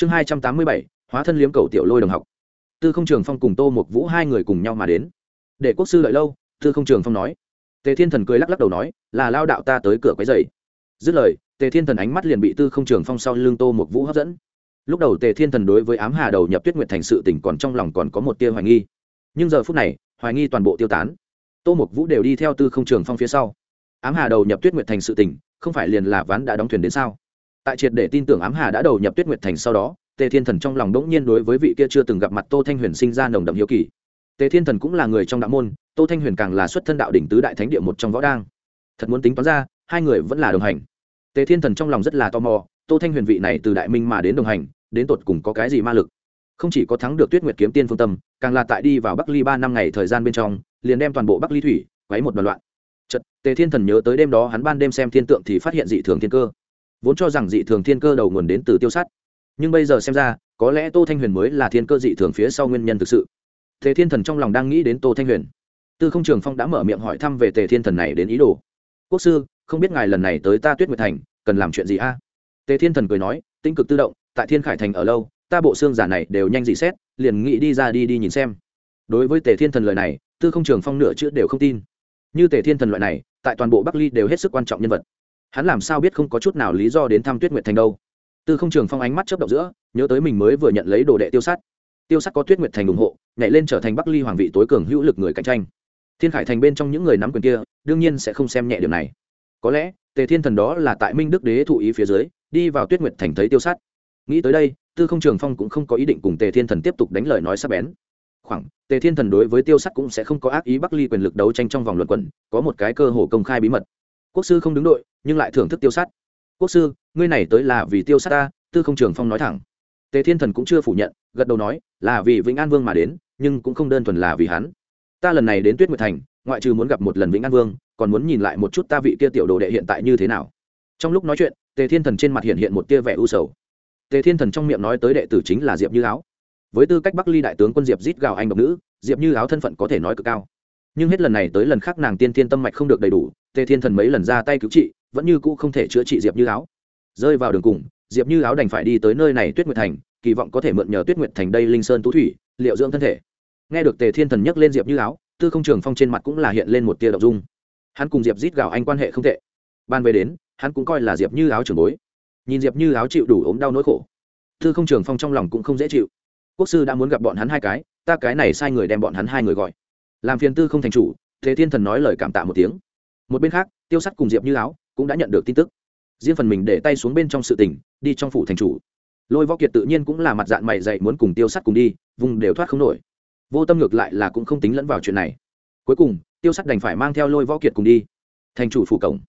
chương hai trăm tám mươi bảy, hóa thân liếm cầu tiểu lôi đồng học. Tư không trường phong cùng tô một vũ hai người cùng nhau mà đến. Để quốc sư lợi lâu, tư không trường phong nói. Tề thiên thần cười lắc lắc đầu nói, là lao đạo ta tới cửa quấy dày dứt lời, tề thiên thần ánh mắt liền bị tư không trường phong sau lưng tô một vũ hấp dẫn. Lúc đầu tề thiên thần đối với ám hà đầu nhập tuyết nguyện thành sự tỉnh còn trong lòng còn có một tia hoài nghi. Nhưng giờ phút này, hoài nghi toàn bộ tiêu tán. Tô mục vũ đều đi theo tư không trường phong phía sau. Ám hà đầu nhập tuyết nguyện thành sự tỉnh không phải liền là ván đã đóng thuyền đến sao? Tại triệt để tin tưởng ám hà đã đầu nhập tuyết nguyệt thành sau đó, tề thiên thần trong lòng đ ỗ n g nhiên đối với vị kia chưa từng gặp mặt tô thanh huyền sinh ra nồng đậm hiếu kỳ. Tề thiên thần cũng là người trong đạo môn, tô thanh huyền càng là xuất thân đạo đỉnh tứ đại thánh địa một trong võ đang thật muốn tính toán ra, hai người vẫn là đồng hành. Tề thiên thần trong lòng rất là tò mò, tô thanh huyền vị này từ đại minh mà đến đồng hành, đến tột cùng có cái gì ma lực? Không chỉ có thắng được tuyết nguyệt kiếm tiên phương tâm, càng là tại đi vào bắc ly ba năm ngày thời gian bên trong, liền đem toàn bộ bắc ly thủy, quấy một đoạn loạn. Chật tề thiên thần nhớ tới đêm đó hắn ban đêm xem thiên tượng thì phát hiện dị thường thiên cơ vốn cho rằng dị thường thiên cơ đầu nguồn đến từ tiêu sát. Nhưng bây giờ xem ra, có lẽ tô thanh huyền mới là thiên cơ dị thường phía sau nguyên nhân thực sự. Tề thiên thần trong lòng đang nghĩ đến tô thanh huyền. Tư không trường phong đã mở miệng hỏi thăm về tề thiên thần này đến ý đồ. Quốc sư, không biết ngài lần này tới ta tuyết nguyệt thành, cần làm chuyện gì a? Tề thiên thần cười nói tinh cực tự động, tại thiên khải thành ở lâu, ta bộ xương giả này đều nhanh dị xét, liền nghĩ đi ra đi đi nhìn xem. Đối với tề thiên thần lời này, tư không trường phong nửa chữ đều không tin. Như tề thiên thần loại này, tại toàn bộ bắc ly đều hết sức quan trọng nhân vật hắn làm sao biết không có chút nào lý do đến thăm tuyết nguyệt thành đâu? Tư không trường phong ánh mắt chớp động giữa, nhớ tới mình mới vừa nhận lấy đồ đệ tiêu sát tiêu sát có tuyết nguyệt thành ủng hộ, nhảy lên trở thành bắc ly hoàng vị tối cường hữu lực người cạnh tranh. Thiên khải thành bên trong những người nắm quyền kia, đương nhiên sẽ không xem nhẹ điều này. Có lẽ, tề thiên thần đó là tại minh đức đế thụ ý phía dưới, đi vào tuyết nguyệt thành thấy tiêu sát nghĩ tới đây, tư không trường phong cũng không có ý định cùng tề thiên thần tiếp tục đánh lời nói sắp bén. Khoảng, tề thiên thần đối với tiêu sắt cũng sẽ không có ác ý bắc ly quyền lực đấu tranh trong vòng luận quẩn, có một cái cơ hồ công khai bí mật quốc sư không đứng đội, nhưng lại thưởng thức tiêu sát. Quốc sư, ngươi này tới là vì tiêu sát ta, tư không trường phong nói thẳng. Tề thiên thần cũng chưa phủ nhận, gật đầu nói, là vì vĩnh an vương mà đến, nhưng cũng không đơn thuần là vì hắn. Ta lần này đến tuyết nguyệt thành, ngoại trừ muốn gặp một lần vĩnh an vương, còn muốn nhìn lại một chút ta vị kia tiểu đồ đệ hiện tại như thế nào. Trong lúc nói chuyện, tề thiên thần trên mặt hiện hiện một tia vẻ u sầu. Tề thiên thần trong miệng nói tới đệ tử chính là diệp như áo. Với tư cách bắc ly đại tướng quân diệp rít gào anh độc nữ, diệp như áo thân phận có thể nói cực cao nhưng hết lần này tới lần khác nàng tiên thiên tâm mạch không được đầy đủ, tề thiên thần mấy lần ra tay cứu trị, vẫn như cũ không thể chữa trị diệp như áo. Rơi vào đường cùng, diệp như áo đành phải đi tới nơi này tuyết nguyệt thành, kỳ vọng có thể mượn nhờ tuyết nguyệt thành đây linh sơn tú thủy, liệu dưỡng thân thể. Nghe được tề thiên thần nhắc lên diệp như áo, tư không trường phong trên mặt cũng là hiện lên một tia đ dung. Hắn cùng diệp rít gào anh quan hệ không tệ. Ban về đến, hắn cũng coi là diệp như áo trường bối. Nhìn diệp như áo chịu đủ ốm đau nỗi khổ, tư không trường phong trong lòng cũng không dễ chịu. Quốc sư đã muốn gặp bọn hắn hai cái, ta cái này sai người đem bọn hắn hai người gọi làm phiền tư không thành chủ, thế thiên thần nói lời cảm tạ một tiếng. Một bên khác, tiêu sắt cùng diệp như áo cũng đã nhận được tin tức. Riêng phần mình để tay xuống bên trong sự tình, đi trong phủ thành chủ. Lôi võ kiệt tự nhiên cũng là mặt dạng mày dậy muốn cùng tiêu sắt cùng đi, vùng đều thoát không nổi. Vô tâm ngược lại là cũng không tính lẫn vào chuyện này. Cuối cùng, tiêu sắt đành phải mang theo lôi võ kiệt cùng đi. Thành chủ phủ cổng.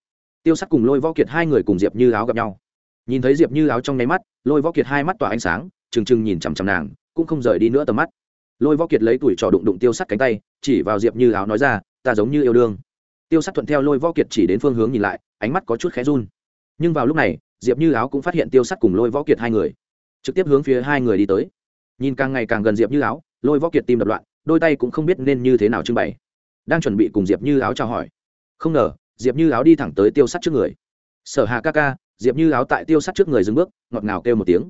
Tiêu sắt cùng lôi võ kiệt hai người cùng diệp như áo gặp nhau. Nhìn thấy diệp như áo trong nháy mắt, lôi võ kiệt hai mắt tỏa ánh sáng, trừng trừng nhìn chằm chằm nàng, cũng không rời đi nữa tầm mắt lôi võ kiệt lấy tuổi trò đụng đụng tiêu sắt cánh tay, chỉ vào diệp như áo nói ra, ta giống như yêu đương. Tiêu sắt thuận theo lôi võ kiệt chỉ đến phương hướng nhìn lại, ánh mắt có chút khẽ run. Nhưng vào lúc này, diệp như áo cũng phát hiện tiêu sắt cùng lôi võ kiệt hai người, trực tiếp hướng phía hai người đi tới. Nhìn càng ngày càng gần diệp như áo, lôi võ kiệt tim đập loạn, đôi tay cũng không biết nên như thế nào trưng bày. Đang chuẩn bị cùng diệp như áo chào hỏi, không ngờ, diệp như áo đi thẳng tới tiêu sắt trước người. Sở hà ca ca, diệp như áo tại tiêu sắt trước người dừng bước, ngọt ngào kêu một tiếng.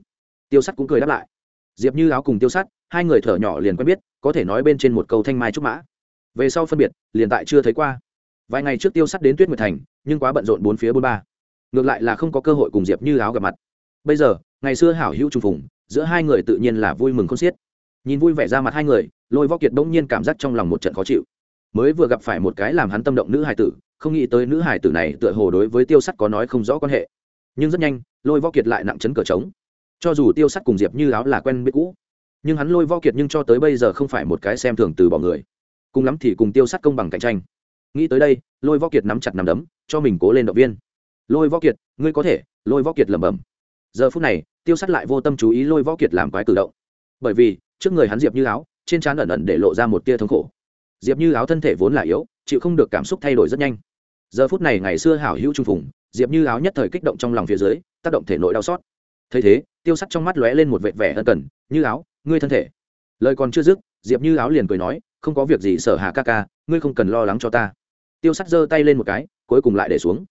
Tiêu sắt cũng cười đáp lại. Diệp như áo cùng tiêu sắt hai người thở nhỏ liền quen biết, có thể nói bên trên một câu thanh mai trúc mã. Về sau phân biệt, liền tại chưa thấy qua. Vài ngày trước tiêu sắt đến tuyết nguyệt thành, nhưng quá bận rộn bốn phía bốn ba. Ngược lại là không có cơ hội cùng diệp như áo gặp mặt. Bây giờ, ngày xưa hảo hữu trùng phùng, giữa hai người tự nhiên là vui mừng không xiết. Nhìn vui vẻ ra mặt hai người, lôi võ kiệt bỗng nhiên cảm giác trong lòng một trận khó chịu. Mới vừa gặp phải một cái làm hắn tâm động nữ hải tử, không nghĩ tới nữ hải tử này tựa hồ đối với tiêu sắt có nói không rõ quan hệ. Nhưng rất nhanh, lôi võ kiệt lại nặng chấn cờ trống. Cho dù tiêu sắt cùng diệp như áo là quen biết cũ nhưng hắn lôi võ kiệt nhưng cho tới bây giờ không phải một cái xem thường từ bỏ người. Cùng lắm thì cùng tiêu sắt công bằng cạnh tranh. Nghĩ tới đây, lôi võ kiệt nắm chặt nằm đấm, cho mình cố lên động viên. Lôi võ kiệt, ngươi có thể, lôi võ kiệt lẩm bẩm. Giờ phút này, tiêu sắt lại vô tâm chú ý lôi võ kiệt làm quái cử động. Bởi vì, trước người hắn diệp như áo, trên trán ẩn ẩn để lộ ra một tia thống khổ. Diệp như áo thân thể vốn là yếu, chịu không được cảm xúc thay đổi rất nhanh. Giờ phút này ngày xưa hảo hữu trung phùng, diệp như áo nhất thời kích động trong lòng phía dưới, tác động thể nội đau xót. Thấy thế, tiêu sắt trong mắt lóe lên một vệt vẻ ân cần, như áo ngươi thân thể. Lời còn chưa dứt, diệp như áo liền cười nói, không có việc gì, sở hạ ca ca, ngươi không cần lo lắng cho ta. Tiêu sắt giơ tay lên một cái, cuối cùng lại để xuống.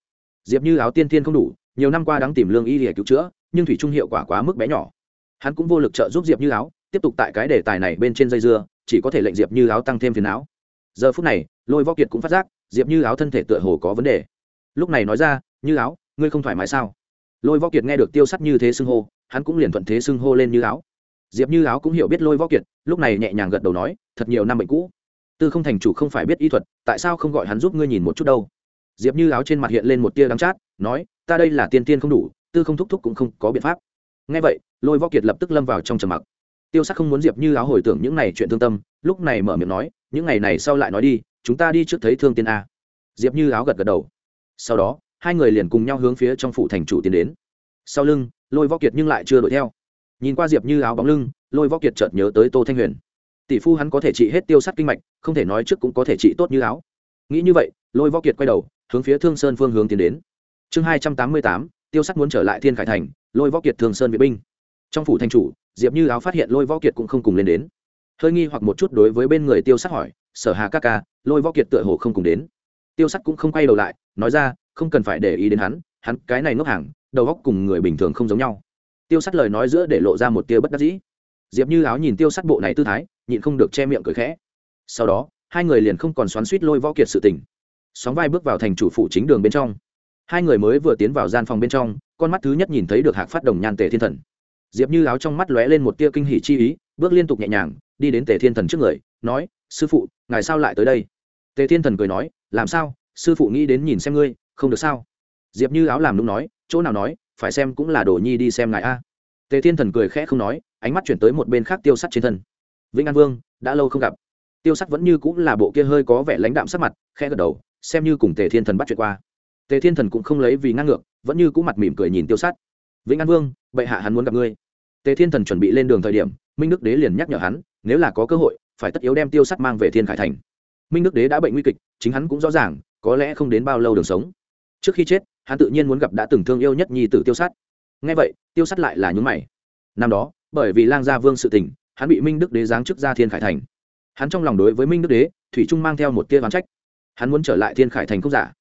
Diệp như áo tiên tiên không đủ, nhiều năm qua đáng tìm lương y để cứu chữa, nhưng thủy trung hiệu quả quá mức bé nhỏ. Hắn cũng vô lực trợ giúp diệp như áo, tiếp tục tại cái đề tài này bên trên dây dưa, chỉ có thể lệnh diệp như áo tăng thêm phiền não. Giờ phút này, lôi võ kiệt cũng phát giác, diệp như áo thân thể tựa hồ có vấn đề. Lúc này nói ra, như áo, ngươi không thoải mái sao? Lôi võ kiệt nghe được tiêu sắt như thế xưng hô, hắn cũng liền thuận thế xưng hô lên như áo diệp như áo cũng hiểu biết lôi võ kiệt, lúc này nhẹ nhàng gật đầu nói, thật nhiều năm bệnh cũ. Tư không thành chủ không phải biết y thuật, tại sao không gọi hắn giúp ngươi nhìn một chút đâu? Diệp như áo trên mặt hiện lên một tia đắng chát, nói, ta đây là tiên tiên không đủ, tư không thúc thúc cũng không có biện pháp. Ngay vậy, lôi võ kiệt lập tức lâm vào trong trầm mặc. Tiêu sắc không muốn diệp như áo hồi tưởng những này chuyện thương tâm, lúc này mở miệng nói, những ngày này sau lại nói đi, chúng ta đi trước thấy thương tiên a. Diệp như áo gật gật đầu. Sau đó, hai người liền cùng nhau hướng phía trong phủ thành chủ tiến đến. Sau lưng, lôi võ kiệt nhưng lại chưa đuổi theo nhìn qua diệp như áo bóng lưng, lôi võ kiệt chợt nhớ tới tô thanh huyền. Tỷ phu hắn có thể trị hết tiêu sắt kinh mạch, không thể nói trước cũng có thể trị tốt như áo. Nghĩ như vậy, lôi võ kiệt quay đầu, hướng phía thương sơn phương hướng tiến đến. Chương hai trăm tám mươi tám, tiêu sắt muốn trở lại thiên khải thành, lôi võ kiệt thương sơn vệ binh. Trong phủ thanh chủ, diệp như áo phát hiện lôi võ kiệt cũng không cùng lên đến. Hơi nghi hoặc một chút đối với bên người tiêu sắt hỏi, sở hà các ca, lôi võ kiệt tựa hồ không cùng đến? Tiêu sắt cũng không quay đầu lại, nói ra, không cần phải để ý đến hắn hắn cái này ngốc hàng, đầu góc cùng người bình thường không giống nhau tiêu sắt lời nói giữa để lộ ra một tia bất đắc dĩ. Diệp như áo nhìn tiêu sắt bộ này tư thái, nhịn không được che miệng cười khẽ. Sau đó, hai người liền không còn xoắn suýt lôi võ kiệt sự tình. Sóng vai bước vào thành chủ phụ chính đường bên trong. Hai người mới vừa tiến vào gian phòng bên trong, con mắt thứ nhất nhìn thấy được hạc phát đồng nhan tề thiên thần. Diệp như áo trong mắt lóe lên một tia kinh hỉ chi ý, bước liên tục nhẹ nhàng, đi đến tề thiên thần trước người, nói, sư phụ, ngài sao lại tới đây? Tề thiên thần cười nói, làm sao? Sư phụ nghĩ đến nhìn xem ngươi, không được sao? Diệp như áo làm đúng nói, chỗ nào nói phải xem cũng là đồ nhi đi xem ngài a. Tề thiên thần cười khẽ không nói, ánh mắt chuyển tới một bên khác tiêu sắt trên thân. Vĩnh an vương, đã lâu không gặp. Tiêu sắt vẫn như cũng là bộ kia hơi có vẻ lãnh đạm sắc mặt, khẽ gật đầu, xem như cùng tề thiên thần bắt chuyện qua. Tề thiên thần cũng không lấy vì ngang ngược, vẫn như cũng mặt mỉm cười nhìn tiêu sắt. Vĩnh an vương, bệ hạ hắn muốn gặp ngươi. Tề thiên thần chuẩn bị lên đường thời điểm, minh đức đế liền nhắc nhở hắn, nếu là có cơ hội, phải tất yếu đem tiêu sắt mang về thiên khải thành. Minh đức đế đã bệnh nguy kịch, chính hắn cũng rõ ràng, có lẽ không đến bao lâu đường sống. Trước khi chết hắn tự nhiên muốn gặp đã từng thương yêu nhất nhi tử tiêu sắt ngay vậy, tiêu sắt lại là nhún mày. Năm đó, bởi vì lang gia vương sự tình, hắn bị minh đức đế giáng chức ra thiên khải thành. Hắn trong lòng đối với minh đức đế, thủy trung mang theo một tia oán trách. Hắn muốn trở lại thiên khải thành không giả.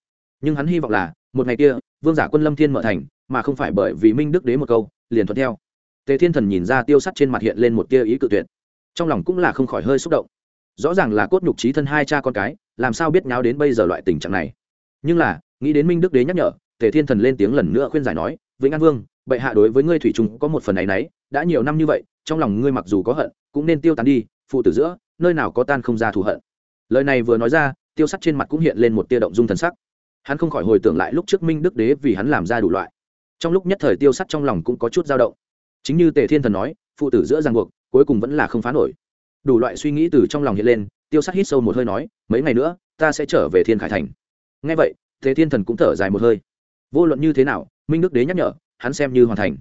Nhưng hắn hy vọng là, một ngày kia, vương giả quân lâm thiên mở thành, mà không phải bởi vì minh đức đế một câu, liền thuận theo. Tề thiên thần nhìn ra tiêu sắt trên mặt hiện lên một tia ý cự tuyệt. Trong lòng cũng là không khỏi hơi xúc động. Rõ ràng là cốt nhục trí thân hai cha con cái, làm sao biết nháo đến bây giờ loại tình trạng này. Nhưng là, nghĩ đến minh đức đế nhắc nhở tề thiên thần lên tiếng lần nữa khuyên giải nói, vĩnh an vương, bệ hạ đối với ngươi thủy trung có một phần ấy nấy đã nhiều năm như vậy, trong lòng ngươi mặc dù có hận, cũng nên tiêu tán đi, phụ tử giữa, nơi nào có tan không ra thù hận. Lời này vừa nói ra, tiêu sắt trên mặt cũng hiện lên một tia động dung thần sắc. Hắn không khỏi hồi tưởng lại lúc trước minh đức đế vì hắn làm ra đủ loại. Trong lúc nhất thời tiêu sắt trong lòng cũng có chút dao động. Chính như tề thiên thần nói, phụ tử giữa ràng buộc, cuối cùng vẫn là không phá nổi. Đủ loại suy nghĩ từ trong lòng hiện lên, tiêu sắt hít sâu một hơi nói, mấy ngày nữa, ta sẽ trở về thiên khải thành. Ngay vậy, tề thiên thần cũng thở dài một hơi vô luận như thế nào, minh đức đế nhắc nhở, hắn xem như hoàn thành.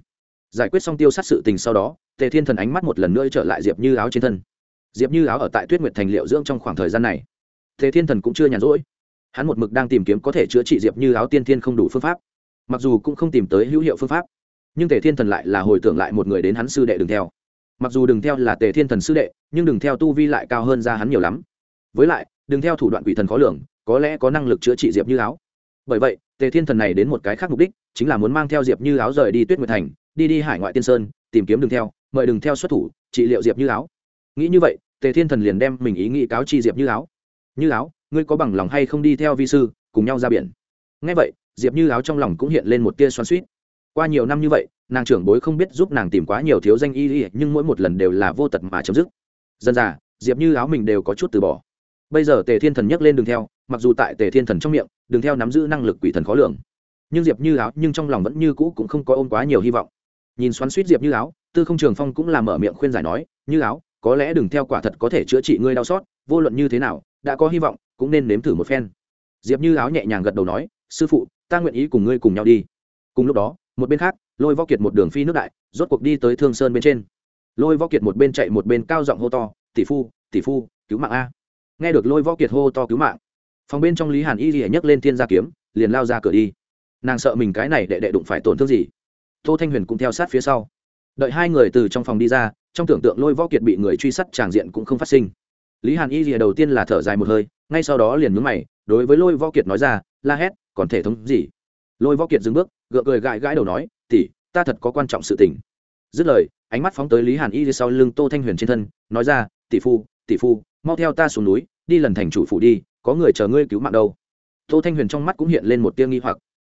Giải quyết xong tiêu sát sự tình sau đó, tề thiên thần ánh mắt một lần nữa trở lại diệp như áo trên thân. Diệp như áo ở tại tuyết nguyệt thành liệu dưỡng trong khoảng thời gian này. Tề thiên thần cũng chưa nhàn rỗi. Hắn một mực đang tìm kiếm có thể chữa trị diệp như áo tiên thiên không đủ phương pháp. Mặc dù cũng không tìm tới hữu hiệu phương pháp, nhưng tề thiên thần lại là hồi tưởng lại một người đến hắn sư đệ đừng theo. Mặc dù đừng theo là tề thiên thần sư đệ, nhưng đừng theo tu vi lại cao hơn ra hắn nhiều lắm. Với lại, đừng theo thủ đoạn quỷ thần khó lường, có lẽ có năng lực chữa trị diệp như áo bởi vậy, tề thiên thần này đến một cái khác mục đích, chính là muốn mang theo diệp như áo rời đi tuyết nguyệt thành, đi đi hải ngoại tiên sơn, tìm kiếm đường theo, mời đường theo xuất thủ, trị liệu diệp như áo. Nghĩ như vậy, tề thiên thần liền đem mình ý nghĩ cáo chi diệp như áo. Như áo, ngươi có bằng lòng hay không đi theo vi sư, cùng nhau ra biển? Ngay vậy, diệp như áo trong lòng cũng hiện lên một tia xoắn suýt qua nhiều năm như vậy, nàng trưởng bối không biết giúp nàng tìm quá nhiều thiếu danh y y, nhưng mỗi một lần đều là vô tật mà chấm dứt. Dần dà, diệp như áo mình đều có chút từ bỏ bây giờ tề thiên thần nhắc lên đường theo, mặc dù tại tề thiên thần trong miệng, đường theo nắm giữ năng lực quỷ thần khó lường. Nhưng diệp như áo, nhưng trong lòng vẫn như cũ cũng không có ôm quá nhiều hy vọng. Nhìn xoắn suýt diệp như áo, tư không trường phong cũng làm mở miệng khuyên giải nói, như áo, có lẽ đường theo quả thật có thể chữa trị ngươi đau xót, vô luận như thế nào, đã có hy vọng, cũng nên nếm thử một phen. Diệp như áo nhẹ nhàng gật đầu nói, sư phụ, ta nguyện ý cùng ngươi cùng nhau đi. Cùng lúc đó, một bên khác, lôi võ kiệt một đường phi nước đại, rốt cuộc đi tới thương sơn bên trên. Lôi võ kiệt một bên chạy một bên cao giọng hô to, tỷ phu tỷ phu, cứu mạng a nghe được lôi võ kiệt hô to cứu mạng. Phòng bên trong lý hàn y rỉa nhấc lên thiên gia kiếm, liền lao ra cửa đi. Nàng sợ mình cái này đệ đệ đụng phải tổn thương gì. Tô thanh huyền cũng theo sát phía sau. Đợi hai người từ trong phòng đi ra, trong tưởng tượng lôi võ kiệt bị người truy sát tràng diện cũng không phát sinh. Lý hàn y rìa đầu tiên là thở dài một hơi, ngay sau đó liền nhúng mày, đối với lôi võ kiệt nói ra, la hét, còn thể thống gì? Lôi võ kiệt dừng bước, gượng cười gãi gãi đầu nói tỉ ta thật có quan trọng sự tình. Dứt lời, ánh mắt phóng tới lý hàn y sau lưng tô thanh huyền trên thân, nói ra, tỷ phu tỷ phu, mau theo ta xuống núi, đi lần thành chủ phủ đi, có người chờ ngươi cứu mạng đâu. Tô thanh huyền trong mắt cũng hiện lên một tia nghi hoặc.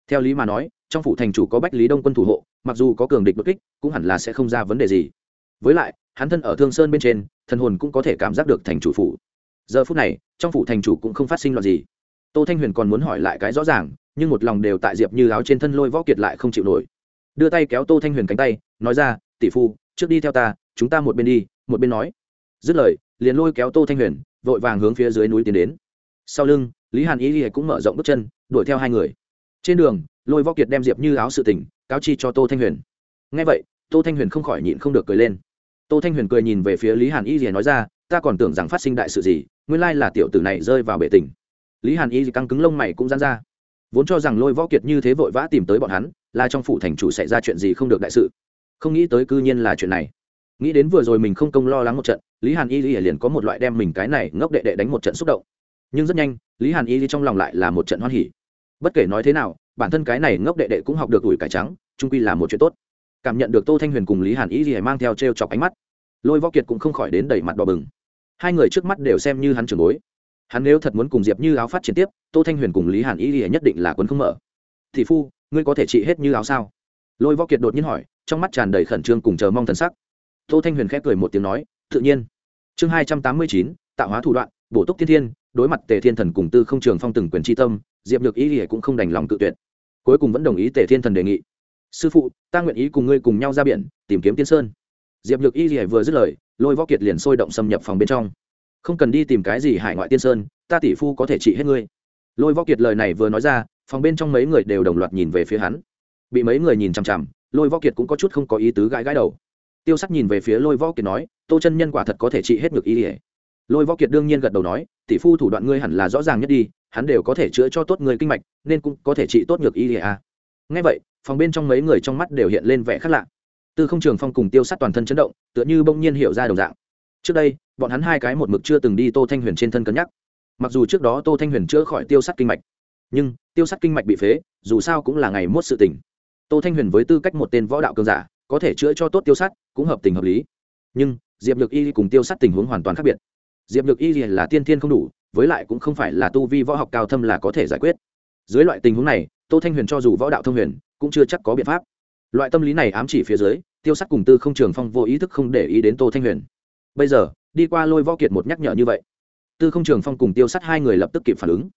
Theo lý mà nói, trong phủ thành chủ có bách lý đông quân thủ hộ, mặc dù có cường địch bất kích, cũng hẳn là sẽ không ra vấn đề gì. Với lại, hắn thân ở thương sơn bên trên, thần hồn cũng có thể cảm giác được thành chủ phủ. Giờ phút này, trong phủ thành chủ cũng không phát sinh loạn gì. Tô thanh huyền còn muốn hỏi lại cái rõ ràng, nhưng một lòng đều tại diệp như áo trên thân lôi võ kiệt lại không chịu nổi. Đưa tay kéo tô thanh huyền cánh tay, nói ra, tỷ phu, trước đi theo ta, chúng ta một bên đi. Một bên nói. Dứt lời liền lôi kéo tô thanh huyền, vội vàng hướng phía dưới núi tiến đến. Sau lưng, lý hàn ý cũng mở rộng bước chân, đuổi theo hai người. Trên đường, lôi võ kiệt đem diệp như áo sự tỉnh cáo chi cho tô thanh huyền. Ngay vậy, tô thanh huyền không khỏi nhịn không được cười lên. Tô thanh huyền cười nhìn về phía lý hàn y gì nói ra, ta còn tưởng rằng phát sinh đại sự gì, nguyên lai là tiểu tử này rơi vào bể tình. Lý hàn y căng cứng lông mày cũng dán ra. Vốn cho rằng lôi võ kiệt như thế vội vã tìm tới bọn hắn, là trong phủ thành chủ xảy ra chuyện gì không được đại sự. Không nghĩ tới cư nhiên là chuyện này nghĩ đến vừa rồi mình không công lo lắng một trận, lý hàn y liền có một loại đem mình cái này ngốc đệ đệ đánh một trận xúc động. Nhưng rất nhanh, lý hàn y trong lòng lại là một trận hoan hỉ. Bất kể nói thế nào, bản thân cái này ngốc đệ đệ cũng học được ủi cải trắng trung quy là một chuyện tốt. Cảm nhận được tô thanh huyền cùng lý hàn y thì mang theo t r e o chọc ánh mắt, lôi võ kiệt cũng không khỏi đến đẩy mặt đỏ bừng. Hai người trước mắt đều xem như hắn trường bối. Hắn nếu thật muốn cùng diệp như áo phát triển tiếp, tô thanh huyền cùng lý hàn y thì nhất định là quấn không mở. Thị phu, ngươi có thể trị hết như áo sao? Lôi võ kiệt đột nhiên hỏi, trong mắt tràn đầy khẩn trương cùng chờ mong thần sắc tô thanh huyền khẽ cười một tiếng nói, tự nhiên. Chương hai trăm tám mươi chín, tạo hóa thủ đoạn, bổ túc thiên thiên, đối mặt tề thiên thần cùng tư không trường phong từng quyền tri tâm, diệp nhược y thì cũng không đành lòng tự tuyệt. Cuối cùng vẫn đồng ý tề thiên thần đề nghị. Sư phụ, ta nguyện ý cùng ngươi cùng nhau ra biển, tìm kiếm tiên sơn. Diệp nhược y thì vừa dứt lời, lôi võ kiệt liền sôi động xâm nhập phòng bên trong. Không cần đi tìm cái gì hải ngoại tiên sơn, ta tỷ phu có thể trị hết ngươi. Lôi võ kiệt lời này vừa nói ra, phòng bên trong mấy người đều đồng loạt nhìn về phía hắn. Bị mấy người nhìn chằm chằm, lôi võ kiệt cũng có chút không có ý tứ gãi gãi đầu tiêu sắc nhìn về phía lôi võ kiệt nói, tô chân nhân quả thật có thể trị hết ngược y ỉa lôi võ kiệt đương nhiên gật đầu nói, tỷ phu thủ đoạn ngươi hẳn là rõ ràng nhất đi, hắn đều có thể chữa cho tốt người kinh mạch, nên cũng có thể trị tốt ngược y ỉa a ngay vậy, phòng bên trong mấy người trong mắt đều hiện lên vẻ khác lạ. Tư không trường phong cùng tiêu sắt toàn thân chấn động, tựa như bỗng nhiên hiểu ra đồng dạng. Trước đây, bọn hắn hai cái một mực chưa từng đi tô thanh huyền trên thân cân nhắc. Mặc dù trước đó tô thanh huyền chữa khỏi tiêu sắt kinh mạch, nhưng tiêu sắt kinh mạch bị phế, dù sao cũng là ngày mốt sự tình. Tô thanh huyền với tư cách một tên võ đạo cường giả có thể chữa cho tốt tiêu sắt cũng hợp tình hợp lý. Nhưng, diệp nhược y cùng tiêu sắt tình huống hoàn toàn khác biệt. Diệp nhược y là tiên thiên không đủ, với lại cũng không phải là tu vi võ học cao thâm là có thể giải quyết. Dưới loại tình huống này, tô thanh huyền cho dù võ đạo thông huyền, cũng chưa chắc có biện pháp. Loại tâm lý này ám chỉ phía dưới, tiêu sắt cùng tư không trường phong vô ý thức không để ý đến tô thanh huyền. Bây giờ, đi qua lôi võ kiệt một nhắc nhở như vậy, tư không trường phong cùng tiêu sắt hai người lập tức kịp phản ứng.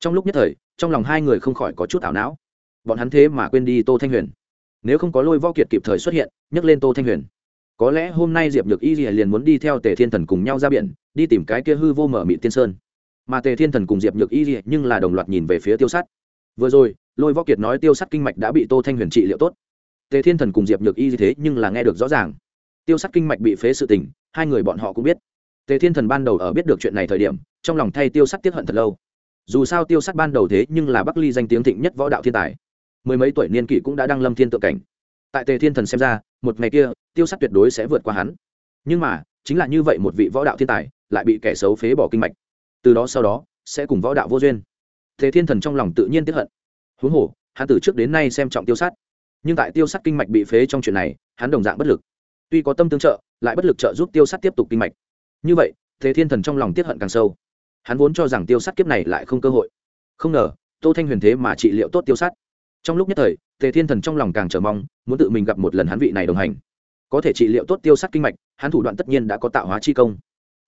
Trong lúc nhất thời, trong lòng hai người không khỏi có chút ảo não. Bọn hắn thế mà quên đi tô thanh huyền nếu không có lôi võ kiệt kịp thời xuất hiện nhắc lên tô thanh huyền. Có lẽ hôm nay diệp nhược y liền muốn đi theo tề thiên thần cùng nhau ra biển, đi tìm cái kia hư vô mở mị tiên sơn. Mà tề thiên thần cùng diệp nhược y nhưng là đồng loạt nhìn về phía tiêu sắt. Vừa rồi, lôi võ kiệt nói tiêu sắt kinh mạch đã bị tô thanh huyền trị liệu tốt. Tề thiên thần cùng diệp nhược y thế nhưng là nghe được rõ ràng. Tiêu sắt kinh mạch bị phế sự tình, hai người bọn họ cũng biết. Tề thiên thần ban đầu ở biết được chuyện này thời điểm, trong lòng thay tiêu sắt tiếp hận thật lâu. Dù sao tiêu sắt ban đầu thế nhưng là bắc ly danh tiếng thịnh nhất võ đạo thiên tài mười mấy tuổi niên kỷ cũng đã đăng lâm thiên tượng cảnh. Tại tề thiên thần xem ra một ngày kia tiêu sắt tuyệt đối sẽ vượt qua hắn. Nhưng mà chính là như vậy một vị võ đạo thiên tài lại bị kẻ xấu phế bỏ kinh mạch. Từ đó sau đó sẽ cùng võ đạo vô duyên. Thế thiên thần trong lòng tự nhiên tiếp hận. Huống hồ hắn từ trước đến nay xem trọng tiêu sắt, nhưng tại tiêu sắt kinh mạch bị phế trong chuyện này hắn đồng dạng bất lực. Tuy có tâm tương trợ lại bất lực trợ giúp tiêu sắt tiếp tục kinh mạch. Như vậy thế thiên thần trong lòng tiếp hận càng sâu. Hắn vốn cho rằng tiêu sắt kiếp này lại không cơ hội. Không ngờ tô thanh huyền thế mà trị liệu tốt tiêu sắt trong lúc nhất thời, tề thiên thần trong lòng càng chờ mong, muốn tự mình gặp một lần hắn vị này đồng hành. Có thể trị liệu tốt tiêu sát kinh mạch, hắn thủ đoạn tất nhiên đã có tạo hóa chi công.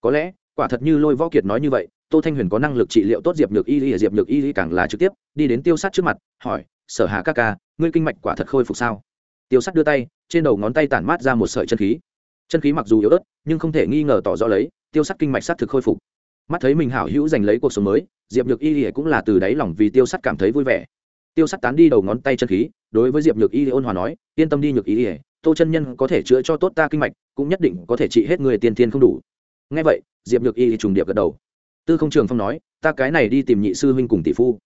Có lẽ, quả thật như lôi võ kiệt nói như vậy, tô thanh huyền có năng lực trị liệu tốt diệp nhược y y diệp nhược y y càng là trực tiếp, đi đến tiêu sát trước mặt, hỏi, sở hạ ca ca, ngươi kinh mạch quả thật khôi phục sao? Tiêu sát đưa tay, trên đầu ngón tay tản mát ra một sợi chân khí. Chân khí mặc dù yếu ớt, nhưng không thể nghi ngờ tỏ rõ lấy, tiêu sát kinh mạch sát thực khôi phục. Mắt thấy mình hảo hữu giành lấy cuộc sống mới, diệp nhược y y cũng là từ đáy lòng vì tiêu sát cảm thấy vui vẻ tiêu sắt tán đi đầu ngón tay chân khí, đối với diệp nhược y ôn hòa nói, yên tâm đi nhược y, tô chân nhân có thể chữa cho tốt ta kinh mạch, cũng nhất định có thể trị hết người Tiền Thiên không đủ. Ngay vậy, diệp nhược y trùng điệp gật đầu. Tư không trường phong nói, ta cái này đi tìm nhị sư huynh cùng tỷ phu.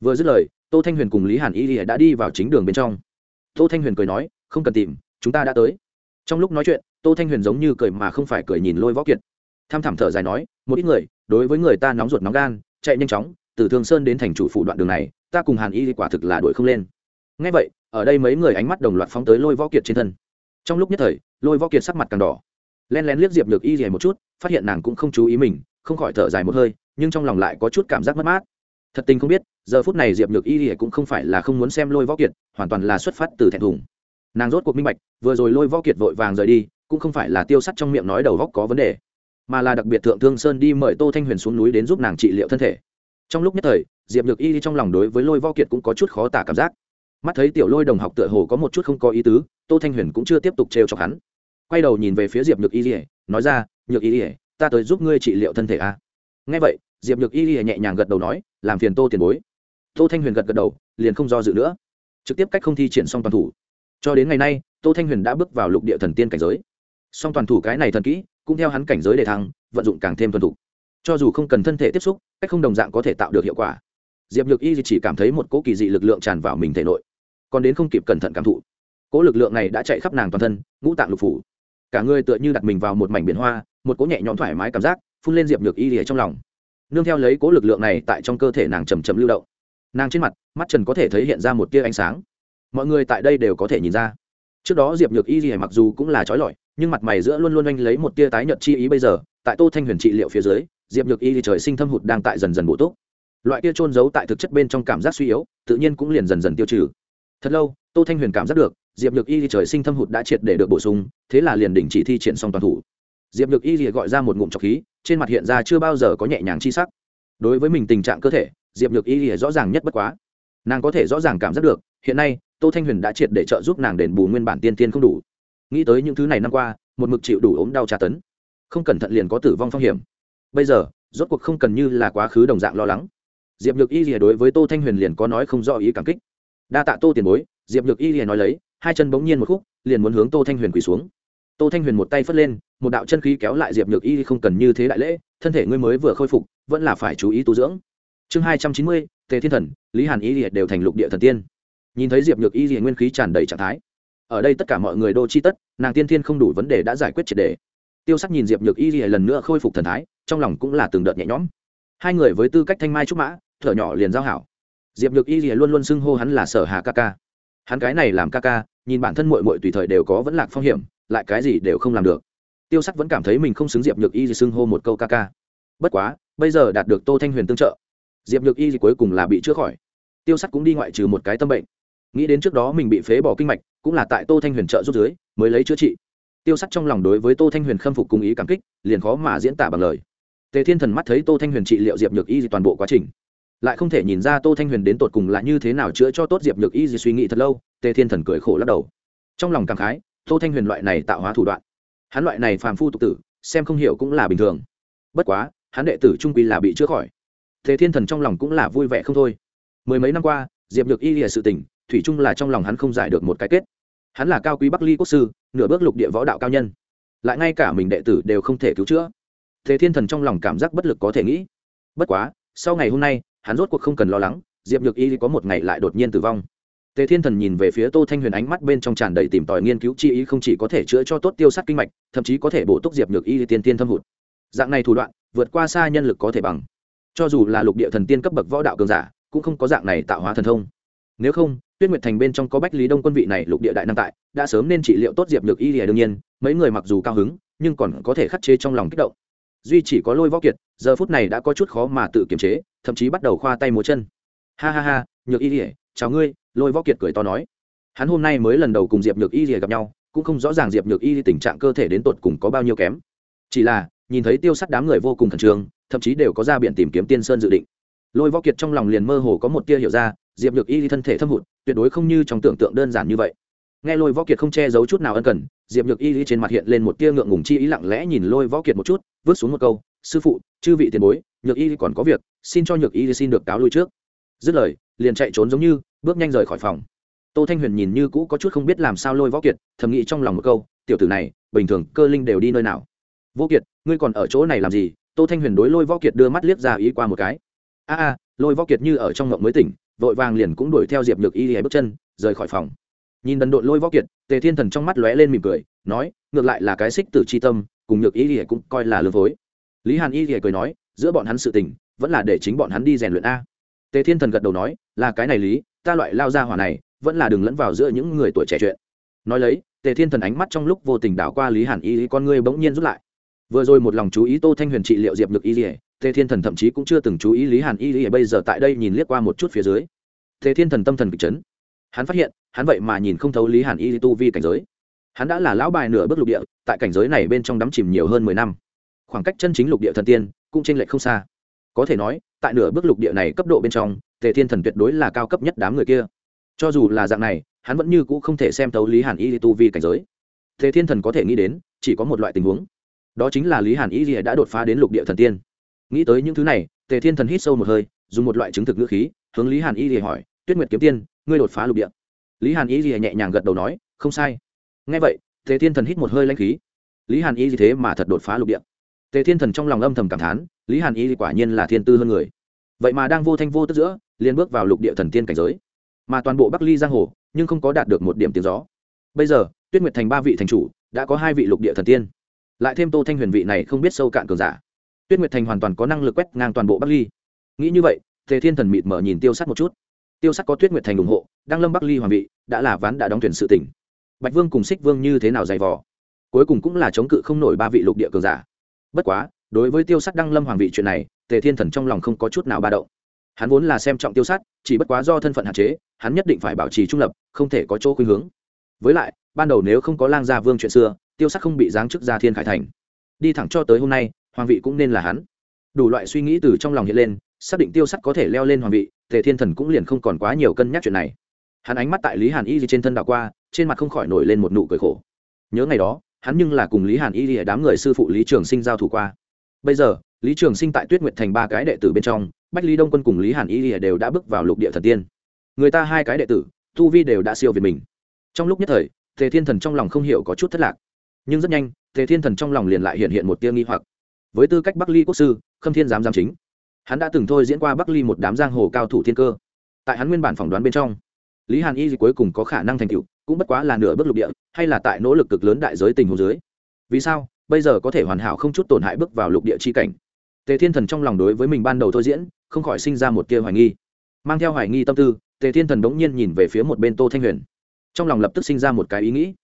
Vừa dứt lời, tô thanh huyền cùng lý hàn y đã đi vào chính đường bên trong. Tô thanh huyền cười nói, không cần tìm, chúng ta đã tới. Trong lúc nói chuyện, tô thanh huyền giống như cười mà không phải cười nhìn lôi võ kiệt. Tham thảm thở dài nói, một ít người, đối với người ta nóng ruột nóng gan, chạy nhanh chóng, từ thương sơn đến thành chủ phủ đoạn đường này ta cùng hàn y quả thực là đuổi không lên. Ngay vậy, ở đây mấy người ánh mắt đồng loạt phóng tới lôi võ kiệt trên thân. Trong lúc nhất thời, lôi võ kiệt sắc mặt càng đỏ. Len lén liếc diệp nhược y dày một chút, phát hiện nàng cũng không chú ý mình, không khỏi thở dài một hơi, nhưng trong lòng lại có chút cảm giác mất mát. Thật tình không biết, giờ phút này diệp nhược y dày cũng không phải là không muốn xem lôi võ kiệt, hoàn toàn là xuất phát từ thẹn thùng. Nàng rốt cuộc minh bạch, vừa rồi lôi võ kiệt vội vàng rời đi, cũng không phải là tiêu sắt trong miệng nói đầu góc có vấn đề, mà là đặc biệt thượng thương sơn đi mời tô thanh huyền xuống núi đến giúp nàng trị liệu thân thể trong lúc nhất thời, diệp nhược y trong lòng đối với lôi võ kiệt cũng có chút khó tả cảm giác. Mắt thấy tiểu lôi đồng học tựa hồ có một chút không có ý tứ, tô thanh huyền cũng chưa tiếp tục trêu chọc hắn. Quay đầu nhìn về phía diệp nhược y ỉa nói ra, nhược y ỉa ta tới giúp ngươi trị liệu thân thể a à? nghe vậy, diệp nhược y ỉa nhẹ nhàng gật đầu nói, làm phiền tô tiền bối. Tô thanh huyền gật gật đầu, liền không do dự nữa. Trực tiếp cách không thi triển xong toàn thủ. Cho đến ngày nay, tô thanh huyền đã bước vào lục địa thần tiên cảnh giới. Song toàn thủ cái này thần kỹ, cũng theo hắn cảnh giới để thăng, vận dụng càng thêm thuần thục cho dù không cần thân thể tiếp xúc, cách không đồng dạng có thể tạo được hiệu quả. Diệp nhược y chỉ cảm thấy một cỗ kỳ dị lực lượng tràn vào mình thể nội, còn đến không kịp cẩn thận cảm thụ. Cỗ lực lượng này đã chạy khắp nàng toàn thân, ngũ tạng lục phủ. Cả người tựa như đặt mình vào một mảnh biển hoa, một cỗ nhẹ nhõm thoải mái cảm giác phun lên diệp nhược y lìa trong lòng. Nương theo lấy cỗ lực lượng này tại trong cơ thể nàng chầm chầm lưu động. Nàng trên mặt, mắt trần có thể thấy hiện ra một tia ánh sáng. Mọi người tại đây đều có thể nhìn ra. Trước đó diệp nhược y lìa mặc dù cũng là trói lọi, nhưng mặt mày giữa luôn luôn oanh lấy một tia tái nhợt chi ý bây giờ, tại tô thanh huyền trị liệu phía dưới diệp nhược y thì trời sinh thâm hụt đang tại dần dần bổ túc. Loại kia trôn giấu tại thực chất bên trong cảm giác suy yếu, tự nhiên cũng liền dần dần tiêu trừ. Thật lâu, tô thanh huyền cảm giác được, diệp nhược y thì trời sinh thâm hụt đã triệt để được bổ sung, thế là liền đình chỉ thi triển xong toàn thủ. Diệp nhược y thì gọi ra một ngụm trọc khí, trên mặt hiện ra chưa bao giờ có nhẹ nhàng chi sắc. Đối với mình tình trạng cơ thể, diệp nhược y thì rõ ràng nhất bất quá. Nàng có thể rõ ràng cảm giác được, hiện nay, tô thanh huyền đã triệt để trợ giúp nàng đền bù nguyên bản tiên tiên không đủ. Nghĩ tới những thứ này năm qua, một mực chịu đủ ốm đau tra tấn. Không cẩn thận liền có tử vong phong hiểm bây giờ, rốt cuộc không cần như là quá khứ đồng dạng lo lắng. Diệp nhược y rìa đối với tô thanh huyền liền có nói không rõ ý cảm kích. Đa tạ tô tiền bối, diệp nhược y rìa nói lấy, hai chân bỗng nhiên một khúc, liền muốn hướng tô thanh huyền quỳ xuống. Tô thanh huyền một tay phất lên, một đạo chân khí kéo lại diệp nhược y không cần như thế đại lễ, thân thể ngươi mới vừa khôi phục, vẫn là phải chú ý tu dưỡng. Chương hai trăm chín mươi, tề thiên thần, lý hàn y rìa đều thành lục địa thần tiên. Nhìn thấy diệp nhược y rìa nguyên khí tràn đầy trạng thái, ở đây tất cả mọi người đô chi tất, nàng tiên thiên không đủ vấn đề đã giải quyết triệt đề. Tiêu sắc nhìn diệp nhược y rìa lần nữa khôi phục thần thái trong lòng cũng là từng đợt nhẹ nhõm. Hai người với tư cách thanh mai trúc mã, thở nhỏ liền giao hảo. Diệp nhược y rìa luôn luôn xưng hô hắn là sở hà ca ca. Hắn cái này làm ca ca, nhìn bản thân mội mội tùy thời đều có vẫn lạc phong hiểm, lại cái gì đều không làm được. Tiêu sắc vẫn cảm thấy mình không xứng diệp nhược y gì xưng hô một câu ca ca. Bất quá, bây giờ đạt được tô thanh huyền tương trợ, diệp nhược y gì cuối cùng là bị chữa khỏi. Tiêu sắc cũng đi ngoại trừ một cái tâm bệnh. Nghĩ đến trước đó mình bị phế bỏ kinh mạch, cũng là tại tô thanh huyền trợ giúp dưới, mới lấy chữa trị. Tiêu sắc trong lòng đối với tô thanh huyền khâm phục cùng ý cảm kích, liền khó mà diễn tả bằng lời tề thiên thần mắt thấy tô thanh huyền trị liệu diệp nhược y toàn bộ quá trình, lại không thể nhìn ra tô thanh huyền đến tột cùng là như thế nào chữa cho tốt diệp nhược y suy nghĩ thật lâu, tề thiên thần cười khổ lắc đầu. Trong lòng cảm khái, tô thanh huyền loại này tạo hóa thủ đoạn, hắn loại này phàm phu tục tử, xem không hiểu cũng là bình thường. Bất quá, hắn đệ tử trung quy là bị chữa khỏi. Tề thiên thần trong lòng cũng là vui vẻ không thôi. Mười mấy năm qua, diệp nhược y lìa sự tình, thủy chung là trong lòng hắn không giải được một cái kết. Hắn là cao quý bắc ly quốc sư, nửa bước lục địa võ đạo cao nhân. Lại ngay cả mình đệ tử đều không thể cứu chữa thế thiên thần trong lòng cảm giác bất lực có thể nghĩ. Bất quá, sau ngày hôm nay, hắn rốt cuộc không cần lo lắng, diệp nhược y có một ngày lại đột nhiên tử vong. Tề thiên thần nhìn về phía tô thanh huyền ánh mắt bên trong tràn đầy tìm tòi nghiên cứu chi ý không chỉ có thể chữa cho tốt tiêu sát kinh mạch, thậm chí có thể bổ túc diệp nhược y tiên tiên thâm hụt. Dạng này thủ đoạn, vượt qua xa nhân lực có thể bằng. Cho dù là lục địa thần tiên cấp bậc võ đạo cường giả, cũng không có dạng này tạo hóa thần thông. Nếu không, tuyết nguyệt thành bên trong có bách lý đông quân vị này lục địa đại nam tại, đã sớm nên trị liệu tốt diệp nhược y lìa đương nhiên, mấy người mặc dù cao hứng, nhưng còn có thể khắc chế trong lòng kích động duy chỉ có lôi võ kiệt, giờ phút này đã có chút khó mà tự kiềm chế, thậm chí bắt đầu khoa tay múa chân. Ha ha ha, nhược y ỉa chào ngươi, lôi võ kiệt cười to nói. Hắn hôm nay mới lần đầu cùng diệp nhược y ỉa gặp nhau, cũng không rõ ràng diệp nhược y tình trạng cơ thể đến tột cùng có bao nhiêu kém. Chỉ là, nhìn thấy tiêu sắt đám người vô cùng khẩn trương, thậm chí đều có ra biển tìm kiếm tiên sơn dự định. Lôi võ kiệt trong lòng liền mơ hồ có một tia hiểu ra, diệp nhược y thân thể thâm hụt, tuyệt đối không như trong tưởng tượng đơn giản như vậy nghe lôi võ kiệt không che giấu chút nào ân cần, diệp nhược y trên mặt hiện lên một tia ngượng ngùng chi ý lặng lẽ nhìn lôi võ kiệt một chút, vứt xuống một câu, sư phụ, chư vị tiền bối, nhược y còn có việc, xin cho nhược y xin được cáo lui trước. Dứt lời, liền chạy trốn giống như, bước nhanh rời khỏi phòng. Tô thanh huyền nhìn như cũ có chút không biết làm sao lôi võ kiệt, thầm nghĩ trong lòng một câu, tiểu tử này, bình thường cơ linh đều đi nơi nào? Vô kiệt, ngươi còn ở chỗ này làm gì? Tô thanh huyền đối lôi võ kiệt đưa mắt liếc ra ý qua một cái. A a, lôi võ kiệt như ở trong ngộng mới tỉnh, vội vàng liền cũng đuổi theo diệp nhược y bước chân, rời khỏi phòng nhìn đần độn lôi võ kiệt, tề thiên thần trong mắt lóe lên mỉm cười, nói, ngược lại là cái xích tử c h i tâm, cùng nhược ý hề cũng coi là lương phối. Lý hàn y hề cười nói, giữa bọn hắn sự tình, vẫn là để chính bọn hắn đi rèn luyện a. Tề thiên thần gật đầu nói, là cái này lý, ta loại lao ra hỏa này, vẫn là đừng lẫn vào giữa những người tuổi trẻ chuyện. Nói lấy, tề thiên thần ánh mắt trong lúc vô tình đảo qua lý hàn y con ngươi bỗng nhiên rút lại. Vừa rồi một lòng chú ý tô thanh huyền trị liệu diệp nhược y ỉa tề thiên thần thậm chí cũng chưa từng chú ý lý hàn y ỉa bây giờ tại đây nhìn liếc qua một chút phía dưới. Tề thiên thần tâm thần kịch chấn hắn phát hiện, hắn vậy mà nhìn không thấu lý hàn y tu vi cảnh giới. Hắn đã là lão bài nửa bước lục địa, tại cảnh giới này bên trong đắm chìm nhiều hơn mười năm. Khoảng cách chân chính lục địa thần tiên, cũng trên lệch không xa. Có thể nói, tại nửa bước lục địa này cấp độ bên trong, tề thiên thần tuyệt đối là cao cấp nhất đám người kia. Cho dù là dạng này, hắn vẫn như cũ không thể xem thấu lý hàn y tu vi cảnh giới. Tề thiên thần có thể nghĩ đến, chỉ có một loại tình huống. Đó chính là lý hàn y đã đột phá đến lục địa thần tiên. Nghĩ tới những thứ này, tề thiên thần hít sâu một hơi, dùng một loại chứng thực ngữ khí, hướng lý hàn y hỏi, tuyết nguyệt kiếm tiên ngươi đột phá lục địa. Lý hàn y nhẹ nhàng gật đầu nói, không sai. Ngay vậy, tề thiên thần hít một hơi lãnh khí. Lý hàn y thế mà thật đột phá lục địa. Tề thiên thần trong lòng âm thầm cảm thán, lý hàn y quả nhiên là thiên tư hơn người. Vậy mà đang vô thanh vô tức giữa, liền bước vào lục địa thần tiên cảnh giới. Mà toàn bộ bắc ly giang hồ, nhưng không có đạt được một điểm tiếng gió. Bây giờ, tuyết nguyệt thành ba vị thành chủ, đã có hai vị lục địa thần tiên. Lại thêm tô thanh huyền vị này không biết sâu cạn cường giả. Tuyết nguyệt thành hoàn toàn có năng lực quét ngang toàn bộ bắc ly. Nghĩ như vậy, tề thiên thần mịt mở nhìn tiêu sắt một chút tiêu sắc có tuyết nguyệt thành ủng hộ đang lâm bắc ly hoàng vị đã là ván đã đóng tuyển sự tỉnh. Bạch vương cùng xích vương như thế nào dày vò? Cuối cùng cũng là chống cự không nổi ba vị lục địa cường giả. Bất quá, đối với tiêu sắt đăng lâm hoàng vị chuyện này, tề thiên thần trong lòng không có chút nào ba động. Hắn vốn là xem trọng tiêu sắt chỉ bất quá do thân phận hạn chế, hắn nhất định phải bảo trì trung lập, không thể có chỗ khuynh hướng. Với lại, ban đầu nếu không có lang gia vương chuyện xưa, tiêu sắt không bị giáng chức gia thiên khải thành. Đi thẳng cho tới hôm nay, hoàng vị cũng nên là hắn. Đủ loại suy nghĩ từ trong lòng hiện lên, xác định tiêu sắt có thể leo lên hoàng vị tề thiên thần cũng liền không còn quá nhiều cân nhắc chuyện này. Hắn ánh mắt tại lý hàn y trên thân đạo qua, trên mặt không khỏi nổi lên một nụ cười khổ. Nhớ ngày đó, hắn nhưng là cùng lý hàn y ở đám người sư phụ lý trường sinh giao thủ qua. Bây giờ, lý trường sinh tại tuyết nguyệt thành ba cái đệ tử bên trong, bách lý đông quân cùng lý hàn y đều đã bước vào lục địa thần tiên. Người ta hai cái đệ tử, tu vi đều đã siêu việt mình. Trong lúc nhất thời, tề thiên thần trong lòng không hiểu có chút thất lạc. Nhưng rất nhanh, tề thiên thần trong lòng liền lại hiện hiện một tia nghi hoặc. Với tư cách bắc ly quốc sư, khâm thiên giám giám chính hắn đã từng thôi diễn qua bắc ly một đám giang hồ cao thủ thiên cơ. Tại hắn nguyên bản phỏng đoán bên trong, lý hàn y cuối cùng có khả năng thành tựu, cũng bất quá là nửa bước lục địa, hay là tại nỗ lực cực lớn đại giới tình hồ dưới. Vì sao? Bây giờ có thể hoàn hảo không chút tổn hại bước vào lục địa chi cảnh. Tề thiên thần trong lòng đối với mình ban đầu thôi diễn, không khỏi sinh ra một tia hoài nghi. Mang theo hoài nghi tâm tư, tề thiên thần bỗng nhiên nhìn về phía một bên tô thanh huyền. Trong lòng lập tức sinh ra một cái ý nghĩ.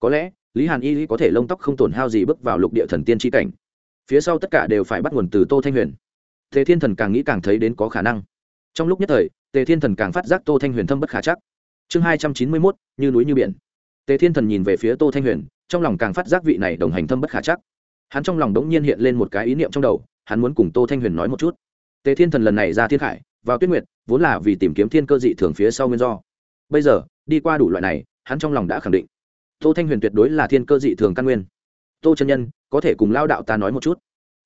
Có lẽ, lý hàn y có thể lông tóc không tổn hao gì bước vào lục địa thần tiên tri cảnh. Phía sau tất cả đều phải bắt nguồn từ tô thanh huyền tề thiên thần càng nghĩ càng thấy đến có khả năng. Trong lúc nhất thời, tề thiên thần càng phát giác tô thanh huyền thâm bất khả chắc. Chương hai trăm chín mươi mốt, như núi như biển. Tề thiên thần nhìn về phía tô thanh huyền, trong lòng càng phát giác vị này đồng hành thâm bất khả chắc. Hắn trong lòng đống nhiên hiện lên một cái ý niệm trong đầu, hắn muốn cùng tô thanh huyền nói một chút. Tề thiên thần lần này ra thiên khải, vào tuyết nguyệt, vốn là vì tìm kiếm thiên cơ dị thường phía sau nguyên do. Bây giờ, đi qua đủ loại này, hắn trong lòng đã khẳng định. Tô thanh huyền tuyệt đối là thiên cơ dị thường căn nguyên. Tô chân nhân, có thể cùng lao đạo ta nói một chút?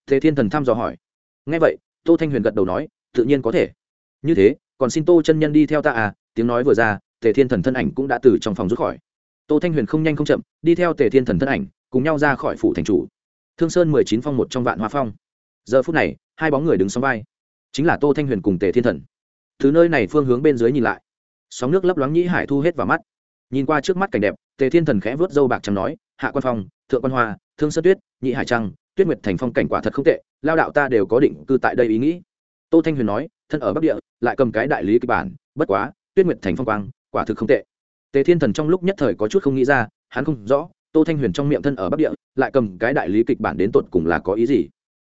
Tề thiên thần thăm dò hỏi. Ngay vậy tô thanh huyền gật đầu nói, tự nhiên có thể. Như thế, còn xin tô chân nhân đi theo ta à? Tiếng nói vừa ra, tề thiên thần thân ảnh cũng đã từ trong phòng rút khỏi. Tô thanh huyền không nhanh không chậm, đi theo tề thiên thần thân ảnh, cùng nhau ra khỏi phủ thành chủ. Thương sơn mười chín phong một trong vạn hoa phong. Giờ phút này, hai bóng người đứng sóng vai. Chính là tô thanh huyền cùng tề thiên thần. Từ nơi này phương hướng bên dưới nhìn lại, sóng nước lấp loáng nhĩ hải thu hết vào mắt. Nhìn qua trước mắt cảnh đẹp, tề thiên thần khẽ vớt dâu bạc trắng nói, hạ quan phong, thượng quan hoa, thương sơn tuyết, nhị hải trăng tuyết nguyệt thành phong cảnh quả thật không tệ, lao đạo ta đều có định cư tại đây ý nghĩ. Tô thanh huyền nói, thân ở bắc địa, lại cầm cái đại lý kịch bản, bất quá, tuyết nguyệt thành phong quang, quả thực không tệ. Tề thiên thần trong lúc nhất thời có chút không nghĩ ra, hắn không rõ, tô thanh huyền trong miệng thân ở bắc địa, lại cầm cái đại lý kịch bản đến tột cùng là có ý gì.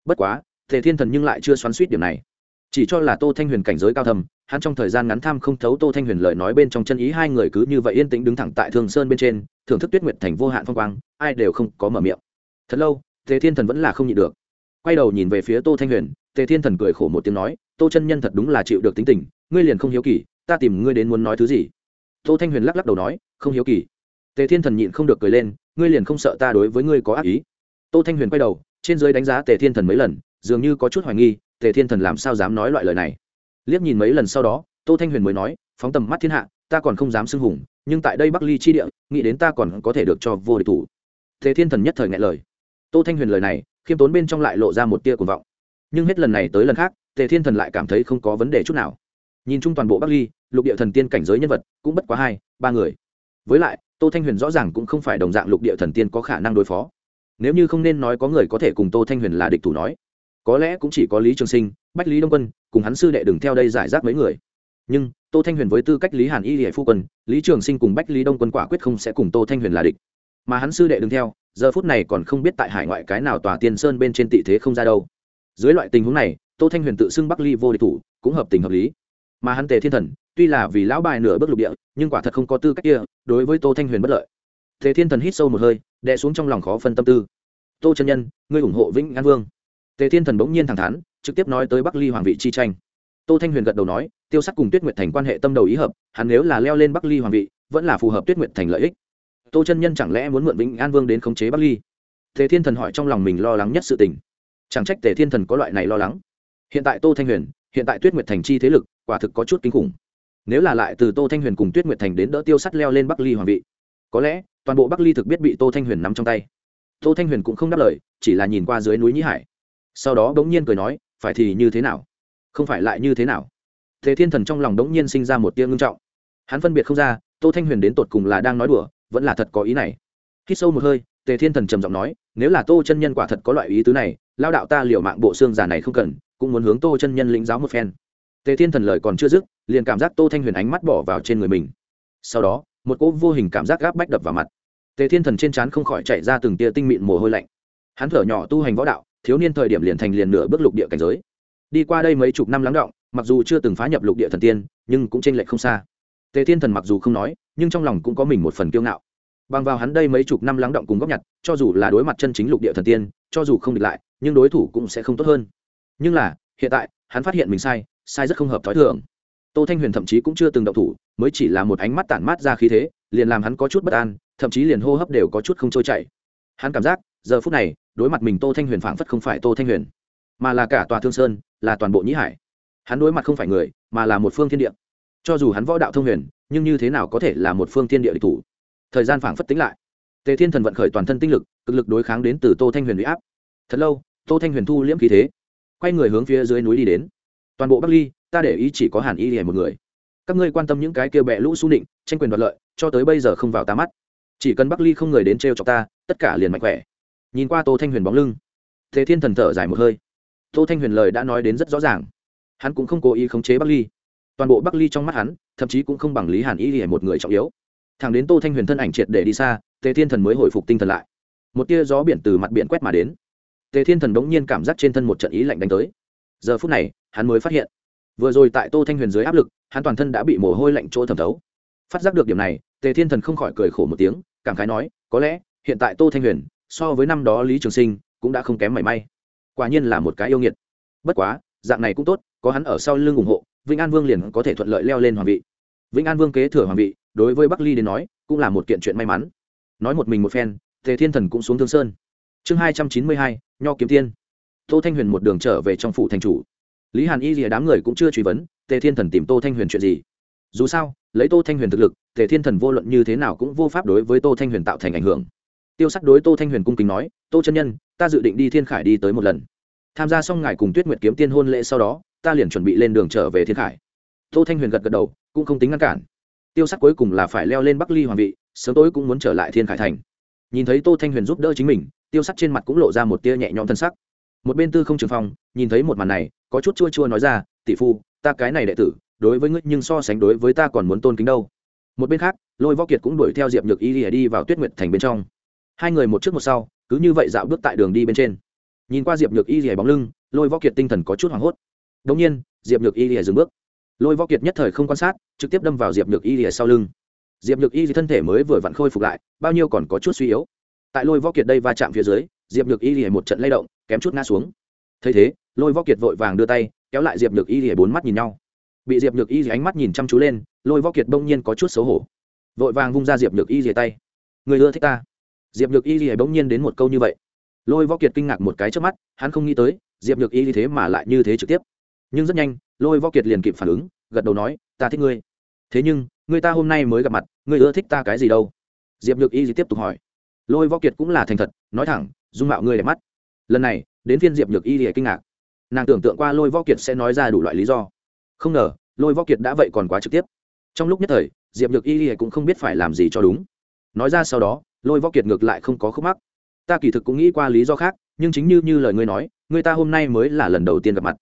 Bất quá, tề thiên thần nhưng lại chưa xoắn suýt điểm này. Chỉ cho là tô thanh huyền cảnh giới cao thầm hắn trong thời gian ngắn tham không thấu tô thanh huyền lời nói bên trong chân ý hai người cứ như vậy yên tĩnh đứng thẳng tại thường sơn bên trên, thưởng thức tuyết nguyệt thành vô hạn phong quang, ai đều không có mở miệng. Thật lâu tề thiên thần vẫn là không nhịn được. Quay đầu nhìn về phía tô thanh huyền, tề thiên thần cười khổ một tiếng nói, tô chân nhân thật đúng là chịu được tính tình, ngươi liền không hiếu kỳ, ta tìm ngươi đến muốn nói thứ gì? Tô thanh huyền lắc lắc đầu nói, không hiếu kỳ. Tề thiên thần nhịn không được cười lên, ngươi liền không sợ ta đối với ngươi có ác ý? Tô thanh huyền quay đầu, trên dưới đánh giá tề thiên thần mấy lần, dường như có chút hoài nghi, tề thiên thần làm sao dám nói loại lời này? Liếc nhìn mấy lần sau đó, tô thanh huyền mới nói, phóng tầm mắt thiên hạ, ta còn không dám xưng hùng, nhưng tại đây bắc ly chi địa, nghĩ đến ta còn có thể được cho vô địch thủ. Tề thiên thần nhất thời ngại lời tô thanh huyền lời này, khiêm tốn bên trong lại lộ ra một tia cuồng vọng. Nhưng hết lần này tới lần khác, tề thiên thần lại cảm thấy không có vấn đề chút nào. Nhìn chung toàn bộ bắc ly, lục địa thần tiên cảnh giới nhân vật cũng bất quá hai, ba người. Với lại, tô thanh huyền rõ ràng cũng không phải đồng dạng lục địa thần tiên có khả năng đối phó. Nếu như không nên nói có người có thể cùng tô thanh huyền là địch thủ nói, có lẽ cũng chỉ có lý trường sinh, bách lý đông quân, cùng hắn sư đệ đừng theo đây giải rác mấy người. Nhưng, tô thanh huyền với tư cách lý hàn y hệ phu quân, lý trường sinh cùng bách lý đông quân quả quyết không sẽ cùng tô thanh huyền là địch mà hắn sư đệ đứng theo, giờ phút này còn không biết tại hải ngoại cái nào tòa tiên sơn bên trên tị thế không ra đâu. Dưới loại tình huống này, tô thanh huyền tự xưng bắc ly vô địch thủ, cũng hợp tình hợp lý. Mà hắn tề thiên thần, tuy là vì lão bài nửa bước lục địa, nhưng quả thật không có tư cách kia, đối với tô thanh huyền bất lợi. Tề thiên thần hít sâu một hơi, đè xuống trong lòng khó phân tâm tư. Tô chân nhân, ngươi ủng hộ vĩnh an vương. Tề thiên thần bỗng nhiên thẳng thắn, trực tiếp nói tới bắc ly hoàng vị chi tranh. Tô thanh huyền gật đầu nói, tiêu sắc cùng tuyết nguyệt thành quan hệ tâm đầu ý hợp, hắn nếu là leo lên bắc ly hoàng vị, vẫn là phù hợp tuyết nguyệt thành lợi ích tô chân nhân chẳng lẽ muốn mượn vĩnh an vương đến khống chế bắc ly? Tề thiên thần hỏi trong lòng mình lo lắng nhất sự tình. Chẳng trách tề thiên thần có loại này lo lắng. Hiện tại tô thanh huyền, hiện tại tuyết nguyệt thành chi thế lực, quả thực có chút kinh khủng. Nếu là lại từ tô thanh huyền cùng tuyết nguyệt thành đến đỡ tiêu sắt leo lên bắc ly hoàng vị, có lẽ toàn bộ bắc ly thực biết bị tô thanh huyền nắm trong tay. Tô thanh huyền cũng không đáp lời, chỉ là nhìn qua dưới núi nhĩ hải. Sau đó đ ố n g nhiên cười nói, phải thì như thế nào? Không phải lại như thế nào? Thế thiên thần trong lòng đ ố n g nhiên sinh ra một tia ngưng trọng. Hắn phân biệt không ra, tô thanh huyền đến tột cùng là đang nói đùa vẫn là thật có ý này. Khi sâu một hơi, tề thiên thần trầm giọng nói, nếu là tô chân nhân quả thật có loại ý tứ này, lao đạo ta liều mạng bộ xương già này không cần, cũng muốn hướng tô chân nhân lĩnh giáo một phen. Tề thiên thần lời còn chưa dứt, liền cảm giác tô thanh huyền ánh mắt bỏ vào trên người mình. Sau đó, một cỗ vô hình cảm giác gáp bách đập vào mặt. Tề thiên thần trên trán không khỏi chạy ra từng tia tinh mịn mồ hôi lạnh. Hắn thở nhỏ tu hành võ đạo, thiếu niên thời điểm liền thành liền nửa bước lục địa cảnh giới. Đi qua đây mấy chục năm lắng động, mặc dù chưa từng phá nhập lục địa thần tiên, nhưng cũng t r ê n lệch không xa. Tề thiên thần mặc dù không nói nhưng trong lòng cũng có mình một phần kiêu ngạo. Bằng vào hắn đây mấy chục năm lắng động cùng góp nhặt, cho dù là đối mặt chân chính lục địa thần tiên, cho dù không địch lại, nhưng đối thủ cũng sẽ không tốt hơn. Nhưng là, hiện tại, hắn phát hiện mình sai sai rất không hợp t h ó i thường. Tô thanh huyền thậm chí cũng chưa từng động thủ, mới chỉ là một ánh mắt tản mát ra khí thế, liền làm hắn có chút bất an, thậm chí liền hô hấp đều có chút không trôi chảy. Hắn cảm giác, giờ phút này, đối mặt mình tô thanh huyền phảng phất không phải tô thanh huyền, mà là cả tòa thương sơn, là toàn bộ nhĩ hải. Hắn đối mặt không phải người, mà là một phương thiên địa. Cho dù hắn võ đạo thông huyền nhưng như thế nào có thể là một phương thiên địa địch thủ? Thời gian phảng phất tính lại. Tề thiên thần vận khởi toàn thân tinh lực, cực lực đối kháng đến từ tô thanh huyền huy áp. Thật lâu, tô thanh huyền thu liễm khí thế, quay người hướng phía dưới núi đi đến. Toàn bộ bắc ly, ta để ý chỉ có hàn y hề một người. Các ngươi quan tâm những cái kia bẹ lũ xu nịnh, tranh quyền đoạt lợi, cho tới bây giờ không vào ta mắt. Chỉ cần bắc ly không người đến t r e o chọc ta, tất cả liền mạnh khỏe. Nhìn qua tô thanh huyền bóng lưng thế thiên thần thở dài một hơi. Tô thanh huyền lời đã nói đến rất rõ ràng. Hắn cũng không cố ý khống chế bắc ly toàn bộ bắc ly trong mắt hắn, thậm chí cũng không bằng lý hàn y hề một người trọng yếu. Thằng đến tô thanh huyền thân ảnh triệt để đi xa, tề thiên thần mới hồi phục tinh thần lại. Một tia gió biển từ mặt biển quét mà đến. Tề thiên thần bỗng nhiên cảm giác trên thân một trận ý lạnh đánh tới. Giờ phút này, hắn mới phát hiện, vừa rồi tại tô thanh huyền dưới áp lực, hắn toàn thân đã bị mồ hôi lạnh chỗ thẩm thấu. Phát giác được điểm này, tề thiên thần không khỏi cười khổ một tiếng, cảm khái nói, có lẽ, hiện tại tô thanh huyền, so với năm đó lý trường sinh, cũng đã không kém mảy may. Quả nhiên là một cái yêu nghiệt. Bất quá, dạng này cũng tốt, có hắn ở sau lưng ủng hộ vĩnh an vương liền có thể thuận lợi leo lên hoàng vị. Vĩnh an vương kế thừa hoàng vị, đối với bắc ly đến nói, cũng là một kiện chuyện may mắn. Nói một mình một phen, tề thiên thần cũng xuống thương sơn. Chương hai trăm chín mươi hai, nho kiếm tiên. Tô thanh huyền một đường trở về trong phủ thành chủ. Lý hàn y rìa đám người cũng chưa truy vấn, tề thiên thần tìm tô thanh huyền chuyện gì? Dù sao, lấy tô thanh huyền thực lực, tề thiên thần vô luận như thế nào cũng vô pháp đối với tô thanh huyền tạo thành ảnh hưởng. Tiêu sắc đối tô thanh huyền cung kính nói, tô chân nhân, ta dự định đi thiên khải đi tới một lần. Tham gia xong ngài cùng tuyết nguyệt kiếm tiên hôn lễ sau đó ta liền chuẩn bị lên đường trở về thiên khải. Tô thanh huyền gật gật đầu, cũng không tính ngăn cản. Tiêu sắc cuối cùng là phải leo lên bắc ly hoàng vị, sớm tối cũng muốn trở lại thiên khải thành. Nhìn thấy tô thanh huyền giúp đỡ chính mình, tiêu sắc trên mặt cũng lộ ra một tia nhẹ nhõm thân sắc. Một bên tư không trường phong nhìn thấy một màn này, có chút chua chua nói ra, tỷ phu, ta cái này đệ tử, đối với ngươi nhưng so sánh đối với ta còn muốn tôn kính đâu. Một bên khác, lôi võ kiệt cũng đuổi theo diệp nhược y lìa đi vào tuyết nguyệt thành bên trong. Hai người một trước một sau, cứ như vậy dạo bước tại đường đi bên trên. Nhìn qua diệp nhược y lìa bóng lưng, lôi võ kiệt tinh thần có chút hoảng hốt đống nhiên, diệp nhược y lìa dừng bước. Lôi võ kiệt nhất thời không quan sát, trực tiếp đâm vào diệp nhược y lìa sau lưng. Diệp nhược y thân thể mới vừa vặn khôi phục lại, bao nhiêu còn có chút suy yếu. Tại lôi võ kiệt đây va chạm phía dưới, diệp nhược y lìa một trận lay động, kém chút ngã xuống. Thấy thế, lôi võ kiệt vội vàng đưa tay, kéo lại diệp nhược y lìa bốn mắt nhìn nhau. Bị diệp nhược y ánh mắt nhìn chăm chú lên, lôi võ kiệt bỗng nhiên có chút xấu hổ. Vội vàng vung ra diệp nhược y lìa tay. Người ưa thích ta? Diệp nhược y lìa bỗng nhiên đến một câu như vậy. Lôi võ kiệt kinh ngạc một cái trước mắt, hắn không nghĩ tới, diệp nhược y thế mà lại như thế trực tiếp nhưng rất nhanh, lôi võ kiệt liền kịp phản ứng, gật đầu nói, ta thích ngươi. Thế nhưng người ta hôm nay mới gặp mặt người ưa thích ta cái gì đâu? Diệp nhược y tiếp tục hỏi. Lôi võ kiệt cũng là thành thật, nói thẳng, dung mạo ngươi đẹp mắt. Lần này, đến phiên diệp nhược y thì kinh ngạc. Nàng tưởng tượng qua lôi võ kiệt sẽ nói ra đủ loại lý do. Không ngờ, lôi võ kiệt đã vậy còn quá trực tiếp. Trong lúc nhất thời, diệp nhược y cũng không biết phải làm gì cho đúng. Nói ra sau đó, lôi võ kiệt ngược lại không có khúc mắc. Ta kỳ thực cũng nghĩ qua lý do khác, nhưng chính như như lời ngươi nói người ta hôm nay mới là lần đầu tiên gặp mặt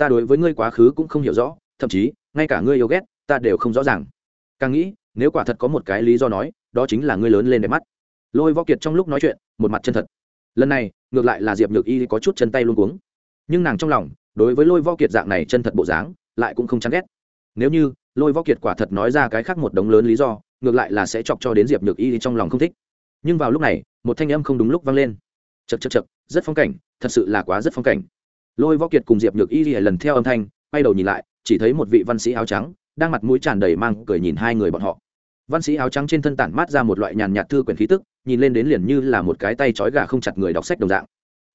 ta đối với ngươi quá khứ cũng không hiểu rõ, thậm chí, ngay cả ngươi yêu ghét, ta đều không rõ ràng. Càng nghĩ, nếu quả thật có một cái lý do nói, đó chính là ngươi lớn lên đẹp mắt. Lôi võ kiệt trong lúc nói chuyện, một mặt chân thật. Lần này, ngược lại là diệp nhược y có chút chân tay luôn cuống. Nhưng nàng trong lòng, đối với lôi võ kiệt dạng này chân thật bộ dáng, lại cũng không chán ghét. Nếu như, lôi võ kiệt quả thật nói ra cái khác một đống lớn lý do, ngược lại là sẽ chọc cho đến diệp nhược y trong lòng không thích. Nhưng vào lúc này, một thanh âm không đúng lúc vang lên. Chật chật chật rất phong cảnh, thật sự là quá rất phong cảnh lôi võ kiệt cùng diệp nhược y lần theo âm thanh, quay đầu nhìn lại, chỉ thấy một vị văn sĩ áo trắng, đang mặt mũi tràn đầy mang cười nhìn hai người bọn họ. Văn sĩ áo trắng trên thân tản mát ra một loại nhàn nhạt thư quyển khí tức, nhìn lên đến liền như là một cái tay trói gà không chặt người đọc sách đồng dạng.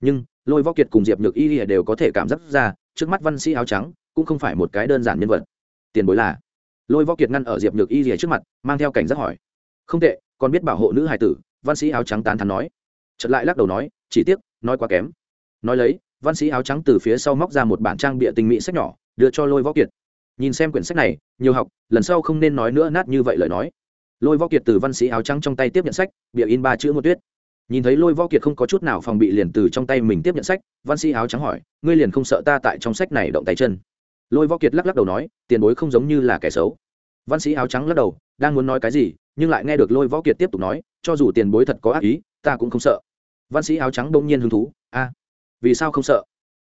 Nhưng, lôi võ kiệt cùng diệp nhược y đều có thể cảm giác ra, trước mắt văn sĩ áo trắng cũng không phải một cái đơn giản nhân vật. Tiền bối là? Lôi võ kiệt ngăn ở diệp nhược y rìa trước mặt, mang theo cảnh giác hỏi. Không tệ, còn biết bảo hộ nữ hài tử, văn sĩ áo trắng tán thắn nói. Chật lại lắc đầu nói, chỉ tiếc, nói quá kém. Nói lấy văn sĩ áo trắng từ phía sau móc ra một bản trang bịa tình mỹ sách nhỏ, đưa cho lôi võ kiệt. Nhìn xem quyển sách này, nhiều học, lần sau không nên nói nữa nát như vậy lời nói. Lôi võ kiệt từ văn sĩ áo trắng trong tay tiếp nhận sách, bịa in ba chữ một tuyết. Nhìn thấy lôi võ kiệt không có chút nào phòng bị liền từ trong tay mình tiếp nhận sách, văn sĩ áo trắng hỏi, ngươi liền không sợ ta tại trong sách này động tay chân? Lôi võ kiệt lắc lắc đầu nói, tiền bối không giống như là kẻ xấu. Văn sĩ áo trắng lắc đầu, đang muốn nói cái gì? Nhưng lại nghe được lôi võ kiệt tiếp tục nói, cho dù tiền bối thật có ác ý, ta cũng không sợ. Văn sĩ áo trắng đông nhiên hứng thú, a vì sao không sợ?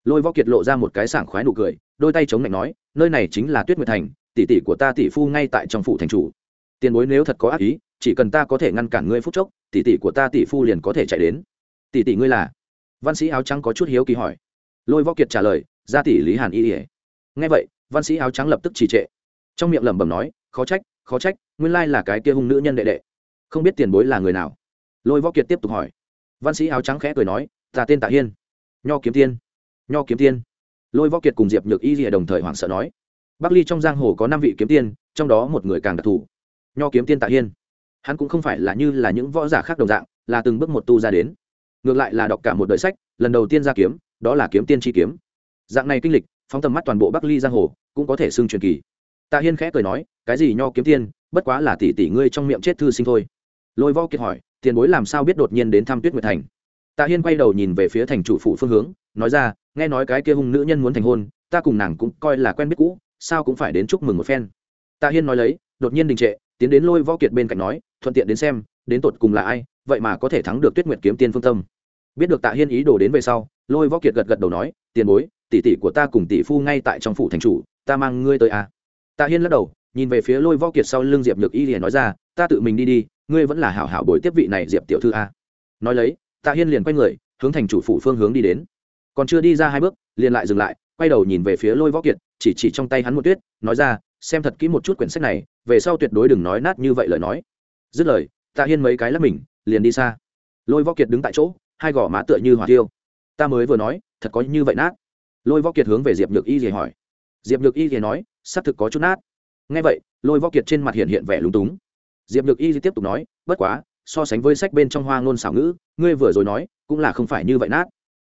Lôi võ kiệt lộ ra một cái sảng khoái nụ cười, đôi tay chống lạnh nói, nơi này chính là tuyết nguyệt thành, tỷ tỷ của ta tỷ phu ngay tại trong phủ thành chủ. Tiền bối nếu thật có ác ý, chỉ cần ta có thể ngăn cản ngươi phút chốc, tỷ tỷ của ta tỷ phu liền có thể chạy đến. Tỷ tỷ ngươi là? Văn sĩ áo trắng có chút hiếu kỳ hỏi. Lôi võ kiệt trả lời ra tỷ lý hàn y ỉa nghe vậy, văn sĩ áo trắng lập tức trì trệ. Trong miệng lẩm bẩm nói, khó trách khó trách, nguyên lai là cái kia hung nữ nhân đệ đệ. Không biết tiền bối là người nào? Lôi võ kiệt tiếp tục hỏi. Văn sĩ áo trắng khẽ cười nói, ta tên tạ hiên nho kiếm tiên. Nho kiếm tiên. Lôi võ kiệt cùng diệp nhược y rìa đồng thời hoảng sợ nói. Bắc ly trong giang hồ có năm vị kiếm tiên, trong đó một người càng đặc thù. Nho kiếm tiên tạ hiên. Hắn cũng không phải là như là những võ giả khác đồng dạng, là từng bước một tu ra đến. Ngược lại là đọc cả một đời sách, lần đầu tiên ra kiếm, đó là kiếm tiên chi kiếm. Dạng này kinh lịch, phóng tầm mắt toàn bộ bắc ly giang hồ, cũng có thể xưng truyền kỳ. Tạ hiên khẽ cười nói, cái gì nho kiếm tiên? Bất quá là tỷ tỷ ngươi trong miệng chết thư sinh thôi. Lôi võ kiệt hỏi, tiền bối làm sao biết đột nhiên đến thăm tuyết nguyệt thành? Tạ hiên quay đầu nhìn về phía thành chủ phủ phương hướng, nói ra, nghe nói cái kia hung nữ nhân muốn thành hôn, ta cùng nàng cũng coi là quen biết cũ, sao cũng phải đến chúc mừng một phen. Tạ hiên nói lấy, đột nhiên đình trệ, tiến đến lôi võ kiệt bên cạnh nói, thuận tiện đến xem, đến tột cùng là ai, vậy mà có thể thắng được tuyết nguyệt kiếm tiên phương tâm. Biết được tạ hiên ý đồ đến về sau, lôi võ kiệt gật gật đầu nói, tiền bối, tỷ tỷ của ta cùng tỷ phu ngay tại trong phủ thành chủ, ta mang ngươi tới à. tạ hiên lắc đầu, nhìn về phía lôi võ kiệt sau lưng diệp nhược y liền nói ra, ta tự mình đi đi, ngươi vẫn là hảo hảo bồi tiếp vị này diệp tiểu thư a nói lấy tạ hiên liền quay người, hướng thành chủ phủ phương hướng đi đến. Còn chưa đi ra hai bước, liền lại dừng lại, quay đầu nhìn về phía lôi võ kiệt, chỉ chỉ trong tay hắn một tuyết, nói ra, xem thật kỹ một chút quyển sách này, về sau tuyệt đối đừng nói nát như vậy lời nói. Dứt lời, tạ hiên mấy cái lắp mình, liền đi xa. Lôi võ kiệt đứng tại chỗ, hai gò má tựa như hỏa tiêu ta mới vừa nói, thật có như vậy nát. Lôi võ kiệt hướng về diệp nhược y thì hỏi. Diệp nhược y thì nói, xác thực có chút nát. Ngay vậy, lôi võ kiệt trên mặt hiện hiện vẻ lúng túng. Diệp nhược y tiếp tục nói, bất quá so sánh với sách bên trong hoa ngôn xảo ngữ, ngươi vừa rồi nói, cũng là không phải như vậy nát.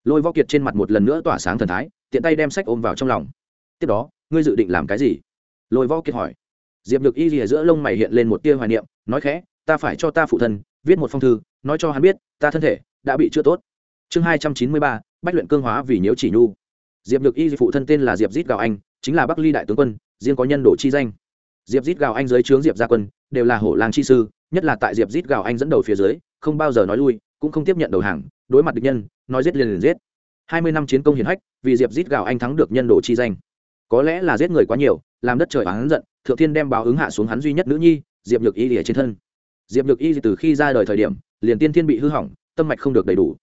Lôi võ kiệt trên mặt một lần nữa tỏa sáng thần thái, tiện tay đem sách ôm vào trong lòng. Tiếp đó, ngươi dự định làm cái gì? Lôi võ kiệt hỏi. Diệp nhược y rìa giữa lông mày hiện lên một tia hoài niệm, nói khẽ, ta phải cho ta phụ thân viết một phong thư, nói cho hắn biết, ta thân thể đã bị chữa tốt. Chương hai trăm chín mươi ba, bách luyện cương hóa vì nhiễu chỉ nhu. Diệp nhược y phụ thân tên là diệp dít gào anh, chính là bắc ly đại tướng quân, riêng có nhân đồ chi danh. Diệp dít gào anh dưới trướng diệp gia quân, đều là hổ lang chi sư nhất là tại diệp rít gào anh dẫn đầu phía dưới, không bao giờ nói lui, cũng không tiếp nhận đầu hàng, đối mặt địch nhân, nói giết liền liền giết. Hai mươi năm chiến công hiển hách, vì diệp rít gào anh thắng được nhân đồ chi danh. Có lẽ là giết người quá nhiều, làm đất trời hắn giận, thượng thiên đem báo ứng hạ xuống hắn duy nhất nữ nhi, diệp nhược y lìa trên thân. Diệp nhược y từ khi ra đời thời điểm, liền tiên thiên bị hư hỏng, tâm mạch không được đầy đủ.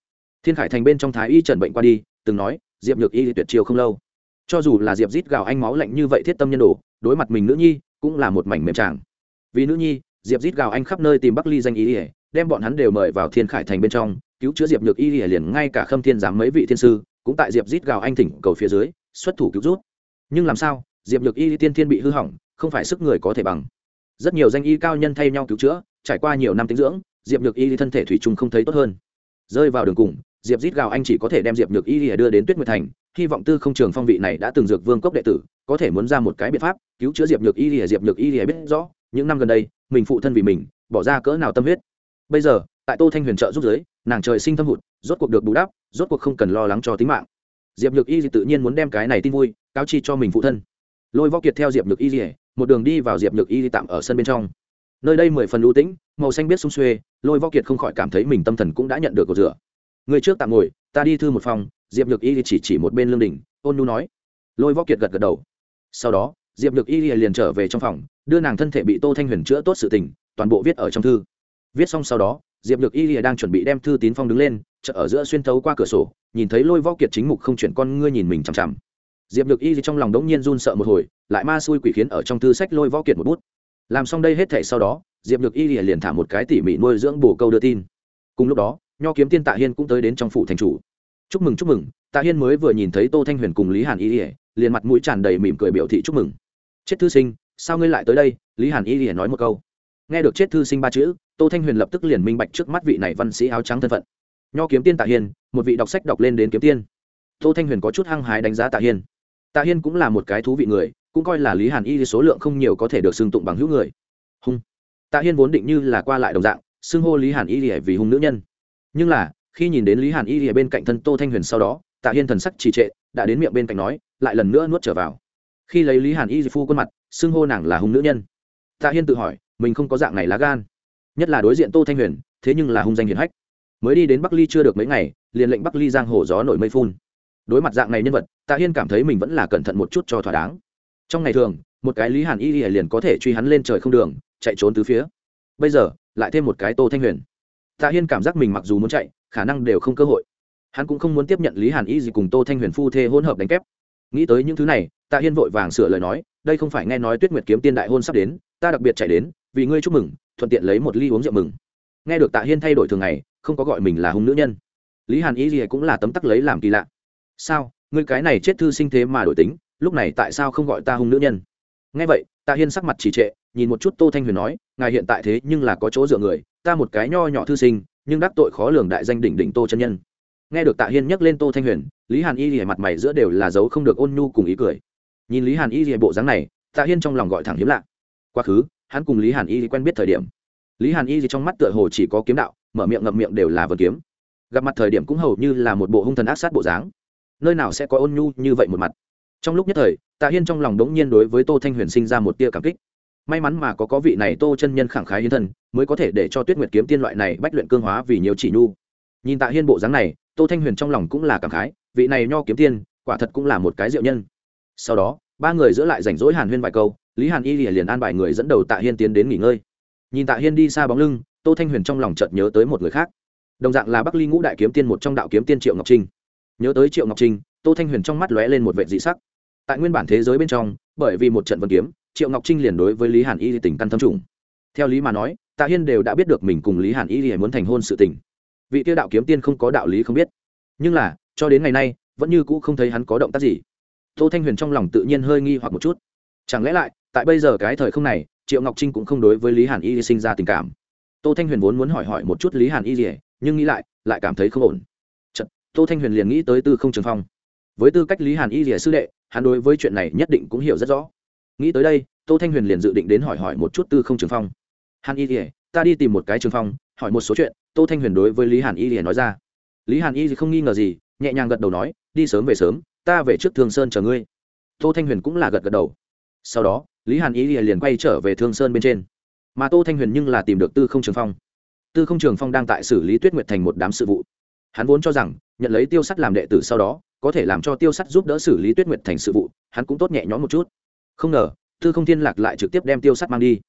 Thiên khải thành bên trong thái y trần bệnh qua đi, từng nói, diệp nhược y tuyệt chiêu không lâu. Cho dù là diệp rít gào anh máu lạnh như vậy thiết tâm nhân đồ, đối mặt mình nữ nhi, cũng là một mảnh mềm tràng. Vì nữ nhi diệp rít gào anh khắp nơi tìm bắc ly danh ý ỉa đem bọn hắn đều mời vào thiên khải thành bên trong, cứu chữa diệp nhược y ỉa liền ngay cả khâm thiên giám mấy vị thiên sư, cũng tại diệp rít gào anh thỉnh cầu phía dưới, xuất thủ cứu rút. Nhưng làm sao, diệp nhược y tiên thiên bị hư hỏng, không phải sức người có thể bằng. Rất nhiều danh y cao nhân thay nhau cứu chữa, trải qua nhiều năm tính dưỡng, diệp nhược y thân thể thủy chung không thấy tốt hơn. Rơi vào đường cùng, diệp rít gào anh chỉ có thể đem diệp nhược y đưa đến tuyết nguyệt thành, hy vọng tư không trường phong vị này đã từng dược vương cốc đệ tử, có thể muốn ra một cái biện pháp, cứu chữa diệp nhược y diệp nhược y biết rõ, những năm gần đây mình phụ thân vì mình, bỏ ra cỡ nào tâm huyết. Bây giờ, tại tô thanh huyền trợ giúp giới, nàng trời sinh thâm hụt, rốt cuộc được bù đắp, rốt cuộc không cần lo lắng cho tính mạng. Diệp nhược y tự nhiên muốn đem cái này tin vui, cáo chi cho mình phụ thân. Lôi võ kiệt theo diệp nhược y lìa một đường đi vào diệp nhược y tạm ở sân bên trong. Nơi đây mười phần ưu tĩnh, màu xanh biết sung xuê, lôi võ kiệt không khỏi cảm thấy mình tâm thần cũng đã nhận được cột rửa. Người trước tạm ngồi, ta đi thư một phòng. Diệp nhược y chỉ chỉ một bên lương đình, ôn nhu nói. Lôi võ kiệt gật gật đầu. Sau đó diệp được y liền trở về trong phòng, đưa nàng thân thể bị tô thanh huyền chữa tốt sự tình, toàn bộ viết ở trong thư. Viết xong sau đó, diệp được y lìa đang chuẩn bị đem thư tín phong đứng lên, chợ ở giữa xuyên thấu qua cửa sổ, nhìn thấy lôi võ kiệt chính mục không chuyển con ngươi nhìn mình chằm chằm. Diệp được y trong lòng đống nhiên run sợ một hồi, lại ma xui quỷ khiến ở trong thư sách lôi võ kiệt một bút. Làm xong đây hết thể sau đó, diệp được y lìa liền thả một cái tỉ mỉ nuôi dưỡng bồ câu đưa tin. Cùng lúc đó, nho kiếm tiên tạ hiên cũng tới đến trong phủ thành chủ. Chúc mừng chúc mừng. Tạ hiên mới vừa nhìn thấy tô thanh huyền cùng lý hàn y lìa, liền mặt mũi tràn đầy mỉm cười biểu thị chúc mừng chết thư sinh sao ngươi lại tới đây? Lý hàn y liền nói một câu. Nghe được chết thư sinh ba chữ tô thanh huyền lập tức liền minh bạch trước mắt vị này văn sĩ áo trắng thân phận. Nho kiếm tiên tạ Hiền, một vị đọc sách đọc lên đến kiếm tiên. Tô thanh huyền có chút hăng hái đánh giá tạ Hiền. tạ Hiền cũng là một cái thú vị người cũng coi là lý hàn y số lượng không nhiều có thể được xưng tụng bằng hữu người. Hung. Tạ hiên vốn định như là qua lại đồng dạng xưng hô lý hàn y lìa vì hung nữ nhân. Nhưng là khi nhìn đến lý hàn y lìa bên cạnh thân tô thanh huyền sau đó tạ hiên thần sắc trì trệ đã đến miệng bên cạnh nói lại lần nữa nuốt trở vào khi lấy lý hàn y phu quân mặt xưng hô nàng là hung nữ nhân tạ hiên tự hỏi mình không có dạng này lá gan nhất là đối diện tô thanh huyền thế nhưng là hung danh hiền hách mới đi đến bắc ly chưa được mấy ngày liền lệnh bắc ly giang hồ gió nổi mây phun đối mặt dạng này nhân vật tạ hiên cảm thấy mình vẫn là cẩn thận một chút cho thỏa đáng trong ngày thường một cái lý hàn y liền có thể truy hắn lên trời không đường chạy trốn từ phía bây giờ lại thêm một cái tô thanh huyền tạ hiên cảm giác mình mặc dù muốn chạy khả năng đều không cơ hội hắn cũng không muốn tiếp nhận lý hàn y gì cùng tô thanh huyền phu thê hỗn hợp đánh kép nghĩ tới những thứ này tạ hiên vội vàng sửa lời nói, đây không phải nghe nói tuyết nguyệt kiếm tiên đại hôn sắp đến, ta đặc biệt chạy đến, vì ngươi chúc mừng, thuận tiện lấy một ly uống rượu mừng. Nghe được tạ hiên thay đổi thường ngày, không có gọi mình là hung nữ nhân. Lý hàn ý gì cũng là tấm tắc lấy làm kỳ lạ. Sao? Ngươi cái này chết thư sinh thế mà đổi tính, lúc này tại sao không gọi ta hung nữ nhân? Nghe vậy, tạ hiên sắc mặt trì trệ, nhìn một chút tô thanh huyền nói, ngài hiện tại thế nhưng là có chỗ dựa người, ta một cái nho nhỏ thư sinh, nhưng đắc tội khó lường đại danh đỉnh đỉnh tô chân nhân. Nghe được tạ hiên nhắc lên tô thanh huyền, lý hàn y rìa mặt mày giữa đều là dấu không được ôn nhu cùng ý cười nhìn lý hàn y thì bộ dáng này tạ hiên trong lòng gọi thẳng hiếm lạ. Quá khứ hắn cùng lý hàn y quen biết thời điểm. Lý hàn y trong mắt tựa hồ chỉ có kiếm đạo mở miệng ngậm miệng đều là vần kiếm. Gặp mặt thời điểm cũng hầu như là một bộ hung thần ác sát bộ dáng. Nơi nào sẽ có ôn nhu như vậy một mặt? Trong lúc nhất thời tạ hiên trong lòng đống nhiên đối với tô thanh huyền sinh ra một tia cảm kích. May mắn mà có có vị này tô chân nhân khẳng khái hiến thần, mới có thể để cho tuyết nguyệt kiếm tiên loại này bách luyện cương hóa vì nhiều chỉ nhu. Nhìn tạ hiên bộ dáng này tô thanh huyền trong lòng cũng là cảm khái vị này nho kiếm tiên quả thật cũng là một cái diệu nhân sau đó ba người giữa lại rảnh rỗi hàn huyên vài câu lý hàn y liền, liền an bài người dẫn đầu tạ hiên tiến đến nghỉ ngơi. Nhìn tạ hiên đi xa bóng lưng tô thanh huyền trong lòng chợt nhớ tới một người khác. Đồng dạng là bắc ly ngũ đại kiếm tiên một trong đạo kiếm tiên triệu ngọc trinh. Nhớ tới triệu ngọc trinh tô thanh huyền trong mắt lóe lên một vệ dị sắc. Tại nguyên bản thế giới bên trong bởi vì một trận vân kiếm triệu ngọc trinh liền đối với lý hàn y tình căn thâm trùng. Theo lý mà nói tạ hiên đều đã biết được mình cùng lý hàn y muốn thành hôn sự tình. Vị tiêu đạo kiếm tiên không có đạo lý không biết. Nhưng là cho đến ngày nay vẫn như cũ không thấy hắn có động tác gì tô thanh huyền trong lòng tự nhiên hơi nghi hoặc một chút. Chẳng lẽ lại tại bây giờ cái thời không này triệu ngọc trinh cũng không đối với lý hàn y sinh ra tình cảm? Tô thanh huyền vốn muốn hỏi hỏi một chút lý hàn y gì nhưng nghĩ lại lại cảm thấy không ổn. Chật, tô thanh huyền liền nghĩ tới tư không trường phong. Với tư cách lý hàn y gì sư đệ hắn đối với chuyện này nhất định cũng hiểu rất rõ. Nghĩ tới đây tô thanh huyền liền dự định đến hỏi hỏi một chút tư không trường phong. Hàn y gì ta đi tìm một cái trường phong hỏi một số chuyện tô thanh huyền đối với lý hàn y gì nói ra. Lý hàn y không nghi ngờ gì nhẹ nhàng gật đầu nói đi sớm về sớm ta về trước thương sơn chờ ngươi. Tô thanh huyền cũng là gật gật đầu. Sau đó, lý hàn ý liền quay trở về thương sơn bên trên. Mà tô thanh huyền nhưng là tìm được tư không trường phong. Tư không trường phong đang tại xử lý tuyết nguyệt thành một đám sự vụ. Hắn vốn cho rằng, nhận lấy tiêu sắt làm đệ tử sau đó, có thể làm cho tiêu sắt giúp đỡ xử lý tuyết nguyệt thành sự vụ, hắn cũng tốt nhẹ nhõm một chút. Không ngờ, tư không thiên lạc lại trực tiếp đem tiêu sắt mang đi.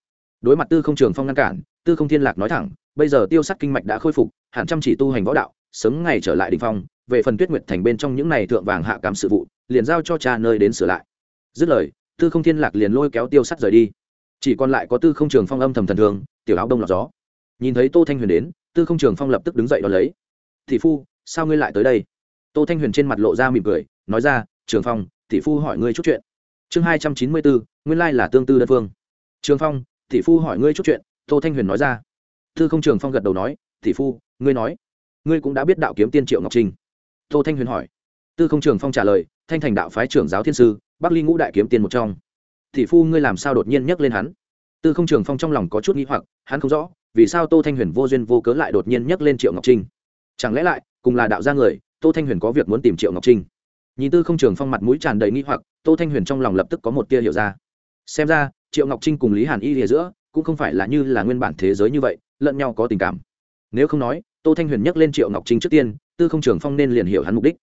Đối mặt tư không trường phong ngăn cản, tư không thiên lạc nói thẳng, bây giờ tiêu sắt kinh mạch đã khôi phục, hẳn chăm chỉ tu hành võ đạo, sớm ngày trở lại đình phong về phần tuyết nguyệt thành bên trong những này thượng vàng hạ cám sự vụ, liền giao cho cha nơi đến sửa lại. Dứt lời, tư không thiên lạc liền lôi kéo tiêu sắt rời đi. Chỉ còn lại có tư không trường phong âm thầm thần thường tiểu áo đông lọt gió. Nhìn thấy tô thanh huyền đến, tư không trường phong lập tức đứng dậy đón lấy. Thị phu, sao ngươi lại tới đây? Tô thanh huyền trên mặt lộ ra mỉm cười, nói ra, trường phong thị phu hỏi ngươi chút chuyện. Chương hai trăm chín mươi bốn, nguyên lai là tương tư đơn phương. Trường phong thị phu hỏi ngươi chút chuyện, tô thanh huyền nói ra. Tư không trường phong gật đầu nói thị phu, ngươi nói. Ngươi cũng đã biết đạo kiếm tiên triệu ngọc trinh tô thanh huyền hỏi. Tư không trường phong trả lời, thanh thành đạo phái trưởng giáo thiên sư, bắc ly ngũ đại kiếm tiên một trong. Thị phu ngươi làm sao đột nhiên nhắc lên hắn? Tư không trường phong trong lòng có chút nghĩ hoặc, hắn không rõ, vì sao tô thanh huyền vô duyên vô cớ lại đột nhiên nhắc lên triệu ngọc trinh? Chẳng lẽ lại, cùng là đạo gia người, tô thanh huyền có việc muốn tìm triệu ngọc trinh? Nhìn tư không trường phong mặt mũi tràn đầy nghĩ hoặc, tô thanh huyền trong lòng lập tức có một tia hiểu ra. Xem ra, triệu ngọc trinh cùng lý hàn y lìa giữa, cũng không phải là như là nguyên bản thế giới như vậy, lẫn nhau có tình cảm. Nếu không nói, tô thanh huyền nhắc lên triệu ngọc trinh trước tiên tư không trường phong nên liền hiểu hắn mục đích.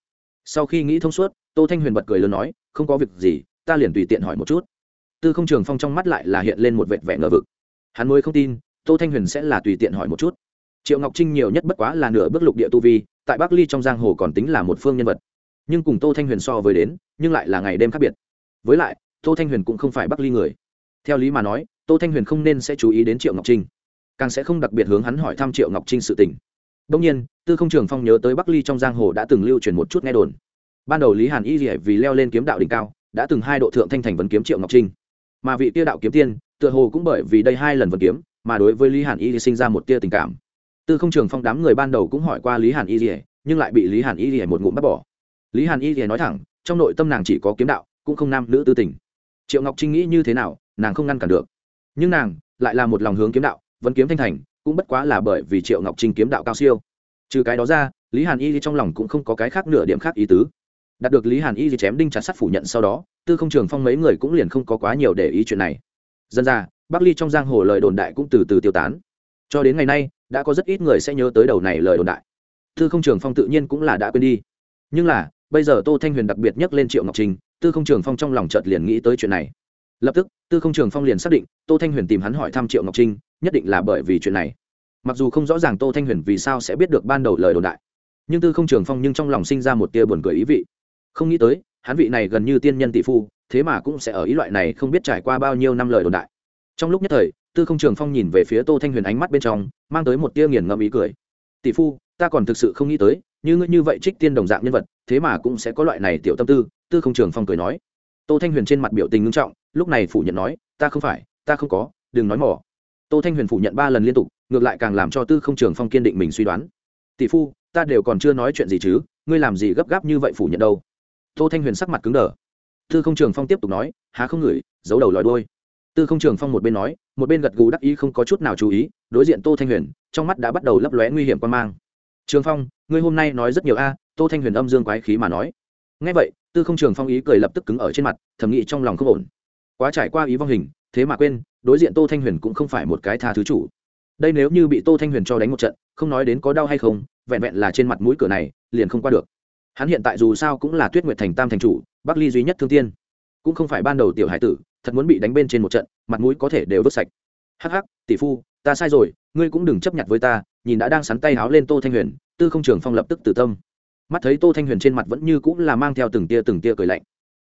Sau khi nghĩ thông suốt, tô thanh huyền bật cười lớn nói, không có việc gì, ta liền tùy tiện hỏi một chút. Tư không trường phong trong mắt lại là hiện lên một vệt vẻ ngờ vực. Hắn mới không tin, tô thanh huyền sẽ là tùy tiện hỏi một chút. Triệu ngọc trinh nhiều nhất bất quá là nửa bước lục địa tu vi, tại bắc ly trong giang hồ còn tính là một phương nhân vật. Nhưng cùng tô thanh huyền so với đến, nhưng lại là ngày đêm khác biệt. Với lại, tô thanh huyền cũng không phải bắc ly người. Theo lý mà nói, tô thanh huyền không nên sẽ chú ý đến triệu ngọc trinh, càng sẽ không đặc biệt hướng hắn hỏi thăm triệu ngọc trinh sự tình đông nhiên, tư không trường phong nhớ tới bắc ly trong giang hồ đã từng lưu truyền một chút nghe đồn. Ban đầu lý hàn y dỉa vì leo lên kiếm đạo đỉnh cao, đã từng hai độ thượng thanh thành vấn kiếm triệu ngọc trinh. Mà vị tiêu đạo kiếm tiên, tựa hồ cũng bởi vì đây hai lần vấn kiếm, mà đối với lý hàn y sinh ra một tia tình cảm. Tư không trường phong đám người ban đầu cũng hỏi qua lý hàn y dỉa nhưng lại bị lý hàn y dỉa một ngụm bắt bỏ. Lý hàn y dỉa nói thẳng, trong nội tâm nàng chỉ có kiếm đạo, cũng không nam nữ tư tình. Triệu ngọc trinh nghĩ như thế nào, nàng không ngăn cản được. Nhưng nàng lại là một lòng hướng kiếm đạo vẫn kiếm thanh thành cũng bất quá là bởi vì triệu ngọc trinh kiếm đạo cao siêu. Trừ cái đó ra, lý hàn y trong lòng cũng không có cái khác nửa điểm khác ý tứ. Đạt được lý hàn y chém đinh chặt sắt phủ nhận sau đó, tư không trường phong mấy người cũng liền không có quá nhiều để ý chuyện này. Dân ra, bắc ly trong giang hồ lời đồn đại cũng từ từ tiêu tán. Cho đến ngày nay, đã có rất ít người sẽ nhớ tới đầu này lời đồn đại. Tư không trường phong tự nhiên cũng là đã quên đi. Nhưng là, bây giờ tô thanh huyền đặc biệt nhắc lên triệu ngọc trinh, tư không trường phong trong lòng chợt liền nghĩ tới chuyện này. Lập tức, tư không trường phong liền xác định, tô thanh huyền tìm hắn hỏi thăm triệu ngọc trinh nhất định là bởi vì chuyện này. Mặc dù không rõ ràng tô thanh huyền vì sao sẽ biết được ban đầu lời đồn đại, nhưng tư không trường phong nhưng trong lòng sinh ra một tia buồn cười ý vị. Không nghĩ tới, hắn vị này gần như tiên nhân tỷ phu, thế mà cũng sẽ ở ý loại này không biết trải qua bao nhiêu năm lời đồn đại. Trong lúc nhất thời, tư không trường phong nhìn về phía tô thanh huyền ánh mắt bên trong, mang tới một tia nghiền ngẫm ý cười. Tỷ phu, ta còn thực sự không nghĩ tới, như ngươi như vậy trích tiên đồng dạng nhân vật, thế mà cũng sẽ có loại này tiểu tâm tư tư không trường phong cười nói. Tô thanh huyền trên mặt biểu tình ngưng trọng, lúc này phủ nhận nói, ta không phải, ta không có, đừng nói mỏ tô thanh huyền phủ nhận ba lần liên tục, ngược lại càng làm cho tư không trường phong kiên định mình suy đoán. Tỷ phu, ta đều còn chưa nói chuyện gì chứ, ngươi làm gì gấp gáp như vậy phủ nhận đâu? Tô thanh huyền sắc mặt cứng đờ. Tư không trường phong tiếp tục nói, há không ngửi, giấu đầu lòi đôi tư không trường phong một bên nói, một bên gật gù đắc ý không có chút nào chú ý, đối diện tô thanh huyền, trong mắt đã bắt đầu lấp lóe nguy hiểm quan mang. Trường phong, ngươi hôm nay nói rất nhiều a, tô thanh huyền âm dương quái khí mà nói. Ngay vậy, tư không trường phong ý cười lập tức cứng ở trên mặt, thầm nghĩ trong lòng không ổn. Quá trải qua ý vong hình thế mà quên, đối diện tô thanh huyền cũng không phải một cái tha thứ chủ. Đây nếu như bị tô thanh huyền cho đánh một trận, không nói đến có đau hay không, vẹn vẹn là trên mặt mũi cửa này, liền không qua được. Hắn hiện tại dù sao cũng là tuyết nguyệt thành tam thành chủ, bắc ly duy nhất thương tiên. Cũng không phải ban đầu tiểu hải tử, thật muốn bị đánh bên trên một trận, mặt mũi có thể đều vứt sạch. Hắc hắc, tỷ phu, ta sai rồi, ngươi cũng đừng chấp nhận với ta, nhìn đã đang sắn tay háo lên tô thanh huyền, tư không trường phong lập tức tử tâm. Mắt thấy tô thanh huyền trên mặt vẫn như cũng là mang theo từng tia từng tia cười lạnh.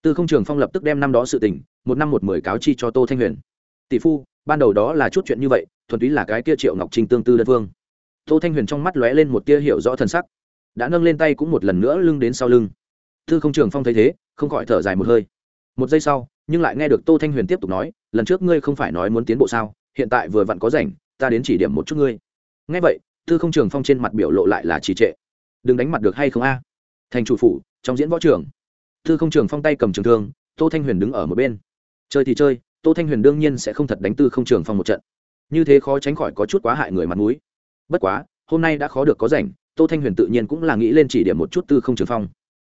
Tư không trường phong lập tức đem năm đó sự tình một năm một mười cáo chi cho tô thanh huyền tỷ phu ban đầu đó là chút chuyện như vậy thuần túy là cái kia triệu ngọc trinh tương tư đơn phương tô thanh huyền trong mắt lóe lên một tia hiểu rõ thần sắc đã nâng lên tay cũng một lần nữa lưng đến sau lưng thư không trường phong thấy thế không khỏi thở dài một hơi một giây sau nhưng lại nghe được tô thanh huyền tiếp tục nói lần trước ngươi không phải nói muốn tiến bộ sao hiện tại vừa vặn có rảnh ta đến chỉ điểm một chút ngươi nghe vậy thư không trường phong trên mặt biểu lộ lại là trì trệ đừng đánh mặt được hay không a thành chủ phủ trong diễn võ trường thư không trường phong tay cầm trường thương tô thanh huyền đứng ở một bên chơi thì chơi, tô thanh huyền đương nhiên sẽ không thật đánh tư không trường phong một trận. Như thế khó tránh khỏi có chút quá hại người mặt mũi. Bất quá, hôm nay đã khó được có rảnh, tô thanh huyền tự nhiên cũng là nghĩ lên chỉ điểm một chút tư không trường phong.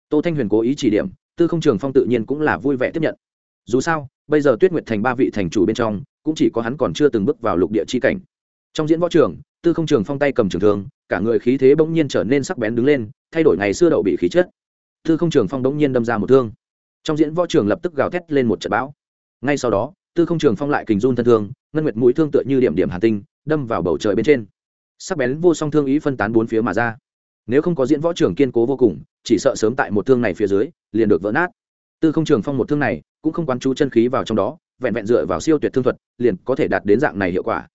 Tô thanh huyền cố ý chỉ điểm, tư không trường phong tự nhiên cũng là vui vẻ tiếp nhận. Dù sao, bây giờ tuyết nguyệt thành ba vị thành chủ bên trong, cũng chỉ có hắn còn chưa từng bước vào lục địa chi cảnh. Trong diễn võ trường, tư không trường phong tay cầm trường thương, cả người khí thế bỗng nhiên trở nên sắc bén đứng lên, thay đổi ngày xưa đậu bị khí chất. Tư không trường phong bỗng nhiên đâm ra một thương. Trong diễn võ trường lập tức gào thét lên một trận bão ngay sau đó, tư không trường phong lại kình run thân thương, ngân nguyệt mũi thương tựa như điểm điểm hà tinh, đâm vào bầu trời bên trên. Sắc bén vô song thương ý phân tán bốn phía mà ra. Nếu không có diễn võ trưởng kiên cố vô cùng, chỉ sợ sớm tại một thương này phía dưới, liền được vỡ nát. Tư không trường phong một thương này, cũng không quán chú chân khí vào trong đó, vẹn vẹn dựa vào siêu tuyệt thương thuật, liền có thể đạt đến dạng này hiệu quả.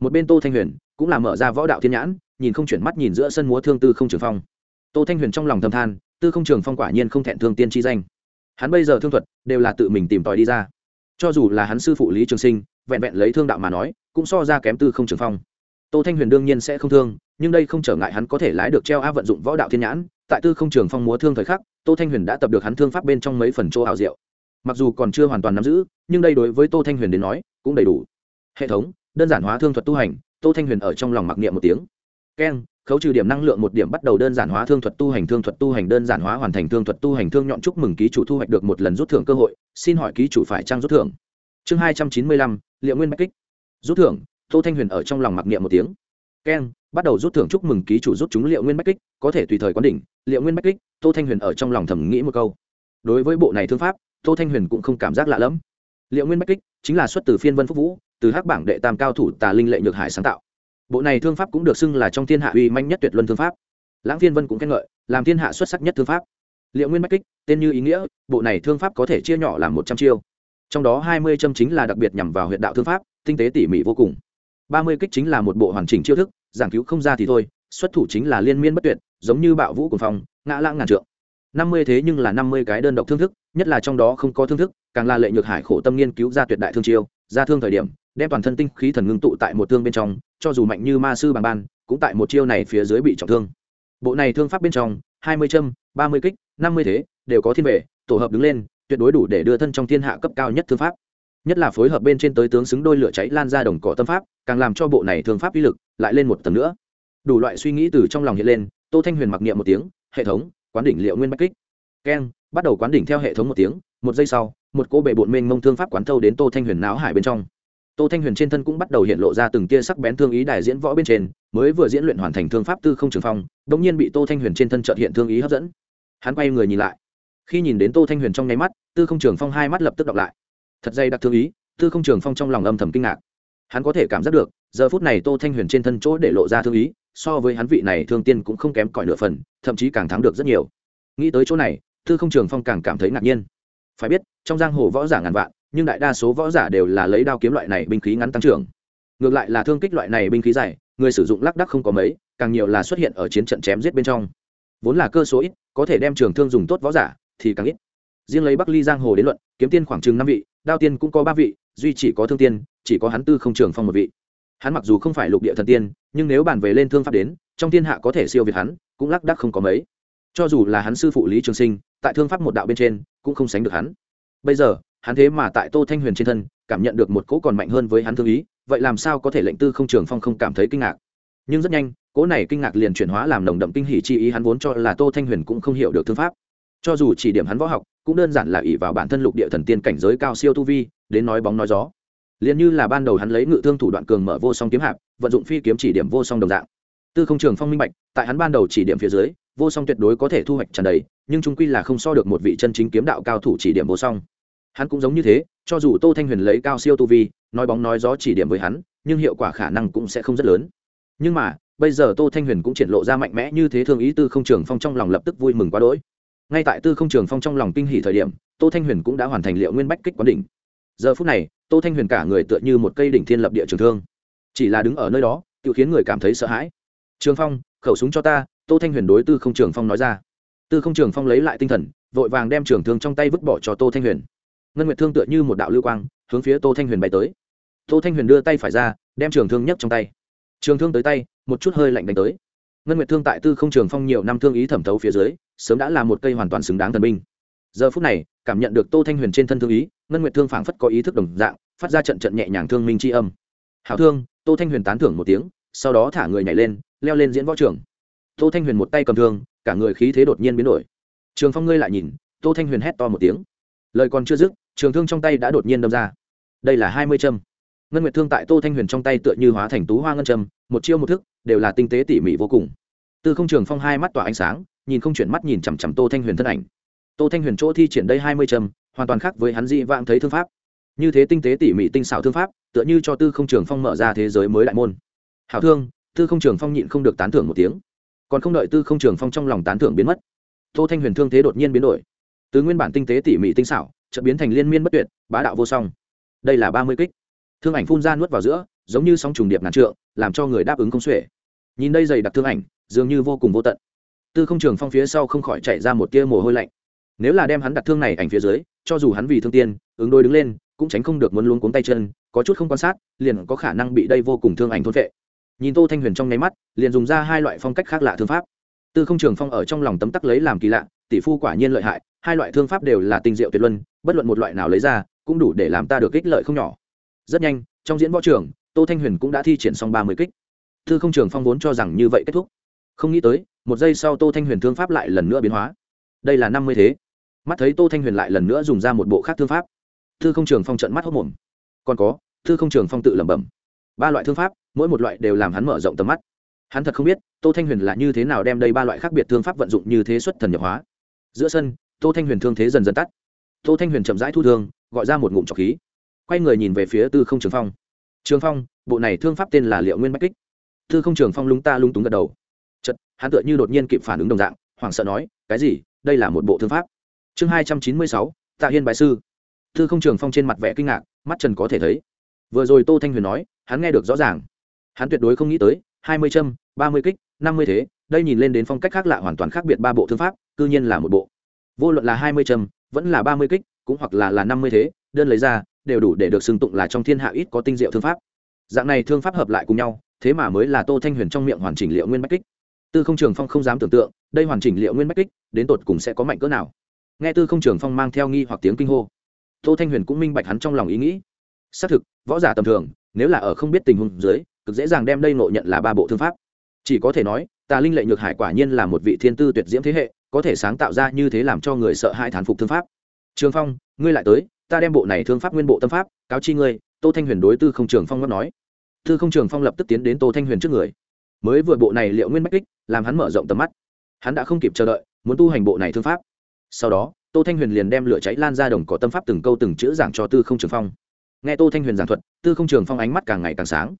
Một bên tô thanh huyền, cũng là mở ra võ đạo thiên nhãn, nhìn không chuyển mắt nhìn giữa sân múa thương tư không trường phong. Tô thanh huyền trong lòng thầm than, tư không trường phong quả nhiên không thẹn thương tiên chi danh. Hắn bây giờ thương thuật, đều là tự mình tìm tòi đi ra cho dù là hắn sư phụ lý trường sinh, vẹn vẹn lấy thương đạo mà nói, cũng so ra kém tư không trường phong. Tô thanh huyền đương nhiên sẽ không thương, nhưng đây không trở ngại hắn có thể lái được treo a vận dụng võ đạo thiên nhãn. Tại tư không trường phong múa thương thời khắc, tô thanh huyền đã tập được hắn thương pháp bên trong mấy phần chỗ ảo diệu. Mặc dù còn chưa hoàn toàn nắm giữ, nhưng đây đối với tô thanh huyền đến nói, cũng đầy đủ. Hệ thống, đơn giản hóa thương thuật tu hành, tô thanh huyền ở trong lòng mặc niệm một tiếng. Keng khấu trừ điểm năng lượng một điểm bắt đầu đơn giản hóa thương thuật tu hành, thương thuật tu hành đơn giản hóa hoàn thành thương thuật tu hành, thương nhọn chúc mừng ký chủ thu hoạch được một lần rút thưởng cơ hội. Xin hỏi ký chủ phải trang rút thưởng. Chương hai trăm chín mươi lăm, liệu nguyên bách kích. Rút thưởng, tô thanh huyền ở trong lòng mặc niệm một tiếng. Keng, bắt đầu rút thưởng chúc mừng ký chủ rút chúng liệu nguyên bách kích, có thể tùy thời quán đỉnh. Liệu nguyên bách kích, tô thanh huyền ở trong lòng thầm nghĩ một câu. Đối với bộ này thương pháp, tô thanh huyền cũng không cảm giác lạ lẫm. Liệu nguyên bách kích chính là xuất từ phiên vân phúc vũ, từ hắc bảng đệ tam cao thủ tà linh lệ nhược hải sáng tạo bộ này thương pháp cũng được xưng là trong thiên hạ uy manh nhất tuyệt luân thương pháp. Lãng phiên vân cũng khen ngợi, làm thiên hạ xuất sắc nhất thương pháp. Liệu nguyên bách kích, tên như ý nghĩa, bộ này thương pháp có thể chia nhỏ làm một trăm chiêu. Trong đó hai mươi châm chính là đặc biệt nhằm vào huyện đạo thương pháp, tinh tế tỉ mỉ vô cùng. Ba mươi kích chính là một bộ hoàn chỉnh chiêu thức, giảng cứu không ra thì thôi, xuất thủ chính là liên miên bất tuyệt, giống như bạo vũ cùng phong, ngã lãng ngàn trượng. Năm mươi thế nhưng là năm mươi cái đơn độc thương thức, nhất là trong đó không có thương thức, càng là lệ nhược hải khổ tâm nghiên cứu ra tuyệt đại thương chiêu, ra thương thời điểm đem toàn thân tinh khí thần ngưng tụ tại một thương bên trong, cho dù mạnh như ma sư bằng ban, cũng tại một chiêu này phía dưới bị trọng thương. Bộ này thương pháp bên trong, hai mươi châm, ba mươi kích, năm mươi thế, đều có thiên vệ, tổ hợp đứng lên, tuyệt đối đủ để đưa thân trong thiên hạ cấp cao nhất thương pháp. Nhất là phối hợp bên trên tới tướng xứng đôi lửa cháy lan ra đồng cỏ tâm pháp, càng làm cho bộ này thương pháp uy lực lại lên một tầng nữa. Đủ loại suy nghĩ từ trong lòng hiện lên, tô thanh huyền mặc niệm một tiếng, hệ thống, quán đỉnh liệu nguyên bách kích. Keng, bắt đầu quán đỉnh theo hệ thống một tiếng, một giây sau, một cô bệ bộn mênh mông thương pháp quán thâu đến tô thanh huyền não hải bên trong tô thanh huyền trên thân cũng bắt đầu hiện lộ ra từng tia sắc bén thương ý đại diễn võ bên trên, mới vừa diễn luyện hoàn thành thương pháp tư không trường phong đ ỗ n g nhiên bị tô thanh huyền trên thân trợt hiện thương ý hấp dẫn. Hắn quay người nhìn lại. Khi nhìn đến tô thanh huyền trong nháy mắt, tư không trường phong hai mắt lập tức đọc lại. Thật dây đặc thương ý, tư không trường phong trong lòng âm thầm kinh ngạc. Hắn có thể cảm giác được, giờ phút này tô thanh huyền trên thân chỗ để lộ ra thương ý, so với hắn vị này thương tiên cũng không kém cỏi nửa phần, thậm chí càng thắng được rất nhiều. Nghĩ tới chỗ này, tư không trường phong càng cảm thấy ngạc nhiên. Phải biết, trong giang hồ võ giả ngàn vạn nhưng đại đa số võ giả đều là lấy đao kiếm loại này binh khí ngắn tăng trưởng. Ngược lại là thương kích loại này binh khí dài, người sử dụng lác đắc không có mấy, càng nhiều là xuất hiện ở chiến trận chém giết bên trong. Vốn là cơ số ít, có thể đem trường thương dùng tốt võ giả, thì càng ít. Riêng lấy bắc ly giang hồ đến luận, kiếm tiên khoảng chừng năm vị, đao tiên cũng có ba vị, duy chỉ có thương tiên, chỉ có hắn tư không trường phong một vị. Hắn mặc dù không phải lục địa thần tiên, nhưng nếu bàn về lên thương pháp đến, trong thiên hạ có thể siêu việt hắn, cũng lác đắc không có mấy. Cho dù là hắn sư phụ lý trường sinh, tại thương pháp một đạo bên trên, cũng không sánh được hắn. Bây giờ hắn thế mà tại tô thanh huyền trên thân, cảm nhận được một cỗ còn mạnh hơn với hắn thương ý, vậy làm sao có thể lệnh tư không trường phong không cảm thấy kinh ngạc? Nhưng rất nhanh, cỗ này kinh ngạc liền chuyển hóa làm nồng đậm kinh hỉ chi ý hắn vốn cho là tô thanh huyền cũng không hiểu được thương pháp. Cho dù chỉ điểm hắn võ học, cũng đơn giản là ỷ vào bản thân lục địa thần tiên cảnh giới cao siêu tu vi, đến nói bóng nói gió. Liền như là ban đầu hắn lấy ngự thương thủ đoạn cường mở vô song kiếm hạp, vận dụng phi kiếm chỉ điểm vô song đồng dạng. Tư không trường phong minh bạch, tại hắn ban đầu chỉ điểm phía dưới, vô song tuyệt đối có thể thu hoạch tràn đầy, nhưng trung quy là không so được một vị chân chính kiếm đạo cao thủ chỉ điểm vô song hắn cũng giống như thế, cho dù tô thanh huyền lấy cao siêu tu vi, nói bóng nói gió chỉ điểm với hắn, nhưng hiệu quả khả năng cũng sẽ không rất lớn. Nhưng mà, bây giờ tô thanh huyền cũng triển lộ ra mạnh mẽ như thế thương ý tư không trường phong trong lòng lập tức vui mừng quá đỗi. Ngay tại tư không trường phong trong lòng kinh hỉ thời điểm, tô thanh huyền cũng đã hoàn thành liệu nguyên bách kích quán đỉnh. Giờ phút này, tô thanh huyền cả người tựa như một cây đỉnh thiên lập địa trường thương. Chỉ là đứng ở nơi đó tự khiến người cảm thấy sợ hãi. Trường phong, khẩu súng cho ta, tô thanh huyền đối tư không trường phong nói ra. Tư không trường phong lấy lại tinh thần, vội vàng đem trường thương trong tay vứt bỏ cho tô thanh huyền ngân nguyệt thương tựa như một đạo lưu quang, hướng phía tô thanh huyền bay tới. Tô thanh huyền đưa tay phải ra, đem trường thương nhấc trong tay. Trường thương tới tay, một chút hơi lạnh đánh tới. Ngân nguyệt thương tại tư không trường phong nhiều năm thương ý thẩm thấu phía dưới, sớm đã là một cây hoàn toàn xứng đáng thần binh. Giờ phút này, cảm nhận được tô thanh huyền trên thân thương ý, ngân nguyệt thương phảng phất có ý thức đồng dạng, phát ra trận trận nhẹ nhàng thương minh tri âm. Hảo thương, tô thanh huyền tán thưởng một tiếng, sau đó thả người nhảy lên, leo lên diễn võ trường. Tô thanh huyền một tay cầm thương, cả người khí thế đột nhiên biến đổi. Trường phong ngươi lại nhìn, tô thanh huyền hét to một tiếng lời còn chưa dứt, trường thương trong tay đã đột nhiên đâm ra. Đây là hai mươi châm. Ngân nguyệt thương tại tô thanh huyền trong tay tựa như hóa thành tú hoa ngân châm, một chiêu một thức, đều là tinh tế tỉ mỉ vô cùng. Từ không trường phong hai mắt tỏa ánh sáng, nhìn không chuyển mắt nhìn chằm chằm tô thanh huyền thân ảnh. Tô thanh huyền chỗ thi triển đây hai mươi châm, hoàn toàn khác với hắn dị vãng thấy thương pháp. Như thế tinh tế tỉ mỉ tinh xảo thương pháp, tựa như cho tư không trường phong mở ra thế giới mới đại môn. Hảo thương, tư không trường phong nhịn không được tán thưởng một tiếng. Còn không đợi tư không trường phong trong lòng tán thưởng biến mất, tô thanh huyền thương thế đột nhiên biến đổi từ nguyên bản tinh tế tỉ mỉ tinh xảo, chợt biến thành liên miên bất tuyệt, bá đạo vô song. Đây là ba mươi kích. Thương ảnh phun ra nuốt vào giữa, giống như sóng trùng điệp ngàn trượng, làm cho người đáp ứng không xuể. Nhìn đây dày đặc thương ảnh, dường như vô cùng vô tận. Tư không trường phong phía sau không khỏi chạy ra một tia mồ hôi lạnh. Nếu là đem hắn đặt thương này ảnh phía dưới, cho dù hắn vì thương tiên, ứng đôi đứng lên, cũng tránh không được muốn luống cuống tay chân, có chút không quan sát, liền có khả năng bị đây vô cùng thương ảnh thôn vệ nhìn tô thanh huyền trong nháy mắt, liền dùng ra hai loại phong cách khác lạ thương pháp. Tư không trường phong ở trong lòng tấm tắc lấy làm kỳ lạ tỷ phu quả nhiên lợi hại, hai loại thương pháp đều là tinh diệu tuyệt luân, bất luận một loại nào lấy ra, cũng đủ để làm ta được kích lợi không nhỏ. Rất nhanh, trong diễn võ trường, tô thanh huyền cũng đã thi triển xong ba mươi kích. Thư không trường phong vốn cho rằng như vậy kết thúc. Không nghĩ tới, một giây sau tô thanh huyền thương pháp lại lần nữa biến hóa. Đây là năm mươi thế. Mắt thấy tô thanh huyền lại lần nữa dùng ra một bộ khác thương pháp. Thư không trường phong trận mắt hốc mồm. Còn có, thư không trường phong tự lẩm bẩm. Ba loại thương pháp, mỗi một loại đều làm hắn mở rộng tầm mắt. Hắn thật không biết, tô thanh huyền là như thế nào đem đây ba loại khác biệt thương pháp vận dụng như thế xuất thần nhập hóa giữa sân, tô thanh huyền thương thế dần dần tắt. Tô thanh huyền chậm rãi thu thương, gọi ra một ngụm trọc khí. Quay người nhìn về phía tư không trường phong. Trường phong, bộ này thương pháp tên là liệu nguyên bách kích. Tư không trường phong lúng ta lung túng gật đầu. Chật hắn tựa như đột nhiên kịp phản ứng đồng dạng, hoảng sợ nói, cái gì? Đây là một bộ thương pháp. Chương hai trăm chín mươi sáu, tạ hiên bại sư. Tư không trường phong trên mặt vẻ kinh ngạc, mắt trần có thể thấy. Vừa rồi tô thanh huyền nói, hắn nghe được rõ ràng. Hắn tuyệt đối không nghĩ tới, hai mươi châm, ba mươi kích, năm mươi thế đây nhìn lên đến phong cách khác lạ hoàn toàn khác biệt ba bộ thương pháp cư nhiên là một bộ. Vô luận là hai mươi trầm, vẫn là ba mươi kích cũng hoặc là là năm mươi thế đơn lấy ra đều đủ để được xưng tụng là trong thiên hạ ít có tinh diệu thương pháp. Dạng này thương pháp hợp lại cùng nhau thế mà mới là tô thanh huyền trong miệng hoàn chỉnh liệu nguyên bách kích. Tư không trường phong không dám tưởng tượng đây hoàn chỉnh liệu nguyên bách kích đến tột cùng sẽ có mạnh cỡ nào. Nghe tư không trường phong mang theo nghi hoặc tiếng kinh hô tô thanh huyền cũng minh bạch hắn trong lòng ý nghĩ. Xác thực võ giả tầm thường nếu là ở không biết tình huống dưới cực dễ dàng đem đây ngộ nhận là ba bộ thương pháp. Chỉ có thể nói tà linh lệ nhược hải quả nhiên là một vị thiên tư tuyệt diễm thế hệ, có thể sáng tạo ra như thế làm cho người sợ hai thán phục thương pháp. Trường phong, ngươi lại tới, ta đem bộ này thương pháp nguyên bộ tâm pháp, cáo chi ngươi, tô thanh huyền đối tư không trường phong ngất nói. Tư không trường phong lập tức tiến đến tô thanh huyền trước người. Mới vừa bộ này liệu nguyên bách kích, làm hắn mở rộng tầm mắt. Hắn đã không kịp chờ đợi, muốn tu hành bộ này thương pháp. Sau đó, tô thanh huyền liền đem lửa cháy lan ra đồng có tâm pháp từng câu từng chữ giảng cho tư không trường phong. Nghe tô thanh huyền giảng thuật, tư không trường phong ánh mắt càng ngày càng sáng.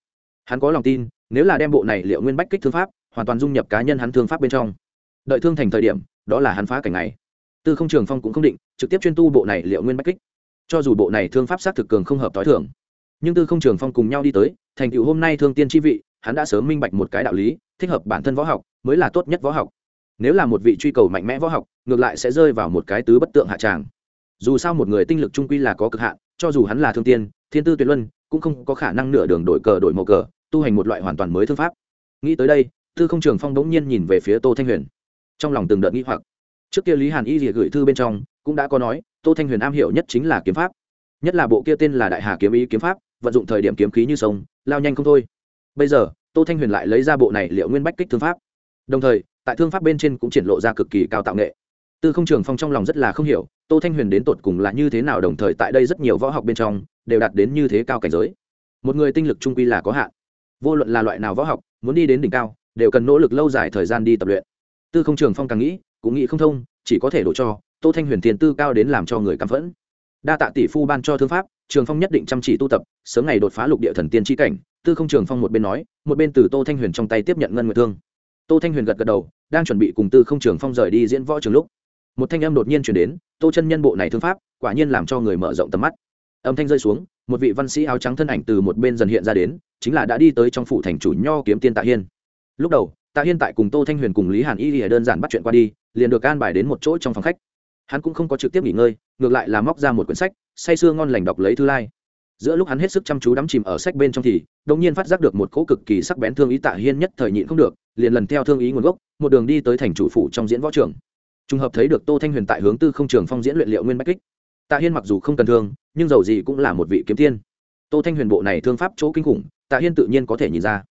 Hắn có lòng tin, nếu là đem bộ này liệu nguyên bách kích thương pháp hoàn toàn dung nhập cá nhân hắn thương pháp bên trong. Đợi thương thành thời điểm, đó là hắn phá cảnh này. Tư không trường phong cũng không định, trực tiếp chuyên tu bộ này liệu nguyên bách kích. Cho dù bộ này thương pháp sát thực cường không hợp t h i thưởng nhưng tư không trường phong cùng nhau đi tới, thành tựu hôm nay thương tiên tri vị, hắn đã sớm minh bạch một cái đạo lý, thích hợp bản thân võ học, mới là tốt nhất võ học. Nếu là một vị truy cầu mạnh mẽ võ học, ngược lại sẽ rơi vào một cái tứ bất tượng hạ tràng. Dù sao một người tinh lực trung quy là có cực hạn, cho dù hắn là thương tiên, thiên tư tuyệt luân, cũng không có khả năng nửa đường đổi cờ đổi màu cờ, tu hành một loại hoàn toàn mới thương pháp. Nghĩ tới đây tư không trường phong đống nhiên nhìn về phía tô thanh huyền. Trong lòng từng đợt nghĩ hoặc. Trước kia lý hàn y rìa gửi thư bên trong, cũng đã có nói, tô thanh huyền am hiểu nhất chính là kiếm pháp. Nhất là bộ kia tên là đại hà kiếm ý kiếm pháp, vận dụng thời điểm kiếm khí như sông, lao nhanh không thôi. Bây giờ, tô thanh huyền lại lấy ra bộ này liệu nguyên bách kích thương pháp. Đồng thời, tại thương pháp bên trên cũng triển lộ ra cực kỳ cao tạo nghệ. Tư không trường phong trong lòng rất là không hiểu, tô thanh huyền đến tột cùng là như thế nào đồng thời tại đây rất nhiều võ học bên trong, đều đạt đến như thế cao cảnh giới. Một người tinh lực trung quy là có hạn. Vô luận là loại nào võ học, muốn đi đến đỉnh cao đều cần nỗ lực lâu dài thời gian đi tập luyện. Tư không trường phong càng nghĩ, cũng nghĩ không thông, chỉ có thể đổ cho, tô thanh huyền tiền tư cao đến làm cho người căm phẫn. Đa tạ tỷ phu ban cho thương pháp, trường phong nhất định chăm chỉ tu tập, sớm ngày đột phá lục địa thần tiên tri cảnh, tư không trường phong một bên nói, một bên từ tô thanh huyền trong tay tiếp nhận ngân nguyệt thương. Tô thanh huyền gật gật đầu, đang chuẩn bị cùng tư không trường phong rời đi diễn võ trường lúc, một thanh âm đột nhiên chuyển đến, tô chân nhân bộ này thương pháp, quả nhiên làm cho người mở rộng tầm mắt. Âm thanh rơi xuống, một vị văn sĩ áo trắng thân ảnh từ một bên dần hiện ra đến, chính là đã đi tới trong phủ thành chủ nho kiếm tiên tạ hiên lúc đầu, tạ hiên tại cùng tô thanh huyền cùng lý hàn y lìa đơn giản bắt chuyện qua đi, liền được an bài đến một chỗ trong phòng khách. Hắn cũng không có trực tiếp nghỉ ngơi, ngược lại là móc ra một quyển sách, say sưa ngon lành đọc lấy thư lai. Giữa lúc hắn hết sức chăm chú đắm chìm ở sách bên trong thì, đột nhiên phát giác được một cỗ cực kỳ sắc bén thương ý tạ hiên nhất thời nhịn không được, liền lần theo thương ý nguồn gốc, một đường đi tới thành chủ phủ trong diễn võ trường. Trùng hợp thấy được tô thanh huyền tại hướng tư không trường phong diễn luyện liệu nguyên bách kích. Tạ hiên mặc dù không cần thương, nhưng dầu gì cũng là một vị kiếm tiên. Tô thanh huyền bộ này thương pháp chỗ kinh khủng, tạ hiên tự nhiên có thể nhìn ra.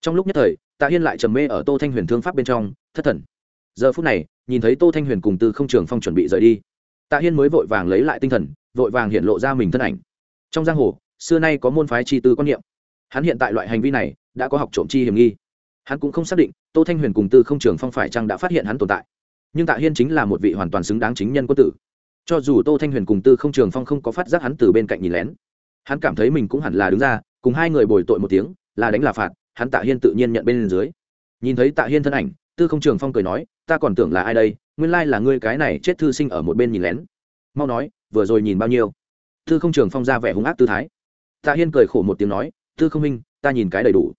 Trong lúc nhất thời tạ hiên lại trầm mê ở tô thanh huyền thương pháp bên trong, thất thần. Giờ phút này, nhìn thấy tô thanh huyền cùng tư không trường phong chuẩn bị rời đi, tạ hiên mới vội vàng lấy lại tinh thần, vội vàng hiện lộ ra mình thân ảnh. Trong giang hồ, xưa nay có môn phái chi tư quan niệm. Hắn hiện tại loại hành vi này, đã có học trộm chi hiểm nghi. Hắn cũng không xác định, tô thanh huyền cùng tư không trường phong phải chăng đã phát hiện hắn tồn tại. Nhưng tạ hiên chính là một vị hoàn toàn xứng đáng chính nhân quân tử. Cho dù tô thanh huyền cùng tư không trường phong không có phát giác hắn từ bên cạnh nhìn lén, hắn cảm thấy mình cũng hẳn là đứng ra, cùng hai người bồi tội một tiếng, là đánh là phạt hắn tạ hiên tự nhiên nhận bên dưới. Nhìn thấy tạ hiên thân ảnh, tư không trường phong cười nói, ta còn tưởng là ai đây? Nguyên lai là ngươi cái này chết thư sinh ở một bên nhìn lén. Mau nói, vừa rồi nhìn bao nhiêu? Tư không trường phong ra vẻ hung ác tư thái. Tạ hiên cười khổ một tiếng nói, tư không minh, ta nhìn cái đầy đủ.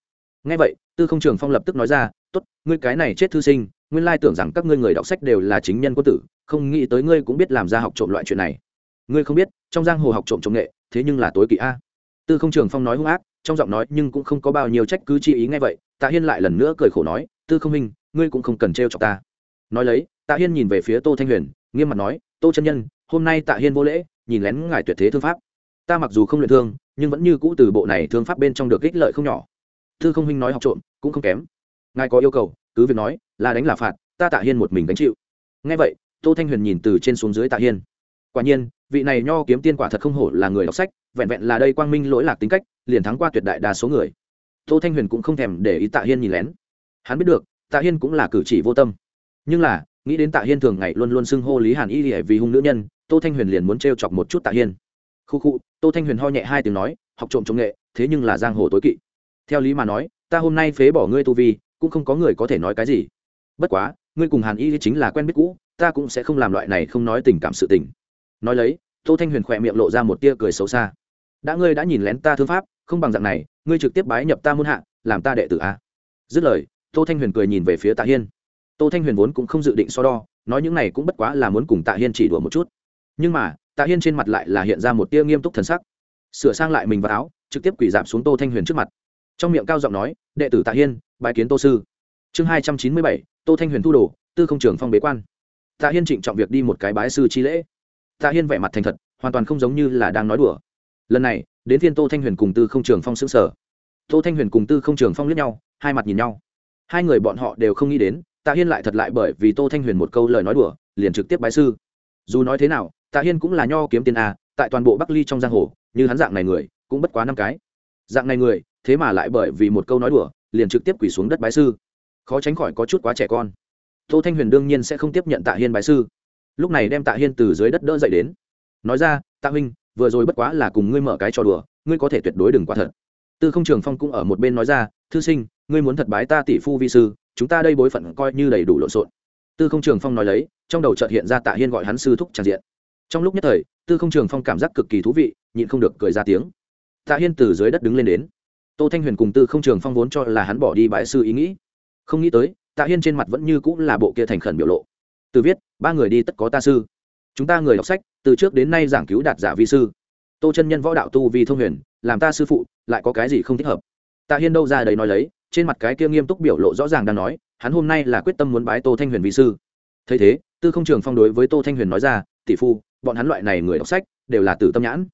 Ngay vậy, tư không trường phong lập tức nói ra, tốt, ngươi cái này chết thư sinh, nguyên lai tưởng rằng các ngươi người đọc sách đều là chính nhân quân tử, không nghĩ tới ngươi cũng biết làm ra học trộm loại chuyện này. Ngươi không biết, trong giang hồ học trộm trộm nghệ, thế nhưng là tối kỵ a. Tư không trường phong nói hung ác trong giọng nói nhưng cũng không có bao nhiêu trách cứ chi ý ngay vậy, tạ hiên lại lần nữa cười khổ nói, tư không minh, ngươi cũng không cần trêu chọc ta. Nói lấy, tạ hiên nhìn về phía tô thanh huyền, nghiêm mặt nói, tô chân nhân, hôm nay tạ hiên vô lễ, nhìn lén ngài tuyệt thế thương pháp. Ta mặc dù không luyện thương, nhưng vẫn như cũ từ bộ này thương pháp bên trong được ích lợi không nhỏ. Thư không minh nói học trộm, cũng không kém. Ngài có yêu cầu, cứ việc nói, là đánh là phạt, ta tạ hiên một mình gánh chịu. Ngay vậy, tô thanh huyền nhìn từ trên xuống dưới tạ hiên. Quả nhiên vị này nho kiếm tiên quả thật không hổ là người đọc sách, vẹn vẹn là đây quang minh lỗi lạc tính cách, liền thắng qua tuyệt đại đa số người. Tô thanh huyền cũng không thèm để ý tạ hiên nhìn lén. Hắn biết được, tạ hiên cũng là cử chỉ vô tâm. Nhưng là, nghĩ đến tạ hiên thường ngày luôn luôn xưng hô lý hàn y vì hung nữ nhân, tô thanh huyền liền muốn t chọc một chút tạ hiên. Khu khu, tô thanh huyền ho nhẹ hai tiếng nói, học trộm trộm nghệ, thế nhưng là giang hồ tối kỵ. Theo lý mà nói, ta hôm nay phế bỏ ngươi tu vi, cũng không có người có thể nói cái gì. Bất quá, ngươi cùng hàn y chính là quen biết cũ, ta cũng sẽ không làm loại này không nói tình cảm sự tình nói lấy, tô thanh huyền khỏe miệng lộ ra một tia cười xấu xa. Đã ngươi đã nhìn lén ta thương pháp, không bằng dạng này, ngươi trực tiếp bái nhập ta muôn hạ, làm ta đệ tử a. Dứt lời, tô thanh huyền cười nhìn về phía tạ hiên. Tô thanh huyền vốn cũng không dự định so đo, nói những này cũng bất quá là muốn cùng tạ hiên chỉ đùa một chút. Nhưng mà, tạ hiên trên mặt lại là hiện ra một tia nghiêm túc thần sắc. Sửa sang lại mình vào áo, trực tiếp quỳ giảm xuống tô thanh huyền trước mặt. Trong miệng cao giọng nói, đệ tử tạ hiên bài kiến tô sư. Chương hai trăm chín mươi bảy, tô thanh huyền thu đồ, tư không trường phong bế quan. Tạ hiên trịnh trọng việc đi một cái bái sư chi lễ tạ hiên vẻ mặt thành thật, hoàn toàn không giống như là đang nói đùa. Lần này, đến thiên tô thanh huyền cùng tư không trường phong xứng sở tô thanh huyền cùng tư không trường phong lướt nhau, hai mặt nhìn nhau. Hai người bọn họ đều không nghĩ đến, tạ hiên lại thật lại bởi vì tô thanh huyền một câu lời nói đùa, liền trực tiếp bái sư. Dù nói thế nào, tạ hiên cũng là nho kiếm tiền a, tại toàn bộ bắc ly trong giang hồ, như hắn dạng này người, cũng bất quá năm cái. Dạng này người, thế mà lại bởi vì một câu nói đùa, liền trực tiếp quỳ xuống đất bái sư. Khó tránh khỏi có chút quá trẻ con. Tô thanh huyền đương nhiên sẽ không tiếp nhận tạ hiên bái sư lúc này đem tạ hiên từ dưới đất đỡ dậy đến. Nói ra, tạ huynh, vừa rồi bất quá là cùng ngươi mở cái trò đùa, ngươi có thể tuyệt đối đừng quá thật. Tư không trường phong cũng ở một bên nói ra, thư sinh, ngươi muốn thật bái ta tỷ phu vi sư, chúng ta đây bối phận coi như đầy đủ lộn xộn. Tư không trường phong nói lấy, trong đầu chợt hiện ra tạ hiên gọi hắn sư thúc tràn diện. Trong lúc nhất thời, tư không trường phong cảm giác cực kỳ thú vị, nhịn không được cười ra tiếng. Tạ hiên từ dưới đất đứng lên đến. Tô thanh huyền cùng tư không trường phong vốn cho là hắn bỏ đi bãi sư ý nghĩ. Không nghĩ tới, tạ hiên trên mặt vẫn như cũng là bộ kia thành khẩn biểu lộ từ viết, ba người đi tất có ta sư. Chúng ta người đọc sách, từ trước đến nay giảng cứu đạt giả vi sư. Tô chân nhân võ đạo tu vi thông huyền, làm ta sư phụ, lại có cái gì không thích hợp? Tạ hiên đâu ra đấy nói lấy, trên mặt cái kia nghiêm túc biểu lộ rõ ràng đang nói, hắn hôm nay là quyết tâm muốn bái tô thanh huyền vi sư. Thấy thế, tư không trường phong đối với tô thanh huyền nói ra, tỷ phu, bọn hắn loại này người đọc sách, đều là tử tâm nhãn.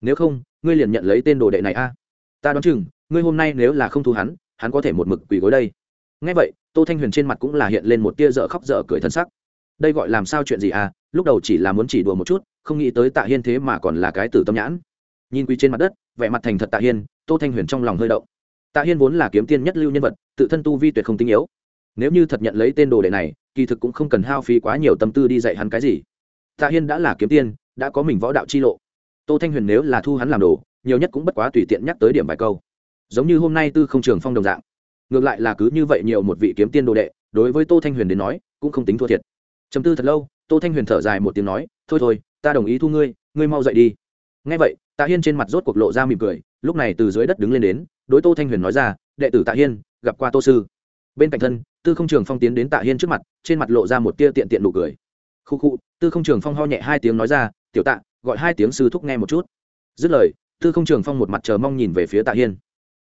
Nếu không, ngươi liền nhận lấy tên đồ đệ này a. Ta đoán chừng, ngươi hôm nay nếu là không thu hắn hắn có thể một mực quỳ gối đây. Ngay vậy, tô thanh huyền trên mặt cũng là hiện lên một tia dở khóc dở cười thân sắc đây gọi làm sao chuyện gì à? Lúc đầu chỉ là muốn chỉ đùa một chút, không nghĩ tới tạ hiên thế mà còn là cái tử tâm nhãn. Nhìn quy trên mặt đất, vẻ mặt thành thật tạ hiên, tô thanh huyền trong lòng hơi động. Tạ hiên vốn là kiếm tiên nhất lưu nhân vật, tự thân tu vi tuyệt không tinh yếu. Nếu như thật nhận lấy tên đồ đệ này, kỳ thực cũng không cần hao phí quá nhiều tâm tư đi dạy hắn cái gì. Tạ hiên đã là kiếm tiên, đã có mình võ đạo chi lộ. Tô thanh huyền nếu là thu hắn làm đồ, nhiều nhất cũng bất quá tùy tiện nhắc tới điểm vài câu. Giống như hôm nay tư không trường phong đồng dạng. Ngược lại là cứ như vậy nhiều một vị kiếm tiên đồ đệ, đối với tô thanh huyền đến nói, cũng không tính thua thiệt chấm tư thật lâu, tô thanh huyền thở dài một tiếng nói, thôi thôi, ta đồng ý thu ngươi ngươi mau dậy đi. Ngay vậy, tạ hiên trên mặt rốt cuộc lộ ra mỉm cười, lúc này từ dưới đất đứng lên đến, đối tô thanh huyền nói ra, đệ tử tạ hiên, gặp qua tô sư. Bên cạnh thân, tư không trường phong tiến đến tạ hiên trước mặt, trên mặt lộ ra một tia tiện tiện nụ cười. Khu khu, tư không trường phong ho nhẹ hai tiếng nói ra, tiểu tạ, gọi hai tiếng sư thúc nghe một chút. Dứt lời, tư không trường phong một mặt chờ mong nhìn về phía tạ hiên.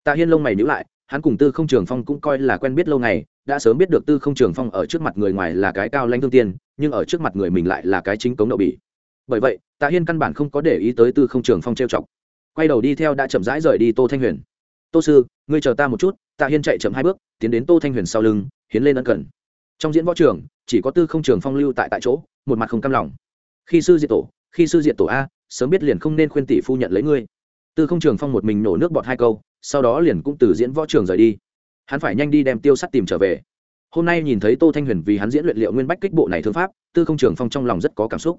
Tạ hiên lông mày nhữ lại, hắn cùng tư không trường phong cũng coi là quen biết lâu ngày đã sớm biết được tư không trường phong ở trước mặt người ngoài là cái cao lãnh thương tiên, nhưng ở trước mặt người mình lại là cái chính cống đậu bỉ. Bởi vậy, tạ hiên căn bản không có để ý tới tư không trường phong trêu chọc. Quay đầu đi theo đã chậm rãi rời đi tô thanh huyền. Tô sư, ngươi chờ ta một chút. Tạ hiên chạy chậm hai bước, tiến đến tô thanh huyền sau lưng, hiến lên ân cần. Trong diễn võ trường, chỉ có tư không trường phong lưu tại tại chỗ, một mặt không cam lòng. Khi sư diệt tổ, khi sư diệt tổ a, sớm biết liền không nên khuyên tỷ phu nhận lấy ngươi. Tư không trường phong một mình nổ nước bọt hai câu, sau đó liền cũng từ diễn võ trường rời đi hắn phải nhanh đi đem tiêu sắt tìm trở về. Hôm nay nhìn thấy tô thanh huyền vì hắn diễn luyện liệu nguyên bách kích bộ này thương pháp, tư không trường phong trong lòng rất có cảm xúc.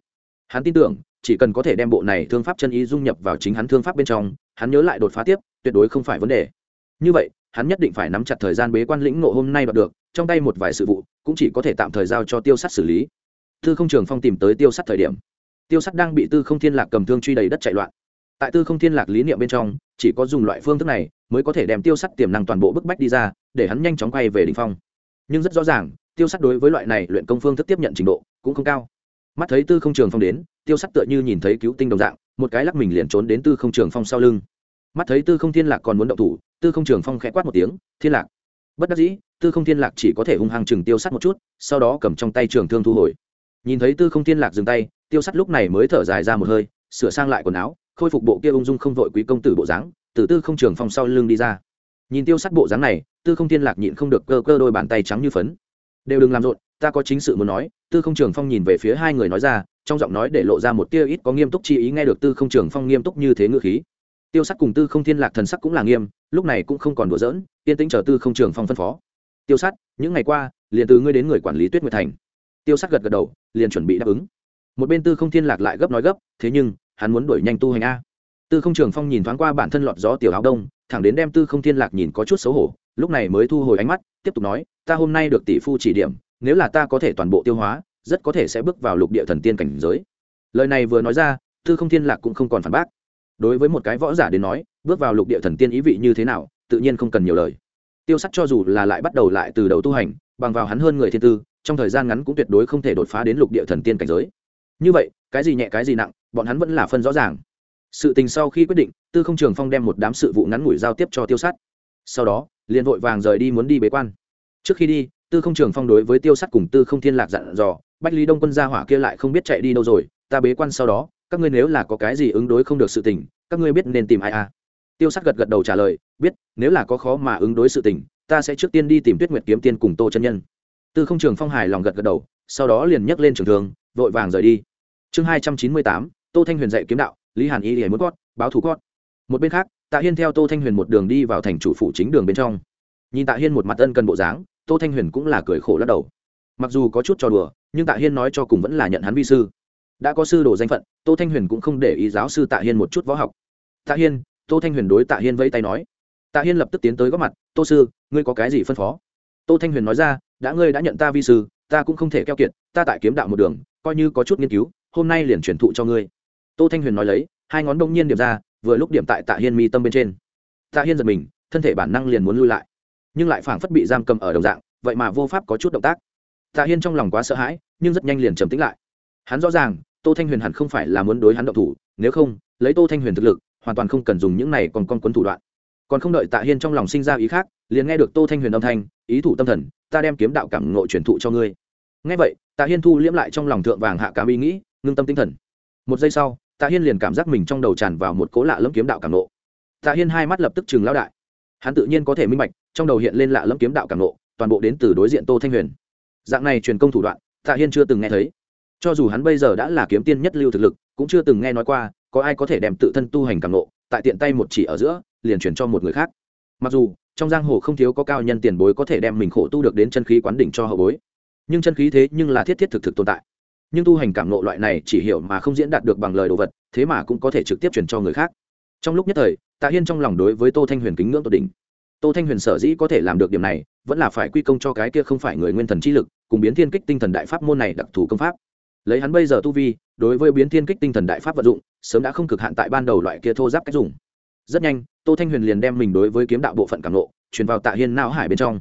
Hắn tin tưởng, chỉ cần có thể đem bộ này thương pháp chân ý dung nhập vào chính hắn thương pháp bên trong, hắn nhớ lại đột phá tiếp, tuyệt đối không phải vấn đề. Như vậy, hắn nhất định phải nắm chặt thời gian bế quan lĩnh ngộ hôm nay đạt được, trong tay một vài sự vụ, cũng chỉ có thể tạm thời giao cho tiêu sắt xử lý. Tư không trường phong tìm tới tiêu sắt thời điểm, tiêu sắt đang bị tư không thiên lạc cầm thương truy đầy đất chạy loạn. Tại tư không thiên lạc lý niệm bên trong, chỉ có dùng loại phương thức này, mới có thể đem tiêu sắt tiềm năng toàn bộ bức bách đi ra để hắn nhanh chóng quay về đỉnh phong. Nhưng rất rõ ràng, tiêu sắt đối với loại này luyện công phương thức tiếp nhận trình độ cũng không cao. Mắt thấy tư không trường phong đến, tiêu sắt tựa như nhìn thấy cứu tinh đồng dạng, một cái lắc mình liền trốn đến tư không trường phong sau lưng. Mắt thấy tư không thiên lạc còn muốn động thủ, tư không trường phong khẽ quát một tiếng, thiên lạc. Bất đắc dĩ, tư không thiên lạc chỉ có thể hung hăng chừng tiêu sắt một chút, sau đó cầm trong tay trường thương thu hồi. Nhìn thấy tư không thiên lạc dừng tay, tiêu sắt lúc này mới thở dài ra một hơi, sửa sang lại quần áo, khôi phục bộ kia ung dung không vội quý công tử bộ dáng, từ tư không trường phong sau lưng đi ra nhìn tiêu sắt bộ dáng này, tư không thiên lạc nhịn không được cơ cơ đôi bàn tay trắng như phấn. Đều đừng làm rộn, ta có chính sự muốn nói. Tư không trường phong nhìn về phía hai người nói ra, trong giọng nói để lộ ra một tia ít có nghiêm túc chi ý nghe được tư không trường phong nghiêm túc như thế ngữ khí. Tiêu sắt cùng tư không thiên lạc thần sắc cũng là nghiêm, lúc này cũng không còn đùa giỡn, yên tĩnh chờ tư không trường phong phân phó. Tiêu sắt, những ngày qua, liền từ ngươi đến người quản lý tuyết nguyệt thành. Tiêu sắt gật gật đầu, liền chuẩn bị đáp ứng. Một bên tư không thiên lạc lại gấp nói gấp, thế nhưng, hắn muốn đuổi nhanh tu hành a. Tư không trường phong nhìn thoáng qua bản thân lọt gió tiểu áo đông thẳng đến đem tư không thiên lạc nhìn có chút xấu hổ, lúc này mới thu hồi ánh mắt, tiếp tục nói, ta hôm nay được tỷ phu chỉ điểm, nếu là ta có thể toàn bộ tiêu hóa, rất có thể sẽ bước vào lục địa thần tiên cảnh giới. Lời này vừa nói ra, tư không thiên lạc cũng không còn phản bác. Đối với một cái võ giả đến nói, bước vào lục địa thần tiên ý vị như thế nào, tự nhiên không cần nhiều lời. Tiêu sắc cho dù là lại bắt đầu lại từ đầu tu hành, bằng vào hắn hơn người thiên tư, trong thời gian ngắn cũng tuyệt đối không thể đột phá đến lục địa thần tiên cảnh giới. Như vậy, cái gì nhẹ cái gì nặng, bọn hắn vẫn là phân rõ ràng sự tình sau khi quyết định, tư không trường phong đem một đám sự vụ ngắn ngủi giao tiếp cho tiêu sắt. Sau đó, liền vội vàng rời đi muốn đi bế quan. Trước khi đi, tư không trường phong đối với tiêu sắt cùng tư không thiên lạc dặn dò, bách lý đông quân gia hỏa kia lại không biết chạy đi đâu rồi, ta bế quan sau đó, các ngươi nếu là có cái gì ứng đối không được sự tình, các ngươi biết nên tìm ai à? Tiêu sắt gật gật đầu trả lời, biết, nếu là có khó mà ứng đối sự tình, ta sẽ trước tiên đi tìm tuyết nguyệt kiếm tiên cùng tô chân nhân. Tư không trường phong hài lòng gật gật đầu, sau đó liền nhấc lên trường thường vội vàng rời đi. Chương hai trăm chín mươi tám, tô thanh huyền dạy kiếm đạo lý hàn y hề muốn cót báo thù cót một bên khác, tạ hiên theo tô thanh huyền một đường đi vào thành chủ phủ chính đường bên trong. Nhìn tạ hiên một mặt ân cần bộ dáng, tô thanh huyền cũng là cười khổ lắc đầu. Mặc dù có chút trò đùa, nhưng tạ hiên nói cho cùng vẫn là nhận hắn vi sư. Đã có sư đồ danh phận, tô thanh huyền cũng không để ý giáo sư tạ hiên một chút võ học. Tạ hiên, tô thanh huyền đối tạ hiên vẫy tay nói. Tạ hiên lập tức tiến tới góp mặt, tô sư, ngươi có cái gì phân phó? Tô thanh huyền nói ra, đã ngươi đã nhận ta vi sư, ta cũng không thể keo kiệt, ta tại kiếm đạo một đường, coi như có chút nghiên cứu, hôm nay liền truyền thụ cho ngươi tô thanh huyền nói lấy, hai ngón đông nhiên điểm ra, vừa lúc điểm tại tạ hiên mi tâm bên trên. Tạ hiên giật mình, thân thể bản năng liền muốn lui lại, nhưng lại phảng phất bị giam cầm ở đồng dạng, vậy mà vô pháp có chút động tác. Tạ hiên trong lòng quá sợ hãi, nhưng rất nhanh liền trầm tĩnh lại. Hắn rõ ràng, tô thanh huyền hẳn không phải là muốn đối hắn động thủ, nếu không, lấy tô thanh huyền thực lực, hoàn toàn không cần dùng những này còn con quấn thủ đoạn. Còn không đợi tạ hiên trong lòng sinh ra ý khác, liền nghe được tô thanh huyền âm thanh, ý thủ tâm thần, ta đem kiếm đạo cảm ngộ truyền thụ cho ngươi. Nghe vậy, tạ hiên thu liễm lại trong lòng thượng vàng hạ cám ý nghĩ, ngưng tâm tinh thần. Một giây sau tạ hiên liền cảm giác mình trong đầu tràn vào một cố lạ lẫm kiếm đạo cảm nộ. tạ hiên hai mắt lập tức chừng lao đại. Hắn tự nhiên có thể minh bạch trong đầu hiện lên lạ lẫm kiếm đạo cảm nộ, toàn bộ đến từ đối diện tô thanh huyền. Dạng này truyền công thủ đoạn tạ hiên chưa từng nghe thấy. Cho dù hắn bây giờ đã là kiếm tiên nhất lưu thực lực cũng chưa từng nghe nói qua có ai có thể đem tự thân tu hành cảm nộ, tại tiện tay một chỉ ở giữa liền chuyển cho một người khác. Mặc dù trong giang hồ không thiếu có cao nhân tiền bối có thể đem mình khổ tu được đến chân khí quán đỉnh cho hậu bối. Nhưng chân khí thế nhưng là thiết thiết thực thực tồn tại nhưng tu hành cảm nộ loại này chỉ hiểu mà không diễn đạt được bằng lời đồ vật, thế mà cũng có thể trực tiếp truyền cho người khác. Trong lúc nhất thời, tạ hiên trong lòng đối với tô thanh huyền kính ngưỡng tột đỉnh. Tô thanh huyền sở dĩ có thể làm được điểm này, vẫn là phải quy công cho cái kia không phải người nguyên thần chi lực, cùng biến thiên kích tinh thần đại pháp môn này đặc thù công pháp. Lấy hắn bây giờ tu vi, đối với biến thiên kích tinh thần đại pháp vận dụng, sớm đã không cực hạn tại ban đầu loại kia thô giáp cách dùng. Rất nhanh, tô thanh huyền liền đem mình đối với kiếm đạo bộ phận cảm nộ truyền vào tạ hiên não hải bên trong.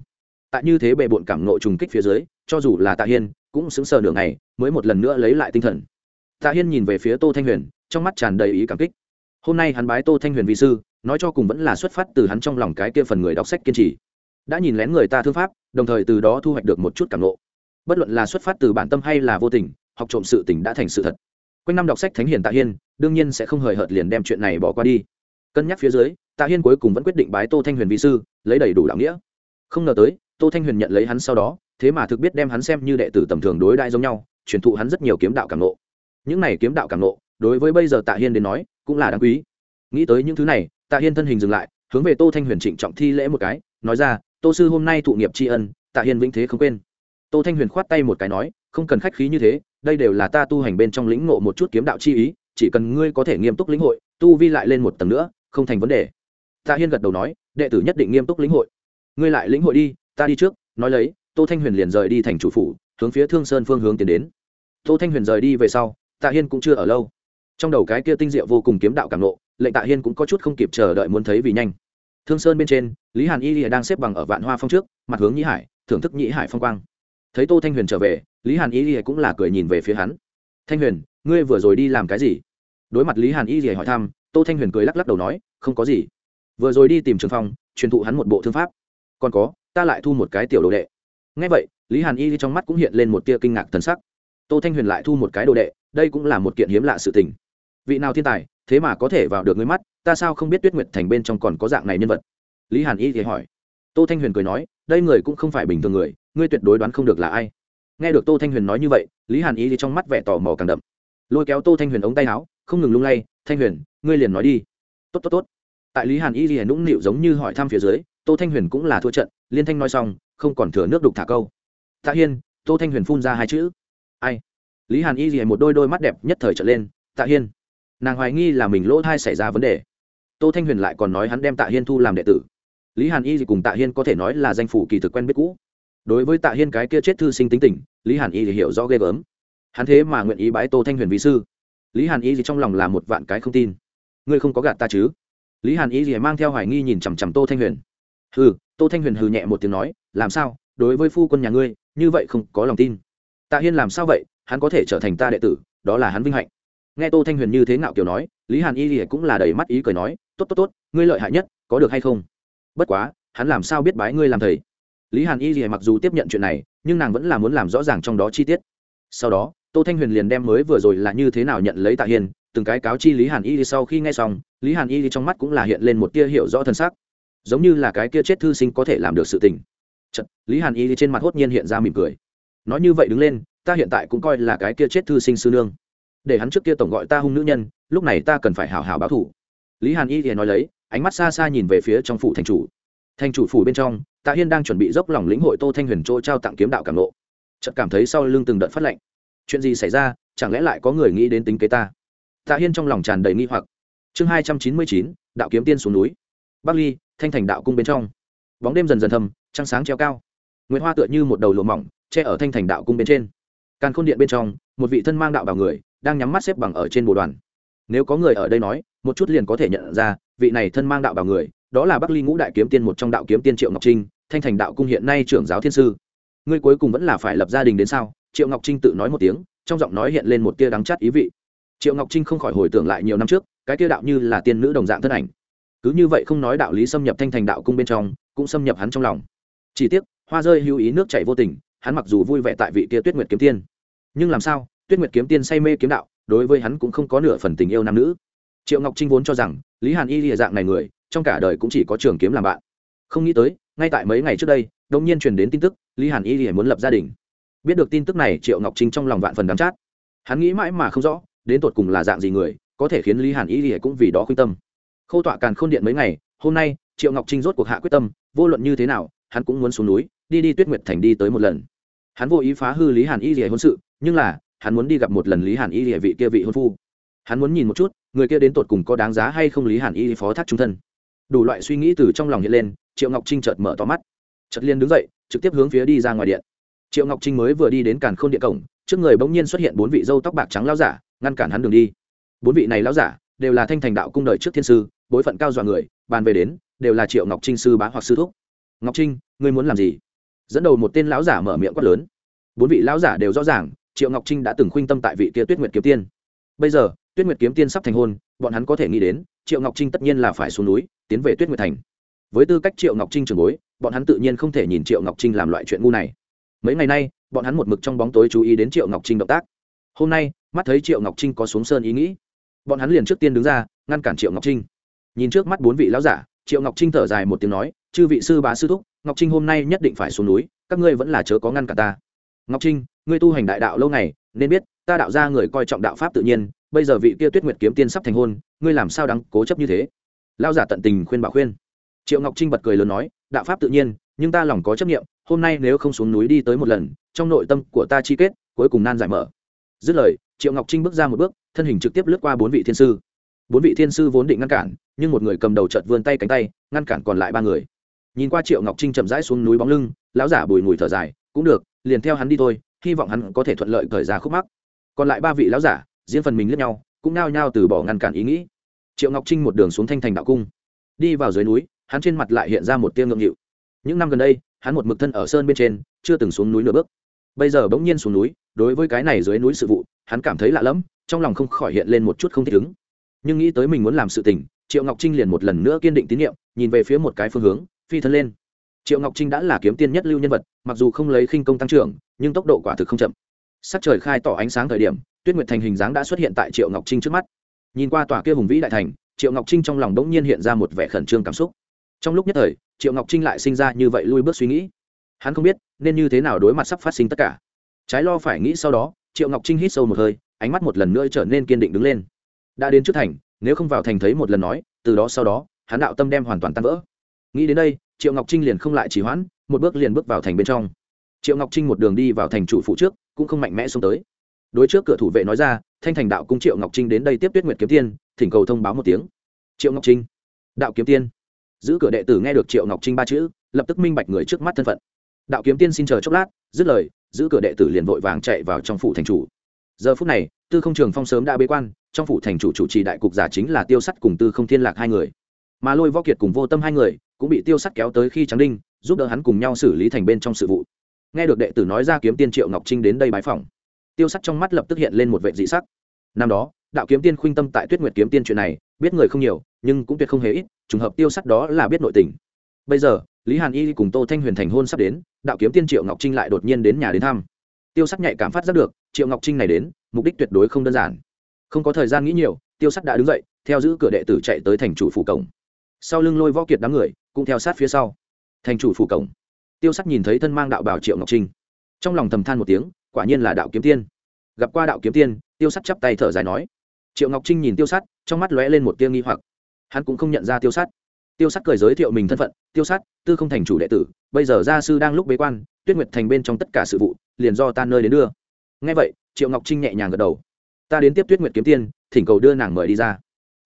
Tại như thế bệ bộn cảm nộ trùng kích phía dưới, cho dù là tạ hiên cũng sững sờ nửa ngày, mới một lần nữa lấy lại tinh thần. Tạ hiên nhìn về phía tô thanh huyền, trong mắt tràn đầy ý cảm kích. Hôm nay hắn bái tô thanh huyền vi sư, nói cho cùng vẫn là xuất phát từ hắn trong lòng cái kia phần người đọc sách kiên trì. Đã nhìn lén người ta thương pháp, đồng thời từ đó thu hoạch được một chút cảm ngộ. bất luận là xuất phát từ bản tâm hay là vô tình, học trộm sự tình đã thành sự thật. Quanh năm đọc sách thánh hiền tạ hiên, đương nhiên sẽ không hời hợt liền đem chuyện này bỏ qua đi. Cân nhắc phía dưới, tạ hiên cuối cùng vẫn quyết định bái tô thanh huyền vi sư, lấy đầy đủ đạo nghĩa. Không ngờ tới, tô thanh huyền nhận lấy hắn sau đó thế mà thực biết đem hắn xem như đệ tử tầm thường đối đại giống nhau, truyền thụ hắn rất nhiều kiếm đạo cảm nộ những này kiếm đạo cảm nộ đối với bây giờ tạ hiên đến nói, cũng là đáng quý. Nghĩ tới những thứ này, tạ hiên thân hình dừng lại, hướng về tô thanh huyền trịnh trọng thi lễ một cái, nói ra, tô sư hôm nay thụ nghiệp tri ân, tạ hiên vĩnh thế không quên. Tô thanh huyền khoát tay một cái nói, không cần khách khí như thế, đây đều là ta tu hành bên trong lĩnh ngộ một chút kiếm đạo chi ý, chỉ cần ngươi có thể nghiêm túc lĩnh hội, tu vi lại lên một tầng nữa, không thành vấn đề. Tạ hiên gật đầu nói, đệ tử nhất định nghiêm túc lĩnh hội. Ngươi lại lĩnh hội đi, ta đi trước, nói lấy tô thanh huyền liền rời đi thành chủ phủ, hướng phía thương sơn phương hướng tiến đến. Tô thanh huyền rời đi về sau, tạ hiên cũng chưa ở lâu. Trong đầu cái kia tinh diệu vô cùng kiếm đạo cảm lộ lệnh tạ hiên cũng có chút không kịp chờ đợi muốn thấy vì nhanh. Thương sơn bên trên, lý hàn y đang xếp bằng ở vạn hoa phong trước, mặt hướng nhĩ hải, thưởng thức nhĩ hải phong quang. Thấy tô thanh huyền trở về, lý hàn y cũng là cười nhìn về phía hắn. Thanh huyền, ngươi vừa rồi đi làm cái gì? Đối mặt lý hàn y hỏi thăm, tô thanh huyền cười lắc lắc đầu nói, không có gì. Vừa rồi đi tìm trường phong, truyền thụ hắn một bộ thương pháp. Còn có, ta lại thu một cái tiểu đồ đệ ngay vậy, lý hàn y trong mắt cũng hiện lên một tia kinh ngạc thần sắc. Tô thanh huyền lại thu một cái đồ đệ, đây cũng là một kiện hiếm lạ sự tình. Vị nào thiên tài, thế mà có thể vào được ngươi mắt, ta sao không biết tuyết nguyệt thành bên trong còn có dạng này nhân vật? Lý hàn y thì hỏi. Tô thanh huyền cười nói, đây người cũng không phải bình thường người, ngươi tuyệt đối đoán không được là ai. Nghe được tô thanh huyền nói như vậy, lý hàn y thì trong mắt vẻ tò mò càng đậm. Lôi kéo tô thanh huyền ống tay áo, không ngừng lung lay, thanh huyền, ngươi liền nói đi. Tốt tốt tốt. Tại lý hàn y liền nũng nịu giống như hỏi thăm phía dưới, tô thanh huyền cũng là thua trận liên thanh nói xong, không còn thừa nước đục thả câu. Tạ hiên, tô thanh huyền phun ra hai chữ. Ai? Lý hàn y liền một đôi đôi mắt đẹp nhất thời trở lên. Tạ hiên. Nàng hoài nghi là mình lỗ thai xảy ra vấn đề. Tô thanh huyền lại còn nói hắn đem tạ hiên thu làm đệ tử. Lý hàn y cùng tạ hiên có thể nói là danh phủ kỳ thực quen biết cũ. Đối với tạ hiên cái kia chết thư sinh tính tình, lý hàn y thì hiểu rõ ghê gớm. Hắn thế mà nguyện ý bái tô thanh huyền vị sư. Lý hàn y gì trong lòng là một vạn cái không tin. Ngươi không có gạt ta chứ? Lý hàn y gì mang theo hoài nghi nhìn chằm chằm tô thanh huyền. Hừ tô thanh huyền hừ nhẹ một tiếng nói, làm sao? Đối với phu quân nhà ngươi, như vậy không có lòng tin. Tạ hiên làm sao vậy? Hắn có thể trở thành ta đệ tử, đó là hắn vinh hạnh. Nghe tô thanh huyền như thế ngạo kiểu nói, lý hàn y thì cũng là đầy mắt ý cười nói, tốt tốt tốt, ngươi lợi hại nhất, có được hay không? Bất quá, hắn làm sao biết bái ngươi làm thầy? Lý hàn y thì mặc dù tiếp nhận chuyện này, nhưng nàng vẫn là muốn làm rõ ràng trong đó chi tiết. Sau đó, tô thanh huyền liền đem mới vừa rồi là như thế nào nhận lấy tạ hiên, từng cái cáo chi lý hàn y sau khi nghe xong, lý hàn y trong mắt cũng là hiện lên một tia hiểu rõ thân xác giống như là cái kia chết thư sinh có thể làm được sự tình. Chật, lý hàn y trên mặt hốt nhiên hiện ra mỉm cười. Nói như vậy đứng lên ta hiện tại cũng coi là cái kia chết thư sinh sư nương. Để hắn trước kia tổng gọi ta hung nữ nhân lúc này ta cần phải hào hào báo thủ lý hàn y thì nói lấy ánh mắt xa xa nhìn về phía trong phủ thành chủ. Thành chủ phủ bên trong tạ hiên đang chuẩn bị dốc lòng lĩnh hội tô thanh huyền chỗ trao tặng kiếm đạo cảm nộ chợt cảm thấy sau lưng từng đợt phát lệnh. Chuyện gì xảy ra chẳng lẽ lại có người nghĩ đến tính kế ta? Tạ hiên trong lòng tràn đầy nghi hoặc. Chương hai trăm chín mươi chín đạo kiếm tiên xuống núi. Bắc ly thanh thành đạo cung bên trong. Bóng đêm dần dần thầm trăng sáng treo cao. Nguyễn hoa tựa như một đầu lụa mỏng, che ở thanh thành đạo cung bên trên. Càn khôn điện bên trong, một vị thân mang đạo vào người, đang nhắm mắt xếp bằng ở trên bồ đoàn. Nếu có người ở đây nói, một chút liền có thể nhận ra, vị này thân mang đạo vào người, đó là bắc ly ngũ đại kiếm tiên một trong đạo kiếm tiên triệu ngọc trinh, thanh thành đạo cung hiện nay trưởng giáo thiên sư. Ngươi cuối cùng vẫn là phải lập gia đình đến sao? Triệu ngọc trinh tự nói một tiếng, trong giọng nói hiện lên một tia đắng chát ý vị. Triệu ngọc trinh không khỏi hồi tưởng lại nhiều năm trước, cái tia đạo như là tiên nữ đồng dạng thân ảnh cứ như vậy không nói đạo lý xâm nhập thanh thành đạo cung bên trong, cũng xâm nhập hắn trong lòng. Chỉ tiếc, hoa rơi hữu ý nước chảy vô tình, hắn mặc dù vui vẻ tại vị kia tuyết nguyệt kiếm tiên. Nhưng làm sao, tuyết nguyệt kiếm tiên say mê kiếm đạo, đối với hắn cũng không có nửa phần tình yêu nam nữ. Triệu ngọc trinh vốn cho rằng, lý hàn y lìa dạng này người, trong cả đời cũng chỉ có trường kiếm làm bạn. Không nghĩ tới, ngay tại mấy ngày trước đây đông nhiên truyền đến tin tức, lý hàn y lìa muốn lập gia đình. Biết được tin tức này, triệu ngọc trinh trong lòng vạn phần đắm chát. Hắn nghĩ mãi mà không rõ, đến tột cùng là dạng gì người, có thể khiến lý hàn y lìa cũng vì đó khuyên tâm khâu tọa càn k h ô n điện mấy ngày, hôm nay, triệu ngọc trinh rốt cuộc hạ quyết tâm, vô luận như thế nào, hắn cũng muốn xuống núi, đi đi tuyết nguyệt thành đi tới một lần. Hắn vô ý phá hư lý hàn y rỉa hôn sự, nhưng là, hắn muốn đi gặp một lần lý hàn y rỉa vị kia vị hôn phu. Hắn muốn nhìn một chút, người kia đến tột cùng có đáng giá hay không lý hàn y phó thác trung thân. Đủ loại suy nghĩ từ trong lòng hiện lên, triệu ngọc trinh chợt mở to mắt. Chợt liên đứng dậy, trực tiếp hướng phía đi ra ngoài điện. Triệu ngọc trinh mới vừa đi đến càn k h ô n điện cổng, trước người bỗng nhiên xuất hiện bốn vị dâu tóc bạc trắng lao giả, ngăn cản hắn đường đi. Bốn vị này lao giả, đều là thanh thành đạo cung đời trước thiên sư bối phận cao dọa người, bàn về đến, đều là triệu ngọc trinh sư bá hoặc sư thúc. Ngọc trinh, ngươi muốn làm gì? Dẫn đầu một tên lão giả mở miệng quát lớn. Bốn vị lão giả đều rõ ràng, triệu ngọc trinh đã từng khuynh tâm tại vị kia tuyết nguyệt kiếm tiên. Bây giờ, tuyết nguyệt kiếm tiên sắp thành hôn, bọn hắn có thể nghĩ đến, triệu ngọc trinh tất nhiên là phải xuống núi, tiến về tuyết nguyệt thành. Với tư cách triệu ngọc trinh trường bối, bọn hắn tự nhiên không thể nhìn triệu ngọc trinh làm loại chuyện ngu này. Mấy ngày nay, bọn hắn một mực trong bóng tối chú ý đến triệu ngọc trinh động tác. Hôm nay, mắt thấy triệu ngọc trinh có xuống sơn ý nghĩ. Bọn hắn liền trước tiên đứng ra, ngăn cản triệu ngọc trinh nhìn trước mắt bốn vị lão giả, triệu ngọc trinh thở dài một tiếng nói, chư vị sư bá sư thúc, ngọc trinh hôm nay nhất định phải xuống núi, các ngươi vẫn là chớ có ngăn cả ta. Ngọc trinh, ngươi tu hành đại đạo lâu ngày, nên biết, ta đạo ra người coi trọng đạo pháp tự nhiên, bây giờ vị kia tuyết nguyệt kiếm tiên sắp thành hôn, ngươi làm sao đáng cố chấp như thế? Lao giả tận tình khuyên bảo khuyên. Triệu ngọc trinh bật cười lớn nói, đạo pháp tự nhiên, nhưng ta lòng có chấp nghiệm hôm nay nếu không xuống núi đi tới một lần, trong nội tâm của ta chi kết, cuối cùng nan giải mở. Dứt lời, triệu ngọc trinh bước ra một bước, thân hình trực tiếp lướt qua bốn vị thiên sư bốn vị thiên sư vốn định ngăn cản, nhưng một người cầm đầu chợt vươn tay cánh tay, ngăn cản còn lại ba người. Nhìn qua triệu ngọc trinh chậm rãi xuống núi bóng lưng, lão giả bùi ngùi thở dài, cũng được, liền theo hắn đi thôi, hy vọng hắn có thể thuận lợi thời ra khúc mắc. Còn lại ba vị lão giả diễn phần mình lướt nhau, cũng nao nhao từ bỏ ngăn cản ý nghĩ. Triệu ngọc trinh một đường xuống thanh thành đạo cung. Đi vào dưới núi, hắn trên mặt lại hiện ra một tiêu ngượng nghịu. Những năm gần đây, hắn một mực thân ở sơn bên trên, chưa từng xuống núi nửa bước. Bây giờ bỗng nhiên xuống núi, đối với cái này dưới núi sự vụ, hắn cảm thấy lạ lẫm, trong lòng không khỏi hiện lên một chút không thích ứng nhưng nghĩ tới mình muốn làm sự tình, triệu ngọc trinh liền một lần nữa kiên định tín nhiệm, nhìn về phía một cái phương hướng, phi thân lên. Triệu ngọc trinh đã là kiếm tiên nhất lưu nhân vật, mặc dù không lấy khinh công tăng trưởng, nhưng tốc độ quả thực không chậm. Sắc trời khai tỏ ánh sáng thời điểm, tuyết nguyệt thành hình dáng đã xuất hiện tại triệu ngọc trinh trước mắt. Nhìn qua tòa kia hùng vĩ đại thành, triệu ngọc trinh trong lòng đ ỗ n g nhiên hiện ra một vẻ khẩn trương cảm xúc. Trong lúc nhất thời, triệu ngọc trinh lại sinh ra như vậy lui bước suy nghĩ. Hắn không biết, nên như thế nào đối mặt sắp phát sinh tất cả. Trái lo phải nghĩ sau đó, triệu ngọc trinh hít sâu một hơi, ánh mắt một lần nữa trở nên kiên định đứng lên đã đến trước thành, nếu không vào thành thấy một lần nói, từ đó sau đó, hắn đạo tâm đem hoàn toàn tan vỡ. Nghĩ đến đây, triệu ngọc trinh liền không lại chỉ hoãn, một bước liền bước vào thành bên trong. Triệu ngọc trinh một đường đi vào thành chủ phụ trước, cũng không mạnh mẽ xuống tới. Đối trước cửa thủ vệ nói ra, thanh thành đạo cung triệu ngọc trinh đến đây tiếp tuyết nguyệt kiếm tiên, thỉnh cầu thông báo một tiếng. Triệu ngọc trinh, đạo kiếm tiên. Giữ cửa đệ tử nghe được triệu ngọc trinh ba chữ, lập tức minh bạch người trước mắt thân phận. Đạo kiếm tiên xin chờ chốc lát, dứt lời, giữ cửa đệ tử liền vội vàng chạy vào trong phủ thành chủ. Giờ phút này, tư không trường phong sớm đã bế quan trong phủ thành chủ chủ trì đại cục giả chính là tiêu sắt cùng tư không thiên lạc hai người. Mà lôi võ kiệt cùng vô tâm hai người cũng bị tiêu sắt kéo tới khi trắng đinh, giúp đỡ hắn cùng nhau xử lý thành bên trong sự vụ. Nghe được đệ tử nói ra kiếm tiên triệu ngọc trinh đến đây bái phòng tiêu sắt trong mắt lập tức hiện lên một vệ dị sắc. Năm đó, đạo kiếm tiên khuynh tâm tại tuyết nguyệt kiếm tiên chuyện này, biết người không nhiều, nhưng cũng tuyệt không hề ít, trùng hợp tiêu sắt đó là biết nội tình. Bây giờ, lý hàn y cùng tô thanh huyền thành hôn sắp đến, đạo kiếm tiên triệu ngọc trinh lại đột nhiên đến nhà đến thăm. Tiêu sắt nhạy cảm phát giác được, triệu ngọc trinh này đến, mục đích tuyệt đối không đơn giản không có thời gian nghĩ nhiều, tiêu sắt đã đứng dậy, theo giữ cửa đệ tử chạy tới thành chủ phủ cổng. Sau lưng lôi võ kiệt đám người, cũng theo sát phía sau. Thành chủ phủ cổng. Tiêu sắt nhìn thấy thân mang đạo bảo triệu ngọc trinh. Trong lòng thầm than một tiếng, quả nhiên là đạo kiếm tiên. Gặp qua đạo kiếm tiên, tiêu sắt chắp tay thở dài nói. Triệu ngọc trinh nhìn tiêu sắt, trong mắt lóe lên một tia nghi hoặc. Hắn cũng không nhận ra tiêu sắt. Tiêu sắt cười giới thiệu mình thân phận, tiêu sắt, tư không thành chủ đệ tử, bây giờ gia sư đang lúc bế quan, tuyết nguyệt thành bên trong tất cả sự vụ, liền do ta nơi đến đưa. Ngay vậy, triệu ngọc trinh nhẹ nhàng gật đầu ta đến tiếp tuyết nguyệt kiếm tiên, thỉnh cầu đưa nàng mời đi ra.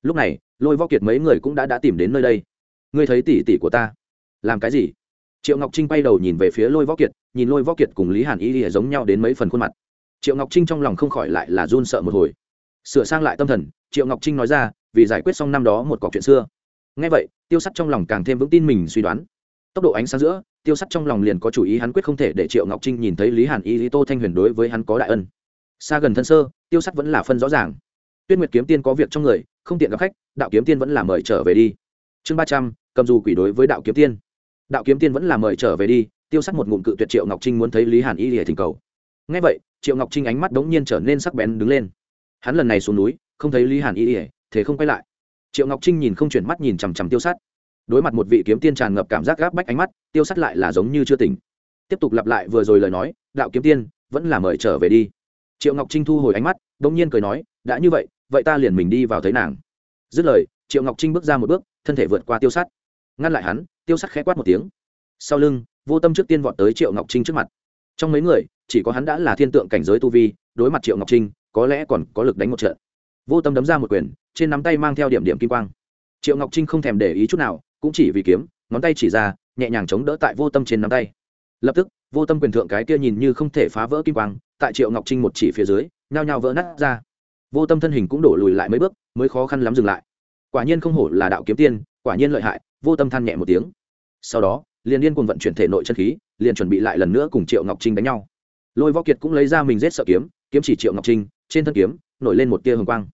Lúc này, lôi võ kiệt mấy người cũng đã đã tìm đến nơi đây. Ngươi thấy tỷ tỷ của ta. Làm cái gì? Triệu ngọc trinh bay đầu nhìn về phía lôi võ kiệt, nhìn lôi võ kiệt cùng lý hàn y giống nhau đến mấy phần khuôn mặt. Triệu ngọc trinh trong lòng không khỏi lại là run sợ một hồi. Sửa sang lại tâm thần, triệu ngọc trinh nói ra, vì giải quyết xong năm đó một cọc chuyện xưa. Ngay vậy, tiêu sắt trong lòng càng thêm vững tin mình suy đoán. Tốc độ ánh sáng giữa, tiêu sắt trong lòng liền có chủ ý hắn quyết không thể để triệu ngọc trinh nhìn thấy lý hàn y lý tô thanh huyền đối với hắn có đại ân xa gần thân sơ, tiêu sắt vẫn là phân rõ ràng. Tuyết nguyệt kiếm tiên có việc trong người, không tiện gặp khách, đạo kiếm tiên vẫn là mời trở về đi. Chương ba trăm, cầm dù quỷ đối với đạo kiếm tiên. Đạo kiếm tiên vẫn là mời trở về đi, tiêu sắt một ngụm cự tuyệt triệu ngọc trinh muốn thấy lý hàn y lìa thỉnh cầu. Ngay vậy, triệu ngọc trinh ánh mắt đống nhiên trở nên sắc bén đứng lên. Hắn lần này xuống núi, không thấy lý hàn y lìa, thế không quay lại. Triệu ngọc trinh nhìn không chuyển mắt nhìn chằm chằm tiêu sắt. Đối mặt một vị kiếm tiên tràn ngập cảm giác gáp bách ánh mắt, tiêu sắt lại là giống như chưa tỉnh. Tiếp tục lặp lại vừa rồi lời nói, đạo kiếm tiên vẫn là mời trở về đi triệu ngọc trinh thu hồi ánh mắt đ ỗ n g nhiên cười nói, đã như vậy vậy ta liền mình đi vào thấy nàng. Dứt lời, triệu ngọc trinh bước ra một bước, thân thể vượt qua tiêu sắt. Ngăn lại hắn, tiêu sắt khẽ quát một tiếng. Sau lưng, vô tâm trước tiên vọt tới triệu ngọc trinh trước mặt. Trong mấy người, chỉ có hắn đã là thiên tượng cảnh giới tu vi, đối mặt triệu ngọc trinh, có lẽ còn có lực đánh một trận. Vô tâm đấm ra một quyền, trên nắm tay mang theo điểm điểm kim quang. Triệu ngọc trinh không thèm để ý chút nào, cũng chỉ vì kiếm, ngón tay chỉ ra, nhẹ nhàng chống đỡ tại vô tâm trên nắm tay. Lập tức, vô tâm quyền thượng cái kia nhìn như không thể phá vỡ kim quang tại triệu ngọc trinh một chỉ phía dưới, nhao nhao vỡ nát ra. Vô tâm thân hình cũng đổ lùi lại mấy bước, mới khó khăn lắm dừng lại. Quả nhiên không hổ là đạo kiếm tiên, quả nhiên lợi hại, vô tâm than nhẹ một tiếng. Sau đó, liền điên cùng vận chuyển thể nội chân khí, liền chuẩn bị lại lần nữa cùng triệu ngọc trinh đánh nhau. Lôi võ kiệt cũng lấy ra mình rết sợ kiếm kiếm chỉ triệu ngọc trinh, trên thân kiếm, nổi lên một tia hồng quang.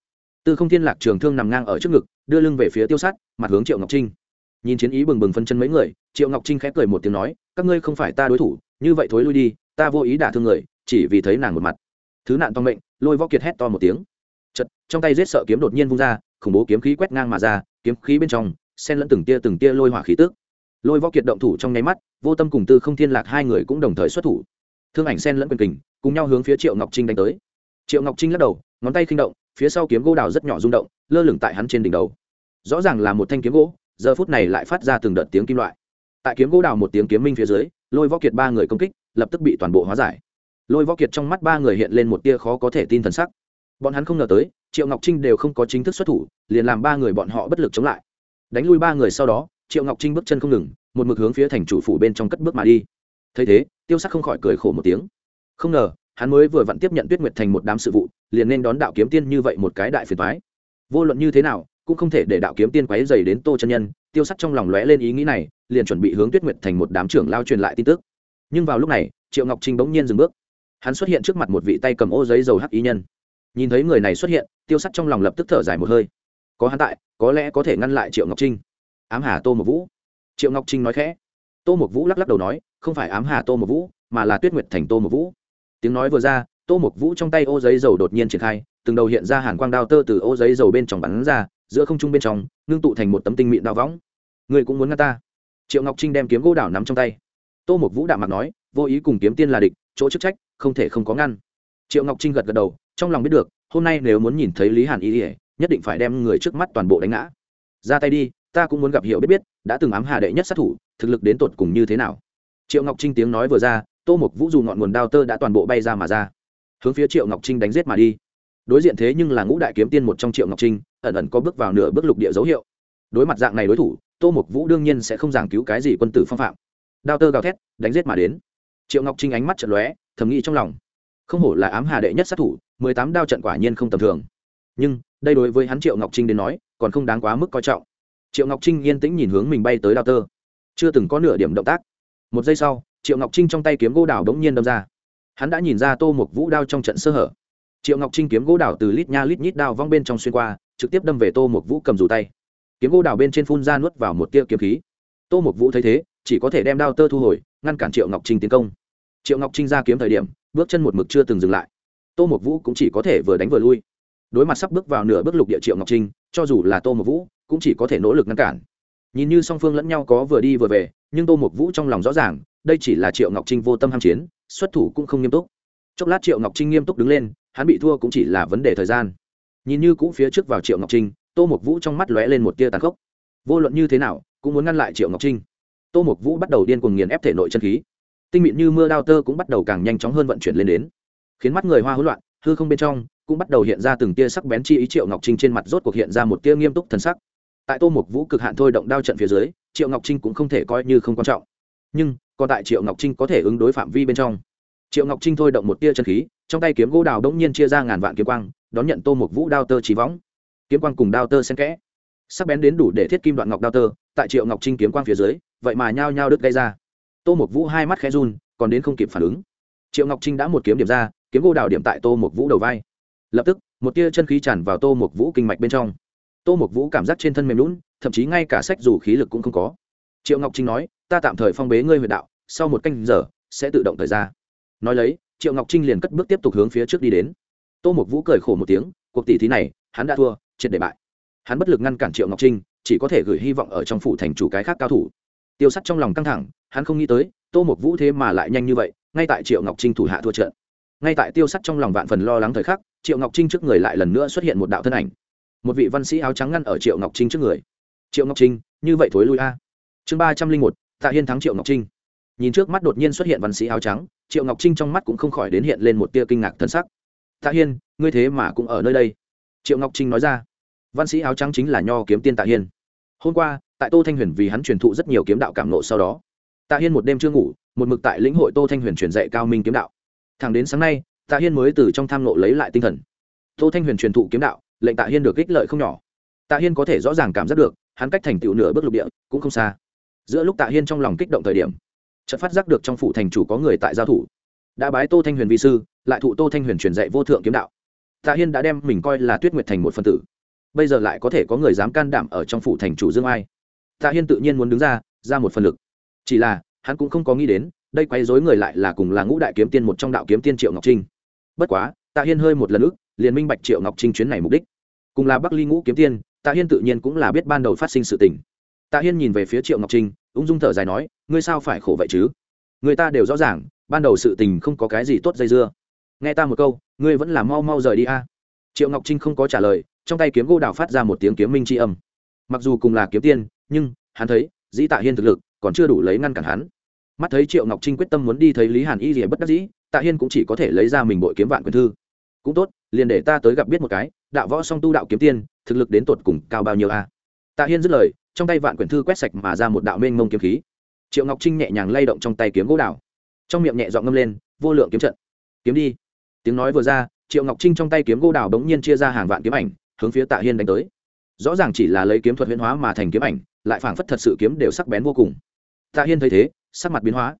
Tư không thiên lạc trường thương nằm ngang ở trước ngực, đưa lưng về phía tiêu sát, mặt hướng triệu ngọc trinh. Nhìn chiến ý bừng bừng phân chân mấy người, triệu ngọc trinh khẽ cười một tiếng nói, các ngươi không phải ta đối thủ, như vậy thối lui đi, ta vô ý đả thương người chỉ vì thấy nàng một mặt. Thứ nạn to mệnh, lôi võ kiệt hét to một tiếng. Chật, trong tay giết sợ kiếm đột nhiên vung ra, khủng bố kiếm khí quét ngang mà ra, kiếm khí bên trong, xen lẫn từng tia từng tia lôi hỏa khí tước lôi võ kiệt động thủ trong nháy mắt, vô tâm cùng tư không thiên lạc hai người cũng đồng thời xuất thủ. Thương ảnh xen lẫn quyền kình, cùng nhau hướng phía triệu ngọc trinh đánh tới. Triệu ngọc trinh lắc đầu, ngón tay khinh động, phía sau kiếm gỗ đào rất nhỏ rung động, lơ lửng tại hắn trên đỉnh đầu. Rõ ràng là một thanh kiếm gỗ, giờ phút này lại phát ra từng đợt tiếng kim loại. Tại kiếm gỗ đào một tiếng kiếm minh phía dưới, lôi võ kiệt ba người công kích, lập tức bị toàn bộ hóa giải lôi võ kiệt trong mắt ba người hiện lên một tia khó có thể tin thần sắc. Bọn hắn không ngờ tới, triệu ngọc trinh đều không có chính thức xuất thủ, liền làm ba người bọn họ bất lực chống lại. Đánh lui ba người sau đó, triệu ngọc trinh bước chân không ngừng, một mực hướng phía thành chủ phủ bên trong cất bước mà đi. Thấy thế, tiêu sắc không khỏi cười khổ một tiếng. Không ngờ, hắn mới vừa vặn tiếp nhận tuyết nguyệt thành một đám sự vụ, liền nên đón đạo kiếm tiên như vậy một cái đại phiền thoái vô luận như thế nào, cũng không thể để đạo kiếm tiên quấy dày đến tô chân nhân, tiêu sắc trong lòng lóe lên ý nghĩ này, liền chuẩn bị hướng tuyết nguyệt thành một đám trưởng lao truyền lại tin tức. Nhưng vào lúc này, triệu ngọc trinh bỗng nhiên dừng bước hắn xuất hiện trước mặt một vị tay cầm ô giấy dầu hắc ý nhân. Nhìn thấy người này xuất hiện, tiêu sắt trong lòng lập tức thở dài một hơi. Có hắn tại, có lẽ có thể ngăn lại triệu ngọc trinh. Ám hà tô một vũ. Triệu ngọc trinh nói khẽ. Tô một vũ lắc lắc đầu nói, không phải ám hà tô một vũ, mà là tuyết nguyệt thành tô một vũ. Tiếng nói vừa ra, tô một vũ trong tay ô giấy dầu đột nhiên triển khai, từng đầu hiện ra hàn quang đao tơ từ ô giấy dầu bên trong bắn ra, giữa không trung bên trong, ngưng tụ thành một tấm tinh mịn đao võng. Người cũng muốn ngăn ta. Triệu ngọc trinh đem kiếm gỗ đảo nắm trong tay. Tô một vũ đạm mặt nói, vô ý cùng kiếm tiên là địch chỗ chức trách, không thể không có ngăn. Triệu ngọc trinh gật gật đầu, trong lòng biết được, hôm nay nếu muốn nhìn thấy lý hàn y ỉa nhất định phải đem người trước mắt toàn bộ đánh ngã. Ra tay đi, ta cũng muốn gặp hiểu biết biết, đã từng ám hà đệ nhất sát thủ, thực lực đến tột cùng như thế nào. Triệu ngọc trinh tiếng nói vừa ra, tô mục vũ dù ngọn nguồn đao tơ đã toàn bộ bay ra mà ra. Hướng phía triệu ngọc trinh đánh giết mà đi. Đối diện thế nhưng là ngũ đại kiếm tiên một trong triệu ngọc trinh, ẩn ẩn có bước vào nửa bước lục địa dấu hiệu. Đối mặt dạng này đối thủ, tô mục vũ đương nhiên sẽ không giảng cứu cái gì quân tử phong phạm. Đao tơ gào thét, đánh giết mà đến triệu ngọc trinh ánh mắt trận lóe, thầm nghĩ trong lòng. Không hổ là ám hà đệ nhất sát thủ, mười tám đao trận quả nhiên không tầm thường. Nhưng, đây đối với hắn triệu ngọc trinh đến nói, còn không đáng quá mức coi trọng. Triệu ngọc trinh yên tĩnh nhìn hướng mình bay tới đao tơ. Chưa từng có nửa điểm động tác. Một giây sau, triệu ngọc trinh trong tay kiếm gỗ đào đống nhiên đâm ra. Hắn đã nhìn ra tô một vũ đao trong trận sơ hở. Triệu ngọc trinh kiếm gỗ đào từ lít nha lít nhít đao văng bên trong xuyên qua, trực tiếp đâm về tô một vũ cầm dù tay. Kiếm gỗ đào bên trên phun ra nuốt vào một tia kiếm khí tô Mục vũ thấy thế, chỉ có thể đem đao tơ thu hồi, ngăn cản triệu ngọc trinh tiến công. Triệu ngọc trinh ra kiếm thời điểm, bước chân một mực chưa từng dừng lại. Tô Mục vũ cũng chỉ có thể vừa đánh vừa lui. Đối mặt sắp bước vào nửa bước lục địa triệu ngọc trinh, cho dù là tô Mục vũ, cũng chỉ có thể nỗ lực ngăn cản. Nhìn như song phương lẫn nhau có vừa đi vừa về, nhưng tô Mục vũ trong lòng rõ ràng, đây chỉ là triệu ngọc trinh vô tâm ham chiến, xuất thủ cũng không nghiêm túc. Chốc lát triệu ngọc trinh nghiêm túc đứng lên, hắn bị thua cũng chỉ là vấn đề thời gian. Nhìn như cũ phía trước vào triệu ngọc trinh, tô Mục vũ trong mắt lóe lên một tia tàn khốc. Vô luận như thế nào cũng muốn ngăn lại triệu ngọc trinh tô mục vũ bắt đầu điên cuồng nghiền ép thể nội chân khí tinh mịn như mưa đao tơ cũng bắt đầu càng nhanh chóng hơn vận chuyển lên đến khiến mắt người hoa hỗn loạn hư không bên trong cũng bắt đầu hiện ra từng tia sắc bén chi ý triệu ngọc trinh trên mặt rốt cuộc hiện ra một tia nghiêm túc thần sắc tại tô mục vũ cực hạn thôi động đao trận phía dưới triệu ngọc trinh cũng không thể coi như không quan trọng nhưng còn tại triệu ngọc trinh có thể ứng đối phạm vi bên trong triệu ngọc trinh thôi động một tia chân khí trong tay kiếm gỗ đào đống nhiên chia ra ngàn vạn kiếm quang đón nhận tô mục vũ đao tơ trí võng kiếm quang cùng đao tơ xen kẽ sắc bén đến đủ để thiết kim đoạn ngọc đao tơ tại triệu ngọc trinh kiếm quang phía dưới, vậy mà nhao nhao đứt gây ra. Tô mục vũ hai mắt khẽ run, còn đến không kịp phản ứng. Triệu ngọc trinh đã một kiếm điểm ra, kiếm gỗ đào điểm tại tô mục vũ đầu vai. Lập tức, một tia chân khí tràn vào tô mục vũ kinh mạch bên trong. Tô mục vũ cảm giác trên thân mềm lún thậm chí ngay cả sách dù khí lực cũng không có. Triệu ngọc trinh nói, ta tạm thời phong bế ngươi huyệt đạo, sau một canh giờ, sẽ tự động thời ra. Nói lấy, triệu ngọc trinh liền cất bước tiếp tục hướng phía trước đi đến. Tô mục vũ cười khổ một tiếng, cuộc tỷ thí này, hắn đã thua, triệt để bại. Hắn bất lực ngăn cản triệu ngọc trinh chỉ có thể gửi hy vọng ở trong phủ thành chủ cái khác cao thủ. Tiêu sắt trong lòng căng thẳng, hắn không nghĩ tới, tô mục vũ thế mà lại nhanh như vậy, ngay tại triệu ngọc trinh thủ hạ thua trận. Ngay tại tiêu sắt trong lòng vạn phần lo lắng thời khắc, triệu ngọc trinh trước người lại lần nữa xuất hiện một đạo thân ảnh. Một vị văn sĩ áo trắng ngăn ở triệu ngọc trinh trước người. Triệu ngọc trinh, như vậy thối lui a. Chương ba trăm linh một, tạ hiên thắng triệu ngọc trinh. Nhìn trước mắt đột nhiên xuất hiện văn sĩ áo trắng, triệu ngọc trinh trong mắt cũng không khỏi đến hiện lên một tia kinh ngạc thân sắc. Tạ hiên, ngươi thế mà cũng ở nơi đây. Triệu ngọc trinh nói ra. Văn sĩ áo trắng chính là nho kiếm tiên tạ hiên hôm qua, tại tô thanh huyền vì hắn truyền thụ rất nhiều kiếm đạo cảm nộ sau đó, tạ hiên một đêm chưa ngủ, một mực tại lĩnh hội tô thanh huyền truyền dạy cao minh kiếm đạo. Thẳng đến sáng nay, tạ hiên mới từ trong tham nộ lấy lại tinh thần. Tô thanh huyền truyền thụ kiếm đạo, lệnh tạ hiên được ích lợi không nhỏ. Tạ hiên có thể rõ ràng cảm giác được, hắn cách thành tựu nửa bước lục địa, cũng không xa. Giữa lúc tạ hiên trong lòng kích động thời điểm, chợt phát giác được trong phủ thành chủ có người tại giao thủ. Đã bái tô thanh huyền vi sư, lại thụ tô thanh huyền truyền dạy vô thượng kiếm đạo. Tạ hiên đã đem mình coi là tuyết nguyệt thành một phân tử bây giờ lại có thể có người dám can đảm ở trong phủ thành chủ dương ai. Tạ hiên tự nhiên muốn đứng ra ra một phần lực. Chỉ là, hắn cũng không có nghĩ đến, đây quay dối người lại là cùng là ngũ đại kiếm tiên một trong đạo kiếm tiên triệu ngọc trinh. Bất quá, tạ hiên hơi một lần ức, liền minh bạch triệu ngọc trinh chuyến này mục đích. Cùng là bắc ly ngũ kiếm tiên, tạ hiên tự nhiên cũng là biết ban đầu phát sinh sự tình. Tạ hiên nhìn về phía triệu ngọc trinh, ung dung thở dài nói, ngươi sao phải khổ vậy chứ? Người ta đều rõ ràng, ban đầu sự tình không có cái gì tốt dây dưa. Nghe ta một câu, ngươi vẫn là mau mau rời đi a. Triệu ngọc trinh không có trả lời trong tay kiếm gỗ đào phát ra một tiếng kiếm minh tri âm. Mặc dù cùng là kiếm tiên, nhưng hắn thấy, dĩ tạ hiên thực lực còn chưa đủ lấy ngăn cản hắn. Mắt thấy triệu ngọc trinh quyết tâm muốn đi thấy lý hàn y gì bất đắc dĩ, tạ hiên cũng chỉ có thể lấy ra mình bội kiếm vạn quyền thư. Cũng tốt, liền để ta tới gặp biết một cái, đạo võ song tu đạo kiếm tiên, thực lực đến tột cùng cao bao nhiêu a? Tạ hiên dứt lời, trong tay vạn quyển thư quét sạch mà ra một đạo mênh mông kiếm khí. Triệu ngọc trinh nhẹ nhàng lay động trong tay kiếm gỗ đào. Trong miệng nhẹ dọn ngâm lên, vô lượng kiếm trận. Kiếm đi. Tiếng nói vừa ra, triệu ngọc trinh trong tay kiếm gỗ đào bỗng nhiên chia ra hàng vạn kiếm ảnh hướng phía tạ hiên đánh tới. Rõ ràng chỉ là lấy kiếm thuật huyễn hóa mà thành kiếm ảnh, lại phảng phất thật sự kiếm đều sắc bén vô cùng. Tạ hiên thấy thế, sắc mặt biến hóa.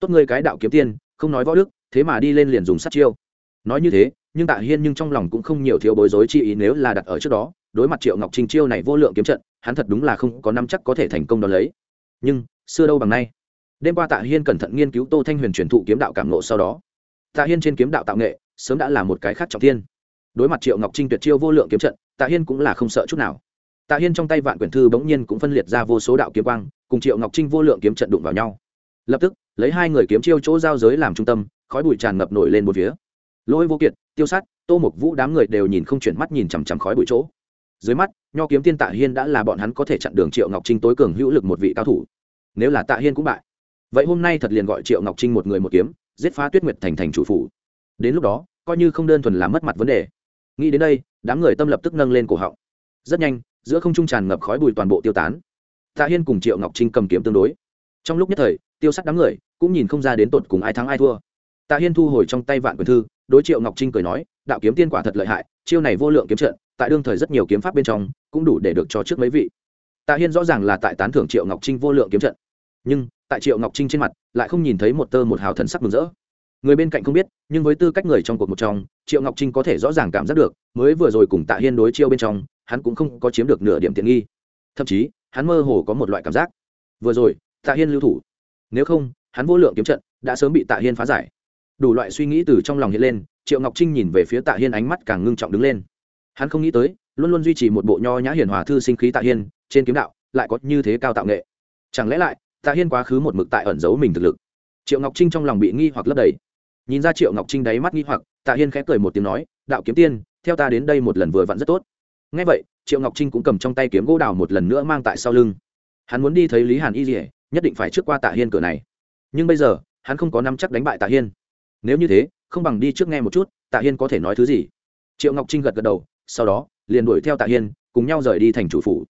Tốt ngươi cái đạo kiếm tiên, không nói võ đức, thế mà đi lên liền dùng sát chiêu. Nói như thế, nhưng tạ hiên nhưng trong lòng cũng không nhiều thiếu bối rối chi ý nếu là đặt ở trước đó, đối mặt triệu ngọc trinh chiêu này vô lượng kiếm trận, hắn thật đúng là không có năm chắc có thể thành công đón lấy. Nhưng, xưa đâu bằng nay. Đêm qua tạ hiên cẩn thận nghiên cứu tô thanh huyền truyền thụ kiếm đạo cảm ngộ sau đó. Tạ hiên trên kiếm đạo tạo nghệ, sớm đã là một cái khác trọng thiên đối mặt triệu ngọc trinh tuyệt chiêu vô lượng kiếm trận tạ hiên cũng là không sợ chút nào tạ hiên trong tay vạn quyển thư bỗng nhiên cũng phân liệt ra vô số đạo kiếm quang cùng triệu ngọc trinh vô lượng kiếm trận đụng vào nhau lập tức lấy hai người kiếm chiêu chỗ giao giới làm trung tâm khói bụi tràn ngập nổi lên một phía lôi vô kiệt tiêu sát tô mục vũ đám người đều nhìn không chuyển mắt nhìn chằm chằm khói bụi chỗ dưới mắt nho kiếm tiên tạ hiên đã là bọn hắn có thể chặn đường triệu ngọc trinh tối cường hữu lực một vị cao thủ nếu là tạ hiên cũng bại vậy hôm nay thật liền gọi triệu ngọc trinh một người một kiếm giết phá tuyết nguyệt thành thành chủ phủ đến lúc đó coi như không đơn thuần là mất mặt vấn đề nghĩ đến đây, đám người tâm lập tức nâng lên cổ họng. Rất nhanh, giữa không trung tràn ngập khói bụi toàn bộ tiêu tán. Tạ hiên cùng triệu ngọc trinh cầm kiếm tương đối. Trong lúc nhất thời, tiêu sắt đám người cũng nhìn không ra đến tột cùng ai thắng ai thua. Tạ hiên thu hồi trong tay vạn quyền thư, đối triệu ngọc trinh cười nói, đạo kiếm tiên quả thật lợi hại, chiêu này vô lượng kiếm trận, tại đương thời rất nhiều kiếm pháp bên trong, cũng đủ để được cho trước mấy vị. Tạ hiên rõ ràng là tại tán thưởng triệu ngọc trinh vô lượng kiếm trận. Nhưng, tại triệu ngọc trinh trên mặt, lại không nhìn thấy một tơ một hào thần sắc mừng rỡ người bên cạnh không biết, nhưng với tư cách người trong cuộc một trong, triệu ngọc trinh có thể rõ ràng cảm giác được, mới vừa rồi cùng tạ hiên đối chiêu bên trong, hắn cũng không có chiếm được nửa điểm tiện nghi. Thậm chí, hắn mơ hồ có một loại cảm giác. Vừa rồi, tạ hiên lưu thủ. Nếu không, hắn vô lượng kiếm trận đã sớm bị tạ hiên phá giải. Đủ loại suy nghĩ từ trong lòng hiện lên, triệu ngọc trinh nhìn về phía tạ hiên ánh mắt càng ngưng trọng đứng lên. Hắn không nghĩ tới, luôn luôn duy trì một bộ nho nhã hiền hòa thư sinh khí tạ hiên, trên kiếm đạo lại có như thế cao tạo nghệ. Chẳng lẽ lại, tạ hiên quá khứ một mực tại ẩn giấu mình thực lực? Triệu ngọc trinh trong lòng bị nghi hoặc lấp đầy nhìn ra triệu ngọc trinh đáy mắt nghi hoặc, tạ hiên khẽ cười một tiếng nói, đạo kiếm tiên, theo ta đến đây một lần vừa vặn rất tốt. Ngay vậy, triệu ngọc trinh cũng cầm trong tay kiếm gỗ đào một lần nữa mang tại sau lưng. Hắn muốn đi thấy lý hàn y dỉa nhất định phải trước qua tạ hiên cửa này. Nhưng bây giờ, hắn không có nắm chắc đánh bại tạ hiên. Nếu như thế, không bằng đi trước nghe một chút, tạ hiên có thể nói thứ gì? Triệu ngọc trinh gật gật đầu, sau đó, liền đuổi theo tạ hiên, cùng nhau rời đi thành chủ phủ.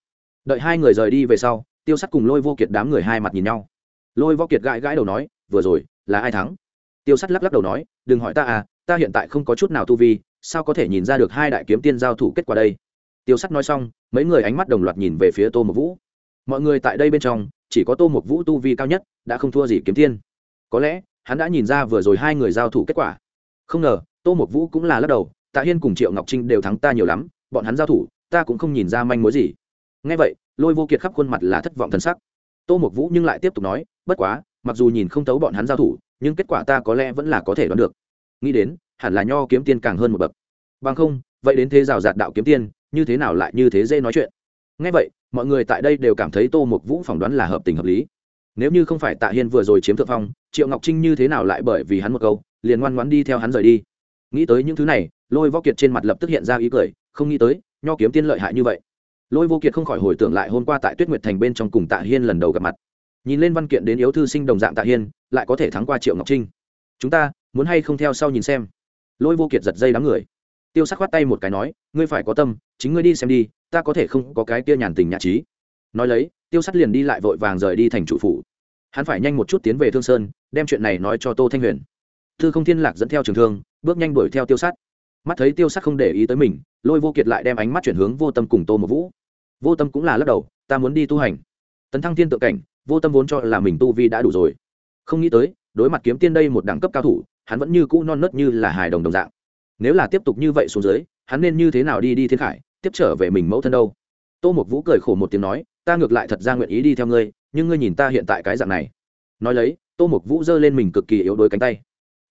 Đợi hai người rời đi về sau, tiêu sắt cùng lôi vô kiệt đám người hai mặt nhìn nhau. Lôi vô kiệt gãi gãi đầu nói, vừa rồi, là ai thắng? Tiêu sắt lắc lắc đầu nói, đừng hỏi ta à ta hiện tại không có chút nào tu vi, sao có thể nhìn ra được hai đại kiếm tiên giao thủ kết quả đây? Tiêu sắt nói xong, mấy người ánh mắt đồng loạt nhìn về phía tô mộc vũ. Mọi người tại đây bên trong, chỉ có tô mộc vũ tu vi cao nhất, đã không thua gì kiếm tiên. Có lẽ, hắn đã nhìn ra vừa rồi hai người giao thủ kết quả. Không ngờ, tô mộc vũ cũng là lắc đầu, tạ hiên cùng triệu ngọc trinh đều thắng ta nhiều lắm, bọn hắn giao thủ, ta cũng không nhìn ra manh mối gì. Ngay vậy, lôi vô kiệt khắp khuôn mặt là thất vọng thân sắc. Tô mộc vũ nhưng lại tiếp tục nói, bất quá, mặc dù nhìn không tấu bọn hắn giao thủ nhưng kết quả ta có lẽ vẫn là có thể đoán được. Nghĩ đến, hẳn là nho kiếm tiên càng hơn một bậc. Bằng không, vậy đến thế rào rạt đạo kiếm tiên, như thế nào lại như thế dễ nói chuyện? Ngay vậy, mọi người tại đây đều cảm thấy tô mộc vũ phỏng đoán là hợp tình hợp lý. Nếu như không phải tạ hiên vừa rồi chiếm thượng phong, triệu ngọc trinh như thế nào lại bởi vì hắn một câu, liền ngoan ngoãn đi theo hắn rời đi? Nghĩ tới những thứ này, lôi võ kiệt trên mặt lập tức hiện ra ý cười, không nghĩ tới, nho kiếm tiên lợi hại như vậy. Lôi vô kiệt không khỏi hồi tưởng lại hôm qua tại tuyết nguyệt thành bên trong cùng tạ hiên lần đầu gặp mặt nhìn lên văn kiện đến yếu thư sinh đồng dạng tạ hiên, lại có thể thắng qua triệu ngọc trinh. Chúng ta, muốn hay không theo sau nhìn xem? Lôi vô kiệt giật dây đám người. Tiêu sắc khoát tay một cái nói, ngươi phải có tâm, chính ngươi đi xem đi, ta có thể không có cái kia nhàn tình nhạc trí. Nói lấy, tiêu sắt liền đi lại vội vàng rời đi thành chủ phủ. Hắn phải nhanh một chút tiến về thương sơn, đem chuyện này nói cho tô thanh huyền. Thư không thiên lạc dẫn theo trường thương, bước nhanh đuổi theo tiêu sắt mắt thấy tiêu sắt không để ý tới mình, lôi vô kiệt lại đem ánh mắt chuyển hướng vô tâm cùng tô một vũ. Vô tâm cũng là lắc đầu, ta muốn đi tu hành. Tấn thăng thiên tự cảnh vô tâm vốn cho là mình tu vi đã đủ rồi. Không nghĩ tới, đối mặt kiếm tiên đây một đẳng cấp cao thủ, hắn vẫn như cũ non nớt như là hài đồng đồng dạng. Nếu là tiếp tục như vậy xuống dưới, hắn nên như thế nào đi đi thiên khải, tiếp trở về mình mẫu thân đâu? Tô Mục vũ cười khổ một tiếng nói, ta ngược lại thật ra nguyện ý đi theo ngươi, nhưng ngươi nhìn ta hiện tại cái dạng này. Nói lấy, tô Mục vũ giơ lên mình cực kỳ yếu đuối cánh tay.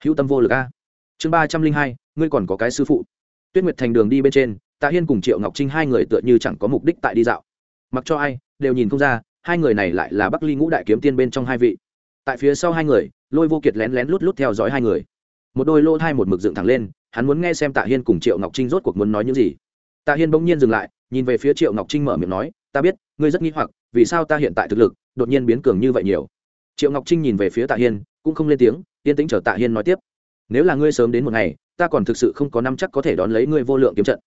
Hữu tâm vô lực a. Chương ba trăm linh hai, ngươi còn có cái sư phụ. Tuyết nguyệt thành đường đi bên trên, tạ hiên cùng triệu ngọc trinh hai người tựa như chẳng có mục đích tại đi dạo. Mặc cho ai, đều nhìn không ra hai người này lại là bắc ly ngũ đại kiếm tiên bên trong hai vị. Tại phía sau hai người, lôi vô kiệt lén lén lút lút theo dõi hai người. Một đôi lô thai một mực dựng thẳng lên, hắn muốn nghe xem tạ hiên cùng triệu ngọc trinh rốt cuộc muốn nói những gì. Tạ hiên bỗng nhiên dừng lại, nhìn về phía triệu ngọc trinh mở miệng nói, ta biết, ngươi rất nghĩ hoặc, vì sao ta hiện tại thực lực đột nhiên biến cường như vậy nhiều? Triệu ngọc trinh nhìn về phía tạ hiên, cũng không lên tiếng, yên tĩnh chờ tạ hiên nói tiếp, nếu là ngươi sớm đến một ngày, ta còn thực sự không có năm chắc có thể đón lấy ngươi vô lượng kiếm trận.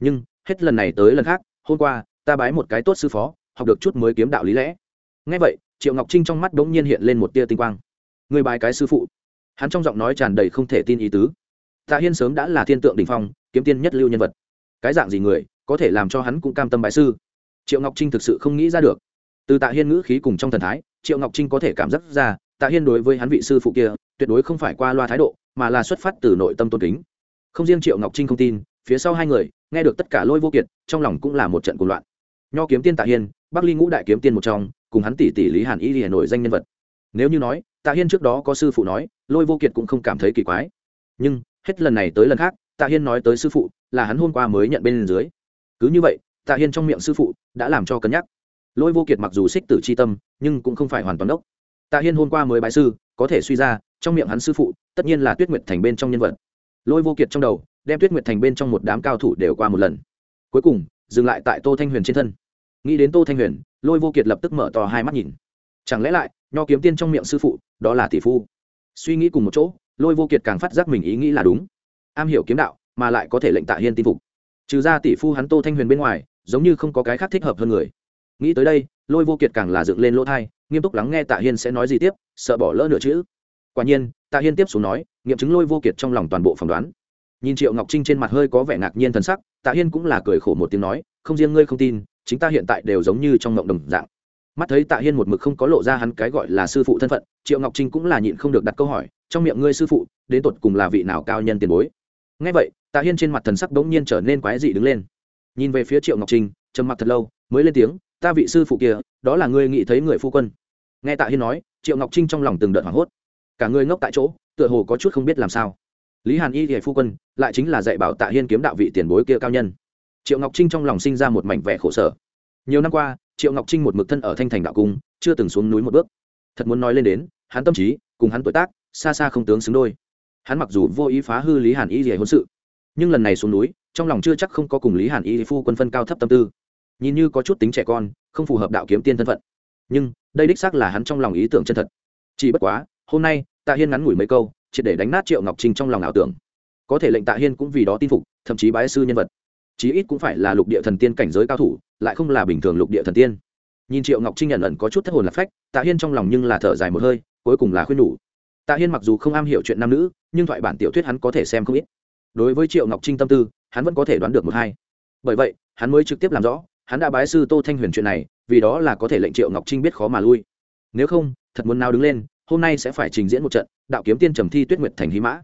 Nhưng, hết lần này tới lần khác, hôm qua, ta bái một cái tốt sư phó học được chút mới kiếm đạo lý lẽ. Ngay vậy, triệu ngọc trinh trong mắt bỗng nhiên hiện lên một tia tinh quang. Ngươi bài cái sư phụ. Hắn trong giọng nói tràn đầy không thể tin ý tứ. Tạ hiên sớm đã là thiên tượng đình phong, kiếm tiên nhất lưu nhân vật. Cái dạng gì người, có thể làm cho hắn cũng cam tâm bại sư? Triệu ngọc trinh thực sự không nghĩ ra được. Từ tạ hiên ngữ khí cùng trong thần thái, triệu ngọc trinh có thể cảm giác ra, tạ hiên đối với hắn vị sư phụ kia, tuyệt đối không phải qua loa thái độ, mà là xuất phát từ nội tâm tôn kính. Không riêng triệu ngọc trinh không tin, phía sau hai người, nghe được tất cả lôi vô kiệt, trong lòng cũng là một trận cuộc loạn nho kiếm tiên tạ hiên, bắc ly ngũ đại kiếm tiên một trong, cùng hắn tỷ tỷ lý hàn y hà nổi danh nhân vật. Nếu như nói, tạ hiên trước đó có sư phụ nói, lôi vô kiệt cũng không cảm thấy kỳ quái. Nhưng, hết lần này tới lần khác, tạ hiên nói tới sư phụ, là hắn hôm qua mới nhận bên dưới. Cứ như vậy, tạ hiên trong miệng sư phụ, đã làm cho cân nhắc. Lôi vô kiệt mặc dù xích tử c h i tâm, nhưng cũng không phải hoàn toàn đốc. Tạ hiên hôm qua mới bái sư, có thể suy ra, trong miệng hắn sư phụ, tất nhiên là tuyết nguyệt thành bên trong nhân vật. Lôi vô kiệt trong đầu, đem tuyết nguyệt thành bên trong một đám cao thủ đều qua một lần. Cuối cùng, dừng lại tại tô thanh huyền trên thân nghĩ đến tô thanh huyền, lôi vô kiệt lập tức mở to hai mắt nhìn. Chẳng lẽ lại, nho kiếm tiên trong miệng sư phụ, đó là tỷ phu? Suy nghĩ cùng một chỗ, lôi vô kiệt càng phát giác mình ý nghĩ là đúng. Am hiểu kiếm đạo, mà lại có thể lệnh tạ hiên tin phục. Trừ ra tỷ phu hắn tô thanh huyền bên ngoài, giống như không có cái khác thích hợp hơn người. Nghĩ tới đây, lôi vô kiệt càng là dựng lên lỗ thai, nghiêm túc lắng nghe tạ hiên sẽ nói gì tiếp, sợ bỏ lỡ nửa chữ. Quả nhiên, tạ hiên tiếp xuống nói, nghiệm chứng lôi vô kiệt trong lòng toàn bộ phỏng đoán. Nhìn triệu ngọc trinh trên mặt hơi có vẻ ngạc nhiên t sắc, tạ hiên cũng là cười khổ một tiếng nói, không riêng ngươi không tin chính ta hiện tại đều giống như trong ngộng đồng dạng. Mắt thấy tạ hiên một mực không có lộ ra hắn cái gọi là sư phụ thân phận, triệu ngọc trinh cũng là nhịn không được đặt câu hỏi, trong miệng ngươi sư phụ, đến tột cùng là vị nào cao nhân tiền bối? Ngay vậy, tạ hiên trên mặt thần sắc bỗng nhiên trở nên quái dị đứng lên. Nhìn về phía triệu ngọc trinh, trầm mặc thật lâu, mới lên tiếng, ta vị sư phụ kia, đó là ngươi nghĩ thấy người phu quân. Nghe tạ hiên nói, triệu ngọc trinh trong lòng từng đợt hoảng hốt. Cả người ngốc tại chỗ, tựa hồ có chút không biết làm sao. Lý hàn y thì phu quân, lại chính là dạy bảo tạ hiên kiếm đạo vị tiền bối kia cao nhân triệu ngọc trinh trong lòng sinh ra một mảnh vẻ khổ sở. Nhiều năm qua, triệu ngọc trinh một mực thân ở thanh thành đạo cung, chưa từng xuống núi một bước. Thật muốn nói lên đến, hắn tâm trí, cùng hắn tuổi tác, xa xa không tướng xứng đôi. Hắn mặc dù vô ý phá hư lý hàn y thì hôn sự, nhưng lần này xuống núi, trong lòng chưa chắc không có cùng lý hàn y phu quân phân cao thấp tâm tư. Nhìn như có chút tính trẻ con, không phù hợp đạo kiếm tiên thân phận. Nhưng, đây đích xác là hắn trong lòng ý tưởng chân thật. Chỉ bất quá, hôm nay, tạ hiên ngắn ngủi mấy câu, triệt để đánh nát triệu ngọc trinh trong lòng ảo tưởng. Có thể lệnh tạ hiên cũng vì đó tin phục, thậm chí bái sư nhân vật chí ít cũng phải là lục địa thần tiên cảnh giới cao thủ, lại không là bình thường lục địa thần tiên. Nhìn triệu ngọc trinh nhận ẩn có chút thất hồn lạc phách, tạ hiên trong lòng nhưng là thở dài một hơi, cuối cùng là khuyên nhủ. Tạ hiên mặc dù không am hiểu chuyện nam nữ, nhưng thoại bản tiểu thuyết hắn có thể xem không ít. Đối với triệu ngọc trinh tâm tư, hắn vẫn có thể đoán được một hai. Bởi vậy, hắn mới trực tiếp làm rõ, hắn đã bái sư tô thanh huyền chuyện này, vì đó là có thể lệnh triệu ngọc trinh biết khó mà lui. Nếu không, thật muốn nào đứng lên, hôm nay sẽ phải trình diễn một trận, đạo kiếm tiên trầm thi tuyết nguyệt thành hí mã.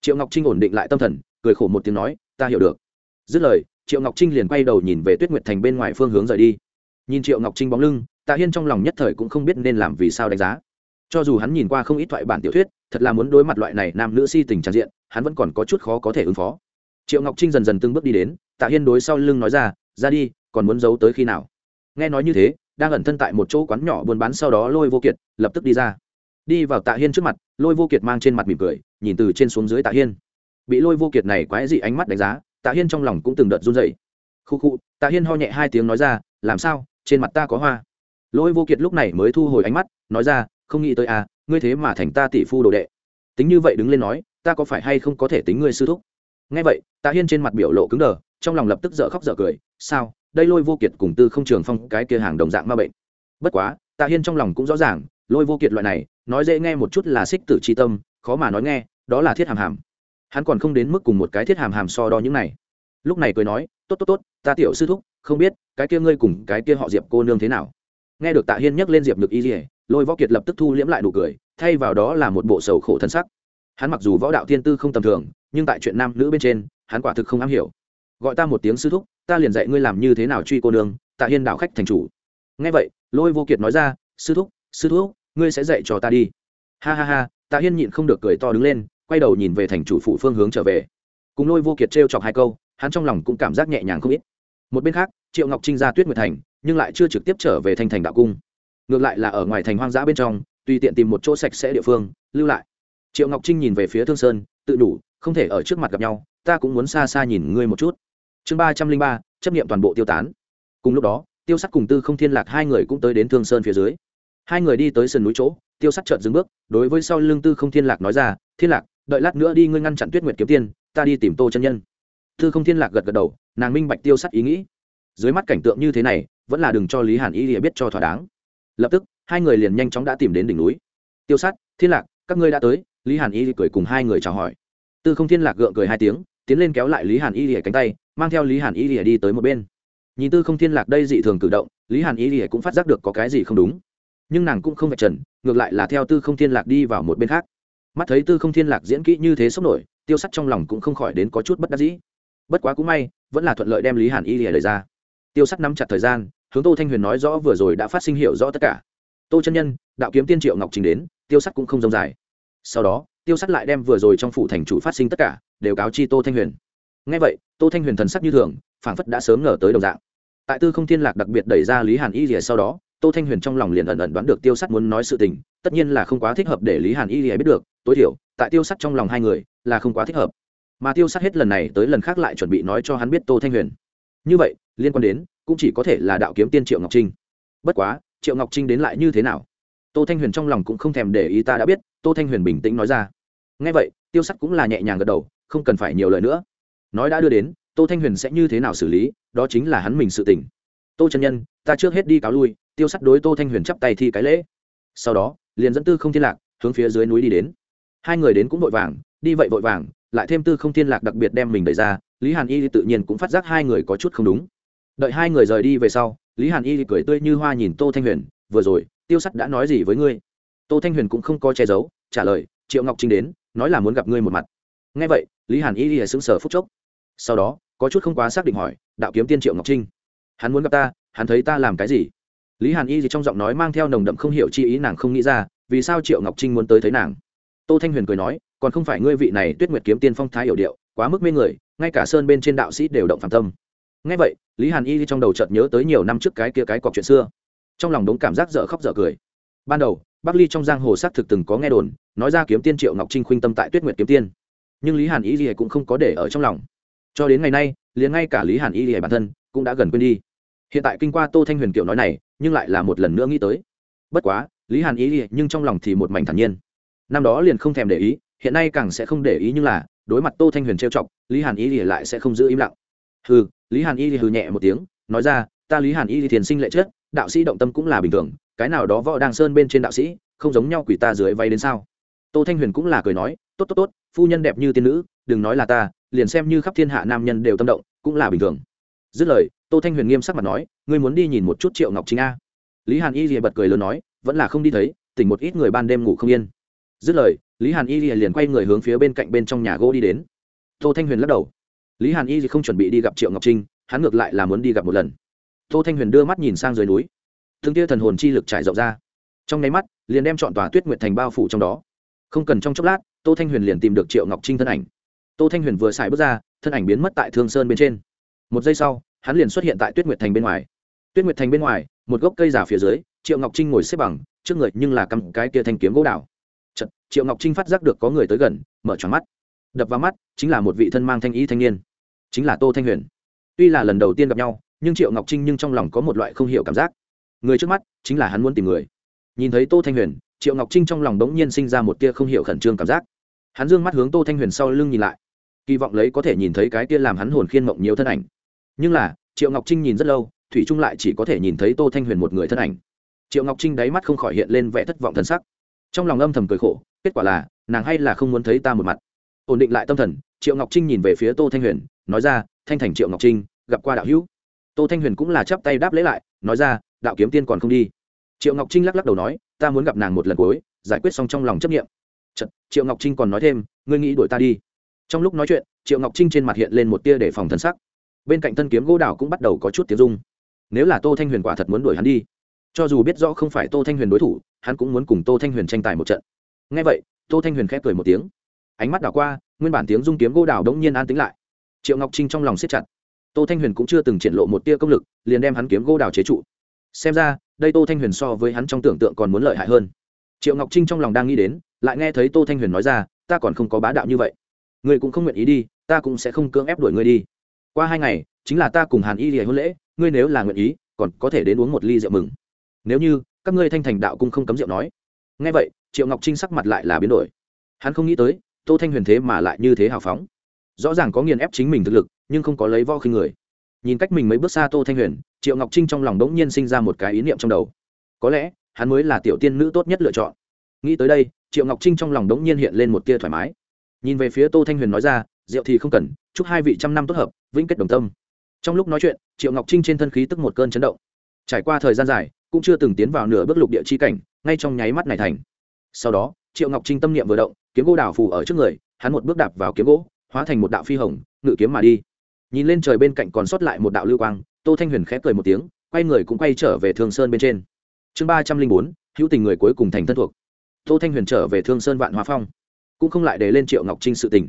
Triệu ngọc trinh ổn định lại tâm thần, cười khổ một tiếng nói, ta hiểu được. Dứt lời triệu ngọc trinh liền quay đầu nhìn về tuyết nguyệt thành bên ngoài phương hướng rời đi. Nhìn triệu ngọc trinh bóng lưng, tạ hiên trong lòng nhất thời cũng không biết nên làm vì sao đánh giá. Cho dù hắn nhìn qua không ít thoại bản tiểu thuyết, thật là muốn đối mặt loại này nam nữ si tình tràn diện, hắn vẫn còn có chút khó có thể ứng phó. Triệu ngọc trinh dần dần từng bước đi đến, tạ hiên đối sau lưng nói ra ra đi, còn muốn giấu tới khi nào? Nghe nói như thế, đang ẩn thân tại một chỗ quán nhỏ buôn bán sau đó lôi vô kiệt lập tức đi ra. Đi vào tạ hiên trước mặt, lôi vô kiệt mang trên mặt mỉm cười, nhìn từ trên xuống dưới tạ hiên. Bị lôi vô kiệt này quái dị ánh mắt đánh giá tạ hiên trong lòng cũng từng đợt run dậy khu khu, tạ hiên ho nhẹ hai tiếng nói ra, làm sao? Trên mặt ta có hoa. Lôi vô kiệt lúc này mới thu hồi ánh mắt, nói ra, không nghĩ tới à ngươi thế mà thành ta tỷ phu đồ đệ. Tính như vậy đứng lên nói, ta có phải hay không có thể tính ngươi sư thúc? Ngay vậy, tạ hiên trên mặt biểu lộ cứng đờ, trong lòng lập tức dở khóc dở cười, sao? Đây lôi vô kiệt cùng tư không trường phong, cái kia hàng đồng dạng ma bệnh. Bất quá, tạ hiên trong lòng cũng rõ ràng, lôi vô kiệt loại này, nói dễ nghe một chút là xích tử c h i tâm, khó mà nói nghe, đó là thiết hàm hàm hắn còn không đến mức cùng một cái thiết hàm hàm so đo những này. Lúc này cười nói, tốt tốt tốt, ta tiểu sư thúc, không biết, cái kia ngươi cùng cái kia họ diệp cô nương thế nào? Nghe được tạ hiên nhắc lên diệp ngực y dỉa lôi võ kiệt lập tức thu liễm lại nụ cười, thay vào đó là một bộ sầu khổ thân sắc. Hắn mặc dù võ đạo thiên tư không tầm thường, nhưng tại chuyện nam nữ bên trên, hắn quả thực không am hiểu. Gọi ta một tiếng sư thúc, ta liền dạy ngươi làm như thế nào truy cô nương, tạ hiên đạo khách thành chủ. Nghe vậy, lôi vô kiệt nói ra, sư thúc sư thúc, ngươi sẽ dạy cho ta đi. Ha ha ha, tạ hiên nhịn không được cười to đứng lên quay đầu nhìn về thành chủ phụ phương hướng trở về. Cùng lôi vô kiệt t chọc hai câu, hắn trong lòng cũng cảm giác nhẹ nhàng không ít. Một bên khác, triệu ngọc trinh ra tuyết nguyệt thành, nhưng lại chưa trực tiếp trở về thành thành đạo cung. Ngược lại là ở ngoài thành hoang dã bên trong, tùy tiện tìm một chỗ sạch sẽ địa phương, lưu lại. Triệu ngọc trinh nhìn về phía thương sơn, tự đủ, không thể ở trước mặt gặp nhau, ta cũng muốn xa xa nhìn ngươi một chút. Chương ba trăm linh ba, chấp nghiệm toàn bộ tiêu tán. Cùng lúc đó, tiêu sắt cùng tư không thiên lạc hai người cũng tới đến thương sơn phía dưới. Hai người đi tới sườn núi chỗ, tiêu sắt trợn dừng bước, đối với sau lưng tư không thiên lạc nói ra, thiên lạc đợi lát nữa đi ngươi ngăn chặn tuyết nguyệt kiếm tiên, ta đi tìm tô chân nhân. Tư không thiên lạc gật gật đầu, nàng minh bạch tiêu sắt ý nghĩ. Dưới mắt cảnh tượng như thế này, vẫn là đừng cho lý hàn ý địa biết cho thỏa đáng. Lập tức, hai người liền nhanh chóng đã tìm đến đỉnh núi. Tiêu sắt, thiên lạc, các ngươi đã tới. Lý hàn y cười cùng hai người chào hỏi. Tư không thiên lạc gượng cười hai tiếng, tiến lên kéo lại lý hàn y lìa cánh tay, mang theo lý hàn y lìa đi tới một bên. Nhìn tư không thiên lạc đây dị thường cử động, lý hàn y lìa cũng phát giác được có cái gì không đúng. Nhưng nàng cũng không phải trần, ngược lại là theo tư không thiên lạc đi vào một bên khác mắt thấy tư không thiên lạc diễn kỹ như thế sốc nổi, tiêu sắt trong lòng cũng không khỏi đến có chút bất đắc dĩ. Bất quá cũng may, vẫn là thuận lợi đem lý hàn y lìa lời ra. Tiêu sắt nắm chặt thời gian, hướng tô thanh huyền nói rõ vừa rồi đã phát sinh hiểu rõ tất cả. Tô chân nhân, đạo kiếm tiên triệu ngọc trình đến, tiêu sắt cũng không rông dài. Sau đó, tiêu sắt lại đem vừa rồi trong phủ thành chủ phát sinh tất cả, đều cáo chi tô thanh huyền. Ngay vậy, tô thanh huyền thần sắc như thường, phảng phất đã sớm ngờ tới đồng dạng. Tại tư không thiên lạc đặc biệt đẩy ra lý hàn y rìa sau đó tô thanh huyền trong lòng liền ẩn ẩn đoán được tiêu sắt muốn nói sự tình, tất nhiên là không quá thích hợp để lý hàn y lìa biết được, tối thiểu, tại tiêu sắt trong lòng hai người, là không quá thích hợp. Mà tiêu sắt hết lần này tới lần khác lại chuẩn bị nói cho hắn biết tô thanh huyền. Như vậy, liên quan đến, cũng chỉ có thể là đạo kiếm tiên triệu ngọc trinh. Bất quá, triệu ngọc trinh đến lại như thế nào? Tô thanh huyền trong lòng cũng không thèm để ý ta đã biết, tô thanh huyền bình tĩnh nói ra. Ngay vậy, tiêu sắt cũng là nhẹ nhàng gật đầu, không cần phải nhiều lời nữa. Nói đã đưa đến, tô thanh huyền sẽ như thế nào xử lý, đó chính là hắn mình sự tỉnh tô chân nhân, ta trước hết đi cáo lui tiêu sắt đối tô thanh huyền chắp tay thi cái lễ. Sau đó, liền dẫn tư không thiên lạc hướng phía dưới núi đi đến. Hai người đến cũng vội vàng, đi vậy vội vàng, lại thêm tư không thiên lạc đặc biệt đem mình đẩy ra, lý hàn y tự nhiên cũng phát giác hai người có chút không đúng. Đợi hai người rời đi về sau, lý hàn y cười tươi như hoa nhìn tô thanh huyền, vừa rồi, tiêu sắt đã nói gì với ngươi? Tô thanh huyền cũng không có che giấu, trả lời, triệu ngọc trinh đến, nói là muốn gặp ngươi một mặt. Ngay vậy, lý hàn y lìa xứng sở phúc chốc. Sau đó, có chút không quá xác định hỏi, đạo kiếm tiên triệu ngọc trinh, hắn muốn gặp ta, hắn thấy ta làm cái gì? Lý hàn y gì trong giọng nói mang theo nồng đậm không hiểu chi ý nàng không nghĩ ra, vì sao triệu ngọc trinh muốn tới thấy nàng? Tô thanh huyền cười nói, còn không phải ngươi vị này tuyết nguyệt kiếm tiên phong thái hiểu điệu, quá mức mê người, ngay cả sơn bên trên đạo sĩ đều động phạm tâm. Ngay vậy, lý hàn y trong đầu chợt nhớ tới nhiều năm trước cái kia cái cọc chuyện xưa. Trong lòng đống cảm giác dở khóc dở cười. Ban đầu, bắc ly trong giang hồ xác thực từng có nghe đồn, nói ra kiếm tiên triệu ngọc trinh khuynh tâm tại tuyết nguyệt kiếm tiên. Nhưng lý hàn y cũng không có để ở trong lòng. Cho đến ngày nay, liền ngay cả lý hàn y bản thân cũng đã gần quên đi hiện tại kinh qua tô thanh huyền kiểu nói này, nhưng lại là một lần nữa nghĩ tới. Bất quá, lý hàn y ý, nhưng trong lòng thì một mảnh thản nhiên. Năm đó liền không thèm để ý, hiện nay càng sẽ không để ý nhưng là, đối mặt tô thanh huyền trêu chọc, lý hàn y ý lại sẽ không giữ im lặng. Hừ, lý hàn y hừ nhẹ một tiếng, nói ra, ta lý hàn y thiền sinh lệ chết đạo sĩ động tâm cũng là bình thường, cái nào đó võ đang sơn bên trên đạo sĩ, không giống nhau quỷ ta dưới vay đến sao? Tô thanh huyền cũng là cười nói, tốt tốt tốt, phu nhân đẹp như tiên nữ, đừng nói là ta, liền xem như khắp thiên hạ nam nhân đều tâm động, cũng là bình thường. Dứt lời tô thanh huyền nghiêm sắc mặt nói, ngươi muốn đi nhìn một chút triệu ngọc chính a? Lý hàn y rìa bật cười lớn nói, vẫn là không đi thấy, tỉnh một ít người ban đêm ngủ không yên. Dứt lời, lý hàn y rìa liền quay người hướng phía bên cạnh bên trong nhà gỗ đi đến. Tô thanh huyền lắc đầu. Lý hàn y thì không chuẩn bị đi gặp triệu ngọc trinh hắn ngược lại là muốn đi gặp một lần. Tô thanh huyền đưa mắt nhìn sang dưới núi. Thương tia thần hồn chi lực trải rộng ra. Trong nháy mắt, liền đem chọn tòa tuyết nguyệt thành bao phủ trong đó. Không cần trong chốc lát, tô thanh huyền liền tìm được triệu ngọc trinh thân ảnh. Tô thanh huyền vừa xài bước ra, thân ảnh biến mất tại thương sơn bên trên. Một giây sau hắn liền xuất hiện tại tuyết nguyệt thành bên ngoài. Tuyết nguyệt thành bên ngoài một gốc cây giả phía dưới triệu ngọc trinh ngồi xếp bằng trước người nhưng là cầm cái kia thanh kiếm gỗ đào. Chật, triệu ngọc trinh phát giác được có người tới gần mở tròn mắt. Đập vào mắt chính là một vị thân mang thanh ý thanh niên. Chính là tô thanh huyền. Tuy là lần đầu tiên gặp nhau nhưng triệu ngọc trinh nhưng trong lòng có một loại không hiểu cảm giác. Người trước mắt chính là hắn muốn tìm người. Nhìn thấy tô thanh huyền triệu ngọc trinh trong lòng đống nhiên sinh ra một tia không hiểu khẩn trương cảm giác. Hắn dương mắt hướng tô thanh huyền sau lưng nhìn lại kỳ vọng lấy có thể nhìn thấy cái tia làm hắn hồn khiên mộng nhiều thân ảnh nhưng là triệu ngọc trinh nhìn rất lâu thủy trung lại chỉ có thể nhìn thấy tô thanh huyền một người thân ảnh. Triệu ngọc trinh đáy mắt không khỏi hiện lên vẻ thất vọng thần sắc. Trong lòng âm thầm cười khổ kết quả là nàng hay là không muốn thấy ta một mặt. Ổn định lại tâm thần triệu ngọc trinh nhìn về phía tô thanh huyền nói ra thanh thành triệu ngọc trinh gặp qua đạo hữu. Tô thanh huyền cũng là chắp tay đáp lễ lại nói ra đạo kiếm tiên còn không đi. Triệu ngọc trinh lắc lắc đầu nói ta muốn gặp nàng một lần cuối giải quyết xong trong lòng chấp nghiệm Chật, triệu ngọc trinh còn nói thêm ngươi nghĩ đuổi ta đi. Trong lúc nói chuyện triệu ngọc trinh trên mặt hiện lên một tia để phòng thân sắc bên cạnh thân kiếm gỗ đào cũng bắt đầu có chút tiếng dung nếu là tô thanh huyền quả thật muốn đuổi hắn đi, cho dù biết rõ không phải tô thanh huyền đối thủ, hắn cũng muốn cùng tô thanh huyền tranh tài một trận. Ngay vậy, tô thanh huyền khép cười một tiếng. Ánh mắt đảo qua, nguyên bản tiếng dung kiếm gỗ đào đống nhiên an tính lại. Triệu ngọc trinh trong lòng siết chặt. Tô thanh huyền cũng chưa từng triển lộ một tia công lực, liền đem hắn kiếm gỗ đào chế trụ. Xem ra, đây tô thanh huyền so với hắn trong tưởng tượng còn muốn lợi hại hơn. Triệu ngọc trinh trong lòng đang nghĩ đến, lại nghe thấy tô thanh huyền nói ra, ta còn không có bá đạo như vậy. Người cũng không nguyện ý đi, ta cũng sẽ không cưỡng ép đuổi ngươi đi qua hai ngày, chính là ta cùng hàn y lìa hôn lễ, ngươi nếu là nguyện ý, còn có thể đến uống một ly rượu mừng. Nếu như, các ngươi thanh thành đạo cung không cấm rượu nói. Nghe vậy, triệu ngọc trinh sắc mặt lại là biến đổi. Hắn không nghĩ tới, tô thanh huyền thế mà lại như thế hào phóng. Rõ ràng có nghiền ép chính mình thực lực, nhưng không có lấy vo khi người. Nhìn cách mình mấy bước xa tô thanh huyền, triệu ngọc trinh trong lòng đống nhiên sinh ra một cái ý niệm trong đầu. Có lẽ, hắn mới là tiểu tiên nữ tốt nhất lựa chọn. Nghĩ tới đây, triệu ngọc trinh trong lòng đống nhiên hiện lên một tia thoải mái. Nhìn về phía tô thanh huyền nói ra rượu thì không cần, chúc hai vị trăm năm tốt hợp, vĩnh kết đồng tâm. Trong lúc nói chuyện, triệu ngọc trinh trên thân khí tức một cơn chấn động. Trải qua thời gian dài, cũng chưa từng tiến vào nửa bước lục địa chi cảnh, ngay trong nháy mắt này thành. Sau đó, triệu ngọc trinh tâm niệm vừa động, kiếm gỗ đào phù ở trước người, hắn một bước đạp vào kiếm gỗ, hóa thành một đạo phi hồng, ngự kiếm mà đi. Nhìn lên trời bên cạnh còn sót lại một đạo lưu quang, tô thanh huyền khép cười một tiếng, quay người cũng quay trở về thương sơn bên trên. Chương ba trăm linh bốn, hữu tình người cuối cùng thành thân thuộc. Tô thanh huyền trở về thương sơn vạn hóa phong. Cũng không lại để lên triệu ngọc trinh sự tình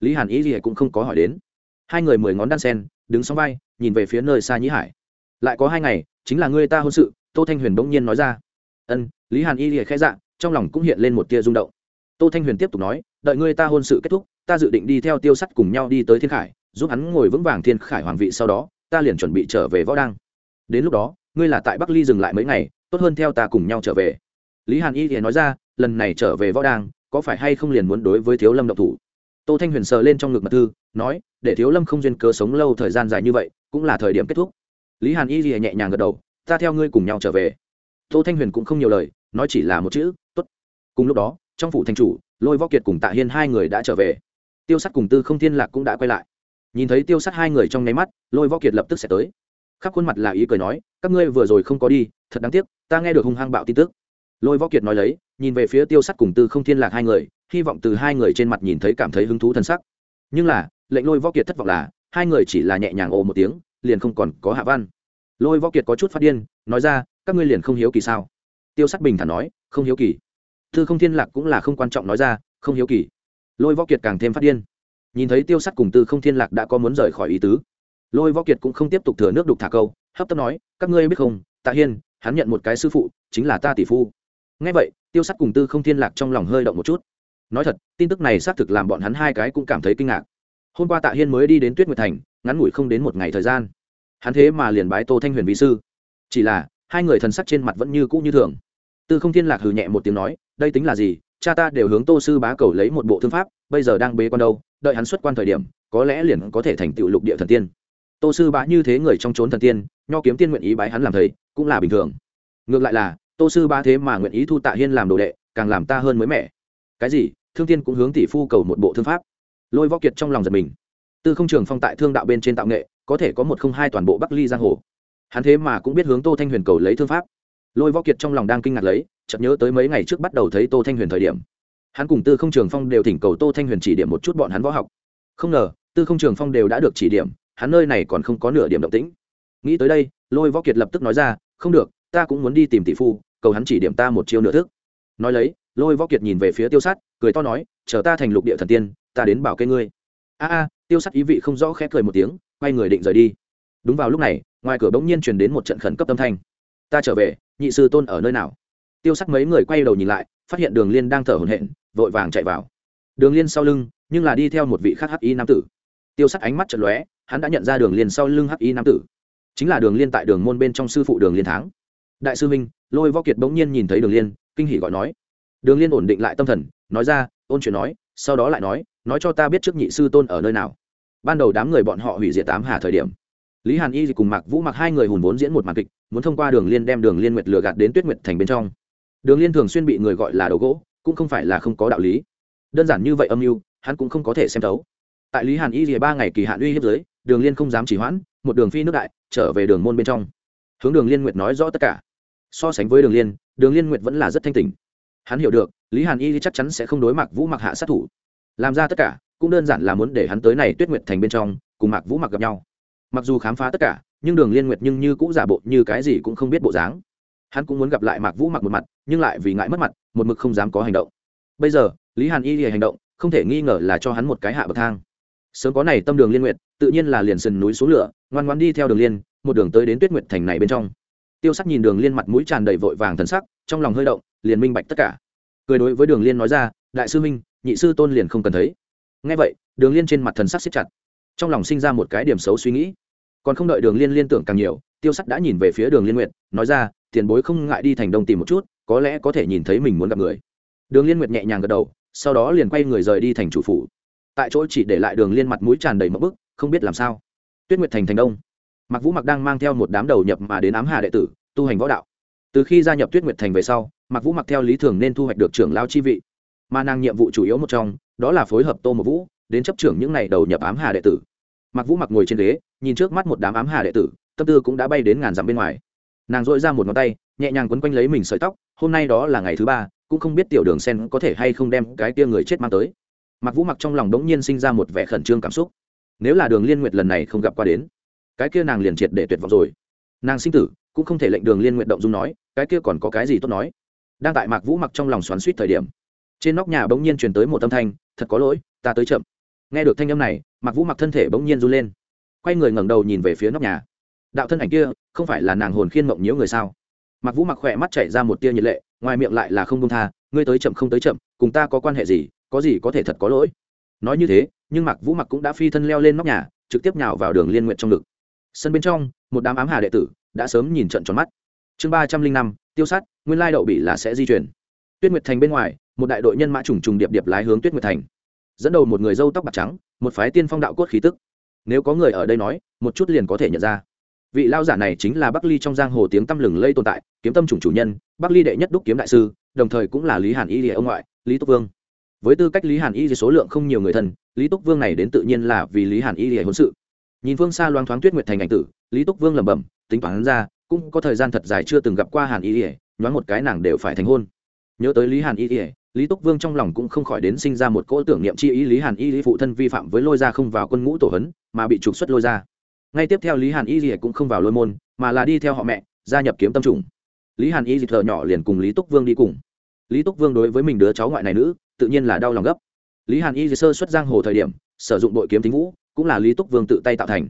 lý hàn ý gì cũng không có hỏi đến. Hai người mười ngón đan sen, đứng sóng vai, nhìn về phía nơi xa nhĩ hải. Lại có hai ngày, chính là ngươi ta hôn sự, tô thanh huyền bỗng nhiên nói ra. Ân, lý hàn y lìa khẽ dạ trong lòng cũng hiện lên một tia rung động. Tô thanh huyền tiếp tục nói, đợi ngươi ta hôn sự kết thúc, ta dự định đi theo tiêu sắt cùng nhau đi tới thiên khải, giúp hắn ngồi vững vàng thiên khải hoàng vị sau đó, ta liền chuẩn bị trở về võ đăng. Đến lúc đó, ngươi là tại bắc ly dừng lại mấy ngày, tốt hơn theo ta cùng nhau trở về. Lý hàn y thì nói ra, lần này trở về võ đăng, có phải hay không liền muốn đối với thiếu lâm động thủ? Tô thanh huyền sờ lên trong ngực mật thư, nói, để thiếu lâm không duyên cớ sống lâu thời gian dài như vậy, cũng là thời điểm kết thúc. Lý hàn y lìa nhẹ nhàng gật đầu, ta theo ngươi cùng nhau trở về. Tô thanh huyền cũng không nhiều lời, nói chỉ là một chữ, tốt. Cùng lúc đó, trong phủ thành chủ, lôi võ kiệt cùng tạ hiên hai người đã trở về. Tiêu sắt cùng tư không thiên lạc cũng đã quay lại. Nhìn thấy tiêu sắt hai người trong nháy mắt, lôi võ kiệt lập tức sẽ tới. Khắp khuôn mặt là ý cười nói, các ngươi vừa rồi không có đi, thật đáng tiếc, ta nghe được hung hăng bạo tin tức lôi võ kiệt nói lấy, nhìn về phía tiêu sắt cùng tư không thiên lạc hai người, hy vọng từ hai người trên mặt nhìn thấy cảm thấy hứng thú t sắc. Nhưng là, lệnh lôi võ kiệt thất vọng là, hai người chỉ là nhẹ nhàng ồ một tiếng, liền không còn có hạ văn. Lôi võ kiệt có chút phát điên, nói ra, các ngươi liền không hiếu kỳ sao? Tiêu sắt bình thản nói, không hiếu kỳ. Thư không thiên lạc cũng là không quan trọng nói ra, không hiếu kỳ. Lôi võ kiệt càng thêm phát điên. Nhìn thấy tiêu sắt cùng tư không thiên lạc đã có muốn rời khỏi ý tứ, lôi võ kiệt cũng không tiếp tục thừa nước đục thả câu, hấp tấp nói, các ngươi biết không, tạ hiên, hắn nhận một cái sư phụ, chính là ta tỷ phu ngay vậy, tiêu sắt cùng tư không thiên lạc trong lòng hơi động một chút. Nói thật, tin tức này xác thực làm bọn hắn hai cái cũng cảm thấy kinh ngạc. Hôm qua tạ hiên mới đi đến tuyết nguyệt thành, ngắn ngủi không đến một ngày thời gian. Hắn thế mà liền bái tô thanh huyền vi sư. Chỉ là, hai người thần sắc trên mặt vẫn như cũ như thường. Tư không thiên lạc hừ nhẹ một tiếng nói, đây tính là gì? Cha ta đều hướng tô sư bá cầu lấy một bộ thương pháp, bây giờ đang bế quan đâu, đợi hắn xuất quan thời điểm, có lẽ liền có thể thành tựu lục địa thần tiên. Tô sư bá như thế người trong trốn thần tiên, nho kiếm tiên nguyện ý bái hắn làm thầy, cũng là bình thường. Ngược lại là tô sư ba thế mà nguyện ý thu tạ hiên làm đồ đệ, càng làm ta hơn mới mẻ. Cái gì? Thương tiên cũng hướng tỷ phu cầu một bộ thương pháp. Lôi võ kiệt trong lòng giật mình. Tư không trường phong tại thương đạo bên trên tạo nghệ, có thể có một không hai toàn bộ bắc ly giang hồ. Hắn thế mà cũng biết hướng tô thanh huyền cầu lấy thương pháp. Lôi võ kiệt trong lòng đang kinh ngạc lấy, chợt nhớ tới mấy ngày trước bắt đầu thấy tô thanh huyền thời điểm. Hắn cùng tư không trường phong đều thỉnh cầu tô thanh huyền chỉ điểm một chút bọn hắn võ học. Không ngờ, tư không trường phong đều đã được chỉ điểm, hắn nơi này còn không có nửa điểm động tĩnh. Nghĩ tới đây, lôi võ kiệt lập tức nói ra, không được, ta cũng muốn đi tìm tỷ phu cầu hắn chỉ điểm ta một chiêu nửa thức. Nói lấy, lôi võ kiệt nhìn về phía tiêu sắt cười to nói, chờ ta thành lục địa thần tiên, ta đến bảo kê ngươi. A a, tiêu sắt ý vị không rõ khẽ cười một tiếng, quay người định rời đi. Đúng vào lúc này, ngoài cửa bỗng nhiên truyền đến một trận khẩn cấp âm thanh. Ta trở về, nhị sư tôn ở nơi nào? Tiêu sắc mấy người quay đầu nhìn lại, phát hiện đường liên đang thở hổn hển, vội vàng chạy vào. Đường liên sau lưng, nhưng là đi theo một vị khác hắc y nam tử. Tiêu sắc ánh mắt chật lóe, hắn đã nhận ra đường liên sau lưng hắc y nam tử. Chính là đường liên tại đường môn bên trong sư phụ đường liên tháng đại sư minh lôi võ kiệt bỗng nhiên nhìn thấy đường liên, kinh hỉ gọi nói. Đường liên ổn định lại tâm thần, nói ra, ôn chuyện nói, sau đó lại nói nói cho ta biết trước nhị sư tôn ở nơi nào. Ban đầu đám người bọn họ hủy diệt tám hà thời điểm, lý hàn y cùng mạc vũ mặc hai người hùn vốn diễn một màn kịch, muốn thông qua đường liên đem đường liên nguyệt lừa gạt đến tuyết nguyệt thành bên trong. Đường liên thường xuyên bị người gọi là đầu gỗ, cũng không phải là không có đạo lý. Đơn giản như vậy âm mưu, hắn cũng không có thể xem thấu. Tại lý hàn y thì ba ngày kỳ hạn uy hiếp giới, đường liên không dám chỉ hoãn, một đường phi nước đại, trở về đường môn bên trong. Hướng đường liên nguyệt nói rõ tất cả so sánh với đường liên đường liên nguyệt vẫn là rất thanh tỉnh. Hắn hiểu được, lý hàn y chắc chắn sẽ không đối mặt vũ mặc hạ sát thủ. Làm ra tất cả, cũng đơn giản là muốn để hắn tới này tuyết nguyệt thành bên trong, cùng mạc vũ mặc gặp nhau. Mặc dù khám phá tất cả, nhưng đường liên nguyệt nhưng như cũng giả bộ, như cái gì cũng không biết bộ dáng. Hắn cũng muốn gặp lại mạc vũ mặc một mặt, nhưng lại vì ngại mất mặt, một mực không dám có hành động. Bây giờ, lý hàn y hành động, không thể nghi ngờ là cho hắn một cái hạ bậc thang. Sớm có này tâm đường liên nguyệt, tự nhiên là liền sườn núi xuống lửa, ngoan ngoan đi theo đường liên, một đường tới đến tuyết nguyệt thành này bên trong tiêu sắc nhìn đường liên mặt mũi tràn đầy vội vàng thần sắc, trong lòng hơi động, liền minh bạch tất cả. Cười đối với đường liên nói ra, đại sư minh nhị sư tôn liền không cần thấy. Ngay vậy, đường liên trên mặt thần sắc xếp chặt, trong lòng sinh ra một cái điểm xấu suy nghĩ. Còn không đợi đường liên liên tưởng càng nhiều, tiêu sắc đã nhìn về phía đường liên nguyệt, nói ra, tiền bối không ngại đi thành đông tìm một chút, có lẽ có thể nhìn thấy mình muốn gặp người. Đường liên nguyệt nhẹ nhàng gật đầu, sau đó liền quay người rời đi thành chủ phủ. Tại chỗ chỉ để lại đường liên mặt mũi tràn đầy mẫu bức, không biết làm sao. Tuyết nguyệt thành thành đông mặc vũ mặc đang mang theo một đám đầu nhập mà đến ám hà đệ tử, tu hành võ đạo. Từ khi gia nhập tuyết nguyệt thành về sau mặc vũ mặc theo lý thường nên thu hoạch được trưởng lao chi vị. Mà nàng nhiệm vụ chủ yếu một trong, đó là phối hợp tô một vũ, đến chấp trưởng những n à y đầu nhập ám hà đệ tử. Mặc vũ mặc ngồi trên ghế, nhìn trước mắt một đám ám hà đệ tử, tâm tư cũng đã bay đến ngàn dặm bên ngoài. Nàng dội ra một ngón tay, nhẹ nhàng quấn quanh lấy mình sợi tóc, hôm nay đó là ngày thứ ba, cũng không biết tiểu đường sen có thể hay không đem cái tia người chết mang tới. Mặc vũ mặc trong lòng đống nhiên sinh ra một vẻ khẩn trương cảm xúc. Nếu là đường liên nguyệt lần này không gặp qua đến cái kia nàng liền triệt để tuyệt vọng rồi. Nàng sinh tử, cũng không thể lệnh đường liên nguyện động dung nói, cái kia còn có cái gì tốt nói? Đang tại mạc vũ mặc trong lòng xoắn suýt thời điểm, trên nóc nhà bỗng nhiên truyền tới một âm thanh, thật có lỗi, ta tới chậm. Nghe được thanh âm này, mạc vũ mặc thân thể bỗng nhiên run lên, quay người ngẩng đầu nhìn về phía nóc nhà. Đạo thân ảnh kia, không phải là nàng hồn khiên mộng nhiễu người sao? Mặc vũ mặc khỏe mắt chảy ra một tia nhiệt lệ, ngoài miệng lại là không công tha, ngươi tới chậm không tới chậm, cùng ta có quan hệ gì, có gì có thể thật có lỗi? Nói như thế, nhưng mặc vũ mặc cũng đã phi thân leo lên nóc nhà, trực tiếp nhào vào đường liên nguyện trong ngực sân bên trong, một đám ám hà đệ tử đã sớm nhìn trận tròn mắt. Chương ba trăm linh năm, tiêu sát, nguyên lai đậu bị là sẽ di chuyển. Tuyết nguyệt thành bên ngoài, một đại đội nhân mã trùng trùng điệp điệp lái hướng tuyết nguyệt thành. Dẫn đầu một người dâu tóc bạc trắng, một phái tiên phong đạo cốt khí tức. Nếu có người ở đây nói, một chút liền có thể nhận ra. Vị lao giả này chính là bắc ly trong giang hồ tiếng tăm lừng lây tồn tại, kiếm tâm chủng chủ nhân, bắc ly đệ nhất đúc kiếm đại sư, đồng thời cũng là lý hàn y lìa ông ngoại, lý túc vương. Với tư cách lý hàn y số lượng không nhiều người thân, lý túc vương này đến tự nhiên là vì lý hàn y lìa hôn sự nhìn phương xa loáng thoáng tuyết nguyệt thành ảnh tử, lý túc vương lẩm bẩm, tính toán ra, cũng có thời gian thật dài chưa từng gặp qua hàn y lìa nhoáng một cái nàng đều phải thành hôn. Nhớ tới lý hàn y ỉa lý túc vương trong lòng cũng không khỏi đến sinh ra một cỗ tưởng niệm chi ý lý hàn y lý phụ thân vi phạm với lôi gia không vào quân ngũ tổ hấn, mà bị trục xuất lôi ra. Ngay tiếp theo lý hàn y ỉa cũng không vào lôi môn, mà là đi theo họ mẹ, gia nhập kiếm tâm trùng. Lý hàn y lý thợ nhỏ liền cùng lý túc vương đi cùng. Lý túc vương đối với mình đứa cháu ngoại này nữ, tự nhiên là đau lòng gấp. Lý hàn y sơ xuất giang hồ thời điểm, sử dụng đội kiếm tính vũ cũng là lý túc vương tự tay tạo thành.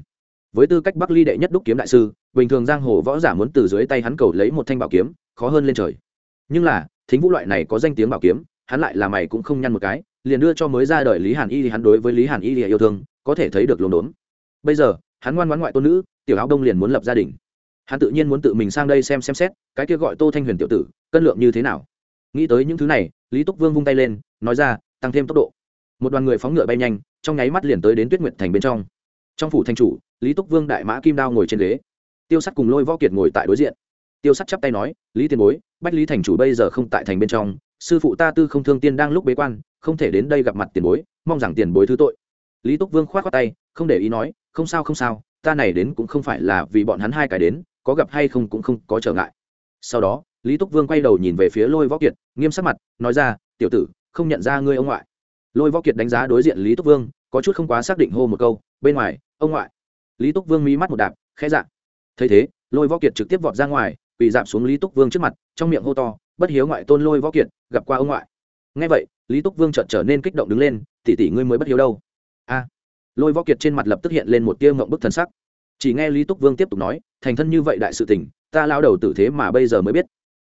Với tư cách bắc ly đệ nhất đúc kiếm đại sư, bình thường giang hồ võ giả muốn từ dưới tay hắn cầu lấy một thanh bảo kiếm, khó hơn lên trời. Nhưng là, thính vũ loại này có danh tiếng bảo kiếm, hắn lại là mày cũng không nhăn một cái, liền đưa cho mới ra đời lý hàn y thì hắn đối với lý hàn y thì yêu thương, có thể thấy được lồn đốn. Bây giờ, hắn ngoan ngoãn ngoại tôn nữ, tiểu áo đông liền muốn lập gia đình. Hắn tự nhiên muốn tự mình sang đây xem xem xét, cái kia gọi tô thanh huyền tiểu tử, cân lượng như thế nào. Nghĩ tới những thứ này, lý túc vương vung tay lên, nói ra, tăng thêm tốc độ. Một đoàn người phóng ngựa bay nhanh trong nháy mắt liền tới đến tuyết nguyệt thành bên trong. Trong phủ thanh chủ, lý túc vương đại mã kim đao ngồi trên ghế. Tiêu sắt cùng lôi võ kiệt ngồi tại đối diện. Tiêu sắt chắp tay nói, lý tiền bối, bách lý thành chủ bây giờ không tại thành bên trong, sư phụ ta tư không thương tiên đang lúc bế quan, không thể đến đây gặp mặt tiền bối, mong rằng tiền bối thứ tội. Lý túc vương k h o á t khoác tay, không để ý nói, không sao không sao, ta này đến cũng không phải là vì bọn hắn hai cái đến, có gặp hay không cũng không có trở ngại. Sau đó, lý túc vương quay đầu nhìn về phía lôi võ kiệt, nghiêm sắc mặt, nói ra, tiểu tử, không nhận ra ngươi ông ngoại lôi võ kiệt đánh giá đối diện lý túc vương, có chút không quá xác định hô một câu, bên ngoài, ông ngoại. Lý túc vương mí mắt một đạp, khẽ dạng thấy thế, lôi võ kiệt trực tiếp vọt ra ngoài bị dạp xuống lý túc vương trước mặt, trong miệng hô to, bất hiếu ngoại tôn lôi võ kiệt, gặp qua ông ngoại. Ngay vậy, lý túc vương chợt trở nên kích động đứng lên, tỷ tỷ ngươi mới bất hiếu đâu. A. Lôi võ kiệt trên mặt lập tức hiện lên một tia ngộng bức thần sắc. Chỉ nghe lý túc vương tiếp tục nói, thành thân như vậy đại sự tình, ta lao đầu tử thế mà bây giờ mới biết.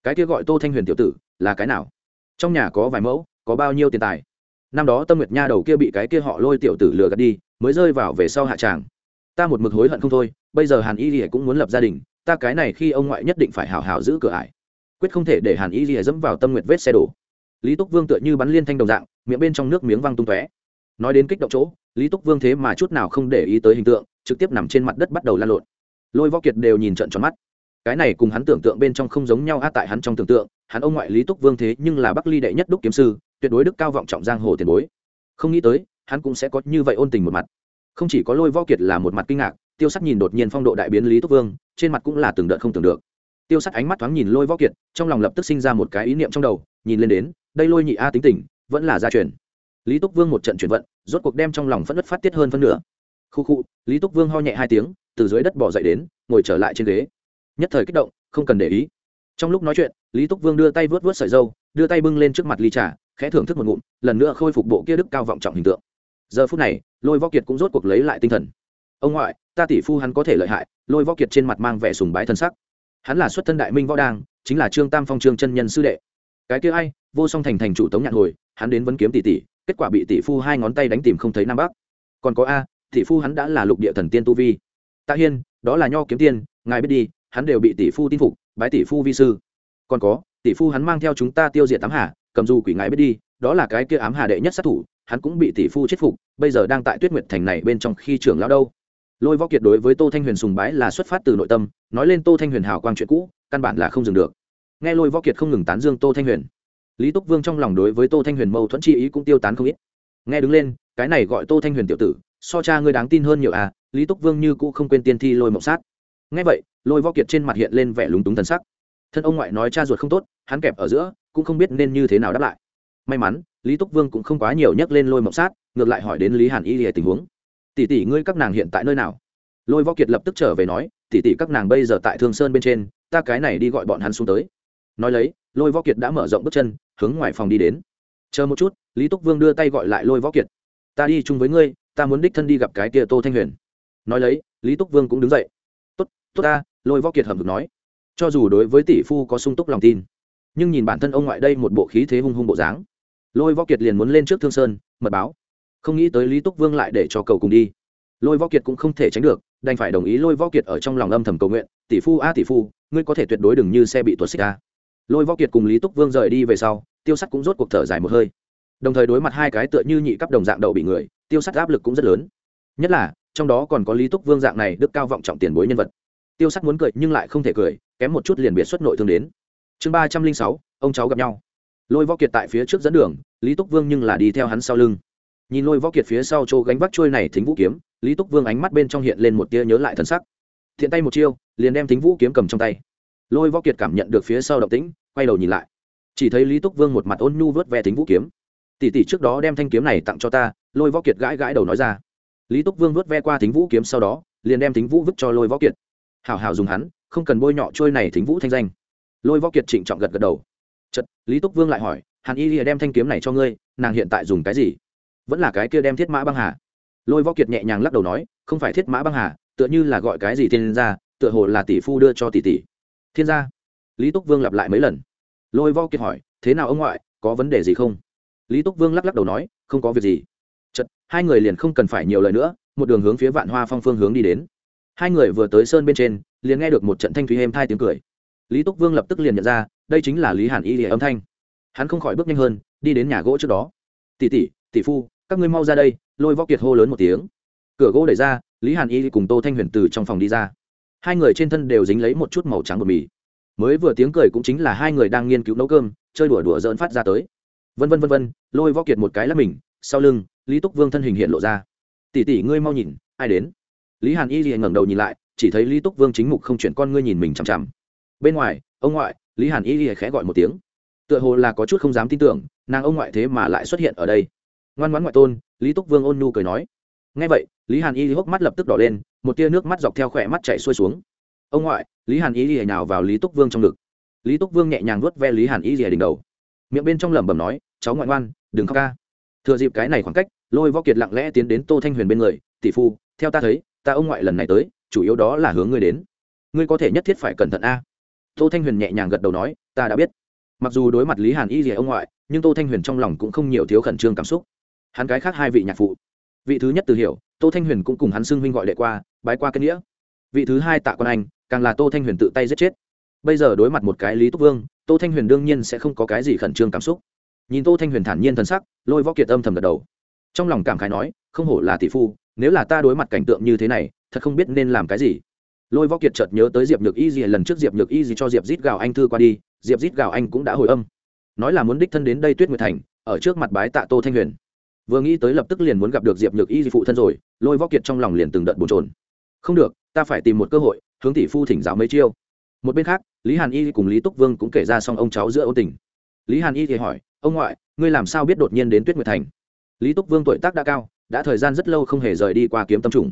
Cái kia gọi tô thanh huyền tiểu tử là cái nào? Trong nhà có vài mẫu, có bao nhiêu tiền tài? Năm đó tâm nguyệt nha đầu kia bị cái kia họ lôi tiểu tử lừa gạt đi, mới rơi vào về sau hạ tràng. Ta một mực hối hận không thôi, bây giờ hàn y rỉa cũng muốn lập gia đình, ta cái này khi ông ngoại nhất định phải hào hào giữ cửa ải. Quyết không thể để hàn y lìa dẫm vào tâm nguyệt vết xe đổ. Lý túc vương tựa như bắn liên thanh đồng dạng, miệng bên trong nước miếng văng tung tóe. Nói đến kích động chỗ, lý túc vương thế mà chút nào không để ý tới hình tượng, trực tiếp nằm trên mặt đất bắt đầu lan lộn. Lôi võ kiệt đều nhìn trận tròn mắt. Cái này cùng hắn tưởng tượng bên trong không giống nhau á, tại hắn trong tưởng tượng, hắn ông ngoại lý túc vương thế nhưng là bắc ly đệ nhất đúc kiếm sư tuyệt đối đức cao vọng trọng giang hồ tiền bối. Không nghĩ tới, hắn cũng sẽ có như vậy ôn tình một mặt. Không chỉ có lôi võ kiệt là một mặt kinh ngạc, tiêu sắc nhìn đột nhiên phong độ đại biến lý túc vương, trên mặt cũng là từng đợt không tưởng được. Tiêu sắc ánh mắt thoáng nhìn lôi võ kiệt, trong lòng lập tức sinh ra một cái ý niệm trong đầu, nhìn lên đến, đây lôi nhị a tính tình, vẫn là gia truyền. Lý túc vương một trận chuyển vận, rốt cuộc đem trong lòng phẫn nứt phát tiết hơn phân nửa. Khu khu, lý túc vương ho nhẹ hai tiếng, từ dưới đất bỏ dậy đến, ngồi trở lại trên ghế. Nhất thời kích động, không cần để ý. Trong lúc nói chuyện, lý túc vương đưa tay vớt vớt sợi dâu, đưa tay bưng lên trước mặt ly trà khẽ thưởng thức một ngụm, lần nữa khôi phục bộ kia đức cao vọng trọng hình tượng. Giờ phút này, lôi võ kiệt cũng rốt cuộc lấy lại tinh thần. Ông ngoại, ta tỷ phu hắn có thể lợi hại, lôi võ kiệt trên mặt mang vẻ sùng bái thân sắc. Hắn là xuất thân đại minh võ đang chính là trương tam phong trương chân nhân sư đệ. Cái kia ai, vô song thành thành chủ tống nhạn hồi, hắn đến vấn kiếm tỷ tỷ, kết quả bị tỷ phu hai ngón tay đánh tìm không thấy nam bắc. Còn có a, tỷ phu hắn đã là lục địa thần tiên tu vi. Tạ hiên, đó là nho kiếm tiên, ngài biết đi, hắn đều bị tỷ phu tin phục, bái tỷ phu vi sư. Còn có, tỷ phu hắn mang theo chúng ta tiêu diệt tám hà cầm du quỷ ngài biết đi, đó là cái kia ám hà đệ nhất sát thủ, hắn cũng bị tỷ phu chết phục, bây giờ đang tại tuyết nguyệt thành này bên trong khi trưởng lão đâu. Lôi võ kiệt đối với tô thanh huyền sùng bái là xuất phát từ nội tâm, nói lên tô thanh huyền hào quang chuyện cũ, căn bản là không dừng được. Nghe lôi võ kiệt không ngừng tán dương tô thanh huyền. Lý túc vương trong lòng đối với tô thanh huyền mâu thuẫn chi ý cũng tiêu tán không ít. Nghe đứng lên, cái này gọi tô thanh huyền tiểu tử, so cha ngươi đáng tin hơn nhiều à lý túc vương như cũ không quên tiên thi lôi mộng sát. Nghe vậy, lôi võ kiệt trên mặt hiện lên vẻ lúng túng thần sắc. Thân ông ngoại nói cha ruột không tốt, hắn kẹp ở giữa cũng không biết nên như thế nào đáp lại. May mắn, lý túc vương cũng không quá nhiều nhắc lên lôi mộng sát, ngược lại hỏi đến lý hàn y lìa tình huống. Tỷ tỷ ngươi các nàng hiện tại nơi nào? Lôi võ kiệt lập tức trở về nói, tỷ tỷ các nàng bây giờ tại thương sơn bên trên, ta cái này đi gọi bọn hắn xuống tới. Nói lấy, lôi võ kiệt đã mở rộng bước chân, hướng ngoài phòng đi đến. Chờ một chút, lý túc vương đưa tay gọi lại lôi võ kiệt. Ta đi chung với ngươi, ta muốn đích thân đi gặp cái kia tô thanh huyền. Nói lấy, lý túc vương cũng đứng dậy. Tốt tốt ta, lôi võ kiệt hầm được nói. Cho dù đối với tỷ phu có sung túc lòng tin nhưng nhìn bản thân ông ngoại đây một bộ khí thế hung hung bộ dáng. Lôi võ kiệt liền muốn lên trước thương sơn, mật báo. Không nghĩ tới lý túc vương lại để cho cầu cùng đi. Lôi võ kiệt cũng không thể tránh được, đành phải đồng ý lôi võ kiệt ở trong lòng âm thầm cầu nguyện, tỷ phu a, tỷ phu, ngươi có thể tuyệt đối đừng như xe bị tuột xích a. Lôi võ kiệt cùng lý túc vương rời đi về sau, tiêu sắt cũng rốt cuộc thở dài một hơi. Đồng thời đối mặt hai cái tựa như nhị cấp đồng dạng đậu bị người, tiêu sắt áp lực cũng rất lớn. Nhất là, trong đó còn có lý túc vương dạng này đức cao vọng trọng tiền bối nhân vật. Tiêu sắt muốn cười nhưng lại không thể cười, kém một chút liền biệt xuất nội thương đến chương ba trăm linh sáu, ông cháu gặp nhau. Lôi võ kiệt tại phía trước dẫn đường, lý túc vương nhưng là đi theo hắn sau lưng. Nhìn lôi võ kiệt phía sau chỗ gánh vác trôi này thính vũ kiếm, lý túc vương ánh mắt bên trong hiện lên một tia nhớ lại thân sắc. Thiện tay một chiêu, liền đem thính vũ kiếm cầm trong tay. Lôi võ kiệt cảm nhận được phía sau động tĩnh, quay đầu nhìn lại. Chỉ thấy lý túc vương một mặt ôn nhu vớt ve thính vũ kiếm. Tỷ tỷ trước đó đem thanh kiếm này tặng cho ta, lôi võ kiệt gãi gãi đầu nói ra. Lý túc vương vớt ve qua thính vũ kiếm sau đó, liền đem thính vũ vứt cho lôi võ kiệt. Hảo hảo dùng hắn, không cần bôi nhọ trôi này thính vũ thanh danh lôi võ kiệt trịnh trọng gật gật đầu. Chật lý túc vương lại hỏi, hàn y lìa đem thanh kiếm này cho ngươi, nàng hiện tại dùng cái gì? Vẫn là cái kia đem thiết mã băng hà. Lôi võ kiệt nhẹ nhàng lắc đầu nói, không phải thiết mã băng hà, tựa như là gọi cái gì thiên gia, tựa hồ là tỷ phu đưa cho tỷ tỷ. Thiên gia? Lý túc vương lặp lại mấy lần. Lôi võ kiệt hỏi, thế nào ông ngoại, có vấn đề gì không? Lý túc vương lắc lắc đầu nói, không có việc gì. Chật hai người liền không cần phải nhiều lời nữa, một đường hướng phía vạn hoa phong phương hướng đi đến. Hai người vừa tới sơn bên trên, liền nghe được một trận thanh thúy êm thai tiếng cười lý túc vương lập tức liền nhận ra, đây chính là lý hàn y lìa âm thanh. Hắn không khỏi bước nhanh hơn, đi đến nhà gỗ trước đó. Tỷ tỷ tỷ phu, các ngươi mau ra đây. Lôi võ kiệt hô lớn một tiếng. Cửa gỗ đẩy ra, lý hàn y cùng tô thanh huyền từ trong phòng đi ra. Hai người trên thân đều dính lấy một chút màu trắng bột mì. Mới vừa tiếng cười cũng chính là hai người đang nghiên cứu nấu cơm, chơi đùa đùa dỡn phát ra tới. Vân vân vân vân. Lôi võ kiệt một cái là mình, sau lưng, lý túc vương thân hình hiện lộ ra. Tỷ tỷ, ngươi mau nhìn, ai đến? Lý hàn y ngẩng đầu nhìn lại, chỉ thấy lý túc vương chính mục không chuyển con ngươi nhìn mình chằm chằm bên ngoài, ông ngoại, lý hàn y khẽ gọi một tiếng. Tựa hồ là có chút không dám tin tưởng, nàng ông ngoại thế mà lại xuất hiện ở đây. Ngoan ngoãn ngoại tôn, lý túc vương ôn nhu cười nói. Ngay vậy, lý hàn y hốc mắt lập tức đỏ lên, một tia nước mắt dọc theo khỏe mắt chạy xuôi xuống. Ông ngoại, lý hàn y lìa nào vào lý túc vương trong ngực. Lý túc vương nhẹ nhàng vuốt ve lý hàn y lìa đỉnh đầu. Miệng bên trong lẩm bẩm nói, cháu ngoại ngoan, đừng khóc ca. Thừa dịp cái này khoảng cách, lôi võ kiệt lặng lẽ tiến đến tô thanh huyền bên người, tỷ phu, theo ta thấy, ta ông ngoại lần này tới, chủ yếu đó là hướng ngươi đến. Ngươi có thể nhất thiết phải cẩn thận a tô thanh huyền nhẹ nhàng gật đầu nói, ta đã biết. Mặc dù đối mặt lý hàn y gì ông ngoại, nhưng tô thanh huyền trong lòng cũng không nhiều thiếu khẩn trương cảm xúc. Hắn cái khác hai vị nhạc phụ. Vị thứ nhất từ hiểu, tô thanh huyền cũng cùng hắn xưng huynh gọi đệ qua, bái qua kết nghĩa. Vị thứ hai tạ quan anh, càng là tô thanh huyền tự tay giết chết. Bây giờ đối mặt một cái lý túc vương, tô thanh huyền đương nhiên sẽ không có cái gì khẩn trương cảm xúc. Nhìn tô thanh huyền thản nhiên thân sắc, lôi võ kiệt âm thầm gật đầu. Trong lòng cảm khái nói, không hổ là tỷ phu, nếu là ta đối mặt cảnh tượng như thế này, thật không biết nên làm cái gì lôi võ kiệt chợt nhớ tới diệp nhược y gì lần trước diệp nhược y gì cho diệp rít gào anh thư qua đi, diệp rít gào anh cũng đã hồi âm. Nói là muốn đích thân đến đây tuyết nguyệt thành, ở trước mặt bái tạ tô thanh huyền. Vừa nghĩ tới lập tức liền muốn gặp được diệp nhược y gì phụ thân rồi, lôi võ kiệt trong lòng liền từng đợt bồn trồn không được, ta phải tìm một cơ hội, hướng tỷ phu thỉnh giáo mấy chiêu. Một bên khác, lý hàn y cùng lý túc vương cũng kể ra xong ông cháu giữa ô tình. Lý hàn y thì hỏi, ông ngoại, ngươi làm sao biết đột nhiên đến tuyết nguyệt thành? Lý túc vương tuổi tác đã cao, đã thời gian rất lâu không hề rời đi qua kiếm tâm trùng.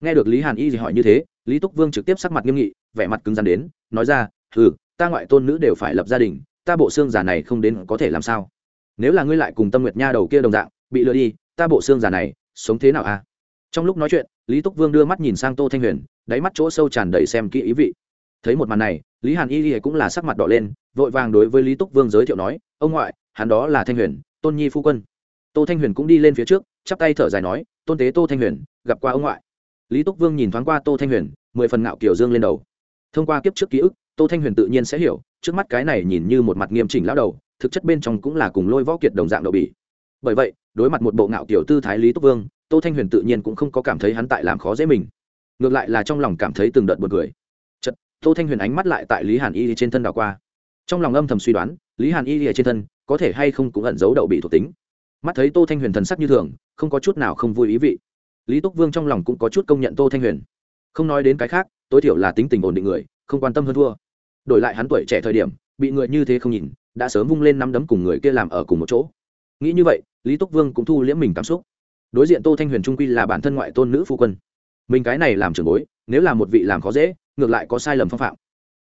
Nghe được lý hàn y thì hỏi như thế lý túc vương trực tiếp sắc mặt nghiêm nghị, vẻ mặt cứng rắn đến, nói ra ừ ta ngoại tôn nữ đều phải lập gia đình, ta bộ xương giả này không đến có thể làm sao? Nếu là ngươi lại cùng tâm nguyệt nha đầu kia đồng dạng, bị lừa đi, ta bộ xương giả này, sống thế nào a à? trong lúc nói chuyện, lý túc vương đưa mắt nhìn sang tô thanh huyền, đáy mắt chỗ sâu tràn đầy xem kỹ ý vị. Thấy một màn này, lý hàn y cũng là sắc mặt đỏ lên, vội vàng đối với lý túc vương giới thiệu nói, ông ngoại, hắn đó là thanh huyền, tôn nhi phu quân. Tô thanh huyền cũng đi lên phía trước, chắp tay thở dài nói, tôn tế tô thanh huyền, gặp qua ông ngoại lý túc vương nhìn thoáng qua tô thanh huyền, mười phần ngạo kiểu dương lên đầu. Thông qua kiếp trước ký ức, tô thanh huyền tự nhiên sẽ hiểu, trước mắt cái này nhìn như một mặt nghiêm chỉnh lão đầu, thực chất bên trong cũng là cùng lôi võ kiệt đồng dạng đậu bỉ. Bởi vậy, đối mặt một bộ ngạo kiểu tư thái lý túc vương, tô thanh huyền tự nhiên cũng không có cảm thấy hắn tại làm khó dễ mình. Ngược lại là trong lòng cảm thấy từng đợt buồn cười. Chật tô thanh huyền ánh mắt lại tại lý hàn y trên thân đảo qua. Trong lòng âm thầm suy đoán, lý hàn y trên thân có thể hay không cũng ẩn giấu đậu bị thuộc tính. Mắt thấy tô thanh huyền thần sắc như thường, không có chút nào không vui ý vị lý túc vương trong lòng cũng có chút công nhận tô thanh huyền. Không nói đến cái khác, tối thiểu là tính tình ổn định người, không quan tâm hơn thua. Đổi lại hắn tuổi trẻ thời điểm, bị người như thế không nhìn, đã sớm vung lên nắm đấm cùng người kia làm ở cùng một chỗ. Nghĩ như vậy, lý túc vương cũng thu liễm mình cảm xúc. Đối diện tô thanh huyền trung quy là bản thân ngoại tôn nữ phu quân. Mình cái này làm trưởng bối, nếu là một vị làm khó dễ, ngược lại có sai lầm phong phạm.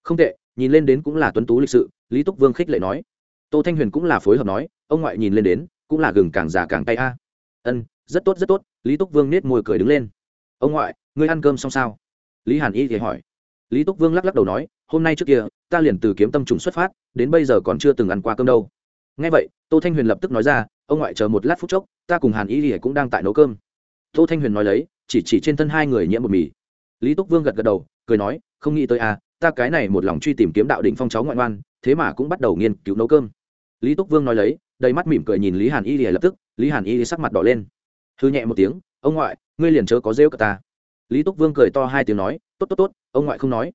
Không tệ, nhìn lên đến cũng là tuấn tú lịch sự, lý túc vương khích lệ nói. Tô thanh huyền cũng là phối hợp nói, ông ngoại nhìn lên đến, cũng là gừng càng già càng tay a. Ân, rất tốt rất tốt lý túc vương nết môi cười đứng lên. Ông ngoại, ngươi ăn cơm xong sao? Lý hàn y thì hỏi. Lý túc vương lắc lắc đầu nói, hôm nay trước kia, ta liền từ kiếm tâm trùng xuất phát, đến bây giờ còn chưa từng ăn qua cơm đâu. Ngay vậy, tô thanh huyền lập tức nói ra, ông ngoại chờ một lát phút chốc, ta cùng hàn y thì cũng đang tại nấu cơm. Tô thanh huyền nói lấy, chỉ chỉ trên thân hai người nhiễm một mì. Lý túc vương gật gật đầu, cười nói, không nghĩ tới à ta cái này một lòng truy tìm kiếm đạo định phong cháu ngoại ngoan, thế mà cũng bắt đầu nghiên cứu nấu cơm. Lý túc vương nói lấy, đầy mắt mỉm cười nhìn lý hàn y thì lập tức, lý hàn y sắc mặt đỏ lên hư nhẹ một tiếng, ông ngoại, ngươi liền chớ có rêu cả ta. Lý túc vương cười to hai tiếng nói, tốt tốt tốt, ông ngoại không nói.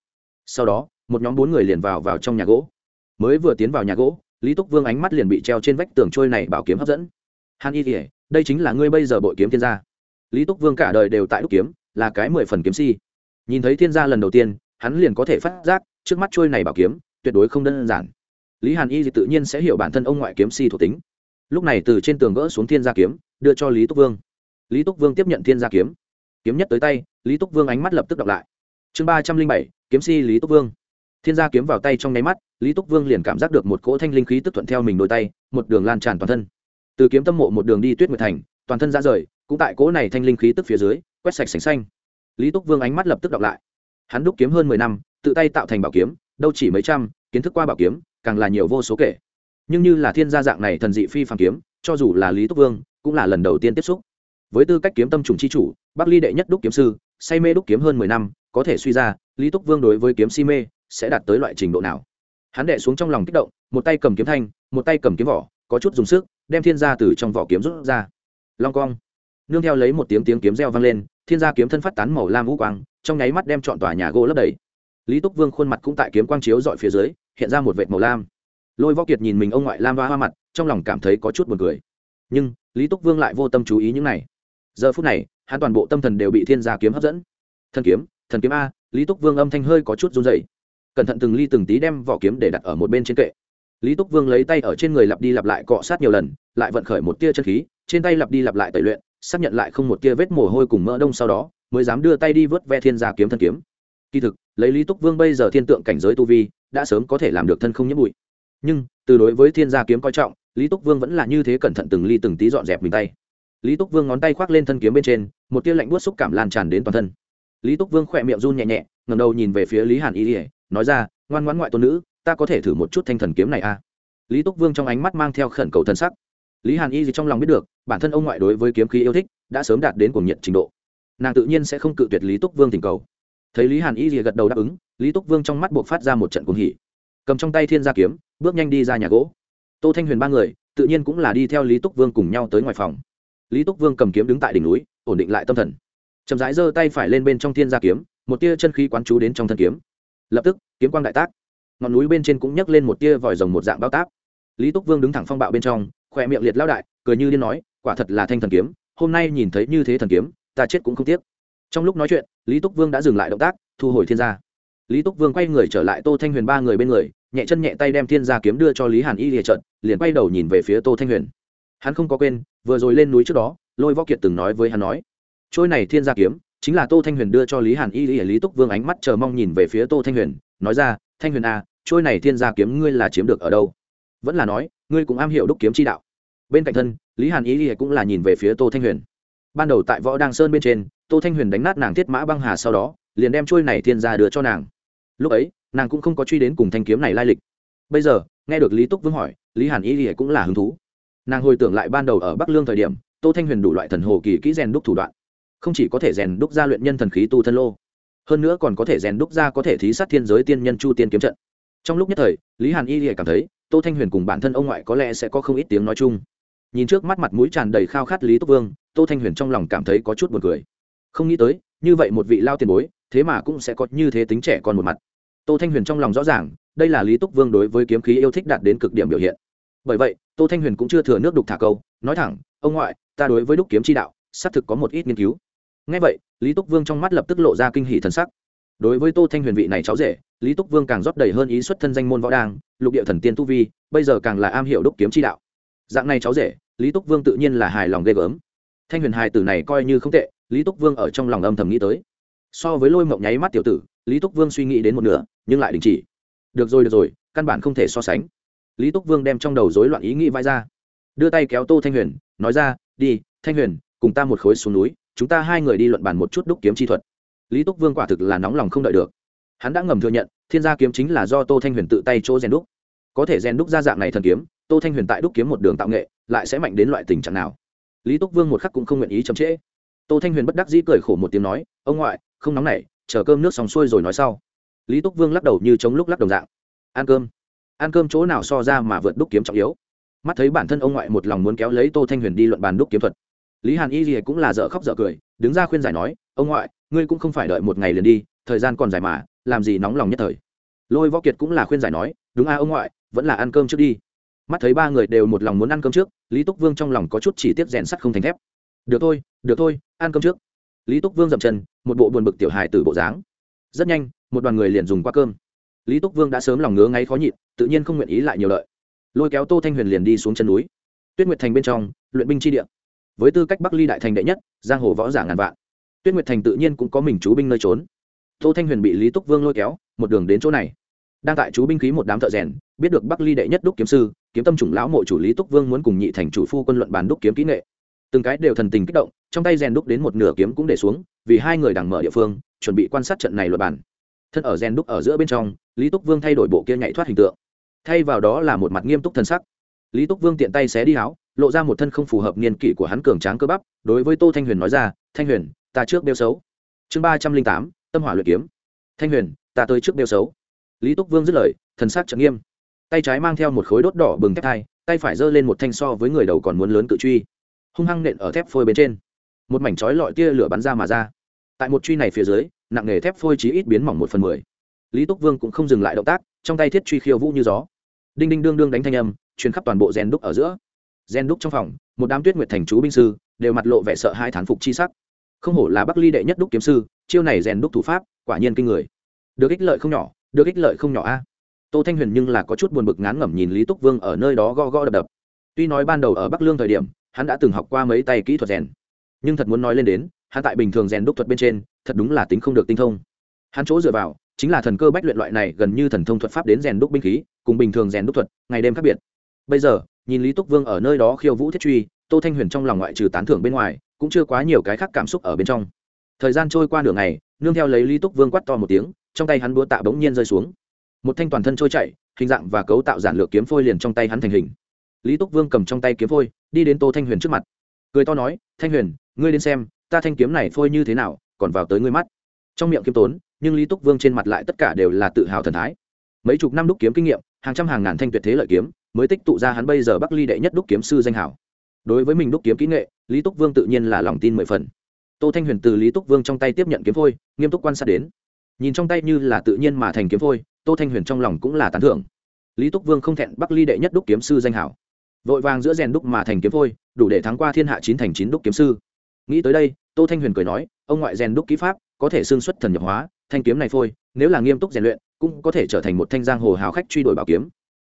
Sau đó, một nhóm bốn người liền vào vào trong nhà gỗ. Mới vừa tiến vào nhà gỗ, lý túc vương ánh mắt liền bị treo trên vách tường trôi này bảo kiếm hấp dẫn. Hàn y kỉa đây chính là ngươi bây giờ bội kiếm thiên gia. Lý túc vương cả đời đều tại đúc kiếm, là cái mười phần kiếm si. Nhìn thấy thiên gia lần đầu tiên, hắn liền có thể phát giác, trước mắt trôi này bảo kiếm, tuyệt đối không đơn giản. Lý hàn y thì tự nhiên sẽ hiểu bản thân ông ngoại kiếm si thuộc tính. Lúc này từ trên tường gỡ xuống thiên gia kiếm, đưa cho lý túc vương lý túc vương tiếp nhận thiên gia kiếm. Kiếm nhất tới tay, lý túc vương ánh mắt lập tức đọc lại. Chương ba trăm linh bảy, kiếm si lý túc vương. Thiên gia kiếm vào tay trong nháy mắt, lý túc vương liền cảm giác được một cỗ thanh linh khí tức thuận theo mình đôi tay, một đường lan tràn toàn thân. Từ kiếm tâm mộ một đường đi tuyết nguyệt thành, toàn thân ra rời, cũng tại cỗ này thanh linh khí tức phía dưới, quét sạch sành xanh. Lý túc vương ánh mắt lập tức đọc lại. Hắn đúc kiếm hơn mười năm, tự tay tạo thành bảo kiếm, đâu chỉ mấy trăm, kiến thức qua bảo kiếm, càng là nhiều vô số kể. Nhưng như là thiên gia dạng này thần dị phi phàm kiếm, cho dù là lý túc vương, cũng là lần đầu tiên tiếp xúc với tư cách kiếm tâm trùng chi chủ, bắc ly đệ nhất đúc kiếm sư, say mê đúc kiếm hơn mười năm, có thể suy ra, lý túc vương đối với kiếm si mê sẽ đạt tới loại trình độ nào? Hắn đệ xuống trong lòng kích động, một tay cầm kiếm thanh, một tay cầm kiếm vỏ, có chút dùng sức, đem thiên gia từ trong vỏ kiếm rút ra. Long cong. Nương theo lấy một tiếng tiếng kiếm reo vang lên, thiên gia kiếm thân phát tán màu lam vũ quang, trong nháy mắt đem chọn tòa nhà gỗ lấp đầy. Lý túc vương khuôn mặt cũng tại kiếm quang chiếu dọi phía dưới, hiện ra một vệt màu lam. Lôi võ kiệt nhìn mình ông ngoại lam hoa hoa mặt, trong lòng cảm thấy có chút buồn cười. Nhưng, lý túc vương lại vô tâm chú ý những này giờ phút này, hắn toàn bộ tâm thần đều bị thiên gia kiếm hấp dẫn. Thần kiếm thần kiếm a, lý túc vương âm thanh hơi có chút run dày cẩn thận từng ly từng tí đem vỏ kiếm để đặt ở một bên trên kệ. Lý túc vương lấy tay ở trên người lặp đi lặp lại cọ sát nhiều lần, lại vận khởi một tia chân khí, trên tay lặp đi lặp lại tẩy luyện, xác nhận lại không một tia vết mồ hôi cùng mỡ đông sau đó, mới dám đưa tay đi vớt ve thiên gia kiếm thân kiếm. Kỳ thực, lấy lý túc vương bây giờ thiên tượng cảnh giới tu vi, đã sớm có thể làm được thân không nhiễm bụi. Nhưng, từ đối với thiên gia kiếm coi trọng, lý túc vương vẫn là như thế cẩn thận từng ly từng tí dọn dẹp mình tay lý túc vương ngón tay khoác lên thân kiếm bên trên, một tia lạnh buốt xúc cảm lan tràn đến toàn thân. Lý túc vương khỏe miệng run nhẹ nhẹ ngầm đầu nhìn về phía lý hàn y ỉa nói ra, ngoan ngoãn ngoại tôn nữ, ta có thể thử một chút thanh thần kiếm này à? lý túc vương trong ánh mắt mang theo khẩn cầu thân sắc. Lý hàn y gì trong lòng biết được, bản thân ông ngoại đối với kiếm khí yêu thích, đã sớm đạt đến cuồng nhiệt trình độ. Nàng tự nhiên sẽ không cự tuyệt lý túc vương tình cầu. Thấy lý hàn y gì gật đầu đáp ứng, lý túc vương trong mắt buộc phát ra một trận cuồng hỉ. Cầm trong tay thiên gia kiếm, bước nhanh đi ra nhà gỗ. Tô thanh huyền ba người, tự nhiên cũng là đi theo lý túc vương cùng nhau tới ngoài phòng lý túc vương cầm kiếm đứng tại đỉnh núi, ổn định lại tâm thần. Chậm rãi giơ tay phải lên bên trong thiên gia kiếm, một tia chân khí quán chú đến trong thân kiếm. Lập tức, kiếm quang đại tác. Ngọn núi bên trên cũng nhấc lên một tia vòi rồng một dạng bao táp lý túc vương đứng thẳng phong bạo bên trong khoe miệng liệt lao đại, cười như điên nói, quả thật là thanh thần kiếm, hôm nay nhìn thấy như thế thần kiếm, ta chết cũng không tiếc. Trong lúc nói chuyện, lý túc vương đã dừng lại động tác, thu hồi thiên gia. Lý túc vương quay người trở lại tô thanh huyền ba người bên người, nhẹ chân nhẹ tay đem thiên gia kiếm đưa cho lý hàn y lìa trận, liền quay đầu nhìn về phía tô thanh huyền hắn không có quên vừa rồi lên núi trước đó lôi võ kiệt từng nói với hắn nói trôi này thiên gia kiếm chính là tô thanh huyền đưa cho lý hàn y lìa lý túc vương ánh mắt chờ mong nhìn về phía tô thanh huyền nói ra thanh huyền a à, trôi này thiên gia kiếm ngươi là chiếm được ở đâu? Vẫn là nói ngươi cũng am hiểu đúc kiếm chi đạo. Bên cạnh thân lý hàn ý lý cũng là nhìn về phía tô thanh huyền. Ban đầu tại võ đăng sơn bên trên tô thanh huyền đánh nát nàng thiết mã băng hà sau đó liền đem trôi này thiên gia đưa cho nàng. Lúc ấy nàng cũng không có truy đến cùng thanh kiếm này lai lịch. Bây giờ nghe được lý túc vương hỏi lý hàn ý lý cũng là hứng thú nàng hồi tưởng lại ban đầu ở bắc lương thời điểm, tô thanh huyền đủ loại thần hồ kỳ kỹ rèn đúc thủ đoạn. Không chỉ có thể rèn đúc ra luyện nhân thần khí tu thân lô, hơn nữa còn có thể rèn đúc ra có thể thí sát thiên giới tiên nhân chu tiên kiếm trận. Trong lúc nhất thời, lý hàn y thì cảm thấy, tô thanh huyền cùng bản thân ông ngoại có lẽ sẽ có không ít tiếng nói chung. Nhìn trước mắt mặt mũi tràn đầy khao khát lý túc vương, tô thanh huyền trong lòng cảm thấy có chút buồn cười. Không nghĩ tới, như vậy một vị lao tiền bối, thế mà cũng sẽ có như thế tính trẻ còn một mặt. Tô thanh huyền trong lòng rõ ràng, đây là lý túc vương đối với kiếm khí yêu thích đạt đến cực điểm biểu hiện bởi vậy, tô thanh huyền cũng chưa thừa nước đục thả câu, nói thẳng, ông ngoại, ta đối với đúc kiếm chi đạo, xác thực có một ít nghiên cứu. Ngay vậy, lý túc vương trong mắt lập tức lộ ra kinh hỷ thần sắc. Đối với tô thanh huyền vị này cháu rể, lý túc vương càng rót đầy hơn ý xuất thân danh môn võ đang lục địa thần tiên tu vi, bây giờ càng là am hiểu đúc kiếm chi đạo. Dạng này cháu rể, lý túc vương tự nhiên là hài lòng ghê gớm. Thanh huyền hài tử này coi như không tệ, lý túc vương ở trong lòng âm thầm nghĩ tới. So với lôi mộng nháy mắt tiểu tử, lý túc vương suy nghĩ đến một nửa, nhưng lại đình chỉ. Được rồi được rồi, căn bản không thể so sánh lý túc vương đem trong đầu rối loạn ý nghĩ vai ra. Đưa tay kéo tô thanh huyền, nói ra, đi, thanh huyền, cùng ta một khối xuống núi, chúng ta hai người đi luận bàn một chút đúc kiếm chi thuật. Lý túc vương quả thực là nóng lòng không đợi được. Hắn đã ngầm thừa nhận, thiên gia kiếm chính là do tô thanh huyền tự tay chỗ rèn đúc. Có thể rèn đúc ra dạng này thần kiếm, tô thanh huyền tại đúc kiếm một đường tạo nghệ, lại sẽ mạnh đến loại tình trạng nào? Lý túc vương một khắc cũng không nguyện ý chậm trễ. Tô thanh huyền bất đắc dĩ cười khổ một tiếng nói, ông ngoại, không nóng này chờ cơm nước xong xuôi rồi nói sau. Lý túc vương lắc đầu như chống lúc lắc đồng dạng. Ăn cơm ăn cơm chỗ nào so ra mà vượt đúc kiếm trọng yếu. Mắt thấy bản thân ông ngoại một lòng muốn kéo lấy tô thanh huyền đi luận bàn đúc kiếm thuật, lý hàn y gì cũng là dở khóc dở cười, đứng ra khuyên giải nói, ông ngoại, ngươi cũng không phải đợi một ngày liền đi, thời gian còn dài mà, làm gì nóng lòng nhất thời? Lôi võ kiệt cũng là khuyên giải nói, đúng a ông ngoại, vẫn là ăn cơm trước đi. Mắt thấy ba người đều một lòng muốn ăn cơm trước, lý túc vương trong lòng có chút chỉ tiết rèn sắt không thành thép. Được thôi được thôi, ăn cơm trước. Lý túc vương dậm chân, một bộ buồn bực tiểu hài từ bộ dáng. Rất nhanh, một đoàn người liền dùng qua cơm lý túc vương đã sớm lòng ngứa ngáy khó nhịn, tự nhiên không nguyện ý lại nhiều lợi. Lôi kéo tô thanh huyền liền đi xuống chân núi. Tuyết nguyệt thành bên trong, luyện binh tri địa. Với tư cách bắc ly đại thành đệ nhất, giang hồ võ giả ngàn vạn. Tuyết nguyệt thành tự nhiên cũng có mình chú binh nơi trốn. Tô thanh huyền bị lý túc vương lôi kéo, một đường đến chỗ này. Đang tại chú binh khí một đám thợ rèn, biết được bắc ly đệ nhất đúc kiếm sư, kiếm tâm chủng lão mộ chủ lý túc vương muốn cùng nhị thành chủ phu quân luận bàn đúc kiếm kỹ nghệ. Từng cái đều thần tình kích động, trong tay rèn đúc đến một nửa kiếm cũng để xuống, vì hai người đang mở địa phương, chuẩn bị quan sát trận này luật bàn thân ở rèn đúc ở giữa bên trong, lý túc vương thay đổi bộ kia nhảy thoát hình tượng. Thay vào đó là một mặt nghiêm túc thân sắc. Lý túc vương tiện tay xé đi áo, lộ ra một thân không phù hợp niên kỷ của hắn cường tráng cơ bắp, đối với tô thanh huyền nói ra, thanh huyền, ta trước đeo xấu. Chương ba trăm linh tám, tâm hỏa luyện kiếm. Thanh huyền, ta tới trước đeo xấu. Lý túc vương dứt lời, thần sắc trận nghiêm. Tay trái mang theo một khối đốt đỏ bừng thép thai, tay phải giơ lên một thanh so với người đầu còn muốn lớn cự truy. Hung hăng nện ở thép phôi bên trên. Một mảnh chói lọi tia lửa bắn ra mà ra. Tại một truy này phía dưới nặng nghề thép phôi chí ít biến mỏng một phần mười. Lý túc vương cũng không dừng lại động tác, trong tay thiết truy khiêu vũ như gió. Đinh đinh đương đương đánh thanh âm chuyến khắp toàn bộ rèn đúc ở giữa. Rèn đúc trong phòng, một đám tuyết nguyệt thành chú binh sư, đều mặt lộ vẻ sợ hai thán phục chi sắc. Không hổ là bắc ly đệ nhất đúc kiếm sư, chiêu này rèn đúc thủ pháp, quả nhiên kinh người. Được ích lợi không nhỏ, được ích lợi không nhỏ a. Tô thanh huyền nhưng là có chút buồn bực ngán ngẩm nhìn lý túc vương ở nơi đó go go đập đập. Tuy nói ban đầu ở bắc lương thời điểm, hắn đã từng học qua mấy tay kỹ thuật rèn, nhưng thật muốn nói lên đến, hắn tại bình thường rèn đúc thuật bên trên thật đúng là tính không được tinh thông. Hắn chỗ dựa vào, chính là thần cơ bách luyện loại này gần như thần thông thuật pháp đến rèn đúc binh khí, cùng bình thường rèn đúc thuật, ngày đêm khác biệt. Bây giờ, nhìn lý túc vương ở nơi đó khiêu vũ thiết truy, tô thanh huyền trong lòng ngoại trừ tán thưởng bên ngoài, cũng chưa quá nhiều cái khác cảm xúc ở bên trong. Thời gian trôi qua nửa ngày, nương theo lấy lý túc vương quát to một tiếng, trong tay hắn búa tạ bỗng nhiên rơi xuống. Một thanh toàn thân trôi chạy hình dạng và cấu tạo giản lược kiếm phôi liền trong tay hắn thành hình. Lý túc vương cầm trong tay kiếm phôi, đi đến tô thanh huyền trước mặt. Cười to nói, thanh huyền, ngươi đến xem, ta thanh kiếm này phôi như thế nào còn vào tới ngươi mắt. Trong miệng kiếm tốn, nhưng lý túc vương trên mặt lại tất cả đều là tự hào thần thái. Mấy chục năm đúc kiếm kinh nghiệm, hàng trăm hàng ngàn thanh tuyệt thế lợi kiếm, mới tích tụ ra hắn bây giờ bắc ly đệ nhất đúc kiếm sư danh hảo đối với mình đúc kiếm kỹ nghệ, lý túc vương tự nhiên là lòng tin mười phần. Tô thanh huyền từ lý túc vương trong tay tiếp nhận kiếm phôi, nghiêm túc quan sát đến. Nhìn trong tay như là tự nhiên mà thành kiếm phôi, tô thanh huyền trong lòng cũng là tán thưởng. Lý túc vương không thẹn bắc ly đệ nhất đúc kiếm sư danh hảo vội vàng giữa rèn đúc mà thành kiếm phôi, đủ để thắng qua thiên hạ chín thành chín đúc kiếm sư. Nghĩ tới đây, tô thanh huyền cười nói ông ngoại rèn đúc kỹ pháp, có thể xương xuất thần nhập hóa, thanh kiếm này phôi, nếu là nghiêm túc rèn luyện, cũng có thể trở thành một thanh giang hồ hào khách truy đuổi bảo kiếm.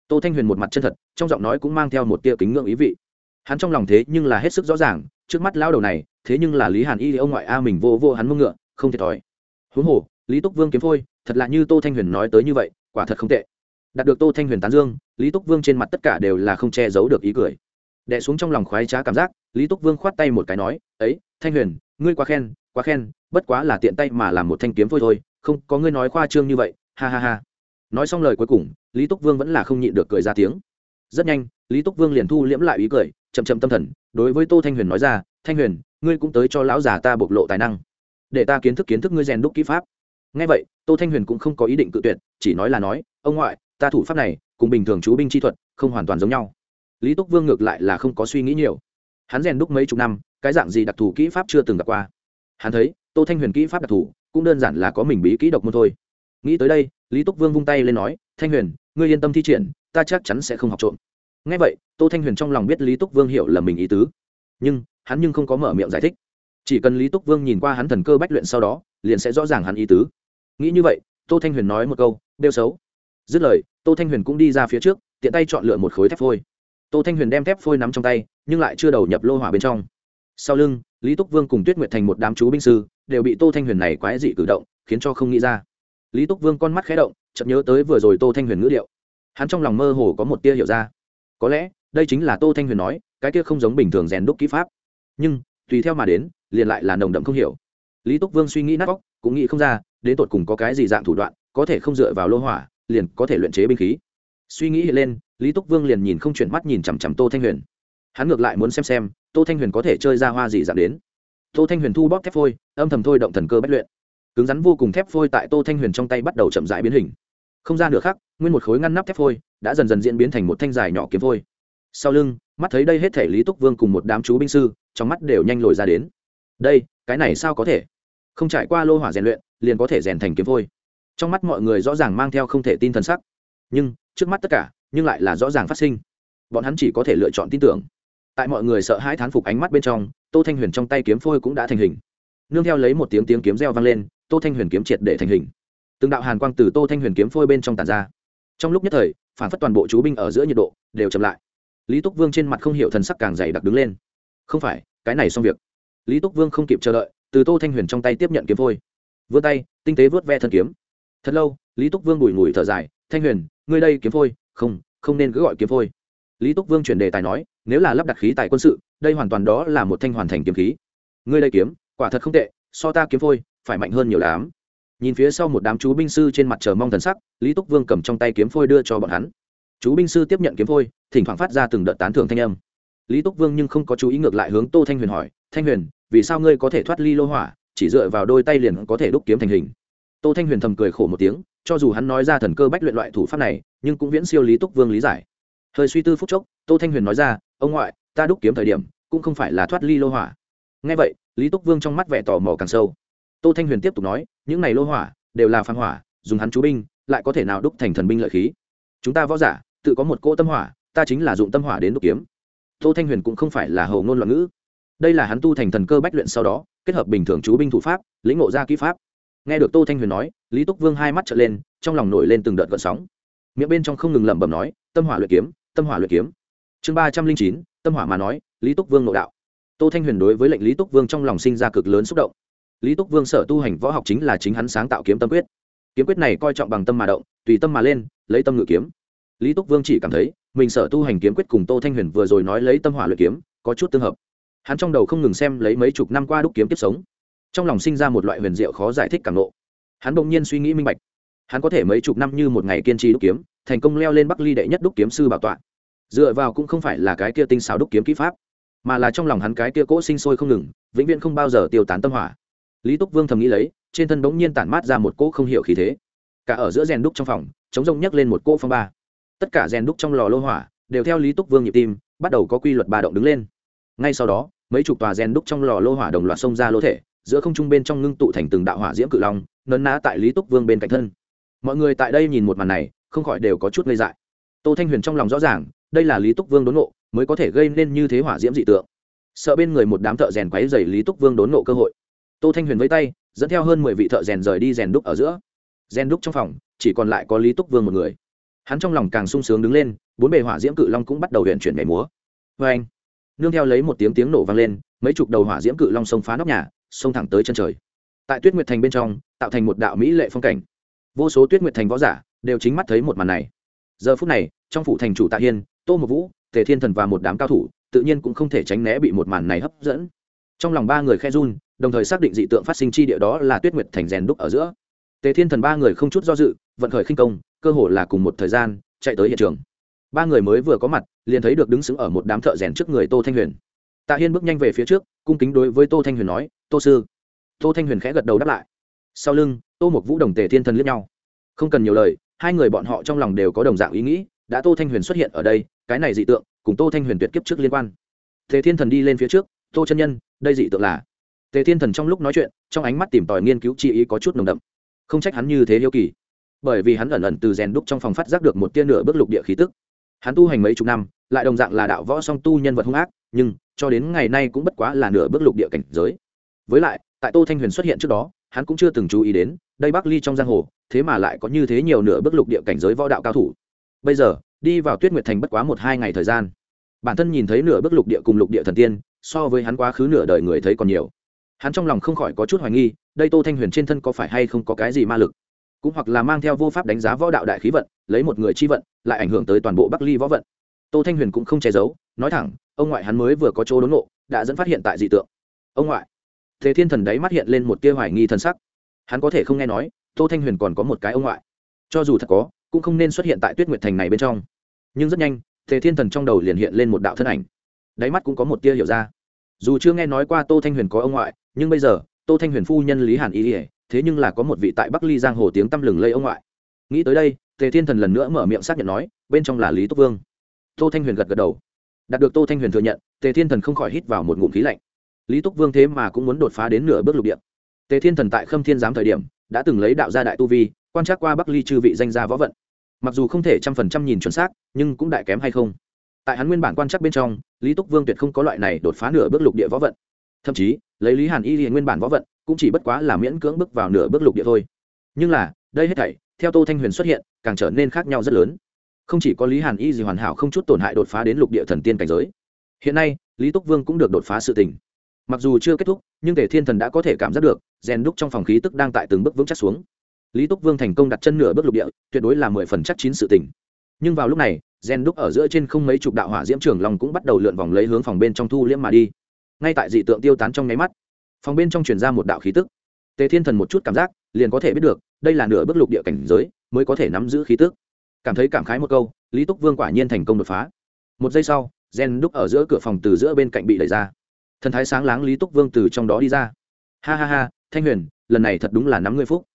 Tô thanh huyền một mặt chân thật, trong giọng nói cũng mang theo một tia kính ngưỡng ý vị. Hắn trong lòng thế nhưng là hết sức rõ ràng, trước mắt lao đầu này, thế nhưng là lý hàn y ông ngoại a mình vô vô hắn mông ngựa, không thiệt thòi. Huống hồ, lý túc vương kiếm phôi, thật là như tô thanh huyền nói tới như vậy, quả thật không tệ. Đạt được tô thanh huyền tán dương, lý túc vương trên mặt tất cả đều là không che giấu được ý cười. Đẻ xuống trong lòng khoái trá cảm giác, lý túc vương khoát tay một cái nói, ấy, thanh huyền, ngươi quá khen quá khen, bất quá là tiện tay mà làm một thanh kiếm phôi thôi, không, có ngươi nói khoa trương như vậy, ha ha ha. Nói xong lời cuối cùng, lý túc vương vẫn là không nhịn được cười ra tiếng. Rất nhanh, lý túc vương liền thu liễm lại ý cười, chậm chậm tâm thần, đối với tô thanh huyền nói ra, thanh huyền, ngươi cũng tới cho lão già ta bộc lộ tài năng, để ta kiến thức kiến thức ngươi rèn đúc kỹ pháp. Ngay vậy, tô thanh huyền cũng không có ý định cự tuyệt, chỉ nói là nói, ông ngoại, ta thủ pháp này, cùng bình thường chú binh chi thuật, không hoàn toàn giống nhau. Lý túc vương ngược lại là không có suy nghĩ nhiều. Hắn rèn đúc mấy chục năm, cái dạng gì đặc thù kỹ pháp chưa từng gặp qua hắn thấy, tô thanh huyền kỹ pháp đặc thù, cũng đơn giản là có mình bí kỹ độc môn thôi. Nghĩ tới đây, lý túc vương vung tay lên nói, thanh huyền, ngươi yên tâm thi triển, ta chắc chắn sẽ không học trộm. Ngay vậy, tô thanh huyền trong lòng biết lý túc vương hiểu là mình ý tứ. Nhưng, hắn nhưng không có mở miệng giải thích. Chỉ cần lý túc vương nhìn qua hắn thần cơ bách luyện sau đó, liền sẽ rõ ràng hắn ý tứ. Nghĩ như vậy, tô thanh huyền nói một câu đeo xấu. Dứt lời, tô thanh huyền cũng đi ra phía trước, tiện tay chọn lựa một khối thép phôi. Tô thanh huyền đem thép phôi nắm trong tay, nhưng lại chưa đầu nhập lô hỏa bên trong sau lưng, lý túc vương cùng tuyết nguyệt thành một đám chú binh sư đều bị tô thanh huyền này quái dị cử động khiến cho không nghĩ ra. Lý túc vương con mắt khé động chậm nhớ tới vừa rồi tô thanh huyền ngữ điệu. Hắn trong lòng mơ hồ có một tia hiểu ra. Có lẽ, đây chính là tô thanh huyền nói, cái kia không giống bình thường rèn đúc kỹ pháp. Nhưng, tùy theo mà đến, liền lại là nồng đậm không hiểu. Lý túc vương suy nghĩ nát vóc cũng nghĩ không ra, đến tột cùng có cái gì dạng thủ đoạn, có thể không dựa vào lô hỏa, liền có thể luyện chế binh khí. Suy nghĩ lên, lý túc vương liền nhìn không chuyển mắt nhìn chằm chằm tô thanh huyền. Hắn ngược lại muốn xem xem tô thanh huyền có thể chơi ra hoa gì dạng đến. Tô thanh huyền thu bóp thép phôi, âm thầm thôi động thần cơ bất luyện. Cứng rắn vô cùng thép phôi tại tô thanh huyền trong tay bắt đầu chậm rãi biến hình. Không ra nửa khắc, nguyên một khối ngăn nắp thép phôi đã dần dần diễn biến thành một thanh dài nhỏ kiếm phôi. Sau lưng, mắt thấy đây hết thể lý túc vương cùng một đám chú binh sư, trong mắt đều nhanh lồi ra đến. Đây, cái này sao có thể? Không trải qua lô hỏa rèn luyện, liền có thể rèn thành kiếm phôi. Trong mắt mọi người rõ ràng mang theo không thể tin t sắc. Nhưng, trước mắt tất cả, nhưng lại là rõ ràng phát sinh. Bọn hắn chỉ có thể lựa chọn tin tưởng tại mọi người sợ hãi thán phục ánh mắt bên trong, tô thanh huyền trong tay kiếm phôi cũng đã thành hình. Nương theo lấy một tiếng tiếng kiếm reo vang lên, tô thanh huyền kiếm triệt để thành hình. Từng đạo hàn quang từ tô thanh huyền kiếm phôi bên trong tàn ra. Trong lúc nhất thời, phản phất toàn bộ chú binh ở giữa nhiệt độ đều chậm lại. Lý túc vương trên mặt không hiểu thần sắc càng dày đặc đứng lên. Không phải, cái này xong việc. Lý túc vương không kịp chờ đợi, từ tô thanh huyền trong tay tiếp nhận kiếm phôi. Vươn tay, tinh tế vớt ve thân kiếm. Thật lâu, lý túc vương bùi ngùi thở dài, thanh huyền, ngươi đây kiếm phôi, không không nên cứ gọi kiếm phôi. Lý túc vương chuyển đề tài nói nếu là lắp đặt khí tài quân sự, đây hoàn toàn đó là một thanh hoàn thành kiếm khí. Ngươi đây kiếm, quả thật không tệ, so ta kiếm phôi, phải mạnh hơn nhiều lắm. Nhìn phía sau một đám chú binh sư trên mặt chờ mong thần sắc, lý túc vương cầm trong tay kiếm phôi đưa cho bọn hắn. Chú binh sư tiếp nhận kiếm phôi, thỉnh thoảng phát ra từng đợt tán thưởng thanh âm. Lý túc vương nhưng không có chú ý ngược lại hướng tô thanh huyền hỏi, thanh huyền, vì sao ngươi có thể thoát ly lô hỏa, chỉ dựa vào đôi tay liền có thể đúc kiếm thành hình? Tô thanh huyền thầm cười khổ một tiếng, cho dù hắn nói ra thần cơ bách luyện loại thủ pháp này, nhưng cũng viễn siêu lý túc vương lý giải. Thời suy tư phút chốc, tô thanh huyền nói ra ông ngoại, ta đúc kiếm thời điểm, cũng không phải là thoát ly lô hỏa. Ngay vậy, lý túc vương trong mắt vẻ tò mò càng sâu. Tô thanh huyền tiếp tục nói, những này lô hỏa đều là phan hỏa, dùng hắn chú binh, lại có thể nào đúc thành thần binh lợi khí? Chúng ta võ giả, tự có một cỗ tâm hỏa, ta chính là dụng tâm hỏa đến đúc kiếm. Tô thanh huyền cũng không phải là hầu ngôn loạn ngữ. Đây là hắn tu thành thần cơ bách luyện sau đó, kết hợp bình thường chú binh thủ pháp, lĩnh ngộ ra kỹ pháp. Nghe được tô thanh huyền nói, lý túc vương hai mắt trở lên, trong lòng nổi lên từng đợt gợn sóng. Miệng bên trong không ngừng lẩm bẩm nói, tâm hỏa luyện kiếm, tâm hỏa luyện kiếm chương ba trăm linh chín, tâm hỏa mà nói, lý túc vương nội đạo. Tô thanh huyền đối với lệnh lý túc vương trong lòng sinh ra cực lớn xúc động. Lý túc vương sở tu hành võ học chính là chính hắn sáng tạo kiếm tâm quyết. Kiếm quyết này coi trọng bằng tâm mà động, tùy tâm mà lên, lấy tâm ngự kiếm. Lý túc vương chỉ cảm thấy, mình sở tu hành kiếm quyết cùng tô thanh huyền vừa rồi nói lấy tâm hỏa luyện kiếm, có chút tương hợp. Hắn trong đầu không ngừng xem lấy mấy chục năm qua đúc kiếm tiếp sống. Trong lòng sinh ra một loại huyền diệu khó giải thích càng lộ hắn bỗng nhiên suy nghĩ minh bạch. Hắn có thể mấy chục năm như một ngày kiên trì đúc kiếm, thành công leo lên bắc ly đệ nhất đúc kiếm sư bảo tọa dựa vào cũng không phải là cái kia tinh xảo đúc kiếm kỹ pháp, mà là trong lòng hắn cái kia cỗ sinh sôi không ngừng, vĩnh viễn không bao giờ tiêu tán tâm hỏa. Lý túc vương thầm nghĩ lấy, trên thân bỗng nhiên tản mát ra một cỗ không hiểu khí thế. Cả ở giữa rèn đúc trong phòng, chống rông nhấc lên một cỗ phong ba. Tất cả rèn đúc trong lò lô hỏa, đều theo lý túc vương nhịp tim, bắt đầu có quy luật ba động đứng lên. Ngay sau đó, mấy chục tòa rèn đúc trong lò lô hỏa đồng loạt xông ra lô thể, giữa không trung bên trong ngưng tụ thành từng đạo hỏa diễm cự long, nấn ná tại lý túc vương bên cạnh thân. Mọi người tại đây nhìn một màn này, không khỏi đều có chút ngây dại. Tô thanh huyền trong lòng rõ ràng đây là lý túc vương đốn nộ mới có thể gây nên như thế hỏa diễm dị tượng. Sợ bên người một đám thợ rèn quấy dày lý túc vương đốn nộ cơ hội. Tô thanh huyền với tay, dẫn theo hơn mười vị thợ rèn rời đi rèn đúc ở giữa. Rèn đúc trong phòng, chỉ còn lại có lý túc vương một người. Hắn trong lòng càng sung sướng đứng lên, bốn bề hỏa diễm cự long cũng bắt đầu huyện chuyển nhảy múa. Vê anh, nương theo lấy một tiếng tiếng nổ vang lên, mấy chục đầu hỏa diễm cự long xông phá nóc nhà, xông thẳng tới chân trời. Tại tuyết nguyệt thành bên trong, tạo thành một đạo mỹ lệ phong cảnh. Vô số tuyết nguyệt thành võ giả đều chính mắt thấy một màn này. Giờ phút này, trong phủ thành chủ tạ hiên tô một vũ, tề thiên thần và một đám cao thủ, tự nhiên cũng không thể tránh né bị một màn này hấp dẫn. Trong lòng ba người khe run, đồng thời xác định dị tượng phát sinh chi địa đó là tuyết nguyệt thành rèn đúc ở giữa. Tề thiên thần ba người không chút do dự, vận khởi khinh công, cơ hồ là cùng một thời gian, chạy tới hiện trường. Ba người mới vừa có mặt, liền thấy được đứng xứng ở một đám thợ rèn trước người tô thanh huyền. Tạ hiên bước nhanh về phía trước, cung kính đối với tô thanh huyền nói, tô sư. Tô thanh huyền khẽ gật đầu đáp lại. Sau lưng, tô một vũ đồng tề thiên thần liếc nhau. Không cần nhiều lời, hai người bọn họ trong lòng đều có đồng dạng ý nghĩ, đã tô thanh huyền xuất hiện ở đây cái này dị tượng cùng tô thanh huyền tuyệt kiếp trước liên quan thế thiên thần đi lên phía trước tô chân nhân đây dị tượng là tề thiên thần trong lúc nói chuyện trong ánh mắt tìm tòi nghiên cứu chi ý có chút nồng đậm không trách hắn như thế hiếu kỳ bởi vì hắn ẩn ẩn từ rèn đúc trong phòng phát giác được một tia nửa bước lục địa khí tức hắn tu hành mấy chục năm lại đồng dạng là đạo võ song tu nhân vật hung ác nhưng cho đến ngày nay cũng bất quá là nửa bước lục địa cảnh giới với lại tại tô thanh huyền xuất hiện trước đó hắn cũng chưa từng chú ý đến đây bắc ly trong giang hồ thế mà lại có như thế nhiều nửa bước lục địa cảnh giới võ đạo cao thủ bây giờ đi vào tuyết nguyệt thành bất quá một hai ngày thời gian. Bản thân nhìn thấy nửa bước lục địa cùng lục địa thần tiên, so với hắn quá khứ nửa đời người thấy còn nhiều. Hắn trong lòng không khỏi có chút hoài nghi, đây tô thanh huyền trên thân có phải hay không có cái gì ma lực? Cũng hoặc là mang theo vô pháp đánh giá võ đạo đại khí vận, lấy một người chi vận, lại ảnh hưởng tới toàn bộ bắc ly võ vận. Tô thanh huyền cũng không che giấu, nói thẳng, ông ngoại hắn mới vừa có chỗ đốn ngộ, đã dẫn phát hiện tại dị tượng. Ông ngoại. Thế thiên thần đấy mắt hiện lên một tia hoài nghi thân sắc. Hắn có thể không nghe nói, tô thanh huyền còn có một cái ông ngoại. Cho dù thật có cũng không nên xuất hiện tại tuyết nguyệt thành này bên trong. Nhưng rất nhanh thế thiên thần trong đầu liền hiện lên một đạo thân ảnh. Đáy mắt cũng có một tia hiểu ra. Dù chưa nghe nói qua tô thanh huyền có ông ngoại, nhưng bây giờ, tô thanh huyền phu nhân lý hàn y ỉa thế nhưng là có một vị tại bắc ly giang hồ tiếng tăm lừng lây ông ngoại. Nghĩ tới đây, tề thiên thần lần nữa mở miệng xác nhận nói, bên trong là lý túc vương. Tô thanh huyền gật gật đầu. Đạt được tô thanh huyền thừa nhận, tề thiên thần không khỏi hít vào một ngụm khí lạnh. Lý túc vương thế mà cũng muốn đột phá đến nửa bước lục địa. Tề thiên thần tại khâm thiên giám thời điểm, đã từng lấy đạo gia đại tu vi, quan trắc qua bắc ly chư vị danh gia võ vận mặc dù không thể trăm phần trăm nhìn chuẩn xác, nhưng cũng đại kém hay không. Tại hắn nguyên bản quan chắc bên trong, lý túc vương tuyệt không có loại này đột phá nửa bước lục địa võ vận. Thậm chí, lấy lý hàn y hiện nguyên bản võ vận, cũng chỉ bất quá là miễn cưỡng bước vào nửa bước lục địa thôi. Nhưng là, đây hết thảy, theo tô thanh huyền xuất hiện, càng trở nên khác nhau rất lớn. Không chỉ có lý hàn y gì hoàn hảo không chút tổn hại đột phá đến lục địa thần tiên cảnh giới, hiện nay, lý túc vương cũng được đột phá sự tình. Mặc dù chưa kết thúc, nhưng tề thiên thần đã có thể cảm giác được, rèn đúc trong phòng khí tức đang tại từng bước vững chắc xuống lý túc vương thành công đặt chân nửa bước lục địa, tuyệt đối là mười phần chắc chín sự tình. Nhưng vào lúc này, Gen đúc ở giữa trên không mấy chục đạo hỏa diễm trường long cũng bắt đầu lượn vòng lấy hướng phòng bên trong thu liễm mà đi. Ngay tại dị tượng tiêu tán trong nháy mắt, phòng bên trong truyền ra một đạo khí tức. Tề thiên thần một chút cảm giác, liền có thể biết được, đây là nửa bước lục địa cảnh giới, mới có thể nắm giữ khí tức. Cảm thấy cảm khái một câu, lý túc vương quả nhiên thành công đột phá. Một giây sau, gen đúc ở giữa cửa phòng từ giữa bên cạnh bị đẩy ra. Thần thái sáng láng lý túc vương từ trong đó đi ra. Ha ha ha, thanh huyền, lần này thật đúng là nắm ngươi phúc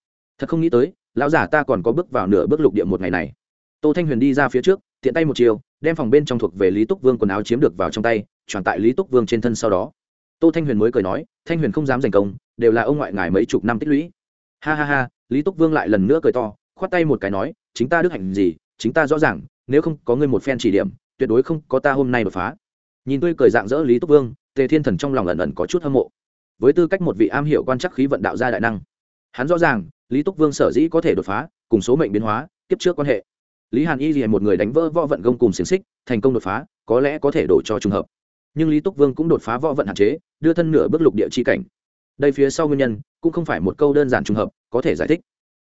thật không nghĩ tới, lão giả ta còn có bước vào nửa bước lục địa một ngày này. Tô thanh huyền đi ra phía trước, tiện tay một chiều đem phòng bên trong thuộc về lý túc vương quần áo chiếm được vào trong tay, tròn tại lý túc vương trên thân sau đó. Tô thanh huyền mới cười nói, thanh huyền không dám giành công, đều là ông ngoại ngài mấy chục năm tích lũy. Ha ha ha, lý túc vương lại lần nữa cười to, khoát tay một cái nói, chính ta đức hạnh gì, chính ta rõ ràng, nếu không có ngươi một phen chỉ điểm, tuyệt đối không có ta hôm nay đột phá. Nhìn tươi cười dạng dỡ lý túc vương, tề thiên thần trong lòng ẩn ẩn có chút hâm mộ. Với tư cách một vị am hiểu quan chắc khí vận đạo gia đại năng, hắn rõ ràng lý túc vương sở dĩ có thể đột phá, cùng số mệnh biến hóa, kiếp trước quan hệ. Lý hàn y gì một người đánh vỡ võ vận gông cùng xiềng xích, thành công đột phá, có lẽ có thể đổ cho trùng hợp. Nhưng lý túc vương cũng đột phá võ vận hạn chế, đưa thân nửa bước lục địa chi cảnh. Đây phía sau nguyên nhân, cũng không phải một câu đơn giản trùng hợp, có thể giải thích.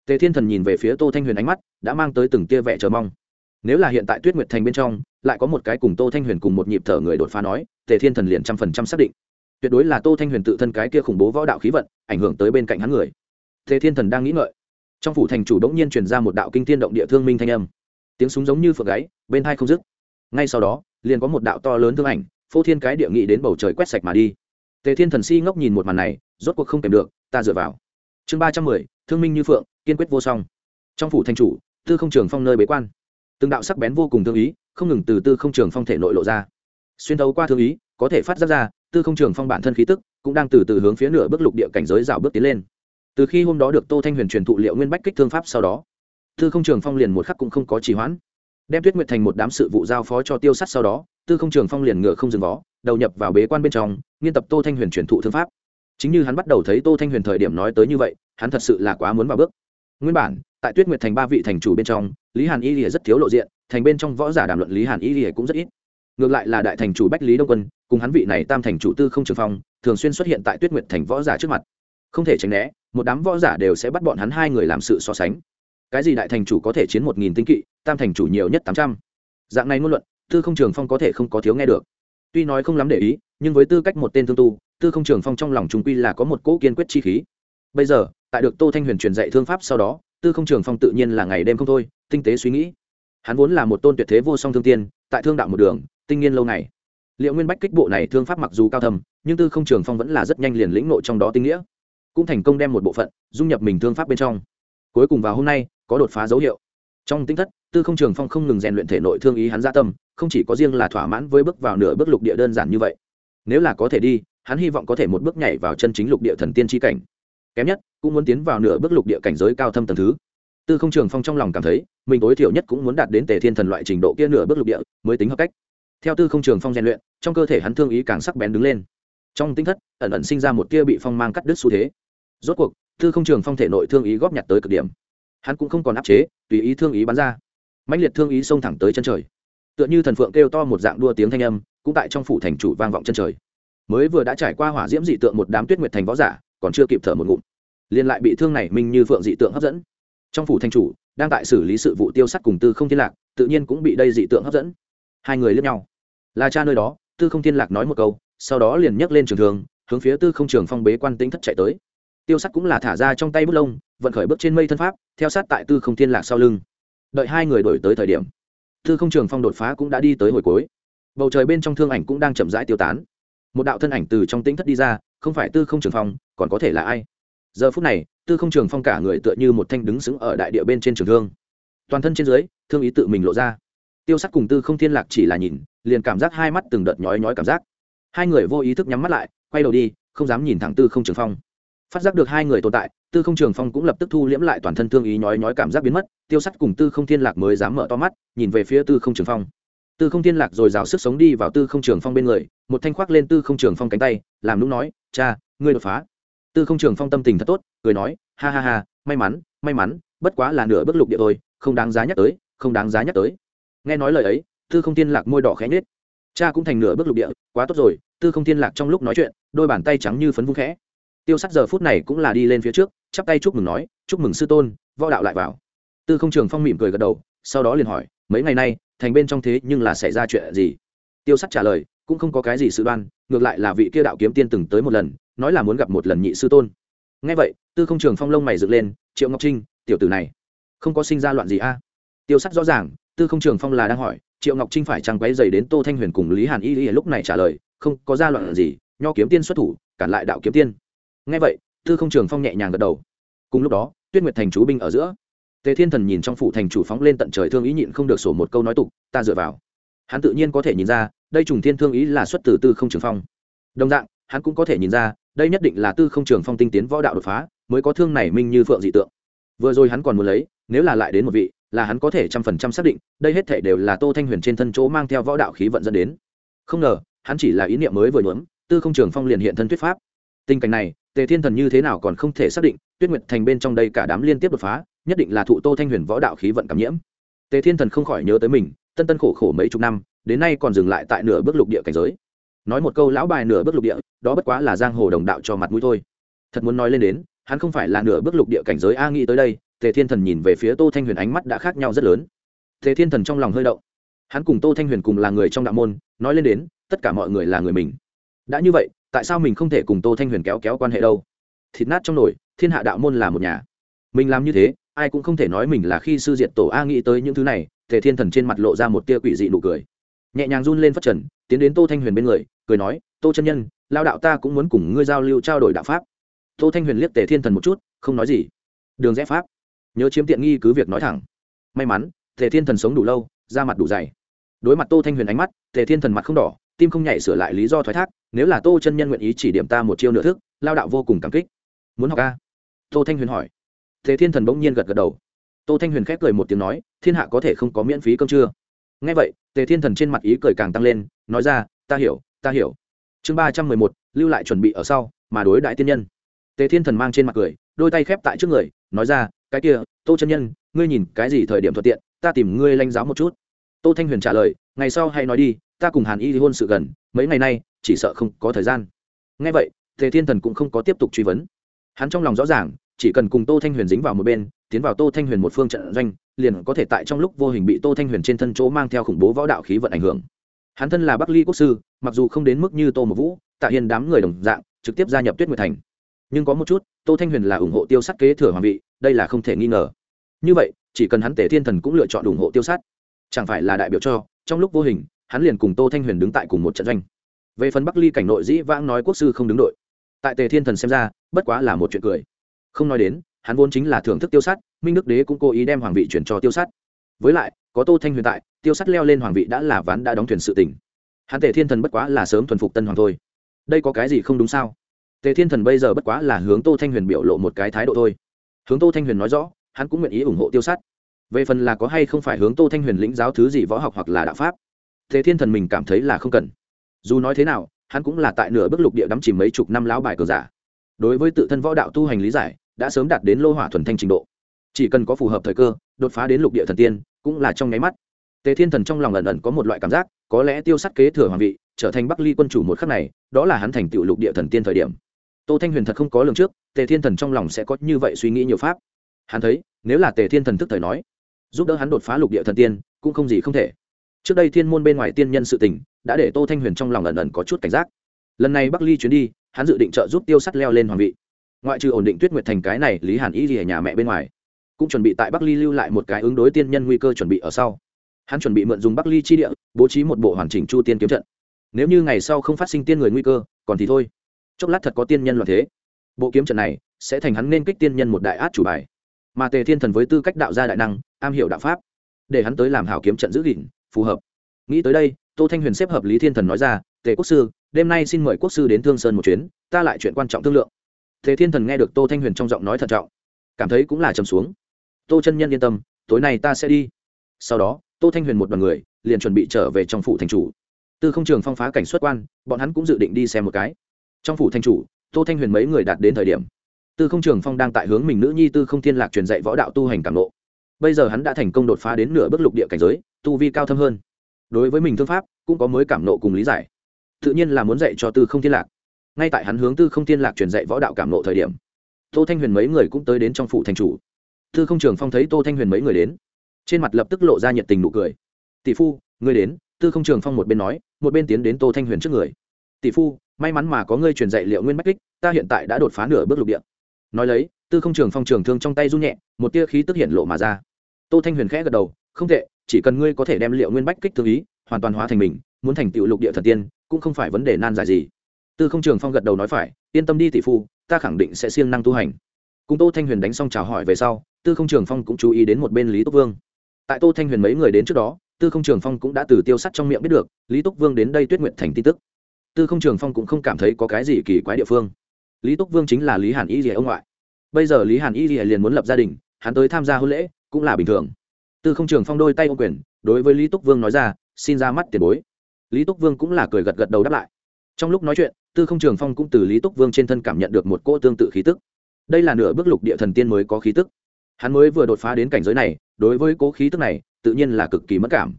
Tề thiên thần nhìn về phía tô thanh huyền ánh mắt, đã mang tới từng tia vẻ chờ mong. Nếu là hiện tại tuyết nguyệt thành bên trong, lại có một cái cùng tô thanh huyền cùng một nhịp thở người đột phá nói, tề thiên thần liền trăm phần trăm xác định. Tuyệt đối là tô thanh huyền tự thân cái kia khủng bố võ đạo khí vận, ảnh hưởng tới bên cạnh hắn người. Thế thiên thần đang nghĩ ngợi. Trong phủ thành chủ đống nhiên truyền ra một đạo kinh thiên động địa thương minh thanh âm. Tiếng súng giống như phượng gáy, bên hai không dứt. Ngay sau đó, liền có một đạo to lớn thương ảnh, phô thiên cái địa nghị đến bầu trời quét sạch mà đi. Tề thiên thần si ngốc nhìn một màn này, rốt cuộc không kèm được, ta dựa vào. Chương ba trăm mười, thương minh như phượng, kiên quyết vô song. Trong phủ thành chủ, tư không trường phong nơi bế quan. Từng đạo sắc bén vô cùng thương ý, không ngừng từ tư không trường phong thể nội lộ ra. Xuyên thấu qua thương ý, có thể phát giác ra, tư không trường phong bản thân khí tức cũng đang từ từ hướng phía nửa bước lục địa cảnh giới rào bước tiến lên từ khi hôm đó được tô thanh huyền truyền thụ liệu nguyên bách kích thương pháp sau đó, tư không trường phong liền một khắc cũng không có trì hoãn. Đem tuyết nguyệt thành một đám sự vụ giao phó cho tiêu sắt sau đó, tư không trường phong liền ngựa không dừng vó, đầu nhập vào bế quan bên trong, nghiên tập tô thanh huyền truyền thụ thương pháp. Chính như hắn bắt đầu thấy tô thanh huyền thời điểm nói tới như vậy, hắn thật sự là quá muốn vào bước. Nguyên bản, tại tuyết nguyệt thành ba vị thành chủ bên trong, lý hàn y lìa rất thiếu lộ diện, thành bên trong võ giả đàm luận lý hàn y lìa cũng rất ít. Ngược lại là đại thành chủ bách lý đông quân, cùng hắn vị này tam thành chủ tư không trường phong, thường xuyên xuất hiện tại tuyết nguyệt thành võ giả trước mặt không thể tránh né, một đám võ giả đều sẽ bắt bọn hắn hai người làm sự so sánh. Cái gì đại thành chủ có thể chiến một nghìn tinh kỵ, tam thành chủ nhiều nhất tám trăm. Dạng này ngôn luận, tư không trường phong có thể không có thiếu nghe được. Tuy nói không lắm để ý, nhưng với tư cách một tên thương tu, tư không trường phong trong lòng trung quy là có một cỗ kiên quyết chi khí. Bây giờ, tại được tô thanh huyền truyền dạy thương pháp sau đó, tư không trường phong tự nhiên là ngày đêm không thôi, tinh tế suy nghĩ. Hắn vốn là một tôn tuyệt thế vô song thương tiên, tại thương đạo một đường, tinh nghiên lâu ngày. Liệu nguyên bách kích bộ này thương pháp mặc dù cao thầm nhưng tư không trường phong vẫn là rất nhanh liền lĩnh nội trong đó tinh nghĩa cũng thành công đem một bộ phận dung nhập mình thương pháp bên trong. Cuối cùng vào hôm nay, có đột phá dấu hiệu. Trong tinh thất, tư không trường phong không ngừng rèn luyện thể nội thương ý hắn gia tâm, không chỉ có riêng là thỏa mãn với bước vào nửa bước lục địa đơn giản như vậy. Nếu là có thể đi, hắn hy vọng có thể một bước nhảy vào chân chính lục địa thần tiên tri cảnh. Kém nhất, cũng muốn tiến vào nửa bước lục địa cảnh giới cao thâm tầng thứ. Tư không trường phong trong lòng cảm thấy, mình tối thiểu nhất cũng muốn đạt đến tề thiên thần loại trình độ kia nửa bước lục địa mới tính hợp cách. Theo tư không trường phong rèn luyện, trong cơ thể hắn thương ý càng sắc bén đứng lên. Trong tinh thất, ẩn ẩn sinh ra một tia bị phong mang cắt đứt xu thế rốt cuộc, tư không trường phong thể nội thương ý góp nhặt tới cực điểm. Hắn cũng không còn áp chế, tùy ý thương ý bắn ra. Mạnh liệt thương ý xông thẳng tới chân trời. Tựa như thần phượng kêu to một dạng đua tiếng thanh âm, cũng tại trong phủ thành chủ vang vọng chân trời. Mới vừa đã trải qua hỏa diễm dị tượng một đám tuyết nguyệt thành võ giả, còn chưa kịp thở một ngụm, liền lại bị thương này minh như phượng dị tượng hấp dẫn. Trong phủ thành chủ, đang tại xử lý sự vụ tiêu sắt cùng tư không thiên lạc, tự nhiên cũng bị đây dị tượng hấp dẫn. Hai người liếc nhau. Là cha nơi đó, tư không thiên lạc nói một câu, sau đó liền nhấc lên trường thường hướng phía tư không trường phong bế quan tính thất chạy tới tiêu sắt cũng là thả ra trong tay bút lông, vận khởi bước trên mây thân pháp, theo sát tại tư không thiên lạc sau lưng. Đợi hai người đổi tới thời điểm, tư không trường phong đột phá cũng đã đi tới hồi cuối. Bầu trời bên trong thương ảnh cũng đang chậm rãi tiêu tán. Một đạo thân ảnh từ trong tĩnh thất đi ra, không phải tư không trường phong, còn có thể là ai? Giờ phút này, tư không trường phong cả người tựa như một thanh đứng xứng ở đại địa bên trên trường thương. Toàn thân trên dưới, thương ý tự mình lộ ra. Tiêu sắc cùng tư không thiên lạc chỉ là nhìn, liền cảm giác hai mắt từng đợt nhói nhói cảm giác. Hai người vô ý thức nhắm mắt lại, quay đầu đi, không dám nhìn thẳng tư không trường phong phát giác được hai người tồn tại, tư không trường phong cũng lập tức thu liễm lại toàn thân thương ý nhói nhói cảm giác biến mất, tiêu sắt cùng tư không thiên lạc mới dám mở to mắt, nhìn về phía tư không trường phong. Tư không thiên lạc rồi rào sức sống đi vào tư không trường phong bên người, một thanh khoác lên tư không trường phong cánh tay, làm lúc nói, cha, ngươi đột phá. Tư không trường phong tâm tình thật tốt, cười nói, ha ha ha, may mắn may mắn, bất quá là nửa bước lục địa thôi, không đáng giá nhắc tới, không đáng giá nhắc tới. Nghe nói lời ấy, tư không thiên lạc môi đỏ khẽ nhết cha cũng thành nửa bước lục địa, quá tốt rồi. Tư không thiên lạc trong lúc nói chuyện, đôi bàn tay trắng như phấn vung khẽ tiêu sắc giờ phút này cũng là đi lên phía trước, chắp tay chúc mừng nói, chúc mừng sư tôn, võ đạo lại vào. Tư không trường phong mỉm cười gật đầu, sau đó liền hỏi, mấy ngày nay, thành bên trong thế nhưng là xảy ra chuyện gì? Tiêu sắc trả lời, cũng không có cái gì sự đoan, ngược lại là vị kia đạo kiếm tiên từng tới một lần, nói là muốn gặp một lần nhị sư tôn. Ngay vậy, tư không trường phong lông mày dựng lên, triệu ngọc trinh, tiểu tử này, không có sinh ra loạn gì a? Tiêu sắc rõ ràng, tư không trường phong là đang hỏi, triệu ngọc trinh phải chăng quấy dày đến tô thanh huyền cùng lý hàn y y lúc này trả lời, không có ra loạn gì, nho kiếm tiên xuất thủ, cản lại đạo kiếm tiên ngay vậy, tư không trường phong nhẹ nhàng gật đầu. Cùng lúc đó, tuyết nguyệt thành chú binh ở giữa. Tề thiên thần nhìn trong phủ thành chủ phóng lên tận trời thương ý nhịn không được sổ một câu nói tục, ta dựa vào. Hắn tự nhiên có thể nhìn ra, đây trùng thiên thương ý là xuất từ tư không trường phong. Đồng dạng, hắn cũng có thể nhìn ra, đây nhất định là tư không trường phong tinh tiến võ đạo đột phá, mới có thương này minh như phượng dị tượng. Vừa rồi hắn còn muốn lấy, nếu là lại đến một vị, là hắn có thể trăm phần trăm xác định, đây hết thể đều là tô thanh huyền trên thân chỗ mang theo võ đạo khí vận dẫn đến. Không ngờ, hắn chỉ là ý niệm mới vừa nhuốm, tư không trường phong liền hiện thân thuyết pháp. Tình cảnh này tề thiên thần như thế nào còn không thể xác định, tuyết nguyệt thành bên trong đây cả đám liên tiếp đột phá, nhất định là thụ tô thanh huyền võ đạo khí vận cảm nhiễm. Tề thiên thần không khỏi nhớ tới mình, tân tân khổ khổ mấy chục năm, đến nay còn dừng lại tại nửa bước lục địa cảnh giới. Nói một câu lão bài nửa bước lục địa, đó bất quá là giang hồ đồng đạo cho mặt mũi thôi. Thật muốn nói lên đến, hắn không phải là nửa bước lục địa cảnh giới a nghĩ tới đây, tề thiên thần nhìn về phía tô thanh huyền ánh mắt đã khác nhau rất lớn. Tề thiên thần trong lòng hơi động. Hắn cùng tô thanh huyền cùng là người trong đạo môn, nói lên đến, tất cả mọi người là người mình đã như vậy, tại sao mình không thể cùng tô thanh huyền kéo kéo quan hệ đâu? Thịt nát trong nồi, thiên hạ đạo môn là một nhà. Mình làm như thế, ai cũng không thể nói mình là khi sư diệt tổ a nghĩ tới những thứ này thể thiên thần trên mặt lộ ra một tia quỷ dị nụ cười. Nhẹ nhàng run lên phát trần, tiến đến tô thanh huyền bên người, cười nói, tô chân nhân, lao đạo ta cũng muốn cùng ngươi giao lưu trao đổi đạo pháp. Tô thanh huyền liếc tề thiên thần một chút, không nói gì. Đường rẽ pháp. Nhớ chiếm tiện nghi cứ việc nói thẳng. May mắn, tề thiên thần sống đủ lâu, da mặt đủ dày. Đối mặt tô thanh huyền ánh mắt, tề thiên thần mặt không đỏ tim không nhảy sửa lại lý do thoái thác, nếu là tô chân nhân nguyện ý chỉ điểm ta một chiêu nửa thức, lao đạo vô cùng cảm kích. Muốn học ca tô thanh huyền hỏi. Tề thiên thần bỗng nhiên gật gật đầu. Tô thanh huyền khép cười một tiếng nói, thiên hạ có thể không có miễn phí cơm chưa nghe vậy, tề thiên thần trên mặt ý cười càng tăng lên, nói ra, ta hiểu ta hiểu. Chương ba trăm mười một, lưu lại chuẩn bị ở sau, mà đối đại tiên nhân. Tề thiên thần mang trên mặt cười, đôi tay khép tại trước người, nói ra, cái kia, tô chân nhân, ngươi nhìn cái gì thời điểm thuận tiện, ta tìm ngươi lanh giáo một chút. Tô thanh huyền trả lời, ngày sau hay nói đi ta cùng hàn y hôn sự gần, mấy ngày nay, chỉ sợ không có thời gian. Ngay vậy, tề thiên thần cũng không có tiếp tục truy vấn. Hắn trong lòng rõ ràng, chỉ cần cùng tô thanh huyền dính vào một bên, tiến vào tô thanh huyền một phương trận doanh, liền có thể tại trong lúc vô hình bị tô thanh huyền trên thân chỗ mang theo khủng bố võ đạo khí vận ảnh hưởng. Hắn thân là bắc ly quốc sư, mặc dù không đến mức như tô một vũ, tạ hiền đám người đồng dạng, trực tiếp gia nhập tuyết nguyệt thành. Nhưng có một chút, tô thanh huyền là ủng hộ tiêu sát kế thừa hoàng vị, đây là không thể nghi ngờ. Như vậy, chỉ cần hắn tể thiên thần cũng lựa chọn ủng hộ tiêu sát chẳng phải là đại biểu cho, trong lúc vô hình hắn liền cùng tô thanh huyền đứng tại cùng một trận doanh. Về phần bắc ly cảnh nội dĩ vãng nói quốc sư không đứng đội. Tại tề thiên thần xem ra, bất quá là một chuyện cười. Không nói đến, hắn vốn chính là thưởng thức tiêu sát, minh đức đế cũng cố ý đem hoàng vị chuyển cho tiêu sát. Với lại, có tô thanh huyền tại, tiêu sát leo lên hoàng vị đã là ván đã đóng thuyền sự tỉnh hắn tề thiên thần bất quá là sớm thuần phục tân hoàng thôi. Đây có cái gì không đúng sao? Tề thiên thần bây giờ bất quá là hướng tô thanh huyền biểu lộ một cái thái độ thôi. Hướng tô thanh huyền nói rõ, hắn cũng nguyện ý ủng hộ tiêu sát. Về phần là có hay không phải hướng tô thanh huyền lĩnh giáo thứ gì võ học hoặc là đạo pháp Thế thiên thần mình cảm thấy là không cần. Dù nói thế nào, hắn cũng là tại nửa bước lục địa đắm chìm mấy chục năm lão bài cờ giả. Đối với tự thân võ đạo tu hành lý giải, đã sớm đạt đến lô hỏa thuần thanh trình độ. Chỉ cần có phù hợp thời cơ, đột phá đến lục địa thần tiên, cũng là trong nháy mắt. Tề thiên thần trong lòng ẩn ẩn có một loại cảm giác, có lẽ tiêu sắt kế thừa hoàng vị, trở thành bắc ly quân chủ một khắc này, đó là hắn thành tựu lục địa thần tiên thời điểm. Tô thanh huyền thật không có lường trước, tề thiên thần trong lòng sẽ có như vậy suy nghĩ nhiều pháp. Hắn thấy, nếu là tề thiên thần thức thời nói, giúp đỡ hắn đột phá lục địa thần tiên, cũng không gì không thể trước đây thiên môn bên ngoài tiên nhân sự tình, đã để tô thanh huyền trong lòng ẩn ẩn có chút cảnh giác. Lần này bắc ly chuyến đi, hắn dự định trợ giúp tiêu sắt leo lên hoàng vị. Ngoại trừ ổn định tuyết nguyệt thành cái này lý hàn y gì ở nhà mẹ bên ngoài, cũng chuẩn bị tại bắc ly lưu lại một cái ứng đối tiên nhân nguy cơ chuẩn bị ở sau. Hắn chuẩn bị mượn dùng bắc ly chi địa, bố trí một bộ hoàn chỉnh chu tiên kiếm trận. Nếu như ngày sau không phát sinh tiên người nguy cơ, còn thì thôi. Chốc lát thật có tiên nhân loạn thế. Bộ kiếm trận này sẽ thành hắn nên kích tiên nhân một đại át chủ bài. Mà tề thiên thần với tư cách đạo gia đại năng, am hiểu đạo pháp, để hắn tới làm hảo kiếm trận giữ gìn phù hợp. Nghĩ tới đây, tô thanh huyền xếp hợp lý thiên thần nói ra, tề quốc sư, đêm nay xin mời quốc sư đến thương sơn một chuyến, ta lại chuyện quan trọng thương lượng. Tề thiên thần nghe được tô thanh huyền trong giọng nói thận trọng, cảm thấy cũng là trầm xuống. Tô chân nhân yên tâm, tối nay ta sẽ đi. Sau đó, tô thanh huyền một đoàn người, liền chuẩn bị trở về trong phủ thành chủ. Tư không trường phong phá cảnh xuất quan, bọn hắn cũng dự định đi xem một cái. Trong phủ thành chủ, tô thanh huyền mấy người đạt đến thời điểm. Tư không trường phong đang tại hướng mình nữ nhi tư không thiên lạc truyền dạy võ đạo tu hành cảm lộ bây giờ hắn đã thành công đột phá đến nửa bước lục địa cảnh giới tu vi cao thâm hơn. Đối với mình thương pháp, cũng có mới cảm nộ cùng lý giải. Tự nhiên là muốn dạy cho tư không thiên lạc. Ngay tại hắn hướng tư không thiên lạc truyền dạy võ đạo cảm nộ thời điểm, tô thanh huyền mấy người cũng tới đến trong phủ thành chủ. Tư không trường phong thấy tô thanh huyền mấy người đến, trên mặt lập tức lộ ra nhiệt tình nụ cười. Tỷ phu, ngươi đến. Tư không trường phong một bên nói, một bên tiến đến tô thanh huyền trước người. Tỷ phu, may mắn mà có ngươi truyền dạy liệu nguyên bách kích, ta hiện tại đã đột phá nửa bước lục địa. Nói lấy, tư không trường phong trường thương trong tay run nhẹ, một tia khí tức hiện lộ mà ra. Tô thanh huyền khẽ gật đầu, không tệ chỉ cần ngươi có thể đem liệu nguyên bách kích thương ý, hoàn toàn hóa thành mình, muốn thành tựu lục địa thần tiên, cũng không phải vấn đề nan giải gì. Tư không trường phong gật đầu nói phải, yên tâm đi tỷ phu, ta khẳng định sẽ siêng năng tu hành. Cùng tô thanh huyền đánh xong chào hỏi về sau, tư không trường phong cũng chú ý đến một bên lý túc vương. Tại tô thanh huyền mấy người đến trước đó, tư không trường phong cũng đã từ tiêu sắt trong miệng biết được, lý túc vương đến đây tuyết nguyện thành tin tức. Tư không trường phong cũng không cảm thấy có cái gì kỳ quái địa phương. Lý túc vương chính là lý hàn y rìa ông ngoại. Bây giờ lý hàn y rìa liền muốn lập gia đình, hắn tới tham gia hôn lễ, cũng là bình thường tư không trường phong đôi tay ô quyền, đối với lý túc vương nói ra, xin ra mắt tiền bối. Lý túc vương cũng là cười gật gật đầu đáp lại. Trong lúc nói chuyện, tư không trường phong cũng từ lý túc vương trên thân cảm nhận được một cô tương tự khí tức. Đây là nửa bước lục địa thần tiên mới có khí tức. Hắn mới vừa đột phá đến cảnh giới này, đối với cố khí tức này, tự nhiên là cực kỳ mất cảm.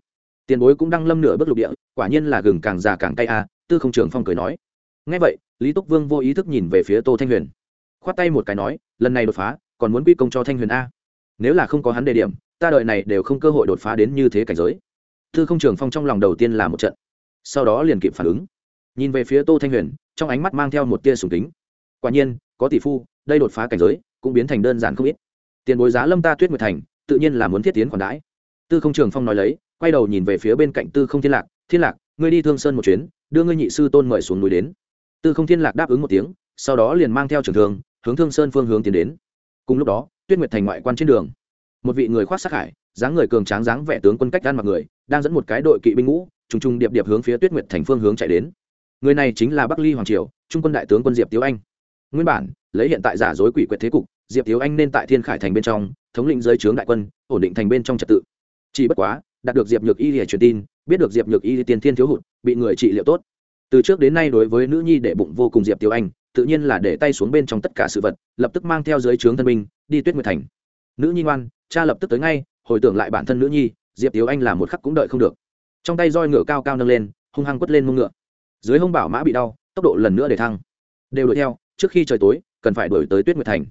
Tiền bối cũng đang lâm nửa bước lục địa, quả nhiên là gừng càng già càng cay a, tư không trường phong cười nói. Ngay vậy, lý túc vương vô ý thức nhìn về phía tô thanh huyền. Khoát tay một cái nói, lần này đột phá, còn muốn quy công cho thanh huyền a? Nếu là không có hắn đề điểm ta đợi này đều không cơ hội đột phá đến như thế cảnh giới. Tư không trường phong trong lòng đầu tiên là một trận, sau đó liền kịp phản ứng. Nhìn về phía tô thanh huyền, trong ánh mắt mang theo một tia sùng tính. quả nhiên, có tỷ phu, đây đột phá cảnh giới cũng biến thành đơn giản không ít. Tiền bối giá lâm ta tuyết nguyệt thành, tự nhiên là muốn thiết tiến khoản đãi. Tư không trường phong nói lấy, quay đầu nhìn về phía bên cạnh tư không thiên lạc thiên lạc, ngươi đi thương sơn một chuyến, đưa ngươi nhị sư tôn mời xuống núi đến. Tư không thiên lạc đáp ứng một tiếng, sau đó liền mang theo trường thương, hướng thương sơn phương hướng tiến đến. Cùng lúc đó, tuyết nguyệt thành ngoại quan trên đường một vị người khoác sắc hải dáng người cường tráng dáng vẻ tướng quân cách gan mặc người, đang dẫn một cái đội kỵ binh ngũ, trùng trùng điệp điệp hướng phía tuyết nguyệt thành phương hướng chạy đến. Người này chính là bắc ly hoàng triều, trung quân đại tướng quân diệp tiếu anh. Nguyên bản, lấy hiện tại giả dối quỷ quyệt thế cục, diệp tiếu anh nên tại thiên khải thành bên trong, thống lĩnh giới trướng đại quân, ổn định thành bên trong trật tự. Chỉ bất quá, đạt được diệp nhược y để truyền tin, biết được diệp nhược y tiền thiên thiếu hụt, bị người trị liệu tốt. Từ trước đến nay đối với nữ nhi để bụng vô cùng diệp tiếu anh, tự nhiên là để tay xuống bên trong tất cả sự vật, lập tức mang theo giới trướng thân binh, đi tuyết nguyệt thành nữ nhi ngoan, cha lập tức tới ngay, hồi tưởng lại bản thân nữ nhi, diệp tiếu anh là một khắc cũng đợi không được. Trong tay roi ngựa cao cao nâng lên, hung hăng quất lên mông ngựa. Dưới hông bảo mã bị đau, tốc độ lần nữa để thăng. Đều đuổi theo, trước khi trời tối, cần phải đuổi tới tuyết nguyệt thành.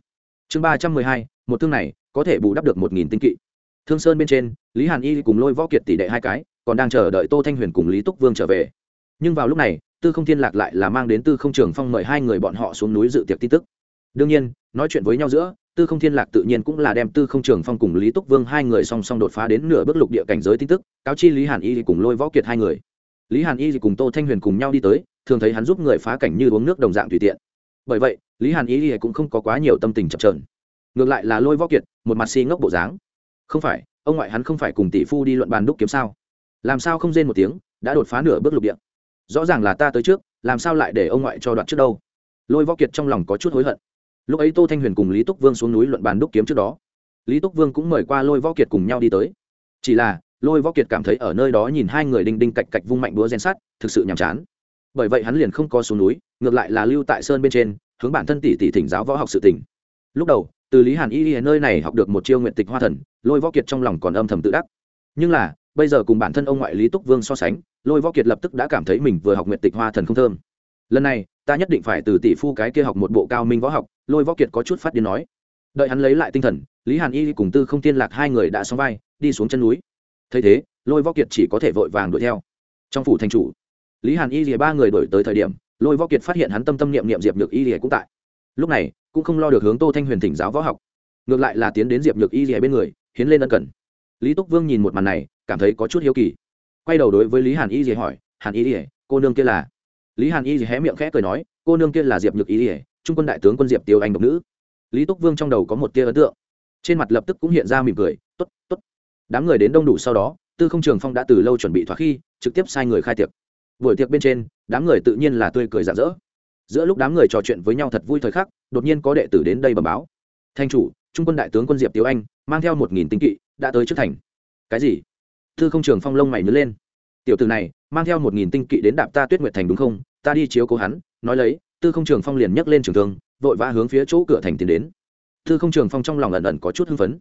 Chương ba trăm mười hai, một thương này, có thể bù đắp được một nghìn tinh kỵ. Thương sơn bên trên, lý hàn y cùng lôi võ kiệt tỷ đệ hai cái, còn đang chờ đợi tô thanh huyền cùng lý túc vương trở về. Nhưng vào lúc này, tư không thiên lạc lại là mang đến tư không trường phong mời hai người bọn họ xuống núi dự tiệc tin tức. Đương nhiên, nói chuyện với nhau giữa tư không thiên lạc tự nhiên cũng là đem tư không trường phong cùng lý túc vương hai người song song đột phá đến nửa bước lục địa cảnh giới tin tức, cáo chi lý hàn y cùng lôi võ kiệt hai người. Lý hàn y cùng tô thanh huyền cùng nhau đi tới, thường thấy hắn giúp người phá cảnh như uống nước đồng dạng tùy tiện. Bởi vậy, lý hàn y cũng không có quá nhiều tâm tình chập trờn ngược lại là lôi võ kiệt, một mặt si ngốc bộ dáng. Không phải, ông ngoại hắn không phải cùng tỷ phu đi luận bàn đúc kiếm sao? Làm sao không rên một tiếng, đã đột phá nửa bước lục địa? Rõ ràng là ta tới trước, làm sao lại để ông ngoại cho đoạn trước đâu? Lôi võ kiệt trong lòng có chút hối hận lúc ấy tô thanh huyền cùng lý túc vương xuống núi luận bàn đúc kiếm trước đó. Lý túc vương cũng mời qua lôi võ kiệt cùng nhau đi tới. Chỉ là lôi võ kiệt cảm thấy ở nơi đó nhìn hai người đinh đinh cạch cạch vung mạnh búa gen sát, thực sự nhàm chán. Bởi vậy hắn liền không có xuống núi ngược lại là lưu tại sơn bên trên hướng bản thân tỷ tỷ thỉnh giáo võ học sự tỉnh lúc đầu từ lý hàn y y nơi này học được một chiêu nguyện tịch hoa thần lôi võ kiệt trong lòng còn âm thầm tự đắc. Nhưng là bây giờ cùng bản thân ông ngoại lý túc vương so sánh lôi võ kiệt lập tức đã cảm thấy mình vừa học nguyện tịch hoa thần không thơm. Lần này ta nhất định phải từ tỷ phu cái kia học một bộ cao minh võ học, lôi võ kiệt có chút phát điên nói. Đợi hắn lấy lại tinh thần, lý hàn y cùng tư không tiên lạc hai người đã xong vai, đi xuống chân núi. Thấy thế, lôi võ kiệt chỉ có thể vội vàng đuổi theo. Trong phủ thành chủ, lý hàn y lìa ba người đổi tới thời điểm, lôi võ kiệt phát hiện hắn tâm tâm niệm niệm diệp nhược y lìa cũng tại. Lúc này, cũng không lo được hướng tô thanh huyền thỉnh giáo võ học. Ngược lại là tiến đến diệp nhược y lìa bên người, hiến lên ân cần. Lý túc vương nhìn một màn này, cảm thấy có chút hiếu kỳ. Quay đầu đối với lý hàn y lìa hỏi, hàn y lìa, cô nương kia là? Lý hàn y thì hé miệng khẽ cười nói, cô nương kia là diệp nhược y trung quân đại tướng quân diệp tiêu anh độc nữ. Lý túc vương trong đầu có một tia ấn tượng. Trên mặt lập tức cũng hiện ra mỉm cười t ố t t ố t đám người đến đông đủ sau đó, tư không trường phong đã từ lâu chuẩn bị thoát khi, trực tiếp sai người khai tiệc. Buổi tiệc bên trên, đám người tự nhiên là tươi cười rạng rỡ. Giữa lúc đám người trò chuyện với nhau thật vui thời khắc, đột nhiên có đệ tử đến đây bẩm báo. Thanh chủ, trung quân đại tướng quân diệp tiếu anh, mang theo một nghìn tinh kỵ, đã tới trước thành. Cái gì? Tư không trường phong lông mày nhớ lên. Tiểu tử này mang theo một nghìn tinh kỵ đến đạp ta tuyết nguyệt thành đúng không? Ta đi chiếu cố hắn, nói lấy, tư không trường phong liền nhấc lên trường thương, vội vã hướng phía chỗ cửa thành tiến đến. Tư không trường phong trong lòng ẩn ẩn có chút hưng phấn.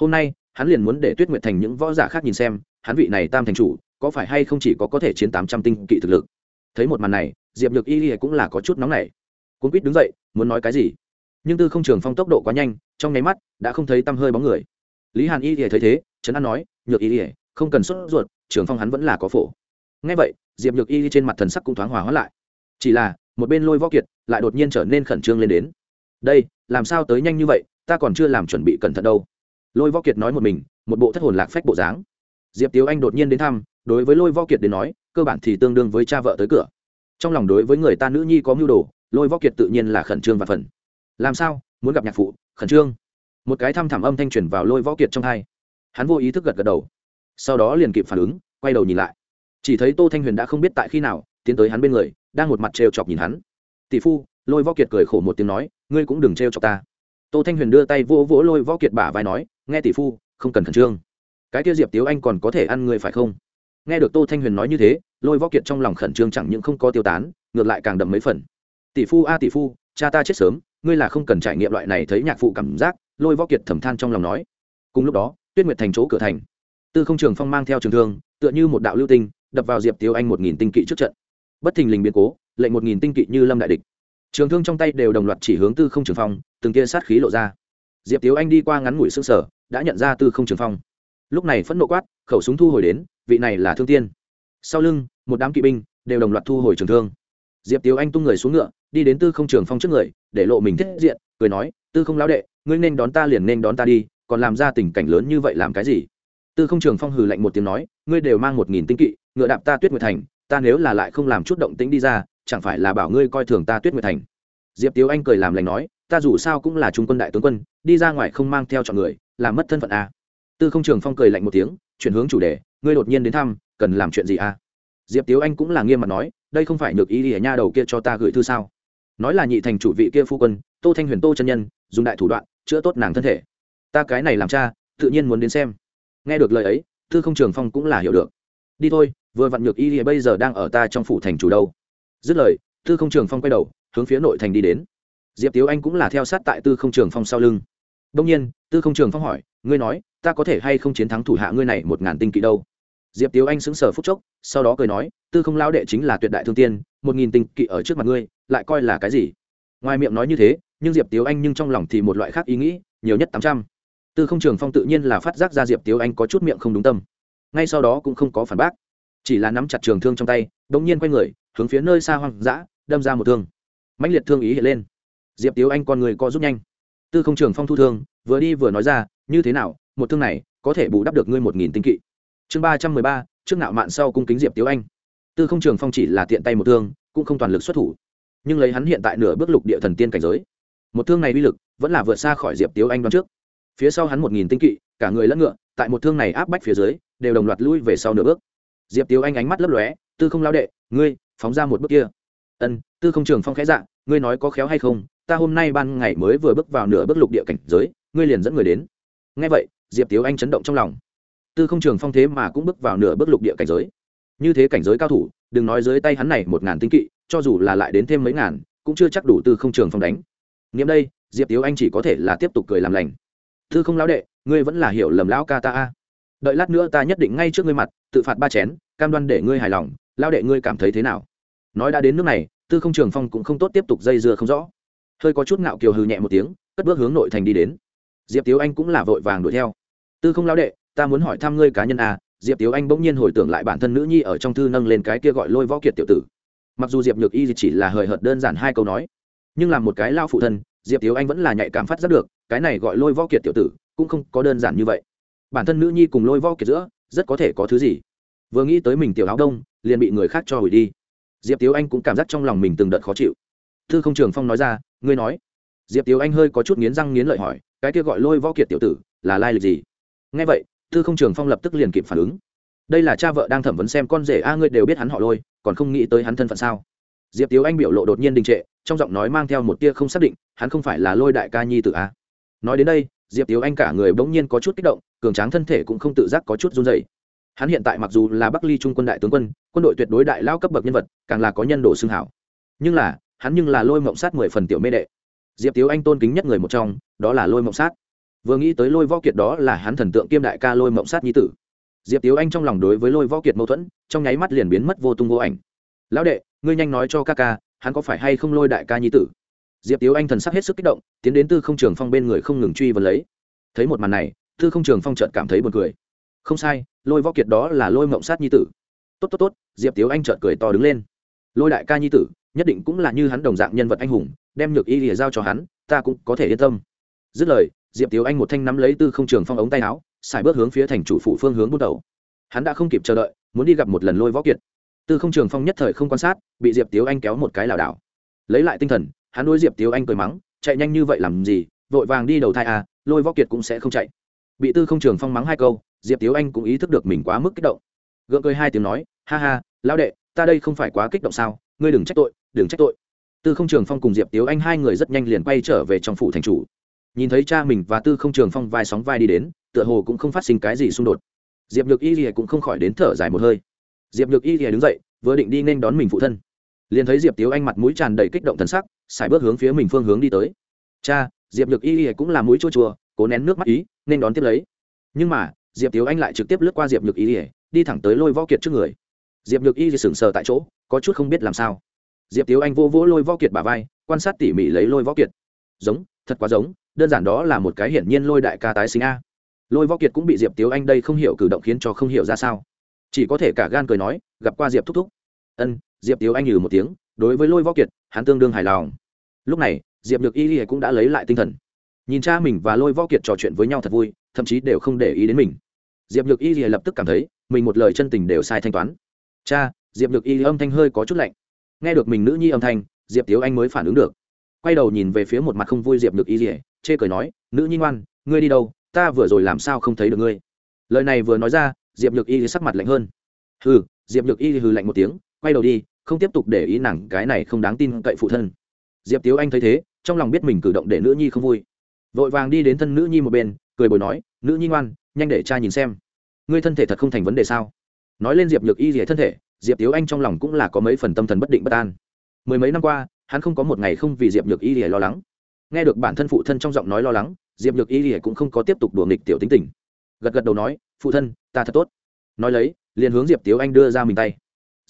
Hôm nay, hắn liền muốn để tuyết nguyệt thành những võ giả khác nhìn xem, hắn vị này tam thành chủ, có phải hay không chỉ có có thể chiến tám trăm tinh kỵ thực lực? Thấy một màn này, diệp nhược y y cũng là có chút nóng nảy. Cuốn quýt đứng dậy, muốn nói cái gì? Nhưng tư không trường phong tốc độ quá nhanh, trong nháy mắt đã không thấy tăm hơi bóng người. Lý hàn y y thấy thế trấn an nói, nhược y y không cần sốt ruột, trường phong hắn vẫn là có phổ ngay vậy, diệp nhược y trên mặt thần sắc cũng thoáng hòa hóa lại. Chỉ là, một bên lôi võ kiệt lại đột nhiên trở nên khẩn trương lên đến. Đây, làm sao tới nhanh như vậy, ta còn chưa làm chuẩn bị cẩn thận đâu. Lôi võ kiệt nói một mình, một bộ thất hồn lạc phách bộ dáng. Diệp tiếu anh đột nhiên đến thăm, đối với lôi võ kiệt đến nói, cơ bản thì tương đương với cha vợ tới cửa. Trong lòng đối với người ta nữ nhi có mưu đồ, lôi võ kiệt tự nhiên là khẩn trương và phần. Làm sao, muốn gặp nhạc phụ, khẩn trương? Một cái thăm thẳm âm thanh truyền vào lôi võ kiệt trong hai. Hắn vô ý thức gật gật đầu. Sau đó liền kịp phản ứng, quay đầu nhìn lại chỉ thấy tô thanh huyền đã không biết tại khi nào, tiến tới hắn bên người, đang một mặt trêu chọc nhìn hắn. Tỷ phu, lôi võ kiệt cười khổ một tiếng nói, ngươi cũng đừng trêu chọc ta. Tô thanh huyền đưa tay vỗ vỗ lôi võ kiệt bả vai nói, nghe tỷ phu, không cần khẩn trương. Cái kia diệp tiếu anh còn có thể ăn ngươi phải không? Nghe được tô thanh huyền nói như thế, lôi võ kiệt trong lòng khẩn trương chẳng những không có tiêu tán, ngược lại càng đậm mấy phần. Tỷ phu, a, tỷ phu, cha ta chết sớm, ngươi là không cần trải nghiệm loại này thấy nhạc phụ cảm giác, lôi võ kiệt thầm than trong lòng nói. Cùng lúc đó, tuyết nguyệt thành chỗ cửa thành. Tư không trường phong mang theo trường thương, tựa như một đạo lưu tinh đập vào diệp tiếu anh một nghìn tinh kỵ trước trận. Bất thình lình biến cố, lệnh một nghìn tinh kỵ như lâm đại địch. Trường thương trong tay đều đồng loạt chỉ hướng tư không trường phong, từng tia sát khí lộ ra. Diệp tiếu anh đi qua ngắn ngủi xương sở đã nhận ra tư không trường phong. Lúc này phẫn nộ quát, khẩu súng thu hồi đến, vị này là thương tiên. Sau lưng, một đám kỵ binh đều đồng loạt thu hồi trường thương. Diệp tiếu anh tung người xuống ngựa, đi đến tư không trường phong trước người, để lộ mình thiết diện, cười nói, tư không lão đệ, ngươi nên đón ta liền nên đón ta đi, còn làm ra tình cảnh lớn như vậy làm cái gì? Tư không trường phong hừ lạnh một tiếng nói, ngươi đều mang một nghìn tinh kỵ ngựa đạp ta tuyết nguyệt thành, ta nếu là lại không làm chút động tĩnh đi ra, chẳng phải là bảo ngươi coi thường ta tuyết nguyệt thành? Diệp tiếu anh cười làm lành nói, ta dù sao cũng là trung quân đại tướng quân, đi ra ngoài không mang theo chọn người làm mất thân phận a à. tư không trường phong cười lạnh một tiếng, chuyển hướng chủ đề, ngươi đột nhiên đến thăm, cần làm chuyện gì a à? diệp tiếu anh cũng là nghiêm mặt nói, đây không phải nhược ý ỉa nha đầu kia cho ta gửi thư sao? Nói là nhị thành chủ vị kia phu quân, tô thanh huyền tô chân nhân, dùng đại thủ đoạn, chữa tốt nàng thân thể. Ta cái này làm cha, tự nhiên muốn đến xem. Nghe được lời ấy, tư không trường phong cũng là hiểu được. Đi thôi vừa vặn nhược y bây giờ đang ở ta trong phủ thành chủ đâu. Dứt lời, tư không trường phong quay đầu, hướng phía nội thành đi đến. Diệp tiếu anh cũng là theo sát tại tư không trường phong sau lưng. Đông nhiên, tư không trường phong hỏi, ngươi nói, ta có thể hay không chiến thắng thủ hạ ngươi này một ngàn tinh kỵ đâu? Diệp tiếu anh xứng sở phúc chốc, sau đó cười nói, tư không lao đệ chính là tuyệt đại thương tiên, một nghìn tinh kỵ ở trước mặt ngươi, lại coi là cái gì? Ngoài miệng nói như thế, nhưng diệp tiếu anh nhưng trong lòng thì một loại khác ý nghĩ, nhiều nhất tám trăm. Tư không trường phong tự nhiên là phát giác ra diệp tiếu anh có chút miệng không đúng tâm. Ngay sau đó cũng không có phản bác chỉ là nắm chặt trường thương trong tay đ ỗ n g nhiên quay người, hướng phía nơi xa hoang dã, đâm ra một thương. Mãnh liệt thương ý hiện lên. Diệp tiếu anh con người co rút nhanh. Tư không trường phong thu thương, vừa đi vừa nói ra, như thế nào, một thương này có thể bù đắp được ngươi một nghìn tinh kỵ? Chương ba trăm mười ba, trước nạo mạn sau cung kính diệp tiếu anh. Tư không trường phong chỉ là tiện tay một thương, cũng không toàn lực xuất thủ. Nhưng lấy hắn hiện tại nửa bước lục địa thần tiên cảnh giới, một thương này uy lực vẫn là vượt xa khỏi diệp tiếu anh đoán trước. Phía sau hắn một nghìn tinh kỵ, cả người lẫn ngựa, tại một thương này áp bách phía dưới, đều đồng loạt lui về sau nửa bước diệp tiếu anh ánh mắt lấp lóe, tư không lao đệ, ngươi, phóng ra một bước kia. Ân, tư không trường phong khẽ dạ ngươi nói có khéo hay không? Ta hôm nay ban ngày mới vừa bước vào nửa bước lục địa cảnh giới, ngươi liền dẫn người đến. Ngay vậy, diệp tiếu anh chấn động trong lòng. Tư không trường phong thế mà cũng bước vào nửa bước lục địa cảnh giới. Như thế cảnh giới cao thủ, đừng nói dưới tay hắn này một ngàn tinh kỵ, cho dù là lại đến thêm mấy ngàn, cũng chưa chắc đủ tư không trường phong đánh. Nghiệm đây, diệp tiếu anh chỉ có thể là tiếp tục cười làm lành. Tư không lão đệ, ngươi vẫn là hiểu lầm lão ca ta a đợi lát nữa ta nhất định ngay trước ngươi mặt, tự phạt ba chén, cam đoan để ngươi hài lòng lao đệ ngươi cảm thấy thế nào? Nói đã đến nước này, tư không trường phong cũng không tốt tiếp tục dây dưa không rõ. Hơi có chút ngạo kiều hừ nhẹ một tiếng, cất bước hướng nội thành đi đến. Diệp tiếu anh cũng là vội vàng đuổi theo. Tư không lao đệ, ta muốn hỏi thăm ngươi cá nhân à? diệp tiếu anh bỗng nhiên hồi tưởng lại bản thân nữ nhi ở trong thư nâng lên cái kia gọi lôi võ kiệt tiểu tử. Mặc dù diệp nhược y chỉ là hời hợt đơn giản hai câu nói, nhưng làm một cái lao phụ thân, diệp tiếu anh vẫn là nhạy cảm phát giác được, cái này gọi lôi võ kiệt tiểu tử, cũng không có đơn giản như vậy bản thân nữ nhi cùng lôi võ kiệt giữa, rất có thể có thứ gì. Vừa nghĩ tới mình tiểu áo đông, liền bị người khác cho hủy đi. Diệp tiếu anh cũng cảm giác trong lòng mình từng đợt khó chịu. Thư không trường phong nói ra, ngươi nói. Diệp tiếu anh hơi có chút nghiến răng nghiến lợi hỏi, cái kia gọi lôi võ kiệt tiểu tử, là lai lịch gì? Ngay vậy, thư không trường phong lập tức liền kịp phản ứng. Đây là cha vợ đang thẩm vấn xem con rể a ngươi đều biết hắn họ lôi, còn không nghĩ tới hắn thân phận sao? Diệp tiếu anh biểu lộ đột nhiên đình trệ, trong giọng nói mang theo một tia không xác định, hắn không phải là lôi đại ca nhi tử a. Nói đến đây diệp tiếu anh cả người bỗng nhiên có chút kích động, cường tráng thân thể cũng không tự giác có chút run dày hắn hiện tại mặc dù là bắc ly trung quân đại tướng quân quân đội tuyệt đối đại lao cấp bậc nhân vật, càng là có nhân đồ xưng hảo. Nhưng là, hắn nhưng là lôi mộng sát mười phần tiểu mê đệ. Diệp tiếu anh tôn kính nhất người một trong, đó là lôi mộng sát. Vừa nghĩ tới lôi võ kiệt đó là hắn thần tượng kiêm đại ca lôi mộng sát nhi tử. Diệp tiếu anh trong lòng đối với lôi võ kiệt mâu thuẫn, trong nháy mắt liền biến mất vô tung vô ảnh. Lão đệ, ngươi nhanh nói cho ca ca, hắn có phải hay không lôi đại ca nhi tử? Diệp tiếu anh thần sắc hết sức kích động, tiến đến tư không trường phong bên người không ngừng truy vấn lấy. Thấy một màn này, tư không trường phong trợt cảm thấy buồn cười. Không sai, lôi võ kiệt đó là lôi mộng sát nhi tử. Tốt tốt tốt, diệp tiếu anh trợt cười to đứng lên. Lôi đại ca nhi tử, nhất định cũng là như hắn đồng dạng nhân vật anh hùng, đem nhược y lìa giao cho hắn, ta cũng có thể yên tâm. Dứt lời, diệp tiếu anh một thanh nắm lấy tư không trường phong ống tay áo xài bước hướng phía thành chủ phụ phương hướng bước đầu. Hắn đã không kịp chờ đợi, muốn đi gặp một lần lôi võ kiệt. Tư không trường phong nhất thời không quan sát, bị diệp tiếu anh kéo một cái lảo đảo. Lấy lại tinh thần hắn đối diệp tiếu anh cười mắng, chạy nhanh như vậy làm gì? Vội vàng đi đầu thai à lôi võ kiệt cũng sẽ không chạy. Bị tư không trường phong mắng hai câu, diệp tiếu anh cũng ý thức được mình quá mức kích động. Gượng cười hai tiếng nói, ha ha, lão đệ, ta đây không phải quá kích động sao? Ngươi đừng trách tội, đừng trách tội. Tư không trường phong cùng diệp tiếu anh hai người rất nhanh liền quay trở về trong phủ thành chủ. Nhìn thấy cha mình và tư không trường phong vai sóng vai đi đến, tựa hồ cũng không phát sinh cái gì xung đột. Diệp nhược y thì cũng không khỏi đến thở dài một hơi. Diệp nhược y thì đứng dậy, vừa định đi nên đón mình phụ thân. Liền thấy diệp tiếu anh mặt mũi tràn đầy kích động thần sắc xài bước hướng phía mình phương hướng đi tới. Cha, diệp nhược y rìa cũng là mũi chua chua, cố nén nước mắt ý, nên đón tiếp lấy. Nhưng mà, diệp tiếu anh lại trực tiếp lướt qua diệp nhược y rìa đi thẳng tới lôi võ kiệt trước người. Diệp nhược y rìa sững sờ tại chỗ, có chút không biết làm sao. Diệp tiếu anh vô vỗ lôi võ kiệt bà vai, quan sát tỉ mỉ lấy lôi võ kiệt. Giống, thật quá giống, đơn giản đó là một cái hiển nhiên lôi đại ca tái sinh a. Lôi võ kiệt cũng bị diệp tiếu anh đây không hiểu cử động khiến cho không hiểu ra sao. Chỉ có thể cả gan cười nói, gặp qua diệp thúc thúc. Ân, diệp tiếu anh nhừ một tiếng, đối với lôi võ kiệt, hắn tương đương hài lòng lúc này, diệp nhược y y cũng đã lấy lại tinh thần. Nhìn cha mình và lôi võ kiệt trò chuyện với nhau thật vui, thậm chí đều không để ý đến mình. Diệp nhược y y lập tức cảm thấy, mình một lời chân tình đều sai thanh toán. Cha, diệp nhược y âm thanh hơi có chút lạnh. Nghe được mình nữ nhi âm thanh, diệp tiếu anh mới phản ứng được. Quay đầu nhìn về phía một mặt không vui diệp nhược y y chê cười nói, nữ nhi ngoan, ngươi đi đâu? Ta vừa rồi làm sao không thấy được ngươi? Lời này vừa nói ra, diệp nhược y sắc mặt lạnh hơn. Hừ, diệp nhược y hừ lạnh một tiếng, quay đầu đi, không tiếp tục để ý nàng, cái này không đáng tin cậy phụ thân diệp tiếu anh thấy thế, trong lòng biết mình cử động để nữ nhi không vui. Vội vàng đi đến thân nữ nhi một bên, cười bồi nói, nữ nhi ngoan, nhanh để cha nhìn xem. Ngươi thân thể thật không thành vấn đề sao? Nói lên diệp nhược y rỉa thân thể, diệp tiếu anh trong lòng cũng là có mấy phần tâm thần bất định bất an. Mười mấy năm qua, hắn không có một ngày không vì diệp nhược y rỉa lo lắng. Nghe được bản thân phụ thân trong giọng nói lo lắng, diệp nhược y rỉa cũng không có tiếp tục đùa nghịch tiểu tính tình. Gật gật đầu nói, phụ thân, ta thật tốt. Nói lấy, liền hướng diệp tiếu anh đưa ra mình tay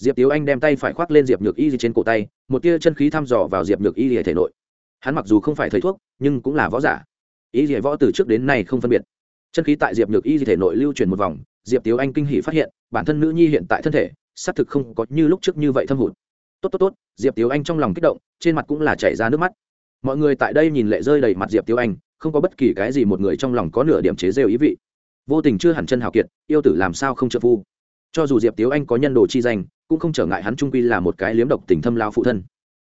diệp tiếu anh đem tay phải khoác lên diệp nhược y trên cổ tay, một tia chân khí thăm dò vào diệp nhược y thể nội. Hắn mặc dù không phải thầy thuốc, nhưng cũng là võ giả. Y dỉa võ từ trước đến nay không phân biệt. Chân khí tại diệp nhược y thể nội lưu truyền một vòng, diệp tiếu anh kinh hỉ phát hiện, bản thân nữ nhi hiện tại thân thể, xác thực không có như lúc trước như vậy thâm hụt. Tốt tốt tốt, diệp tiếu anh trong lòng kích động, trên mặt cũng là chảy ra nước mắt. Mọi người tại đây nhìn lệ rơi đầy mặt diệp tiếu anh, không có bất kỳ cái gì một người trong lòng có nửa điểm chế rêu ý vị. Vô tình chưa hẳn chân hào kiệt, yêu tử làm sao không trợ phu. Cho dù diệp tiếu anh có nhân đồ chi danh cũng không trở ngại hắn trung quy là một cái liếm độc tình thâm lao phụ thân.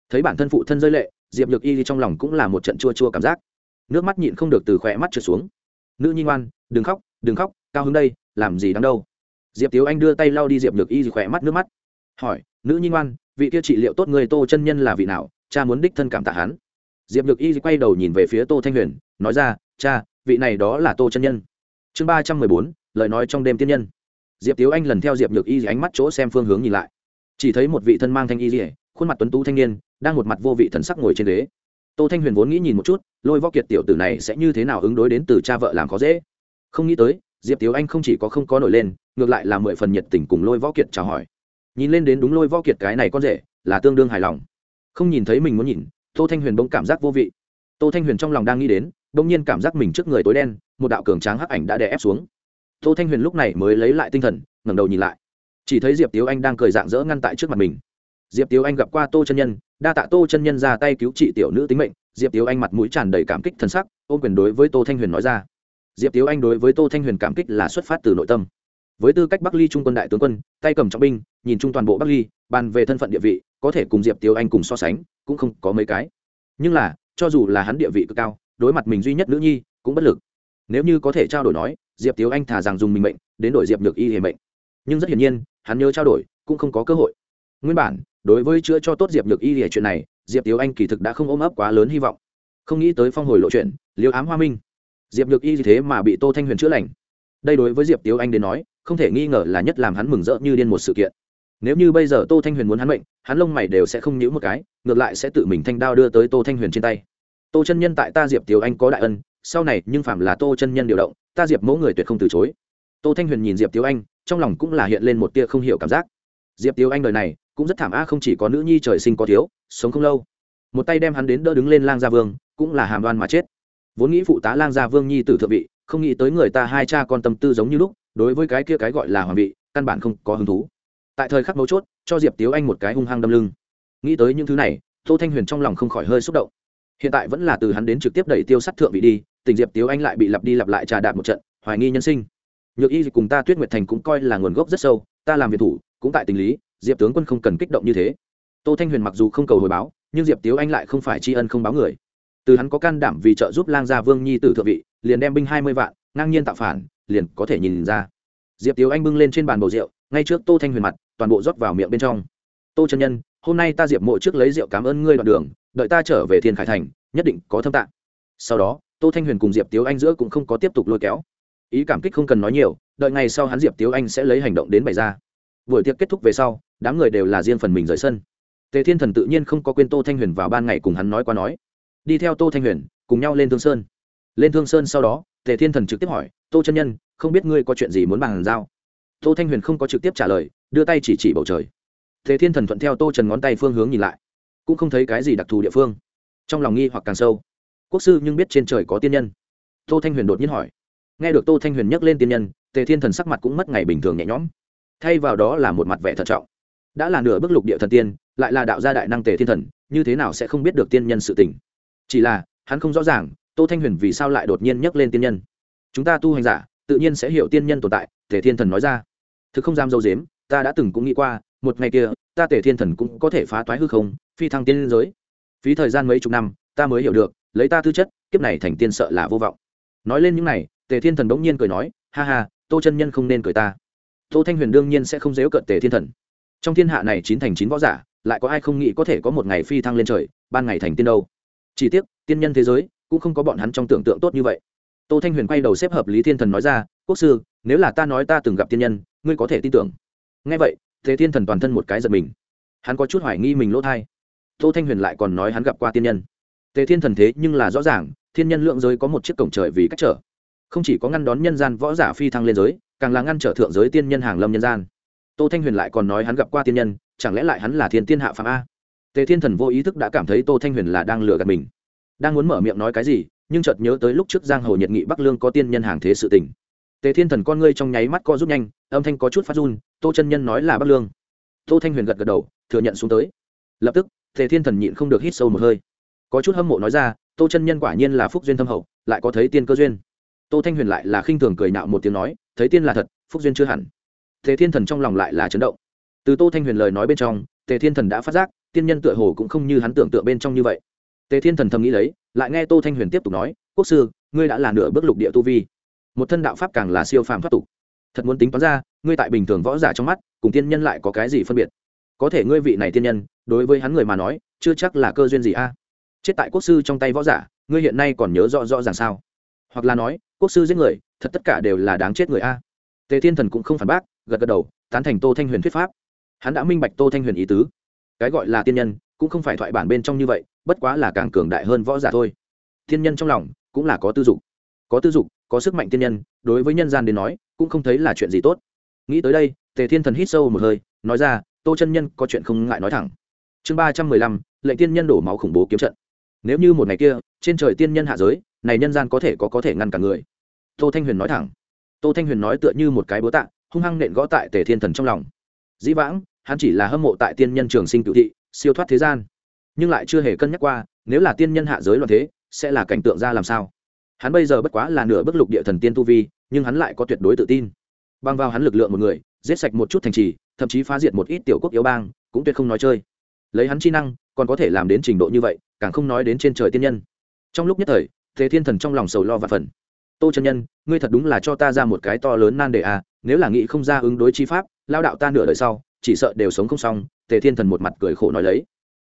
Thấy bản thân phụ thân rơi lệ, diệp nhược y trong lòng cũng là một trận chua chua cảm giác. Nước mắt nhịn không được từ khỏe mắt trượt xuống. Nữ nhi ngoan, đừng khóc đừng khóc, cao hứng đây, làm gì đáng đâu? Diệp tiếu anh đưa tay lau đi diệp nhược y khỏe mắt nước mắt. Hỏi, nữ nhi ngoan, vị kia trị liệu tốt người tô chân nhân là vị nào? Cha muốn đích thân cảm tạ hắn. Diệp nhược y quay đầu nhìn về phía tô thanh huyền, nói ra, cha, vị này đó là tô chân nhân. Chương ba trăm mười bốn, lời nói trong đêm tiên nhân diệp tiếu anh lần theo diệp nhược y ánh mắt chỗ xem phương hướng nhìn lại. Chỉ thấy một vị thân mang thanh y dỉa khuôn mặt tuấn tú thanh niên, đang một mặt vô vị thần sắc ngồi trên ghế. Tô thanh huyền vốn nghĩ nhìn một chút, lôi võ kiệt tiểu tử này sẽ như thế nào ứng đối đến từ cha vợ làm khó dễ. Không nghĩ tới, diệp tiếu anh không chỉ có không có nổi lên, ngược lại là mười phần nhiệt tình cùng lôi võ kiệt chào hỏi. Nhìn lên đến đúng lôi võ kiệt cái này con rể, là tương đương hài lòng. Không nhìn thấy mình muốn nhìn, tô thanh huyền bỗng cảm giác vô vị. Tô thanh huyền trong lòng đang nghĩ đến, bỗng nhiên cảm giác mình trước người tối đen, một đạo cường tráng hắc ảnh đã đè ép xuống tô thanh huyền lúc này mới lấy lại tinh thần, ngẩng đầu nhìn lại. Chỉ thấy diệp tiếu anh đang cười dạng dỡ ngăn tại trước mặt mình. Diệp tiếu anh gặp qua tô chân nhân, đa tạ tô chân nhân ra tay cứu trị tiểu nữ tính mệnh. Diệp tiếu anh mặt mũi tràn đầy cảm kích thân sắc, ôm quyền đối với tô thanh huyền nói ra. Diệp tiếu anh đối với tô thanh huyền cảm kích là xuất phát từ nội tâm. Với tư cách bắc ly trung quân đại tướng quân, tay cầm trọng binh, nhìn chung toàn bộ bắc ly, bàn về thân phận địa vị, có thể cùng diệp tiếu anh cùng so sánh, cũng không có mấy cái. Nhưng là, cho dù là hắn địa vị cực cao, đối mặt mình duy nhất nữ nhi, cũng bất lực. Nếu như có thể trao đổi nói diệp tiếu anh thả rằng dùng mình mệnh đến đổi diệp nhược y hề mệnh. Nhưng rất hiển nhiên hắn nhớ trao đổi cũng không có cơ hội. Nguyên bản đối với chữa cho tốt diệp nhược y hề chuyện này diệp tiếu anh kỳ thực đã không ôm ấp quá lớn hy vọng. Không nghĩ tới phong hồi lộ chuyện liêu ám hoa minh. Diệp nhược y gì thế mà bị tô thanh huyền chữa lành. Đây đối với diệp tiếu anh đến nói không thể nghi ngờ là nhất làm hắn mừng rỡ như điên một sự kiện. Nếu như bây giờ tô thanh huyền muốn hắn bệnh, hắn lông mày đều sẽ không nhữ một cái ngược lại sẽ tự mình thanh đao đưa tới tô thanh huyền trên tay. Tô chân nhân tại ta diệp tiếu anh có đại ân sau này nhưng phạm là tô chân nhân điều động, ta diệp mẫu người tuyệt không từ chối. Tô thanh huyền nhìn diệp tiếu anh, trong lòng cũng là hiện lên một tia không hiểu cảm giác. Diệp tiếu anh đời này, cũng rất thảm a không chỉ có nữ nhi trời sinh có thiếu, sống không lâu. Một tay đem hắn đến đỡ đứng lên lang gia vương, cũng là hàm đoan mà chết. Vốn nghĩ phụ tá lang gia vương nhi tử thượng vị, không nghĩ tới người ta hai cha con tâm tư giống như lúc, đối với cái kia cái gọi là hoàng vị, căn bản không có hứng thú. Tại thời khắc mấu chốt, cho diệp tiếu anh một cái hung hăng đâm lưng. Nghĩ tới những thứ này, tô thanh huyền trong lòng không khỏi hơi xúc động hiện tại vẫn là từ hắn đến trực tiếp đẩy tiêu sắt thượng vị đi, tình diệp tiếu anh lại bị lặp đi lặp lại trà đạp một trận, hoài nghi nhân sinh. Nhược y cùng ta tuyết nguyệt thành cũng coi là nguồn gốc rất sâu, ta làm việc thủ, cũng tại tình lý, diệp tướng quân không cần kích động như thế. Tô thanh huyền mặc dù không cầu hồi báo, nhưng diệp tiếu anh lại không phải tri ân không báo người. Từ hắn có can đảm vì trợ giúp lang gia vương nhi tử thượng vị, liền đem binh hai mươi vạn, ngang nhiên tạo phản, liền có thể nhìn ra. Diệp tiếu anh bưng lên trên bàn bầu rượu, ngay trước tô thanh huyền mặt, toàn bộ rót vào miệng bên trong. Tô chân nhân, hôm nay ta diệp mộ trước lấy rượu cảm ơn ngươi đoạn đường đợi ta trở về thiên khải thành, nhất định có thâm tạng. Sau đó, tô thanh huyền cùng diệp tiếu anh giữa cũng không có tiếp tục lôi kéo. Ý cảm kích không cần nói nhiều, đợi ngày sau hắn diệp tiếu anh sẽ lấy hành động đến bày ra. Buổi tiệc kết thúc về sau, đám người đều là riêng phần mình rời sân. Tề thiên thần tự nhiên không có quên tô thanh huyền vào ban ngày cùng hắn nói qua nói. Đi theo tô thanh huyền, cùng nhau lên thương sơn. Lên thương sơn sau đó, tề thiên thần trực tiếp hỏi, tô chân nhân, không biết ngươi có chuyện gì muốn bàn giao? Tô thanh huyền không có trực tiếp trả lời, đưa tay chỉ chỉ bầu trời. Tề thiên thần thuận theo tô trần ngón tay phương hướng nhìn lại cũng không thấy cái gì đặc thù địa phương. Trong lòng nghi hoặc càng sâu. Quốc sư nhưng biết trên trời có tiên nhân. Tô thanh huyền đột nhiên hỏi. Nghe được tô thanh huyền nhắc lên tiên nhân, tề thiên thần sắc mặt cũng mất ngày bình thường nhẹ nhõm. Thay vào đó là một mặt vẻ thận trọng. Đã là nửa bước lục địa thần tiên, lại là đạo gia đại năng tề thiên thần, như thế nào sẽ không biết được tiên nhân sự tình? Chỉ là, hắn không rõ ràng, tô thanh huyền vì sao lại đột nhiên nhắc lên tiên nhân. Chúng ta tu hành giả, tự nhiên sẽ hiểu tiên nhân tồn tại, tề thiên thần nói ra. Thực không dám dâu dếm, ta đã từng cũng nghĩ qua một ngày kia, ta tề thiên thần cũng có thể phá toái hư không, phi thăng tiên giới. Phí thời gian mấy chục năm, ta mới hiểu được, lấy ta tư chất, kiếp này thành tiên sợ là vô vọng. Nói lên những này tề thiên thần bỗng nhiên cười nói, ha ha, tô chân nhân không nên cười ta. Tô thanh huyền đương nhiên sẽ không dếu cận tề thiên thần. Trong thiên hạ này chín thành chín võ giả, lại có ai không nghĩ có thể có một ngày phi thăng lên trời, ban ngày thành tiên đâu? Chỉ tiếc, tiên nhân thế giới cũng không có bọn hắn trong tưởng tượng tốt như vậy. Tô thanh huyền quay đầu xếp hợp lý thiên thần nói ra, quốc sư, nếu là ta nói ta từng gặp tiên nhân, ngươi có thể tin tưởng. Ngay vậy thế thiên thần toàn thân một cái giật mình. Hắn có chút hoài nghi mình lỗ thai. Tô thanh huyền lại còn nói hắn gặp qua tiên nhân. Tề thiên thần thế nhưng là rõ ràng, thiên nhân lượng giới có một chiếc cổng trời vì cách trở. Không chỉ có ngăn đón nhân gian võ giả phi thăng lên giới, càng là ngăn trở thượng giới tiên nhân hàng lâm nhân gian. Tô thanh huyền lại còn nói hắn gặp qua tiên nhân, chẳng lẽ lại hắn là thiên tiên hạ phạm a? Tề thiên thần vô ý thức đã cảm thấy tô thanh huyền là đang lừa gạt mình. Đang muốn mở miệng nói cái gì, nhưng chợt nhớ tới lúc trước giang hồ nhiệt nghị bắc lương có tiên nhân hàng thế sự tình tề thiên thần con ngươi trong nháy mắt co rút nhanh, âm thanh có chút phát run, tô chân nhân nói là bắc lương. Tô thanh huyền gật gật đầu, thừa nhận xuống tới. Lập tức, tề thiên thần nhịn không được hít sâu một hơi. Có chút hâm mộ nói ra, tô chân nhân quả nhiên là phúc duyên thâm hậu, lại có thấy tiên cơ duyên. Tô thanh huyền lại là khinh thường cười nạo một tiếng nói, thấy tiên là thật, phúc duyên chưa hẳn. Tề thiên thần trong lòng lại là chấn động. Từ tô thanh huyền lời nói bên trong, tề thiên thần đã phát giác, tiên nhân tựa hồ cũng không như hắn tưởng tượng bên trong như vậy. Tề thiên thần thầm nghĩ lấy, lại nghe tô thanh huyền tiếp tục nói, quốc sư, ngươi đã là nửa bước lục địa tu vi một thân đạo pháp càng là siêu phàm thoát tục. Thật muốn tính toán ra, ngươi tại bình thường võ giả trong mắt, cùng tiên nhân lại có cái gì phân biệt? Có thể ngươi vị này tiên nhân, đối với hắn người mà nói, chưa chắc là cơ duyên gì a. Chết tại quốc sư trong tay võ giả, ngươi hiện nay còn nhớ rõ rõ ràng sao? Hoặc là nói, quốc sư giết người, thật tất cả đều là đáng chết người a. Tề thiên thần cũng không phản bác, gật gật đầu, tán thành tô thanh huyền thuyết pháp. Hắn đã minh bạch tô thanh huyền ý tứ. Cái gọi là tiên nhân, cũng không phải thoại bản bên trong như vậy, bất quá là càng cường đại hơn võ giả thôi. Tiên nhân trong lòng cũng là có tư dục. Có tư dục có sức mạnh tiên nhân, đối với nhân gian đến nói, cũng không thấy là chuyện gì tốt. Nghĩ tới đây, tề thiên thần hít sâu một hơi, nói ra, tô chân nhân có chuyện không ngại nói thẳng. Chương ba trăm mười lăm, lệnh tiên nhân đổ máu khủng bố kiếm trận. Nếu như một ngày kia, trên trời tiên nhân hạ giới, này nhân gian có thể có có thể ngăn cả người. Tô thanh huyền nói thẳng. Tô thanh huyền nói tựa như một cái búa tạ, hung hăng nện gõ tại tề thiên thần trong lòng. Dĩ vãng, hắn chỉ là hâm mộ tại tiên nhân trường sinh cựu thị, siêu thoát thế gian. Nhưng lại chưa hề cân nhắc qua, nếu là tiên nhân hạ giới loạn thế, sẽ là cảnh tượng ra làm sao? Hắn bây giờ bất quá là nửa bức lục địa thần tiên tu vi, nhưng hắn lại có tuyệt đối tự tin. Băng vào hắn lực lượng một người, giết sạch một chút thành trì, thậm chí phá diệt một ít tiểu quốc yếu bang, cũng tuyệt không nói chơi. Lấy hắn chi năng, còn có thể làm đến trình độ như vậy, càng không nói đến trên trời tiên nhân. Trong lúc nhất thời, thế thiên thần trong lòng sầu lo và phần tô chân nhân, ngươi thật đúng là cho ta ra một cái to lớn nan đề à nếu là nghĩ không ra ứng đối chi pháp, lao đạo ta nửa đời sau, chỉ sợ đều sống không xong, tề thiên thần một mặt cười khổ nói lấy.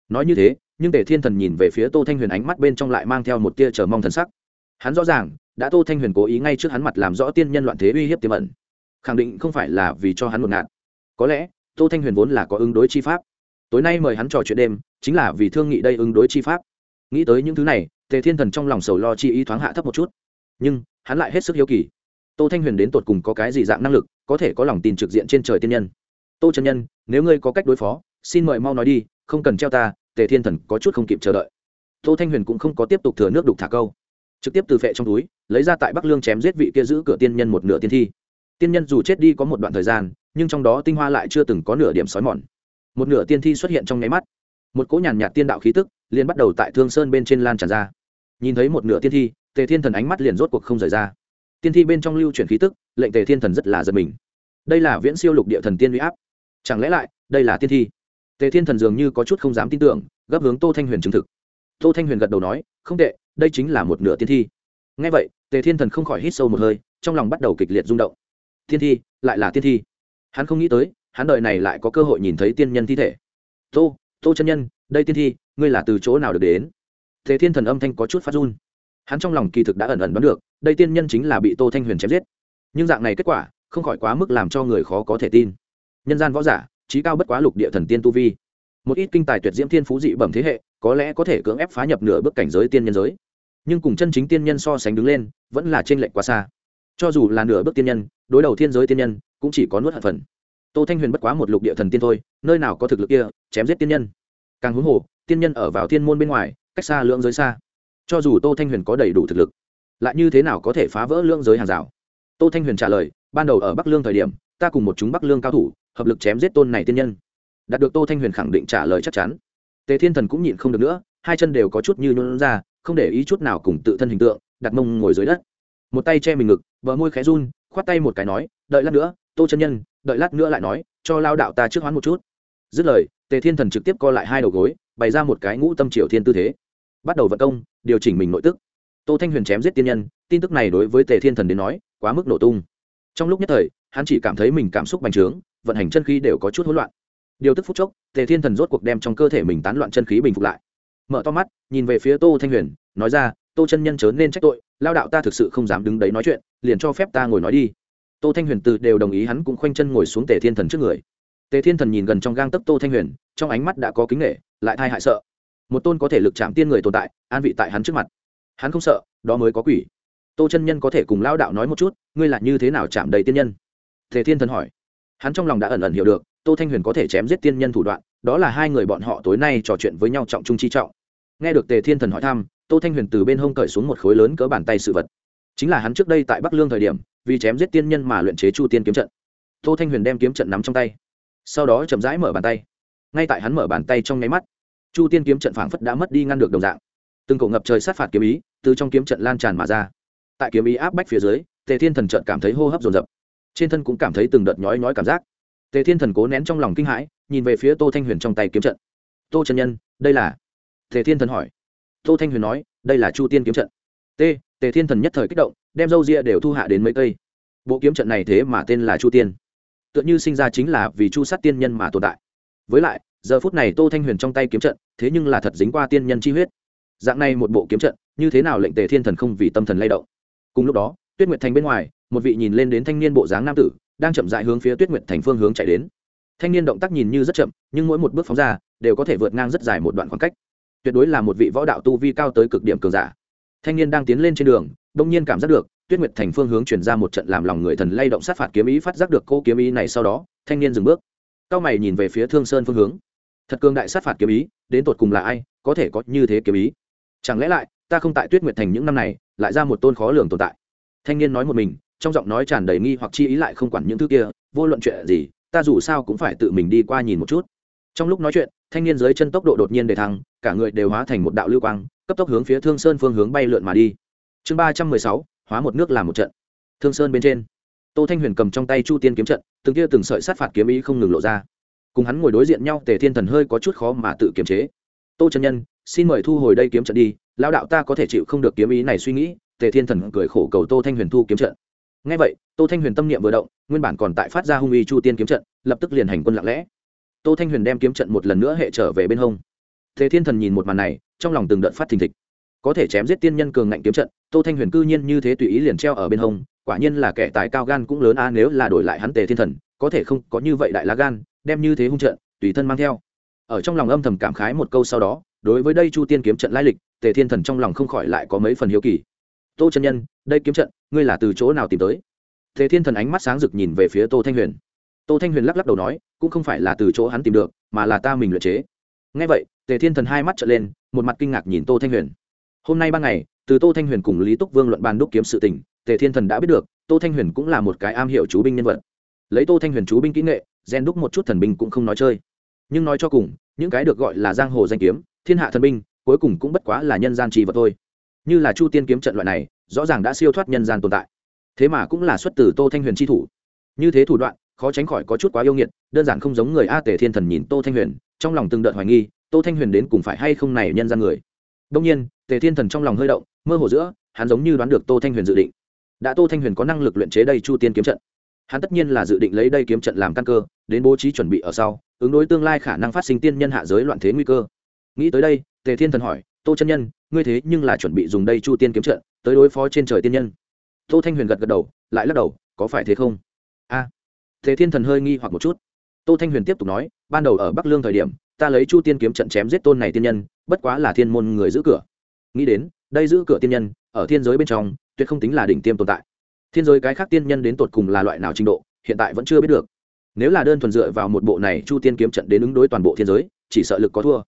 Nói như thế, nhưng tề thiên thần nhìn về phía tô thanh huyền ánh mắt bên trong lại mang theo một tia chờ mong thần sắc hắn rõ ràng, đã tô thanh huyền cố ý ngay trước hắn mặt làm rõ tiên nhân loạn thế uy hiếp tiềm ẩn. Khẳng định không phải là vì cho hắn một ngạt. Có lẽ, tô thanh huyền vốn là có ứng đối chi pháp. Tối nay mời hắn trò chuyện đêm, chính là vì thương nghị đây ứng đối chi pháp. Nghĩ tới những thứ này, tề thiên thần trong lòng sầu lo chi ý thoáng hạ thấp một chút. Nhưng, hắn lại hết sức hiếu kỳ. Tô thanh huyền đến tột cùng có cái gì dạng năng lực, có thể có lòng tin trực diện trên trời tiên nhân? Tô chân nhân, nếu ngươi có cách đối phó, xin mời mau nói đi, không cần treo ta, tề thiên thần có chút không kịp chờ đợi. Tô thanh huyền cũng không có tiếp tục thừa nước đục thả câu trực tiếp từ phệ trong túi, lấy ra tại bắc lương chém giết vị kia giữ cửa tiên nhân một nửa tiên thi. Tiên nhân dù chết đi có một đoạn thời gian, nhưng trong đó tinh hoa lại chưa từng có nửa điểm sói mòn. Một nửa tiên thi xuất hiện trong nháy mắt. Một cỗ nhàn nhạt tiên đạo khí tức liền bắt đầu tại thương sơn bên trên lan tràn ra. Nhìn thấy một nửa tiên thi, tề thiên thần ánh mắt liền rốt cuộc không rời ra. Tiên thi bên trong lưu chuyển khí tức, lệnh tề thiên thần rất là giật mình. Đây là viễn siêu lục địa thần tiên huy áp. Chẳng lẽ lại, đây là tiên thi? Tề thiên thần dường như có chút không dám tin tưởng, gấp hướng tô thanh huyền chứng thực. Tô thanh huyền gật đầu nói, không tệ đây chính là một nửa tiên thi. Ngay vậy, tề thiên thần không khỏi hít sâu một hơi, trong lòng bắt đầu kịch liệt rung động. Tiên thi, lại là tiên thi. Hắn không nghĩ tới, hắn đợi này lại có cơ hội nhìn thấy tiên nhân thi thể. Tô tô chân nhân, đây tiên thi, ngươi là từ chỗ nào được đến? Tề thiên thần âm thanh có chút phát run. Hắn trong lòng kỳ thực đã ẩn ẩn đoán được, đây tiên nhân chính là bị tô thanh huyền chém giết. Nhưng dạng này kết quả, không khỏi quá mức làm cho người khó có thể tin. Nhân gian võ giả trí cao bất quá lục địa thần tiên tu vi. Một ít kinh tài tuyệt diễm thiên phú dị bẩm thế hệ có lẽ có thể cưỡng ép phá nhập nửa bước cảnh giới tiên nhân giới. Nhưng cùng chân chính tiên nhân so sánh đứng lên, vẫn là trên lệch quá xa. Cho dù là nửa bước tiên nhân, đối đầu thiên giới tiên nhân, cũng chỉ có nuốt hận phần. Tô thanh huyền bất quá một lục địa thần tiên thôi, nơi nào có thực lực kia, chém giết tiên nhân. Càng huống hồ, tiên nhân ở vào thiên môn bên ngoài, cách xa lưỡng giới xa. Cho dù tô thanh huyền có đầy đủ thực lực, lại như thế nào có thể phá vỡ lưỡng giới hàng rào? Tô thanh huyền trả lời, ban đầu ở bắc lương thời điểm, ta cùng một chúng bắc lương cao thủ, hợp lực chém giết tôn này tiên nhân. Đạt được tô thanh huyền khẳng định trả lời chắc chắn tề thiên thần cũng nhịn không được nữa, hai chân đều có chút như nôn ra, không để ý chút nào cùng tự thân hình tượng, đặt mông ngồi dưới đất. Một tay che mình ngực, bờ môi khẽ run, khoát tay một cái nói, đợi lát nữa, tô chân nhân, đợi lát nữa lại nói, cho lao đạo ta trước hoán một chút. Dứt lời, tề thiên thần trực tiếp co lại hai đầu gối, bày ra một cái ngũ tâm triều thiên tư thế. Bắt đầu vận công, điều chỉnh mình nội tức. Tô thanh huyền chém giết tiên nhân, tin tức này đối với tề thiên thần đến nói, quá mức nổ tung. Trong lúc nhất thời, hắn chỉ cảm thấy mình cảm xúc bành trướng, vận hành chân khí đều có chút hỗn loạn điều tức phút chốc, tề thiên thần rốt cuộc đem trong cơ thể mình tán loạn chân khí bình phục lại. Mở to mắt, nhìn về phía tô thanh huyền, nói ra, tô chân nhân chớ nên trách tội, lao đạo ta thực sự không dám đứng đấy nói chuyện, liền cho phép ta ngồi nói đi. Tô thanh huyền từ đều đồng ý, hắn cũng khoanh chân ngồi xuống tề thiên thần trước người. Tề thiên thần nhìn gần trong gang tấc tô thanh huyền, trong ánh mắt đã có kính nghệ lại thai hại sợ. Một tôn có thể lực chạm tiên người tồn tại, an vị tại hắn trước mặt. Hắn không sợ, đó mới có quỷ. Tô chân nhân có thể cùng lao đạo nói một chút, ngươi là như thế nào chạm đầy tiên nhân? Tề thiên thần hỏi hắn trong lòng đã ẩn ẩn hiểu được, tô thanh huyền có thể chém giết tiên nhân thủ đoạn, đó là hai người bọn họ tối nay trò chuyện với nhau trọng trung chi trọng. Nghe được tề thiên thần hỏi thăm, tô thanh huyền từ bên hông cởi xuống một khối lớn cỡ bàn tay sự vật. Chính là hắn trước đây tại bắc lương thời điểm, vì chém giết tiên nhân mà luyện chế chu tiên kiếm trận. Tô thanh huyền đem kiếm trận nắm trong tay, sau đó chậm rãi mở bàn tay. Ngay tại hắn mở bàn tay trong nháy mắt, chu tiên kiếm trận phảng phất đã mất đi ngăn được đồng dạng. Từng cổ ngập trời sát phạt kiếm ý từ trong kiếm trận lan tràn mà ra. Tại kiếm ý áp bách phía dưới, tề thiên thần trận cảm thấy hô hấp dồn dập trên thân cũng cảm thấy từng đợt nhói nhói cảm giác. Tề thiên thần cố nén trong lòng kinh hãi, nhìn về phía tô thanh huyền trong tay kiếm trận. Tô trần nhân, đây là? Tề thiên thần hỏi. Tô thanh huyền nói, đây là chu tiên kiếm trận. T, tề thiên thần nhất thời kích động, đem râu ria đều thu hạ đến mấy cây. Bộ kiếm trận này thế mà tên là chu tiên. Tựa như sinh ra chính là vì chu sát tiên nhân mà tồn tại. Với lại, giờ phút này tô thanh huyền trong tay kiếm trận, thế nhưng là thật dính qua tiên nhân chi huyết. Dạng này một bộ kiếm trận, như thế nào lệnh tề thiên thần không vì tâm thần lay động? Cùng lúc đó, tuyết nguyệt thành bên ngoài một vị nhìn lên đến thanh niên bộ dáng nam tử, đang chậm dại hướng phía tuyết nguyệt thành phương hướng chạy đến. Thanh niên động tác nhìn như rất chậm, nhưng mỗi một bước phóng ra, đều có thể vượt ngang rất dài một đoạn khoảng cách. Tuyệt đối là một vị võ đạo tu vi cao tới cực điểm cường giả. Thanh niên đang tiến lên trên đường, đông nhiên cảm giác được, tuyết nguyệt thành phương hướng chuyển ra một trận làm lòng người thần lay động sát phạt kiếm ý phát giác được cô kiếm ý này sau đó, thanh niên dừng bước. Cao mày nhìn về phía thương sơn phương hướng. Thật cường đại sát phạt kiếm ý, đến tột cùng là ai, có thể có như thế kiếm ý? Chẳng lẽ lại, ta không tại tuyết nguyệt thành những năm này, lại ra một tôn khó lường tồn tại? Thanh niên nói một mình trong giọng nói tràn đầy nghi hoặc chi ý lại không quản những thứ kia, vô luận chuyện gì, ta dù sao cũng phải tự mình đi qua nhìn một chút. Trong lúc nói chuyện, thanh niên dưới chân tốc độ đột nhiên để thăng, cả người đều hóa thành một đạo lưu quang, cấp tốc hướng phía thương sơn phương hướng bay lượn mà đi. Chương ba trăm mười sáu, hóa một nước làm một trận. Thương sơn bên trên, tô thanh huyền cầm trong tay chu tiên kiếm trận, từng kia từng sợi sát phạt kiếm ý không ngừng lộ ra. Cùng hắn ngồi đối diện nhau, tề thiên thần hơi có chút khó mà tự kiềm chế. Tô trần nhân, xin mời thu hồi đây kiếm trận đi lao đạo ta có thể chịu không được kiếm ý này suy nghĩ. Tề thiên thần cười khổ cầu tô thanh huyền thu kiếm trận ngay vậy, tô thanh huyền tâm niệm vừa động, nguyên bản còn tại phát ra hung uy chu tiên kiếm trận, lập tức liền hành quân lặng lẽ. Tô thanh huyền đem kiếm trận một lần nữa hệ trở về bên hông. Thế thiên thần nhìn một màn này, trong lòng từng đợt phát thình thịch. Có thể chém giết tiên nhân cường ngạnh kiếm trận, tô thanh huyền cư nhiên như thế tùy ý liền treo ở bên hông, quả nhiên là kẻ tài cao gan cũng lớn a nếu là đổi lại hắn tề thiên thần, có thể không có như vậy đại lá gan, đem như thế hung trận, tùy thân mang theo. Ở trong lòng âm thầm cảm khái một câu sau đó, đối với đây chu tiên kiếm trận lai lịch, tề thiên thần trong lòng không khỏi lại có mấy phần hiếu kỳ. Tô chân nhân, đây kiếm trận ngươi là từ chỗ nào tìm tới? Tề thiên thần ánh mắt sáng rực nhìn về phía tô thanh huyền. Tô thanh huyền lắc lắc đầu nói, cũng không phải là từ chỗ hắn tìm được, mà là ta mình luyện chế. Ngay vậy, tề thiên thần hai mắt trở lên, một mặt kinh ngạc nhìn tô thanh huyền. Hôm nay ban ngày, từ tô thanh huyền cùng lý túc vương luận bàn đúc kiếm sự tình, tề thiên thần đã biết được, tô thanh huyền cũng là một cái am hiểu chú binh nhân vật. Lấy tô thanh huyền chú binh kỹ nghệ gen đúc một chút thần binh cũng không nói chơi. Nhưng nói cho cùng, những cái được gọi là giang hồ danh kiếm, thiên hạ thần binh, cuối cùng cũng bất quá là nhân gian trì vật thôi. Như là chu tiên kiếm trận loại này rõ ràng đã siêu thoát nhân gian tồn tại. Thế mà cũng là xuất từ tô thanh huyền tri thủ. Như thế thủ đoạn, khó tránh khỏi có chút quá yêu nghiệt, đơn giản không giống người a tề thiên thần nhìn tô thanh huyền, trong lòng từng đợt hoài nghi, tô thanh huyền đến cùng phải hay không này nhân gian người. Đông nhiên, tề thiên thần trong lòng hơi động, mơ hồ giữa, hắn giống như đoán được tô thanh huyền dự định. Đã tô thanh huyền có năng lực luyện chế đây chu tiên kiếm trận, hắn tất nhiên là dự định lấy đây kiếm trận làm căn cơ, đến bố trí chuẩn bị ở sau, ứng đối tương lai khả năng phát sinh tiên nhân hạ giới loạn thế nguy cơ. Nghĩ tới đây, tề thiên thần hỏi, tô chân nhân, ngươi thế nhưng là chuẩn bị dùng đây chu tiên kiếm trận tới đối phó trên trời tiên nhân. Tô thanh huyền gật gật đầu lại lắc đầu có phải thế không? A. À, thiên thần hơi nghi hoặc một chút. Tô thanh huyền tiếp tục nói ban đầu ở bắc lương thời điểm ta lấy chu tiên kiếm trận chém giết tôn này tiên nhân bất quá là thiên môn người giữ cửa. Nghĩ đến đây giữ cửa tiên nhân ở thiên giới bên trong tuyệt không tính là đỉnh tiêm tồn tại. Thiên giới cái khác tiên nhân đến tột cùng là loại nào trình độ hiện tại vẫn chưa biết được. Nếu là đơn thuần dựa vào một bộ này chu tiên kiếm trận đến ứng đối toàn bộ thiên giới chỉ sợ lực có thua.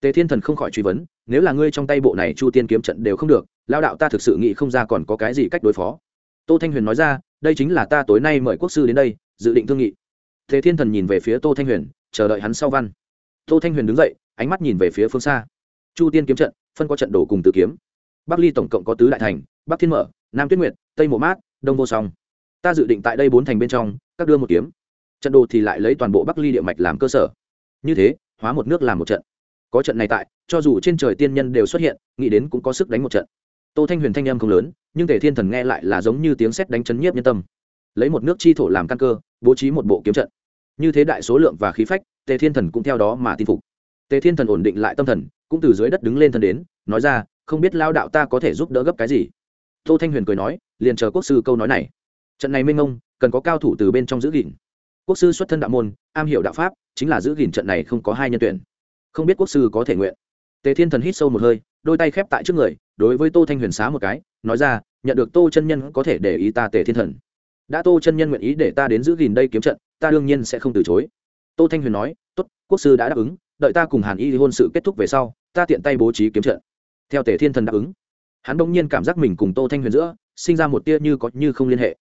Tề thiên thần không khỏi truy vấn nếu là ngươi trong tay bộ này chu tiên kiếm trận đều không được lao đạo ta thực sự nghĩ không ra còn có cái gì cách đối phó. Tô thanh huyền nói ra, đây chính là ta tối nay mời quốc sư đến đây, dự định thương nghị. Thế thiên thần nhìn về phía tô thanh huyền, chờ đợi hắn sau văn. Tô thanh huyền đứng dậy, ánh mắt nhìn về phía phương xa. Chu tiên kiếm trận, phân có trận đồ cùng tử kiếm. Bắc ly tổng cộng có tứ đại thành, bắc thiên mở, nam tuyết nguyệt, tây mộ mát, đông vô song. Ta dự định tại đây bốn thành bên trong, các đưa một kiếm. Trận đồ thì lại lấy toàn bộ bắc ly địa mạch làm cơ sở. Như thế, hóa một nước làm một trận. Có trận này tại, cho dù trên trời tiên nhân đều xuất hiện, nghĩ đến cũng có sức đánh một trận tô thanh huyền thanh âm không lớn, nhưng tề thiên thần nghe lại là giống như tiếng sét đánh chấn nhiếp nhân tâm. Lấy một nước chi thổ làm căn cơ, bố trí một bộ kiếm trận. Như thế đại số lượng và khí phách, tề thiên thần cũng theo đó mà tin phục. Tề thiên thần ổn định lại tâm thần, cũng từ dưới đất đứng lên thân đến, nói ra, không biết lao đạo ta có thể giúp đỡ gấp cái gì? Tô thanh huyền cười nói, liền chờ quốc sư câu nói này. Trận này minh ông cần có cao thủ từ bên trong giữ gìn. Quốc sư xuất thân đạo môn, am hiểu đạo pháp, chính là giữ gìn trận này không có hai nhân tuyển. Không biết quốc sư có thể nguyện. Tề thiên thần hít sâu một hơi đôi tay khép tại trước người, đối với tô thanh huyền xá một cái, nói ra, nhận được tô chân nhân có thể để ý ta tề thiên thần. Đã tô chân nhân nguyện ý để ta đến giữ gìn đây kiếm trận, ta đương nhiên sẽ không từ chối. Tô thanh huyền nói, tốt, quốc sư đã đáp ứng, đợi ta cùng hàn y hôn sự kết thúc về sau, ta tiện tay bố trí kiếm trận. Theo tề thiên thần đáp ứng, hắn bỗng nhiên cảm giác mình cùng tô thanh huyền giữa, sinh ra một tia như có như không liên hệ.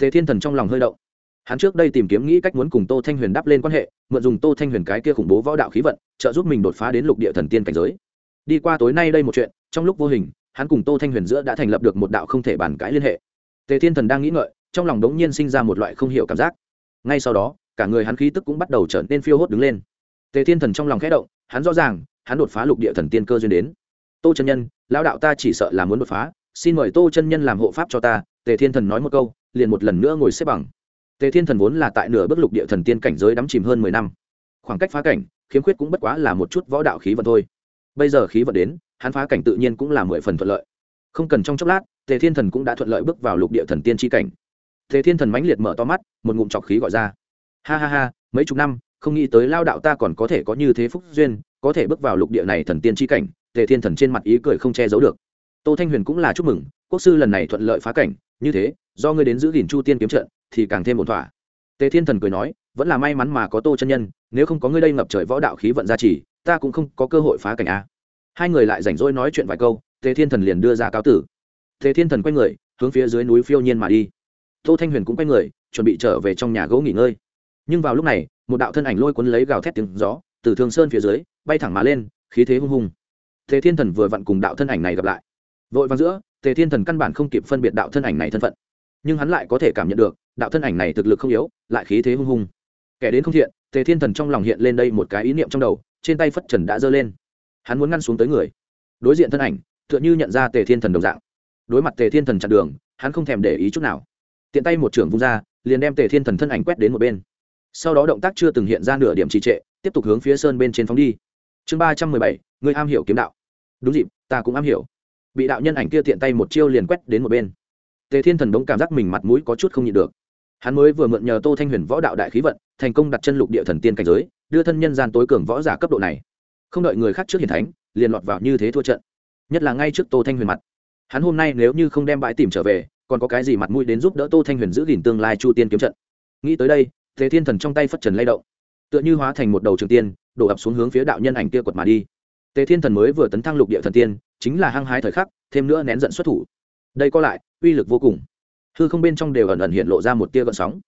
Tề thiên thần trong lòng hơi động. Hắn trước đây tìm kiếm nghĩ cách muốn cùng tô thanh huyền đáp lên quan hệ, mượn dùng tô thanh huyền cái kia khủng bố võ đạo khí vận, trợ giúp mình đột phá đến lục địa thần tiên cảnh giới đi qua tối nay đây một chuyện, trong lúc vô hình, hắn cùng tô thanh huyền giữa đã thành lập được một đạo không thể bàn cãi liên hệ. Tề thiên thần đang nghĩ ngợi, trong lòng đống nhiên sinh ra một loại không hiểu cảm giác. Ngay sau đó, cả người hắn khí tức cũng bắt đầu trở nên phiêu hốt đứng lên. Tề thiên thần trong lòng khẽ động, hắn rõ ràng, hắn đột phá lục địa thần tiên cơ duyên đến. Tô chân nhân, lão đạo ta chỉ sợ là muốn đột phá, xin mời tô chân nhân làm hộ pháp cho ta. Tề thiên thần nói một câu, liền một lần nữa ngồi xếp bằng. Tề thiên thần vốn là tại nửa bước lục địa thần tiên cảnh giới đắm chìm hơn mười năm. Khoảng cách phá cảnh, khiếm khuyết cũng bất quá là một chút võ đạo khí vận thôi bây giờ khí vận đến, hắn phá cảnh tự nhiên cũng là mười phần thuận lợi. Không cần trong chốc lát, tề thiên thần cũng đã thuận lợi bước vào lục địa thần tiên tri cảnh. Tề thiên thần mãnh liệt mở to mắt, một ngụm trọc khí gọi ra. Ha ha ha, mấy chục năm, không nghĩ tới lao đạo ta còn có thể có như thế phúc duyên, có thể bước vào lục địa này thần tiên tri cảnh, tề thiên thần trên mặt ý cười không che giấu được. Tô thanh huyền cũng là chúc mừng, quốc sư lần này thuận lợi phá cảnh, như thế, do ngươi đến giữ gìn chu tiên kiếm trận, thì càng thêm ổn thỏa. Tề thiên thần cười nói, vẫn là may mắn mà có tô chân nhân, nếu không có ngươi đây ngập trời võ đạo khí vận gia trì ta cũng không có cơ hội phá cảnh a. Hai người lại rảnh rỗi nói chuyện vài câu, tề thiên thần liền đưa ra cáo tử. Tề thiên thần quay người, hướng phía dưới núi phiêu nhiên mà đi. Tô thanh huyền cũng quay người, chuẩn bị trở về trong nhà gỗ nghỉ ngơi. Nhưng vào lúc này, một đạo thân ảnh lôi cuốn lấy gào thét tiếng gió, từ thương sơn phía dưới, bay thẳng mà lên, khí thế hung hùng. Tề thiên thần vừa vặn cùng đạo thân ảnh này gặp lại. Vội vàng giữa, tề thiên thần căn bản không kịp phân biệt đạo thân ảnh này thân phận. Nhưng hắn lại có thể cảm nhận được, đạo thân ảnh này thực lực không yếu, lại khí thế hung hùng. Kẻ đến không thiện, tề thiên thần trong lòng hiện lên đây một cái ý niệm trong đầu trên tay phất trần đã giơ lên. Hắn muốn ngăn xuống tới người. Đối diện thân ảnh, tựa như nhận ra tề thiên thần đồng dạng. Đối mặt tề thiên thần chặn đường, hắn không thèm để ý chút nào. Tiện tay một trưởng vung ra, liền đem tề thiên thần thân ảnh quét đến một bên. Sau đó động tác chưa từng hiện ra nửa điểm trì trệ, tiếp tục hướng phía sơn bên trên phóng đi. Chương ba trăm mười bảy, người am hiểu kiếm đạo. Đúng dịp, ta cũng am hiểu. Bị đạo nhân ảnh kia tiện tay một chiêu liền quét đến một bên. Tề thiên thần đống cảm giác mình mặt mũi có chút không nhịn được. Hắn mới vừa mượn nhờ tô thanh huyền võ đạo đại khí vận thành công đặt chân lục địa thần tiên cảnh giới, đưa thân nhân gian tối cường võ giả cấp độ này. Không đợi người khác trước hiền thánh, liền lọt vào như thế thua trận. Nhất là ngay trước tô thanh huyền mặt. Hắn hôm nay nếu như không đem bãi tìm trở về, còn có cái gì mặt mũi đến giúp đỡ tô thanh huyền giữ gìn tương lai chu tiên kiếm trận? Nghĩ tới đây, thế thiên thần trong tay phất trần lay động. Tựa như hóa thành một đầu trường tiên, đổ ập xuống hướng phía đạo nhân ảnh kia quật mà đi. Tề thiên thần mới vừa tấn thăng lục địa thần tiên, chính là hăng hái thời khắc, thêm nữa nén giận xuất thủ. Đây có lại, uy lực vô cùng. Hư không bên trong đều ẩn ẩn hiện lộ ra một tia gợn sóng.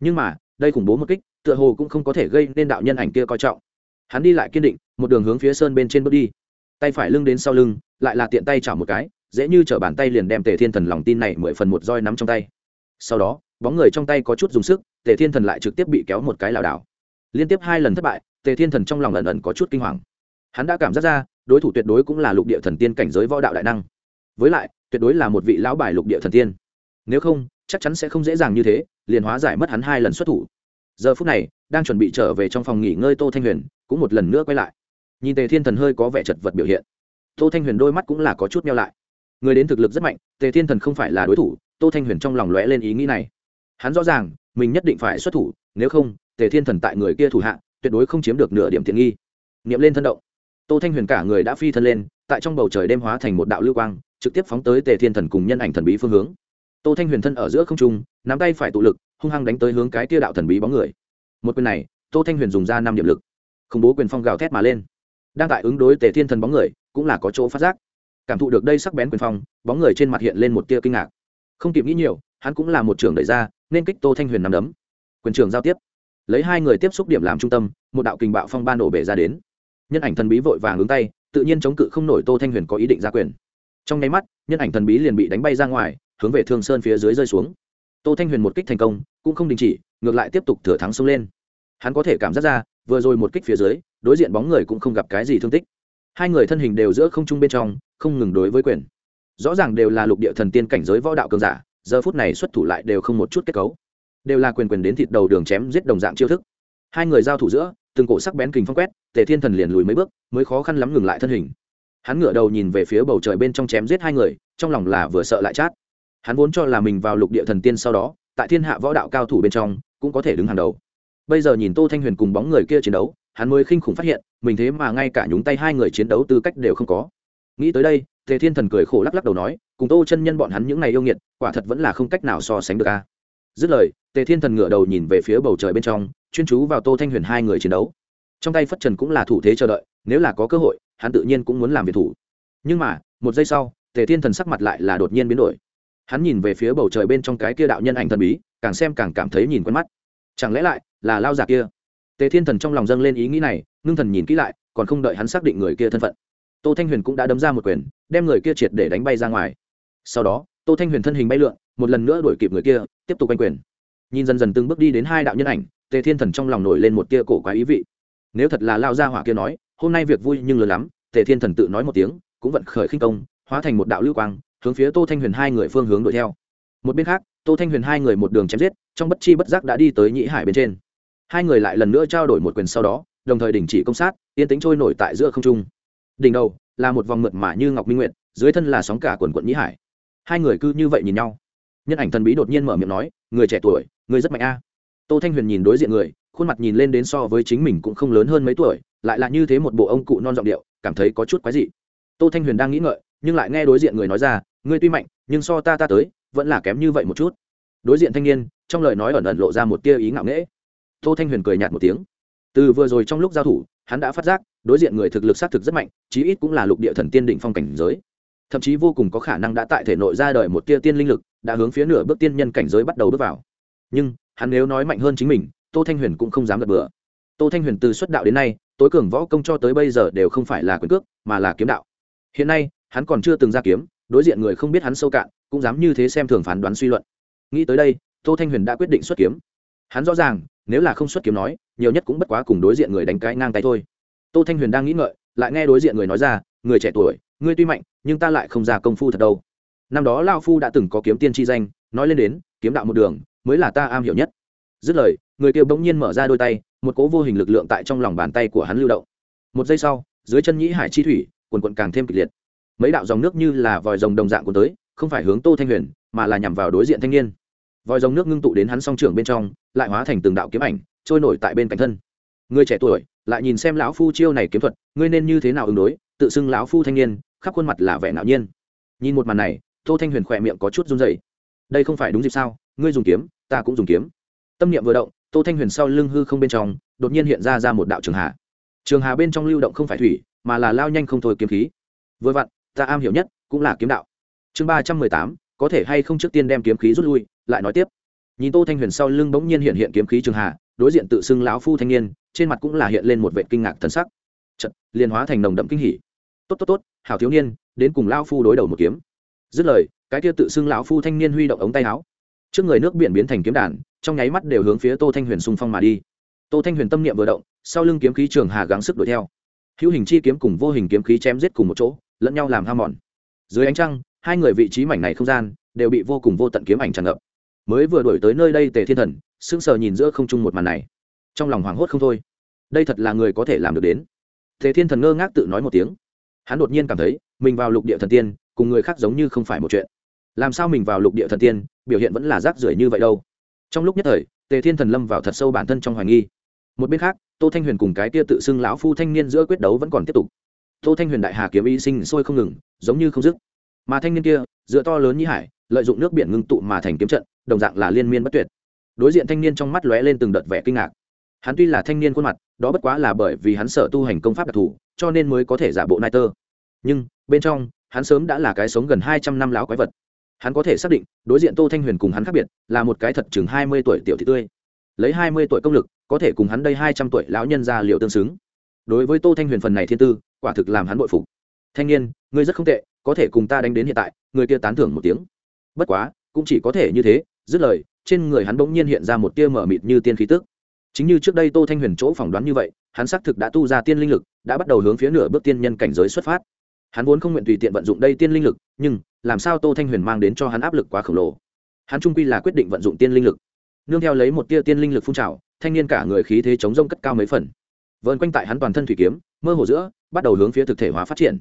Nhưng mà đây khủng bố một kích, tựa hồ cũng không có thể gây nên đạo nhân ảnh kia coi trọng. Hắn đi lại kiên định, một đường hướng phía sơn bên trên bước đi. Tay phải lưng đến sau lưng, lại là tiện tay chảo một cái, dễ như t bàn tay liền đem tề thiên thần lòng tin này mười phần một roi nắm trong tay. Sau đó, bóng người trong tay có chút dùng sức, tề thiên thần lại trực tiếp bị kéo một cái lảo đảo. Liên tiếp hai lần thất bại, tề thiên thần trong lòng ẩn ẩn có chút kinh hoàng. Hắn đã cảm giác ra, đối thủ tuyệt đối cũng là lục địa thần tiên cảnh giới võ đạo đại năng. Với lại, tuyệt đối là một vị lão bài lục địa thần tiên. Nếu không chắc chắn sẽ không dễ dàng như thế, liền hóa giải mất hắn hai lần xuất thủ. Giờ phút này, đang chuẩn bị trở về trong phòng nghỉ ngơi tô thanh huyền, cũng một lần nữa quay lại. Nhìn tề thiên thần hơi có vẻ chật vật biểu hiện. Tô thanh huyền đôi mắt cũng là có chút meo lại. Người đến thực lực rất mạnh, tề thiên thần không phải là đối thủ, tô thanh huyền trong lòng lóe lên ý nghĩ này. Hắn rõ ràng, mình nhất định phải xuất thủ, nếu không, tề thiên thần tại người kia thủ hạ, tuyệt đối không chiếm được nửa điểm tiện nghi. Nghiệm lên thân động. Tô thanh huyền cả người đã phi thân lên, tại trong bầu trời đêm hóa thành một đạo lưu quang, trực tiếp phóng tới tề thiên thần cùng nhân ảnh thần bí phương hướng tô thanh huyền thân ở giữa không trung, nắm tay phải tụ lực, hung hăng đánh tới hướng cái tia đạo thần bí bóng người. Một quyền này, tô thanh huyền dùng ra năm điểm lực. Khủng bố quyền phong gào thét mà lên. Đang tại ứng đối tề thiên thần bóng người, cũng là có chỗ phát giác. Cảm thụ được đây sắc bén quyền phong, bóng người trên mặt hiện lên một tia kinh ngạc. Không kịp nghĩ nhiều, hắn cũng là một trưởng đẩy ra, nên kích tô thanh huyền nắm đấm. Quyền trường giao tiếp. Lấy hai người tiếp xúc điểm làm trung tâm, một đạo kình bạo phong ban nổ bể ra đến. Nhân ảnh thần bí vội vàng ứng tay, tự nhiên chống cự không nổi tô thanh huyền có ý định ra quyền. Trong nháy mắt, nhân ảnh thần bí liền bị đánh bay ra ngoài hướng về thương sơn phía dưới rơi xuống. Tô thanh huyền một kích thành công, cũng không đình chỉ, ngược lại tiếp tục thừa thắng xông lên. Hắn có thể cảm giác ra, vừa rồi một kích phía dưới, đối diện bóng người cũng không gặp cái gì thương tích. Hai người thân hình đều giữa không trung bên trong, không ngừng đối với quyền. Rõ ràng đều là lục địa thần tiên cảnh giới võ đạo cường giả, giờ phút này xuất thủ lại đều không một chút kết cấu. Đều là quyền quyền đến thịt đầu đường chém giết đồng dạng chiêu thức. Hai người giao thủ giữa, từng cổ sắc bén kình phong quét, tề thiên thần liền lùi mấy bước, mới khó khăn lắm ngừng lại thân hình. Hắn ngửa đầu nhìn về phía bầu trời bên trong chém giết hai người, trong lòng là vừa sợ lại chát hắn vốn cho là mình vào lục địa thần tiên sau đó, tại thiên hạ võ đạo cao thủ bên trong, cũng có thể đứng hàng đầu. Bây giờ nhìn tô thanh huyền cùng bóng người kia chiến đấu, hắn mới khinh khủng phát hiện, mình thế mà ngay cả nhúng tay hai người chiến đấu tư cách đều không có. Nghĩ tới đây, tề thiên thần cười khổ lắc lắc đầu nói, cùng tô chân nhân bọn hắn những ngày yêu nghiệt, quả thật vẫn là không cách nào so sánh được a. Dứt lời, tề thiên thần ngửa đầu nhìn về phía bầu trời bên trong, chuyên chú vào tô thanh huyền hai người chiến đấu. Trong tay phất trần cũng là thủ thế chờ đợi, nếu là có cơ hội, hắn tự nhiên cũng muốn làm việc thủ. Nhưng mà, một giây sau, tề thiên thần sắc mặt lại là đột nhiên biến đổi hắn nhìn về phía bầu trời bên trong cái kia đạo nhân ảnh thần bí, càng xem càng cảm thấy nhìn quen mắt. Chẳng lẽ lại là lao giả kia? Tề thiên thần trong lòng dâng lên ý nghĩ này, ngưng thần nhìn kỹ lại, còn không đợi hắn xác định người kia thân phận. Tô thanh huyền cũng đã đấm ra một quyền, đem người kia triệt để đánh bay ra ngoài. Sau đó, tô thanh huyền thân hình bay lượn, một lần nữa đuổi kịp người kia, tiếp tục quanh quyền. Nhìn dần dần từng bước đi đến hai đạo nhân ảnh, tề thiên thần trong lòng nổi lên một tia cổ quá ý vị. Nếu thật là lao gia hỏa kia nói, hôm nay việc vui nhưng lớn lắm, tề thiên thần tự nói một tiếng, cũng vận khởi khinh công, hóa thành một đạo lưu quang hướng phía tô thanh huyền hai người phương hướng đuổi theo. Một bên khác, tô thanh huyền hai người một đường chém giết, trong bất chi bất giác đã đi tới nhĩ hải bên trên. Hai người lại lần nữa trao đổi một quyền sau đó, đồng thời đình chỉ công sát, yên tính trôi nổi tại giữa không trung. Đỉnh đầu, là một vòng mượt mà như ngọc minh nguyện dưới thân là sóng cả quần quận nhĩ hải. Hai người cứ như vậy nhìn nhau. Nhân ảnh thần bí đột nhiên mở miệng nói, người trẻ tuổi, người rất mạnh a. Tô thanh huyền nhìn đối diện người, khuôn mặt nhìn lên đến so với chính mình cũng không lớn hơn mấy tuổi, lại là như thế một bộ ông cụ non giọng điệu, cảm thấy có chút quái dị. Tô thanh huyền đang nghĩ ngợi, nhưng lại nghe đối diện người nói ra ngươi tuy mạnh, nhưng so ta ta tới, vẫn là kém như vậy một chút. Đối diện thanh niên, trong lời nói ẩn ẩn lộ ra một tia ý ngạo nghễ. Tô thanh huyền cười nhạt một tiếng. Từ vừa rồi trong lúc giao thủ, hắn đã phát giác, đối diện người thực lực xác thực rất mạnh, chí ít cũng là lục địa thần tiên đỉnh phong cảnh giới. Thậm chí vô cùng có khả năng đã tại thể nội ra đời một tia tiên linh lực, đã hướng phía nửa bước tiên nhân cảnh giới bắt đầu bước vào. Nhưng, hắn nếu nói mạnh hơn chính mình, tô thanh huyền cũng không dám gật bừa. Tô thanh huyền từ xuất đạo đến nay, tối cường võ công cho tới bây giờ đều không phải là quyền cước, mà là kiếm đạo. Hiện nay, hắn còn chưa từng ra kiếm đối diện người không biết hắn sâu cạn, cũng dám như thế xem thường phán đoán suy luận. Nghĩ tới đây, tô thanh huyền đã quyết định xuất kiếm. Hắn rõ ràng, nếu là không xuất kiếm nói, nhiều nhất cũng bất quá cùng đối diện người đánh cái ngang tay thôi. Tô thanh huyền đang nghĩ ngợi, lại nghe đối diện người nói ra, người trẻ tuổi, ngươi tuy mạnh, nhưng ta lại không ra công phu thật đâu. Năm đó lao phu đã từng có kiếm tiên tri danh, nói lên đến, kiếm đạo một đường, mới là ta am hiểu nhất. Dứt lời, người kia bỗng nhiên mở ra đôi tay, một cỗ vô hình lực lượng tại trong lòng bàn tay của hắn lưu động. Một giây sau, dưới chân nhĩ hải chi thủy, quần quận càng thêm kịch liệt mấy đạo dòng nước như là vòi rồng đồng dạng của tới, không phải hướng tô thanh huyền, mà là nhằm vào đối diện thanh niên. Vòi rồng nước ngưng tụ đến hắn song trưởng bên trong, lại hóa thành từng đạo kiếm ảnh, trôi nổi tại bên cạnh thân. Người trẻ tuổi, lại nhìn xem lão phu chiêu này kiếm thuật, ngươi nên như thế nào ứng đối, tự xưng lão phu thanh niên, khắp khuôn mặt là vẻ ngạo nhiên. Nhìn một màn này, tô thanh huyền khỏe miệng có chút run dày đây không phải đúng dịp sao, ngươi dùng kiếm, ta cũng dùng kiếm. Tâm niệm vừa động, tô thanh huyền sau lưng hư không bên trong, đột nhiên hiện ra ra một đạo trường hà. Trường hà bên trong lưu động không phải thủy, mà là lao nhanh không thôi kiếm khí. Vừa vặn ta am hiểu nhất cũng là kiếm đạo. Chương ba trăm mười tám có thể hay không trước tiên đem kiếm khí rút lui lại nói tiếp. Nhìn tô thanh huyền sau lưng bỗng nhiên hiện hiện kiếm khí trường hà đối diện tự xưng lão phu thanh niên trên mặt cũng là hiện lên một vệ kinh ngạc thần sắc. Chật, liền hóa thành nồng đậm kinh hỉ. Tốt tốt tốt hảo thiếu niên đến cùng lão phu đối đầu một kiếm. Dứt lời cái kia tự xưng lão phu thanh niên huy động ống tay áo. Trước người nước biển biến thành kiếm đàn trong nháy mắt đều hướng phía tô thanh huyền xung phong mà đi. Tô thanh huyền tâm niệm vừa động sau lưng kiếm khí trường hà gắng sức đuổi theo. Hữu hình chi kiếm cùng vô hình kiếm khí chém giết cùng một chỗ lẫn nhau làm ham mòn. Dưới ánh trăng, hai người vị trí mảnh này không gian đều bị vô cùng vô tận kiếm ảnh tràn ngập. Mới vừa đổi tới nơi đây tề thiên thần, sững sờ nhìn giữa không trung một màn này. Trong lòng hoảng hốt không thôi. Đây thật là người có thể làm được đến. Tề thiên thần ngơ ngác tự nói một tiếng. Hắn đột nhiên cảm thấy, mình vào lục địa thần tiên, cùng người khác giống như không phải một chuyện. Làm sao mình vào lục địa thần tiên, biểu hiện vẫn là rác rưởi như vậy đâu? Trong lúc nhất thời, tề thiên thần lâm vào thật sâu bản thân trong hoài nghi. Một bên khác, tô thanh huyền cùng cái tia tự xưng lão phu thanh niên giữa quyết đấu vẫn còn tiếp tục tô thanh huyền đại hà kiếm ý sinh sôi không ngừng, giống như không dứt. Mà thanh niên kia dựa to lớn như hải, lợi dụng nước biển ngưng tụ mà thành kiếm trận, đồng dạng là liên miên bất tuyệt. Đối diện thanh niên trong mắt lóe lên từng đợt vẻ kinh ngạc. Hắn tuy là thanh niên khuôn mặt, đó bất quá là bởi vì hắn sở tu hành công pháp đặc thù, cho nên mới có thể giả bộ nai tơ. Nhưng, bên trong, hắn sớm đã là cái sống gần hai trăm năm láo quái vật. Hắn có thể xác định, đối diện tô thanh huyền cùng hắn khác biệt, là một cái thật chừng hai mươi tuổi tiểu thị tươi. Lấy hai mươi tuổi công lực, có thể cùng hắn đây hai trăm tuổi lão nhân ra liệu tương xứng. Đối với tô thanh huyền phần này thiên tư quả thực làm hắn bội phục. Thanh niên, ngươi rất không tệ, có thể cùng ta đánh đến hiện tại, người kia tán thưởng một tiếng. Bất quá, cũng chỉ có thể như thế, dứt lời, trên người hắn bỗng nhiên hiện ra một tia mở mịt như tiên khí tức. Chính như trước đây tô thanh huyền chỗ phỏng đoán như vậy, hắn xác thực đã tu ra tiên linh lực, đã bắt đầu hướng phía nửa bước tiên nhân cảnh giới xuất phát. Hắn vốn không nguyện tùy tiện vận dụng đây tiên linh lực, nhưng, làm sao tô thanh huyền mang đến cho hắn áp lực quá khổng lồ? Hắn trung quy là quyết định vận dụng tiên linh lực. Nương theo lấy một tia tiên linh lực phun trào, thanh niên cả người khí thế chống rông cất cao mấy phần vơn quanh tại hắn toàn thân thủy kiếm, mơ hồ giữa, bắt đầu hướng phía thực thể hóa phát triển.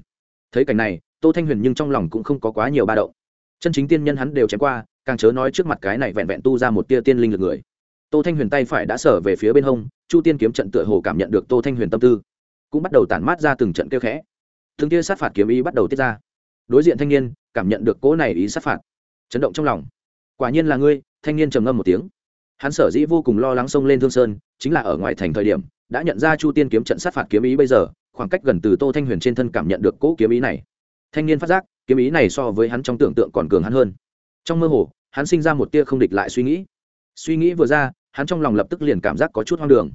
Thấy cảnh này, tô thanh huyền nhưng trong lòng cũng không có quá nhiều ba động. Chân chính tiên nhân hắn đều chém qua, càng chớ nói trước mặt cái này vẹn vẹn tu ra một tia tiên linh lực người. Tô thanh huyền tay phải đã sở về phía bên hông, chu tiên kiếm trận tựa hồ cảm nhận được tô thanh huyền tâm tư, cũng bắt đầu tản mát ra từng trận kêu khẽ. Thương tia sát phạt kiếm ý bắt đầu tiết ra. Đối diện thanh niên, cảm nhận được cỗ này ý sát phạt, chấn động trong lòng. Quả nhiên là ngươi, thanh niên trầm ngâm một tiếng. Hắn sở dĩ vô cùng lo lắng xông lên thương sơn, chính là ở ngoài thành thời điểm đã nhận ra chu tiên kiếm trận sát phạt kiếm ý bây giờ, khoảng cách gần từ tô thanh huyền trên thân cảm nhận được cỗ kiếm ý này. Thanh niên phát giác, kiếm ý này so với hắn trong tưởng tượng còn cường hắn hơn. Trong mơ hồ, hắn sinh ra một tia không địch lại suy nghĩ. Suy nghĩ vừa ra, hắn trong lòng lập tức liền cảm giác có chút hoang đường.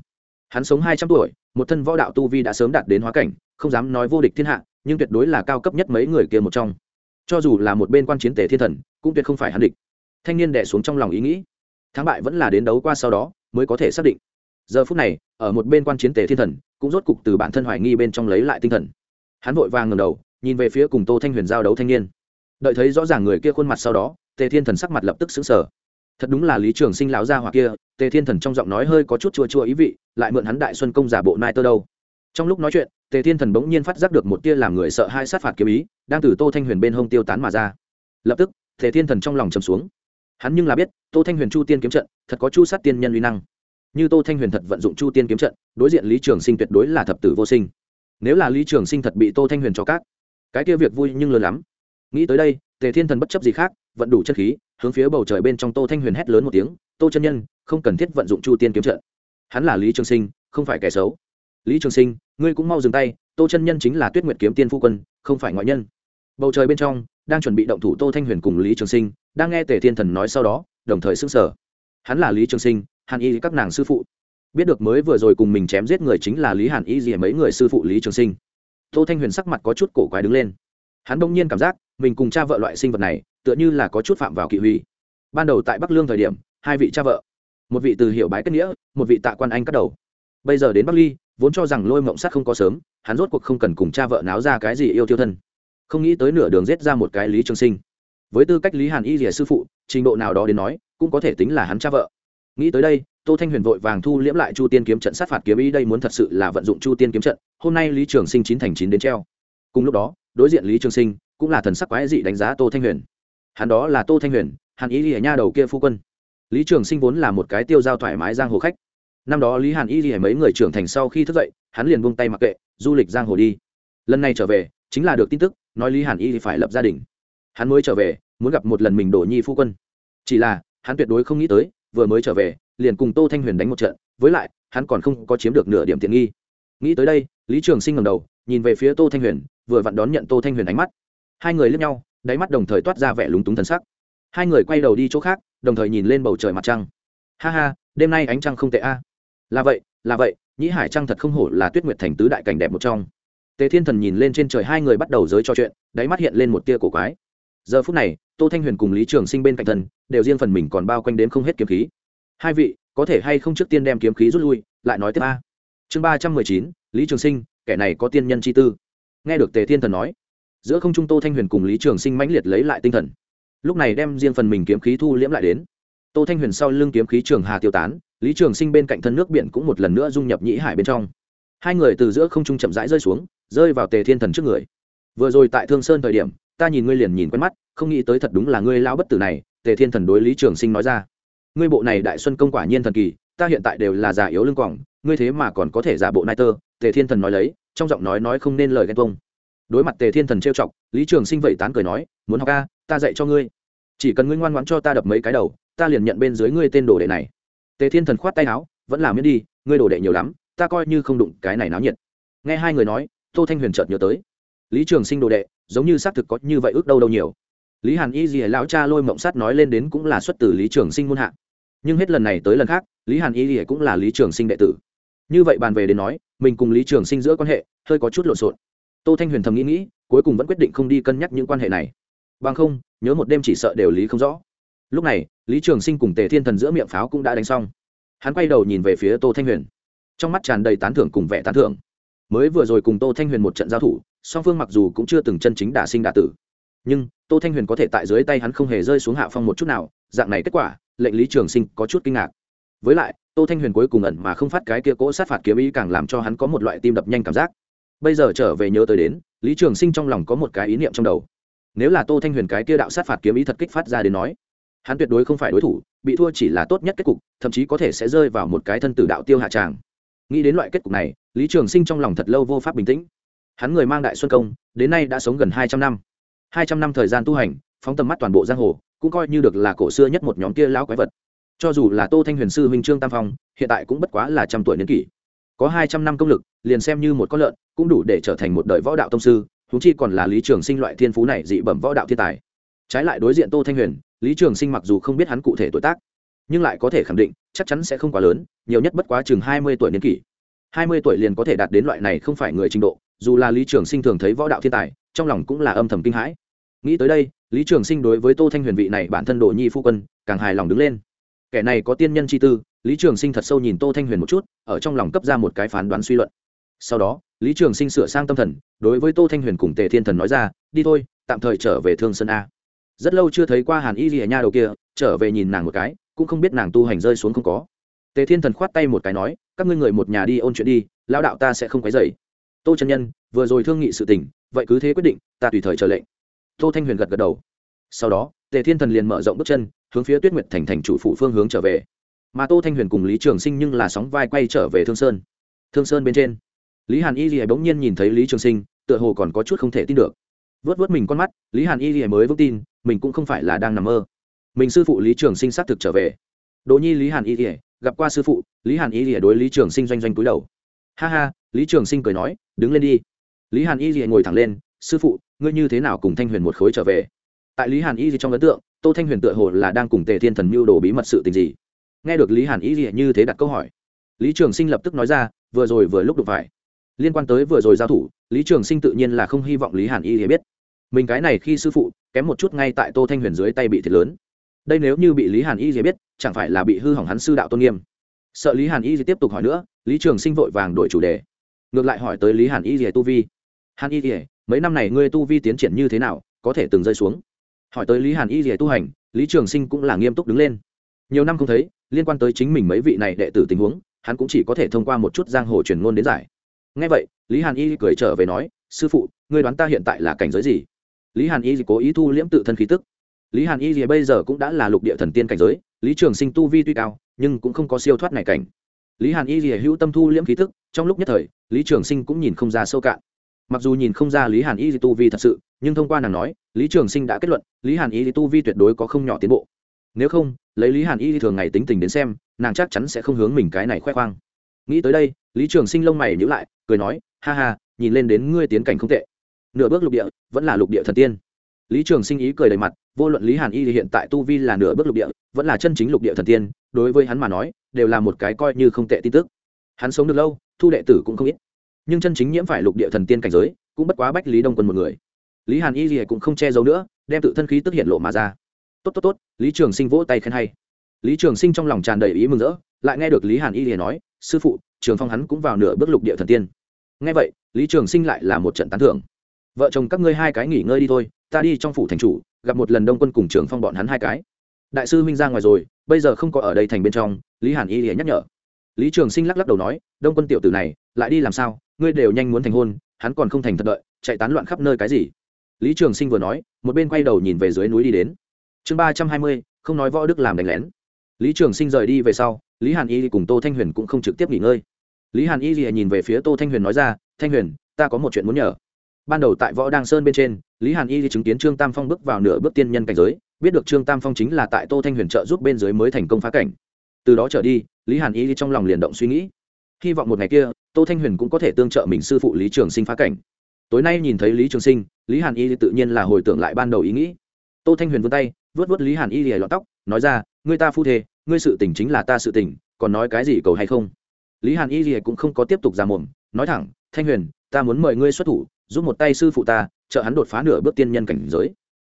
Hắn sống hai trăm tuổi, một thân võ đạo tu vi đã sớm đạt đến hóa cảnh, không dám nói vô địch thiên hạ, nhưng tuyệt đối là cao cấp nhất mấy người kia một trong. Cho dù là một bên quan chiến tể thiên thần, cũng tuyệt không phải hắn địch. Thanh niên đẻ xuống trong lòng ý nghĩ. Thắng bại vẫn là đến đấu qua sau đó, mới có thể xác định giờ phút này, ở một bên quan chiến tề thiên thần, cũng rốt cục từ bản thân hoài nghi bên trong lấy lại tinh thần. Hắn vội vàng ngầm đầu, nhìn về phía cùng tô thanh huyền giao đấu thanh niên. Đợi thấy rõ ràng người kia khuôn mặt sau đó, tề thiên thần sắc mặt lập tức xứng sở thật đúng là lý trường sinh lão gia hoặc kia, tề thiên thần trong giọng nói hơi có chút chua chua ý vị, lại mượn hắn đại xuân công giả bộ nai tơ đâu. Trong lúc nói chuyện, tề thiên thần bỗng nhiên phát giác được một tia làm người sợ hai sát phạt kiếm ý, đang từ tô thanh huyền bên hông tiêu tán mà ra. Lập tức, tề thiên thần trong lòng trầm xuống. Hắn nhưng là biết, tô thanh huyền chu tiên kiếm trận, thật có chu sát tiên nhân uy năng như tô thanh huyền thật vận dụng chu tiên kiếm trận, đối diện lý trường sinh tuyệt đối là thập tử vô sinh. Nếu là lý trường sinh thật bị tô thanh huyền cho cát, cái kia việc vui nhưng lớn lắm. Nghĩ tới đây, tề thiên thần bất chấp gì khác, vận đủ chất khí, hướng phía bầu trời bên trong tô thanh huyền hét lớn một tiếng, tô chân nhân, không cần thiết vận dụng chu tiên kiếm trận. Hắn là lý trường sinh, không phải kẻ xấu. Lý trường sinh, ngươi cũng mau dừng tay, tô chân nhân chính là tuyết nguyệt kiếm tiên phu quân, không phải ngoại nhân. Bầu trời bên trong, đang chuẩn bị động thủ tô thanh huyền cùng lý trường sinh, đang nghe tề thiên thần nói sau đó, đồng thời xưng sở hắn là lý trường sinh hàn y các nàng sư phụ. Biết được mới vừa rồi cùng mình chém giết người chính là lý hàn y gì mấy người sư phụ lý trường sinh. Tô thanh huyền sắc mặt có chút cổ quái đứng lên. Hắn đông nhiên cảm giác mình cùng cha vợ loại sinh vật này tựa như là có chút phạm vào kỵ huy. Ban đầu tại bắc lương thời điểm, hai vị cha vợ, một vị từ hiệu bái kết nghĩa, một vị tạ quan anh cắt đầu. Bây giờ đến bắc ly, vốn cho rằng lôi mộng sát không có sớm, hắn rốt cuộc không cần cùng cha vợ náo ra cái gì yêu tiêu thân. Không nghĩ tới nửa đường giết ra một cái lý trường sinh. Với tư cách lý hàn y rìa sư phụ, trình độ nào đó đến nói, cũng có thể tính là hắn cha vợ nghĩ tới đây, tô thanh huyền vội vàng thu liễm lại chu tiên kiếm trận sát phạt kiếm ý đây muốn thật sự là vận dụng chu tiên kiếm trận, hôm nay lý trường sinh chín thành chín đến treo. Cùng lúc đó, đối diện lý trường sinh cũng là thần sắc quái dị đánh giá tô thanh huyền. Hắn đó là tô thanh huyền, hàn ý lìa nha đầu kia phu quân. Lý trường sinh vốn là một cái tiêu giao thoải mái giang hồ khách. Năm đó lý hàn y lìa mấy người trưởng thành sau khi thức dậy, hắn liền buông tay mặc kệ, du lịch giang hồ đi. Lần này trở về, chính là được tin tức, nói lý hàn y phải lập gia đình. Hắn mới trở về, muốn gặp một lần mình đổ nhi phu quân. Chỉ là, hắn tuyệt đối không nghĩ tới vừa mới trở về, liền cùng tô thanh huyền đánh một trận, với lại, hắn còn không có chiếm được nửa điểm tiện nghi. Nghĩ tới đây, lý trường sinh ngầm đầu, nhìn về phía tô thanh huyền, vừa vặn đón nhận tô thanh huyền ánh mắt. Hai người lướt nhau, đáy mắt đồng thời toát ra vẻ lúng túng thần sắc. Hai người quay đầu đi chỗ khác, đồng thời nhìn lên bầu trời mặt trăng. Ha ha, đêm nay ánh trăng không tệ a. Là vậy là vậy, nhĩ hải trăng thật không hổ là tuyết nguyệt thành tứ đại cảnh đẹp một trong. Tề thiên thần nhìn lên trên trời hai người bắt đầu giới trò chuyện, đáy mắt hiện lên một tia cổ quái giờ phút này, tô thanh huyền cùng lý trường sinh bên cạnh thần đều riêng phần mình còn bao quanh đến không hết kiếm khí. Hai vị, có thể hay không trước tiên đem kiếm khí rút lui, lại nói tiếp a. Chương ba trăm mười chín, lý trường sinh, kẻ này có tiên nhân chi tư. Nghe được tề thiên thần nói, giữa không trung tô thanh huyền cùng lý trường sinh mãnh liệt lấy lại tinh thần. Lúc này đem riêng phần mình kiếm khí thu liễm lại đến. Tô thanh huyền sau lưng kiếm khí trường hà tiêu tán, lý trường sinh bên cạnh thân nước biển cũng một lần nữa dung nhập nhĩ hải bên trong. Hai người từ giữa không trung chậm rãi rơi xuống, rơi vào tề thiên thần trước người. Vừa rồi tại thương sơn thời điểm ta nhìn ngươi liền nhìn quen mắt, không nghĩ tới thật đúng là ngươi lao bất tử này, tề thiên thần đối lý trường sinh nói ra. Ngươi bộ này đại xuân công quả nhiên thần kỳ, ta hiện tại đều là già yếu lưng quỏng ngươi thế mà còn có thể giả bộ nai tơ, tề thiên thần nói lấy, trong giọng nói nói không nên lời ghen tuông. Đối mặt tề thiên thần trêu chọc, lý trường sinh vậy tán cười nói, muốn học ca, ta dạy cho ngươi. Chỉ cần ngươi ngoan ngoãn cho ta đập mấy cái đầu, ta liền nhận bên dưới ngươi tên đồ đệ này. Tề thiên thần khoát tay áo, vẫn làm miễn đi, ngươi đồ đệ nhiều lắm, ta coi như không đụng cái này náo nhiệt. Nghe hai người nói, tô thanh huyền chợt nhớ tới. Lý trường sinh đồ đệ giống như xác thực có như vậy ước đâu đâu nhiều. Lý hàn y gì lão cha lôi mộng sắt nói lên đến cũng là xuất từ lý trường sinh muôn hạ. Nhưng hết lần này tới lần khác, lý hàn y gì cũng là lý trường sinh đệ tử. Như vậy bàn về đến nói, mình cùng lý trường sinh giữa quan hệ, hơi có chút lộn xộn. Tô thanh huyền thầm nghĩ nghĩ, cuối cùng vẫn quyết định không đi cân nhắc những quan hệ này. Bằng không, nhớ một đêm chỉ sợ đều lý không rõ. Lúc này, lý trường sinh cùng tề thiên thần giữa miệng pháo cũng đã đánh xong. Hắn quay đầu nhìn về phía tô thanh huyền. Trong mắt tràn đầy tán thưởng cùng vẻ tán thưởng mới vừa rồi cùng tô thanh huyền một trận giao thủ, song phương mặc dù cũng chưa từng chân chính đả sinh đả tử. Nhưng, tô thanh huyền có thể tại dưới tay hắn không hề rơi xuống hạ phong một chút nào, dạng này kết quả, lệnh lý trường sinh có chút kinh ngạc. Với lại, tô thanh huyền cuối cùng ẩn mà không phát cái kia cỗ sát phạt kiếm ý càng làm cho hắn có một loại tim đập nhanh cảm giác. Bây giờ trở về nhớ tới đến, lý trường sinh trong lòng có một cái ý niệm trong đầu. Nếu là tô thanh huyền cái kia đạo sát phạt kiếm ý thật kích phát ra đến nói, hắn tuyệt đối không phải đối thủ, bị thua chỉ là tốt nhất kết cục, thậm chí có thể sẽ rơi vào một cái thân tử đạo tiêu hạ tràng nghĩ đến loại kết cục này, lý trường sinh trong lòng thật lâu vô pháp bình tĩnh. Hắn người mang đại xuân công, đến nay đã sống gần hai trăm năm. Hai trăm năm thời gian tu hành, phóng tầm mắt toàn bộ giang hồ, cũng coi như được là cổ xưa nhất một nhóm kia lão quái vật. Cho dù là tô thanh huyền sư huynh trương tam phong, hiện tại cũng bất quá là trăm tuổi niên kỷ. Có hai trăm năm công lực, liền xem như một con lợn, cũng đủ để trở thành một đời võ đạo tông sư thú chi còn là lý trường sinh loại thiên phú này dị bẩm võ đạo thiên tài. Trái lại đối diện tô thanh huyền, lý trường sinh mặc dù không biết hắn cụ thể tuổi tác nhưng lại có thể khẳng định, chắc chắn sẽ không quá lớn, nhiều nhất bất quá chừng hai mươi tuổi niên kỷ. hai mươi tuổi liền có thể đạt đến loại này không phải người trình độ, dù là lý trường sinh thường thấy võ đạo thiên tài, trong lòng cũng là âm thầm kinh hãi. Nghĩ tới đây, lý trường sinh đối với tô thanh huyền vị này bản thân đồ nhi phu quân, càng hài lòng đứng lên. Kẻ này có tiên nhân chi tư, lý trường sinh thật sâu nhìn tô thanh huyền một chút, ở trong lòng cấp ra một cái phán đoán suy luận. Sau đó, lý trường sinh sửa sang tâm thần, đối với tô thanh huyền cùng tề thiên thần nói ra, đi thôi, tạm thời trở về thương sơn a. Rất lâu chưa thấy qua hàn y lìa nha đầu kia, trở về nhìn nàng một cái cũng không biết nàng tu hành rơi xuống không có. Tề thiên thần khoát tay một cái nói, các ngươi người một nhà đi ôn chuyện đi, lão đạo ta sẽ không quấy dày tô chân nhân, vừa rồi thương nghị sự tình, vậy cứ thế quyết định, ta tùy thời chờ lệnh. Tô thanh huyền gật gật đầu. Sau đó, tề thiên thần liền mở rộng bước chân, hướng phía tuyết nguyệt thành thành chủ phụ phương hướng trở về. Mà tô thanh huyền cùng lý trường sinh nhưng là sóng vai quay trở về thương sơn. Thương sơn bên trên, lý hàn y lìa bỗng nhiên nhìn thấy lý trường sinh, tựa hồ còn có chút không thể tin được. Vớt vớt mình con mắt, lý hàn y lìa mới vững tin, mình cũng không phải là đang nằm mơ mình sư phụ lý trường sinh xác thực trở về. Đỗ nhi, lý hàn y lìa, gặp qua sư phụ, lý hàn y lìa đối lý trường sinh doanh doanh túi đầu. Ha ha, lý trường sinh cười nói, đứng lên đi. Lý hàn y lìa ngồi thẳng lên, sư phụ, ngươi như thế nào cùng thanh huyền một khối trở về? Tại lý hàn y gì trong ấn tượng, tô thanh huyền tựa hồ là đang cùng tề thiên thần mưu đồ bí mật sự tình gì. Nghe được lý hàn y gì như thế đặt câu hỏi, lý trường sinh lập tức nói ra, vừa rồi vừa lúc đụng phải. Liên quan tới vừa rồi giao thủ, lý trường sinh tự nhiên là không hy vọng lý hàn y thì biết. Mình cái này khi sư phụ, kém một chút ngay tại tô thanh huyền dưới tay bị thiệt lớn đây nếu như bị lý hàn y thì biết, chẳng phải là bị hư hỏng hắn sư đạo tôn nghiêm. Sợ lý hàn y thì tiếp tục hỏi nữa, lý trường sinh vội vàng đổi chủ đề. Ngược lại hỏi tới lý hàn y rìa tu vi. Hàn y rìa mấy năm này ngươi tu vi tiến triển như thế nào, có thể từng rơi xuống? Hỏi tới lý hàn y rìa tu hành, lý trường sinh cũng là nghiêm túc đứng lên. Nhiều năm không thấy, liên quan tới chính mình mấy vị này đệ tử tình huống, hắn cũng chỉ có thể thông qua một chút giang hồ truyền ngôn đến giải. Ngay vậy, lý hàn y cười trở về nói, sư phụ, ngươi đoán ta hiện tại là cảnh giới gì? Lý hàn y cố ý thu liễm tự thân khí tức lý hàn y bây giờ cũng đã là lục địa thần tiên cảnh giới, lý trường sinh tu vi tuy cao, nhưng cũng không có siêu thoát này cảnh. Lý hàn y hữu tâm thu liễm khí tức, trong lúc nhất thời, lý trường sinh cũng nhìn không ra sâu cạn. Mặc dù nhìn không ra lý hàn y tu vi thật sự, nhưng thông qua nàng nói, lý trường sinh đã kết luận, lý hàn y tu vi tuyệt đối có không nhỏ tiến bộ. Nếu không, lấy lý hàn y thường ngày tính tình đến xem, nàng chắc chắn sẽ không hướng mình cái này khoe khoang. Nghĩ tới đây, lý trường sinh lông mày nhữ lại, cười nói, ha ha, nhìn lên đến ngươi tiến cảnh không tệ. Nửa bước lục địa, vẫn là lục địa thần tiên lý trường sinh ý cười đầy mặt, vô luận lý hàn y hiện tại tu vi là nửa bước lục địa, vẫn là chân chính lục địa thần tiên, đối với hắn mà nói, đều là một cái coi như không tệ tin tức. Hắn sống được lâu, thu đệ tử cũng không ít. Nhưng chân chính nhiễm phải lục địa thần tiên cảnh giới, cũng bất quá bách lý đông quân một người. Lý hàn y gì cũng không che giấu nữa, đem tự thân khí tức hiện lộ mà ra. Tốt tốt tốt, lý trường sinh vỗ tay khen hay. Lý trường sinh trong lòng tràn đầy ý mừng rỡ, lại nghe được lý hàn y lìa nói, sư phụ, trường phong hắn cũng vào nửa bước lục địa thần tiên. Nghe vậy, lý trường sinh lại là một trận tán thưởng vợ chồng các ngươi hai cái nghỉ ngơi đi thôi, ta đi trong phủ thành chủ, gặp một lần đông quân cùng trưởng phong bọn hắn hai cái. Đại sư minh ra ngoài rồi, bây giờ không có ở đây thành bên trong, lý hàn y lìa nhắc nhở. Lý trường sinh lắc lắc đầu nói, đông quân tiểu tử này, lại đi làm sao? Ngươi đều nhanh muốn thành hôn, hắn còn không thành thật đợi, chạy tán loạn khắp nơi cái gì? Lý trường sinh vừa nói, một bên quay đầu nhìn về dưới núi đi đến. Chương ba trăm hai mươi, không nói võ đức làm đánh lén. Lý trường sinh rời đi về sau, lý hàn y cùng tô thanh huyền cũng không trực tiếp nghỉ ngơi. Lý hàn y nhìn về phía tô thanh huyền nói ra, thanh huyền, ta có một chuyện muốn nhờ ban đầu tại võ đăng sơn bên trên, lý hàn y chứng kiến trương tam phong bước vào nửa bước tiên nhân cảnh giới, biết được trương tam phong chính là tại tô thanh huyền trợ giúp bên dưới mới thành công phá cảnh. Từ đó trở đi, lý hàn y trong lòng liền động suy nghĩ. Hy vọng một ngày kia, tô thanh huyền cũng có thể tương trợ mình sư phụ lý trường sinh phá cảnh. Tối nay nhìn thấy lý trường sinh, lý hàn y tự nhiên là hồi tưởng lại ban đầu ý nghĩ. Tô thanh huyền vươn tay vớt vớt lý hàn y lìa lọt tóc, nói ra, ngươi ta phu thề ngươi sự tình chính là ta sự tình, còn nói cái gì cầu hay không? Lý hàn y lìa cũng không có tiếp tục ra mồm, nói thẳng, thanh huyền ta muốn mời ngươi xuất thủ, giúp một tay sư phụ ta, trợ hắn đột phá nửa bước tiên nhân cảnh giới.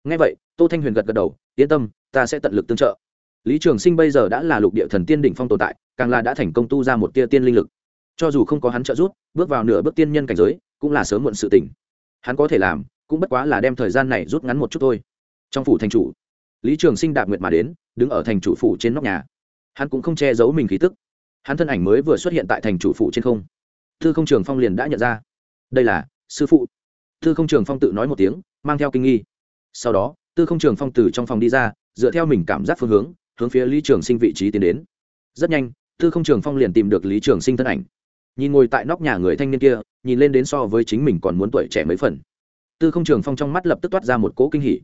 Ngay vậy, tô thanh huyền gật gật đầu, yên tâm, ta sẽ tận lực tương trợ. Lý trường sinh bây giờ đã là lục địa thần tiên đỉnh phong tồn tại, càng là đã thành công tu ra một tia tiên linh lực. Cho dù không có hắn trợ giúp, bước vào nửa bước tiên nhân cảnh giới, cũng là sớm muộn sự tỉnh hắn có thể làm, cũng bất quá là đem thời gian này rút ngắn một chút thôi. Trong phủ thành chủ, lý trường sinh đạp nguyệt mà đến, đứng ở thành chủ phủ trên nóc nhà. Hắn cũng không che giấu mình khí tức. Hắn thân ảnh mới vừa xuất hiện tại thành chủ phủ trên không. Thư không trường phong liền đã nhận ra đây là, sư phụ. Tư không trường phong tự nói một tiếng, mang theo kinh nghi. Sau đó, tư không trường phong từ trong phòng đi ra, dựa theo mình cảm giác phương hướng hướng phía lý trường sinh vị trí tiến đến. Rất nhanh, tư không trường phong liền tìm được lý trường sinh thân ảnh. Nhìn ngồi tại nóc nhà người thanh niên kia, nhìn lên đến so với chính mình còn muốn tuổi trẻ mấy phần. Tư không trường phong trong mắt lập tức toát ra một cỗ kinh hỉ.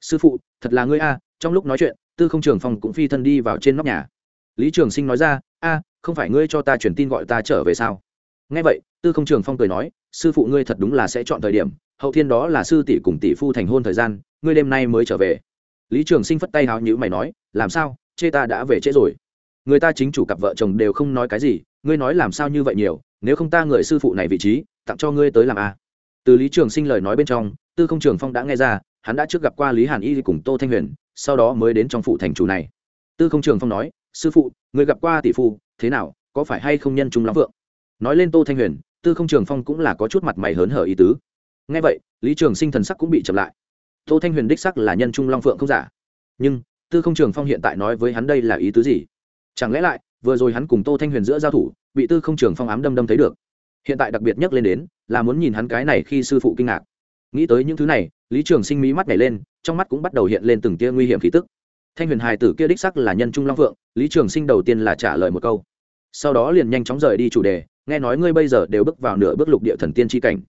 Sư phụ, thật là ngươi a, trong lúc nói chuyện, tư không trường phong cũng phi thân đi vào trên nóc nhà. Lý trường sinh nói ra, a, không phải ngươi cho ta truyền tin gọi ta trở về sao? Nghe vậy, tư không trường phong cười nói sư phụ ngươi thật đúng là sẽ chọn thời điểm, hậu thiên đó là sư tỷ cùng tỷ phu thành hôn thời gian, ngươi đêm nay mới trở về. Lý trường sinh phất tay háo nhữ mày nói, làm sao, chê ta đã về trễ rồi. Người ta chính chủ cặp vợ chồng đều không nói cái gì, ngươi nói làm sao như vậy nhiều, nếu không ta người sư phụ này vị trí, tặng cho ngươi tới làm a từ lý trường sinh lời nói bên trong, tư không trường phong đã nghe ra, hắn đã trước gặp qua lý hàn y cùng tô thanh huyền, sau đó mới đến trong phụ thành chủ này. Tư không trường phong nói, sư phụ, người gặp qua tỷ phu, thế nào, có phải hay không nhân trung lắm vượng? Nói lên tô thanh huyền tư không trường phong cũng là có chút mặt mày hớn hở ý tứ. Ngay vậy, lý trường sinh thần sắc cũng bị chậm lại. Tô thanh huyền đích sắc là nhân trung long phượng không giả. Nhưng, tư không trường phong hiện tại nói với hắn đây là ý tứ gì? Chẳng lẽ lại, vừa rồi hắn cùng tô thanh huyền giữa giao thủ, bị tư không trường phong ám đâm đâm thấy được? Hiện tại đặc biệt nhắc lên đến, là muốn nhìn hắn cái này khi sư phụ kinh ngạc. Nghĩ tới những thứ này, lý trường sinh mí mắt nhảy lên, trong mắt cũng bắt đầu hiện lên từng tia nguy hiểm khí tức. Thanh huyền hài tử kia đích sắc là nhân trung long phượng, lý trường sinh đầu tiên là trả lời một câu. Sau đó liền nhanh chóng rời đi chủ đề nghe nói ngươi bây giờ đều bước vào nửa bước lục địa thần tiên tri cảnh.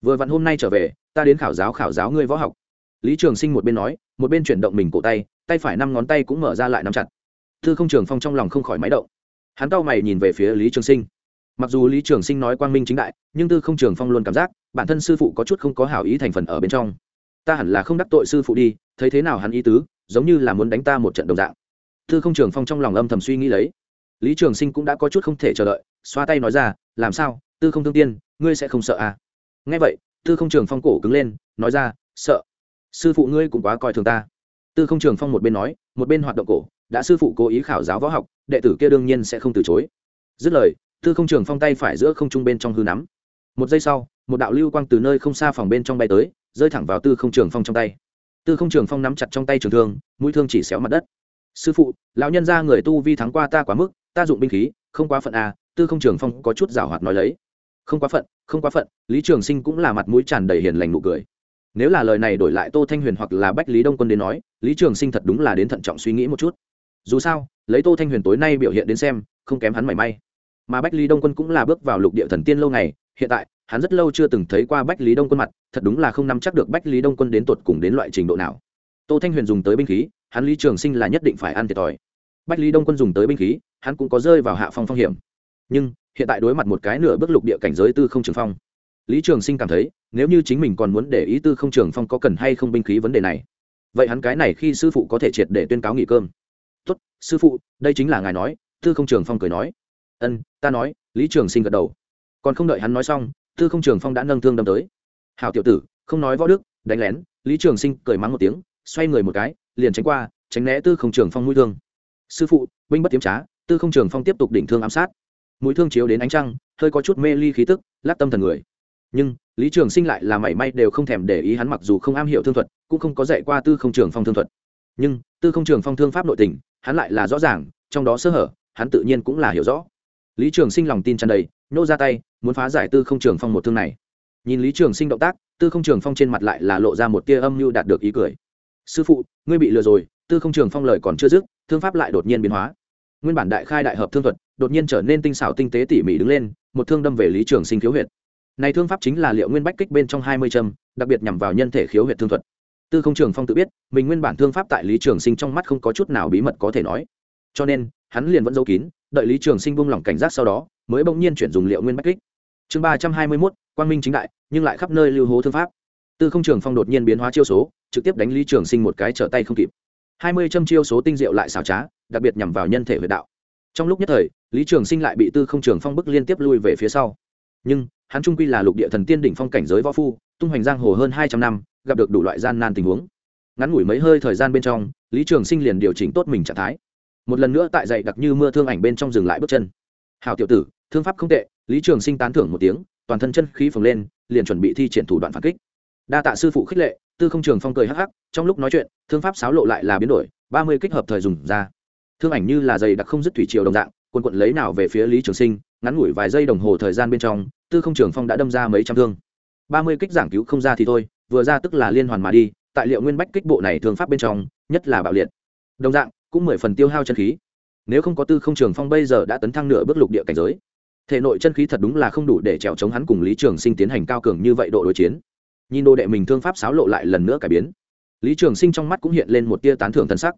Vừa vặn hôm nay trở về, ta đến khảo giáo khảo giáo ngươi võ học. Lý trường sinh một bên nói, một bên chuyển động mình cổ tay tay phải năm ngón tay cũng mở ra lại nắm chặt. Thư không trường phong trong lòng không khỏi máy động. Hắn tao mày nhìn về phía lý trường sinh. Mặc dù lý trường sinh nói quang minh chính đại, nhưng tư không trường phong luôn cảm giác, bản thân sư phụ có chút không có hảo ý thành phần ở bên trong. Ta hẳn là không đắc tội sư phụ đi, thấy thế nào hắn ý tứ, giống như là muốn đánh ta một trận đồng dạng. Tư không trường phong trong lòng âm thầm suy nghĩ lấy lý trường sinh cũng đã có chút không thể chờ đợi, xoa tay nói ra, làm sao? Tư không thương tiên, ngươi sẽ không sợ à? Nghe vậy, tư không trường phong cổ cứng lên, nói ra, sợ. Sư phụ ngươi cũng quá coi thường ta. Tư không trường phong một bên nói, một bên hoạt động cổ, đã sư phụ cố ý khảo giáo võ học, đệ tử kia đương nhiên sẽ không từ chối. Dứt lời, tư không trường phong tay phải giữa không trung bên trong hư nắm. Một giây sau, một đạo lưu quang từ nơi không xa phòng bên trong bay tới, rơi thẳng vào tư không trường phong trong tay. Tư không trường phong nắm chặt trong tay trường thương, mũi thương chỉ xéo mặt đất. Sư phụ, lão nhân ra người tu vi thắng qua ta quá mức ta dụng binh khí, không quá phận à tư không trường phong có chút giảo hoạt nói lấy. Không quá phận, không quá phận, lý trường sinh cũng là mặt mũi tràn đầy hiền lành nụ cười. Nếu là lời này đổi lại tô thanh huyền hoặc là bách lý đông quân đến nói, lý trường sinh thật đúng là đến thận trọng suy nghĩ một chút. Dù sao, lấy tô thanh huyền tối nay biểu hiện đến xem, không kém hắn mảy may. Mà bách lý đông quân cũng là bước vào lục địa thần tiên lâu ngày, hiện tại, hắn rất lâu chưa từng thấy qua bách lý đông quân mặt, thật đúng là không nắm chắc được bách lý đông quân đến tột cùng đến loại trình độ nào. Tô thanh huyền dùng tới binh khí, hắn lý trường sinh là nhất định phải ăn thiệt thòi bách lý đông quân dùng tới binh khí, hắn cũng có rơi vào hạ phong phong hiểm. Nhưng, hiện tại đối mặt một cái nửa bước lục địa cảnh giới tư không trường phong. Lý trường sinh cảm thấy, nếu như chính mình còn muốn để ý tư không trường phong có cần hay không binh khí vấn đề này, vậy hắn cái này khi sư phụ có thể triệt để tuyên cáo nghỉ cơm. Tuất sư phụ, đây chính là ngài nói, tư không trường phong cười nói. Ân, ta nói, lý trường sinh gật đầu. Còn không đợi hắn nói xong, tư không trường phong đã nâng thương đâm tới. Hào tiểu tử, không nói võ đức, đánh lén, lý trường sinh cười mắng một tiếng, xoay người một cái, liền tránh qua, tránh né tư không trường phong mũi thương sư phụ binh bất tiếm trá, tư không trường phong tiếp tục đỉnh thương ám sát. Mũi thương chiếu đến ánh trăng, hơi có chút mê ly khí tức lát tâm thần người. Nhưng, lý trường sinh lại là mảy may đều không thèm để ý hắn mặc dù không am hiểu thương thuật, cũng không có dạy qua tư không trường phong thương thuật. Nhưng, tư không trường phong thương pháp nội tình, hắn lại là rõ ràng, trong đó sơ hở, hắn tự nhiên cũng là hiểu rõ. Lý trường sinh lòng tin tràn đầy nhô ra tay, muốn phá giải tư không trường phong một thương này. Nhìn lý trường sinh động tác, tư không trường phong trên mặt lại là lộ ra một tia âm mưu đạt được ý cười. Sư phụ, ngươi bị lừa rồi, tư không trường phong lời còn chưa dứt thương pháp lại đột nhiên biến hóa. Nguyên bản đại khai đại hợp thương thuật, đột nhiên trở nên tinh xảo tinh tế tỉ mỉ đứng lên, một thương đâm về lý trường sinh khiếu huyệt. Này thương pháp chính là liệu nguyên bách kích bên trong hai mươi châm, đặc biệt nhằm vào nhân thể khiếu huyệt thương thuật. Tư không trường phong tự biết, mình nguyên bản thương pháp tại lý trường sinh trong mắt không có chút nào bí mật có thể nói. Cho nên, hắn liền vẫn giấu kín, đợi lý trường sinh buông lỏng cảnh giác sau đó, mới bỗng nhiên chuyển dùng liệu nguyên bách kích. Chương ba trăm hai mươi mốt, quang minh chính đại, nhưng lại khắp nơi lưu hố thương pháp. Tư không trường phong đột nhiên biến hóa chiêu số, trực tiếp đánh lý trường sinh một cái trở tay không kịp hai mươi châm chiêu số tinh diệu lại xảo trá, đặc biệt nhằm vào nhân thể huyệt đạo. Trong lúc nhất thời, lý trường sinh lại bị tư không trường phong bức liên tiếp lui về phía sau. Nhưng, hắn trung quy là lục địa thần tiên đỉnh phong cảnh giới võ phu, tung hoành giang hồ hơn hai trăm năm, gặp được đủ loại gian nan tình huống. Ngắn ngủi mấy hơi thời gian bên trong, lý trường sinh liền điều chỉnh tốt mình trạng thái. Một lần nữa tại dậy đặc như mưa thương ảnh bên trong dừng lại bước chân. Hào tiểu tử, thương pháp không tệ. Lý trường sinh tán thưởng một tiếng, toàn thân chân khí phồng lên, liền chuẩn bị thi triển thủ đoạn phản kích. Đa tạ sư phụ khích lệ tư không trường phong cười hắc hắc, trong lúc nói chuyện, thương pháp xáo lộ lại là biến đổi, ba mươi kích hợp thời dùng ra. Thương ảnh như là dày đặc không dứt thủy triều đồng dạng, quần quận lấy nào về phía lý trường sinh, ngắn ngủi vài giây đồng hồ thời gian bên trong, tư không trường phong đã đâm ra mấy trăm thương. Ba mươi kích giảng cứu không ra thì thôi, vừa ra tức là liên hoàn mà đi, tại liệu nguyên bách kích bộ này thương pháp bên trong, nhất là bạo liệt. Đồng dạng, cũng mười phần tiêu hao chân khí. Nếu không có tư không trường phong bây giờ đã tấn thăng nửa bước lục địa cảnh giới, thể nội chân khí thật đúng là không đủ để trèo chống hắn cùng lý trường sinh tiến hành cao cường như vậy độ đối chiến nhìn đồ đệ mình thương pháp xáo lộ lại lần nữa cải biến. Lý trường sinh trong mắt cũng hiện lên một tia tán thưởng thân sắc.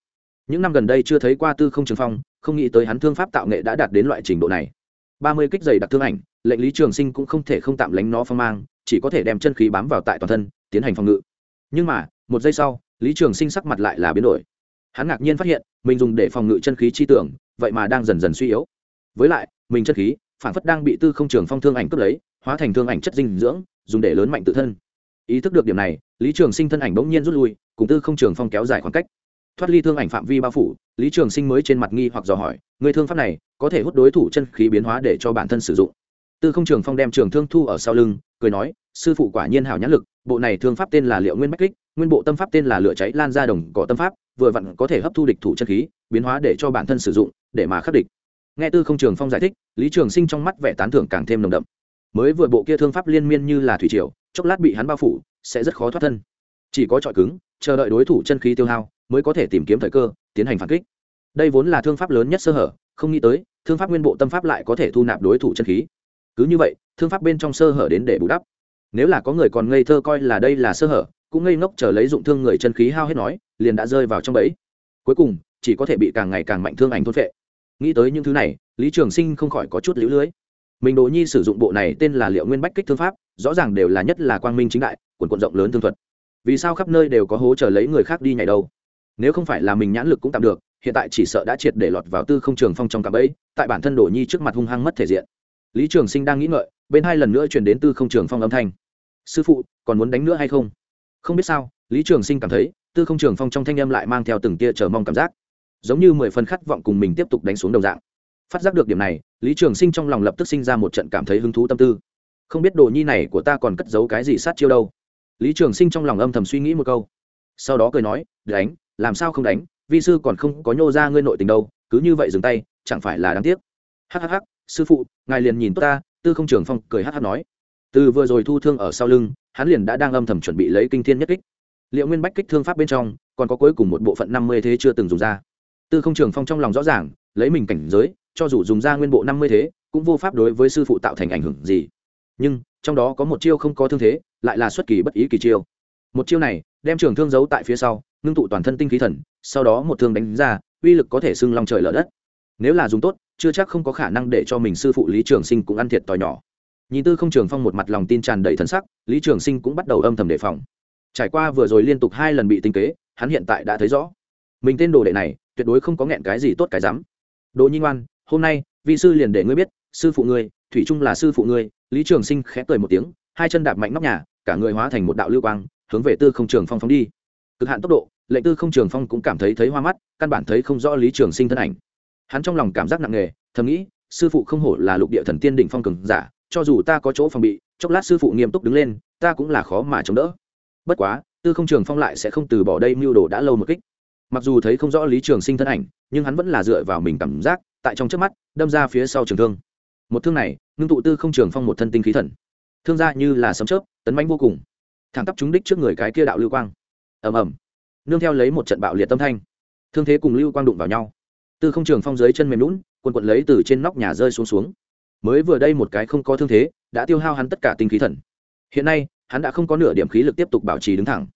Những năm gần đây chưa thấy qua tư không trường phong, không nghĩ tới hắn thương pháp tạo nghệ đã đạt đến loại trình độ này. Ba mươi kích giày đặc thương ảnh, lệnh lý trường sinh cũng không thể không tạm lánh nó phong mang, chỉ có thể đem chân khí bám vào tại toàn thân, tiến hành phòng ngự. Nhưng mà, một giây sau, lý trường sinh sắc mặt lại là biến đổi. Hắn ngạc nhiên phát hiện, mình dùng để phòng ngự chân khí chi tưởng, vậy mà đang dần dần suy yếu. Với lại, mình chân khí, phản phất đang bị tư không trường phong thương ảnh cướp lấy, hóa thành thương ảnh chất dinh dưỡng, dùng để lớn mạnh tự thân ý thức được điểm này, lý trường sinh thân ảnh bỗng nhiên rút lui, cùng tư không trường phong kéo dài khoảng cách. Thoát ly thương ảnh phạm vi bao phủ, lý trường sinh mới trên mặt nghi hoặc dò hỏi, người thương pháp này có thể hút đối thủ chân khí biến hóa để cho bản thân sử dụng. Tư không trường phong đem trường thương thu ở sau lưng, cười nói, sư phụ quả nhiên hảo nhãn lực, bộ này thương pháp tên là liệu nguyên bách kích, nguyên bộ tâm pháp tên là lửa cháy lan ra đồng cỏ tâm pháp, vừa vặn có thể hấp thu địch thủ chân khí, biến hóa để cho bản thân sử dụng, để mà khắc địch. Nghe tư không trường phong giải thích, lý trường sinh trong mắt vẻ tán thưởng càng thêm nồng đậm. Mới vừa bộ kia thương pháp liên miên như là thủy triều chốc lát bị hắn bao phủ, sẽ rất khó thoát thân. Chỉ có trọi cứng, chờ đợi đối thủ chân khí tiêu hao, mới có thể tìm kiếm thời cơ, tiến hành phản kích. Đây vốn là thương pháp lớn nhất sơ hở, không nghĩ tới, thương pháp nguyên bộ tâm pháp lại có thể thu nạp đối thủ chân khí. Cứ như vậy, thương pháp bên trong sơ hở đến để bù đắp. Nếu là có người còn ngây thơ coi là đây là sơ hở, cũng ngây ngốc chờ lấy dụng thương người chân khí hao hết nói, liền đã rơi vào trong bẫy. Cuối cùng, chỉ có thể bị càng ngày càng mạnh thương ảnh thôn phệ. Nghĩ tới những thứ này, lý trường sinh không khỏi có chút lũ lưới mình đồ nhi sử dụng bộ này tên là liệu nguyên bách kích thương pháp, rõ ràng đều là nhất là quang minh chính đại, quần quận rộng lớn thương thuật. Vì sao khắp nơi đều có hố chờ lấy người khác đi nhảy đâu? Nếu không phải là mình nhãn lực cũng tạm được, hiện tại chỉ sợ đã triệt để lọt vào tư không trường phong trong cạm ấy tại bản thân đồ nhi trước mặt hung hăng mất thể diện. Lý trường sinh đang nghĩ ngợi, bên hai lần nữa truyền đến tư không trường phong âm thanh. Sư phụ, còn muốn đánh nữa hay không? Không biết sao. Lý trường sinh cảm thấy, tư không trường phong trong thanh âm lại mang theo từng tia chờ mong cảm giác, giống như mười phần khát vọng cùng mình tiếp tục đánh xuống đồng dạng. Phát giác được điểm này lý trường sinh trong lòng lập tức sinh ra một trận cảm thấy hứng thú tâm tư. Không biết đồ nhi này của ta còn cất giấu cái gì sát chiêu đâu. Lý trường sinh trong lòng âm thầm suy nghĩ một câu. Sau đó cười nói, đánh, làm sao không đánh? Vi sư còn không có nhô ra ngươi nội tình đâu, cứ như vậy dừng tay, chẳng phải là đáng tiếc. Hhh sư phụ, ngài liền nhìn tốt ta. Tư không trường phong cười hh nói. Từ vừa rồi thu thương ở sau lưng, hắn liền đã đang âm thầm chuẩn bị lấy kinh thiên nhất kích. Liệu nguyên bách kích thương pháp bên trong, còn có cuối cùng một bộ phận năm mươi thế chưa từng dùng ra. Tư không trường phong trong lòng rõ ràng, lấy mình cảnh giới cho dù dùng ra nguyên bộ năm mươi thế, cũng vô pháp đối với sư phụ tạo thành ảnh hưởng gì. Nhưng, trong đó có một chiêu không có thương thế, lại là xuất kỳ bất ý kỳ chiêu. Một chiêu này, đem trường thương giấu tại phía sau, ngưng tụ toàn thân tinh khí thần, sau đó một thương đánh ra, uy lực có thể xưng lòng trời lở đất. Nếu là dùng tốt, chưa chắc không có khả năng để cho mình sư phụ lý trường sinh cũng ăn thiệt t nhỏ. Nhìn tư không trường phong một mặt lòng tin tràn đầy thân sắc, lý trường sinh cũng bắt đầu âm thầm đề phòng. Trải qua vừa rồi liên tục hai lần bị tinh kế, hắn hiện tại đã thấy rõ. Mình tên đồ đệ này, tuyệt đối không có nghẹn cái gì tốt cái dám đồ nhi ngoan hôm nay, vị sư liền để ngươi biết, sư phụ ngươi, thủy trung là sư phụ ngươi. Lý trường sinh khẽ cười một tiếng, hai chân đạp mạnh nóc nhà, cả người hóa thành một đạo lưu quang, hướng về tư không trường phong phóng đi. Cực hạn tốc độ, lệnh tư không trường phong cũng cảm thấy thấy hoa mắt, căn bản thấy không rõ lý trường sinh thân ảnh. Hắn trong lòng cảm giác nặng nề, thầm nghĩ, sư phụ không hổ là lục địa thần tiên đỉnh phong cường giả, cho dù ta có chỗ phòng bị, chốc lát sư phụ nghiêm túc đứng lên, ta cũng là khó mà chống đỡ. Bất quá, tư không trường phong lại sẽ không từ bỏ đây mưu đồ đã lâu một kích. Mặc dù thấy không rõ lý trường sinh thân ảnh, nhưng hắn vẫn là dựa vào mình cảm giác tại trong trước mắt, đâm ra phía sau trường thương. Một thương này, ngưng tụ tư không trường phong một thân tinh khí thần. Thương ra như là sấm chớp, tấn bánh vô cùng. Thẳng tắp trúng đích trước người cái kia đạo lưu quang. Ầm ầm. Nương theo lấy một trận bạo liệt tâm thanh. Thương thế cùng lưu quang đụng vào nhau. Tư không trường phong dưới chân mềm lún quần quận lấy từ trên nóc nhà rơi xuống xuống. Mới vừa đây một cái không có thương thế, đã tiêu hao hắn tất cả tinh khí thần. Hiện nay, hắn đã không có nửa điểm khí lực tiếp tục bảo trì đứng thẳng.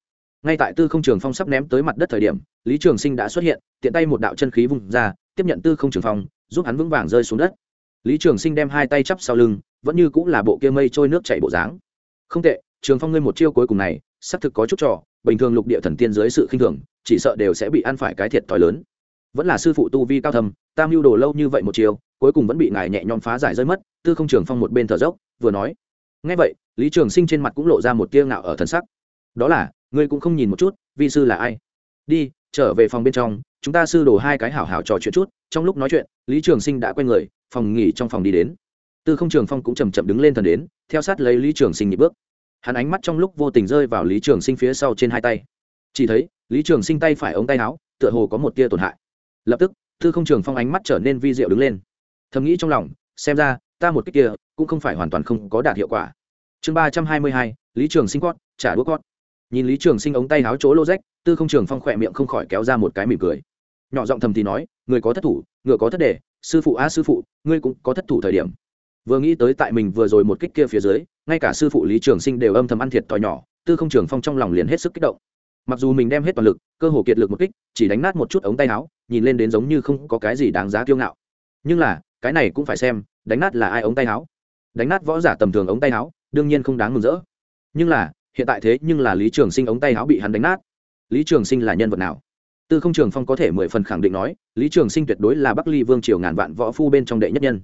Ngay tại tư không trường phong sắp ném tới mặt đất thời điểm, lý trường sinh đã xuất hiện, tiện tay một đạo chân khí vùng ra, tiếp nhận tư không trường phong giúp hắn vững vàng rơi xuống đất. Lý trường sinh đem hai tay chắp sau lưng, vẫn như cũng là bộ kia mây trôi nước chảy bộ dáng. Không tệ, trường phong ngươi một chiêu cuối cùng này, xác thực có chút trò, bình thường lục địa thần tiên dưới sự khinh thường, chỉ sợ đều sẽ bị ăn phải cái thiệt thòi lớn. Vẫn là sư phụ tu vi cao thầm tam mưu đồ lâu như vậy một chiều cuối cùng vẫn bị ngài nhẹ nhõm phá giải rơi mất, tư không trường phong một bên thở dốc, vừa nói. Ngay vậy, lý trường sinh trên mặt cũng lộ ra một tia ngạo ở thần sắc. Đó là, ngươi cũng không nhìn một chút, vi sư là ai? Đi trở về phòng bên trong, chúng ta sư đổ hai cái hảo hảo trò chuyện chút, trong lúc nói chuyện, lý trường sinh đã quay người, phòng nghỉ trong phòng đi đến. Tư không trường phong cũng chầm chậm đứng lên thần đến, theo sát lấy lý trường sinh nhị bước. Hắn ánh mắt trong lúc vô tình rơi vào lý trường sinh phía sau trên hai tay. Chỉ thấy, lý trường sinh tay phải ống tay áo, tựa hồ có một tia tổn hại. Lập tức, tư không trường phong ánh mắt trở nên vi diệu đứng lên. Thầm nghĩ trong lòng, xem ra, ta một cách kia, cũng không phải hoàn toàn không có đạt hiệu quả. Chương ba trăm hai mươi hai, lý trường sinh cót trả đũa cót nhìn lý trường sinh ống tay háo chỗ lô rách tư không trường phong khỏe miệng không khỏi kéo ra một cái mỉm cười. Nhỏ giọng thầm thì nói, người có thất thủ, ngựa có thất đề, sư phụ a sư phụ, ngươi cũng có thất thủ thời điểm. Vừa nghĩ tới tại mình vừa rồi một kích kia phía dưới, ngay cả sư phụ lý trường sinh đều âm thầm ăn thiệt t nhỏ, tư không trường phong trong lòng liền hết sức kích động. Mặc dù mình đem hết toàn lực, cơ hồ kiệt lực một kích, chỉ đánh nát một chút ống tay áo, nhìn lên đến giống như không có cái gì đáng giá kiêu ngạo. Nhưng là, cái này cũng phải xem, đánh nát là ai ống tay áo. Đánh nát võ giả tầm thường ống tay áo, đương nhiên không đáng mừng rỡ. Nhưng là hiện tại thế nhưng là lý trường sinh ống tay áo bị hắn đánh nát. Lý trường sinh là nhân vật nào? Tư không trường phong có thể mười phần khẳng định nói, lý trường sinh tuyệt đối là bắc ly vương triều ngàn vạn võ phu bên trong đệ nhất nhân.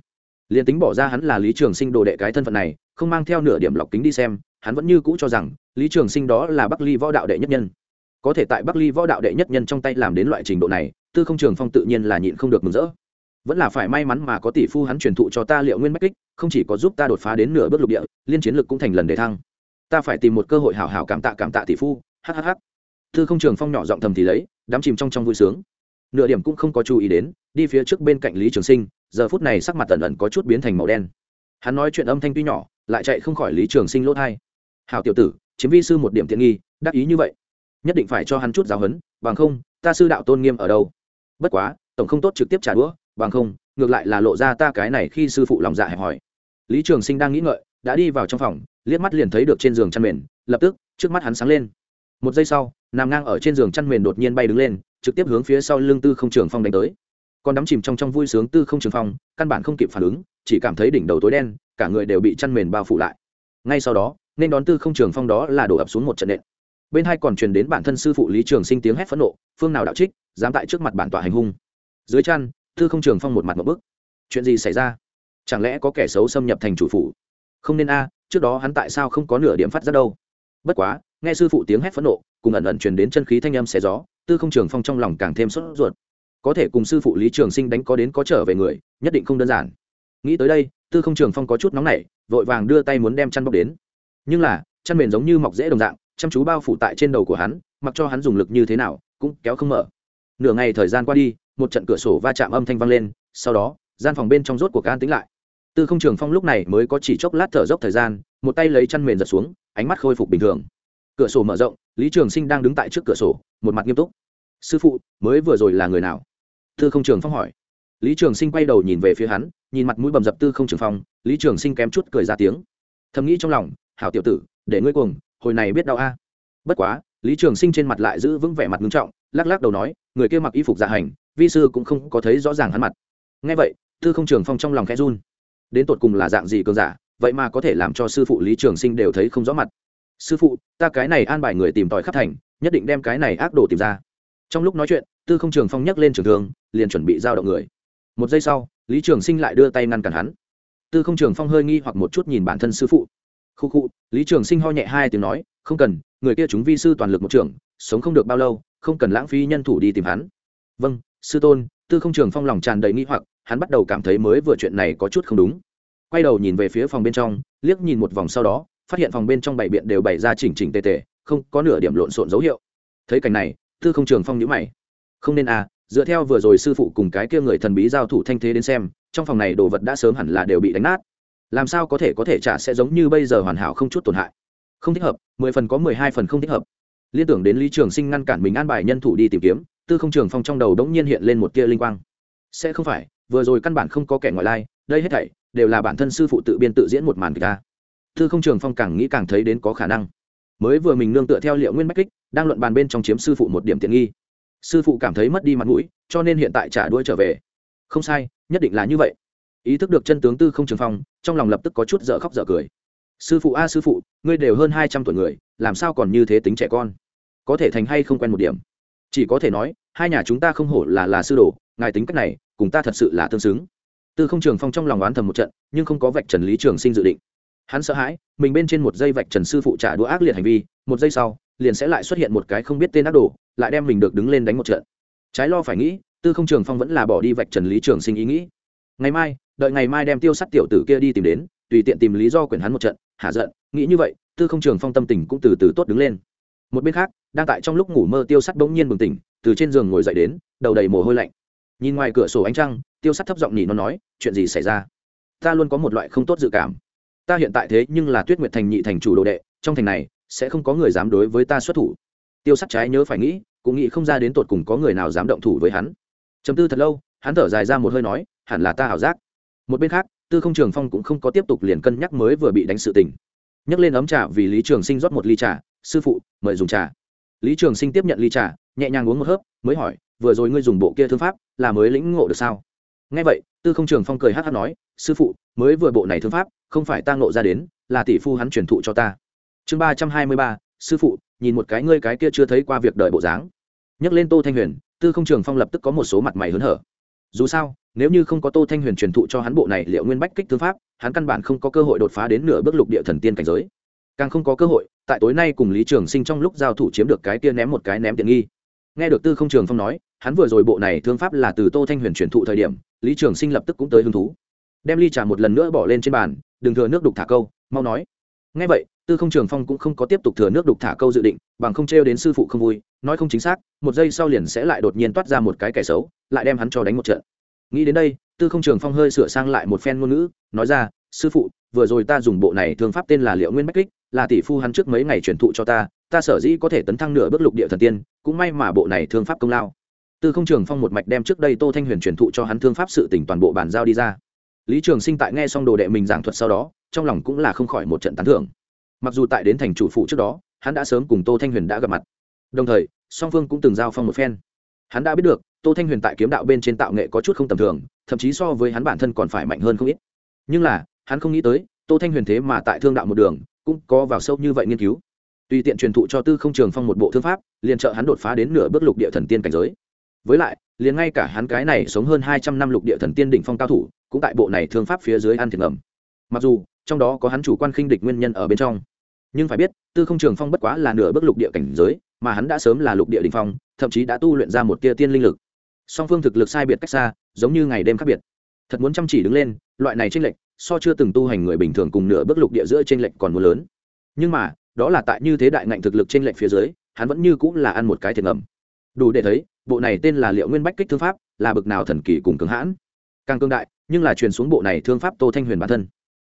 Liền tính bỏ ra hắn là lý trường sinh đồ đệ cái thân phận này, không mang theo nửa điểm lọc kính đi xem, hắn vẫn như cũ cho rằng, lý trường sinh đó là bắc ly võ đạo đệ nhất nhân. Có thể tại bắc ly võ đạo đệ nhất nhân trong tay làm đến loại trình độ này, tư không trường phong tự nhiên là nhịn không được mừng rỡ. Vẫn là phải may mắn mà có tỷ phu hắn truyền thụ cho ta liệu nguyên mách kích, không chỉ có giúp ta đột phá đến nửa bước lục địa, liên chiến lực cũng thành lần để thăng ta phải tìm một cơ hội hảo hảo cảm tạ cảm tạ tỷ phu hhh thư không trường phong nhỏ giọng thầm thì lấy, đám chìm trong trong vui sướng. Nửa điểm cũng không có chú ý đến, đi phía trước bên cạnh lý trường sinh, giờ phút này sắc mặt tần ẩn có chút biến thành màu đen. Hắn nói chuyện âm thanh tuy nhỏ, lại chạy không khỏi lý trường sinh lỗ thai. Hào tiểu tử, chiếm vi sư một điểm tiện nghi, đắc ý như vậy, nhất định phải cho hắn chút giáo huấn, bằng không, ta sư đạo tôn nghiêm ở đâu? Bất quá, tổng không tốt trực tiếp trả đũa, bằng không, ngược lại là lộ ra ta cái này khi sư phụ lòng dạ hẹp hỏi lý trường sinh đang nghĩ ngợi đã đi vào trong phòng, liếc mắt liền thấy được trên giường chăn mền, lập tức, trước mắt hắn sáng lên. Một giây sau, nằm ngang ở trên giường chăn mền đột nhiên bay đứng lên, trực tiếp hướng phía sau lưng tư không trường phong đánh tới. Còn đắm chìm trong trong vui sướng tư không trường phong, căn bản không kịp phản ứng, chỉ cảm thấy đỉnh đầu tối đen, cả người đều bị chăn mền bao phủ lại. Ngay sau đó, nên đón tư không trường phong đó là đổ ập xuống một trận nện. Bên hai còn truyền đến bản thân sư phụ lý trường sinh tiếng hét phẫn nộ, phương nào đạo trích, dám tại trước mặt bản tọa hành hung. Dưới chăn, tư không trường phong một mặt một bức. Chuyện gì xảy ra? Chẳng lẽ có kẻ xấu xâm nhập thành chủ phủ? Không nên a, trước đó hắn tại sao không có nửa điểm phát ra đâu? Bất quá, nghe sư phụ tiếng hét phẫn nộ, cùng ẩn ẩn truyền đến chân khí thanh âm xé gió, tư không trường phong trong lòng càng thêm sốt ruột. Có thể cùng sư phụ lý trường sinh đánh có đến có trở về người, nhất định không đơn giản. Nghĩ tới đây, tư không trường phong có chút nóng nảy, vội vàng đưa tay muốn đem chăn bóc đến. Nhưng là, chăn mền giống như mọc dễ đồng dạng, chăm chú bao phủ tại trên đầu của hắn, mặc cho hắn dùng lực như thế nào, cũng kéo không mở. Nửa ngày thời gian qua đi, một trận cửa sổ va chạm âm thanh vang lên, sau đó, gian phòng bên trong rốt của an tính lại tư không trường phong lúc này mới có chỉ chốc lát thở dốc thời gian, một tay lấy chăn mền giật xuống, ánh mắt khôi phục bình thường. Cửa sổ mở rộng, lý trường sinh đang đứng tại trước cửa sổ, một mặt nghiêm túc. Sư phụ, mới vừa rồi là người nào? Tư không trường phong hỏi. Lý trường sinh quay đầu nhìn về phía hắn, nhìn mặt mũi bầm dập tư không trường phong, lý trường sinh kém chút cười ra tiếng. Thầm nghĩ trong lòng, hảo tiểu tử, để ngươi cuồng, hồi này biết đau a. Bất quá, lý trường sinh trên mặt lại giữ vững vẻ mặt nghiêm trọng, lắc lắc đầu nói, người kia mặc y phục dạ hành, vi sư cũng không có thấy rõ ràng hắn mặt. Nghe vậy, tư không trường phong trong lòng khẽ run đến tột cùng là dạng gì cường giả, vậy mà có thể làm cho sư phụ lý trường sinh đều thấy không rõ mặt. Sư phụ, ta cái này an bài người tìm tòi khắp thành, nhất định đem cái này ác đồ tìm ra. Trong lúc nói chuyện, tư không trường phong nhắc lên trường thương, liền chuẩn bị giao động người. Một giây sau, lý trường sinh lại đưa tay ngăn cản hắn. Tư không trường phong hơi nghi hoặc một chút nhìn bản thân sư phụ. Khu khu, lý trường sinh ho nhẹ hai tiếng nói, không cần, người kia chúng vi sư toàn lực một trường, sống không được bao lâu, không cần lãng phí nhân thủ đi tìm hắn. Vâng sư tôn. Tư không trường phong lòng tràn đầy nghi hoặc hắn bắt đầu cảm thấy mới vừa chuyện này có chút không đúng. Quay đầu nhìn về phía phòng bên trong, liếc nhìn một vòng sau đó, phát hiện phòng bên trong bảy biện đều bày ra chỉnh chỉnh tề tề, không có nửa điểm lộn xộn dấu hiệu. Thấy cảnh này, tư không trường phong nhữ mày. Không nên à dựa theo vừa rồi sư phụ cùng cái kia người thần bí giao thủ thanh thế đến xem, trong phòng này đồ vật đã sớm hẳn là đều bị đánh nát. Làm sao có thể có thể trả sẽ giống như bây giờ hoàn hảo không chút tổn hại? Không thích hợp, mười phần có mười hai phần không thích hợp. Liên tưởng đến lý trường sinh ngăn cản mình an bài nhân thủ đi tìm kiếm, tư không trường phong trong đầu đống nhiên hiện lên một tia linh quang. Sẽ không phải vừa rồi căn bản không có kẻ ngoại lai, đây hết thảy đều là bản thân sư phụ tự biên tự diễn một màn kịch ta thư không trường phong càng nghĩ càng thấy đến có khả năng. Mới vừa mình nương tựa theo liệu nguyên bách kích, đang luận bàn bên trong chiếm sư phụ một điểm tiện nghi. Sư phụ cảm thấy mất đi mặt mũi, cho nên hiện tại trả đuôi trở về. Không sai, nhất định là như vậy. Ý thức được chân tướng tư không trường phong, trong lòng lập tức có chút dở khóc dở cười. Sư phụ a, sư phụ, ngươi đều hơn hai trăm tuổi người, làm sao còn như thế tính trẻ con? Có thể thành hay không quen một điểm? Chỉ có thể nói, hai nhà chúng ta không hổ là là sư đồ ngài tính cách này, cùng ta thật sự là tương xứng. Tư không trường phong trong lòng oán thầm một trận, nhưng không có vạch trần lý trường sinh dự định. Hắn sợ hãi, mình bên trên một dây vạch trần sư phụ trả đũa ác liệt hành vi, một giây sau, liền sẽ lại xuất hiện một cái không biết tên ác đồ, lại đem mình được đứng lên đánh một trận. Trái lo phải nghĩ, tư không trường phong vẫn là bỏ đi vạch trần lý trường sinh ý nghĩ. Ngày mai, đợi ngày mai đem tiêu sắt tiểu tử kia đi tìm đến, tùy tiện tìm lý do quyển hắn một trận hạ giận, nghĩ như vậy, tư không trường phong tâm tình cũng từ từ tốt đứng lên. Một bên khác, đang tại trong lúc ngủ mơ tiêu sắt bỗng nhiên bừng tỉnh, từ trên giường ngồi dậy đến, đầu đầy mồ hôi lạnh nhìn ngoài cửa sổ ánh trăng, tiêu sắt thấp giọng nhỉ nó nói, chuyện gì xảy ra? Ta luôn có một loại không tốt dự cảm. Ta hiện tại thế nhưng là tuyết nguyệt thành nhị thành chủ đồ đệ, trong thành này sẽ không có người dám đối với ta xuất thủ. Tiêu sắt trái nhớ phải nghĩ, cũng nghĩ không ra đến tột cùng có người nào dám động thủ với hắn. Chấm tư thật lâu, hắn thở dài ra một hơi nói, hẳn là ta ảo giác. Một bên khác, tư không trường phong cũng không có tiếp tục liền cân nhắc mới vừa bị đánh sự tình. Nhấc lên ấm trà vì lý trường sinh rót một ly trà, sư phụ, mời dùng trà. Lý trường sinh tiếp nhận ly trà, nhẹ nhàng uống một hớp, mới hỏi vừa rồi ngươi dùng bộ kia thương pháp, là mới lĩnh ngộ được sao? Ngay vậy, tư không trường phong cười hát hát nói, sư phụ, mới vừa bộ này thương pháp, không phải ta ngộ ra đến, là tỷ phu hắn truyền thụ cho ta. Chương ba trăm hai mươi ba, sư phụ, nhìn một cái ngươi cái kia chưa thấy qua việc đợi bộ dáng. Nhắc lên tô thanh huyền, tư không trường phong lập tức có một số mặt mày hớn hở. Dù sao, nếu như không có tô thanh huyền truyền thụ cho hắn bộ này liệu nguyên bách kích thương pháp, hắn căn bản không có cơ hội đột phá đến nửa bước lục địa thần tiên cảnh giới. Càng không có cơ hội, tại tối nay cùng lý trường sinh trong lúc giao thủ chiếm được cái kia ném một cái ném tiện nghi. Nghe được tư không trường phong nói hắn vừa rồi bộ này thương pháp là từ tô thanh huyền truyền thụ thời điểm, lý trường sinh lập tức cũng tới hứng thú. Đem ly trà một lần nữa bỏ lên trên bàn, đừng thừa nước đục thả câu, mau nói. Ngay vậy, tư không trường phong cũng không có tiếp tục thừa nước đục thả câu dự định, bằng không trêu đến sư phụ không vui, nói không chính xác, một giây sau liền sẽ lại đột nhiên toát ra một cái kẻ xấu, lại đem hắn cho đánh một trận. Nghĩ đến đây, tư không trường phong hơi sửa sang lại một phen ngôn ngữ, nói ra, sư phụ, vừa rồi ta dùng bộ này thương pháp tên là liệu nguyên bách kích, là tỷ phu hắn trước mấy ngày truyền thụ cho ta ta sở dĩ có thể tấn thăng nửa bước lục địa thần tiên, cũng may mà bộ này thương pháp công lao tư không trường phong một mạch đem trước đây tô thanh huyền truyền thụ cho hắn thương pháp sự tỉnh toàn bộ bản giao đi ra. Lý trường sinh tại nghe xong đồ đệ mình giảng thuật sau đó, trong lòng cũng là không khỏi một trận tán thưởng. Mặc dù tại đến thành chủ phụ trước đó, hắn đã sớm cùng tô thanh huyền đã gặp mặt. Đồng thời, song phương cũng từng giao phong một phen. Hắn đã biết được, tô thanh huyền tại kiếm đạo bên trên tạo nghệ có chút không tầm thường, thậm chí so với hắn bản thân còn phải mạnh hơn không ít. Nhưng là, hắn không nghĩ tới, tô thanh huyền thế mà tại thương đạo một đường, cũng có vào sâu như vậy nghiên cứu. Tùy tiện truyền thụ cho tư không trường phong một bộ thương pháp, liền trợ hắn đột phá đến nửa bước lục địa thần tiên cảnh giới với lại, liền ngay cả hắn cái này sống hơn hai trăm năm lục địa thần tiên đỉnh phong cao thủ, cũng tại bộ này thương pháp phía dưới ăn thiệt ngầm. Mặc dù, trong đó có hắn chủ quan khinh địch nguyên nhân ở bên trong. Nhưng phải biết, tư không trường phong bất quá là nửa bước lục địa cảnh giới, mà hắn đã sớm là lục địa đình phong, thậm chí đã tu luyện ra một tia tiên linh lực. Song phương thực lực sai biệt cách xa, giống như ngày đêm khác biệt. Thật muốn chăm chỉ đứng lên, loại này tranh lệch, so chưa từng tu hành người bình thường cùng nửa bước lục địa giữa tranh lệch còn muốn lớn. Nhưng mà, đó là tại như thế đại ngạnh thực lực tranh lệch phía dưới, hắn vẫn như cũng là ăn một cái thiệt ngầm. Đủ để thấy bộ này tên là liệu nguyên bách kích thương pháp, là bực nào thần kỳ cùng cứng hãn. Càng cương đại, nhưng là truyền xuống bộ này thương pháp tô thanh huyền bản thân.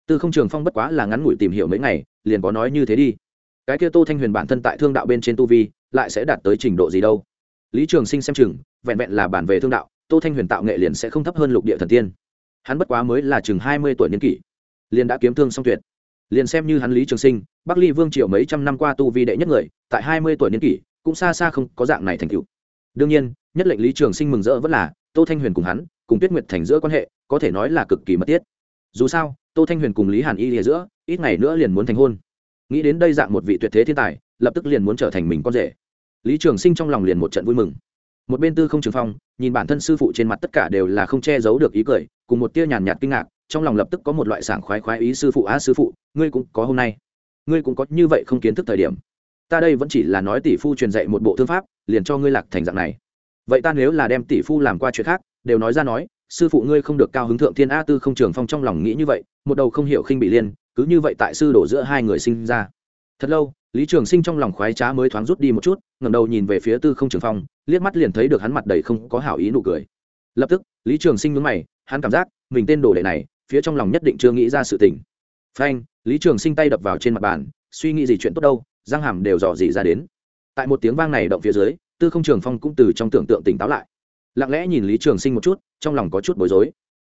Tư không trường phong bất quá là ngắn ngủi tìm hiểu mấy ngày, liền có nói như thế đi. Cái kia tô thanh huyền bản thân tại thương đạo bên trên tu vi, lại sẽ đạt tới trình độ gì đâu? Lý trường sinh xem chừng, vẹn vẹn là bản về thương đạo, tô thanh huyền tạo nghệ liền sẽ không thấp hơn lục địa thần tiên. Hắn bất quá mới là chừng hai mươi tuổi niên kỷ, liền đã kiếm thương song tuyệt. Liền xem như hắn lý trường sinh, bắc ly vương triều mấy trăm năm qua tu vi đệ nhất người, tại hai mươi tuổi niên kỷ, cũng xa xa không có dạng này thành tựu đương nhiên, nhất lệnh lý trường sinh mừng rỡ vẫn là, tô thanh huyền cùng hắn, cùng tuyết nguyệt thành giữa quan hệ, có thể nói là cực kỳ mật thiết. Dù sao, tô thanh huyền cùng lý hàn y ở giữa, ít ngày nữa liền muốn thành hôn. Nghĩ đến đây dạng một vị tuyệt thế thiên tài, lập tức liền muốn trở thành mình con rể. Lý trường sinh trong lòng liền một trận vui mừng. Một bên tư không trường phong, nhìn bản thân sư phụ trên mặt tất cả đều là không che giấu được ý cười, cùng một tia nhàn nhạt kinh ngạc, trong lòng lập tức có một loại sảng khoái khoái ý sư phụ á sư phụ, ngươi cũng có hôm nay. Ngươi cũng có như vậy không kiến thức thời điểm. Ta đây vẫn chỉ là nói tỷ phu truyền dạy một bộ thương pháp liền cho ngươi lạc thành dạng này. Vậy ta nếu là đem tỷ phu làm qua chuyện khác, đều nói ra nói, sư phụ ngươi không được cao hứng thượng thiên a tư không trường phong trong lòng nghĩ như vậy, một đầu không hiểu khinh bị liên, cứ như vậy tại sư đổ giữa hai người sinh ra. Thật lâu, lý trường sinh trong lòng khoái trá mới thoáng rút đi một chút ngầm đầu nhìn về phía tư không trường phong, liếc mắt liền thấy được hắn mặt đầy không có hảo ý nụ cười. Lập tức, lý trường sinh nhớ mày, hắn cảm giác, mình tên đồ đệ này, phía trong lòng nhất định chưa nghĩ ra sự tình. Phanh, lý trường sinh tay đập vào trên mặt bàn, suy nghĩ gì chuyện tốt đâu, răng hàm đều dò dỉ ra đến tại một tiếng vang này động phía dưới, tư không trường phong cũng từ trong tưởng tượng tỉnh táo lại. Lặng lẽ nhìn lý trường sinh một chút, trong lòng có chút bối rối.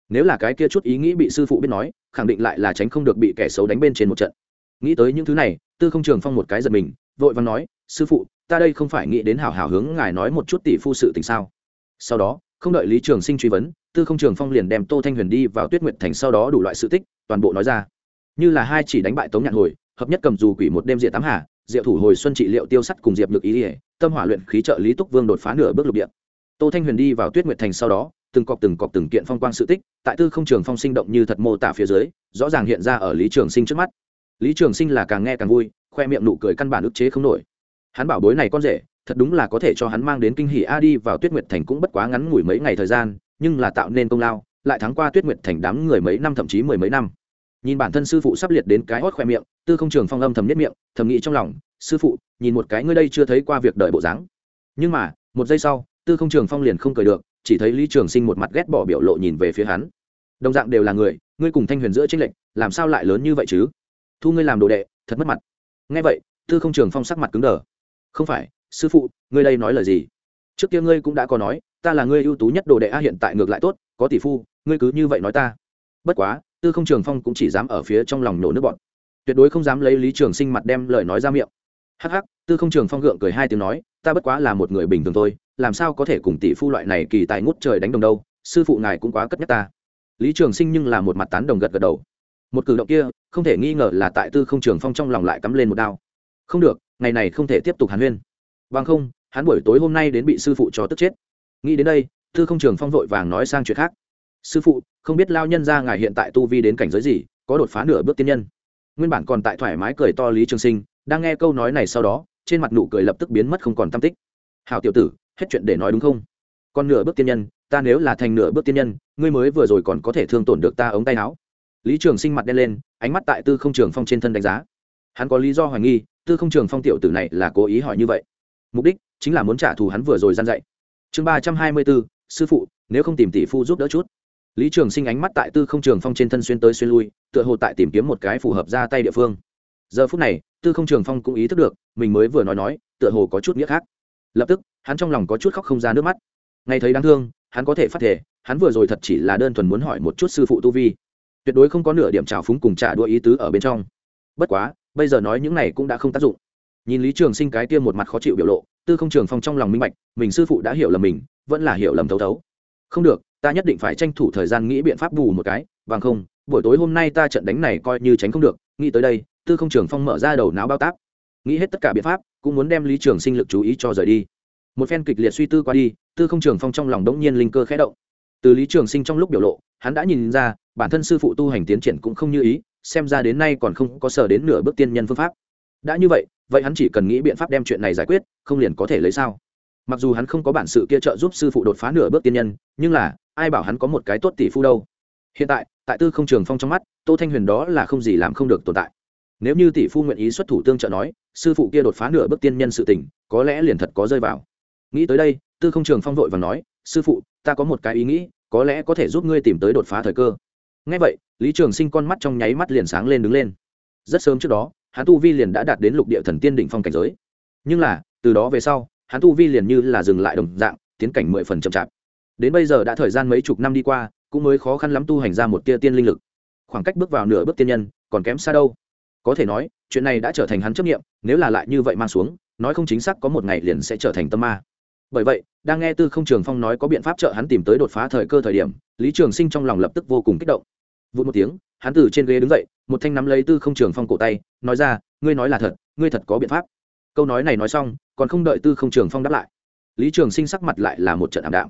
Nếu là cái kia chút ý nghĩ bị sư phụ biết nói, khẳng định lại là tránh không được bị kẻ xấu đánh bên trên một trận. Nghĩ tới những thứ này, tư không trường phong một cái giật mình, vội vàng nói, sư phụ, ta đây không phải nghĩ đến hảo hảo hướng ngài nói một chút tỷ phu sự tình sao? Sau đó, không đợi lý trường sinh truy vấn, tư không trường phong liền đem tô thanh huyền đi vào tuyết nguyệt thành sau đó đủ loại sự tích, toàn bộ nói ra. Như là hai chỉ đánh bại tống nhạn hồi, hợp nhất cầm dù quỷ một đêm diệt tám hà diệu thủ hồi xuân trị liệu tiêu sắt cùng diệp được ý ỉa tâm hỏa luyện khí trợ lý túc vương đột phá nửa bước lục địa. Tô thanh huyền đi vào tuyết nguyệt thành sau đó, từng cọc từng cọc từng kiện phong quang sự tích, tại tư không trường phong sinh động như thật mô tả phía dưới, rõ ràng hiện ra ở lý trường sinh trước mắt. Lý trường sinh là càng nghe càng vui, khoe miệng nụ cười căn bản ức chế không nổi. Hắn bảo bối này con rể, thật đúng là có thể cho hắn mang đến kinh hỷ a đi vào tuyết nguyệt thành cũng bất quá ngắn ngủi mấy ngày thời gian, nhưng là tạo nên công lao, lại thắng qua tuyết nguyệt thành đám người mấy năm thậm chí mười mấy năm nhìn bản thân sư phụ sắp liệt đến cái hót khoe miệng, tư không trường phong âm thầm nhất miệng, thầm nghĩ trong lòng, sư phụ, nhìn một cái ngươi đây chưa thấy qua việc đợi bộ dáng. Nhưng mà, một giây sau, tư không trường phong liền không cười được, chỉ thấy lý trường sinh một mặt ghét bỏ biểu lộ nhìn về phía hắn. Đồng dạng đều là người, ngươi cùng thanh huyền giữa tranh lệnh làm sao lại lớn như vậy chứ? Thu ngươi làm đồ đệ, thật mất mặt. Nghe vậy, tư không trường phong sắc mặt cứng đờ. Không phải, sư phụ, ngươi đây nói lời gì? Trước kia ngươi cũng đã có nói, ta là ngươi ưu tú nhất đồ đệ a, hiện tại ngược lại tốt, có tỷ phu, ngươi cứ như vậy nói ta. Bất quá tư không trường phong cũng chỉ dám ở phía trong lòng nổ nước bọn tuyệt đối không dám lấy lý trường sinh mặt đem lời nói ra miệng. Hắc hắc, tư không trường phong gượng cười hai tiếng nói, ta bất quá là một người bình thường thôi, làm sao có thể cùng tỷ phu loại này kỳ tài ngút trời đánh đồng đâu, sư phụ ngài cũng quá cất nhắc ta. Lý trường sinh nhưng là một mặt tán đồng gật gật đầu. Một cử động kia, không thể nghi ngờ là tại tư không trường phong trong lòng lại cắm lên một đao. Không được, ngày này không thể tiếp tục hàn huyên. Vâng không, hắn buổi tối hôm nay đến bị sư phụ cho tức chết. Nghĩ đến đây, tư không trường phong vội vàng nói sang chuyện khác sư phụ, không biết lao nhân ra ngài hiện tại tu vi đến cảnh giới gì, có đột phá nửa bước tiên nhân? Nguyên bản còn tại thoải mái cười to lý trường sinh, đang nghe câu nói này sau đó, trên mặt nụ cười lập tức biến mất không còn tam tích. Hào tiểu tử, hết chuyện để nói đúng không? Còn nửa bước tiên nhân, ta nếu là thành nửa bước tiên nhân, ngươi mới vừa rồi còn có thể thương tổn được ta ống tay áo. Lý trường sinh mặt đen lên, ánh mắt tại tư không trường phong trên thân đánh giá. Hắn có lý do hoài nghi, tư không trường phong tiểu tử này là cố ý hỏi như vậy. Mục đích chính là muốn trả thù hắn vừa rồi gian dạy. Chương ba trăm hai mươi bốn, sư phụ, nếu không tìm tỷ phu giúp đỡ chút lý trường sinh ánh mắt tại tư không trường phong trên thân xuyên tới xuyên lui, tựa hồ tại tìm kiếm một cái phù hợp ra tay địa phương. Giờ phút này, tư không trường phong cũng ý thức được, mình mới vừa nói nói, tựa hồ có chút nghĩa khác. Lập tức, hắn trong lòng có chút khóc không ra nước mắt. Ngay thấy đáng thương, hắn có thể phát thể, hắn vừa rồi thật chỉ là đơn thuần muốn hỏi một chút sư phụ tu vi. Tuyệt đối không có nửa điểm trào phúng cùng trả đua ý tứ ở bên trong. Bất quá, bây giờ nói những này cũng đã không tác dụng. Nhìn lý trường sinh cái tiêm một mặt khó chịu biểu lộ, tư không trường phong trong lòng minh bạch, mình sư phụ đã hiểu lầm mình, vẫn là hiểu lầm thấu thấu. Không được ta nhất định phải tranh thủ thời gian nghĩ biện pháp bù một cái, bằng không, buổi tối hôm nay ta trận đánh này coi như tránh không được, nghĩ tới đây, tư không trường phong mở ra đầu não bao tác. Nghĩ hết tất cả biện pháp, cũng muốn đem lý trường sinh lực chú ý cho rời đi. Một phen kịch liệt suy tư qua đi, tư không trường phong trong lòng đống nhiên linh cơ khẽ động. Từ lý trường sinh trong lúc biểu lộ, hắn đã nhìn ra, bản thân sư phụ tu hành tiến triển cũng không như ý, xem ra đến nay còn không có sở đến nửa bước tiên nhân phương pháp. Đã như vậy vậy hắn chỉ cần nghĩ biện pháp đem chuyện này giải quyết, không liền có thể lấy sao? Mặc dù hắn không có bản sự kia trợ giúp sư phụ đột phá nửa bước tiên nhân, nhưng là ai bảo hắn có một cái tốt tỷ phu đâu. Hiện tại tại tư không trường phong trong mắt, tô thanh huyền đó là không gì làm không được tồn tại. Nếu như tỷ phu nguyện ý xuất thủ tương trợ nói, sư phụ kia đột phá nửa bước tiên nhân sự tình, có lẽ liền thật có rơi vào. Nghĩ tới đây, tư không trường phong vội và nói, sư phụ, ta có một cái ý nghĩ, có lẽ có thể giúp ngươi tìm tới đột phá thời cơ. Ngay vậy, lý trường sinh con mắt trong nháy mắt liền sáng lên đứng lên. Rất sớm trước đó, hắn tu vi liền đã đạt đến lục địa thần tiên đỉnh phong cảnh giới. Nhưng là, từ đó về sau, hắn tu vi liền như là dừng lại đồng dạng, tiến cảnh mười phần chậm chạp đến bây giờ đã thời gian mấy chục năm đi qua, cũng mới khó khăn lắm tu hành ra một tia tiên linh lực. Khoảng cách bước vào nửa bước tiên nhân, còn kém xa đâu. Có thể nói, chuyện này đã trở thành hắn chấp nghiệm nếu là lại như vậy mang xuống, nói không chính xác có một ngày liền sẽ trở thành tâm ma. Bởi vậy, đang nghe tư không trường phong nói có biện pháp trợ hắn tìm tới đột phá thời cơ thời điểm, lý trường sinh trong lòng lập tức vô cùng kích động. Vụt một tiếng, hắn từ trên ghế đứng dậy, một thanh nắm lấy tư không trường phong cổ tay, nói ra, ngươi nói là thật, ngươi thật có biện pháp. Câu nói này nói xong, còn không đợi tư không trường phong đáp lại. Lý trường sinh sắc mặt lại là một trận ảm đạm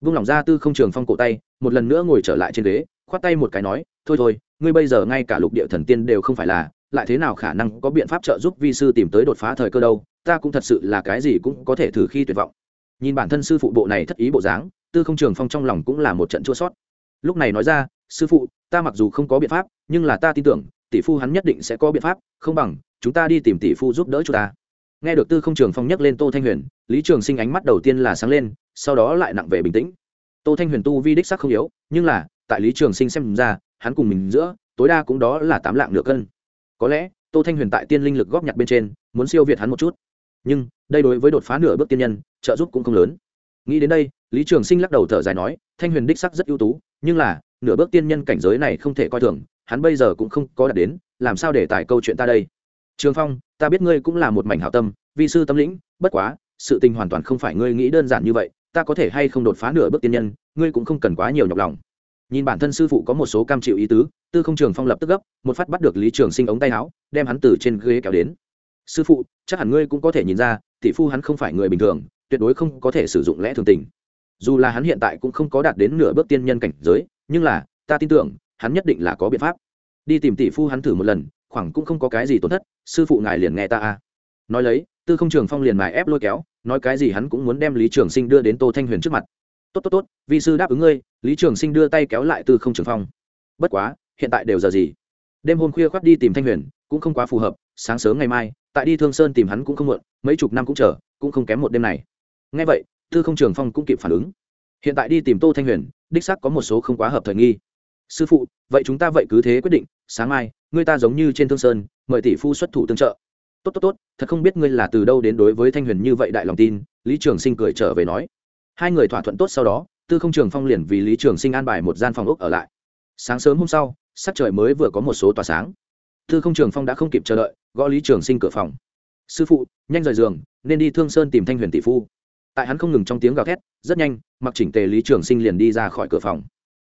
vung lòng ra tư không trường phong cổ tay, một lần nữa ngồi trở lại trên ghế, khoát tay một cái nói, thôi thôi, ngươi bây giờ ngay cả lục địa thần tiên đều không phải là, lại thế nào khả năng có biện pháp trợ giúp vi sư tìm tới đột phá thời cơ đâu, ta cũng thật sự là cái gì cũng có thể thử khi tuyệt vọng. Nhìn bản thân sư phụ bộ này thất ý bộ dáng, tư không trường phong trong lòng cũng là một trận chua sót. Lúc này nói ra, sư phụ, ta mặc dù không có biện pháp, nhưng là ta tin tưởng, tỷ phu hắn nhất định sẽ có biện pháp, không bằng, chúng ta đi tìm tỷ phu giúp đỡ chúng ta. Nghe được tư không trường phong nhắc lên tô thanh huyền, lý trường sinh ánh mắt đầu tiên là sáng lên sau đó lại nặng về bình tĩnh. Tô thanh huyền tu vi đích sắc không yếu, nhưng là, tại lý trường sinh xem ra, hắn cùng mình giữa, tối đa cũng đó là tám lạng nửa cân. Có lẽ, tô thanh huyền tại tiên linh lực góp nhặt bên trên, muốn siêu việt hắn một chút. Nhưng, đây đối với đột phá nửa bước tiên nhân, trợ giúp cũng không lớn. Nghĩ đến đây, lý trường sinh lắc đầu thở dài nói, thanh huyền đích sắc rất ưu tú, nhưng là, nửa bước tiên nhân cảnh giới này không thể coi thường, hắn bây giờ cũng không có đạt đến, làm sao để tải câu chuyện ta đây? Trường phong, ta biết ngươi cũng là một mảnh hảo tâm, vi sư tâm lĩnh, bất quá, sự tình hoàn toàn không phải ngươi nghĩ đơn giản như vậy ta có thể hay không đột phá nửa bước tiên nhân, ngươi cũng không cần quá nhiều nhọc lòng. Nhìn bản thân sư phụ có một số cam chịu ý tứ, tư không trường phong lập tức gấp, một phát bắt được lý trường sinh ống tay áo, đem hắn từ trên ghế kéo đến. Sư phụ, chắc hẳn ngươi cũng có thể nhìn ra, tỷ phu hắn không phải người bình thường, tuyệt đối không có thể sử dụng lẽ thường tình. Dù là hắn hiện tại cũng không có đạt đến nửa bước tiên nhân cảnh giới, nhưng là, ta tin tưởng, hắn nhất định là có biện pháp. Đi tìm tỷ phu hắn thử một lần, khoảng cũng không có cái gì tổn thất, sư phụ ngài liền nghe ta a. Nói lấy tư không trường phong liền mài ép lôi kéo, nói cái gì hắn cũng muốn đem lý trường sinh đưa đến tô thanh huyền trước mặt. Tốt tốt tốt, vi sư đáp ứng ngươi. Lý trường sinh đưa tay kéo lại tư không trường phong. Bất quá, hiện tại đều giờ gì? Đêm hôm khuya khoác đi tìm thanh huyền, cũng không quá phù hợp, sáng sớm ngày mai, tại đi thương sơn tìm hắn cũng không muộn, mấy chục năm cũng chờ, cũng không kém một đêm này. Ngay vậy, tư không trường phong cũng kịp phản ứng. Hiện tại đi tìm tô thanh huyền, đích xác có một số không quá hợp thời nghi. Sư phụ, vậy chúng ta vậy cứ thế quyết định, sáng mai người ta giống như trên thương sơn, mời tỷ phu xuất thủ tương trợ. Tốt tốt tốt thật không biết ngươi là từ đâu đến đối với thanh huyền như vậy đại lòng tin, lý trường sinh cười trở về nói. Hai người thỏa thuận tốt sau đó, tư không trường phong liền vì lý trường sinh an bài một gian phòng ốc ở lại. Sáng sớm hôm sau, sắc trời mới vừa có một số tỏa sáng. Tư không trường phong đã không kịp chờ đợi, gõ lý trường sinh cửa phòng. Sư phụ, nhanh rời giường, nên đi thương sơn tìm thanh huyền tỷ phu. Tại hắn không ngừng trong tiếng gào thét, rất nhanh mặc chỉnh tề lý trường sinh liền đi ra khỏi cửa phòng.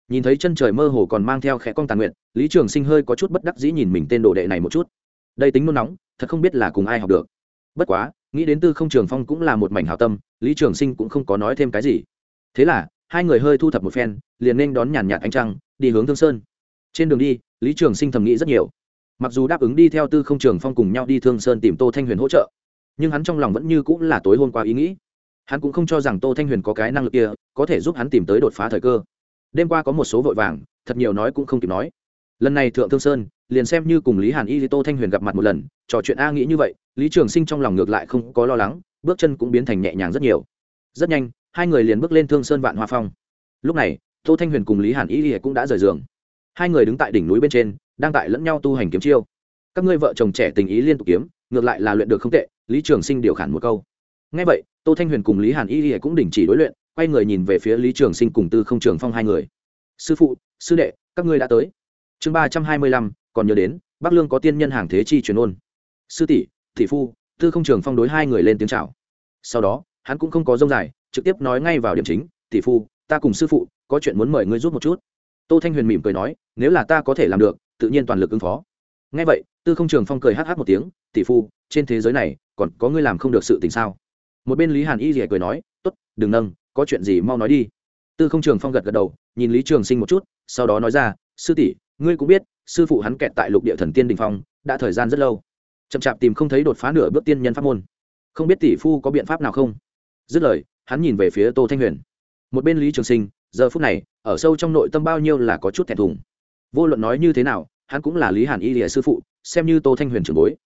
Nhìn thấy chân trời mơ hồ còn mang theo khẽ con tàn nguyện, lý trường sinh hơi có chút bất đắc dĩ nhìn mình tên đồ đệ này một chút đây tính nôn nóng, thật không biết là cùng ai học được. Bất quá, nghĩ đến tư không trường phong cũng là một mảnh hào tâm, lý trường sinh cũng không có nói thêm cái gì. Thế là, hai người hơi thu thập một phen, liền nên đón nhàn nhạt ánh trăng, đi hướng thương sơn. Trên đường đi, lý trường sinh thầm nghĩ rất nhiều. Mặc dù đáp ứng đi theo tư không trường phong cùng nhau đi thương sơn tìm tô thanh huyền hỗ trợ, nhưng hắn trong lòng vẫn như cũng là tối hôm qua ý nghĩ. Hắn cũng không cho rằng tô thanh huyền có cái năng lực kia, có thể giúp hắn tìm tới đột phá thời cơ. Đêm qua có một số vội vàng, thật nhiều nói cũng không kịp nói. Lần này thượng thương sơn liền xem như cùng lý hàn y tô thanh huyền gặp mặt một lần, trò chuyện a nghĩ như vậy, lý trường sinh trong lòng ngược lại không có lo lắng, bước chân cũng biến thành nhẹ nhàng rất nhiều. Rất nhanh, hai người liền bước lên thương sơn vạn hoa phong. Lúc này, tô thanh huyền cùng lý hàn y cũng đã rời giường. Hai người đứng tại đỉnh núi bên trên, đang tại lẫn nhau tu hành kiếm chiêu. Các ngươi vợ chồng trẻ tình ý liên tục kiếm, ngược lại là luyện được không tệ, lý trường sinh điều khản một câu. Ngay vậy, tô thanh huyền cùng lý hàn y cũng đình chỉ đối luyện, quay người nhìn về phía lý trường sinh cùng tư không trường phong hai người. Sư phụ, sư đệ, các ngươi đã tới. Chương ba trăm hai mươi lăm còn nhớ đến, bắc lương có tiên nhân hàng thế chi truyền ôn. Sư tỷ thị phu, tư không trường phong đối hai người lên tiếng c h à o sau đó, hắn cũng không có dông dài, trực tiếp nói ngay vào điểm chính, tỷ phu, ta cùng sư phụ, có chuyện muốn mời ngươi rút một chút. Tô thanh huyền mỉm cười nói, nếu là ta có thể làm được, tự nhiên toàn lực ứng phó. Ngay vậy, tư không trường phong cười hh một tiếng, tỷ phu, trên thế giới này, còn có ngươi làm không được sự tình sao? Một bên lý hàn y rỉa cười nói t ố t đừng nâng, có chuyện gì mau nói đi. Tư không trường phong gật gật đầu, nhìn lý trường sinh một chút, sau đó nói ra, sư tỷ ngươi cũng biết, sư phụ hắn kẹt tại lục địa thần tiên đình phong, đã thời gian rất lâu. Chậm chạp tìm không thấy đột phá nửa bước tiên nhân pháp môn. Không biết tỷ phu có biện pháp nào không? Dứt lời, hắn nhìn về phía tô thanh huyền. Một bên lý trường sinh, giờ phút này, ở sâu trong nội tâm bao nhiêu là có chút thẹn thùng. Vô luận nói như thế nào, hắn cũng là lý hàn y lìa sư phụ, xem như tô thanh huyền trưởng bối.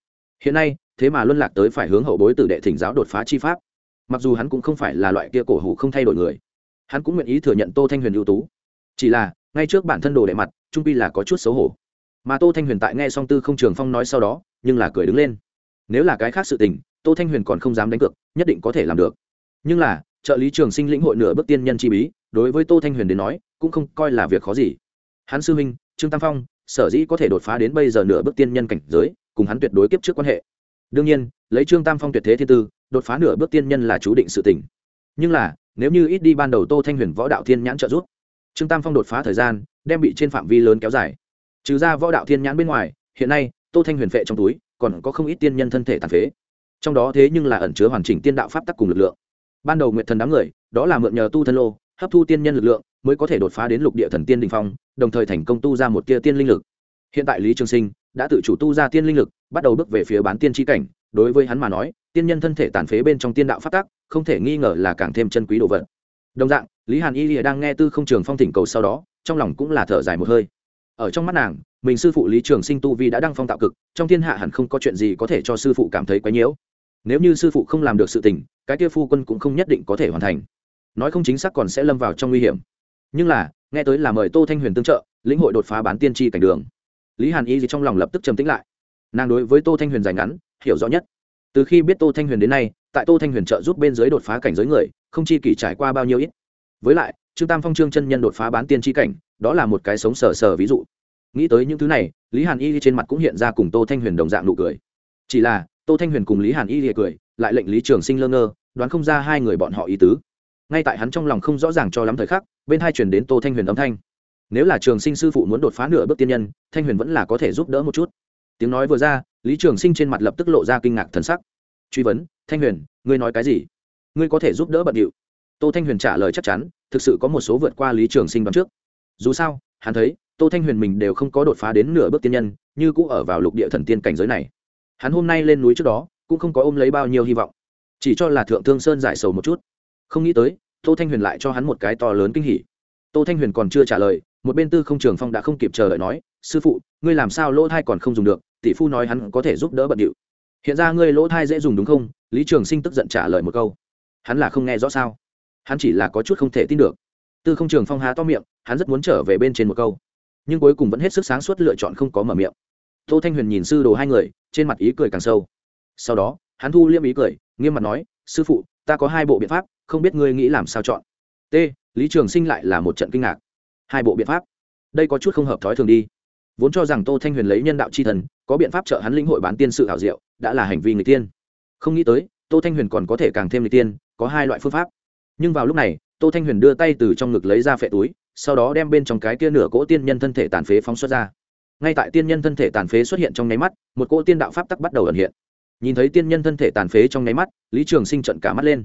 Hiện nay, thế mà luân lạc tới phải hướng hậu bối từ đệ thỉnh giáo đột phá chi pháp. Mặc dù hắn cũng không phải là loại kia cổ hủ không thay đổi người, hắn cũng nguyện ý thừa nhận tô thanh huyền ưu tú. Chỉ là, ngay trước bản thân đồ đệ mặt trung pi là có chút xấu hổ. Mà tô thanh huyền tại nghe song tư không trường phong nói sau đó, nhưng là cười đứng lên. Nếu là cái khác sự tình, tô thanh huyền còn không dám đánh cược, nhất định có thể làm được. Nhưng là, trợ lý trường sinh lĩnh hội nửa bước tiên nhân chi bí, đối với tô thanh huyền đến nói, cũng không coi là việc khó gì. Hắn sư huynh, trương tam phong, sở dĩ có thể đột phá đến bây giờ nửa bước tiên nhân cảnh giới, cùng hắn tuyệt đối kiếp trước quan hệ. Đương nhiên, lấy trương tam phong tuyệt thế thiên tư, đột phá nửa bước tiên nhân là chú định sự tỉnh nhưng là, nếu như ít đi ban đầu tô thanh huyền võ đạo thiên nhãn trợ giúp, trương tam phong đột phá thời gian đem bị trên phạm vi lớn kéo dài. Trừ ra võ đạo thiên nhãn bên ngoài, hiện nay, tô thanh huyền phệ trong túi, còn có không ít tiên nhân thân thể tàn phế. Trong đó thế nhưng là ẩn chứa hoàn chỉnh tiên đạo pháp tắc cùng lực lượng. Ban đầu nguyện thần đám người, đó là mượn nhờ tu thân lô, hấp thu tiên nhân lực lượng, mới có thể đột phá đến lục địa thần tiên đình phong, đồng thời thành công tu ra một kia tiên linh lực. Hiện tại lý trường sinh đã tự chủ tu ra tiên linh lực, bắt đầu bước về phía bán tiên tri cảnh. Đối với hắn mà nói, tiên nhân thân thể tàn phế bên trong tiên đạo phát tác không thể nghi ngờ là càng thêm chân quý đồ vật. Đồng dạng, lý hàn y lìa đang nghe tư không trường phong thỉnh cầu sau đó trong lòng cũng là thở dài một hơi. Ở trong mắt nàng, mình sư phụ lý trường sinh tu vi đã đăng phong tạo cực, trong thiên hạ hẳn không có chuyện gì có thể cho sư phụ cảm thấy quấy nhiễu. Nếu như sư phụ không làm được sự tình, cái kia phu quân cũng không nhất định có thể hoàn thành. Nói không chính xác còn sẽ lâm vào trong nguy hiểm. Nhưng là, nghe tới là mời tô thanh huyền tương trợ, lĩnh hội đột phá bán tiên tri cảnh đường. Lý hàn y gì trong lòng lập tức trầm tĩnh lại. Nàng đối với tô thanh huyền dài ngắn, hiểu rõ nhất. Từ khi biết tô thanh huyền đến nay, tại tô thanh huyền trợ giúp bên dưới đột phá cảnh giới người, không chi kỷ trải qua bao nhiêu ít. Với lại trương tam phong trương chân nhân đột phá bán tiên tri cảnh, đó là một cái sống sờ sờ ví dụ. Nghĩ tới những thứ này, lý hàn y trên mặt cũng hiện ra cùng tô thanh huyền đồng dạng nụ cười. Chỉ là, tô thanh huyền cùng lý hàn y lìa cười, lại lệnh lý trường sinh lơ ngơ, đoán không ra hai người bọn họ ý tứ. Ngay tại hắn trong lòng không rõ ràng cho lắm thời khắc, bên hai chuyển đến tô thanh huyền âm thanh. Nếu là trường sinh sư phụ muốn đột phá nửa bước tiên nhân, thanh huyền vẫn là có thể giúp đỡ một chút. Tiếng nói vừa ra, lý trường sinh trên mặt lập tức lộ ra kinh ngạc thần sắc. Truy vấn, thanh huyền, ngươi nói cái gì? Ngươi có thể giúp đỡ bận điệu tô thanh huyền trả lời chắc chắn, thực sự có một số vượt qua lý trường sinh đoán trước. Dù sao, hắn thấy, tô thanh huyền mình đều không có đột phá đến nửa bước tiên nhân, như cũng ở vào lục địa thần tiên cảnh giới này. Hắn hôm nay lên núi trước đó, cũng không có ôm lấy bao nhiêu hy vọng, chỉ cho là thượng thương sơn giải sầu một chút. Không nghĩ tới, tô thanh huyền lại cho hắn một cái to lớn kinh hỉ. Tô thanh huyền còn chưa trả lời, một bên tư không trường phong đã không kịp chờ đợi nói, sư phụ, ngươi làm sao lỗ thai còn không dùng được, tỷ phu nói hắn có thể giúp đỡ bận điệu. Hiện ra ngươi lỗ thai dễ dùng đúng không? Lý trường sinh tức giận trả lời một câu. Hắn là không nghe rõ sao? Hắn chỉ là có chút không thể tin được. Tư không trường phong há to miệng, hắn rất muốn trở về bên trên một câu. Nhưng cuối cùng vẫn hết sức sáng suốt lựa chọn không có mở miệng. Tô thanh huyền nhìn sư đồ hai người, trên mặt ý cười càng sâu. Sau đó, hắn thu liêm ý cười, nghiêm mặt nói, sư phụ, ta có hai bộ biện pháp, không biết ngươi nghĩ làm sao chọn. T, lý trường sinh lại là một trận kinh ngạc. Hai bộ biện pháp? Đây có chút không hợp thói thường đi. Vốn cho rằng tô thanh huyền lấy nhân đạo c h i thần, có biện pháp trợ hắn lĩnh hội bán tiên sự hảo diệu, đã là hành vi người tiên. Không nghĩ tới, tô thanh huyền còn có thể càng thêm người tiên, có hai loại phương pháp nhưng vào lúc này, tô thanh huyền đưa tay từ trong ngực lấy ra phệ túi, sau đó đem bên trong cái kia nửa cỗ tiên nhân thân thể tàn phế phóng xuất ra. Ngay tại tiên nhân thân thể tàn phế xuất hiện trong nháy mắt, một cỗ tiên đạo pháp tắc bắt đầu ẩn hiện. Nhìn thấy tiên nhân thân thể tàn phế trong nháy mắt, lý trường sinh trận cả mắt lên.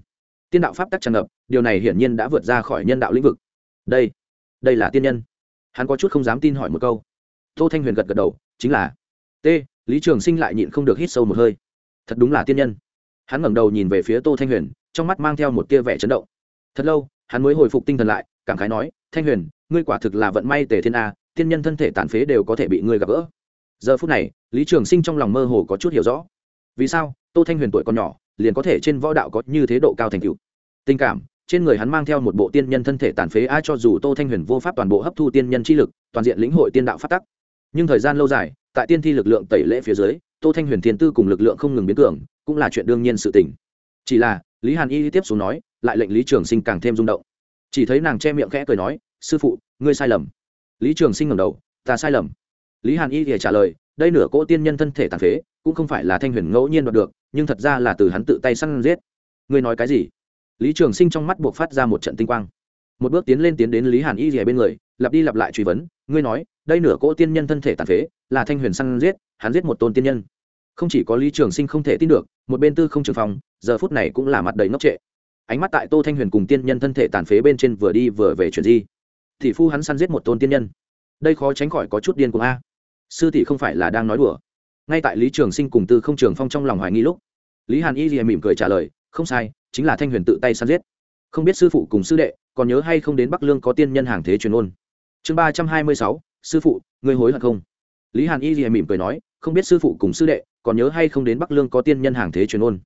Tiên đạo pháp tắc tràn ngập, điều này hiển nhiên đã vượt ra khỏi nhân đạo lĩnh vực. Đây đây là tiên nhân. Hắn có chút không dám tin hỏi một câu. Tô thanh huyền gật gật đầu, chính là. T, lý trường sinh lại nhịn không được hít sâu một hơi. Thật đúng là tiên nhân. Hắn ngẩng đầu nhìn về phía tô thanh huyền, trong mắt mang theo một tia vẻ chấn động thật lâu hắn mới hồi phục tinh thần lại cảm khái nói thanh huyền ngươi quả thực là vận may tề thiên a tiên nhân thân thể tàn phế đều có thể bị ngươi gặp gỡ. Giờ phút này lý trường sinh trong lòng mơ hồ có chút hiểu rõ. Vì sao tô thanh huyền tuổi còn nhỏ liền có thể trên võ đạo có như thế độ cao thành cựu tình cảm trên người hắn mang theo một bộ tiên nhân thân thể tàn phế ai cho dù tô thanh huyền vô pháp toàn bộ hấp thu tiên nhân chi lực toàn diện lĩnh hội tiên đạo phát tắc. Nhưng thời gian lâu dài tại tiên thi lực lượng tẩy lễ phía dưới tô thanh huyền thiên tư cùng lực lượng không ngừng biến tưởng, cũng là chuyện đương nhiên sự tình. Chỉ là lý hàn y tiếp xuống nói lại lệnh lý trường sinh càng thêm rung động. Chỉ thấy nàng che miệng khẽ cười nói, sư phụ, ngươi sai lầm. Lý trường sinh ngẩng đầu, ta sai lầm. Lý hàn y thì trả lời, đây nửa cỗ tiên nhân thân thể tàn phế, cũng không phải là thanh huyền ngẫu nhiên đoạt được, nhưng thật ra là từ hắn tự tay săn giết. Ngươi nói cái gì? Lý trường sinh trong mắt buộc phát ra một trận tinh quang. Một bước tiến lên tiến đến lý hàn y rìa bên người, lặp đi lặp lại truy vấn, ngươi nói, đây nửa cỗ tiên nhân thân thể tàn phế, là thanh huyền săn giết, hắn giết một tôn tiên nhân. Không chỉ có lý trường sinh không thể tin được, một bên tư không trường phòng, giờ phút này cũng là mặt đầy ngốc trệ ánh mắt tại tô thanh huyền cùng tiên nhân thân thể tàn phế bên trên vừa đi vừa về chuyện gì thì phu hắn săn giết một tôn tiên nhân. Đây khó tránh khỏi có chút điên cuồng a. Sư tỷ không phải là đang nói đùa. Ngay tại lý trường sinh cùng tư không trường phong trong lòng hoài nghi lúc, lý hàn y lìa mỉm cười trả lời, không sai, chính là thanh huyền tự tay săn giết. Không biết sư phụ cùng sư đệ còn nhớ hay không đến bắc lương có tiên nhân hàng thế truyền ôn. Chương ba trăm hai mươi sáu, sư phụ, ngươi hối hận không? Lý hàn y gì mỉm cười nói, không biết sư phụ cùng sư đệ còn nhớ hay không đến bắc lương có tiên nhân hàng thế truyền ôn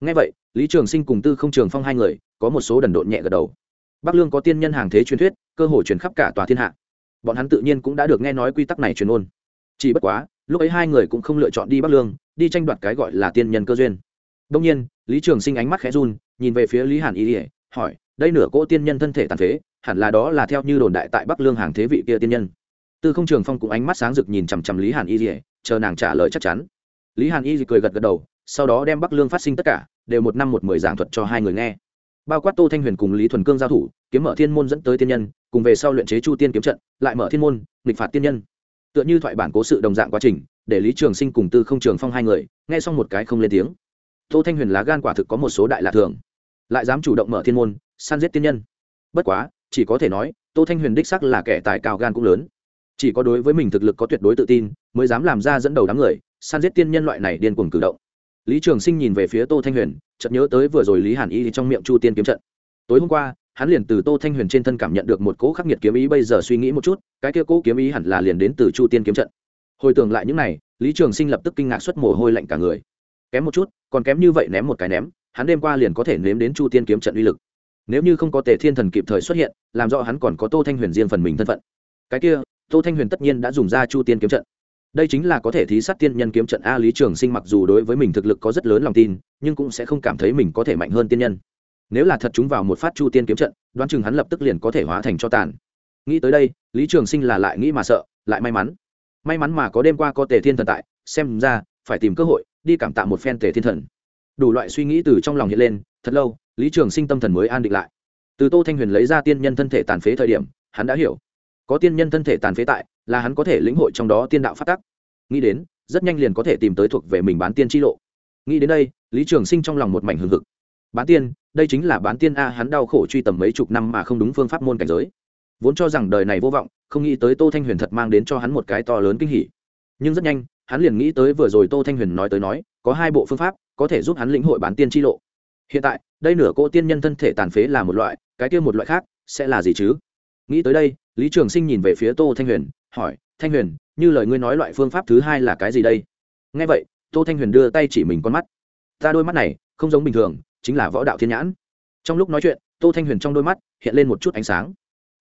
ngay vậy, lý trường sinh cùng tư không trường phong hai người, có một số đần độn nhẹ gật đầu. Bắc lương có tiên nhân hàng thế truyền thuyết, cơ hội truyền khắp cả tòa thiên hạ. Bọn hắn tự nhiên cũng đã được nghe nói quy tắc này truyền ôn. Chỉ bất quá, lúc ấy hai người cũng không lựa chọn đi bắc lương, đi tranh đoạt cái gọi là tiên nhân cơ duyên. Đông nhiên, lý trường sinh ánh mắt khẽ run, nhìn về phía lý hàn y ỉa hỏi, đây nửa cỗ tiên nhân thân thể tàn phế, hẳn là đó là theo như đồn đại tại bắc lương hàng thế vị kia tiên nhân? Tư không trường phong cũng ánh mắt sáng rực nhìn chằm chằm lý hàn y ỉa chờ nàng trả lời chắc chắn. Lý hàn y cười gật gật đầu sau đó đem bắc lương phát sinh tất cả, đều một năm một mười giảng thuật cho hai người nghe. Bao quát tô thanh huyền cùng lý thuần cương giao thủ, kiếm mở thiên môn dẫn tới tiên nhân, cùng về sau luyện chế chu tiên kiếm trận, lại mở thiên môn, nghịch phạt tiên nhân. Tựa như thoại bản cố sự đồng dạng quá trình, để lý trường sinh cùng tư không trường phong hai người, nghe xong một cái không lên tiếng. Tô thanh huyền lá gan quả thực có một số đại lạ thường, lại dám chủ động mở thiên môn, săn giết tiên nhân. Bất quá, chỉ có thể nói, tô thanh huyền đích sắc là kẻ tài cao gan cũng lớn. Chỉ có đối với mình thực lực có tuyệt đối tự tin, mới dám làm ra dẫn đầu đám người, săn giết tiên nhân loại này điên cuồng cử động lý trường sinh nhìn về phía tô thanh huyền, chợt nhớ tới vừa rồi lý hàn y trong miệng chu tiên kiếm trận. Tối hôm qua, hắn liền từ tô thanh huyền trên thân cảm nhận được một cỗ khắc nghiệt kiếm ý, bây giờ suy nghĩ một chút, cái kia cỗ kiếm ý hẳn là liền đến từ chu tiên kiếm trận. Hồi tưởng lại những này, lý trường sinh lập tức kinh ngạc xuất mồ hôi lạnh cả người. Kém một chút, còn kém như vậy ném một cái ném, hắn đêm qua liền có thể nếm đến chu tiên kiếm trận uy lực. Nếu như không có tề thiên thần kịp thời xuất hiện, làm rõ hắn còn có tô thanh huyền riêng phần mình thân phận. Cái kia, tô thanh huyền tất nhiên đã dùng ra chu tiên kiếm trận đây chính là có thể thí sát tiên nhân kiếm trận a lý trường sinh mặc dù đối với mình thực lực có rất lớn lòng tin, nhưng cũng sẽ không cảm thấy mình có thể mạnh hơn tiên nhân. Nếu là thật chúng vào một phát chu tiên kiếm trận, đoán chừng hắn lập tức liền có thể hóa thành cho tàn. Nghĩ tới đây, lý trường sinh là lại nghĩ mà sợ, lại may mắn. May mắn mà có đêm qua có tề thiên thần tại, xem ra, phải tìm cơ hội, đi cảm tạ một phen tề thiên thần. Đủ loại suy nghĩ từ trong lòng hiện lên, thật lâu, lý trường sinh tâm thần mới an định lại. Từ tô thanh huyền lấy ra tiên nhân thân thể tàn phế thời điểm, hắn đã hiểu. Có tiên nhân thân thể tàn phế tại là hắn có thể lĩnh hội trong đó tiên đạo phát tắc. Nghĩ đến, rất nhanh liền có thể tìm tới thuộc về mình bán tiên tri lộ. Nghĩ đến đây, lý trường sinh trong lòng một mảnh hừng hực. Bán tiên, đây chính là bán tiên a, hắn đau khổ truy tầm mấy chục năm mà không đúng phương pháp môn cảnh giới. Vốn cho rằng đời này vô vọng, không nghĩ tới tô thanh huyền thật mang đến cho hắn một cái to lớn kinh hỉ. Nhưng rất nhanh, hắn liền nghĩ tới vừa rồi tô thanh huyền nói tới nói, có hai bộ phương pháp có thể giúp hắn lĩnh hội bán tiên tri lộ. Hiện tại, đây nửa cô tiên nhân thân thể tàn phế là một loại, cái kia một loại khác sẽ là gì chứ? Nghĩ tới đây, lý trường sinh nhìn về phía tô thanh huyền hỏi, thanh huyền, như lời ngươi nói loại phương pháp thứ hai là cái gì đây? Nghe vậy, tô thanh huyền đưa tay chỉ mình con mắt. Ta đôi mắt này không giống bình thường, chính là võ đạo thiên nhãn. Trong lúc nói chuyện, tô thanh huyền trong đôi mắt hiện lên một chút ánh sáng.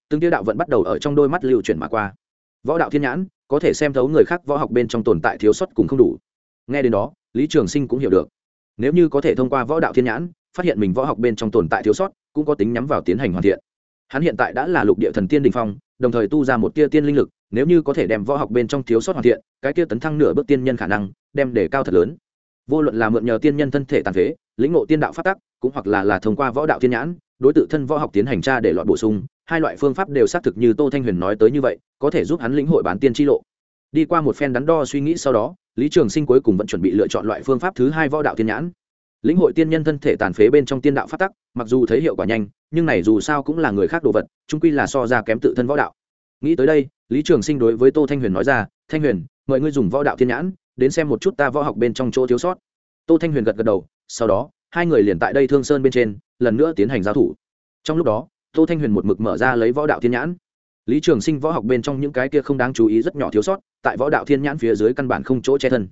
Từng tiêu đạo vẫn bắt đầu ở trong đôi mắt lưu chuyển mà qua. Võ đạo thiên nhãn có thể xem thấu người khác võ học bên trong tồn tại thiếu sót cùng không đủ. Nghe đến đó, lý trường sinh cũng hiểu được. Nếu như có thể thông qua võ đạo thiên nhãn, phát hiện mình võ học bên trong tồn tại thiếu sót, cũng có tính nhắm vào tiến hành hoàn thiện. Hắn hiện tại đã là lục địa thần tiên đình phong, đồng thời tu ra một tia tiên linh lực nếu như có thể đem võ học bên trong thiếu sót hoàn thiện, cái kia tấn thăng nửa bước tiên nhân khả năng, đem để cao thật lớn. Vô luận là mượn nhờ tiên nhân thân thể tàn phế, lĩnh ngộ tiên đạo phát tắc, cũng hoặc là là thông qua võ đạo thiên nhãn, đối tự thân võ học tiến hành tra để loại bổ sung, hai loại phương pháp đều xác thực như tô thanh huyền nói tới như vậy, có thể giúp hắn lĩnh hội bán tiên tri lộ. Đi qua một phen đắn đo suy nghĩ sau đó, lý trường sinh cuối cùng vẫn chuẩn bị lựa chọn loại phương pháp thứ hai võ đạo thiên nhãn. Lĩnh hội tiên nhân thân thể tàn phế bên trong tiên đạo phát tắc, mặc dù thấy hiệu quả nhanh, nhưng này dù sao cũng là người khác đồ vật trung quy là so ra kém tự thân võ đạo. Nghĩ tới đây lý trường sinh đối với tô thanh huyền nói ra, thanh huyền, mời ngươi dùng võ đạo thiên nhãn, đến xem một chút ta võ học bên trong chỗ thiếu sót. Tô thanh huyền gật gật đầu, sau đó, hai người liền tại đây thương sơn bên trên, lần nữa tiến hành giao thủ. Trong lúc đó, tô thanh huyền một mực mở ra lấy võ đạo thiên nhãn. Lý trường sinh võ học bên trong những cái kia không đáng chú ý rất nhỏ thiếu sót, tại võ đạo thiên nhãn phía dưới căn bản không chỗ che thân.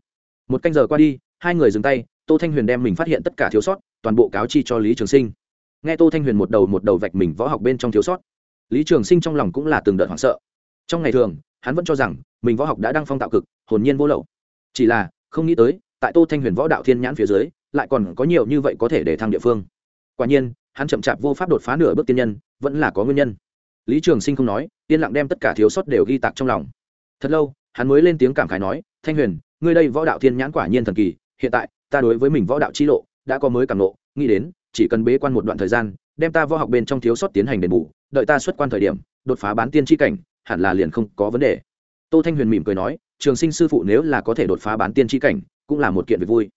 Một canh giờ qua đi, hai người dừng tay, tô thanh huyền đem mình phát hiện tất cả thiếu sót, toàn bộ cáo chi cho lý trường sinh. Nghe tô thanh huyền một đầu một đầu vạch mình võ học bên trong thiếu sót, lý trường sinh trong lòng cũng là từng đợt hoảng sợ trong ngày thường hắn vẫn cho rằng mình võ học đã đăng phong tạo cực hồn nhiên vô lậu. Chỉ là không nghĩ tới tại tô thanh huyền võ đạo thiên nhãn phía dưới lại còn có nhiều như vậy có thể để thăng địa phương. Quả nhiên hắn chậm chạp vô pháp đột phá nửa bước tiên nhân vẫn là có nguyên nhân. Lý trường sinh không nói yên lặng đem tất cả thiếu sót đều ghi tạc trong lòng. Thật lâu hắn mới lên tiếng cảm khái nói thanh huyền ngươi đây võ đạo thiên nhãn quả nhiên thần kỳ hiện tại ta đối với mình võ đạo chi lộ đã có mới cảm lộ, nghĩ đến chỉ cần bế quan một đoạn thời gian đem ta võ học bên trong thiếu sót tiến hành đền bù đợi ta xuất quan thời điểm đột phá bán tiên tri cảnh hẳn là liền không có vấn đề. Tô thanh huyền mỉm cười nói, trường sinh sư phụ nếu là có thể đột phá bán tiên tri cảnh, cũng là một kiện việc vui.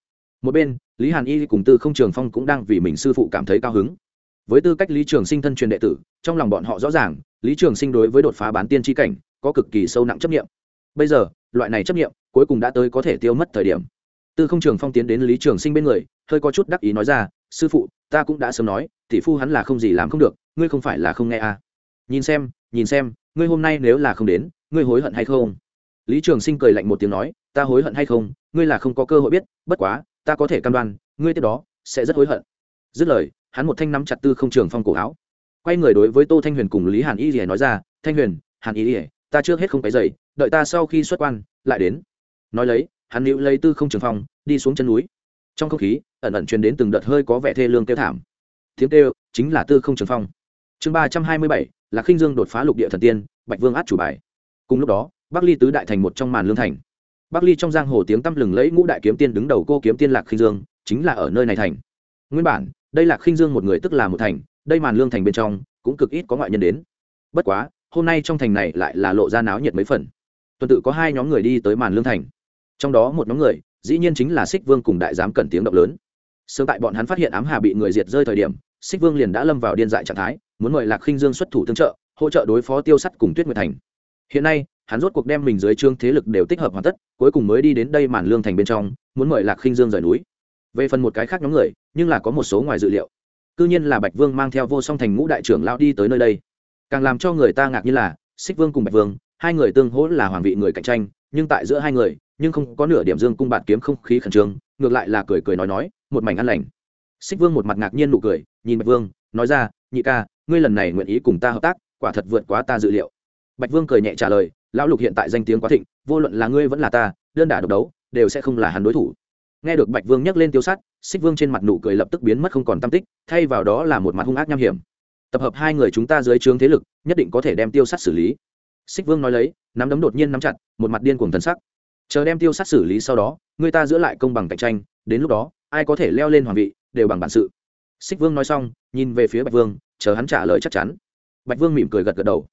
Một bên, lý hàn y cùng tư không trường phong cũng đang vì mình sư phụ cảm thấy cao hứng. Với tư cách lý trường sinh thân truyền đệ tử, trong lòng bọn họ rõ ràng, lý trường sinh đối với đột phá bán tiên tri cảnh, có cực kỳ sâu nặng chấp nghiệm bây giờ, loại này chấp nghiệm cuối cùng đã tới có thể tiêu mất thời điểm. Tư không trường phong tiến đến lý trường sinh bên người, hơi có chút đắc ý nói ra, sư phụ, ta cũng đã sớm nói, tỷ phu hắn là không gì làm không được, ngươi không phải là không nghe à. nhìn xem nhìn xem ngươi hôm nay nếu là không đến, ngươi hối hận hay không? Lý trường sinh cười lạnh một tiếng nói, ta hối hận hay không, ngươi là không có cơ hội biết, bất quá, ta có thể căn đoan, ngươi tiếp đó sẽ rất hối hận. Dứt lời, hắn một thanh nắm chặt tư không trường phong cổ áo. Quay người đối với tô thanh huyền cùng lý hàn y rỉa nói ra, thanh huyền, hàn y rỉa ta trước hết không cái dậy đợi ta sau khi xuất quan, lại đến. Nói lấy, hắn nữ lấy tư không trường phong, đi xuống chân núi. Trong không khí, ẩn ẩn truyền đến từng đợt hơi có vẻ thê lương kêu thảm. Tiếng kêu chính là tư không trường phong chương ba trăm hai mươi bảy là khinh dương đột phá lục địa thần tiên, bạch vương át chủ bài. Cùng lúc đó, bắc ly tứ đại thành một trong màn lương thành. Bắc ly trong giang hồ tiếng tăm lừng lẫy ngũ đại kiếm tiên đứng đầu cô kiếm tiên lạc khinh dương, chính là ở nơi này thành. Nguyên bản, đây là khinh dương một người tức là một thành, đây màn lương thành bên trong, cũng cực ít có ngoại nhân đến. Bất quá, hôm nay trong thành này lại là lộ ra náo nhiệt mấy phần. Tuần tự có hai nhóm người đi tới màn lương thành. Trong đó một nhóm người, dĩ nhiên chính là xích vương cùng đại giám cần tiếng động lớn. Sớm tại bọn hắn phát hiện ám hà bị người diệt rơi thời điểm, xích vương liền đã lâm vào điên dại trạng thái muốn mời lạc khinh dương xuất thủ tương trợ, hỗ trợ đối phó tiêu sắt cùng tuyết nguyệt thành. Hiện nay, hắn rốt cuộc đem mình dưới trương thế lực đều tích hợp hoàn tất, cuối cùng mới đi đến đây màn lương thành bên trong, muốn mời lạc khinh dương rời núi. Về phần một cái khác nhóm người, nhưng là có một số ngoài dự liệu. Cư nhiên là bạch vương mang theo vô song thành ngũ đại trưởng lao đi tới nơi đây. Càng làm cho người ta ngạc như là, xích vương cùng bạch vương, hai người tương hỗ là hoàng vị người cạnh tranh, nhưng tại giữa hai người, nhưng không có nửa điểm dương cung bạn kiếm không khí khẩn trương, ngược lại là cười cười nói nói, một mảnh ăn lành. Xích vương một mặt ngạc nhiên nụ cười, nhìn bạch vương, nói ra, nhị ca ngươi lần này nguyện ý cùng ta hợp tác, quả thật vượt quá ta dự liệu. Bạch vương cười nhẹ trả lời, lão lục hiện tại danh tiếng quá thịnh, vô luận là ngươi vẫn là ta, đơn đả độc đấu, đều sẽ không là hắn đối thủ. Nghe được bạch vương nhắc lên tiêu sát, xích vương trên mặt nụ cười lập tức biến mất không còn tam tích, thay vào đó là một mặt hung ác nham hiểm. Tập hợp hai người chúng ta dưới trướng thế lực, nhất định có thể đem tiêu sát xử lý. Xích vương nói lấy, nắm đấm đột nhiên nắm chặt, một mặt điên cuồng thần sắc. Chờ đem tiêu sát xử lý sau đó, người ta giữa lại công bằng cạnh tranh, đến lúc đó, ai có thể leo lên hoàng vị, đều bằng bản sự xích vương nói xong, nhìn về phía bạch vương, chờ hắn trả lời chắc chắn. Bạch vương mỉm cười gật gật đầu.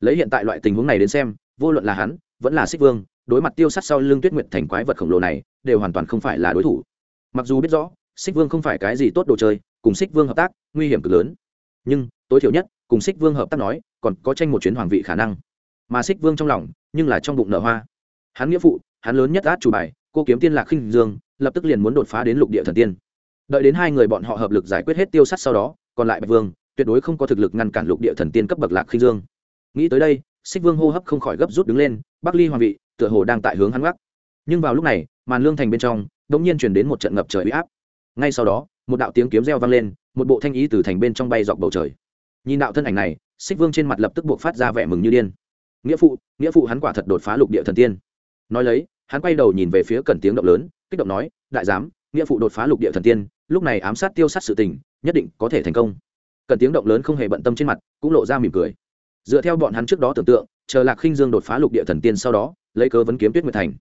Lấy hiện tại loại tình huống này đến xem, vô luận là hắn, vẫn là xích vương, đối mặt tiêu sắt sau lưng tuyết nguyệt thành quái vật khổng lồ này, đều hoàn toàn không phải là đối thủ. Mặc dù biết rõ, xích vương không phải cái gì tốt đồ chơi, cùng xích vương hợp tác, nguy hiểm cực lớn. Nhưng, tối thiểu nhất, cùng xích vương hợp tác nói, còn có tranh một chuyến hoàng vị khả năng. Mà xích vương trong lòng, nhưng là trong bụng nở hoa. Hắn nghĩa phụ, hắn lớn nhất át chủ bài, cô kiếm tiên lạc khinh dương, lập tức liền muốn đột phá đến lục địa thần tiên đợi đến hai người bọn họ hợp lực giải quyết hết tiêu sắt sau đó, còn lại bạch vương, tuyệt đối không có thực lực ngăn cản lục địa thần tiên cấp bậc lạc khinh dương. Nghĩ tới đây, xích vương hô hấp không khỏi gấp rút đứng lên, bắc ly hoàng vị, tựa hồ đang tại hướng hắn gác. Nhưng vào lúc này, màn lương thành bên trong đ ỗ n g nhiên chuyển đến một trận ngập trời bị áp. Ngay sau đó, một đạo tiếng kiếm reo vang lên, một bộ thanh ý từ thành bên trong bay dọc bầu trời. Nhìn đạo thân ảnh này, xích vương trên mặt lập tức buộc phát ra vẻ mừng như điên. Nghĩa phụ nghĩa phụ hắn quả thật đột phá lục địa thần tiên. Nói lấy, hắn quay đầu nhìn về phía cần tiếng động lớn, kích động nói, đại giám nghĩa phụ đột phá lục địa thần tiên, lúc này ám sát tiêu sát sự tình, nhất định có thể thành công. Cần tiếng động lớn không hề bận tâm trên mặt, cũng lộ ra mỉm cười. Dựa theo bọn hắn trước đó tưởng tượng, chờ lạc khinh dương đột phá lục địa thần tiên sau đó, lấy cớ vấn kiếm tuyết nguyệt thành.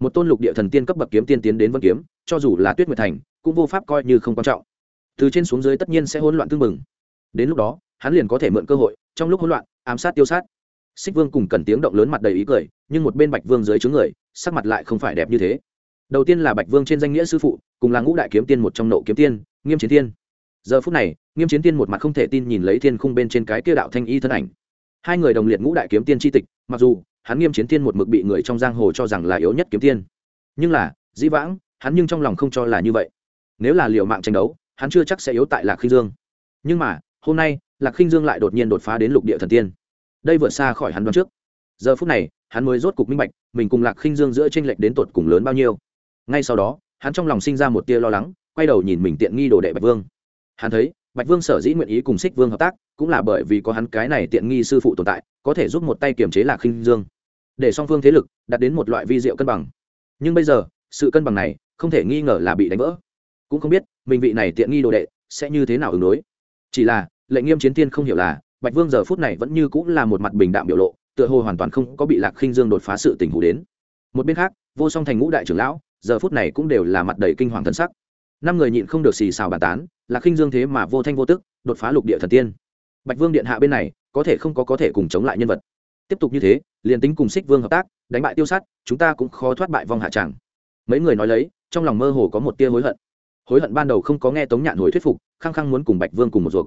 Một tôn lục địa thần tiên cấp bậc kiếm tiên tiến đến vân kiếm, cho dù là tuyết nguyệt thành, cũng vô pháp coi như không quan trọng. Từ trên xuống dưới tất nhiên sẽ hỗn loạn tương mừng. Đến lúc đó, hắn liền có thể mượn cơ hội, trong lúc hỗn loạn, ám sát tiêu sát. Xích vương cùng cần tiếng động lớn mặt đầy ý cười, nhưng một bên bạch vương dưới chướng người, sắc mặt lại không phải đẹp như thế đầu tiên là bạch vương trên danh nghĩa sư phụ, cùng là ngũ đại kiếm tiên một trong nộ kiếm tiên, nghiêm chiến tiên giờ phút này, nghiêm chiến tiên một mặt không thể tin nhìn lấy thiên khung bên trên cái kia đạo thanh y thân ảnh. Hai người đồng liệt ngũ đại kiếm tiên tri tịch, mặc dù, hắn nghiêm chiến tiên một mực bị người trong giang hồ cho rằng là yếu nhất kiếm tiên. Nhưng là, dĩ vãng, hắn nhưng trong lòng không cho là như vậy. Nếu là liều mạng tranh đấu, hắn chưa chắc sẽ yếu tại lạc khinh dương. Nhưng mà, hôm nay, lạc khinh dương lại đột nhiên đột phá đến lục địa thần tiên. Đây vượt xa khỏi hắn đoán trước. Giờ phút này, hắn mới rốt cục minh bạch, mình cùng lạc khinh dương giữa tranh lệch đến tột cùng lớn bao nhiêu ngay sau đó, hắn trong lòng sinh ra một tia lo lắng, quay đầu nhìn mình tiện nghi đồ đệ bạch vương. Hắn thấy, bạch vương sở dĩ nguyện ý cùng xích vương hợp tác, cũng là bởi vì có hắn cái này tiện nghi sư phụ tồn tại, có thể giúp một tay kiềm chế lạc khinh dương. Để song phương thế lực đạt đến một loại vi diệu cân bằng. Nhưng bây giờ, sự cân bằng này không thể nghi ngờ là bị đánh vỡ. Cũng không biết, mình vị này tiện nghi đồ đệ sẽ như thế nào ứng đối. Chỉ là, lệnh nghiêm chiến tiên không hiểu là, bạch vương giờ phút này vẫn như cũng là một mặt bình đạm biểu lộ, tựa hồ hoàn toàn không có bị lạc khinh dương đột phá sự tình hủ đến. Một bên khác, vô song thành ngũ đại trưởng lão giờ phút này cũng đều là mặt đầy kinh hoàng thần sắc. Năm người nhịn không được xì xào bàn tán là khinh dương thế mà vô thanh vô tức, đột phá lục địa thần tiên. Bạch vương điện hạ bên này, có thể không có có thể cùng chống lại nhân vật. Tiếp tục như thế, liền tính cùng xích vương hợp tác, đánh bại tiêu sát, chúng ta cũng khó thoát bại vong hạ tràng mấy người nói lấy, trong lòng mơ hồ có một tia hối hận. Hối hận ban đầu không có nghe tống nhạn hồi thuyết phục, khăng khăng muốn cùng bạch vương cùng một ruột.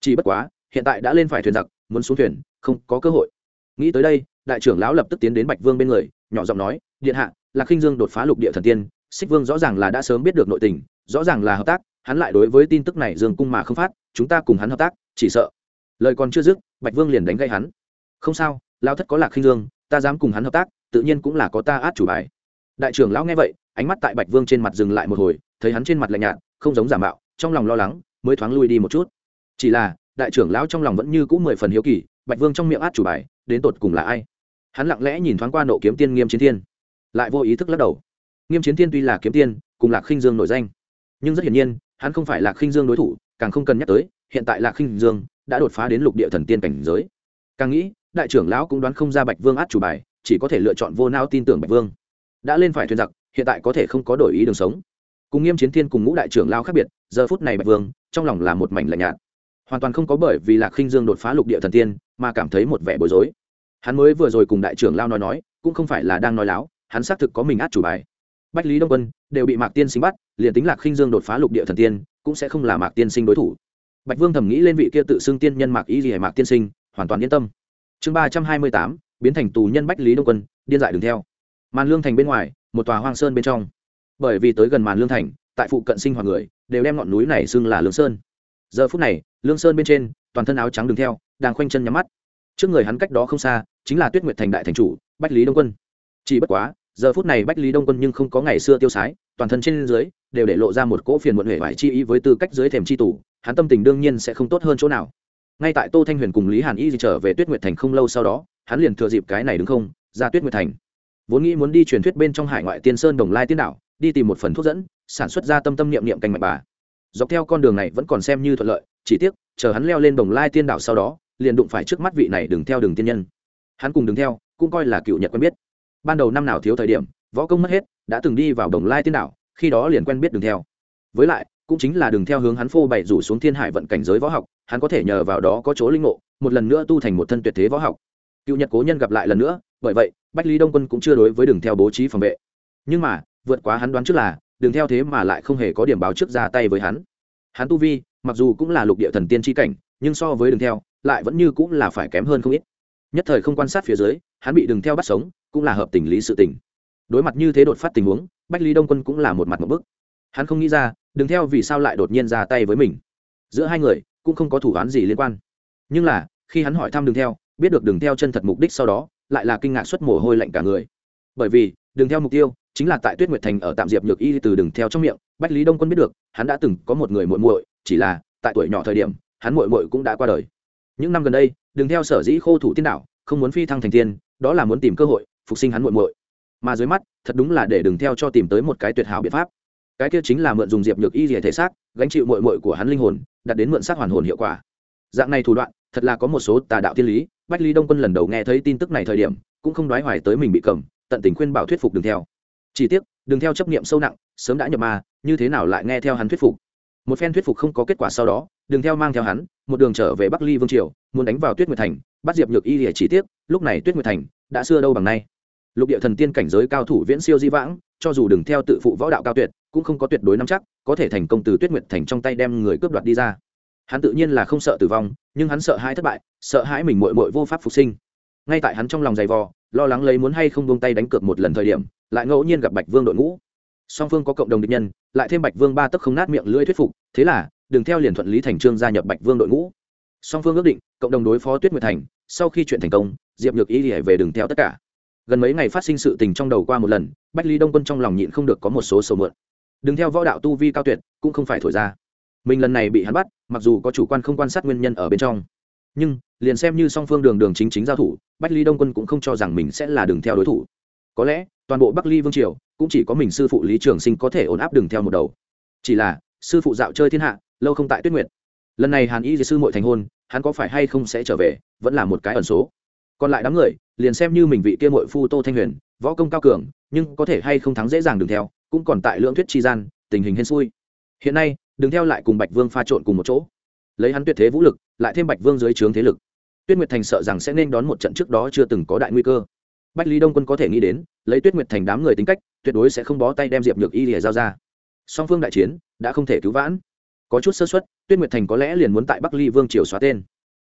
Chỉ bất quá, hiện tại đã lên phải thuyền giặc, muốn xuống thuyền, không có cơ hội. Nghĩ tới đây, đại trưởng lão lập tức tiến đến bạch vương bên người, nhỏ giọng nói, điện hạ là khinh dương đột phá lục địa thần tiên, xích vương rõ ràng là đã sớm biết được nội tình, rõ ràng là hợp tác, hắn lại đối với tin tức này dương cung mà không phát, chúng ta cùng hắn hợp tác, chỉ sợ. Lời còn chưa dứt, bạch vương liền đánh gây hắn. Không sao lao thất có lạc khinh dương, ta dám cùng hắn hợp tác, tự nhiên cũng là có ta át chủ bài. Đại trưởng lão nghe vậy, ánh mắt tại bạch vương trên mặt dừng lại một hồi, thấy hắn trên mặt lạnh nhạt, không giống giả mạo, trong lòng lo lắng, mới thoáng lui đi một chút. Chỉ là, đại trưởng lão trong lòng vẫn như cũ mười phần hiếu kỳ, bạch vương trong miệng át chủ bài, đến tột cùng là ai? Hắn lặng lẽ nhìn thoáng qua nộ kiếm tiên nghiêm chiến thiên lại vô ý thức lắc đầu. Nghiêm chiến thiên tuy là kiếm tiên, cùng lạc khinh dương nổi danh, nhưng rất hiển nhiên, hắn không phải lạc khinh dương đối thủ, càng không cần nhắc tới, hiện tại lạc khinh dương đã đột phá đến lục địa thần tiên cảnh giới. Càng nghĩ, đại trưởng lão cũng đoán không ra bạch vương át chủ bài, chỉ có thể lựa chọn vô nao tin tưởng bạch vương. Đã lên phải thuyền giặc, hiện tại có thể không có đổi ý đường sống. Cùng nghiêm chiến thiên cùng ngũ đại trưởng lao khác biệt, giờ phút này bạch vương trong lòng là một mảnh lạnh nhạt. Hoàn toàn không có bởi vì lạc khinh dương đột phá lục địa thần tiên mà cảm thấy một vẻ bối rối. Hắn mới vừa rồi cùng đại trưởng lao nói nói, cũng không phải là đang nói láo hắn xác thực có mình át chủ bài. Bách lý đông quân đều bị mạc tiên sinh bắt, liền tính lạc khinh dương đột phá lục địa thần tiên, cũng sẽ không là mạc tiên sinh đối thủ. Bạch vương thầm nghĩ lên vị kia tự xưng tiên nhân mạc ý gì hay mạc tiên sinh, hoàn toàn yên tâm. Chương ba trăm hai mươi tám, biến thành tù nhân bách lý đông quân, điên dại đường theo. Màn lương thành bên ngoài, một tòa hoang sơn bên trong. Bởi vì tới gần màn lương thành, tại phụ cận sinh hoạt người, đều đem ngọn núi này xưng là lương sơn. Giờ phút này, lương sơn bên trên, toàn thân áo trắng đường theo, đang khoanh chân nhắm mắt. Trước người hắn cách đó không xa, chính là tuyết nguyệt thành đại thành chủ, bách lý đông quân. Chỉ bất quá giờ phút này bách lý đông quân nhưng không có ngày xưa tiêu sái, toàn thân trên dưới đều để lộ ra một cỗ phiền muộn huệ vải chi ý với tư cách dưới thềm chi tủ hắn tâm tình đương nhiên sẽ không tốt hơn chỗ nào. Ngay tại tô thanh huyền cùng lý hàn y trở về tuyết nguyệt thành không lâu sau đó, hắn liền thừa dịp cái này đứng không, ra tuyết nguyệt thành. Vốn nghĩ muốn đi truyền thuyết bên trong hải ngoại tiên sơn đồng lai tiên đảo, đi tìm một phần thuốc dẫn, sản xuất ra tâm tâm niệm niệm canh mạch bà. Dọc theo con đường này vẫn còn xem như thuận lợi, chỉ tiếc, chờ hắn leo lên đồng lai tiên đảo sau đó, liền đụng phải trước mắt vị này đừng theo đường tiên nhân. Hắn cùng đứng theo, cũng coi là cựu nhật quen biết ban đầu năm nào thiếu thời điểm, võ công mất hết, đã từng đi vào đồng lai tiên đảo, khi đó liền quen biết đường theo. Với lại, cũng chính là đường theo hướng hắn phô bày rủ xuống thiên hải vận cảnh giới võ học, hắn có thể nhờ vào đó có chỗ linh ngộ, một lần nữa tu thành một thân tuyệt thế võ học. Cựu nhật cố nhân gặp lại lần nữa, bởi vậy, bách lý đông quân cũng chưa đối với đường theo bố trí phòng vệ. Nhưng mà, vượt quá hắn đoán trước là, đường theo thế mà lại không hề có điểm báo trước ra tay với hắn. Hắn tu vi, mặc dù cũng là lục địa thần tiên tri cảnh, nhưng so với đường theo, lại vẫn như cũng là phải kém hơn không ít. Nhất thời không quan sát phía dưới, hắn bị đường theo bắt sống cũng là hợp tình lý sự tình. Đối mặt như thế đột phát tình huống, bách lý đông quân cũng là một mặt một bức. Hắn không nghĩ ra đường theo vì sao lại đột nhiên ra tay với mình. Giữa hai người, cũng không có thủ án gì liên quan. Nhưng là, khi hắn hỏi thăm đường theo, biết được đường theo chân thật mục đích sau đó, lại là kinh ngạc xuất mồ hôi lạnh cả người. Bởi vì, đường theo mục tiêu chính là tại tuyết nguyệt thành ở tạm diệp nhược y từ đường theo trong miệng, bách lý đông quân biết được, hắn đã từng có một người muội muội, chỉ là, tại tuổi nhỏ thời điểm, hắn muội muội cũng đã qua đời. Những năm gần đây, đường theo sở dĩ khô thủ tiên đảo không muốn phi thăng thành tiên, đó là muốn tìm cơ hội phục sinh hắn muội muội. Mà dưới mắt, thật đúng là để đường theo cho tìm tới một cái tuyệt hảo biện pháp. Cái kia chính là mượn dùng diệp nhược y rỉa thể xác, gánh chịu muội muội của hắn linh hồn đặt đến mượn xác hoàn hồn hiệu quả. Dạng này thủ đoạn, thật là có một số tà đạo thiên lý, bách lý đông quân lần đầu nghe thấy tin tức này thời điểm, cũng không đoái hoài tới mình bị cầm, tận tình khuyên bảo thuyết phục đường theo. Chỉ tiếc đường theo chấp niệm sâu nặng, sớm đã nhập ma, như thế nào lại nghe theo hắn thuyết phục? Một phen thuyết phục không có kết quả sau đó đường theo mang theo hắn, một đường trở về bắc ly vương triều, muốn đánh vào tuyết nguyệt thành, bắt diệp nhược y để chỉ tiếc, lúc này tuyết nguyệt thành đã xưa đâu bằng nay lục địa thần tiên cảnh giới cao thủ viễn siêu di vãng, cho dù đừng theo tự phụ võ đạo cao tuyệt, cũng không có tuyệt đối nắm chắc, có thể thành công từ tuyết nguyệt thành trong tay đem người cướp đoạt đi ra. Hắn tự nhiên là không sợ tử vong, nhưng hắn sợ hãi thất bại, sợ hãi mình mội mội vô pháp phục sinh. Ngay tại hắn trong lòng giày vò, lo lắng lấy muốn hay không buông tay đánh cược một lần thời điểm, lại ngẫu nhiên gặp bạch vương đội ngũ. Song phương có cộng đồng địch nhân, lại thêm bạch vương ba tấc không nát miệng lưỡi thuyết phục, thế là, đừng theo liền thuận lý thành trương gia nhập bạch vương đội ngũ. Song phương ước định, cộng đồng đối phó tuyết nguyệt thành, sau khi chuyện thành công, diệp nhược ý thì về đừng theo tất cả gần mấy ngày phát sinh sự tình trong đầu qua một lần, bách lý đông quân trong lòng nhịn không được có một số sầu mượn. Đừng theo võ đạo tu vi cao tuyệt, cũng không phải thổi ra. Mình lần này bị hắn bắt, mặc dù có chủ quan không quan sát nguyên nhân ở bên trong. Nhưng, liền xem như song phương đường đường chính chính giao thủ, bách ly đông quân cũng không cho rằng mình sẽ là đường theo đối thủ. Có lẽ, toàn bộ bắc ly vương triều, cũng chỉ có mình sư phụ lý trường sinh có thể ổn áp đường theo một đầu. Chỉ là, sư phụ dạo chơi thiên hạ, lâu không tại tuyết nguyệt. Lần này hàn y sư mội thành hôn, hắn có phải hay không sẽ trở về, vẫn là một cái ẩn số còn lại đám người, liền xem như mình vị kia mội phu tô thanh huyền, võ công cao cường, nhưng có thể hay không thắng dễ dàng đường theo, cũng còn tại lượng thuyết tri gian, tình hình hên xui. Hiện nay đường theo lại cùng bạch vương pha trộn cùng một chỗ. Lấy hắn tuyệt thế vũ lực, lại thêm bạch vương dưới trướng thế lực. Tuyết nguyệt thành sợ rằng sẽ nên đón một trận trước đó chưa từng có đại nguy cơ. Bách lý đông quân có thể nghĩ đến, lấy tuyết nguyệt thành đám người tính cách, tuyệt đối sẽ không bó tay đem diệp nhược y lìa giao ra. Song phương đại chiến, đã không thể cứu vãn. Có chút sơ xuất tuyết nguyệt thành có lẽ liền muốn tại bắc ly vương triều xóa tên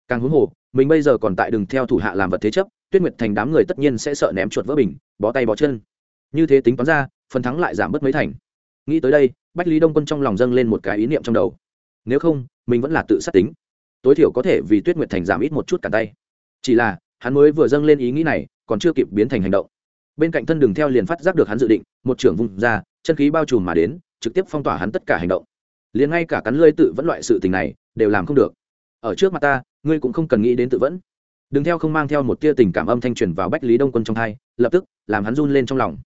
càng huống hồ, mình bây giờ còn tại đừng theo thủ hạ làm vật thế chấp, tuyết nguyệt thành đám người tất nhiên sẽ sợ ném chuột vỡ bình, bó tay bó chân. Như thế tính toán ra, phần thắng lại giảm bớt mấy thành. Nghĩ tới đây, bách lý đông quân trong lòng dâng lên một cái ý niệm trong đầu. Nếu không, mình vẫn là tự sát tính. Tối thiểu có thể vì tuyết nguyệt thành giảm ít một chút cả tay. Chỉ là, hắn mới vừa dâng lên ý nghĩ này, còn chưa kịp biến thành hành động. Bên cạnh thân đường theo liền phát giác được hắn dự định, một trưởng vùng ra, chân khí bao trùm mà đến, trực tiếp phong tỏa hắn tất cả hành động. Liền ngay cả cắn lơi tự vẫn loại sự tình này, đều làm không được. Ở trước mặt ta ngươi cũng không cần nghĩ đến tự vẫn. Đừng theo không mang theo một tia tình cảm âm thanh truyền vào bách lý đông quân trong hai, lập tức, làm hắn run lên trong lòng.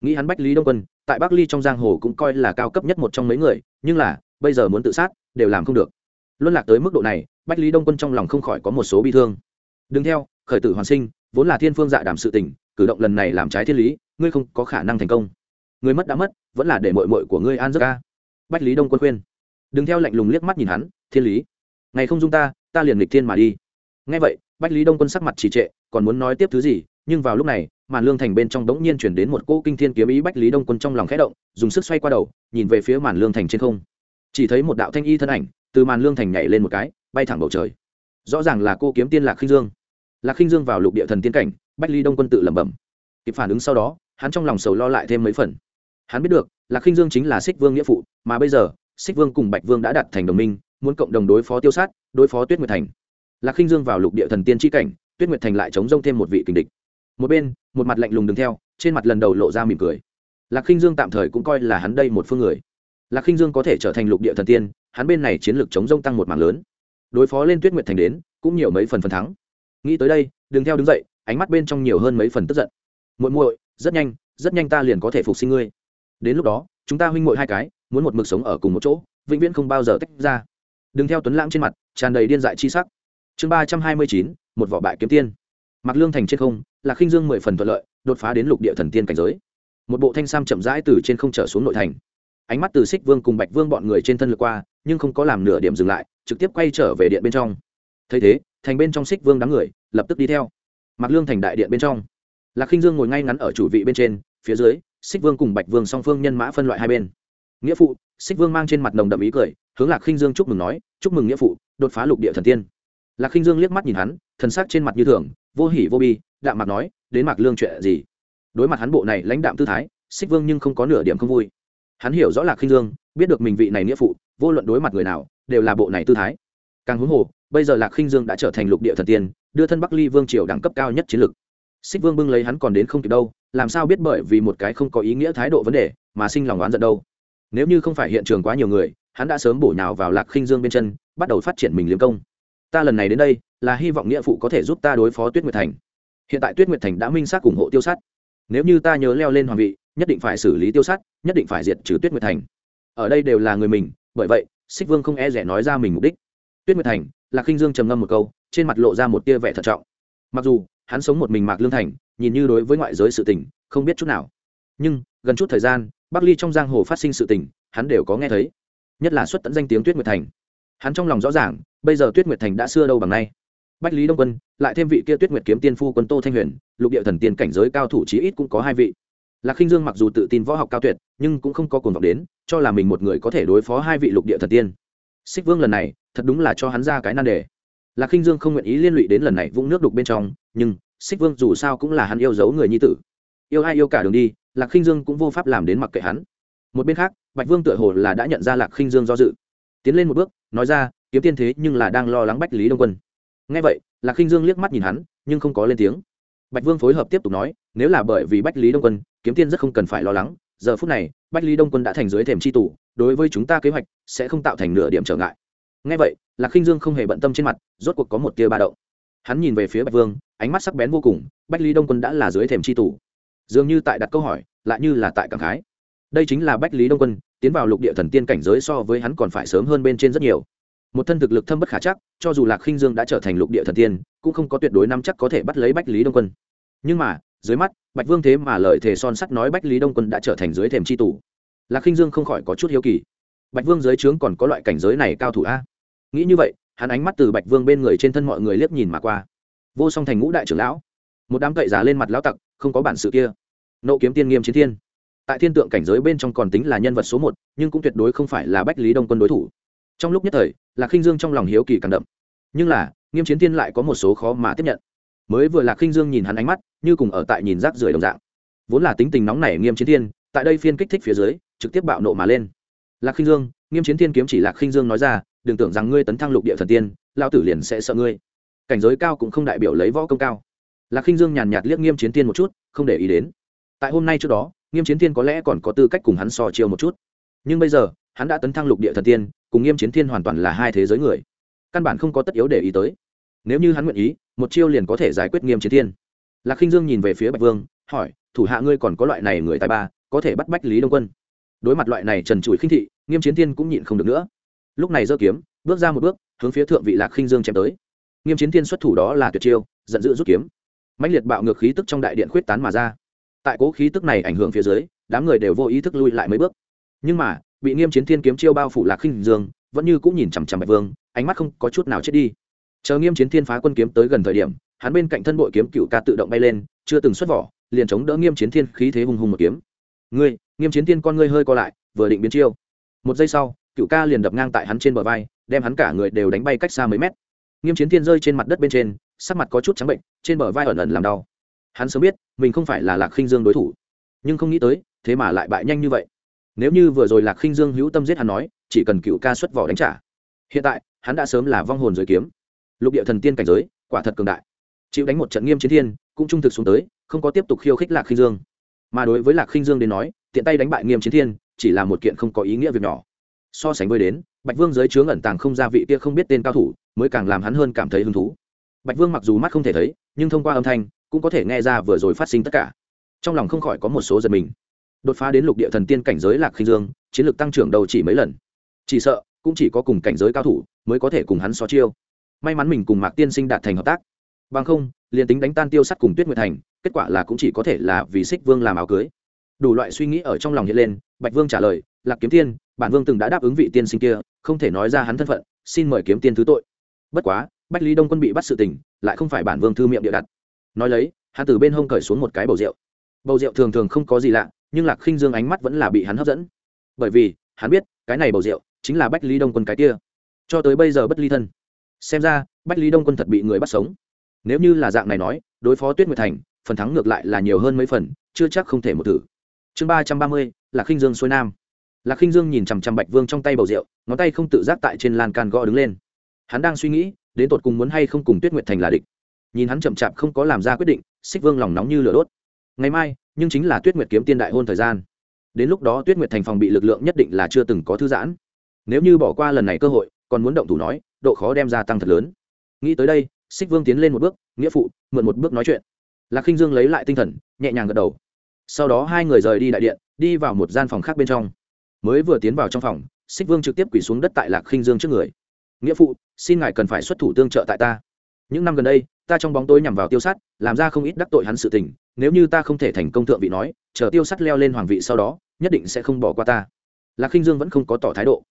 Nghĩ hắn bách lý đông quân, tại bắc ly trong giang hồ cũng coi là cao cấp nhất một trong mấy người, nhưng là, bây giờ muốn tự sát, đều làm không được. Luân lạc tới mức độ này, bách lý đông quân trong lòng không khỏi có một số bi thương. Đừng theo, khởi tử hoàn sinh, vốn là thiên phương dạ đảm sự tình, cử động lần này làm trái thiên lý, ngươi không có khả năng thành công. Người mất đã mất, vẫn là để mội mội của ngươi an giấc ca. Bách lý đông quân khuyên. Đừng theo lạnh lùng liếc mắt nhìn hắn, thiên lý. Ngày không dung ta ta liền lịch thiên mà đi. Ngay vậy, bách lý đông quân sắc mặt trì trệ, còn muốn nói tiếp thứ gì, nhưng vào lúc này, màn lương thành bên trong đống nhiên chuyển đến một cỗ kinh thiên kiếm ý bách lý đông quân trong lòng khẽ động, dùng sức xoay qua đầu, nhìn về phía màn lương thành trên không. Chỉ thấy một đạo thanh y thân ảnh, từ màn lương thành nhảy lên một cái, bay thẳng bầu trời. Rõ ràng là cô kiếm tiên lạc khinh dương. Lạc khinh dương vào lục địa thần tiên cảnh, bách lý đông quân tự lẩm bẩm. Kịp phản ứng sau đó, hắn trong lòng sầu lo lại thêm mấy phần. Hắn biết được, lạc khinh dương chính là xích vương nghĩa phụ, mà bây giờ, xích vương cùng bạch vương đã đặt thành đồng minh muốn cộng đồng đối phó tiêu sát, đối phó tuyết nguyệt thành. Lạc khinh dương vào lục địa thần tiên tri cảnh, tuyết nguyệt thành lại chống rông thêm một vị kình địch. Một bên, một mặt lạnh lùng đứng theo, trên mặt lần đầu lộ ra mỉm cười. Lạc khinh dương tạm thời cũng coi là hắn đây một phương người. Lạc khinh dương có thể trở thành lục địa thần tiên, hắn bên này chiến lược chống rông tăng một mảng lớn. Đối phó lên tuyết nguyệt thành đến, cũng nhiều mấy phần phần thắng. Nghĩ tới đây, đừng theo đứng dậy, ánh mắt bên trong nhiều hơn mấy phần tức giận. Muội muội, rất nhanh rất nhanh ta liền có thể phục sinh ngươi. Đến lúc đó, chúng ta huynh muội hai cái, muốn một mực sống ở cùng một chỗ, vĩnh viễn không bao giờ tách ra đừng theo tuấn lãng trên mặt, tràn đầy điên dại chi sắc. Chương ba trăm hai mươi chín, một vỏ bại kiếm tiên. Mặc lương thành trên không là khinh dương mười phần thuận lợi, đột phá đến lục địa thần tiên cảnh giới. Một bộ thanh sam chậm rãi từ trên không trở xuống nội thành. Ánh mắt từ xích vương cùng bạch vương bọn người trên thân lượt qua, nhưng không có làm nửa điểm dừng lại, trực tiếp quay trở về điện bên trong. Thấy thế, thành bên trong xích vương đám người, lập tức đi theo. Mặc lương thành đại điện bên trong. Lạc khinh dương ngồi ngay ngắn ở chủ vị bên trên, phía dưới, xích vương cùng bạch vương song phương nhân mã phân loại hai bên. Nghĩa phụ, xích vương mang trên mặt nồng đậm ý cười hướng lạc khinh dương chúc mừng nói, chúc mừng nghĩa phụ, đột phá lục địa thần tiên. Lạc khinh dương liếc mắt nhìn hắn, thần sắc trên mặt như thường, vô hỉ vô bi, đạm mặt nói, đến mạc lương chuyện gì? Đối mặt hắn bộ này lãnh đạm tư thái, xích vương nhưng không có nửa điểm không vui. Hắn hiểu rõ lạc khinh dương, biết được mình vị này nghĩa phụ, vô luận đối mặt người nào, đều là bộ này tư thái. Càng huống hồ, bây giờ lạc khinh dương đã trở thành lục địa thần tiên, đưa thân bắc ly vương triều đẳng cấp cao nhất chiến lực. Xích vương bưng lấy hắn còn đến không kịp đâu, làm sao biết bởi vì một cái không có ý nghĩa thái độ vấn đề mà sinh lòng oán giận đâu. Nếu như không phải hiện trường quá nhiều người hắn đã sớm bổ nhào vào lạc khinh dương bên chân, bắt đầu phát triển mình liếm công. Ta lần này đến đây, là hy vọng nghĩa phụ có thể giúp ta đối phó tuyết nguyệt thành. Hiện tại tuyết nguyệt thành đã minh xác ủng hộ tiêu sát. Nếu như ta nhớ leo lên hoàng vị, nhất định phải xử lý tiêu sát, nhất định phải diệt trừ tuyết nguyệt thành. Ở đây đều là người mình, bởi vậy, xích vương không e rẻ nói ra mình mục đích. Tuyết nguyệt thành, lạc khinh dương trầm ngâm một câu, trên mặt lộ ra một tia vẻ thận trọng. Mặc dù, hắn sống một mình mạc lương thành, nhìn như đối với ngoại giới sự tình, không biết chút nào. Nhưng, gần chút thời gian, bắc ly trong giang hồ phát sinh sự tình, hắn đều có nghe thấy nhất là xuất tận danh tiếng tuyết nguyệt thành. Hắn trong lòng rõ ràng, bây giờ tuyết nguyệt thành đã xưa đâu bằng nay. Bách lý đông quân, lại thêm vị kia tuyết nguyệt kiếm tiên phu quân tô thanh huyền, lục địa thần tiên cảnh giới cao thủ chí ít cũng có hai vị. Lạc khinh dương mặc dù tự tin võ học cao tuyệt, nhưng cũng không có cuồng vọng đến, cho là mình một người có thể đối phó hai vị lục địa thần tiên. Xích vương lần này, thật đúng là cho hắn ra cái nan đề. Lạc khinh dương không nguyện ý liên lụy đến lần này vũng nước đục bên trong, nhưng xích vương dù sao cũng là hắn yêu dấu người nhi tử. Yêu ai yêu cả đường đi, lạc khinh dương cũng vô pháp làm đến mặc kệ hắn một bên khác, bạch vương tựa hồ là đã nhận ra lạc khinh dương do dự. Tiến lên một bước, nói ra, kiếm tiên thế nhưng là đang lo lắng bách lý đông quân. Ngay vậy, lạc khinh dương liếc mắt nhìn hắn, nhưng không có lên tiếng. Bạch vương phối hợp tiếp tục nói, nếu là bởi vì bách lý đông quân, kiếm tiên rất không cần phải lo lắng. Giờ phút này, bách lý đông quân đã thành dưới thềm c h i tủ đối với chúng ta kế hoạch sẽ không tạo thành nửa điểm trở ngại. Ngay vậy, lạc khinh dương không hề bận tâm trên mặt, rốt cuộc có một tia ba động. Hắn nhìn về phía bạch vương, ánh mắt sắc bén vô cùng, bách lý đông quân đã là dưới thềm c h i tủ dường như tại đặt câu hỏi, lại như là tại cảm khái đây chính là bách lý đông quân, tiến vào lục địa thần tiên cảnh giới so với hắn còn phải sớm hơn bên trên rất nhiều. Một thân thực lực thâm bất khả chắc, cho dù lạc khinh dương đã trở thành lục địa thần tiên, cũng không có tuyệt đối năm chắc có thể bắt lấy bách lý đông quân. Nhưng mà, dưới mắt, bạch vương thế mà lời thề son sắt nói bách lý đông quân đã trở thành dưới thềm c h i tủ lạc khinh dương không khỏi có chút hiếu kỳ. Bạch vương dưới trướng còn có loại cảnh giới này cao thủ a? Nghĩ như vậy, hắn ánh mắt từ bạch vương bên người trên thân mọi người liếc nhìn mà qua. Vô song thành ngũ đại trưởng lão. Một đám cậy giá lên mặt lão tặc, không có bản sự kia. Nộ kiếm tiên nghiêm chiến thiên tại thiên tượng cảnh giới bên trong còn tính là nhân vật số một, nhưng cũng tuyệt đối không phải là bách lý đông quân đối thủ. Trong lúc nhất thời, lạc khinh dương trong lòng hiếu kỳ càng đậm. Nhưng là, nghiêm chiến thiên lại có một số khó mà tiếp nhận. Mới vừa lạc khinh dương nhìn hắn ánh mắt, như cùng ở tại nhìn rác rưởi đồng dạng. Vốn là tính tình nóng nảy nghiêm chiến thiên, tại đây phiên kích thích phía dưới, trực tiếp bạo nộ mà lên. Lạc khinh dương, nghiêm chiến thiên kiếm chỉ lạc khinh dương nói ra, đừng tưởng rằng ngươi tấn thăng lục địa thần tiên lao tử liền sẽ sợ ngươi. Cảnh giới cao cũng không đại biểu lấy võ công cao. Lạc khinh dương nhàn nhạt liếc nghiêm chiến tiên một chút, không để ý đến. Tại hôm nay trước đó nghiêm chiến Thiên có lẽ còn có tư cách cùng hắn so chiêu một chút. Nhưng bây giờ, hắn đã tấn thăng lục địa thần tiên, cùng nghiêm chiến thiên hoàn toàn là hai thế giới người. Căn bản không có tất yếu để ý tới. Nếu như hắn nguyện ý, một chiêu liền có thể giải quyết nghiêm chiến thiên. Lạc khinh dương nhìn về phía bạch vương, hỏi, thủ hạ ngươi còn có loại này người tài ba, có thể bắt bách lý đông quân? Đối mặt loại này trần trụi khinh thị, nghiêm chiến thiên cũng nhịn không được nữa. Lúc này giơ kiếm, bước ra một bước, hướng phía thượng vị lạc khinh dương chém tới. Nghiêm chiến thiên xuất thủ đó là tuyệt chiêu, giận dữ rút kiếm. Mạnh liệt bạo ngược khí tức trong đại điện khuyết tán mà ra tại cố khí tức này ảnh hưởng phía dưới, đám người đều vô ý thức lui lại mấy bước. Nhưng mà, bị nghiêm chiến thiên kiếm chiêu bao phủ lạc khinh dương, vẫn như cũng nhìn chằm chằm bạch vương, ánh mắt không có chút nào chết đi. Chờ nghiêm chiến thiên phá quân kiếm tới gần thời điểm, hắn bên cạnh thân bội kiếm cựu ca tự động bay lên, chưa từng xuất vỏ, liền chống đỡ nghiêm chiến thiên khí thế hùng hùng một kiếm. Ngươi, nghiêm chiến thiên con ngươi hơi co lại, vừa định biến chiêu. Một giây sau, cựu ca liền đập ngang tại hắn trên bờ vai, đem hắn cả người đều đánh bay cách xa mấy mét. Nghiêm chiến thiên rơi trên mặt đất bên trên, sắc mặt có chút trắng bệnh, trên bờ vai ẩn ẩn làm đau hắn sớm biết, mình không phải là lạc khinh dương đối thủ. Nhưng không nghĩ tới, thế mà lại bại nhanh như vậy. Nếu như vừa rồi lạc khinh dương hữu tâm giết hắn nói, chỉ cần cựu ca xuất vỏ đánh trả. Hiện tại, hắn đã sớm là vong hồn giới kiếm. Lục địa thần tiên cảnh giới, quả thật cường đại. Chịu đánh một trận nghiêm chiến thiên, cũng trung thực xuống tới, không có tiếp tục khiêu khích lạc khinh dương. Mà đối với lạc khinh dương đến nói, tiện tay đánh bại nghiêm chiến thiên, chỉ là một kiện không có ý nghĩa việc nhỏ. So sánh với đến, bạch vương giới chướng ẩn tàng không ra vị kia không biết tên cao thủ, mới càng làm hắn hơn cảm thấy hứng thú. Bạch vương mặc dù mắt không thể thấy, nhưng thông qua âm thanh cũng có thể nghe ra vừa rồi phát sinh tất cả. Trong lòng không khỏi có một số giật mình. Đột phá đến lục địa thần tiên cảnh giới lạc khinh dương, chiến lược tăng trưởng đầu chỉ mấy lần. Chỉ sợ, cũng chỉ có cùng cảnh giới cao thủ mới có thể cùng hắn so chiêu. May mắn mình cùng mạc tiên sinh đạt thành hợp tác. Bằng không, liền tính đánh tan tiêu sắt cùng tuyết nguyệt thành, kết quả là cũng chỉ có thể là vì xích vương làm áo cưới. Đủ loại suy nghĩ ở trong lòng hiện lên, bạch vương trả lời, lạc kiếm tiên, bản vương từng đã đáp ứng vị tiên sinh kia, không thể nói ra hắn thân phận, xin mời kiếm tiên thứ tội. Bất quá, bách lý đông quân bị bắt sự tình, lại không phải bản vương thư miệng địa đặt nói lấy, hắn từ bên hông cởi xuống một cái bầu rượu. Bầu rượu thường thường không có gì lạ, nhưng lạc khinh dương ánh mắt vẫn là bị hắn hấp dẫn. Bởi vì, hắn biết, cái này bầu rượu chính là bách lý đông quân cái kia. Cho tới bây giờ bất ly thân. Xem ra, bách lý đông quân thật bị người bắt sống. Nếu như là dạng này nói, đối phó tuyết nguyệt thành, phần thắng ngược lại là nhiều hơn mấy phần, chưa chắc không thể một thử. Chương ba trăm ba mươi là khinh dương xuôi nam. Lạc khinh dương nhìn chằm chằm bạch vương trong tay bầu rượu, ngón tay không tự giác tại trên lan can gõ đứng lên. Hắn đang suy nghĩ, đến tột cùng muốn hay không cùng tuyết nguyệt thành là địch nhìn hắn chậm chạp không có làm ra quyết định, xích vương lòng nóng như lửa đốt. Ngày mai, nhưng chính là tuyết nguyệt kiếm tiên đại hôn thời gian. Đến lúc đó tuyết nguyệt thành phòng bị lực lượng nhất định là chưa từng có thư giãn. Nếu như bỏ qua lần này cơ hội, còn muốn động thủ nói, độ khó đem ra tăng thật lớn. Nghĩ tới đây, xích vương tiến lên một bước, nghĩa phụ, mượn một bước nói chuyện. Lạc khinh dương lấy lại tinh thần, nhẹ nhàng gật đầu. Sau đó hai người rời đi đại điện, đi vào một gian phòng khác bên trong. Mới vừa tiến vào trong phòng, xích vương trực tiếp quỳ xuống đất tại lạc khinh dương trước người. Nghĩa phụ, xin ngài cần phải xuất thủ tương trợ tại ta những năm gần đây, ta trong bóng tối nhằm vào tiêu sắt, làm ra không ít đắc tội hắn sự tình, nếu như ta không thể thành công thượng vị nói, chờ tiêu sắt leo lên hoàng vị sau đó, nhất định sẽ không bỏ qua ta. Lạc khinh dương vẫn không có tỏ thái độ.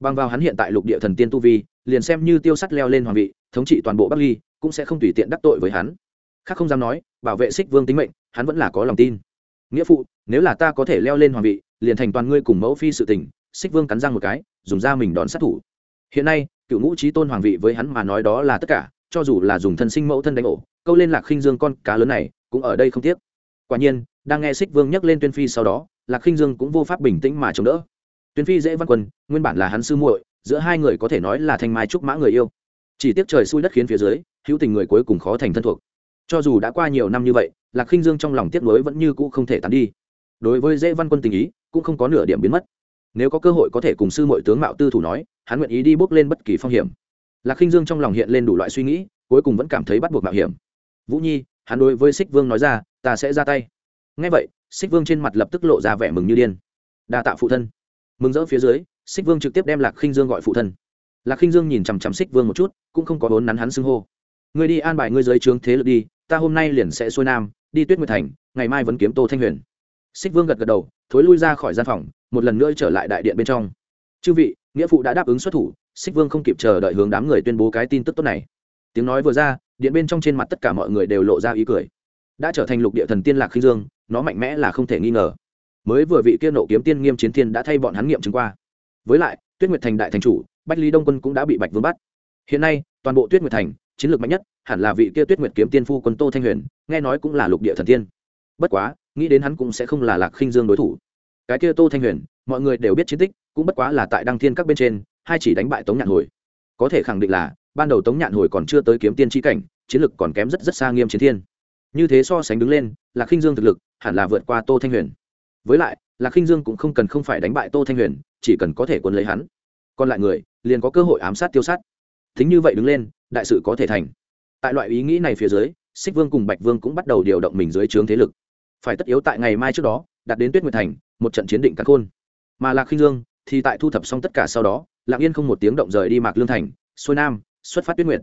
Bằng vào hắn hiện tại lục địa thần tiên tu vi, liền xem như tiêu sắt leo lên hoàng vị, thống trị toàn bộ bắc ly, cũng sẽ không tùy tiện đắc tội với hắn. Khác không dám nói, bảo vệ xích vương tính mệnh, hắn vẫn là có lòng tin. Nghĩa phụ, nếu là ta có thể leo lên hoàng vị, liền thành toàn ngươi cùng mẫu phi sự tình xích vương cắn răng một cái, dùng ra mình đón sát thủ. Hiện nay, cựu ngũ trí tôn hoàng vị với hắn mà nói đó là tất cả cho dù là dùng thân sinh mẫu thân đánh ổ, câu lên lạc khinh dương con cá lớn này cũng ở đây không tiếc. Quả nhiên, đang nghe xích vương nhắc lên tuyên phi sau đó, lạc khinh dương cũng vô pháp bình tĩnh mà chống đỡ. Tuyên phi dễ văn quân nguyên bản là hắn sư muội, giữa hai người có thể nói là thanh mai trúc mã người yêu. Chỉ tiếc trời xui đất khiến phía dưới, hữu tình người cuối cùng khó thành thân thuộc. Cho dù đã qua nhiều năm như vậy, lạc khinh dương trong lòng tiếc nuối vẫn như cũ không thể tán đi. Đối với dễ văn quân tình ý, cũng không có nửa điểm biến mất. Nếu có cơ hội có thể cùng sư mọi tướng mạo tư thủ nói, hắn nguyện ý đi bước lên bất kỳ phong hiểm lạc khinh dương trong lòng hiện lên đủ loại suy nghĩ, cuối cùng vẫn cảm thấy bắt buộc mạo hiểm. Vũ nhi, hắn đối với xích vương nói ra, ta sẽ ra tay. Ngay vậy xích vương trên mặt lập tức lộ ra vẻ mừng như điên. Đa tạ phụ thân. Mừng rỡ phía dưới xích vương trực tiếp đem lạc khinh dương gọi phụ thân. Lạc khinh dương nhìn chằm chằm xích vương một chút, cũng không có vốn nắn hắn xưng hô. Người đi an bài ngươi dưới trướng thế lực đi, ta hôm nay liền sẽ xuôi nam, đi tuyết nguyệt thành, ngày mai vẫn kiếm tô thanh huyền. Xích vương gật gật đầu, thối lui ra khỏi gian phòng, một lần nữa trở lại đại điện bên trong. Chư vị nghĩa phụ đã đáp ứng xuất thủ, xích vương không kịp chờ đợi hướng đám người tuyên bố cái tin tức tốt này. Tiếng nói vừa ra, điện bên trong trên mặt tất cả mọi người đều lộ ra ý cười. Đã trở thành lục địa thần tiên lạc khinh dương, nó mạnh mẽ là không thể nghi ngờ. Mới vừa vị kia nộ kiếm tiên nghiêm chiến thiên đã thay bọn hắn nghiệm chứng qua. Với lại, tuyết nguyệt thành đại thành chủ, bách lý đông quân cũng đã bị bạch vương bắt. Hiện nay, toàn bộ tuyết nguyệt thành, chiến lược mạnh nhất, hẳn là vị kia tuyết nguyệt kiếm tiên phu quân tô thanh huyền, nghe nói cũng là lục địa thần tiên. Bất quá, nghĩ đến hắn cũng sẽ không là lạc khinh dương đối thủ. Cái kia tô thanh huyền, mọi người đều biết chiến tích cũng bất quá là tại đăng thiên các bên trên, hai chỉ đánh bại tống nhạn hồi. Có thể khẳng định là, ban đầu tống nhạn hồi còn chưa tới kiếm tiên tri cảnh, chiến lực còn kém rất rất xa nghiêm chiến thiên. Như thế so sánh đứng lên là khinh dương thực lực hẳn là vượt qua tô thanh huyền. Với lại là khinh dương cũng không cần không phải đánh bại tô thanh huyền, chỉ cần có thể quân lấy hắn. Còn lại người, liền có cơ hội ám sát tiêu sát. Thính như vậy đứng lên, đại sự có thể thành. Tại loại ý nghĩ này phía dưới, xích vương cùng bạch vương cũng bắt đầu điều động mình dưới trướng thế lực. Phải tất yếu tại ngày mai trước đó, đạt đến tuyết nguyệt thành, một trận chiến định cắn khôn. Mà lạc khinh dương thì tại thu thập xong tất cả sau đó lạng yên không một tiếng động rời đi mạc lương thành, xuôi nam, xuất phát tuyết nguyệt.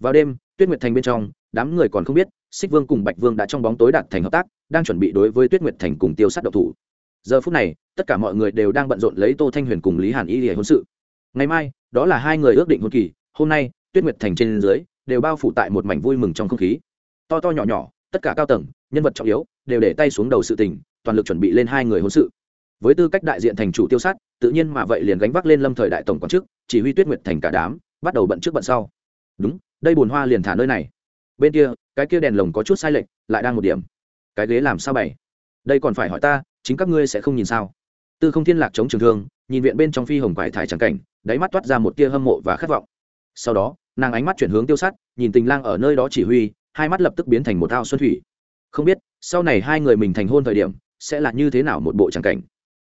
Vào đêm, tuyết nguyệt thành bên trong, đám người còn không biết, xích vương cùng bạch vương đã trong bóng tối đạt thành hợp tác, đang chuẩn bị đối với tuyết nguyệt thành cùng tiêu sát độc thủ. Giờ phút này, tất cả mọi người đều đang bận rộn lấy tô thanh huyền cùng lý hàn y để hôn sự. Ngày mai, đó là hai người ước định hôn kỳ, hôm nay, tuyết nguyệt thành trên dưới, đều bao phủ tại một mảnh vui mừng trong không khí. To to nhỏ nhỏ, tất cả cao tầng, nhân vật trọng yếu, đều để tay xuống đầu sự tình, toàn lực chuẩn bị lên hai người hôn sự với tư cách đại diện thành chủ tiêu sát, tự nhiên mà vậy liền gánh vác lên lâm thời đại tổng quản chức, chỉ huy tuyết nguyệt thành cả đám, bắt đầu bận trước bận sau. Đúng, đây bồn hoa liền thả nơi này. Bên kia, cái kia đèn lồng có chút sai lệch, lại đang một điểm. Cái ghế làm sao bày? Đây còn phải hỏi ta, chính các ngươi sẽ không nhìn sao? Tư không thiên lạc chống trường thương, nhìn viện bên trong phi hồng quải thải trắng cảnh, đáy mắt toát ra một tia hâm mộ và khát vọng. Sau đó, nàng ánh mắt chuyển hướng tiêu sát, nhìn tình lang ở nơi đó chỉ huy, hai mắt lập tức biến thành một ao xuân thủy. Không biết, sau này hai người mình thành hôn thời điểm, sẽ là như thế nào một bộ trắng cảnh?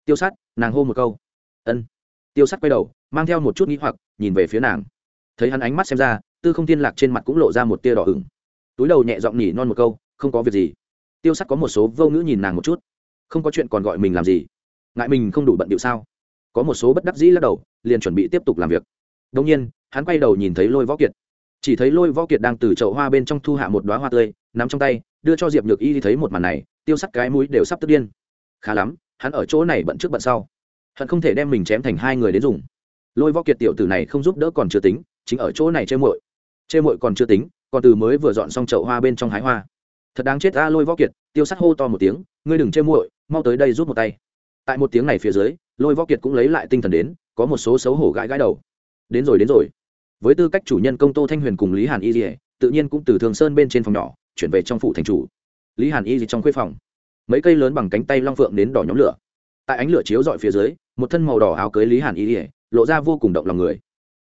Tiêu sát, nàng hô một câu. Ân. Tiêu sát quay đầu, mang theo một chút nghĩ hoặc, nhìn về phía nàng. Thấy hắn ánh mắt xem ra, tư không thiên lạc trên mặt cũng lộ ra một tia đỏ ửng. Túi đầu nhẹ giọng nhỉ non một câu, không có việc gì. Tiêu sắc có một số vô ngữ nhìn nàng một chút. Không có chuyện còn gọi mình làm gì? Ngại mình không đủ bận điệu sao? Có một số bất đắc dĩ lắc đầu, liền chuẩn bị tiếp tục làm việc. Đông nhiên, hắn quay đầu nhìn thấy lôi võ kiệt. Chỉ thấy lôi võ kiệt đang từ chậu hoa bên trong thu hạ một đoá hoa tươi, nắm trong tay, đưa cho diệp nhược y thì thấy một màn này, tiêu sắt cái mũi đều sắp tức điên. Khá lắm hắn ở chỗ này bận trước bận sau. Hận không thể đem mình chém thành hai người đến dùng. Lôi võ kiệt tiểu tử này không giúp đỡ còn chưa tính, chính ở chỗ này chơi muội. Chơi muội còn chưa tính, còn từ mới vừa dọn xong chậu hoa bên trong hái hoa. Thật đáng chết ta lôi võ kiệt, tiêu sắt hô to một tiếng, ngươi đừng chơi muội, mau tới đây rút một tay. Tại một tiếng này phía dưới, lôi võ kiệt cũng lấy lại tinh thần đến, có một số xấu hổ gãi gãi đầu. Đến rồi đến rồi. Với tư cách chủ nhân công tô thanh huyền cùng lý hàn y dì tự nhiên cũng từ thường sơn bên trên phòng nhỏ, chuyển về trong phủ thành chủ. Lý hàn y dì trong khuê phòng mấy cây lớn bằng cánh tay long phượng đến đỏ nhóm lửa. Tại ánh lửa chiếu dọi phía dưới, một thân màu đỏ áo cưới lý hàn y ỉa lộ ra vô cùng động lòng người.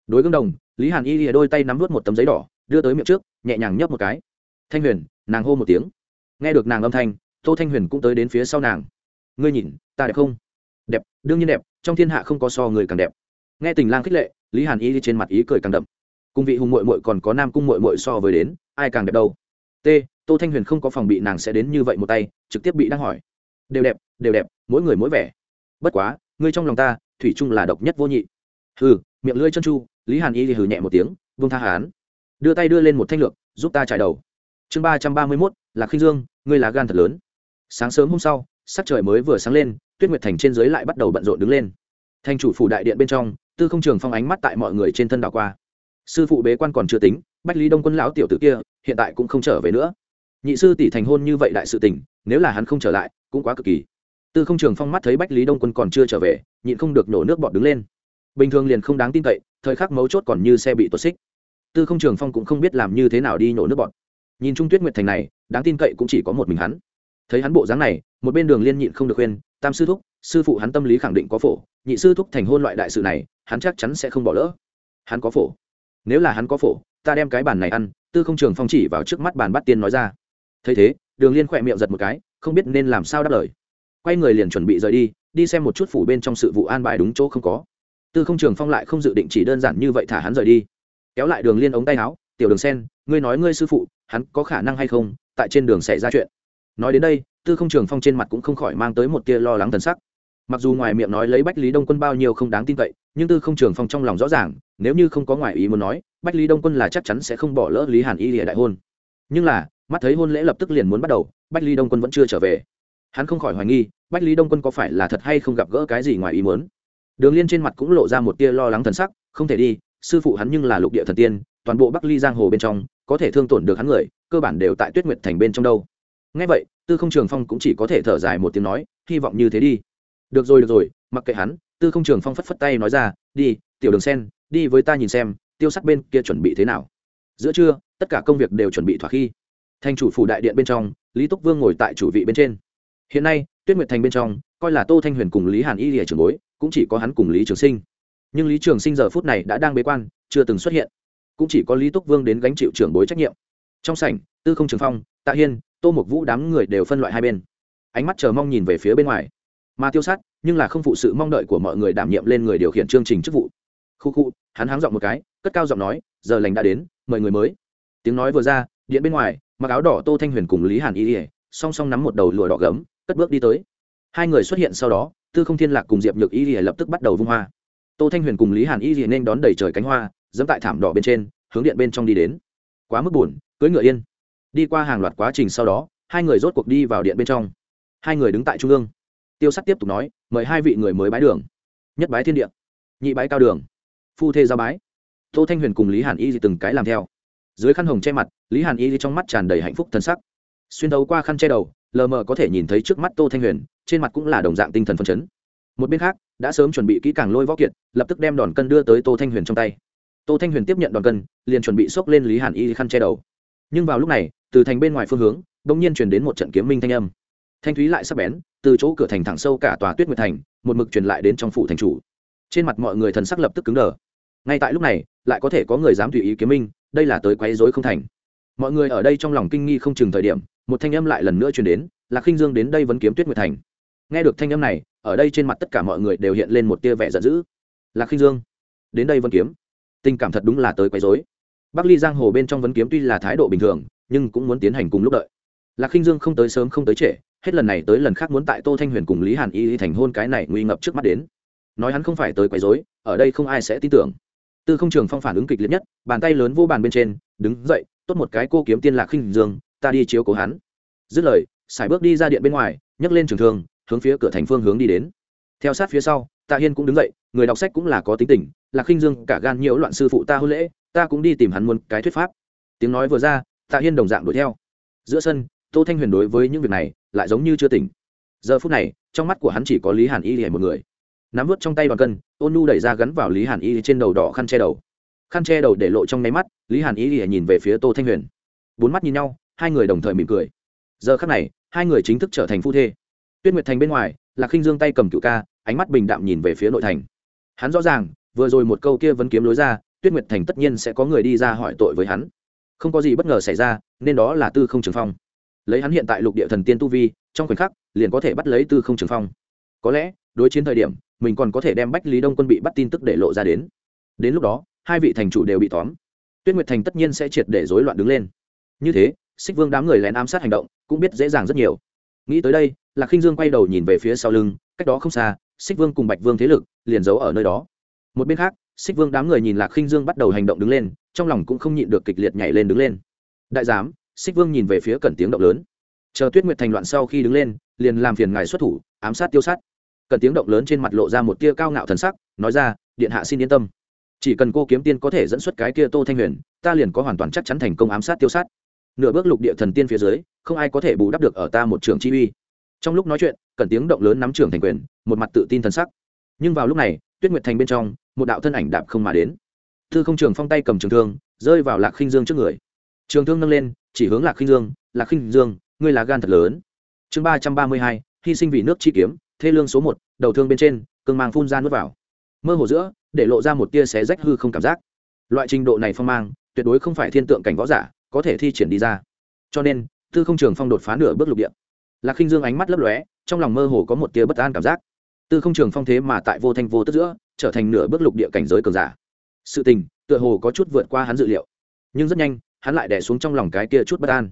Đối gương đồng, lý hàn y ỉa đôi tay nắm vớt một tấm giấy đỏ, đưa tới miệng trước, nhẹ nhàng nhấp một cái. Thanh huyền, nàng hô một tiếng. Nghe được nàng âm thanh, tô thanh huyền cũng tới đến phía sau nàng. Ngươi nhìn, ta đẹp không? Đẹp, đương nhiên đẹp, trong thiên hạ không có so người càng đẹp. Nghe tình lang khích lệ, lý hàn y trên mặt ý cười càng đậm. Cùng vị hùng mội mội còn có nam cung mội mội so với đến, ai càng đẹp đâu? T tô thanh huyền không có phòng bị nàng sẽ đến như vậy một tay, trực tiếp bị đang hỏi. Đều đẹp đều đẹp, mỗi người mỗi vẻ. Bất quá, ngươi trong lòng ta, thủy chung là độc nhất vô nhị. Hừ, miệng lưỡi chân chu, lý hàn y thì hừ nhẹ một tiếng, vương tha hán. Đưa tay đưa lên một thanh lược, giúp ta trải đầu. Chương ba trăm ba mươi mốt, là khinh dương, ngươi là gan thật lớn. Sáng sớm hôm sau, sắc trời mới vừa sáng lên, tuyết nguyệt thành trên dưới lại bắt đầu bận rộn đứng lên. Thành chủ phủ đại điện bên trong, tư không trường phong ánh mắt tại mọi người trên thân đảo qua. Sư phụ bế quan còn chưa tính, bách lý đông quân lão tiểu t ử kia, hiện tại cũng không trở về nữa nhị sư tỷ thành hôn như vậy đại sự tình, nếu là hắn không trở lại, cũng quá cực kỳ. Tư không trường phong mắt thấy bách lý đông quân còn chưa trở về, nhịn không được nổ nước bọt đứng lên. Bình thường liền không đáng tin cậy, thời khắc mấu chốt còn như xe bị tuột xích. Tư không trường phong cũng không biết làm như thế nào đi nổ nước bọt. Nhìn trung tuyết nguyệt thành này, đáng tin cậy cũng chỉ có một mình hắn. Thấy hắn bộ dáng này, một bên đường liên nhịn không được khuyên, tam sư thúc, sư phụ hắn tâm lý khẳng định có phổ, nhị sư thúc thành hôn loại đại sự này, hắn chắc chắn sẽ không bỏ lỡ. Hắn có phổ? Nếu là hắn có phổ, ta đem cái bàn này ăn. Tư không trường phong chỉ vào trước mắt bàn bắt tiên nói ra thấy thế, đường liên khỏe miệng giật một cái, không biết nên làm sao đáp lời. Quay người liền chuẩn bị rời đi đi xem một chút phủ bên trong sự vụ an bài đúng chỗ không có. Tư không trường phong lại không dự định chỉ đơn giản như vậy thả hắn rời đi. Kéo lại đường liên ống tay áo, tiểu đường sen, ngươi nói ngươi sư phụ, hắn có khả năng hay không? Tại trên đường xảy ra chuyện. Nói đến đây, tư không trường phong trên mặt cũng không khỏi mang tới một tia lo lắng thần sắc. Mặc dù ngoài miệng nói lấy bách lý đông quân bao nhiêu không đáng tin cậy, nhưng tư không trường phong trong lòng rõ ràng, nếu như không có ngoại ý muốn nói, bách lý đông quân là chắc chắn sẽ không bỏ lỡ lý hàn y lìa đại hôn. Nhưng là mắt thấy hôn lễ lập tức liền muốn bắt đầu, bách ly đông quân vẫn chưa trở về. Hắn không khỏi hoài nghi, bách ly đông quân có phải là thật hay không gặp gỡ cái gì ngoài ý muốn. Đường liên trên mặt cũng lộ ra một tia lo lắng thần sắc, không thể đi, sư phụ hắn nhưng là lục địa thần tiên, toàn bộ bắc ly giang hồ bên trong, có thể thương tổn được hắn người, cơ bản đều tại tuyết nguyệt thành bên trong đâu. Ngay vậy, tư không trường phong cũng chỉ có thể thở dài một tiếng nói, hy vọng như thế đi. Được rồi được rồi, mặc kệ hắn, tư không trường phong phất phất tay nói ra, đi, tiểu đường sen, đi với ta nhìn xem, tiêu sắc bên kia chuẩn bị thế nào. Giữa trưa, tất cả công việc đều chuẩn bị thỏa khi thành chủ phủ đại điện bên trong, lý túc vương ngồi tại chủ vị bên trên. Hiện nay, tuyết nguyệt thành bên trong, coi là tô thanh huyền cùng lý hàn y lìa trường bối, cũng chỉ có hắn cùng lý trường sinh. Nhưng lý trường sinh giờ phút này đã đang bế quan, chưa từng xuất hiện. Cũng chỉ có lý túc vương đến gánh chịu trưởng bối trách nhiệm. Trong sảnh, tư không trường phong, tạ hiên, tô mục vũ đám người đều phân loại hai bên. Ánh mắt chờ mong nhìn về phía bên ngoài. Mà tiêu sát, nhưng là không phụ sự mong đợi của mọi người đảm nhiệm lên người điều khiển chương trình chức vụ. Khu khu, hắn háng giọng một cái, cất cao giọng nói, giờ lành đã đến, mời người mới. Tiếng nói vừa ra, điện bên ngoài mặc áo đỏ tô thanh huyền cùng lý hàn y ỉa song song nắm một đầu lụa đỏ gấm, cất bước đi tới. Hai người xuất hiện sau đó, tư không thiên lạc cùng diệp nhược y ỉa lập tức bắt đầu vung hoa. Tô thanh huyền cùng lý hàn y ỉa nên đón đầy trời cánh hoa, dẫm tại thảm đỏ bên trên, hướng điện bên trong đi đến. Quá mức buồn cưới ngựa yên. Đi qua hàng loạt quá trình sau đó, hai người rốt cuộc đi vào điện bên trong. Hai người đứng tại trung ương. Tiêu sắc tiếp tục nói, mời hai vị người mới bái đường. Nhất bái thiên địa. Nhị bái cao đường. Phu thê giao bái. Tô thanh huyền cùng lý hàn y thì từng cái làm theo dưới khăn hồng che mặt, lý hàn y trong mắt tràn đầy hạnh phúc thân sắc. Xuyên đấu qua khăn che đầu, lờ mờ có thể nhìn thấy trước mắt tô thanh huyền, trên mặt cũng là đồng dạng tinh thần phân chấn. Một bên khác, đã sớm chuẩn bị kỹ càng lôi võ kiệt, lập tức đem đòn cân đưa tới tô thanh huyền trong tay. Tô thanh huyền tiếp nhận đòn cân, liền chuẩn bị xốc lên lý hàn y khăn che đầu. Nhưng vào lúc này, từ thành bên ngoài phương hướng đ ỗ n g nhiên truyền đến một trận kiếm minh thanh âm. Thanh thúy lại sắp bén, từ chỗ cửa thành thẳng sâu cả tòa tuyết nguyệt thành, một mực truyền lại đến trong phủ thành chủ. Trên mặt mọi người thần sắc lập tức cứng đờ. Ngay tại lúc này, lại có thể có người dám tùy ý kiếm minh đây là tới quấy rối không thành. Mọi người ở đây trong lòng kinh nghi không chừng thời điểm một thanh âm lại lần nữa truyền đến là khinh dương đến đây vẫn kiếm tuyết nguyệt thành. Nghe được thanh âm này ở đây trên mặt tất cả mọi người đều hiện lên một tia vẻ giận dữ. Là khinh dương đến đây vẫn kiếm. Tình cảm thật đúng là tới quấy rối. bắc ly giang hồ bên trong vấn kiếm tuy là thái độ bình thường nhưng cũng muốn tiến hành cùng lúc đợi. Lạc khinh dương không tới sớm không tới trễ hết lần này tới lần khác muốn tại tô thanh huyền cùng lý hàn y thành hôn cái này nguy ngập trước mắt đến. Nói hắn không phải tới quấy rối, ở đây không ai sẽ tin tưởng tư không trường phong phản ứng kịch liệt nhất, bàn tay lớn vô bàn bên trên, đứng dậy, tốt một cái cô kiếm tiên lạc khinh dương, ta đi chiếu cố hắn. Dứt lời, sải bước đi ra điện bên ngoài, nhấc lên trường thương, hướng phía cửa thành phương hướng đi đến. Theo sát phía sau, tạ hiên cũng đứng dậy, người đọc sách cũng là có tính tình, lạc khinh dương cả gan nhiễu loạn sư phụ ta hôn lễ, ta cũng đi tìm hắn muốn cái thuyết pháp. Tiếng nói vừa ra, tạ hiên đồng dạng đuổi theo. Giữa sân, tô thanh huyền đối với những việc này, lại giống như chưa tỉnh. Giờ phút này, trong mắt của hắn chỉ có lý hàn y hề một người nắm vớt trong tay đoàn cân, ôn nu đẩy ra gắn vào lý hàn y trên đầu đỏ khăn che đầu. Khăn che đầu để lộ trong nháy mắt, lý hàn y nhìn về phía tô thanh huyền. Bốn mắt nhìn nhau, hai người đồng thời mỉm cười. Giờ khắc này, hai người chính thức trở thành phu thê. Tuyết nguyệt thành bên ngoài là khinh dương tay cầm cựu ca, ánh mắt bình đạm nhìn về phía nội thành. Hắn rõ ràng, vừa rồi một câu kia vẫn kiếm lối ra, tuyết nguyệt thành tất nhiên sẽ có người đi ra hỏi tội với hắn. Không có gì bất ngờ xảy ra, nên đó là tư không trường phong. Lấy hắn hiện tại lục địa thần tiên tu vi, trong khoảnh khắc, liền có thể bắt lấy tư không trường phong. Có lẽ, đối chiến thời điểm mình còn có thể đem bách lý đông quân bị bắt tin tức để lộ ra đến. Đến lúc đó, hai vị thành chủ đều bị tóm. Tuyết nguyệt thành tất nhiên sẽ triệt để rối loạn đứng lên. Như thế, xích vương đám người lén ám sát hành động cũng biết dễ dàng rất nhiều. Nghĩ tới đây, lạc khinh dương quay đầu nhìn về phía sau lưng, cách đó không xa, xích vương cùng bạch vương thế lực liền giấu ở nơi đó. Một bên khác, xích vương đám người nhìn lạc khinh dương bắt đầu hành động đứng lên, trong lòng cũng không nhịn được kịch liệt nhảy lên đứng lên. Đại giám, xích vương nhìn về phía cẩn tiếng động lớn. Chờ tuyết nguyệt thành loạn sau khi đứng lên, liền làm phiền ngài xuất thủ, ám sát tiêu sát cần tiếng động lớn trên mặt lộ ra một tia cao ngạo thần sắc, nói ra, điện hạ xin yên tâm. Chỉ cần cô kiếm tiên có thể dẫn xuất cái kia tô thanh huyền, ta liền có hoàn toàn chắc chắn thành công ám sát tiêu sát. Nửa bước lục địa thần tiên phía dưới, không ai có thể bù đắp được ở ta một trường chi uy. Trong lúc nói chuyện, cần tiếng động lớn nắm trường thành quyền, một mặt tự tin thần sắc. Nhưng vào lúc này, tuyết nguyệt thành bên trong, một đạo thân ảnh đạp không mà đến. Thư không trường phong tay cầm trường thương, rơi vào lạc khinh dương trước người. Trường thương nâng lên, chỉ hướng lạc khinh dương, lạc khinh dương, ngươi là gan thật lớn. Chương ba trăm ba mươi hai, hy sinh vì nước chi kiếm thê lương số một, đầu thương bên trên, cương mang phun ra nuốt vào. Mơ hồ giữa, để lộ ra một tia xé rách hư không cảm giác. Loại trình độ này phong mang, tuyệt đối không phải thiên tượng cảnh võ giả có thể thi triển đi ra. Cho nên, tư không trường phong đột phá nửa bước lục địa. Lạc khinh dương ánh mắt lấp lóe, trong lòng mơ hồ có một tia bất an cảm giác. Tư không trường phong thế mà tại vô thanh vô tức giữa, trở thành nửa bước lục địa cảnh giới cường giả. Sự tình, tựa hồ có chút vượt qua hắn dự liệu. Nhưng rất nhanh, hắn lại đẻ xuống trong lòng cái kia chút bất an.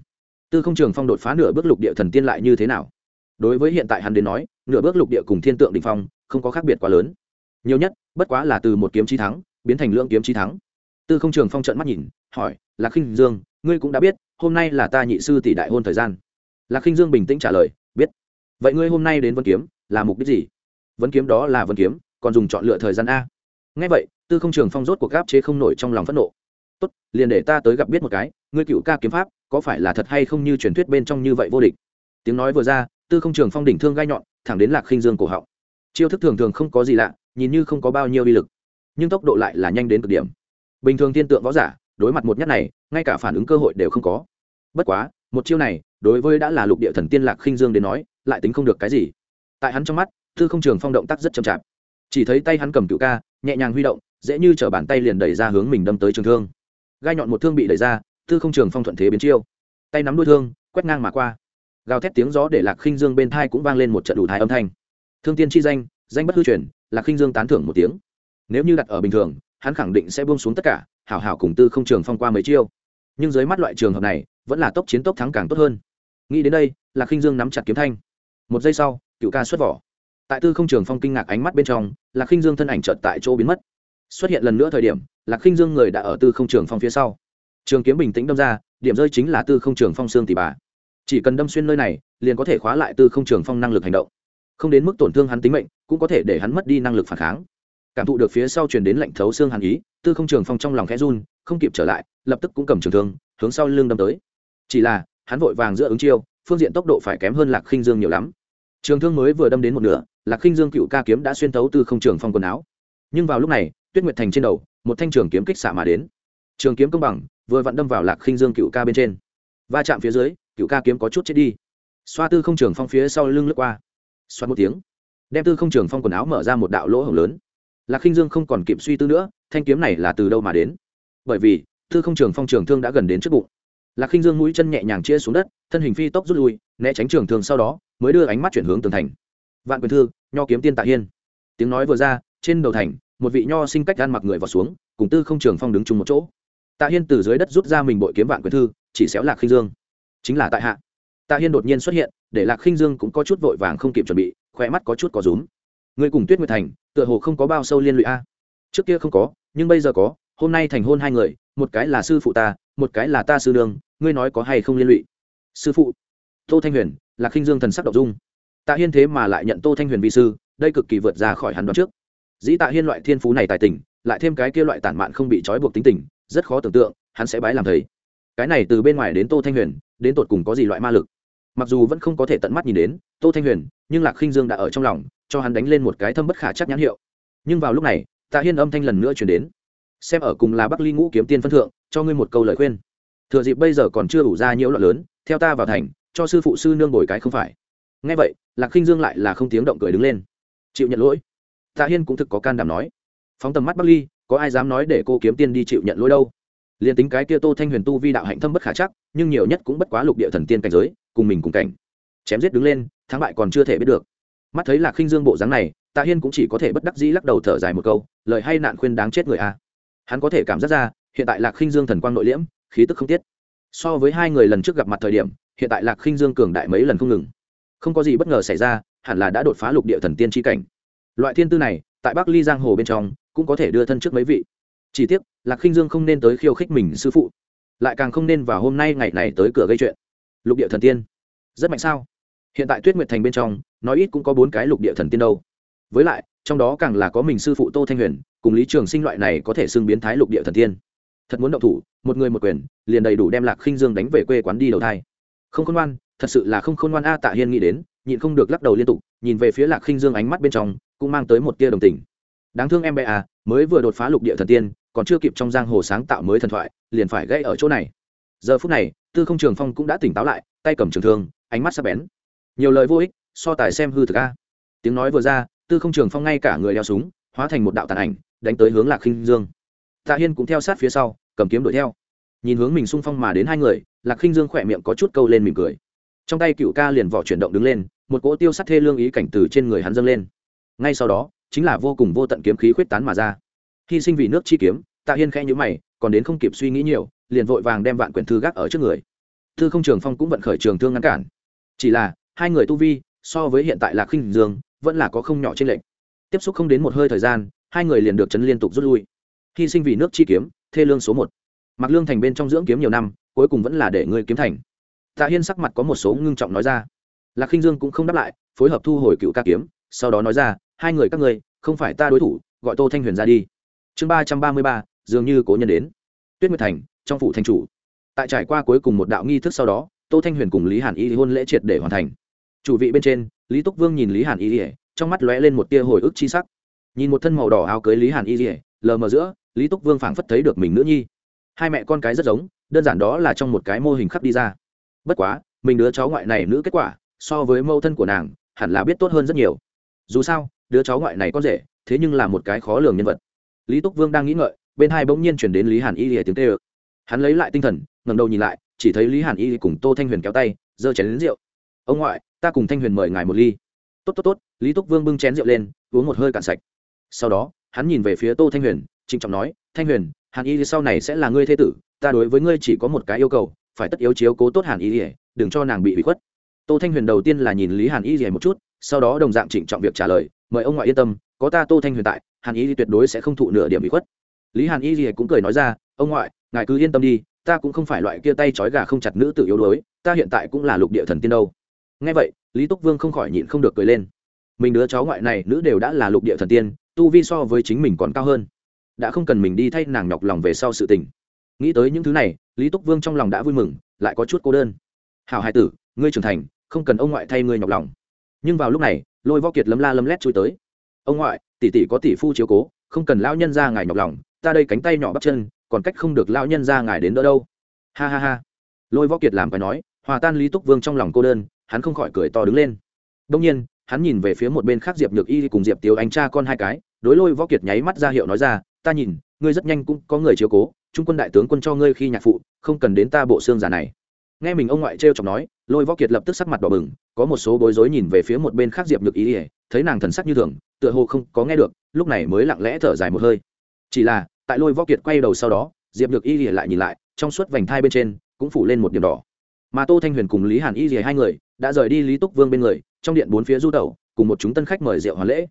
Tư không trường phong đột phá nửa bước lục địa thần tiên lại như thế nào? Đối với hiện tại hắn đến nói, nửa bước lục địa cùng thiên tượng đình phong không có khác biệt quá lớn. Nhiều nhất, bất quá là từ một kiếm trí thắng, biến thành lưỡng kiếm trí thắng. Tư không trường phong trợn mắt nhìn, hỏi, lạc khinh dương, ngươi cũng đã biết, hôm nay là ta nhị sư tỷ đại hôn thời gian. Lạc khinh dương bình tĩnh trả lời, biết. Vậy ngươi hôm nay đến vân kiếm, là mục đích gì? Vấn kiếm đó là vấn kiếm, còn dùng chọn lựa thời gian a. Ngay vậy, tư không trường phong rốt cuộc gáp chế không nổi trong lòng phẫn nộ. Tốt, liền để ta tới gặp biết một cái, ngươi cựu ca kiếm pháp, có phải là thật hay không như truyền thuyết bên trong như vậy vô địch? Tiếng nói vừa ra tư không trường phong đỉnh thương gai nhọn, thẳng đến lạc khinh dương cổ họng. Chiêu thức thường thường không có gì lạ, nhìn như không có bao nhiêu uy lực, nhưng tốc độ lại là nhanh đến cực điểm. Bình thường tiên tượng võ giả, đối mặt một nhát này, ngay cả phản ứng cơ hội đều không có. Bất quá, một chiêu này, đối với đã là lục địa thần tiên lạc khinh dương đến nói, lại tính không được cái gì. Tại hắn trong mắt, tư không trường phong động tác rất chậm chạp. Chỉ thấy tay hắn cầm cựu ca, nhẹ nhàng huy động, dễ như t bàn tay liền đẩy ra hướng mình đâm tới trường thương. Gai nhọn một thương bị đẩy ra, tư không trường phong thuận thế biến chiêu. Tay nắm đuôi thương, quét ngang mà qua gào thét tiếng gió để lạc khinh dương bên thai cũng vang lên một trận đủ thai âm thanh. Thương tiên chi danh danh bất hư truyền, lạc khinh dương tán thưởng một tiếng. Nếu như đặt ở bình thường, hắn khẳng định sẽ buông xuống tất cả, hảo hảo cùng tư không trường phong qua mấy chiêu. Nhưng dưới mắt loại trường hợp này, vẫn là tốc chiến tốc thắng càng tốt hơn. Nghĩ đến đây, lạc khinh dương nắm chặt kiếm thanh. Một giây sau, cựu ca xuất vỏ. Tại tư không trường phong kinh ngạc ánh mắt bên trong, lạc khinh dương thân ảnh chợt tại chỗ biến mất. Xuất hiện lần nữa thời điểm, lạc khinh dương người đã ở tư không trường phong phía sau. Trường kiếm bình tĩnh đâm ra, điểm rơi chính là tư không trường phong xương tỷ bà chỉ cần đâm xuyên nơi này, liền có thể khóa lại tư không trường phong năng lực hành động. Không đến mức tổn thương hắn tính mệnh, cũng có thể để hắn mất đi năng lực phản kháng. Cảm thụ được phía sau truyền đến lệnh thấu xương hàn ý, tư không trường phong trong lòng khẽ run, không kịp trở lại, lập tức cũng cầm trường thương, hướng sau lưng đâm tới. Chỉ là, hắn vội vàng giữa ứng chiêu, phương diện tốc độ phải kém hơn lạc khinh dương nhiều lắm. Trường thương mới vừa đâm đến một nửa, lạc khinh dương cựu ca kiếm đã xuyên thấu tư không trường phong quần áo. Nhưng vào lúc này, tuyết nguyệt thành trên đầu, một thanh trường kiếm kích xạ mà đến. Trường kiếm công bằng, vừa vặn đâm vào lạc khinh dương cựu ca bên trên. Va chạm phía dưới cựu ca kiếm có chút chết đi. Xoa tư không trường phong phía sau lưng lướt qua. Xoa một tiếng. Đem tư không trường phong quần áo mở ra một đạo lỗ hổng lớn. Lạc khinh dương không còn kịp suy tư nữa, thanh kiếm này là từ đâu mà đến? Bởi vì, tư không trường phong trường thương đã gần đến trước bụng. Lạc khinh dương mũi chân nhẹ nhàng chia xuống đất, thân hình phi tốc rút lui, né tránh trường thương sau đó, mới đưa ánh mắt chuyển hướng tường thành. Vạn quyền thư, nho kiếm tiên tạ hiên. Tiếng nói vừa ra, trên đầu thành, một vị nho sinh cách gan mặc người vào xuống, cùng tư không trường phong đứng chung một chỗ. Tạ hiên từ dưới đất rút ra mình bội kiếm vạn quyền thư, chỉ xéo lạc khinh dương chính là tại hạ. Tạ hiên đột nhiên xuất hiện để lạc khinh dương cũng có chút vội vàng không kịp chuẩn bị khỏe mắt có chút có rúm. Người cùng tuyết nguyệt thành tựa hồ không có bao sâu liên lụy a. Trước kia không có nhưng bây giờ có hôm nay thành hôn hai người một cái là sư phụ ta một cái là ta sư đường, ngươi nói có hay không liên lụy? Sư phụ. Tô thanh huyền lạc khinh dương thần sắc đ dung. Tạ hiên thế mà lại nhận tô thanh huyền vi sư đây cực kỳ vượt ra khỏi hắn đoán trước. Dĩ tạ hiên loại thiên phú này tài tình lại thêm cái kia loại tản mạn không bị trói buộc tính tình rất khó tưởng tượng hắn sẽ bái làm thầy. Cái này từ bên ngoài đến tô thanh huyền đến tột cùng có gì loại ma lực. Mặc dù vẫn không có thể tận mắt nhìn đến, tô thanh huyền, nhưng lạc khinh dương đã ở trong lòng, cho hắn đánh lên một cái thâm bất khả chắc nhãn hiệu. Nhưng vào lúc này, tạ hiên âm thanh lần nữa chuyển đến. Xem ở cùng là bắc ly ngũ kiếm tiên phân thượng, cho ngươi một câu lời khuyên. Thừa dịp bây giờ còn chưa đủ ra nhiễu loạn lớn, theo ta vào thành, cho sư phụ sư nương bồi cái không phải. Ngay vậy, lạc khinh dương lại là không tiếng động cười đứng lên. Chịu nhận lỗi. Tạ hiên cũng thực có can đảm nói. Phóng tầm mắt bắc ly, có ai dám nói để cô kiếm tiên đi chịu nhận lỗi đâu? Liền tính cái kia tô thanh huyền tu vi đạo hạnh thâm bất khả chắc, nhưng nhiều nhất cũng bất quá lục địa thần tiên cảnh giới, cùng mình cùng cảnh. Chém giết đứng lên, thắng bại còn chưa thể biết được. Mắt thấy là khinh dương bộ dáng này, tạ hiên cũng chỉ có thể bất đắc dĩ lắc đầu thở dài một câu, lời hay nạn khuyên đáng chết người a. Hắn có thể cảm giác ra, hiện tại lạc khinh dương thần quang nội liễm, khí tức không tiết. So với hai người lần trước gặp mặt thời điểm, hiện tại lạc khinh dương cường đại mấy lần không ngừng. Không có gì bất ngờ xảy ra, hẳn là đã đột phá lục địa thần tiên tri cảnh. Loại thiên tư này, tại bắc ly giang hồ bên trong, cũng có thể đưa thân trước mấy vị chỉ tiếc, lạc khinh dương không nên tới khiêu khích mình, sư phụ. Lại càng không nên vào hôm nay ngày này tới cửa gây chuyện. Lục địa thần tiên. Rất mạnh sao? Hiện tại tuyết nguyệt thành bên trong, nói ít cũng có bốn cái lục địa thần tiên đâu. Với lại, trong đó càng là có mình sư phụ tô thanh huyền, cùng lý trường sinh loại này có thể xưng biến thái lục địa thần tiên. Thật muốn động thủ, một người một quyền, liền đầy đủ đem lạc khinh dương đánh về quê quán đi đầu thai. Không khôn ngoan, thật sự là không khôn ngoan a, tạ hiên nghĩ đến, nhịn không được lắc đầu liên tục, nhìn về phía lạc khinh dương ánh mắt bên trong, cũng mang tới một tia đồng tình. Đáng thương em bé à mới vừa đột phá lục địa thần tiên còn chưa kịp trong giang hồ sáng tạo mới thần thoại, liền phải gây ở chỗ này. Giờ phút này, tư không trường phong cũng đã tỉnh táo lại, tay cầm trường thương, ánh mắt sắp bén. Nhiều lời vô ích, so tài xem hư thực a. Tiếng nói vừa ra, tư không trường phong ngay cả người đeo súng, hóa thành một đạo tàn ảnh, đánh tới hướng lạc khinh dương. Tạ hiên cũng theo sát phía sau, cầm kiếm đuổi theo. Nhìn hướng mình xung phong mà đến hai người, lạc khinh dương khỏe miệng có chút câu lên mỉm cười. Trong tay cựu ca liền vỏ chuyển động đứng lên, một cỗ tiêu sắt thê lương ý cảnh từ trên người hắn dâng lên. Ngay sau đó, chính là vô cùng vô tận kiếm khí khuyết tán mà ra hy sinh vì nước chi kiếm, tạ hiên khẽ nhữ mày, còn đến không kịp suy nghĩ nhiều, liền vội vàng đem vạn quyển thư gác ở trước người. Thư không trường phong cũng vận khởi trường thương ngăn cản. Chỉ là, hai người tu vi, so với hiện tại là khinh dương, vẫn là có không nhỏ trên lệnh tiếp xúc không đến một hơi thời gian, hai người liền được chấn liên tục rút lui. Hy sinh vì nước chi kiếm, thê lương số một. Mặc lương thành bên trong dưỡng kiếm nhiều năm, cuối cùng vẫn là để ngươi kiếm thành. Tạ hiên sắc mặt có một số ngưng trọng nói ra. Lạc khinh dương cũng không đáp lại, phối hợp thu hồi cựu ca kiếm, sau đó nói ra, hai người các ngươi, không phải ta đối thủ, gọi tô thanh huyền ra đi chương ba trăm ba mươi ba, dường như cố nhân đến. Tuyết nguyệt thành, trong phủ thành chủ. Tại trải qua cuối cùng một đạo nghi thức sau đó, tô thanh huyền cùng lý hàn y hôn lễ triệt để hoàn thành. Chủ vị bên trên, lý túc vương nhìn lý hàn y ỉa trong mắt lóe lên một tia hồi ức chi sắc. Nhìn một thân màu đỏ áo cưới lý hàn y ỉa lờ mờ giữa, lý túc vương phảng phất thấy được mình nữ nhi. Hai mẹ con cái rất giống, đơn giản đó là trong một cái mô hình khắc đi ra. Bất quá, mình đứa cháu ngoại này nữ kết quả, so với mâu thân của nàng, hẳn là biết tốt hơn rất nhiều. Dù sao, đứa cháu ngoại này có rể, thế nhưng là một cái khó lường nhân vật lý túc vương đang nghĩ ngợi, bên hai bỗng nhiên chuyển đến lý hàn y lìa tiếng tê ơ hắn lấy lại tinh thần ngầm đầu nhìn lại, chỉ thấy lý hàn y cùng tô thanh huyền kéo tay, giơ chén đến rượu. Ông ngoại, ta cùng thanh huyền mời ngài một ly. Tốt tốt tốt. Lý túc vương bưng chén rượu lên, uống một hơi cạn sạch. Sau đó, hắn nhìn về phía tô thanh huyền, trịnh trọng nói, thanh huyền, hàn y sau này sẽ là ngươi thê tử, ta đối với ngươi chỉ có một cái yêu cầu, phải tất yếu chiếu cố tốt hàn y ỉa đừng cho nàng bị bị khuất. Tô thanh huyền đầu tiên là nhìn lý hàn y ỉa một chút, sau đó đồng dạng trịnh trọng việc trả lời, mời ông ngoại yên tâm, có ta tô thanh huyền tại hàn y tuyệt đối sẽ không thụ nửa điểm bị khuất. Lý hàn y ỉa cũng cười nói ra, ông ngoại, ngài cứ yên tâm đi, ta cũng không phải loại kia tay trói gà không chặt nữ tự yếu đuối, ta hiện tại cũng là lục địa thần tiên đâu. Nghe vậy, lý túc vương không khỏi nhịn không được cười lên. Mình đứa cháu ngoại này, nữ đều đã là lục địa thần tiên, tu vi so với chính mình còn cao hơn. Đã không cần mình đi thay nàng nhọc lòng về sau sự tình. Nghĩ tới những thứ này, lý túc vương trong lòng đã vui mừng, lại có chút cô đơn. Hào hai tử, ngươi trưởng thành, không cần ông ngoại thay ngươi nhọc lòng. Nhưng vào lúc này, lôi võ kiệt lấm la lấm lét chui tới. Ông ngoại tỷ tỷ có tỷ phu chiếu cố, không cần lão nhân ra ngài nhọc lòng, ta đây cánh tay nhỏ bắp chân, còn cách không được lão nhân ra ngài đến đỡ đâu. Ha ha ha. Lôi võ kiệt làm phải nói, hòa tan lý túc vương trong lòng cô đơn, hắn không khỏi cười to đứng lên. Đông nhiên, hắn nhìn về phía một bên khác diệp nhược y cùng diệp tiếu anh cha con hai cái, đối lôi võ kiệt nháy mắt ra hiệu nói ra, ta nhìn, ngươi rất nhanh cũng có người chiếu cố, trung quân đại tướng quân cho ngươi khi nhạc phụ, không cần đến ta bộ xương giả này. Nghe mình ông ngoại trêu chọc nói, lôi võ kiệt lập tức sắc mặt đỏ bừng, có một số bối rối nhìn về phía một bên khác diệp nhược y thấy nàng thần sắc như thường, tựa hồ không có nghe được, lúc này mới lặng lẽ thở dài một hơi. Chỉ là, tại lôi võ kiệt quay đầu sau đó, diệp nhược Y ỉa lại nhìn lại, trong suốt vành thai bên trên, cũng phủ lên một điểm đỏ. Mà tô thanh huyền cùng lý hàn y ỉa hai người, đã rời đi lý túc vương bên người, trong điện bốn phía du tẩu, cùng một chúng tân khách mời rượu hoàn lễ.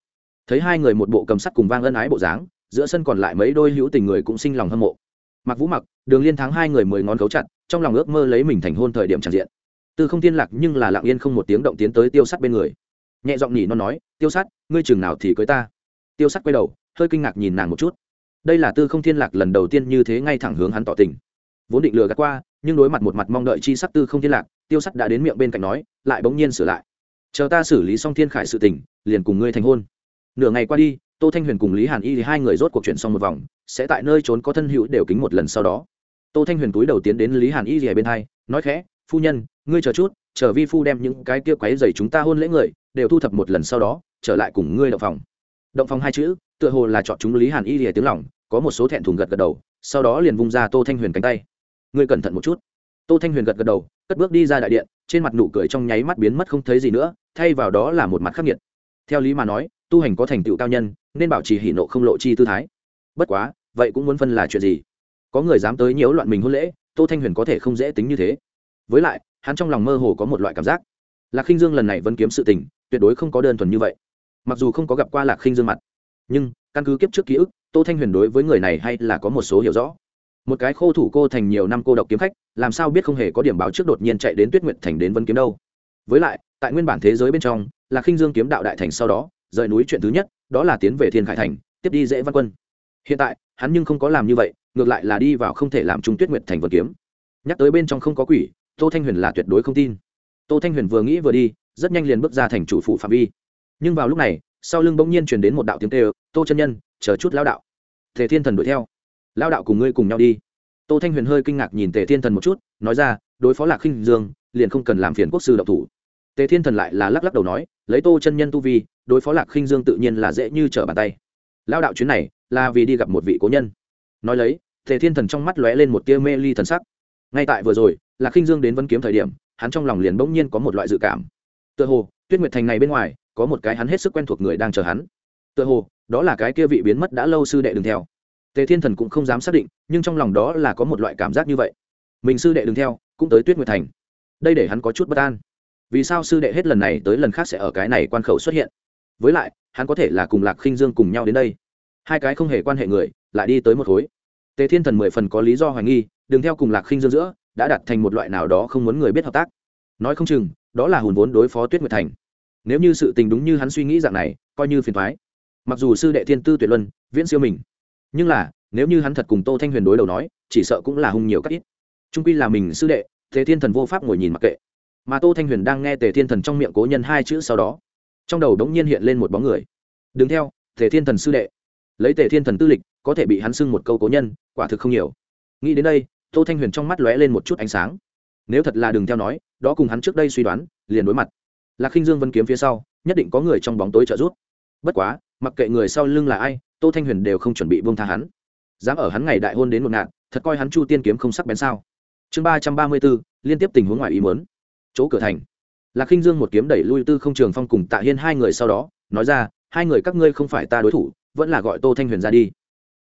Thấy hai người một bộ cầm sắt cùng vang ân ái bộ dáng, giữa sân còn lại mấy đôi hữu tình người cũng sinh lòng hâm mộ. Mặc vũ mặc đường liên thắng hai người mười ngón cấu chặt, trong lòng ước mơ lấy mình thành hôn thời điểm tràn diện. Tư không tiên lạc nhưng là lặng yên không một tiếng động tiến tới tiêu sắt bên người nhẹ giọng nhỉ nó nói, tiêu sắt ngươi chừng nào thì cưới ta. Tiêu sắt quay đầu, hơi kinh ngạc nhìn nàng một chút. Đây là tư không thiên lạc lần đầu tiên như thế ngay thẳng hướng hắn tỏ tình. Vốn định lừa gạt qua, nhưng đối mặt một mặt mong đợi chi sắc tư không thiên lạc, tiêu sắt đã đến miệng bên cạnh nói, lại bỗng nhiên sửa lại. Chờ ta xử lý xong thiên khải sự tình, liền cùng ngươi thành hôn. Nửa ngày qua đi, tô thanh huyền cùng lý hàn y thì hai người rốt cuộc chuyện xong một vòng, sẽ tại nơi trốn có thân hữu đều kính một lần sau đó. Tô thanh huyền túi đầu tiến đến lý hàn y thì bên hai, nói khẽ, phu nhân, ngươi chờ chút, chờ vi phu đem những cái kia quấy dày chúng ta hôn lễ người đều thu thập một lần sau đó, trở lại cùng ngươi động phòng. Động phòng hai chữ, tựa hồ là chọn chúng lý hàn y lìa tiếng lỏng. có một số thẹn thùng gật gật đầu, sau đó liền vung ra tô thanh huyền cánh tay. Ngươi cẩn thận một chút. Tô thanh huyền gật gật đầu, cất bước đi ra đại điện, trên mặt nụ cười trong nháy mắt biến mất không thấy gì nữa, thay vào đó là một mặt khắc nghiệt. Theo lý mà nói, tu hành có thành tựu cao nhân, nên bảo trì hỉ nộ không lộ chi tư thái. Bất quá, vậy cũng muốn phân là chuyện gì? Có người dám tới nhiễu loạn mình hôn lễ, tô thanh huyền có thể không dễ tính như thế. Với lại, hắn trong lòng mơ hồ có một loại cảm giác. Lạc khinh dương lần này vẫn kiếm sự tình tuyệt đối không có đơn thuần như vậy. Mặc dù không có gặp qua lạc khinh dương mặt, nhưng căn cứ kiếp trước ký ức, tô thanh huyền đối với người này hay là có một số hiểu rõ. Một cái khô thủ cô thành nhiều năm cô độc kiếm khách, làm sao biết không hề có điểm báo trước đột nhiên chạy đến tuyết nguyện thành đến vân kiếm đâu. Với lại, tại nguyên bản thế giới bên trong là khinh dương kiếm đạo đại thành sau đó, rời núi chuyện thứ nhất, đó là tiến về thiên khải thành, tiếp đi dễ văn quân. Hiện tại, hắn nhưng không có làm như vậy, ngược lại là đi vào không thể làm trung tuyết nguyệt thành vân kiếm. Nhắc tới bên trong không có quỷ, tô thanh huyền là tuyệt đối không tin. Tô thanh huyền vừa nghĩ vừa đi rất nhanh liền bước ra thành chủ phụ phạm vi. Nhưng vào lúc này, sau lưng bỗng nhiên truyền đến một đạo tiếng kêu, tô chân nhân, chờ chút lao đạo. Thể thiên thần đuổi theo. Lao đạo cùng ngươi cùng nhau đi. Tô thanh huyền hơi kinh ngạc nhìn tề thiên thần một chút, nói ra, đối phó lạc khinh dương, liền không cần làm phiền quốc sư độc thủ. Tề thiên thần lại là lắc lắc đầu nói, lấy tô chân nhân tu vi, đối phó lạc khinh dương tự nhiên là dễ như trở bàn tay. Lao đạo chuyến này là vì đi gặp một vị cố nhân. Nói lấy, tề thiên thần trong mắt lóe lên một tia mê ly thần sắc. Ngay tại vừa rồi, lạc khinh dương đến vấn kiếm thời điểm, hắn trong lòng liền bỗng nhiên có một loại dự cảm tựa hồ, tuyết nguyệt thành này bên ngoài, có một cái hắn hết sức quen thuộc người đang chờ hắn. Tựa hồ, đó là cái kia vị biến mất đã lâu sư đệ đừng theo. Tề thiên thần cũng không dám xác định, nhưng trong lòng đó là có một loại cảm giác như vậy. Mình sư đệ đừng theo, cũng tới tuyết nguyệt thành. Đây để hắn có chút bất an. Vì sao sư đệ hết lần này tới lần khác sẽ ở cái này quan khẩu xuất hiện? Với lại, hắn có thể là cùng lạc khinh dương cùng nhau đến đây. Hai cái không hề quan hệ người, lại đi tới một khối. Tề thiên thần mười phần có lý do hoài nghi, đừng theo cùng lạc khinh dương giữa, đã đặt thành một loại nào đó không muốn người biết hợp tác. Nói không chừng đó là hùn vốn đối phó tuyết nguyệt thành. Nếu như sự tình đúng như hắn suy nghĩ dạng này, coi như phiền thoái mặc dù sư đệ thiên tư tuyệt luân, viễn siêu mình, nhưng là, nếu như hắn thật cùng tô thanh huyền đối đầu nói, chỉ sợ cũng là hung nhiều các ít. Trung quy là mình sư đệ thế thiên thần vô pháp ngồi nhìn mặc kệ. Mà tô thanh huyền đang nghe tề thiên thần trong miệng cố nhân hai chữ sau đó, trong đầu đống nhiên hiện lên một bóng người. Đừng theo, tề thiên thần sư đệ. Lấy tề thiên thần tư lịch, có thể bị hắn xưng một câu cố nhân, quả thực không nhiều. Nghĩ đến đây, tô thanh huyền trong mắt lóe lên một chút ánh sáng nếu thật là đừng theo nói, đó cùng hắn trước đây suy đoán, liền đối mặt. Lạc khinh dương vân kiếm phía sau, nhất định có người trong bóng tối trợ giúp. Bất quá, mặc kệ người sau lưng là ai, tô thanh huyền đều không chuẩn bị buông tha hắn. Dám ở hắn ngày đại hôn đến một ngạn thật coi hắn chu tiên kiếm không sắc bén sao. Chương ba trăm ba mươi bốn, liên tiếp tình huống ngoài ý muốn. Chỗ cửa thành. Lạc khinh dương một kiếm đẩy lui tư không trường phong cùng tạ hiên hai người sau đó, nói ra, hai người các ngươi không phải ta đối thủ, vẫn là gọi tô thanh huyền ra đi.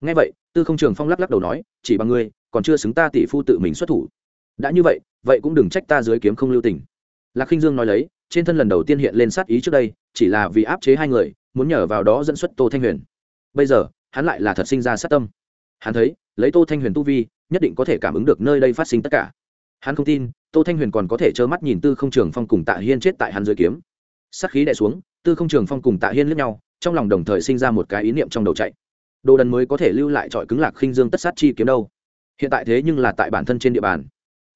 Ngay vậy, tư không trường phong lắc lắc đầu nói, chỉ bằng ngươi, còn chưa xứng ta tỷ phu tự mình xuất thủ đã như vậy vậy cũng đừng trách ta dưới kiếm không lưu tình. Lạc khinh dương nói lấy, trên thân lần đầu tiên hiện lên sát ý trước đây, chỉ là vì áp chế hai người, muốn nhờ vào đó dẫn xuất tô thanh huyền. Bây giờ, hắn lại là thật sinh ra sát tâm. Hắn thấy, lấy tô thanh huyền tu vi, nhất định có thể cảm ứng được nơi đây phát sinh tất cả. Hắn không tin, tô thanh huyền còn có thể trơ mắt nhìn tư không trường phong cùng tạ hiên chết tại hắn dưới kiếm. Sát khí đẻ xuống, tư không trường phong cùng tạ hiên lướt nhau, trong lòng đồng thời sinh ra một cái ý niệm trong đầu chạy. Đồ đần mới có thể lưu lại trọi cứng lạc khinh dương tất sát chi kiếm đâu. Hiện tại thế nhưng là tại bản thân trên địa bàn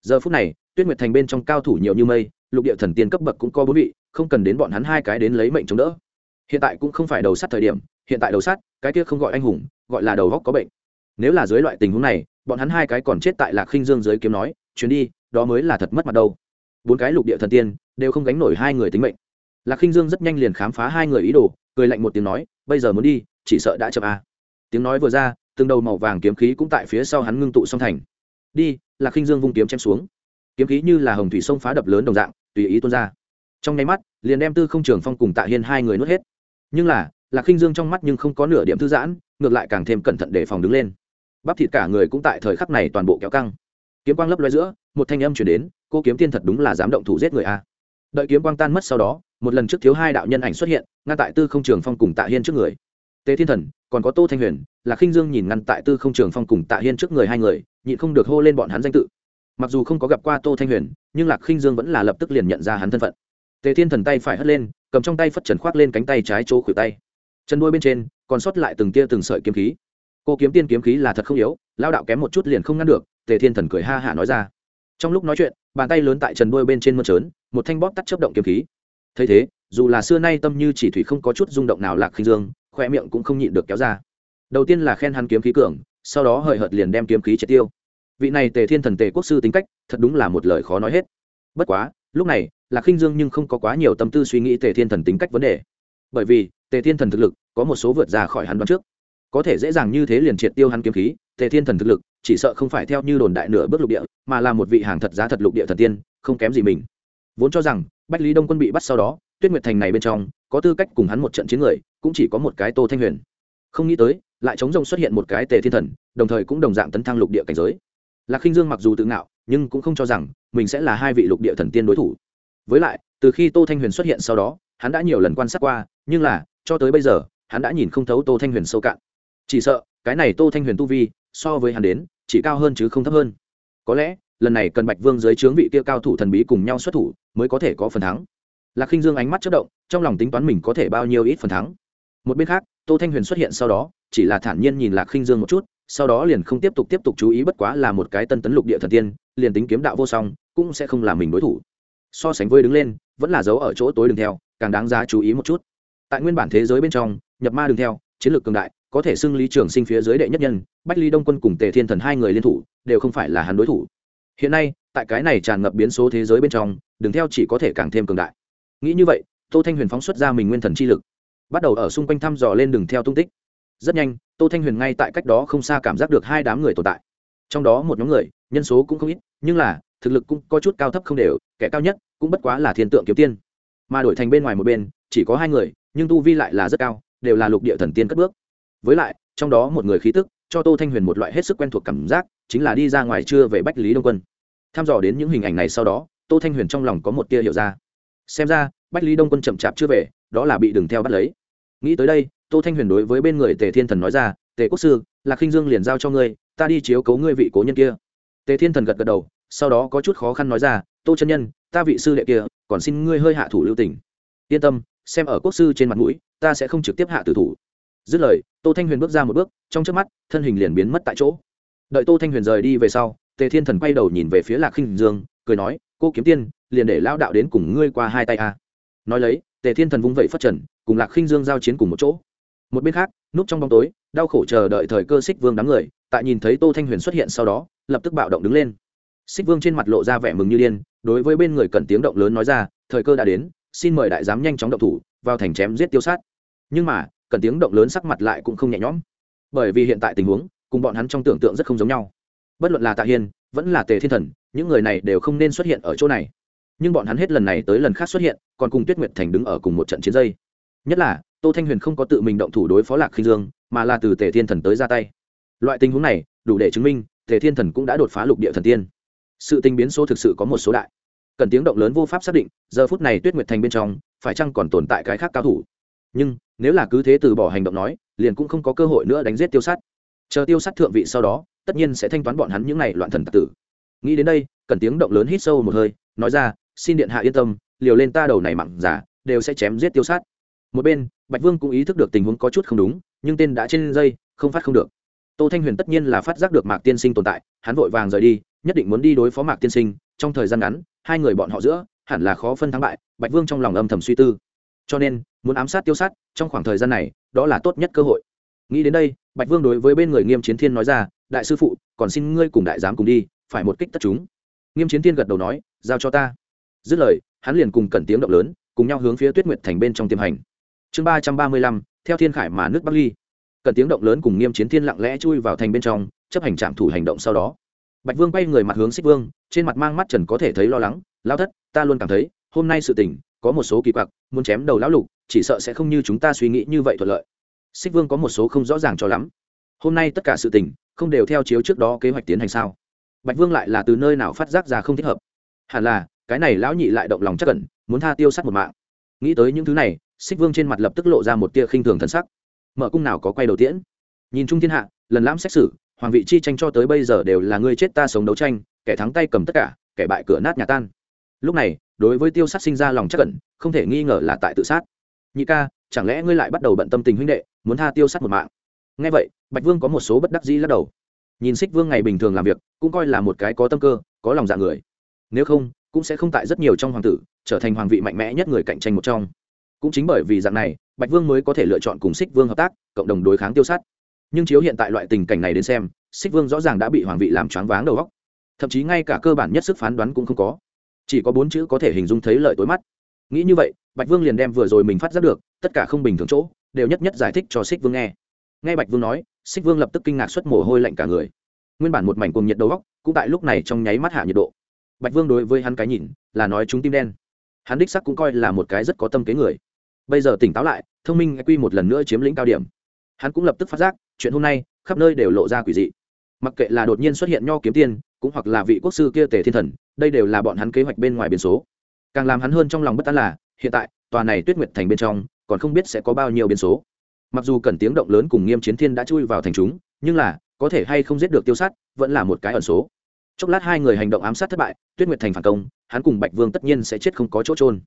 giờ phút này, tuyết nguyệt thành bên trong cao thủ nhiều như mây, lục địa thần tiên cấp bậc cũng có bốn vị, không cần đến bọn hắn hai cái đến lấy mệnh chống đỡ. Hiện tại cũng không phải đầu sát thời điểm, hiện tại đầu sát, cái kia không gọi anh hùng, gọi là đầu góc có bệnh. Nếu là dưới loại tình huống này, bọn hắn hai cái còn chết tại lạc khinh dương dưới kiếm nói, chuyến đi, đó mới là thật mất mặt đâu. Bốn cái lục địa thần tiên đều không gánh nổi hai người tính mệnh. Lạc khinh dương rất nhanh liền khám phá hai người ý đồ, cười lạnh một tiếng nói, bây giờ muốn đi, chỉ sợ đã chậm a à. tiếng nói vừa ra, từng đầu màu vàng kiếm khí cũng tại phía sau hắn ngưng tụ song thành. Đi là khinh dương vung kiếm chém xuống. Kiếm khí như là hồng thủy sông phá đập lớn đồng dạng, tùy ý tuôn ra. Trong nháy mắt, liền đem tư không trường phong cùng tạ hiên hai người nuốt hết. Nhưng là, lạc khinh dương trong mắt nhưng không có nửa điểm thư giãn, ngược lại càng thêm cẩn thận để phòng đứng lên. Bắp thịt cả người cũng tại thời khắc này toàn bộ kéo căng. Kiếm quang lấp loe giữa, một thanh âm chuyển đến, cô kiếm tiên thật đúng là dám động thủ giết người a. Đợi kiếm quang tan mất sau đó, một lần trước thiếu hai đạo nhân ảnh xuất hiện, ngăn tại tư không trường phong cùng tạ hiên trước người. Tề thiên thần còn có tô thanh huyền là khinh dương nhìn ngăn tại tư không trường phong cùng tạ hiên trước người hai người, nhịn không được hô lên bọn hắn danh tự. Mặc dù không có gặp qua tô thanh huyền, nhưng lạc khinh dương vẫn là lập tức liền nhận ra hắn thân phận. Tề thiên thần tay phải hất lên, cầm trong tay phất trần khoác lên cánh tay trái chỗ khuỷu tay. Chân đuôi bên trên, còn sót lại từng tia từng sợi kiếm khí. Cô kiếm tiên kiếm khí là thật không yếu lao đạo kém một chút liền không ngăn được, tề thiên thần cười ha hả nói ra. Trong lúc nói chuyện, bàn tay lớn tại trần đuôi bên trên mơn trớn, một thanh bóp tắt chấp động kiếm khí. Thấy thế, dù là xưa nay tâm như chỉ thủy không có chút rung động nào lạc khinh dương khoe miệng cũng không nhịn được kéo ra. Đầu tiên là khen hắn kiếm khí cường, sau đó hời hợt liền đem kiếm khí triệt tiêu. Vị này tề thiên thần tề quốc sư tính cách, thật đúng là một lời khó nói hết. Bất quá, lúc này, lạc khinh dương nhưng không có quá nhiều tâm tư suy nghĩ tề thiên thần tính cách vấn đề. Bởi vì, tề thiên thần thực lực có một số vượt ra khỏi hắn đoán trước. Có thể dễ dàng như thế liền triệt tiêu hắn kiếm khí, tề thiên thần thực lực chỉ sợ không phải theo như đồn đại nửa bước lục địa, mà là một vị hàng thật giá thật lục địa thần tiên, không kém gì mình. Vốn cho rằng, bách lý đông quân bị bắt sau đó, tuyết nguyệt thành này bên trong, có tư cách cùng hắn một trận chiến người cũng chỉ có một cái tô thanh huyền. Không nghĩ tới, lại chống rông xuất hiện một cái tề thiên thần, đồng thời cũng đồng dạng tấn thăng lục địa cảnh giới. Lạc khinh dương mặc dù tự ngạo, nhưng cũng không cho rằng mình sẽ là hai vị lục địa thần tiên đối thủ. Với lại, từ khi tô thanh huyền xuất hiện sau đó, hắn đã nhiều lần quan sát qua, nhưng là, cho tới bây giờ, hắn đã nhìn không thấu tô thanh huyền sâu cạn. Chỉ sợ, cái này tô thanh huyền tu vi, so với hắn đến, chỉ cao hơn chứ không thấp hơn. Có lẽ, lần này cần bạch vương dưới trướng vị kia cao thủ thần bí cùng nhau xuất thủ, mới có thể có phần thắng. Lạc khinh dương ánh mắt chất động, trong lòng tính toán mình có thể bao nhiêu ít phần thắng một bên khác, tô thanh huyền xuất hiện sau đó, chỉ là thản nhiên nhìn lạc khinh dương một chút, sau đó liền không tiếp tục tiếp tục chú ý bất quá là một cái tân tấn lục địa thần tiên, liền tính kiếm đạo vô song, cũng sẽ không làm mình đối thủ. So sánh với đứng lên, vẫn là dấu ở chỗ tối đường theo, càng đáng giá chú ý một chút. Tại nguyên bản thế giới bên trong, nhập ma đường theo, chiến lược cường đại, có thể xưng lý trường sinh phía dưới đệ nhất nhân, bách ly đông quân cùng tề thiên thần hai người liên thủ, đều không phải là hắn đối thủ. Hiện nay, tại cái này tràn ngập biến số thế giới bên trong, đường theo chỉ có thể càng thêm cường đại. Nghĩ như vậy, tô thanh huyền phóng xuất ra mình nguyên thần chi lực bắt đầu ở xung quanh thăm dò lên đường theo tung tích. Rất nhanh, tô thanh huyền ngay tại cách đó không xa cảm giác được hai đám người tồn tại. Trong đó một nhóm người, nhân số cũng không ít, nhưng là, thực lực cũng có chút cao thấp không đều, kẻ cao nhất cũng bất quá là thiên tượng kiếm tiên. Mà đổi thành bên ngoài một bên, chỉ có hai người, nhưng tu vi lại là rất cao, đều là lục địa thần tiên cất bước. Với lại, trong đó một người khí tức, cho tô thanh huyền một loại hết sức quen thuộc cảm giác, chính là đi ra ngoài chưa về bách lý đông quân. Tham dò đến những hình ảnh này sau đó, tô thanh huyền trong lòng có một tia hiểu ra. Xem ra, bách lý đông quân chậm chạp chưa về, đó là bị đừng theo bắt lấy nghĩ tới đây, tô thanh huyền đối với bên người tề thiên thần nói ra, tề quốc sư là khinh dương liền giao cho ngươi, ta đi chiếu cấu ngươi vị cố nhân kia. Tề thiên thần gật gật đầu, sau đó có chút khó khăn nói ra, tô chân nhân, ta vị sư đệ kia, còn xin ngươi hơi hạ thủ lưu tình. Yên tâm, xem ở quốc sư trên mặt mũi, ta sẽ không trực tiếp hạ tử thủ. Dứt lời, tô thanh huyền bước ra một bước, trong trước mắt, thân hình liền biến mất tại chỗ. Đợi tô thanh huyền rời đi về sau, tề thiên thần quay đầu nhìn về phía lạc khinh dương, cười nói, cô kiếm tiên, liền để lao đạo đến cùng ngươi qua hai tay a nói lấy tề thiên thần vung vẩy phất trần, cùng lạc khinh dương giao chiến cùng một chỗ. Một bên khác, núp trong bóng tối, đau khổ chờ đợi thời cơ xích vương đám người, tại nhìn thấy tô thanh huyền xuất hiện sau đó, lập tức bạo động đứng lên. Xích vương trên mặt lộ ra vẻ mừng như điên, đối với bên người cần tiếng động lớn nói ra, thời cơ đã đến, xin mời đại giám nhanh chóng động thủ, vào thành chém giết tiêu sát. Nhưng mà, cần tiếng động lớn sắc mặt lại cũng không nhẹ nhõm. Bởi vì hiện tại tình huống, cùng bọn hắn trong tưởng tượng rất không giống nhau. Bất luận là tạ hiên, vẫn là tề thiên thần, những người này đều không nên xuất hiện ở chỗ này. Nhưng bọn hắn hết lần này tới lần khác xuất hiện còn cùng tuyết nguyệt thành đứng ở cùng một trận chiến dây. Nhất là, tô thanh huyền không có tự mình động thủ đối phó lạc khinh dương, mà là từ tề thiên thần tới ra tay. Loại tình huống này, đủ để chứng minh, tề thiên thần cũng đã đột phá lục địa thần tiên. Sự tình biến số thực sự có một số đại. Cần tiếng động lớn vô pháp xác định, giờ phút này tuyết nguyệt thành bên trong, phải chăng còn tồn tại cái khác cao thủ? Nhưng, nếu là cứ thế từ bỏ hành động nói, liền cũng không có cơ hội nữa đánh giết tiêu sát. Chờ tiêu sát thượng vị sau đó, tất nhiên sẽ thanh toán bọn hắn những n à y loạn thần tạc tử. Nghĩ đến đây, cần tiếng động lớn hít sâu một hơi, nói ra, xin điện hạ yên tâm liều lên ta đầu này mặn giả, đều sẽ chém giết tiêu sát. Một bên, bạch vương cũng ý thức được tình huống có chút không đúng, nhưng tên đã trên dây, không phát không được. Tô thanh huyền tất nhiên là phát giác được mạc tiên sinh tồn tại, hắn vội vàng rời đi, nhất định muốn đi đối phó mạc tiên sinh. Trong thời gian ngắn, hai người bọn họ giữa, hẳn là khó phân thắng bại, bạch vương trong lòng âm thầm suy tư. Cho nên, muốn ám sát tiêu sát, trong khoảng thời gian này, đó là tốt nhất cơ hội. Nghĩ đến đây, bạch vương đối với bên người nghiêm chiến thiên nói ra, đại sư phụ, còn xin ngươi cùng đại giám cùng đi, phải một kích tất chúng. Nghiêm chiến thiên gật đầu nói, giao cho ta dứt lời, hắn liền cùng cẩn tiếng động lớn, cùng nhau hướng phía tuyết nguyệt thành bên trong tiềm hành. Chương ba trăm ba mươi lăm, theo thiên khải mà nước bắc ly. Cẩn tiếng động lớn cùng nghiêm chiến thiên lặng lẽ chui vào thành bên trong, chấp hành trạm thủ hành động sau đó. Bạch vương bay người mặt hướng xích vương, trên mặt mang mắt trần có thể thấy lo lắng lao thất, ta luôn cảm thấy, hôm nay sự tình, có một số kỳ quặc, muốn chém đầu lão lục, chỉ sợ sẽ không như chúng ta suy nghĩ như vậy thuận lợi. Xích vương có một số không rõ ràng cho lắm. Hôm nay tất cả sự tình, không đều theo chiếu trước đó kế hoạch tiến hành sao? Bạch vương lại là từ nơi nào phát giác ra không thích hợp. Hẳn là cái này lão nhị lại động lòng chắc cẩn, muốn tha tiêu sắt một mạng. Nghĩ tới những thứ này, xích vương trên mặt lập tức lộ ra một tia khinh thường thân sắc. Mở cung nào có quay đầu tiễn? Nhìn chung thiên hạ, lần lãm xét xử, hoàng vị chi tranh cho tới bây giờ đều là ngươi chết ta sống đấu tranh, kẻ thắng tay cầm tất cả, kẻ bại cửa nát nhà tan. Lúc này, đối với tiêu sát sinh ra lòng chắc cẩn, không thể nghi ngờ là tại tự sát. Nhị ca, chẳng lẽ ngươi lại bắt đầu bận tâm tình huynh đệ, muốn tha tiêu sát một mạng? Ngay vậy, bạch vương có một số bất đắc dĩ lắc đầu. Nhìn xích vương ngày bình thường làm việc, cũng coi là một cái có tâm cơ, có lòng dạ người. Nếu không cũng sẽ không tại rất nhiều trong hoàng tử trở thành hoàng vị mạnh mẽ nhất người cạnh tranh một trong. Cũng chính bởi vì dạng này, bạch vương mới có thể lựa chọn cùng xích vương hợp tác, cộng đồng đối kháng tiêu sát. Nhưng chiếu hiện tại loại tình cảnh này đến xem xích vương rõ ràng đã bị hoàng vị làm choáng váng đầu góc thậm chí ngay cả cơ bản nhất sức phán đoán cũng không có. Chỉ có bốn chữ có thể hình dung thấy lợi tối mắt. Nghĩ như vậy, bạch vương liền đem vừa rồi mình phát giác được, tất cả không bình thường chỗ, đều nhất nhất giải thích cho xích vương nghe. Nghe bạch vương nói xích vương lập tức kinh ngạc xuất mồ hôi lạnh cả người. Nguyên bản một mảnh cùng nhiệt đầu góc cũng tại lúc này trong nháy mắt hạ nhiệt độ bạch vương đối với hắn cái nhìn là nói chúng tim đen. Hắn đích sắc cũng coi là một cái rất có tâm kế người. Bây giờ tỉnh táo lại, thông minh quy một lần nữa chiếm lĩnh cao điểm. Hắn cũng lập tức phát giác, chuyện hôm nay khắp nơi đều lộ ra quỷ dị. Mặc kệ là đột nhiên xuất hiện nho kiếm tiên, cũng hoặc là vị quốc sư kia tề thiên thần, đây đều là bọn hắn kế hoạch bên ngoài biến số. Càng làm hắn hơn trong lòng bất an là, hiện tại, tòa này tuyết nguyệt thành bên trong, còn không biết sẽ có bao nhiêu biến số. Mặc dù cần tiếng động lớn cùng nghiêm chiến thiên đã chui vào thành chúng, nhưng là, có thể hay không giết được tiêu sát, vẫn là một cái ẩn số chốc lát hai người hành động ám sát thất bại, tuyết nguyệt thành phản công, hắn cùng bạch vương tất nhiên sẽ chết không có chỗ trôn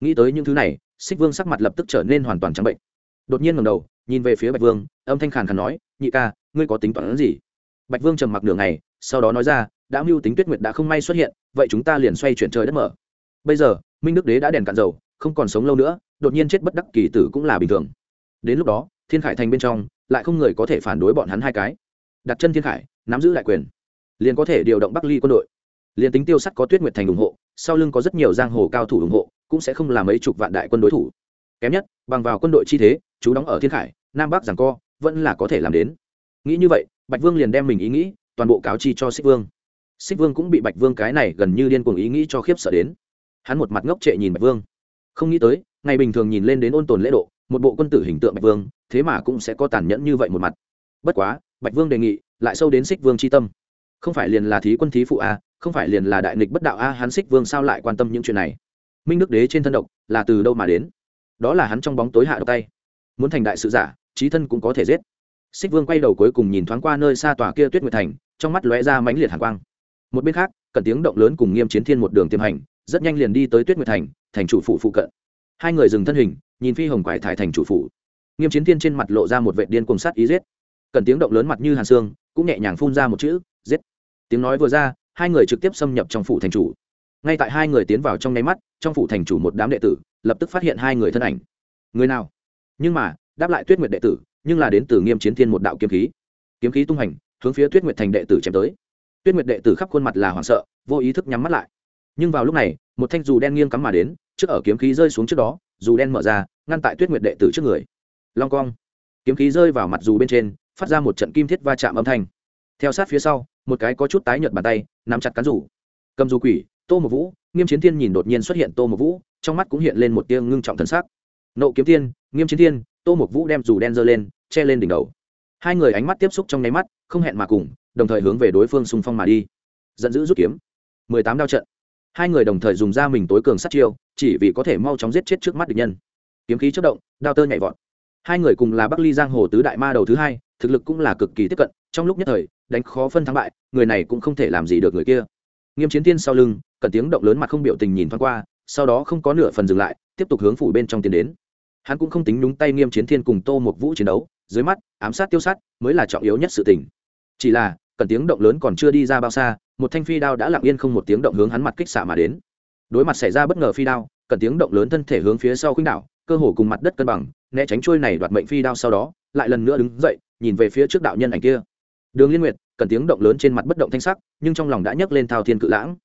nghĩ tới những thứ này, xích vương sắc mặt lập tức trở nên hoàn toàn trắng bệnh. Đột nhiên ngầm đầu, nhìn về phía bạch vương, âm thanh khàn khàn nói, nhị ca, ngươi có tính toán gì? Bạch vương trầm mặc nửa ngày, sau đó nói ra, đã mưu tính tuyết nguyệt đã không may xuất hiện, vậy chúng ta liền xoay chuyển trời đất mở. Bây giờ, minh đức đế đã đèn cạn dầu, không còn sống lâu nữa, đột nhiên chết bất đắc kỳ tử cũng là bình thường. Đến lúc đó, thiên khải thành bên trong, lại không người có thể phản đối bọn hắn hai cái. Đặt chân thiên khải, nắm giữ lại quyền liền có thể điều động bắc ly quân đội. Liền tính tiêu sắt có tuyết nguyệt thành ủng hộ, sau lưng có rất nhiều giang hồ cao thủ ủng hộ, cũng sẽ không làm mấy chục vạn đại quân đối thủ. Kém nhất, bằng vào quân đội chi thế, chú đóng ở thiên khải, nam bắc giảng co, vẫn là có thể làm đến. Nghĩ như vậy, bạch vương liền đem mình ý nghĩ, toàn bộ cáo chi cho xích vương. Xích vương cũng bị bạch vương cái này gần như điên cuồng ý nghĩ cho khiếp sợ đến. Hắn một mặt ngốc trệ nhìn bạch vương. Không nghĩ tới, ngày bình thường nhìn lên đến ôn tồn lễ độ, một bộ quân tử hình tượng bạch vương, thế mà cũng sẽ có tàn nhẫn như vậy một mặt. Bất quá, bạch vương đề nghị, lại sâu đến xích vương c h i tâm không phải liền là thí quân thí phụ a, không phải liền là đại nghịch bất đạo a, hắn xích vương sao lại quan tâm những chuyện này? Minh đức đế trên thân độc là từ đâu mà đến? Đó là hắn trong bóng tối hạ độc tay. Muốn thành đại sự giả, trí thân cũng có thể giết. Xích vương quay đầu cuối cùng nhìn thoáng qua nơi xa tòa kia tuyết nguyệt thành, trong mắt lóe ra mãnh liệt hàn quang. Một bên khác cần tiếng động lớn cùng nghiêm chiến thiên một đường tiêm hành, rất nhanh liền đi tới tuyết nguyệt thành thành chủ phụ phụ cận. Hai người dừng thân hình, nhìn phi hồng quải thải thành chủ phụ nghiêm chiến thiên trên mặt lộ ra một vệ điên cùng sát ý giết. Cần tiếng động lớn mặt như hàn xương, cũng nhẹ nhàng phun ra một chữ tiếng nói vừa ra, hai người trực tiếp xâm nhập trong phủ thành chủ. Ngay tại hai người tiến vào trong nháy mắt, trong phủ thành chủ một đám đệ tử lập tức phát hiện hai người thân ảnh. Người nào? Nhưng mà, đáp lại tuyết nguyệt đệ tử, nhưng là đến từ nghiêm chiến thiên một đạo kiếm khí. Kiếm khí tung hành, hướng phía tuyết nguyệt thành đệ tử chém tới. Tuyết nguyệt đệ tử khắp khuôn mặt là hoảng sợ, vô ý thức nhắm mắt lại. Nhưng vào lúc này, một thanh dù đen nghiêng cắm mà đến, trước ở kiếm khí rơi xuống trước đó, dù đen mở ra, ngăn tại tuyết nguyệt đệ tử trước người. Long cong. Kiếm khí rơi vào mặt dù bên trên, phát ra một trận kim thiết va chạm âm thanh theo sát phía sau, một cái có chút tái nhợt bàn tay, nắm chặt cán rủ. Cầm dù quỷ, tô một vũ, nghiêm chiến thiên nhìn đột nhiên xuất hiện tô một vũ, trong mắt cũng hiện lên một tia ngưng trọng thân sắc. Nộ kiếm thiên nghiêm chiến thiên, tô một vũ đem dù đen giơ lên, che lên đỉnh đầu. Hai người ánh mắt tiếp xúc trong nháy mắt, không hẹn mà cùng, đồng thời hướng về đối phương xung phong mà đi. Giận dữ rút kiếm. Mười tám đao trận. Hai người đồng thời dùng ra mình tối cường sát chiêu, chỉ vì có thể mau chóng giết chết trước mắt địch nhân. Kiếm khí chất động, đao tơ nhảy vọt. Hai người cùng là bắc ly giang hồ tứ đại ma đầu thứ hai, thực lực cũng là cực kỳ tiếp cận trong lúc nhất thời, đánh khó phân thắng bại, người này cũng không thể làm gì được người kia. Nghiêm chiến tiên sau lưng cần tiếng động lớn mặt không biểu tình nhìn thoáng qua, sau đó không có nửa phần dừng lại, tiếp tục hướng phủ bên trong tiến đến. Hắn cũng không tính nhúng tay nghiêm chiến thiên cùng tô một vũ chiến đấu, dưới mắt, ám sát tiêu sát mới là trọng yếu nhất sự tình. Chỉ là cần tiếng động lớn còn chưa đi ra bao xa, một thanh phi đao đã lặng yên không một tiếng động hướng hắn mặt kích xạ mà đến. Đối mặt xảy ra bất ngờ phi đao cần tiếng động lớn thân thể hướng phía sau khuynh đảo, cơ hồ cùng mặt đất cân bằng, né tránh trôi này đoạt mệnh phi đao sau đó, lại lần nữa đứng dậy, nhìn về phía trước đạo nhân ảnh kia đường liên nguyệt, cần tiếng động lớn trên mặt bất động thanh sắc, nhưng trong lòng đã nhấc lên thao thiên cự lãng.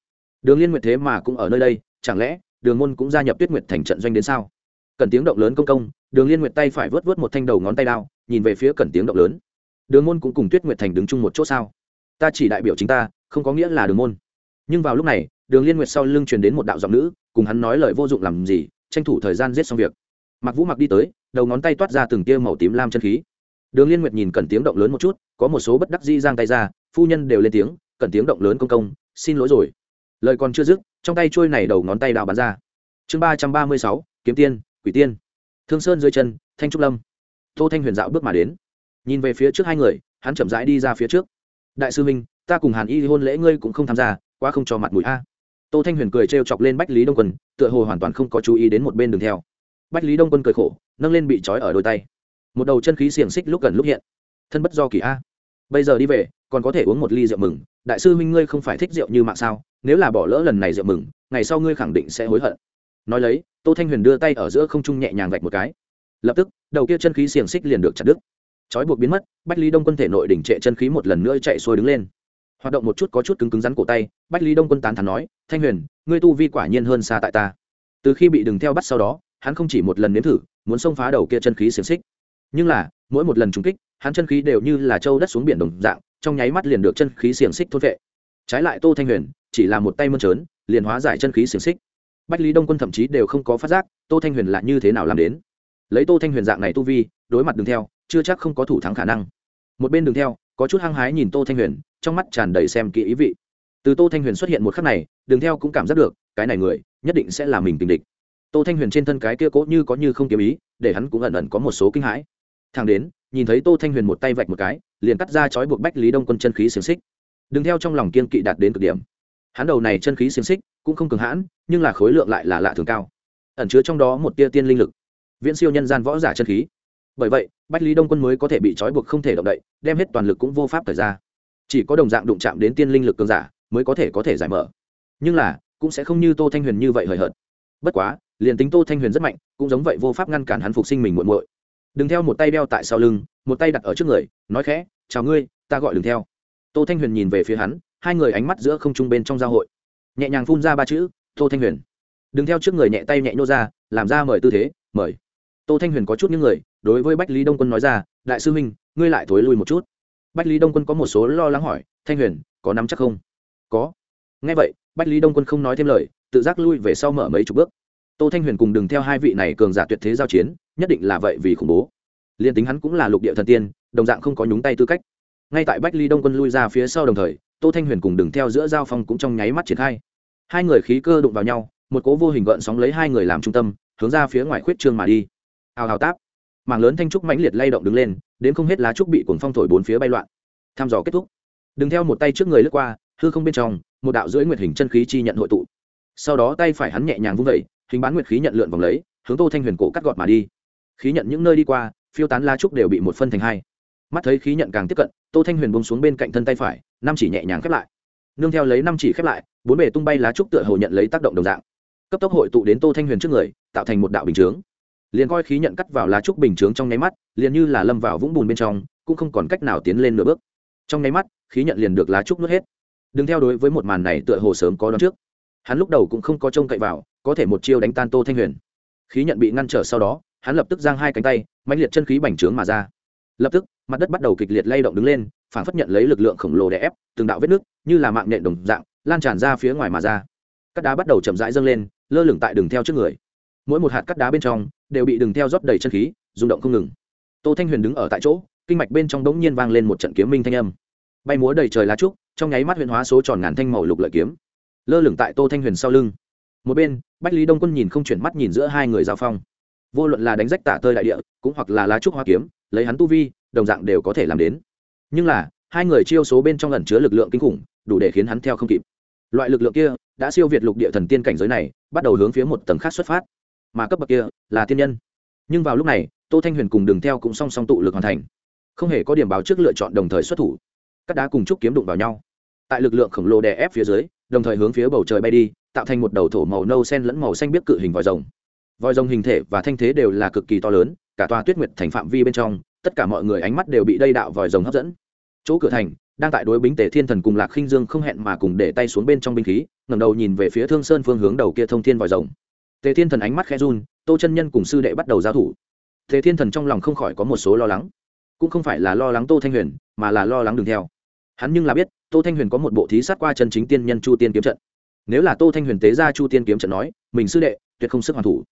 Đường liên nguyệt thế mà cũng ở nơi đây, chẳng lẽ đường môn cũng gia nhập tuyết nguyệt thành trận doanh đến sao? Cần tiếng động lớn công công, đường liên nguyệt tay phải vớt vớt một thanh đầu ngón tay đao, nhìn về phía cần tiếng động lớn. Đường môn cũng cùng tuyết nguyệt thành đứng chung một chỗ sao? Ta chỉ đại biểu chính ta, không có nghĩa là đường môn. Nhưng vào lúc này, đường liên nguyệt sau lưng truyền đến một đạo giọng nữ, cùng hắn nói lời vô dụng làm gì, tranh thủ thời gian giết xong việc. Mặc vũ mặc đi tới, đầu ngón tay toát ra từng tia màu tím lam chân khí đường liên nguyệt nhìn cần tiếng động lớn một chút, có một số bất đắc di giang tay ra, phu nhân đều lên tiếng cần tiếng động lớn công công, xin lỗi rồi. Lời còn chưa dứt, trong tay trôi này đầu ngón tay đào bắn ra. Chương ba trăm ba mươi sáu, kiếm tiên, quỷ tiên. Thương sơn dưới chân, thanh trúc lâm. Tô thanh huyền dạo bước mà đến. Nhìn về phía trước hai người, hắn chậm rãi đi ra phía trước. Đại sư minh ta cùng hàn y hôn lễ ngươi cũng không tham gia, quá không cho mặt mũi a. Tô thanh huyền cười trêu chọc lên bách lý đông quân, tựa hồ hoàn toàn không có chú ý đến một bên đường theo. Bách lý đông quân cười khổ, nâng lên bị trói ở đôi tay một đầu chân khí xiềng xích lúc gần lúc hiện. Thân bất do kỳ a. Bây giờ đi về, còn có thể uống một ly rượu mừng. Đại sư minh ngươi không phải thích rượu như mạng sao? Nếu là bỏ lỡ lần này rượu mừng, ngày sau ngươi khẳng định sẽ hối hận. Nói lấy, tô thanh huyền đưa tay ở giữa không trung nhẹ nhàng vạch một cái. Lập tức, đầu kia chân khí xiềng xích liền được chặt đứt. Trói buộc biến mất, bách lý đông quân thể nội đỉnh trệ chân khí một lần nữa chạy xuôi đứng lên. Hoạt động một chút có chút cứng cứng rắn cổ tay, bách lý đông quân tán thắn nói, thanh huyền, ngươi tu vi quả nhiên hơn xa tại ta. Từ khi bị đừng theo bắt sau đó, hắn không chỉ một lần nếm thử, muốn xông phá đầu kia chân khí xiềng xích nhưng là, mỗi một lần trúng kích, hắn chân khí đều như là trâu đất xuống biển đồng dạng, trong nháy mắt liền được chân khí xiềng xích thôn vệ. Trái lại tô thanh huyền, chỉ là một tay mơn trớn, liền hóa giải chân khí xiềng xích. Bách lý đông quân thậm chí đều không có phát giác tô thanh huyền là như thế nào làm đến. Lấy tô thanh huyền dạng này tu vi, đối mặt đường theo, chưa chắc không có thủ thắng khả năng. Một bên đường theo, có chút hăng hái nhìn tô thanh huyền, trong mắt tràn đầy xem kỹ ý vị. Từ tô thanh huyền xuất hiện một khắc này, đường theo cũng cảm giác được, cái này người, nhất định sẽ là mình tình địch. Tô thanh huyền trên thân cái kia cố như có như không kiếm ý, để hắn cũng ẩn ẩn có một số kinh hãi thằng đến, nhìn thấy tô thanh huyền một tay vạch một cái, liền cắt ra chói buộc bách lý đông quân chân khí xiềng xích. Đừng theo trong lòng kiên kỵ đạt đến cực điểm. Hắn đầu này chân khí xiềng xích cũng không cường hãn, nhưng là khối lượng lại là lạ thường cao. Ẩn chứa trong đó một tia tiên linh lực. Viễn siêu nhân gian võ giả chân khí. Bởi vậy, bách lý đông quân mới có thể bị trói buộc không thể động đậy, đem hết toàn lực cũng vô pháp thời ra. Chỉ có đồng dạng đụng chạm đến tiên linh lực cường giả mới có thể có thể giải mở. Nhưng là, cũng sẽ không như tô thanh huyền như vậy hời hợt. Bất quá, liền tính tô thanh huyền rất mạnh, cũng giống vậy vô pháp ngăn cản hắn phục sinh mình muộn muội đừng theo một tay đeo tại sau lưng, một tay đặt ở trước người, nói khẽ, chào ngươi, ta gọi đừng theo. Tô thanh huyền nhìn về phía hắn, hai người ánh mắt giữa không trung bên trong giao hội. Nhẹ nhàng phun ra ba chữ, tô thanh huyền. Đừng theo trước người nhẹ tay nhẹ nhô ra, làm ra mời tư thế, mời. Tô thanh huyền có chút những người, đối với bách lý đông quân nói ra, đại sư huynh, ngươi lại thối lui một chút. Bách lý đông quân có một số lo lắng hỏi, thanh huyền, có nắm chắc không? Có. Ngay vậy, bách lý đông quân không nói thêm lời, tự giác lui về sau mở mấy chục bước tô thanh huyền cùng đừng theo hai vị này cường giả tuyệt thế giao chiến, nhất định là vậy vì khủng bố. Liền tính hắn cũng là lục địa thần tiên, đồng dạng không có nhúng tay tư cách. Ngay tại bách ly đông quân lui ra phía sau đồng thời, tô thanh huyền cùng đừng theo giữa giao phong cũng trong nháy mắt triển khai. Hai người khí cơ đụng vào nhau, một cố vô hình gợn sóng lấy hai người làm trung tâm, hướng ra phía ngoài khuyết trương mà đi. Hào hào táp. Mảng lớn thanh trúc mãnh liệt lay động đứng lên, đến không hết lá trúc bị cuồng phong thổi bốn phía bay loạn. Tham dò kết thúc. Đừng theo một tay trước người lướt qua, hư không bên trong, một đạo rưỡi nguyệt hình chân khí chi nhận hội tụ. Sau đó tay phải hắn nhẹ nhàng vung vẩy hình bán nguyệt khí nhận lượn vòng lấy, hướng tô thanh huyền cổ cắt gọt mà đi. Khí nhận những nơi đi qua, phiêu tán lá trúc đều bị một phân thành hai. Mắt thấy khí nhận càng tiếp cận, tô thanh huyền bông xuống bên cạnh thân tay phải, năm chỉ nhẹ nhàng khép lại. Nương theo lấy năm chỉ khép lại, bốn bề tung bay lá trúc tựa hồ nhận lấy tác động đồng dạng. Cấp tốc hội tụ đến tô thanh huyền trước người, tạo thành một đạo bình chướng. Liền coi khí nhận cắt vào lá trúc bình chướng trong nháy mắt, liền như là lâm vào vũng bùn bên trong, cũng không còn cách nào tiến lên nửa bước. Trong nháy mắt, khí nhận liền được lá trúc nuốt hết. Đừng theo đối với một màn này tựa hồ sớm có đón trước hắn lúc đầu cũng không có trông cậy vào, có thể một chiêu đánh tan tô thanh huyền. Khí nhận bị ngăn trở sau đó, hắn lập tức giang hai cánh tay mạnh liệt chân khí bành trướng mà ra. Lập tức, mặt đất bắt đầu kịch liệt lay động đứng lên, phản phất nhận lấy lực lượng khổng lồ đè ép, từng đạo vết nước, như là mạng nhện đồng dạng, lan tràn ra phía ngoài mà ra. Các đá bắt đầu chậm rãi dâng lên, lơ lửng tại đường theo trước người. Mỗi một hạt cắt đá bên trong, đều bị đường theo rót đầy chân khí, rung động không ngừng. Tô thanh huyền đứng ở tại chỗ, kinh mạch bên trong đống nhiên vang lên một trận kiếm minh thanh âm. Bay múa đầy trời lá trúc, trong nháy mắt huyền hóa số tròn ngàn thanh màu lục lợi kiếm lơ lửng tại tô thanh huyền sau lưng. Một bên, bách lý đông quân nhìn không chuyển mắt nhìn giữa hai người giao phong. Vô luận là đánh rách tả tơi đại địa, cũng hoặc là lá trúc hoa kiếm, lấy hắn tu vi, đồng dạng đều có thể làm đến. Nhưng là, hai người chiêu số bên trong lần chứa lực lượng kinh khủng, đủ để khiến hắn theo không kịp. Loại lực lượng kia, đã siêu việt lục địa thần tiên cảnh giới này, bắt đầu hướng phía một tầng khác xuất phát. Mà cấp bậc kia, là tiên nhân. Nhưng vào lúc này, tô thanh huyền cùng đường theo cũng song song tụ lực hoàn thành. Không hề có điểm báo trước lựa chọn đồng thời xuất thủ. Các đá cùng trúc kiếm đụng vào nhau. Tại lực lượng khổng lồ đè ép phía dưới đồng thời hướng phía bầu trời bay đi, tạo thành một đầu thổ màu nâu sen lẫn màu xanh biết cự hình vòi rồng. Vòi rồng hình thể và thanh thế đều là cực kỳ to lớn, cả tòa tuyết nguyệt thành phạm vi bên trong, tất cả mọi người ánh mắt đều bị đây đạo vòi rồng hấp dẫn. Chỗ cửa thành, đang tại đối bính tể thiên thần cùng lạc khinh dương không hẹn mà cùng để tay xuống bên trong binh khí, ngẩng đầu nhìn về phía thương sơn phương hướng đầu kia thông thiên vòi rồng. Tề thiên thần ánh mắt khe run, tô chân nhân cùng sư đệ bắt đầu giao thủ. Tề thiên thần trong lòng không khỏi có một số lo lắng. Cũng không phải là lo lắng tô thanh huyền, mà là lo lắng đường theo hắn nhưng là biết, tô thanh huyền có một bộ thí sát qua chân chính tiên nhân chu tiên kiếm trận. Nếu là tô thanh huyền tế ra chu tiên kiếm trận nói, mình sư đệ, tuyệt không sức hoàn thủ.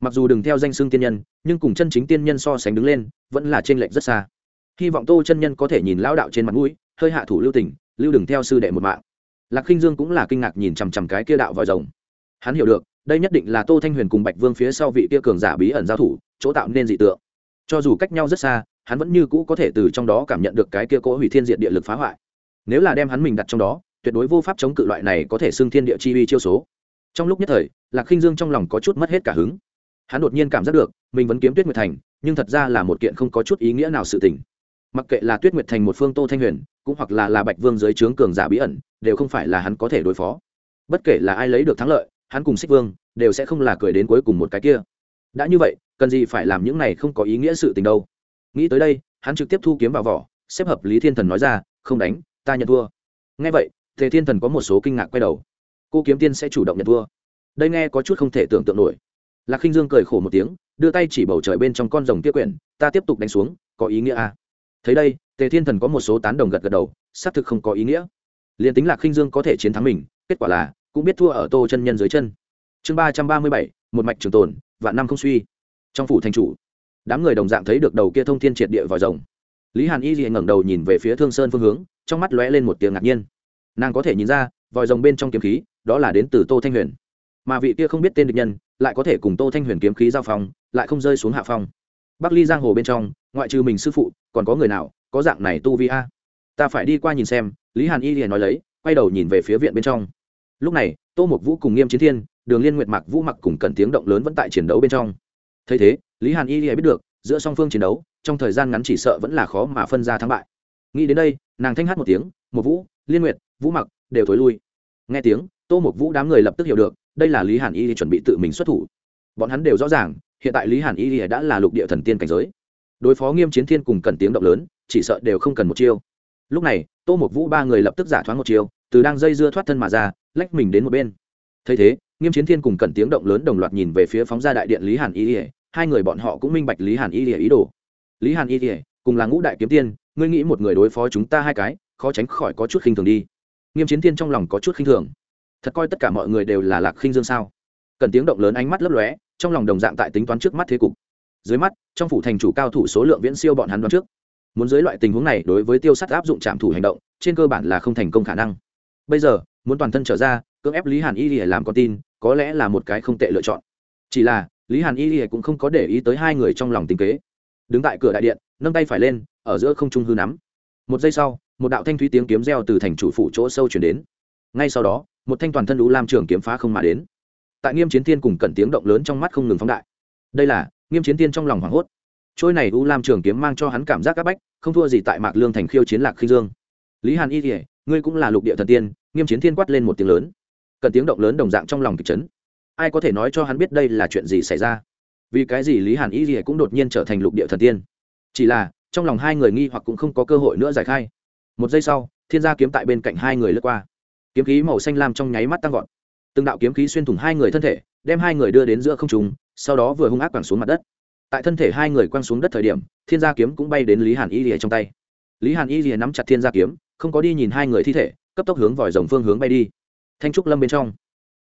Mặc dù đừng theo danh xưng tiên nhân, nhưng cùng chân chính tiên nhân so sánh đứng lên, vẫn là t r ê n lệch rất xa. Hy vọng tô chân nhân có thể nhìn lão đạo trên mặt mũi, hơi hạ thủ lưu tình, lưu đừng theo sư đệ một mạng. Lạc khinh dương cũng là kinh ngạc nhìn chằm chằm cái kia đạo vòi rồng. Hắn hiểu được, đây nhất định là tô thanh huyền cùng bạch vương phía sau vị kia cường giả bí ẩn giao thủ, chỗ tạo nên dị tượng. Cho dù cách nhau rất xa, hắn vẫn như cũ có thể từ trong đó cảm nhận được cái kia cỗ hủy thiên diện địa lực phá hoại nếu là đem hắn mình đặt trong đó, tuyệt đối vô pháp chống cự loại này có thể xưng thiên địa chi uy chiêu số. Trong lúc nhất thời, lạc khinh dương trong lòng có chút mất hết cả hứng. Hắn đột nhiên cảm giác được, mình vẫn kiếm tuyết nguyệt thành, nhưng thật ra là một kiện không có chút ý nghĩa nào sự tình. Mặc kệ là tuyết nguyệt thành một phương tô thanh huyền, cũng hoặc là là bạch vương dưới trướng cường giả bí ẩn, đều không phải là hắn có thể đối phó. Bất kể là ai lấy được thắng lợi, hắn cùng xích vương, đều sẽ không là cười đến cuối cùng một cái kia. Đã như vậy, cần gì phải làm những này không có ý nghĩa sự tình đâu? Nghĩ tới đây, hắn trực tiếp thu kiếm vào vỏ, xếp hợp lý thiên thần nói ra, không đánh ta nhận thua. Nghe vậy, tề thiên thần có một số kinh ngạc quay đầu. Cô kiếm tiên sẽ chủ động nhận thua. Đây nghe có chút không thể tưởng tượng nổi. Lạc khinh dương cười khổ một tiếng, đưa tay chỉ bầu trời bên trong con rồng kia quyển, ta tiếp tục đánh xuống, có ý nghĩa à? thấy đây, tề thiên thần có một số tán đồng gật gật đầu, xác thực không có ý nghĩa. Liền tính lạc khinh dương có thể chiến thắng mình, kết quả là cũng biết thua ở tô chân nhân dưới chân. Chương ba trăm ba mươi bảy, một mạch trường tồn, vạn năm không suy. Trong phủ thành chủ, đám người đồng dạng thấy được đầu kia thông thiên triệt địa vòi rồng. Lý hàn y thì ngẩng đầu nhìn về phía thương sơn phương hướng trong mắt lóe lên một tiếng ngạc nhiên. Nàng có thể nhìn ra, vòi rồng bên trong kiếm khí, đó là đến từ tô thanh huyền. Mà vị kia không biết tên địch nhân, lại có thể cùng tô thanh huyền kiếm khí giao phong, lại không rơi xuống hạ phong. Bắc ly giang hồ bên trong, ngoại trừ mình sư phụ, còn có người nào có dạng này tu vi a? Ta phải đi qua nhìn xem, lý hàn y liền nói lấy, quay đầu nhìn về phía viện bên trong. Lúc này, tô mục vũ cùng nghiêm chiến thiên, đường liên nguyệt mặc vũ mặc cùng cần tiếng động lớn vẫn tại chiến đấu bên trong. Thấy thế, lý hàn y liền biết được, giữa song phương chiến đấu, trong thời gian ngắn chỉ sợ vẫn là khó mà phân ra thắng bại nghĩ đến đây, nàng thanh hát một tiếng một vũ, liên nguyệt, vũ mặc đều thối lui. Nghe tiếng, tô một vũ đám người lập tức hiểu được, đây là lý hàn y chuẩn bị tự mình xuất thủ. Bọn hắn đều rõ ràng, hiện tại lý hàn y đã là lục địa thần tiên cảnh giới. Đối phó nghiêm chiến thiên cùng cần tiếng động lớn, chỉ sợ đều không cần một chiêu. Lúc này, tô một vũ ba người lập tức giả thoáng một chiêu, từ đang dây dưa thoát thân mà ra, lách mình đến một bên. Thấy thế, nghiêm chiến thiên cùng cần tiếng động lớn đồng loạt nhìn về phía phóng ra đại điện lý hàn y hai người bọn họ cũng minh bạch lý hàn y ý đồ. Lý hàn y cùng là ngũ đại kiếm tiên ngươi nghĩ một người đối phó chúng ta hai cái, khó tránh khỏi có chút khinh thường đi. Nghiêm chiến thiên trong lòng có chút khinh thường. Thật coi tất cả mọi người đều là lạc khinh dương sao? Cần tiếng động lớn ánh mắt lấp lóe, trong lòng đồng dạng tại tính toán trước mắt thế cục. Dưới mắt, trong phủ thành chủ cao thủ số lượng viễn siêu bọn hắn đoán trước. Muốn dưới loại tình huống này đối với tiêu sắt áp dụng trạm thủ hành động, trên cơ bản là không thành công khả năng. Bây giờ, muốn toàn thân trở ra, cưỡng ép lý hàn y để làm con tin, có lẽ là một cái không tệ lựa chọn. Chỉ là, lý hàn y cũng không có để ý tới hai người trong lòng tình kế. Đứng tại cửa đại điện, nâng tay phải lên ở giữa không trung hư nắm. Một giây sau, một đạo thanh thúy tiếng kiếm reo từ thành chủ phủ chỗ sâu chuyển đến. Ngay sau đó, một thanh toàn thân lũ lam trường kiếm phá không mà đến. Tại nghiêm chiến thiên cùng cẩn tiếng động lớn trong mắt không ngừng phóng đại. Đây là, nghiêm chiến thiên trong lòng hoảng hốt. Trôi này u lam trường kiếm mang cho hắn cảm giác áp bách, không thua gì tại mạc lương thành khiêu chiến lạc khinh dương. Lý hàn y kỉa ngươi cũng là lục địa thần tiên, nghiêm chiến thiên quát lên một tiếng lớn. Cần tiếng động lớn đồng dạng trong lòng kịch chấn. Ai có thể nói cho hắn biết đây là chuyện gì xảy ra? Vì cái gì lý hàn y kỉa cũng đột nhiên trở thành lục địa thần tiên? Chỉ là trong lòng hai người nghi hoặc cũng không có cơ hội nữa giải khai. Một giây sau, thiên gia kiếm tại bên cạnh hai người lướt qua. Kiếm khí màu xanh lam trong nháy mắt tăng vọt. Từng đạo kiếm khí xuyên thủng hai người thân thể, đem hai người đưa đến giữa không trùng sau đó vừa hung ác quẳng xuống mặt đất. Tại thân thể hai người quăng xuống đất thời điểm, thiên gia kiếm cũng bay đến lý hàn y rìa trong tay. Lý hàn y rìa nắm chặt thiên gia kiếm, không có đi nhìn hai người thi thể, cấp tốc hướng vòi rồng phương hướng bay đi. Thanh trúc lâm bên trong.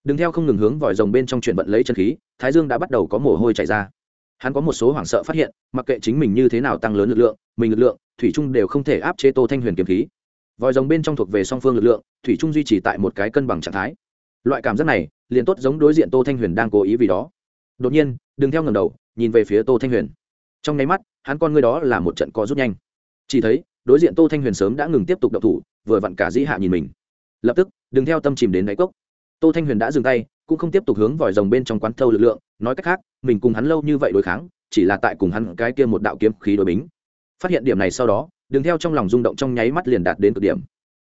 Đừng theo không ngừng hướng vòi rồng bên trong chuyển vận lấy chân khí, thái dương đã bắt đầu có mồ hôi chảy ra hắn có một số hoảng sợ phát hiện, mặc kệ chính mình như thế nào tăng lớn lực lượng, mình lực lượng, thủy trung đều không thể áp chế tô thanh huyền kiếm khí. Vòi rồng bên trong thuộc về song phương lực lượng, thủy trung duy trì tại một cái cân bằng trạng thái. Loại cảm giác này, liền tốt giống đối diện tô thanh huyền đang cố ý vì đó. Đột nhiên, đừng theo ngầm đầu, nhìn về phía tô thanh huyền. Trong nháy mắt, hắn con người đó là một trận co rút nhanh. Chỉ thấy, đối diện tô thanh huyền sớm đã ngừng tiếp tục đậu thủ, vừa vặn cả dĩ hạ nhìn mình. Lập tức, đừng theo tâm chìm đến đáy cốc. Tô thanh huyền đã dừng tay, cũng không tiếp tục hướng vòi rồng bên trong quán thâu lực lượng, nói cách khác mình cùng hắn lâu như vậy đối kháng, chỉ là tại cùng hắn cái kia một đạo kiếm khí đối bính. Phát hiện điểm này sau đó đừng theo trong lòng rung động trong nháy mắt liền đạt đến cực điểm.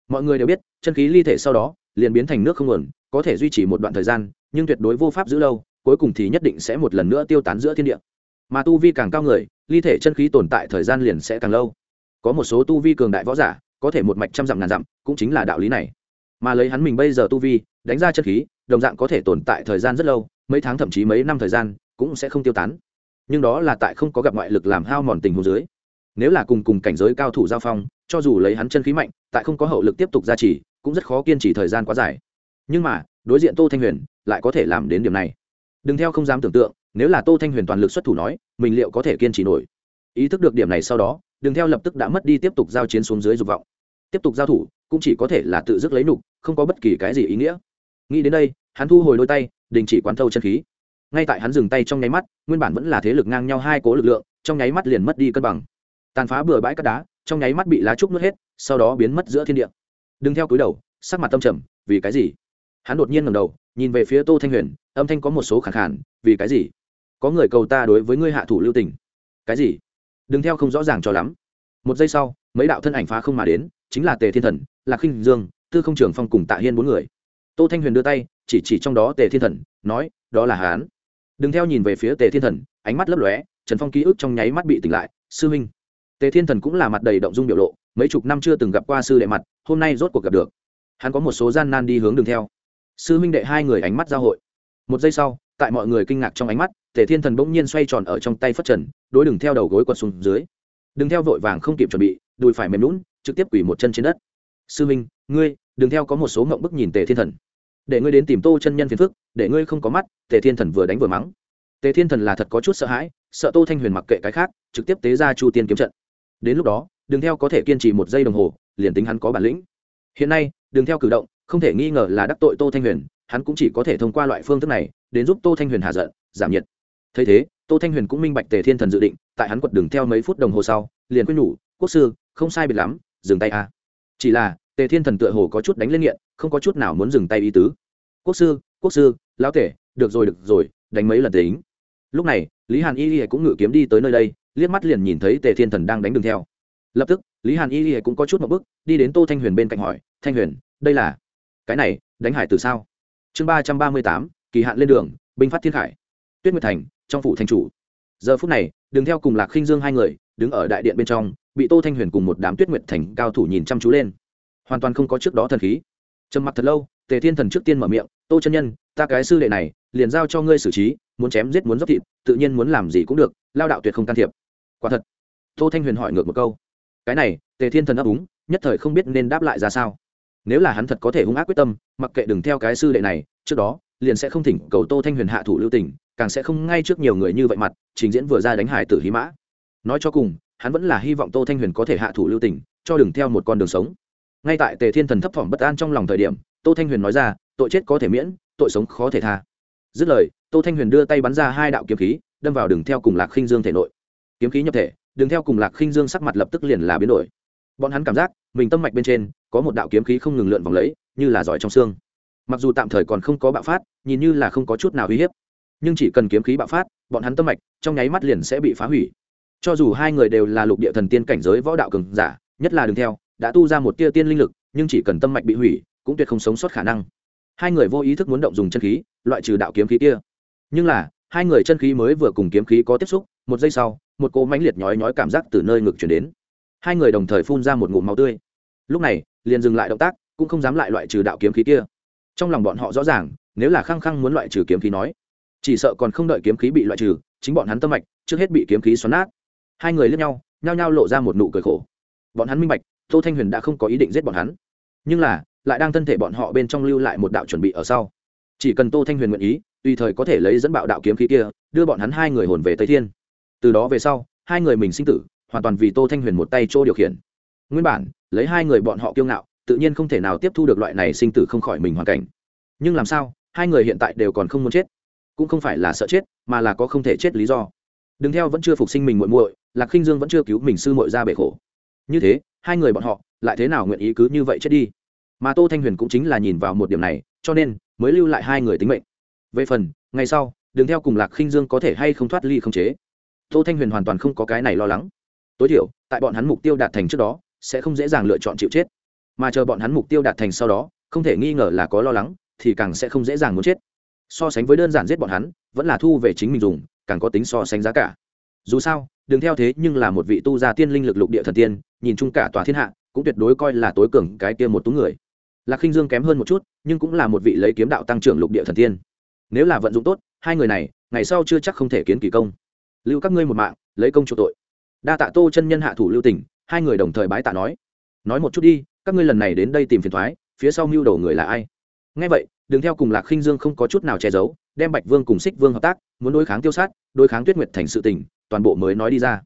Mọi người đều biết, chân khí ly thể sau đó, liền biến thành nước không nguồn, có thể duy trì một đoạn thời gian, nhưng tuyệt đối vô pháp giữ lâu, cuối cùng thì nhất định sẽ một lần nữa tiêu tán giữa thiên địa. Mà tu vi càng cao người, ly thể chân khí tồn tại thời gian liền sẽ càng lâu. Có một số tu vi cường đại võ giả, có thể một mạch trăm dặm ngàn dặm, cũng chính là đạo lý này. Mà lấy hắn mình bây giờ tu vi, đánh ra chân khí, đồng dạng có thể tồn tại thời gian rất lâu, mấy tháng thậm chí mấy năm thời gian cũng sẽ không tiêu tán. Nhưng đó là tại không có gặp ngoại lực làm hao mòn tình hồ dưới. Nếu là cùng cùng cảnh giới cao thủ giao phong, cho dù lấy hắn chân khí mạnh, tại không có hậu lực tiếp tục gia trì, cũng rất khó kiên trì thời gian quá dài. Nhưng mà, đối diện tô thanh huyền, lại có thể làm đến điểm này. Đừng theo không dám tưởng tượng, nếu là tô thanh huyền toàn lực xuất thủ nói, mình liệu có thể kiên trì nổi? Ý thức được điểm này sau đó, đừng theo lập tức đã mất đi tiếp tục giao chiến xuống dưới dục vọng. Tiếp tục giao thủ, cũng chỉ có thể là tự dứt lấy nục, không có bất kỳ cái gì ý nghĩa. Nghĩ đến đây, hắn thu hồi đôi tay, đình chỉ quán thâu chân khí ngay tại hắn dừng tay trong nháy mắt, nguyên bản vẫn là thế lực ngang nhau hai cố lực lượng, trong nháy mắt liền mất đi cân bằng. Tàn phá bừa bãi cát đá, trong nháy mắt bị lá trúc nuốt hết, sau đó biến mất giữa thiên địa. Đừng theo cúi đầu, sắc mặt tâm trầm, vì cái gì? Hắn đột nhiên ngầm đầu, nhìn về phía tô thanh huyền, âm thanh có một số khẳng khản vì cái gì? Có người cầu ta đối với ngươi hạ thủ lưu tình. Cái gì? Đừng theo không rõ ràng cho lắm. Một giây sau, mấy đạo thân ảnh phá không mà đến, chính là tề thiên thần, lạc khinh dương, tư không trưởng phong cùng tạ hiên bốn người. Tô thanh huyền đưa tay, chỉ chỉ trong đó tề thiên thần, nói, đó là hán đừng theo nhìn về phía tề thiên thần, ánh mắt lấp lóe, trần phong ký ức trong nháy mắt bị tỉnh lại. Sư minh, tề thiên thần cũng là mặt đầy động dung biểu lộ, mấy chục năm chưa từng gặp qua sư đệ mặt, hôm nay rốt cuộc gặp được. Hắn có một số gian nan đi hướng đường theo. Sư minh đệ hai người ánh mắt giao hội. Một giây sau, tại mọi người kinh ngạc trong ánh mắt, tề thiên thần bỗng nhiên xoay tròn ở trong tay phất trần, đối đừng theo đầu gối quật xuống dưới. Đừng theo vội vàng không kịp chuẩn bị, đùi phải mềm lún trực tiếp quỳ một chân trên đất. Sư minh, ngươi đừng theo có một số mộng bức nhìn tề thiên thần. Để ngươi đến tìm tô chân nhân phiền phức để ngươi không có mắt, tề thiên thần vừa đánh vừa mắng. Tề thiên thần là thật có chút sợ hãi, sợ tô thanh huyền mặc kệ cái khác, trực tiếp tế ra chu tiên kiếm trận. Đến lúc đó, đừng theo có thể kiên trì một giây đồng hồ, liền tính hắn có bản lĩnh. Hiện nay, đừng theo cử động, không thể nghi ngờ là đắc tội tô thanh huyền, hắn cũng chỉ có thể thông qua loại phương thức này, đến giúp tô thanh huyền hạ giận, giảm nhiệt. Thấy thế, tô thanh huyền cũng minh bạch tề thiên thần dự định, tại hắn quật đường theo mấy phút đồng hồ sau, liền quyết nhủ, quốc sư, không sai biệt lắm, dừng tay a. Chỉ là, tề thiên thần tựa hồ có chút đánh lên nghiện, không có chút nào muốn dừng tay ý tứ. Quốc sư quốc sư, lão tể, được rồi được rồi, đánh mấy lần tính. Lúc này, lý hàn y y cũng ngự kiếm đi tới nơi đây, liếc mắt liền nhìn thấy tề thiên thần đang đánh đường theo. Lập tức, lý hàn y y cũng có chút một bước, đi đến tô thanh huyền bên cạnh hỏi, thanh huyền, đây là cái này, đánh hải từ sao? Chương ba trăm ba mươi tám, kỳ hạn lên đường, binh phát thiên khải. Tuyết nguyệt thành, trong phủ thành chủ. Giờ phút này, đường theo cùng lạc khinh dương hai người, đứng ở đại điện bên trong, bị tô thanh huyền cùng một đám tuyết nguyệt thành cao thủ nhìn chăm chú lên. Hoàn toàn không có trước đó thần khí. Trầm mặt thật lâu tề thiên thần trước tiên mở miệng, tô chân nhân, ta cái sư đệ này, liền giao cho ngươi xử trí, muốn chém giết muốn dốc thịt, tự nhiên muốn làm gì cũng được, lao đạo tuyệt không can thiệp. Quả thật, tô thanh huyền hỏi ngược một câu, cái này, tề thiên thần ấp úng, nhất thời không biết nên đáp lại ra sao. Nếu là hắn thật có thể hung ác quyết tâm, mặc kệ đừng theo cái sư đệ này, trước đó, liền sẽ không thỉnh cầu tô thanh huyền hạ thủ lưu tình, càng sẽ không ngay trước nhiều người như vậy mặt, trình diễn vừa ra đánh hải tử hí mã. Nói cho cùng, hắn vẫn là hy vọng tô thanh huyền có thể hạ thủ lưu tình, cho đừng theo một con đường sống. Ngay tại tề thiên thần thấp thỏm bất an trong lòng thời điểm tô thanh huyền nói ra, tội chết có thể miễn, tội sống khó thể tha. Dứt lời, tô thanh huyền đưa tay bắn ra hai đạo kiếm khí, đâm vào đường theo cùng lạc khinh dương thể nội. Kiếm khí nhập thể đường theo cùng lạc khinh dương sắc mặt lập tức liền là biến đổi. Bọn hắn cảm giác, mình tâm mạch bên trên, có một đạo kiếm khí không ngừng lượn vòng lấy, như là giỏi trong xương. Mặc dù tạm thời còn không có bạo phát, nhìn như là không có chút nào uy hiếp, nhưng chỉ cần kiếm khí bạo phát, bọn hắn tâm mạch, trong nháy mắt liền sẽ bị phá hủy. Cho dù hai người đều là lục địa thần tiên cảnh giới võ đạo cường giả, nhất là đường theo, đã tu ra một tia tiên linh lực, nhưng chỉ cần tâm mạch bị hủy cũng tuyệt không sống sót khả năng. Hai người vô ý thức muốn động dùng chân khí, loại trừ đạo kiếm khí kia. Nhưng là, hai người chân khí mới vừa cùng kiếm khí có tiếp xúc, một giây sau, một cỗ mãnh liệt nhói nhói cảm giác từ nơi ngực chuyển đến. Hai người đồng thời phun ra một ngụm máu tươi. Lúc này, liền dừng lại động tác, cũng không dám lại loại trừ đạo kiếm khí kia. Trong lòng bọn họ rõ ràng, nếu là khăng khăng muốn loại trừ kiếm khí nói, chỉ sợ còn không đợi kiếm khí bị loại trừ, chính bọn hắn tâm mạch trước hết bị kiếm khí xoắn nát. Hai người lướt nhau, nhao nhao lộ ra một nụ cười khổ. Bọn hắn minh bạch, tô thanh huyền đã không có ý định giết bọn hắn. Nhưng là lại đang thân thể bọn họ bên trong lưu lại một đạo chuẩn bị ở sau. Chỉ cần tô thanh huyền nguyện ý, tùy thời có thể lấy dẫn bạo đạo kiếm khí kia, đưa bọn hắn hai người hồn về tây thiên. Từ đó về sau, hai người mình sinh tử, hoàn toàn vì tô thanh huyền một tay chỗ điều khiển. Nguyên bản, lấy hai người bọn họ kiêu ngạo, tự nhiên không thể nào tiếp thu được loại này sinh tử không khỏi mình hoàn cảnh. Nhưng làm sao, hai người hiện tại đều còn không muốn chết? Cũng không phải là sợ chết, mà là có không thể chết lý do. Đừng theo vẫn chưa phục sinh mình muội muội, lạc khinh dương vẫn chưa cứu mình sư muội ra bể khổ. Như thế, hai người bọn họ, lại thế nào nguyện ý cứ như vậy chết đi? Mà tô thanh huyền cũng chính là nhìn vào một điểm này, cho nên mới lưu lại hai người tính mệnh. Về phần, ngày sau đừng theo cùng lạc khinh dương có thể hay không thoát ly không chế? Tô thanh huyền hoàn toàn không có cái này lo lắng. Tối thiểu, tại bọn hắn mục tiêu đạt thành trước đó, sẽ không dễ dàng lựa chọn chịu chết. Mà chờ bọn hắn mục tiêu đạt thành sau đó, không thể nghi ngờ là có lo lắng, thì càng sẽ không dễ dàng muốn chết. So sánh với đơn giản giết bọn hắn, vẫn là thu về chính mình dùng, càng có tính so sánh giá cả. Dù sao đừng theo thế nhưng là một vị tu gia tiên linh lực lục địa thần tiên, nhìn chung cả tòa thiên hạ, cũng tuyệt đối coi là tối cường cái kia một tú người lạc khinh dương kém hơn một chút, nhưng cũng là một vị lấy kiếm đạo tăng trưởng lục địa thần tiên. Nếu là vận dụng tốt, hai người này, ngày sau chưa chắc không thể kiến kỳ công. Lưu các ngươi một mạng, lấy công chủ tội. Đa tạ tô chân nhân hạ thủ lưu tỉnh hai người đồng thời bái tạ nói. Nói một chút đi, các ngươi lần này đến đây tìm phiền thoái, phía sau mưu đồ người là ai? Ngay vậy đừng theo cùng lạc khinh dương không có chút nào che giấu, đem bạch vương cùng xích vương hợp tác, muốn đối kháng tiêu sát, đối kháng tuyết nguyệt thành sự tình, toàn bộ mới nói đi ra.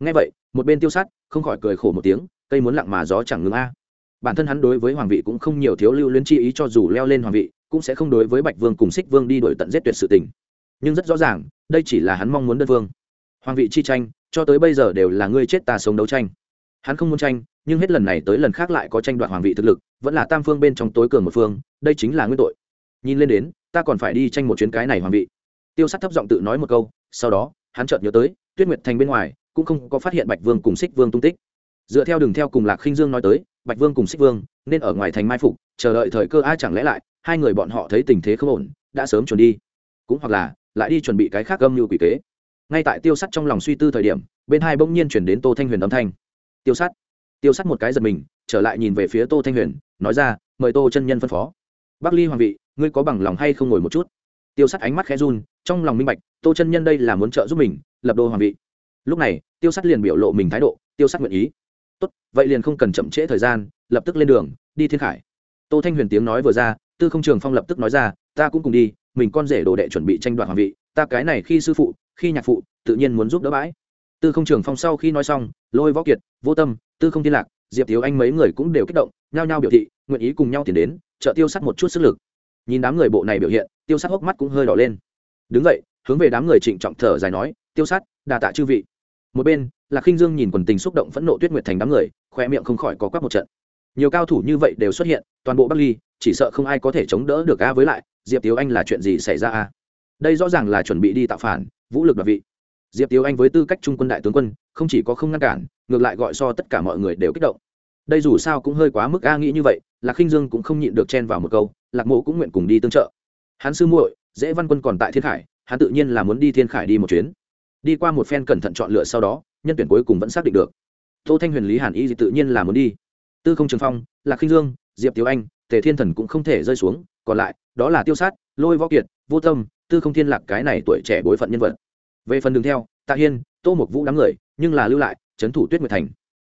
Ngay vậy, một bên tiêu sát, không khỏi cười khổ một tiếng, cây muốn lặng mà gió chẳng ngừng a bản thân hắn đối với hoàng vị cũng không nhiều thiếu lưu luyến chi ý cho dù leo lên hoàng vị, cũng sẽ không đối với bạch vương cùng xích vương đi đổi tận giết tuyệt sự tình. Nhưng rất rõ ràng, đây chỉ là hắn mong muốn đơn vương hoàng vị chi tranh, cho tới bây giờ đều là ngươi chết ta sống đấu tranh. Hắn không muốn tranh, nhưng hết lần này tới lần khác lại có tranh đoạt hoàng vị thực lực, vẫn là tam phương bên trong tối cường một phương, đây chính là nguyên tội. Nhìn lên đến, ta còn phải đi tranh một chuyến cái này hoàng vị. Tiêu sắt thấp giọng tự nói một câu, sau đó, hắn chợt nhớ tới, tuyết nguyệt thành bên ngoài, cũng không có phát hiện bạch vương cùng xích vương tung tích. Dựa theo đường theo cùng lạc khinh dương nói tới bạch vương cùng xích vương, nên ở ngoài thành mai phục, chờ đợi thời cơ ai chẳng lẽ lại, hai người bọn họ thấy tình thế không ổn, đã sớm chuẩn đi. Cũng hoặc là, lại đi chuẩn bị cái khác âm như quỷ kế. Ngay tại tiêu sắt trong lòng suy tư thời điểm, bên hai bỗng nhiên chuyển đến tô thanh huyền âm thanh. Tiêu sắt. Tiêu sắt một cái giật mình, trở lại nhìn về phía tô thanh huyền, nói ra, mời tô chân nhân phân phó. Bắc ly hoàng vị, ngươi có bằng lòng hay không ngồi một chút? Tiêu sắt ánh mắt khẽ run, trong lòng minh bạch, tô chân nhân đây là muốn trợ giúp mình, lập đô hoàng vị. Lúc này, tiêu sắt liền biểu lộ mình thái độ, tiêu sắt nguyện ý tốt, vậy liền không cần chậm trễ thời gian, lập tức lên đường, đi thiên khải. Tô thanh huyền tiếng nói vừa ra, tư không trường phong lập tức nói ra, ta cũng cùng đi, mình con rể đồ đệ chuẩn bị tranh đoạt hoàng vị, ta cái này khi sư phụ, khi nhạc phụ, tự nhiên muốn giúp đỡ bãi. Tư không trường phong sau khi nói xong, lôi võ kiệt, vô tâm, tư không thiên lạc, diệp thiếu anh mấy người cũng đều kích động, nhao nhao biểu thị, nguyện ý cùng nhau tiến đến, trợ tiêu sắt một chút sức lực. Nhìn đám người bộ này biểu hiện, tiêu sắt hốc mắt cũng hơi đỏ lên. Đứng vậy hướng về đám người trịnh trọng thở dài nói, tiêu sắt, đà tạ chư vị. Một bên Lạc khinh dương nhìn quần tình xúc động phẫn nộ tuyết nguyệt thành đám người khoe miệng không khỏi có quắc một trận. Nhiều cao thủ như vậy đều xuất hiện, toàn bộ bắc ly, chỉ sợ không ai có thể chống đỡ được a với lại, diệp tiếu anh là chuyện gì xảy ra a? Đây rõ ràng là chuẩn bị đi tạo phản, vũ lực đoạt vị. Diệp tiếu anh với tư cách trung quân đại tướng quân, không chỉ có không ngăn cản, ngược lại gọi so tất cả mọi người đều kích động. Đây dù sao cũng hơi quá mức a nghĩ như vậy, lạc khinh dương cũng không nhịn được chen vào một câu, lạc mộ cũng nguyện cùng đi tương trợ. Hắn sư muội, dễ văn quân còn tại thiên khải, hắn tự nhiên là muốn đi thiên khải đi một chuyến. Đi qua một phen cẩn thận chọn lựa sau đó nhân tuyển cuối cùng vẫn xác định được. Tô thanh huyền, lý hàn y tự nhiên là muốn đi. Tư không trường phong, lạc khinh dương, diệp tiểu anh, tề thiên thần cũng không thể rơi xuống. Còn lại, đó là tiêu sát, lôi võ kiệt, vô tâm, tư không thiên lạc, cái này tuổi trẻ bối phận nhân vật. Về phần đường theo, tạ hiên, tô mục vũ đám người, nhưng là lưu lại, trấn thủ tuyết nguyệt thành.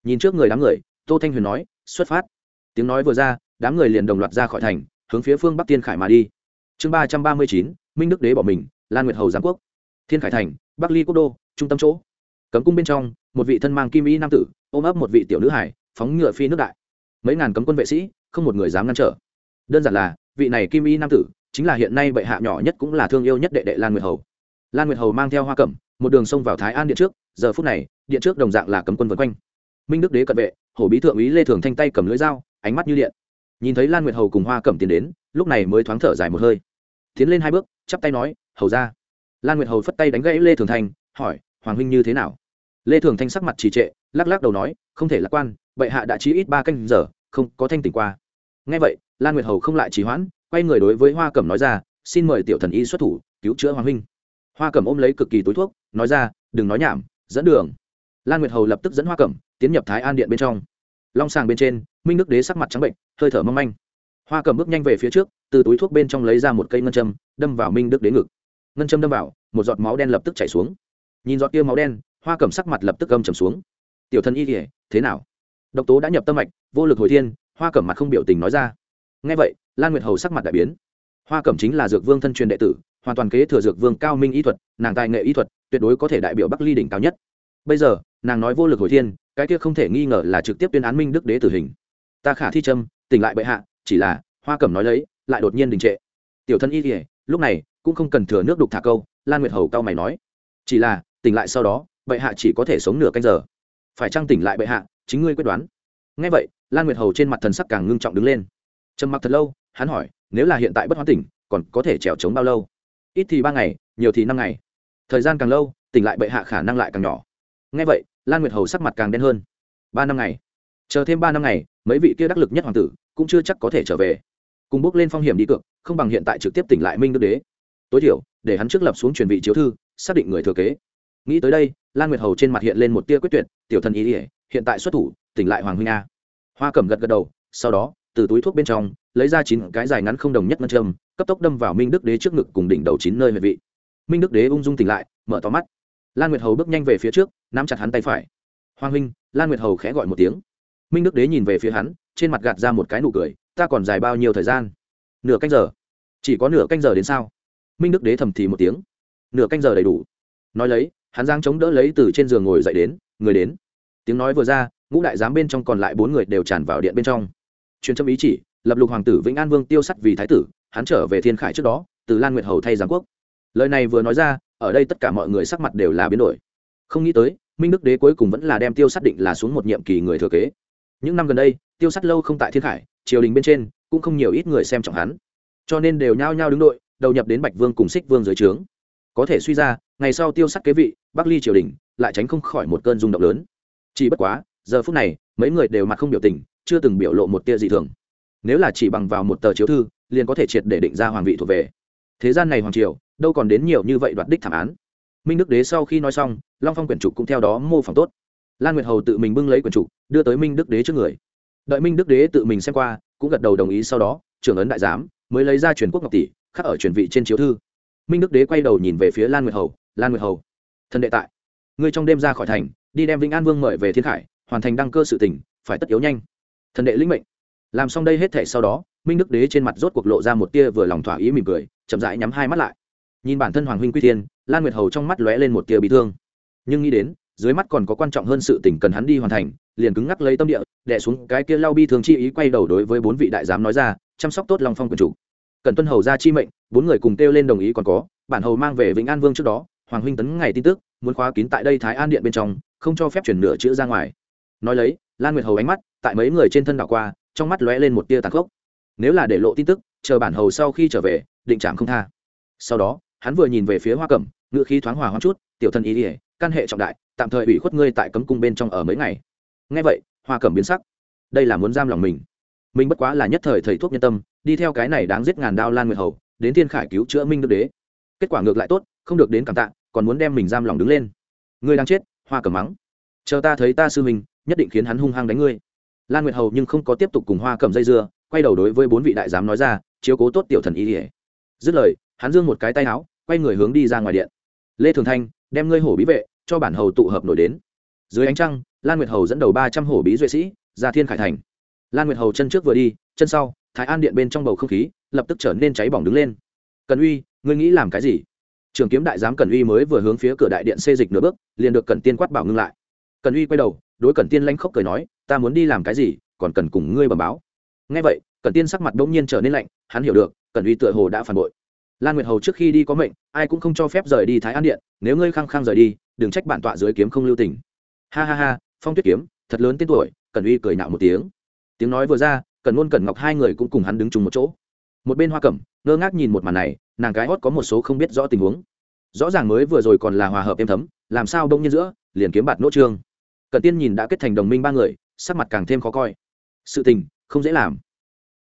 Nhìn trước người đám người, tô thanh huyền nói, xuất phát. Tiếng nói vừa ra, đám người liền đồng loạt ra khỏi thành, hướng phía phương bắc tiên khải mà đi. Chương ba trăm ba mươi chín, minh đức đế bỏ mình, lan nguyệt hầu giám quốc. Thiên khải thành, bắc ly quốc đô, trung tâm chỗ cấm cung bên trong, một vị thân mang kim y nam tử, ôm ấp một vị tiểu nữ hải, phóng ngựa phi nước đại. Mấy ngàn cấm quân vệ sĩ, không một người dám ngăn trở. Đơn giản là, vị này kim y nam tử, chính là hiện nay bệ hạ nhỏ nhất cũng là thương yêu nhất đệ đệ lan nguyệt hầu. Lan nguyệt hầu mang theo hoa cẩm, một đường sông vào thái an điện trước, giờ phút này, điện trước đồng dạng là cấm quân vân quanh. Minh đức đế cận vệ, hổ bí thượng úy lê thường thanh tay cầm lưỡi dao, ánh mắt như điện. Nhìn thấy lan nguyệt hầu cùng hoa cẩm tiến đến, lúc này mới thoáng thở dài một hơi. Tiến lên hai bước, chắp tay nói, hầu ra lan nguyệt hầu phất tay đánh gãy lê thường thanh, hỏi, hoàng huynh như thế nào? Lê thường thanh sắc mặt trì trệ, lắc lắc đầu nói, không thể lạc quan, bệ hạ đã chí ít ba canh giờ, không có thanh tỉnh qua. Ngay vậy, lan nguyệt hầu không lại trì hoãn, quay người đối với hoa cẩm nói ra, xin mời tiểu thần y xuất thủ, cứu chữa hoàng huynh. Hoa cẩm ôm lấy cực kỳ túi thuốc, nói ra, đừng nói nhảm, dẫn đường. Lan nguyệt hầu lập tức dẫn hoa cẩm, tiến nhập thái an điện bên trong. Long sàng bên trên, minh đức đế sắc mặt trắng bệnh, hơi thở mâm manh. Hoa cẩm bước nhanh về phía trước, từ túi thuốc bên trong lấy ra một cây ngân châm, đâm vào minh đức đế ngực. Ngân châm đâm vào, một giọt máu đen lập tức chảy xuống. Nhìn giọt kia máu đen hoa cẩm sắc mặt lập tức gâm trầm xuống. Tiểu thân y kỉa thế nào? Độc tố đã nhập tâm mạch, vô lực hồi thiên, hoa cẩm mặt không biểu tình nói ra. Ngay vậy, lan nguyệt hầu sắc mặt đại biến. Hoa cẩm chính là dược vương thân truyền đệ tử, hoàn toàn kế thừa dược vương cao minh y thuật, nàng tài nghệ y thuật, tuyệt đối có thể đại biểu bắc ly đỉnh cao nhất. Bây giờ, nàng nói vô lực hồi thiên, cái kia không thể nghi ngờ là trực tiếp tuyên án minh đức đế tử hình. Ta khả thi trâm tỉnh lại bệ hạ, chỉ là, hoa cẩm nói lấy, lại đột nhiên đình trệ. Tiểu thân y kỉa lúc này cũng không cần thừa nước đục thả câu, lan nguyệt hầu cao mày nói. Chỉ là, tỉnh lại sau đó bệ hạ chỉ có thể sống nửa canh giờ. Phải trang tỉnh lại bệ hạ, chính ngươi quyết đoán? Ngay vậy, lan nguyệt hầu trên mặt thần sắc càng ngưng trọng đứng lên. Trầm mặc thật lâu, hắn hỏi, nếu là hiện tại bất hoán tỉnh, còn có thể trèo trống bao lâu? Ít thì ba ngày, nhiều thì năm ngày. Thời gian càng lâu, tỉnh lại bệ hạ khả năng lại càng nhỏ. Ngay vậy, lan nguyệt hầu sắc mặt càng đen hơn. Ba năm ngày. Chờ thêm ba năm ngày, mấy vị kia đắc lực nhất hoàng tử cũng chưa chắc có thể trở về. Cùng bước lên phong hiểm đi cược, không bằng hiện tại trực tiếp tỉnh lại minh đức đế. Tối thiểu, để hắn trước lập xuống truyền vị chiếu thư, xác định người thừa kế nghĩ tới đây, lan nguyệt hầu trên mặt hiện lên một tia quyết tuyệt, tiểu thần ý ỉa hiện tại xuất thủ, tỉnh lại hoàng huynh a. Hoa cẩm gật gật đầu, sau đó, từ túi thuốc bên trong, lấy ra chín cái dài ngắn không đồng nhất ngân châm, cấp tốc đâm vào minh đức đế trước ngực cùng đỉnh đầu chín nơi huyệt vị. Minh đức đế ung dung tỉnh lại, mở to mắt. Lan nguyệt hầu bước nhanh về phía trước, nắm chặt hắn tay phải. Hoàng huynh, lan nguyệt hầu khẽ gọi một tiếng. Minh đức đế nhìn về phía hắn, trên mặt gạt ra một cái nụ cười, ta còn dài bao nhiêu thời gian? Nửa canh giờ. Chỉ có nửa canh giờ đến sao? Minh đức đế thầm thì một tiếng. Nửa canh giờ đầy đủ. Nói lấy hắn giang chống đỡ lấy từ trên giường ngồi dậy đến, người đến. Tiếng nói vừa ra, ngũ đại giám bên trong còn lại bốn người đều tràn vào điện bên trong. Truyền trâm ý chỉ, lập lục hoàng tử vĩnh an vương tiêu sắt vì thái tử, hắn trở về thiên khải trước đó, từ lan nguyệt hầu thay giám quốc. Lời này vừa nói ra, ở đây tất cả mọi người sắc mặt đều là biến đổi. Không nghĩ tới, minh đức đế cuối cùng vẫn là đem tiêu sắt định là xuống một nhiệm kỳ người thừa kế. Những năm gần đây, tiêu sắt lâu không tại thiên khải, triều đình bên trên, cũng không nhiều ít người xem trọng hắn. Cho nên đều nhao nhao đứng đội, đầu nhập đến bạch vương cùng xích vương dưới trướng có thể suy ra, ngày sau tiêu sắc kế vị, bắc ly triều đình lại tránh không khỏi một cơn rung động lớn. Chỉ bất quá, giờ phút này, mấy người đều mặt không biểu tình, chưa từng biểu lộ một tia gì thường. Nếu là chỉ bằng vào một tờ chiếu thư, liền có thể triệt để định ra hoàng vị thuộc về. Thế gian này hoàng triều, đâu còn đến nhiều như vậy đoạt đích thảm án. Minh đức đế sau khi nói xong, long phong quyển trục cũng theo đó mô phỏng tốt. Lan nguyệt hầu tự mình bưng lấy quyển trục, đưa tới minh đức đế trước người. Đợi minh đức đế tự mình xem qua, cũng gật đầu đồng ý sau đó, trưởng ấn đại giám, mới lấy ra truyền quốc ngọc tỷ, khắc ở truyền vị trên chiếu thư minh đức đế quay đầu nhìn về phía lan nguyệt hầu, lan nguyệt hầu thần đệ tại, ngươi trong đêm ra khỏi thành, đi đem vĩnh an vương mời về thiên khải, hoàn thành đăng cơ sự tỉnh phải tất yếu nhanh. Thần đệ lĩnh mệnh. Làm xong đây hết thể sau đó, minh đức đế trên mặt rốt cuộc lộ ra một tia vừa lòng thỏa ý mỉm cười, chậm rãi nhắm hai mắt lại. Nhìn bản thân hoàng huynh quy thiên, lan nguyệt hầu trong mắt lóe lên một tia bị thương. Nhưng nghĩ đến, dưới mắt còn có quan trọng hơn sự tỉnh cần hắn đi hoàn thành, liền cứng ngắc lấy tâm địa đẻ xuống cái kia lau bi thường chi ý quay đầu đối với bốn vị đại giám nói ra, chăm sóc tốt long phong quần chủ. Cần tuân hầu ra chi mệnh bốn người cùng kêu lên đồng ý còn có, bản hầu mang về vĩnh an vương trước đó, hoàng huynh tấn ngày tin tức, muốn khóa kín tại đây thái an điện bên trong, không cho phép chuyển nửa chữ ra ngoài. Nói lấy, lan nguyệt hầu ánh mắt tại mấy người trên thân đảo qua, trong mắt lóe lên một tia tàn khốc. Nếu là để lộ tin tức, chờ bản hầu sau khi trở về, định trạm không tha. Sau đó, hắn vừa nhìn về phía hoa cẩm ngự khí thoáng hòa hoang chút, tiểu thân ý ỉa căn hệ trọng đại, tạm thời ủy khuất ngươi tại cấm cung bên trong ở mấy ngày. Ngay vậy, hoa cẩm biến sắc. Đây là muốn giam lòng mình. Mình bất quá là nhất thời thầy thuốc nhân tâm, đi theo cái này đáng giết ngàn đao lan nguyệt hầu đến thiên khải cứu chữa minh đức đế. Kết quả ngược lại tốt, không được đến cảm tạ, còn muốn đem mình giam lòng đứng lên. Ngươi đang chết, hoa cẩm mắng. Chờ ta thấy ta sư mình nhất định khiến hắn hung hăng đánh ngươi. Lan nguyệt hầu nhưng không có tiếp tục cùng hoa cẩm dây dưa, quay đầu đối với bốn vị đại giám nói ra, chiếu cố tốt tiểu thần ý ỉa dứt lời, hắn giương một cái tay áo, quay người hướng đi ra ngoài điện. Lê thường thanh, đem ngươi hổ bí vệ, cho bản hầu tụ hợp nổi đến. Dưới ánh trăng, lan nguyệt hầu dẫn đầu ba trăm hổ bí duệ sĩ ra thiên khải thành. Lan nguyệt hầu chân trước vừa đi, chân sau, thái an điện bên trong bầu không khí lập tức trở nên cháy bỏng đứng lên. Cần uy, ngươi nghĩ làm cái gì? Trường kiếm đại giám cần uy mới vừa hướng phía cửa đại điện xê dịch nửa bước, liền được cần tiên quát bảo ngưng lại. Cần uy quay đầu, đối cần tiên lanh khóc cười nói, ta muốn đi làm cái gì, còn cần cùng ngươi bẩm báo. Ngay vậy, cần tiên sắc mặt bỗng nhiên trở nên lạnh, hắn hiểu được, cần uy tựa hồ đã phản bội. Lan nguyệt hầu trước khi đi có mệnh, ai cũng không cho phép rời đi thái an điện, nếu ngươi khăng khăng rời đi, đừng trách bản tọa dưới kiếm không lưu tình. Ha ha ha, phong tuyết kiếm, thật lớn tên tuổi, cần uy cười nạo một tiếng. Tiếng nói vừa ra, cần ngôn cần ngọc hai người cũng cùng hắn đứng chung một chỗ một bên hoa cẩm ngơ ngác nhìn một màn này, nàng cái hót có một số không biết rõ tình huống. Rõ ràng mới vừa rồi còn là hòa hợp êm thấm, làm sao đông nhiên giữa, liền kiếm bạt nỗ trương. Cận tiên nhìn đã kết thành đồng minh ba người, sắc mặt càng thêm khó coi. Sự tình không dễ làm.